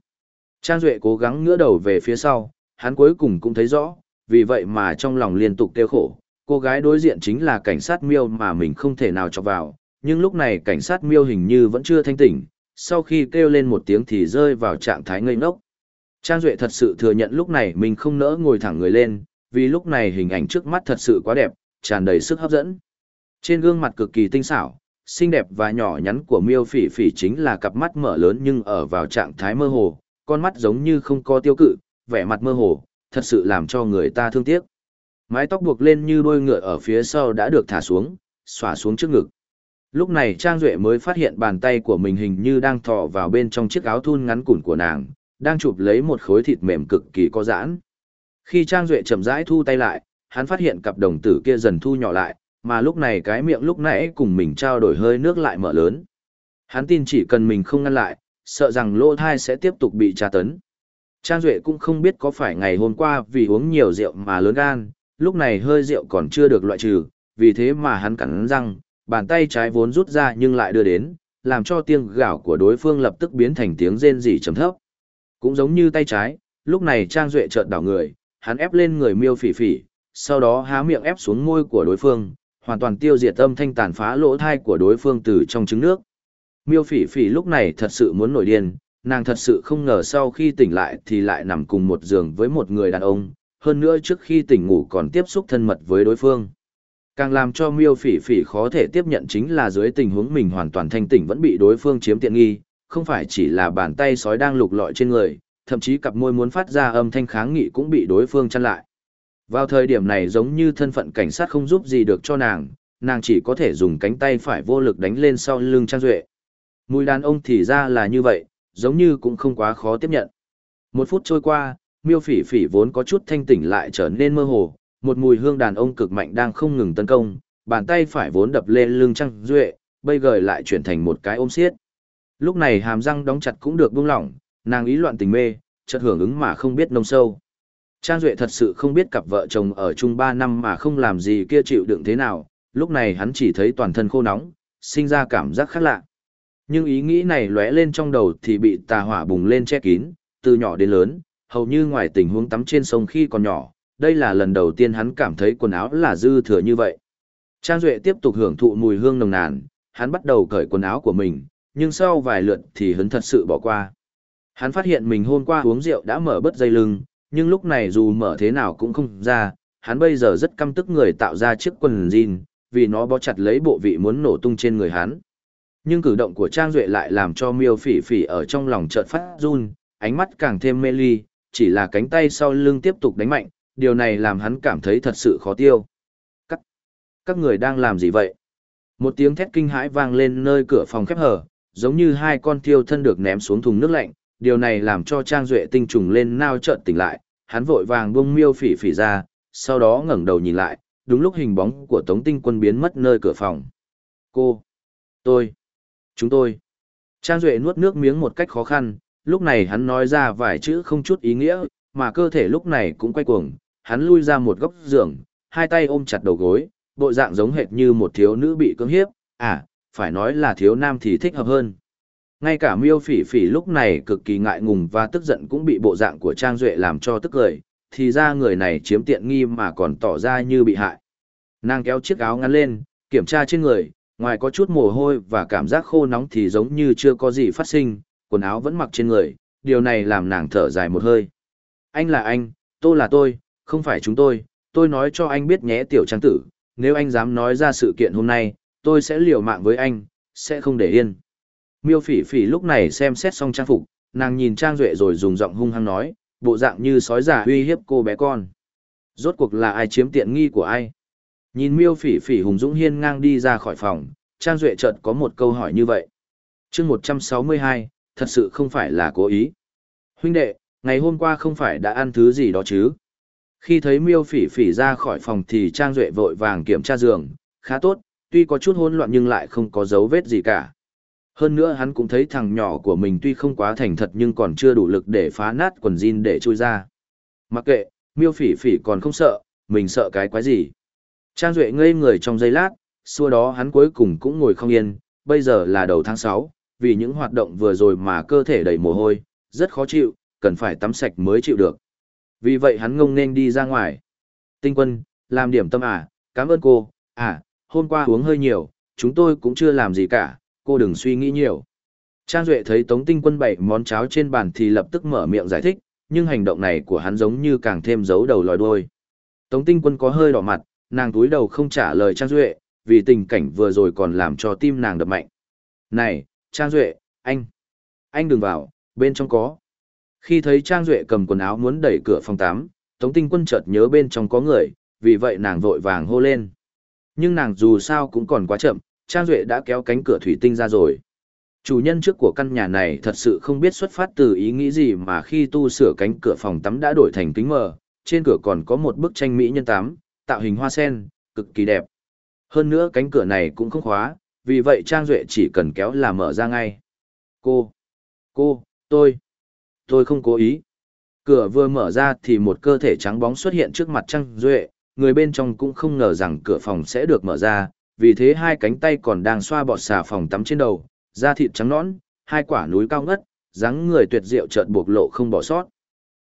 Trang Duệ cố gắng ngửa đầu về phía sau, hắn cuối cùng cũng thấy rõ, vì vậy mà trong lòng liên tục kêu khổ. Cô gái đối diện chính là cảnh sát miêu mà mình không thể nào chọc vào, nhưng lúc này cảnh sát miêu hình như vẫn chưa thanh tỉnh, sau khi kêu lên một tiếng thì rơi vào trạng thái ngây ngốc. Trang Duệ thật sự thừa nhận lúc này mình không nỡ ngồi thẳng người lên, vì lúc này hình ảnh trước mắt thật sự quá đẹp, tràn đầy sức hấp dẫn. Trên gương mặt cực kỳ tinh xảo, xinh đẹp và nhỏ nhắn của miêu phỉ phỉ chính là cặp mắt mở lớn nhưng ở vào trạng thái mơ hồ, con mắt giống như không có tiêu cự, vẻ mặt mơ hồ, thật sự làm cho người ta thương tiếc. Mái tóc buộc lên như đôi ngựa ở phía sau đã được thả xuống, xỏa xuống trước ngực. Lúc này Trang Duệ mới phát hiện bàn tay của mình hình như đang thọ vào bên trong chiếc áo thun ngắn củn của nàng, đang chụp lấy một khối thịt mềm cực kỳ có giãn. Khi Trang Duệ chậm rãi thu tay lại, hắn phát hiện cặp đồng tử kia dần thu nhỏ lại, mà lúc này cái miệng lúc nãy cùng mình trao đổi hơi nước lại mở lớn. Hắn tin chỉ cần mình không ngăn lại, sợ rằng lỗ thai sẽ tiếp tục bị tra tấn. Trang Duệ cũng không biết có phải ngày hôm qua vì uống nhiều rượu mà lớn gan, lúc này hơi rượu còn chưa được loại trừ, vì thế mà hắn cắn răng, bàn tay trái vốn rút ra nhưng lại đưa đến, làm cho tiếng gạo của đối phương lập tức biến thành tiếng rên rỉ trầm thấp. Cũng giống như tay trái, lúc này Trang Duệ chợt đảo người, hắn ép lên người miêu phỉ phỉ, sau đó há miệng ép xuống môi của đối phương, hoàn toàn tiêu diệt âm thanh tàn phá lỗ thai của đối phương từ trong trứng nước. Miêu phỉ phỉ lúc này thật sự muốn nổi điên, nàng thật sự không ngờ sau khi tỉnh lại thì lại nằm cùng một giường với một người đàn ông, hơn nữa trước khi tỉnh ngủ còn tiếp xúc thân mật với đối phương. Càng làm cho miêu phỉ phỉ khó thể tiếp nhận chính là dưới tình huống mình hoàn toàn thanh tỉnh vẫn bị đối phương chiếm tiện nghi, không phải chỉ là bàn tay sói đang lục lọi trên người, thậm chí cặp môi muốn phát ra âm thanh kháng nghị cũng bị đối phương chăn lại. Vào thời điểm này giống như thân phận cảnh sát không giúp gì được cho nàng, nàng chỉ có thể dùng cánh tay phải vô lực đánh lên sau lưng Trang Duệ. Mùi đàn ông thì ra là như vậy, giống như cũng không quá khó tiếp nhận. Một phút trôi qua, miêu phỉ phỉ vốn có chút thanh tỉnh lại trở nên mơ hồ, một mùi hương đàn ông cực mạnh đang không ngừng tấn công, bàn tay phải vốn đập lên lưng Trang Duệ, bây giờ lại chuyển thành một cái ôm xiết. Lúc này hàm răng đóng chặt cũng được buông lỏng, nàng ý loạn tình mê, chợt hưởng ứng mà không biết nông sâu. Trang Duệ thật sự không biết cặp vợ chồng ở chung 3 năm mà không làm gì kia chịu đựng thế nào, lúc này hắn chỉ thấy toàn thân khô nóng, sinh ra cảm giác khác lạ. Nhưng ý nghĩ này lóe lên trong đầu thì bị tà hỏa bùng lên che kín, từ nhỏ đến lớn, hầu như ngoài tình huống tắm trên sông khi còn nhỏ, đây là lần đầu tiên hắn cảm thấy quần áo là dư thừa như vậy. Trang Duệ tiếp tục hưởng thụ mùi hương nồng nàn, hắn bắt đầu cởi quần áo của mình, nhưng sau vài lượt thì hắn thật sự bỏ qua. Hắn phát hiện mình hôm qua uống rượu đã mở bớt dây lưng, nhưng lúc này dù mở thế nào cũng không ra, hắn bây giờ rất căm tức người tạo ra chiếc quần jean, vì nó bó chặt lấy bộ vị muốn nổ tung trên người hắn. Nhưng cử động của Trang Duệ lại làm cho miêu phỉ phỉ ở trong lòng chợt phát run, ánh mắt càng thêm mê ly, chỉ là cánh tay sau lưng tiếp tục đánh mạnh, điều này làm hắn cảm thấy thật sự khó tiêu. Các, các người đang làm gì vậy? Một tiếng thét kinh hãi vang lên nơi cửa phòng khép hở, giống như hai con thiêu thân được ném xuống thùng nước lạnh, điều này làm cho Trang Duệ tinh trùng lên nao trợn tỉnh lại, hắn vội vàng buông miêu phỉ phỉ ra, sau đó ngẩng đầu nhìn lại, đúng lúc hình bóng của Tống Tinh Quân biến mất nơi cửa phòng. Cô, tôi, chúng tôi. Trang Duệ nuốt nước miếng một cách khó khăn, lúc này hắn nói ra vài chữ không chút ý nghĩa, mà cơ thể lúc này cũng quay cuồng, hắn lui ra một góc giường, hai tay ôm chặt đầu gối, bộ dạng giống hệt như một thiếu nữ bị cưỡng hiếp, à, phải nói là thiếu nam thì thích hợp hơn. Ngay cả miêu phỉ phỉ lúc này cực kỳ ngại ngùng và tức giận cũng bị bộ dạng của Trang Duệ làm cho tức cười, thì ra người này chiếm tiện nghi mà còn tỏ ra như bị hại. Nàng kéo chiếc áo ngắn lên, kiểm tra trên người, ngoài có chút mồ hôi và cảm giác khô nóng thì giống như chưa có gì phát sinh, quần áo vẫn mặc trên người, điều này làm nàng thở dài một hơi. Anh là anh, tôi là tôi, không phải chúng tôi, tôi nói cho anh biết nhé tiểu trang tử, nếu anh dám nói ra sự kiện hôm nay, tôi sẽ liều mạng với anh, sẽ không để yên. Miêu phỉ phỉ lúc này xem xét xong trang phục, nàng nhìn Trang Duệ rồi dùng giọng hung hăng nói, bộ dạng như sói giả uy hiếp cô bé con. Rốt cuộc là ai chiếm tiện nghi của ai? Nhìn miêu phỉ phỉ hùng dũng hiên ngang đi ra khỏi phòng, Trang Duệ chợt có một câu hỏi như vậy. chương 162, thật sự không phải là cố ý. Huynh đệ, ngày hôm qua không phải đã ăn thứ gì đó chứ? Khi thấy miêu phỉ phỉ ra khỏi phòng thì Trang Duệ vội vàng kiểm tra giường, khá tốt, tuy có chút hỗn loạn nhưng lại không có dấu vết gì cả. Hơn nữa hắn cũng thấy thằng nhỏ của mình tuy không quá thành thật nhưng còn chưa đủ lực để phá nát quần jean để trôi ra. Mặc kệ, miêu phỉ phỉ còn không sợ, mình sợ cái quái gì. Trang Duệ ngây người trong giây lát, xua đó hắn cuối cùng cũng ngồi không yên, bây giờ là đầu tháng sáu, vì những hoạt động vừa rồi mà cơ thể đầy mồ hôi, rất khó chịu, cần phải tắm sạch mới chịu được. Vì vậy hắn ngông nên đi ra ngoài. Tinh quân, làm điểm tâm à, cảm ơn cô, à, hôm qua uống hơi nhiều, chúng tôi cũng chưa làm gì cả, cô đừng suy nghĩ nhiều. Trang Duệ thấy Tống Tinh Quân bày món cháo trên bàn thì lập tức mở miệng giải thích, nhưng hành động này của hắn giống như càng thêm giấu đầu lòi đuôi. Tống Tinh Quân có hơi đỏ mặt, nàng túi đầu không trả lời Trang Duệ, vì tình cảnh vừa rồi còn làm cho tim nàng đập mạnh. Này, Trang Duệ, anh, anh đừng vào, bên trong có. Khi thấy Trang Duệ cầm quần áo muốn đẩy cửa phòng 8, Tống Tinh Quân chợt nhớ bên trong có người, vì vậy nàng vội vàng hô lên. Nhưng nàng dù sao cũng còn quá chậm, Trang Duệ đã kéo cánh cửa thủy tinh ra rồi. Chủ nhân trước của căn nhà này thật sự không biết xuất phát từ ý nghĩ gì mà khi tu sửa cánh cửa phòng tắm đã đổi thành kính mờ, trên cửa còn có một bức tranh Mỹ nhân tắm, tạo hình hoa sen, cực kỳ đẹp. Hơn nữa cánh cửa này cũng không khóa, vì vậy Trang Duệ chỉ cần kéo là mở ra ngay. Cô, cô, tôi, tôi không cố ý. Cửa vừa mở ra thì một cơ thể trắng bóng xuất hiện trước mặt Trang Duệ, người bên trong cũng không ngờ rằng cửa phòng sẽ được mở ra, vì thế hai cánh tay còn đang xoa bọt xà phòng tắm trên đầu, da thịt trắng nõn, hai quả núi cao ngất, dáng người tuyệt diệu chợt bộc lộ không bỏ sót.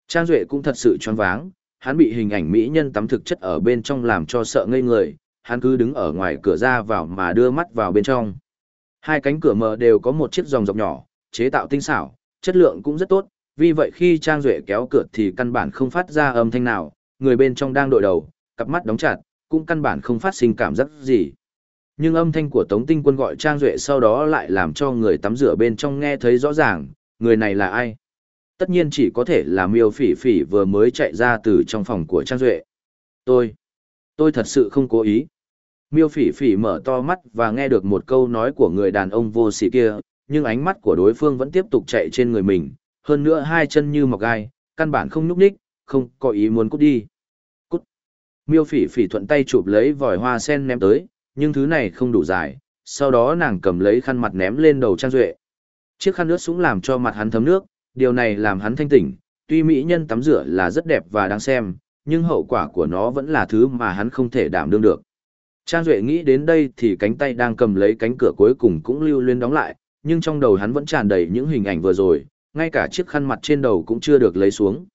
Trang Duệ cũng thật sự choáng váng, hắn bị hình ảnh mỹ nhân tắm thực chất ở bên trong làm cho sợ ngây người, hắn cứ đứng ở ngoài cửa ra vào mà đưa mắt vào bên trong. Hai cánh cửa mở đều có một chiếc dòng dọc nhỏ, chế tạo tinh xảo, chất lượng cũng rất tốt, vì vậy khi Trang Duệ kéo cửa thì căn bản không phát ra âm thanh nào, người bên trong đang đội đầu, cặp mắt đóng chặt, cũng căn bản không phát sinh cảm giác gì. Nhưng âm thanh của Tống Tinh Quân gọi Trang Duệ sau đó lại làm cho người tắm rửa bên trong nghe thấy rõ ràng, người này là ai? Tất nhiên chỉ có thể là miêu phỉ phỉ vừa mới chạy ra từ trong phòng của Trang Duệ. Tôi, tôi thật sự không cố ý. Miêu phỉ phỉ mở to mắt và nghe được một câu nói của người đàn ông vô sỉ kia, nhưng ánh mắt của đối phương vẫn tiếp tục chạy trên người mình, hơn nữa hai chân như mọc gai, căn bản không nhúc nhích, không có ý muốn cút đi. Cút. Miêu phỉ phỉ thuận tay chụp lấy vòi hoa sen ném tới, nhưng thứ này không đủ dài, sau đó nàng cầm lấy khăn mặt ném lên đầu Trang Duệ. Chiếc khăn nước súng làm cho mặt hắn thấm nước, điều này làm hắn thanh tỉnh, tuy mỹ nhân tắm rửa là rất đẹp và đáng xem, nhưng hậu quả của nó vẫn là thứ mà hắn không thể đảm đương được. Trang Duệ nghĩ đến đây thì cánh tay đang cầm lấy cánh cửa cuối cùng cũng lưu luyến đóng lại, nhưng trong đầu hắn vẫn tràn đầy những hình ảnh vừa rồi, ngay cả chiếc khăn mặt trên đầu cũng chưa được lấy xuống.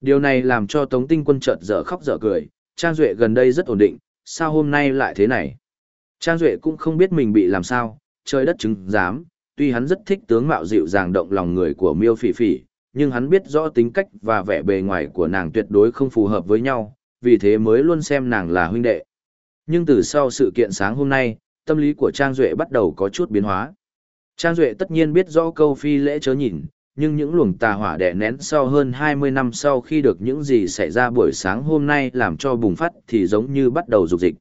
Điều này làm cho Tống Tinh Quân chợt dở khóc dở cười, Trang Duệ gần đây rất ổn định, sao hôm nay lại thế này? Trang Duệ cũng không biết mình bị làm sao, trời đất chứng giám, tuy hắn rất thích tướng mạo dịu dàng động lòng người của miêu phỉ phỉ, nhưng hắn biết rõ tính cách và vẻ bề ngoài của nàng tuyệt đối không phù hợp với nhau, vì thế mới luôn xem nàng là huynh đệ. Nhưng từ sau sự kiện sáng hôm nay, tâm lý của Trang Duệ bắt đầu có chút biến hóa. Trang Duệ tất nhiên biết rõ câu phi lễ chớ nhìn, nhưng những luồng tà hỏa đẻ nén sau hơn 20 năm sau khi được những gì xảy ra buổi sáng hôm nay làm cho bùng phát thì giống như bắt đầu dục dịch.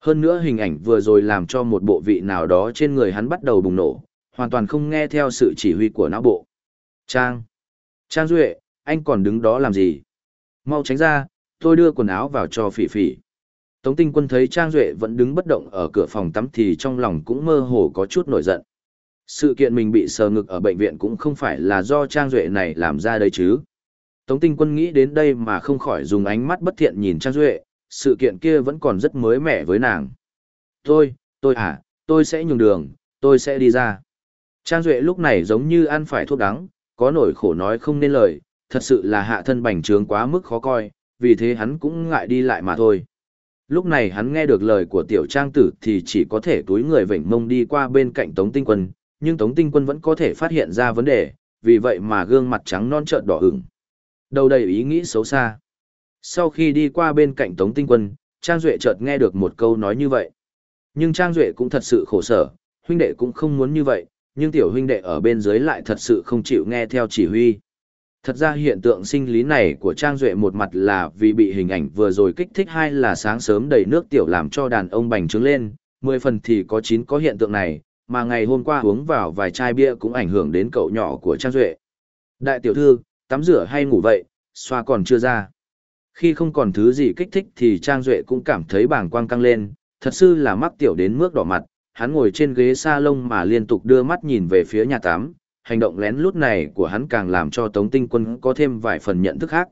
Hơn nữa hình ảnh vừa rồi làm cho một bộ vị nào đó trên người hắn bắt đầu bùng nổ, hoàn toàn không nghe theo sự chỉ huy của não bộ. Trang! Trang Duệ, anh còn đứng đó làm gì? Mau tránh ra, tôi đưa quần áo vào cho phỉ phỉ. Tống tinh quân thấy Trang Duệ vẫn đứng bất động ở cửa phòng tắm thì trong lòng cũng mơ hồ có chút nổi giận. Sự kiện mình bị sờ ngực ở bệnh viện cũng không phải là do Trang Duệ này làm ra đây chứ. Tống tinh quân nghĩ đến đây mà không khỏi dùng ánh mắt bất thiện nhìn Trang Duệ, sự kiện kia vẫn còn rất mới mẻ với nàng. Tôi, tôi à, tôi sẽ nhường đường, tôi sẽ đi ra. Trang Duệ lúc này giống như ăn phải thuốc đắng, có nổi khổ nói không nên lời, thật sự là hạ thân bành trướng quá mức khó coi, vì thế hắn cũng ngại đi lại mà thôi. Lúc này hắn nghe được lời của tiểu trang tử thì chỉ có thể túi người vểnh mông đi qua bên cạnh Tống Tinh Quân, nhưng Tống Tinh Quân vẫn có thể phát hiện ra vấn đề, vì vậy mà gương mặt trắng non trợn đỏ ửng. Đầu đầy ý nghĩ xấu xa. Sau khi đi qua bên cạnh Tống Tinh Quân, Trang Duệ chợt nghe được một câu nói như vậy. Nhưng Trang Duệ cũng thật sự khổ sở, huynh đệ cũng không muốn như vậy, nhưng tiểu huynh đệ ở bên dưới lại thật sự không chịu nghe theo chỉ huy. Thật ra hiện tượng sinh lý này của Trang Duệ một mặt là vì bị hình ảnh vừa rồi kích thích hay là sáng sớm đầy nước tiểu làm cho đàn ông bành trướng lên, 10 phần thì có 9 có hiện tượng này, mà ngày hôm qua uống vào vài chai bia cũng ảnh hưởng đến cậu nhỏ của Trang Duệ. Đại tiểu thư, tắm rửa hay ngủ vậy, xoa còn chưa ra. Khi không còn thứ gì kích thích thì Trang Duệ cũng cảm thấy bảng quang căng lên, thật sự là mắc tiểu đến mức đỏ mặt, hắn ngồi trên ghế salon mà liên tục đưa mắt nhìn về phía nhà tắm, hành động lén lút này của hắn càng làm cho Tống Tinh Quân có thêm vài phần nhận thức khác.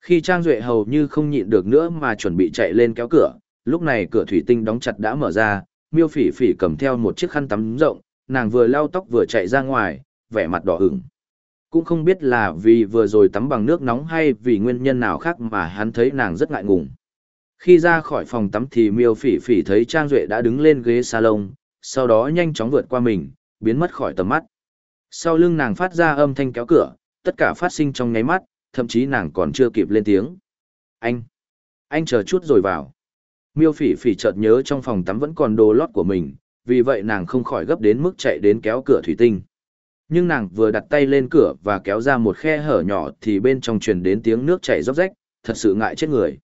Khi Trang Duệ hầu như không nhịn được nữa mà chuẩn bị chạy lên kéo cửa, lúc này cửa thủy tinh đóng chặt đã mở ra, miêu phỉ phỉ cầm theo một chiếc khăn tắm rộng, nàng vừa lau tóc vừa chạy ra ngoài, vẻ mặt đỏ ửng. Cũng không biết là vì vừa rồi tắm bằng nước nóng hay vì nguyên nhân nào khác mà hắn thấy nàng rất ngại ngùng. Khi ra khỏi phòng tắm thì miêu phỉ phỉ thấy Trang Duệ đã đứng lên ghế salon, sau đó nhanh chóng vượt qua mình, biến mất khỏi tầm mắt. Sau lưng nàng phát ra âm thanh kéo cửa, tất cả phát sinh trong nháy mắt, thậm chí nàng còn chưa kịp lên tiếng. Anh! Anh chờ chút rồi vào. Miêu phỉ phỉ chợt nhớ trong phòng tắm vẫn còn đồ lót của mình, vì vậy nàng không khỏi gấp đến mức chạy đến kéo cửa thủy tinh. Nhưng nàng vừa đặt tay lên cửa và kéo ra một khe hở nhỏ thì bên trong truyền đến tiếng nước chảy róc rách, thật sự ngại chết người.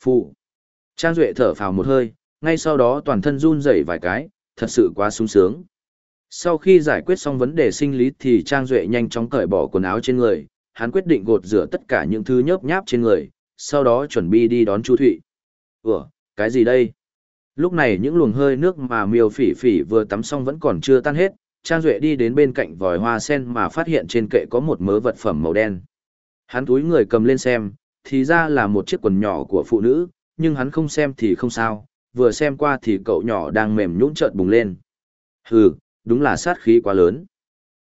Phụ! Trang Duệ thở phào một hơi, ngay sau đó toàn thân run rẩy vài cái, thật sự quá sung sướng. Sau khi giải quyết xong vấn đề sinh lý thì Trang Duệ nhanh chóng cởi bỏ quần áo trên người, hắn quyết định gột rửa tất cả những thứ nhớp nháp trên người, sau đó chuẩn bị đi đón Chu Thụy. Ủa, cái gì đây? Lúc này những luồng hơi nước mà miêu phỉ phỉ vừa tắm xong vẫn còn chưa tan hết, Trang Duệ đi đến bên cạnh vòi hoa sen mà phát hiện trên kệ có một mớ vật phẩm màu đen. Hắn túi người cầm lên xem, thì ra là một chiếc quần nhỏ của phụ nữ, nhưng hắn không xem thì không sao, vừa xem qua thì cậu nhỏ đang mềm nhũn trợn bùng lên. Hừ, đúng là sát khí quá lớn.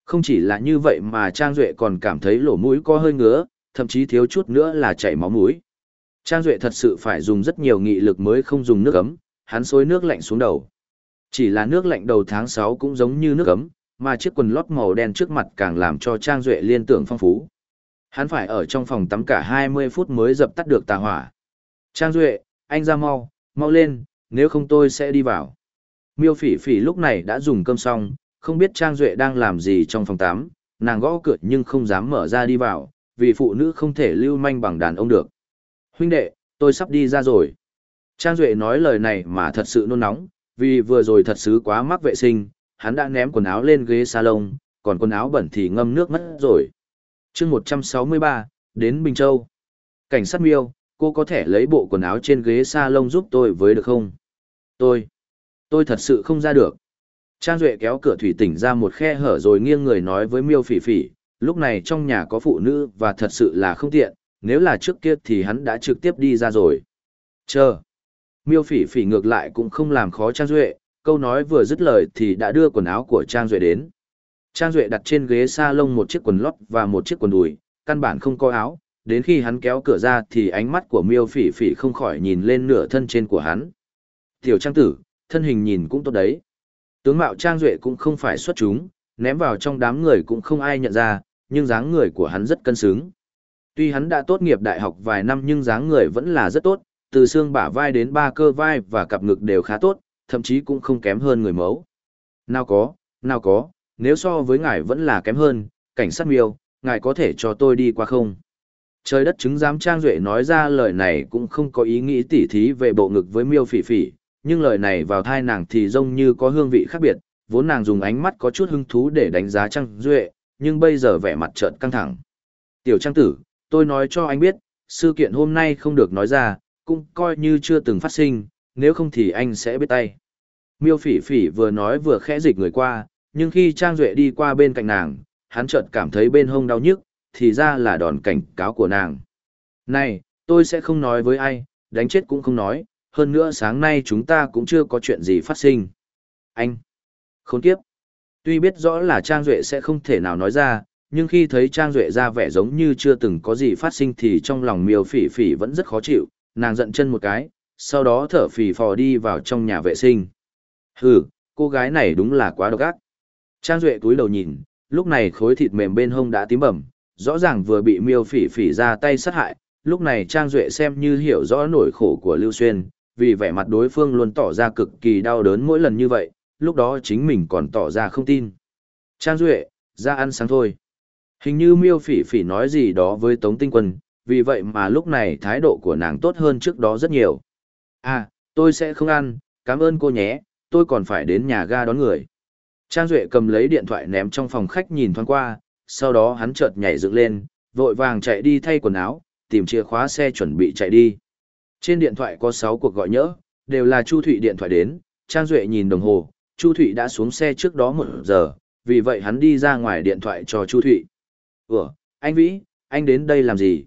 Không chỉ là như vậy mà Trang Duệ còn cảm thấy lỗ mũi có hơi ngứa, thậm chí thiếu chút nữa là chảy máu mũi. Trang Duệ thật sự phải dùng rất nhiều nghị lực mới không dùng nước ấm, hắn xối nước lạnh xuống đầu. Chỉ là nước lạnh đầu tháng 6 cũng giống như nước ấm, mà chiếc quần lót màu đen trước mặt càng làm cho Trang Duệ liên tưởng phong phú. Hắn phải ở trong phòng tắm cả 20 phút mới dập tắt được tà hỏa. Trang Duệ, anh ra mau, mau lên, nếu không tôi sẽ đi vào. Miêu phỉ phỉ lúc này đã dùng cơm xong, không biết Trang Duệ đang làm gì trong phòng tắm, nàng gõ cửa nhưng không dám mở ra đi vào, vì phụ nữ không thể lưu manh bằng đàn ông được. Huynh đệ, tôi sắp đi ra rồi. Trang Duệ nói lời này mà thật sự nôn nóng, vì vừa rồi thật sự quá mắc vệ sinh, hắn đã ném quần áo lên ghế salon, còn quần áo bẩn thì ngâm nước mất rồi. chương 163, đến Bình Châu. Cảnh sát miêu, cô có thể lấy bộ quần áo trên ghế salon giúp tôi với được không? Tôi, tôi thật sự không ra được. Trang Duệ kéo cửa thủy tỉnh ra một khe hở rồi nghiêng người nói với miêu phỉ phỉ, lúc này trong nhà có phụ nữ và thật sự là không tiện, nếu là trước kia thì hắn đã trực tiếp đi ra rồi. Chờ. Miêu phỉ phỉ ngược lại cũng không làm khó Trang Duệ, câu nói vừa dứt lời thì đã đưa quần áo của Trang Duệ đến. Trang Duệ đặt trên ghế salon một chiếc quần lót và một chiếc quần đùi, căn bản không có áo, đến khi hắn kéo cửa ra thì ánh mắt của miêu phỉ phỉ không khỏi nhìn lên nửa thân trên của hắn. Tiểu Trang tử, thân hình nhìn cũng tốt đấy. Tướng mạo Trang Duệ cũng không phải xuất chúng, ném vào trong đám người cũng không ai nhận ra, nhưng dáng người của hắn rất cân xứng. Tuy hắn đã tốt nghiệp đại học vài năm nhưng dáng người vẫn là rất tốt, từ xương bả vai đến ba cơ vai và cặp ngực đều khá tốt, thậm chí cũng không kém hơn người mẫu. Nào có, nào có, nếu so với ngài vẫn là kém hơn, cảnh sát miêu, ngài có thể cho tôi đi qua không? Trời đất chứng giám Trang Duệ nói ra lời này cũng không có ý nghĩ tỉ thí về bộ ngực với miêu phỉ phỉ, nhưng lời này vào thai nàng thì giống như có hương vị khác biệt, vốn nàng dùng ánh mắt có chút hứng thú để đánh giá Trang Duệ, nhưng bây giờ vẻ mặt trợn căng thẳng. Tiểu Trang Tử, tôi nói cho anh biết, sự kiện hôm nay không được nói ra, cũng coi như chưa từng phát sinh, nếu không thì anh sẽ biết tay. Miêu phỉ phỉ vừa nói vừa khẽ dịch người qua, nhưng khi Trang Duệ đi qua bên cạnh nàng, hắn chợt cảm thấy bên hông đau nhức, thì ra là đòn cảnh cáo của nàng. Này, tôi sẽ không nói với ai, đánh chết cũng không nói, hơn nữa sáng nay chúng ta cũng chưa có chuyện gì phát sinh. Anh! Khốn kiếp! Tuy biết rõ là Trang Duệ sẽ không thể nào nói ra, nhưng khi thấy Trang Duệ ra vẻ giống như chưa từng có gì phát sinh thì trong lòng miêu phỉ phỉ vẫn rất khó chịu, nàng giận chân một cái, sau đó thở phì phò đi vào trong nhà vệ sinh. Hừ, cô gái này đúng là quá độc ác. Trang Duệ túi đầu nhìn, lúc này khối thịt mềm bên hông đã tím bẩm, rõ ràng vừa bị miêu phỉ phỉ ra tay sát hại, lúc này Trang Duệ xem như hiểu rõ nỗi khổ của Lưu Xuyên, vì vẻ mặt đối phương luôn tỏ ra cực kỳ đau đớn mỗi lần như vậy, lúc đó chính mình còn tỏ ra không tin. Trang Duệ, ra ăn sáng thôi. Hình như miêu phỉ phỉ nói gì đó với Tống Tinh Quân, vì vậy mà lúc này thái độ của nàng tốt hơn trước đó rất nhiều. À, tôi sẽ không ăn, cảm ơn cô nhé, tôi còn phải đến nhà ga đón người. Trang Duệ cầm lấy điện thoại ném trong phòng khách nhìn thoáng qua, sau đó hắn chợt nhảy dựng lên, vội vàng chạy đi thay quần áo, tìm chìa khóa xe chuẩn bị chạy đi. Trên điện thoại có 6 cuộc gọi nhỡ, đều là Chu Thụy điện thoại đến, Trang Duệ nhìn đồng hồ, Chu Thụy đã xuống xe trước đó một giờ, vì vậy hắn đi ra ngoài điện thoại cho Chu Thụy. Ủa, anh Vĩ, anh đến đây làm gì?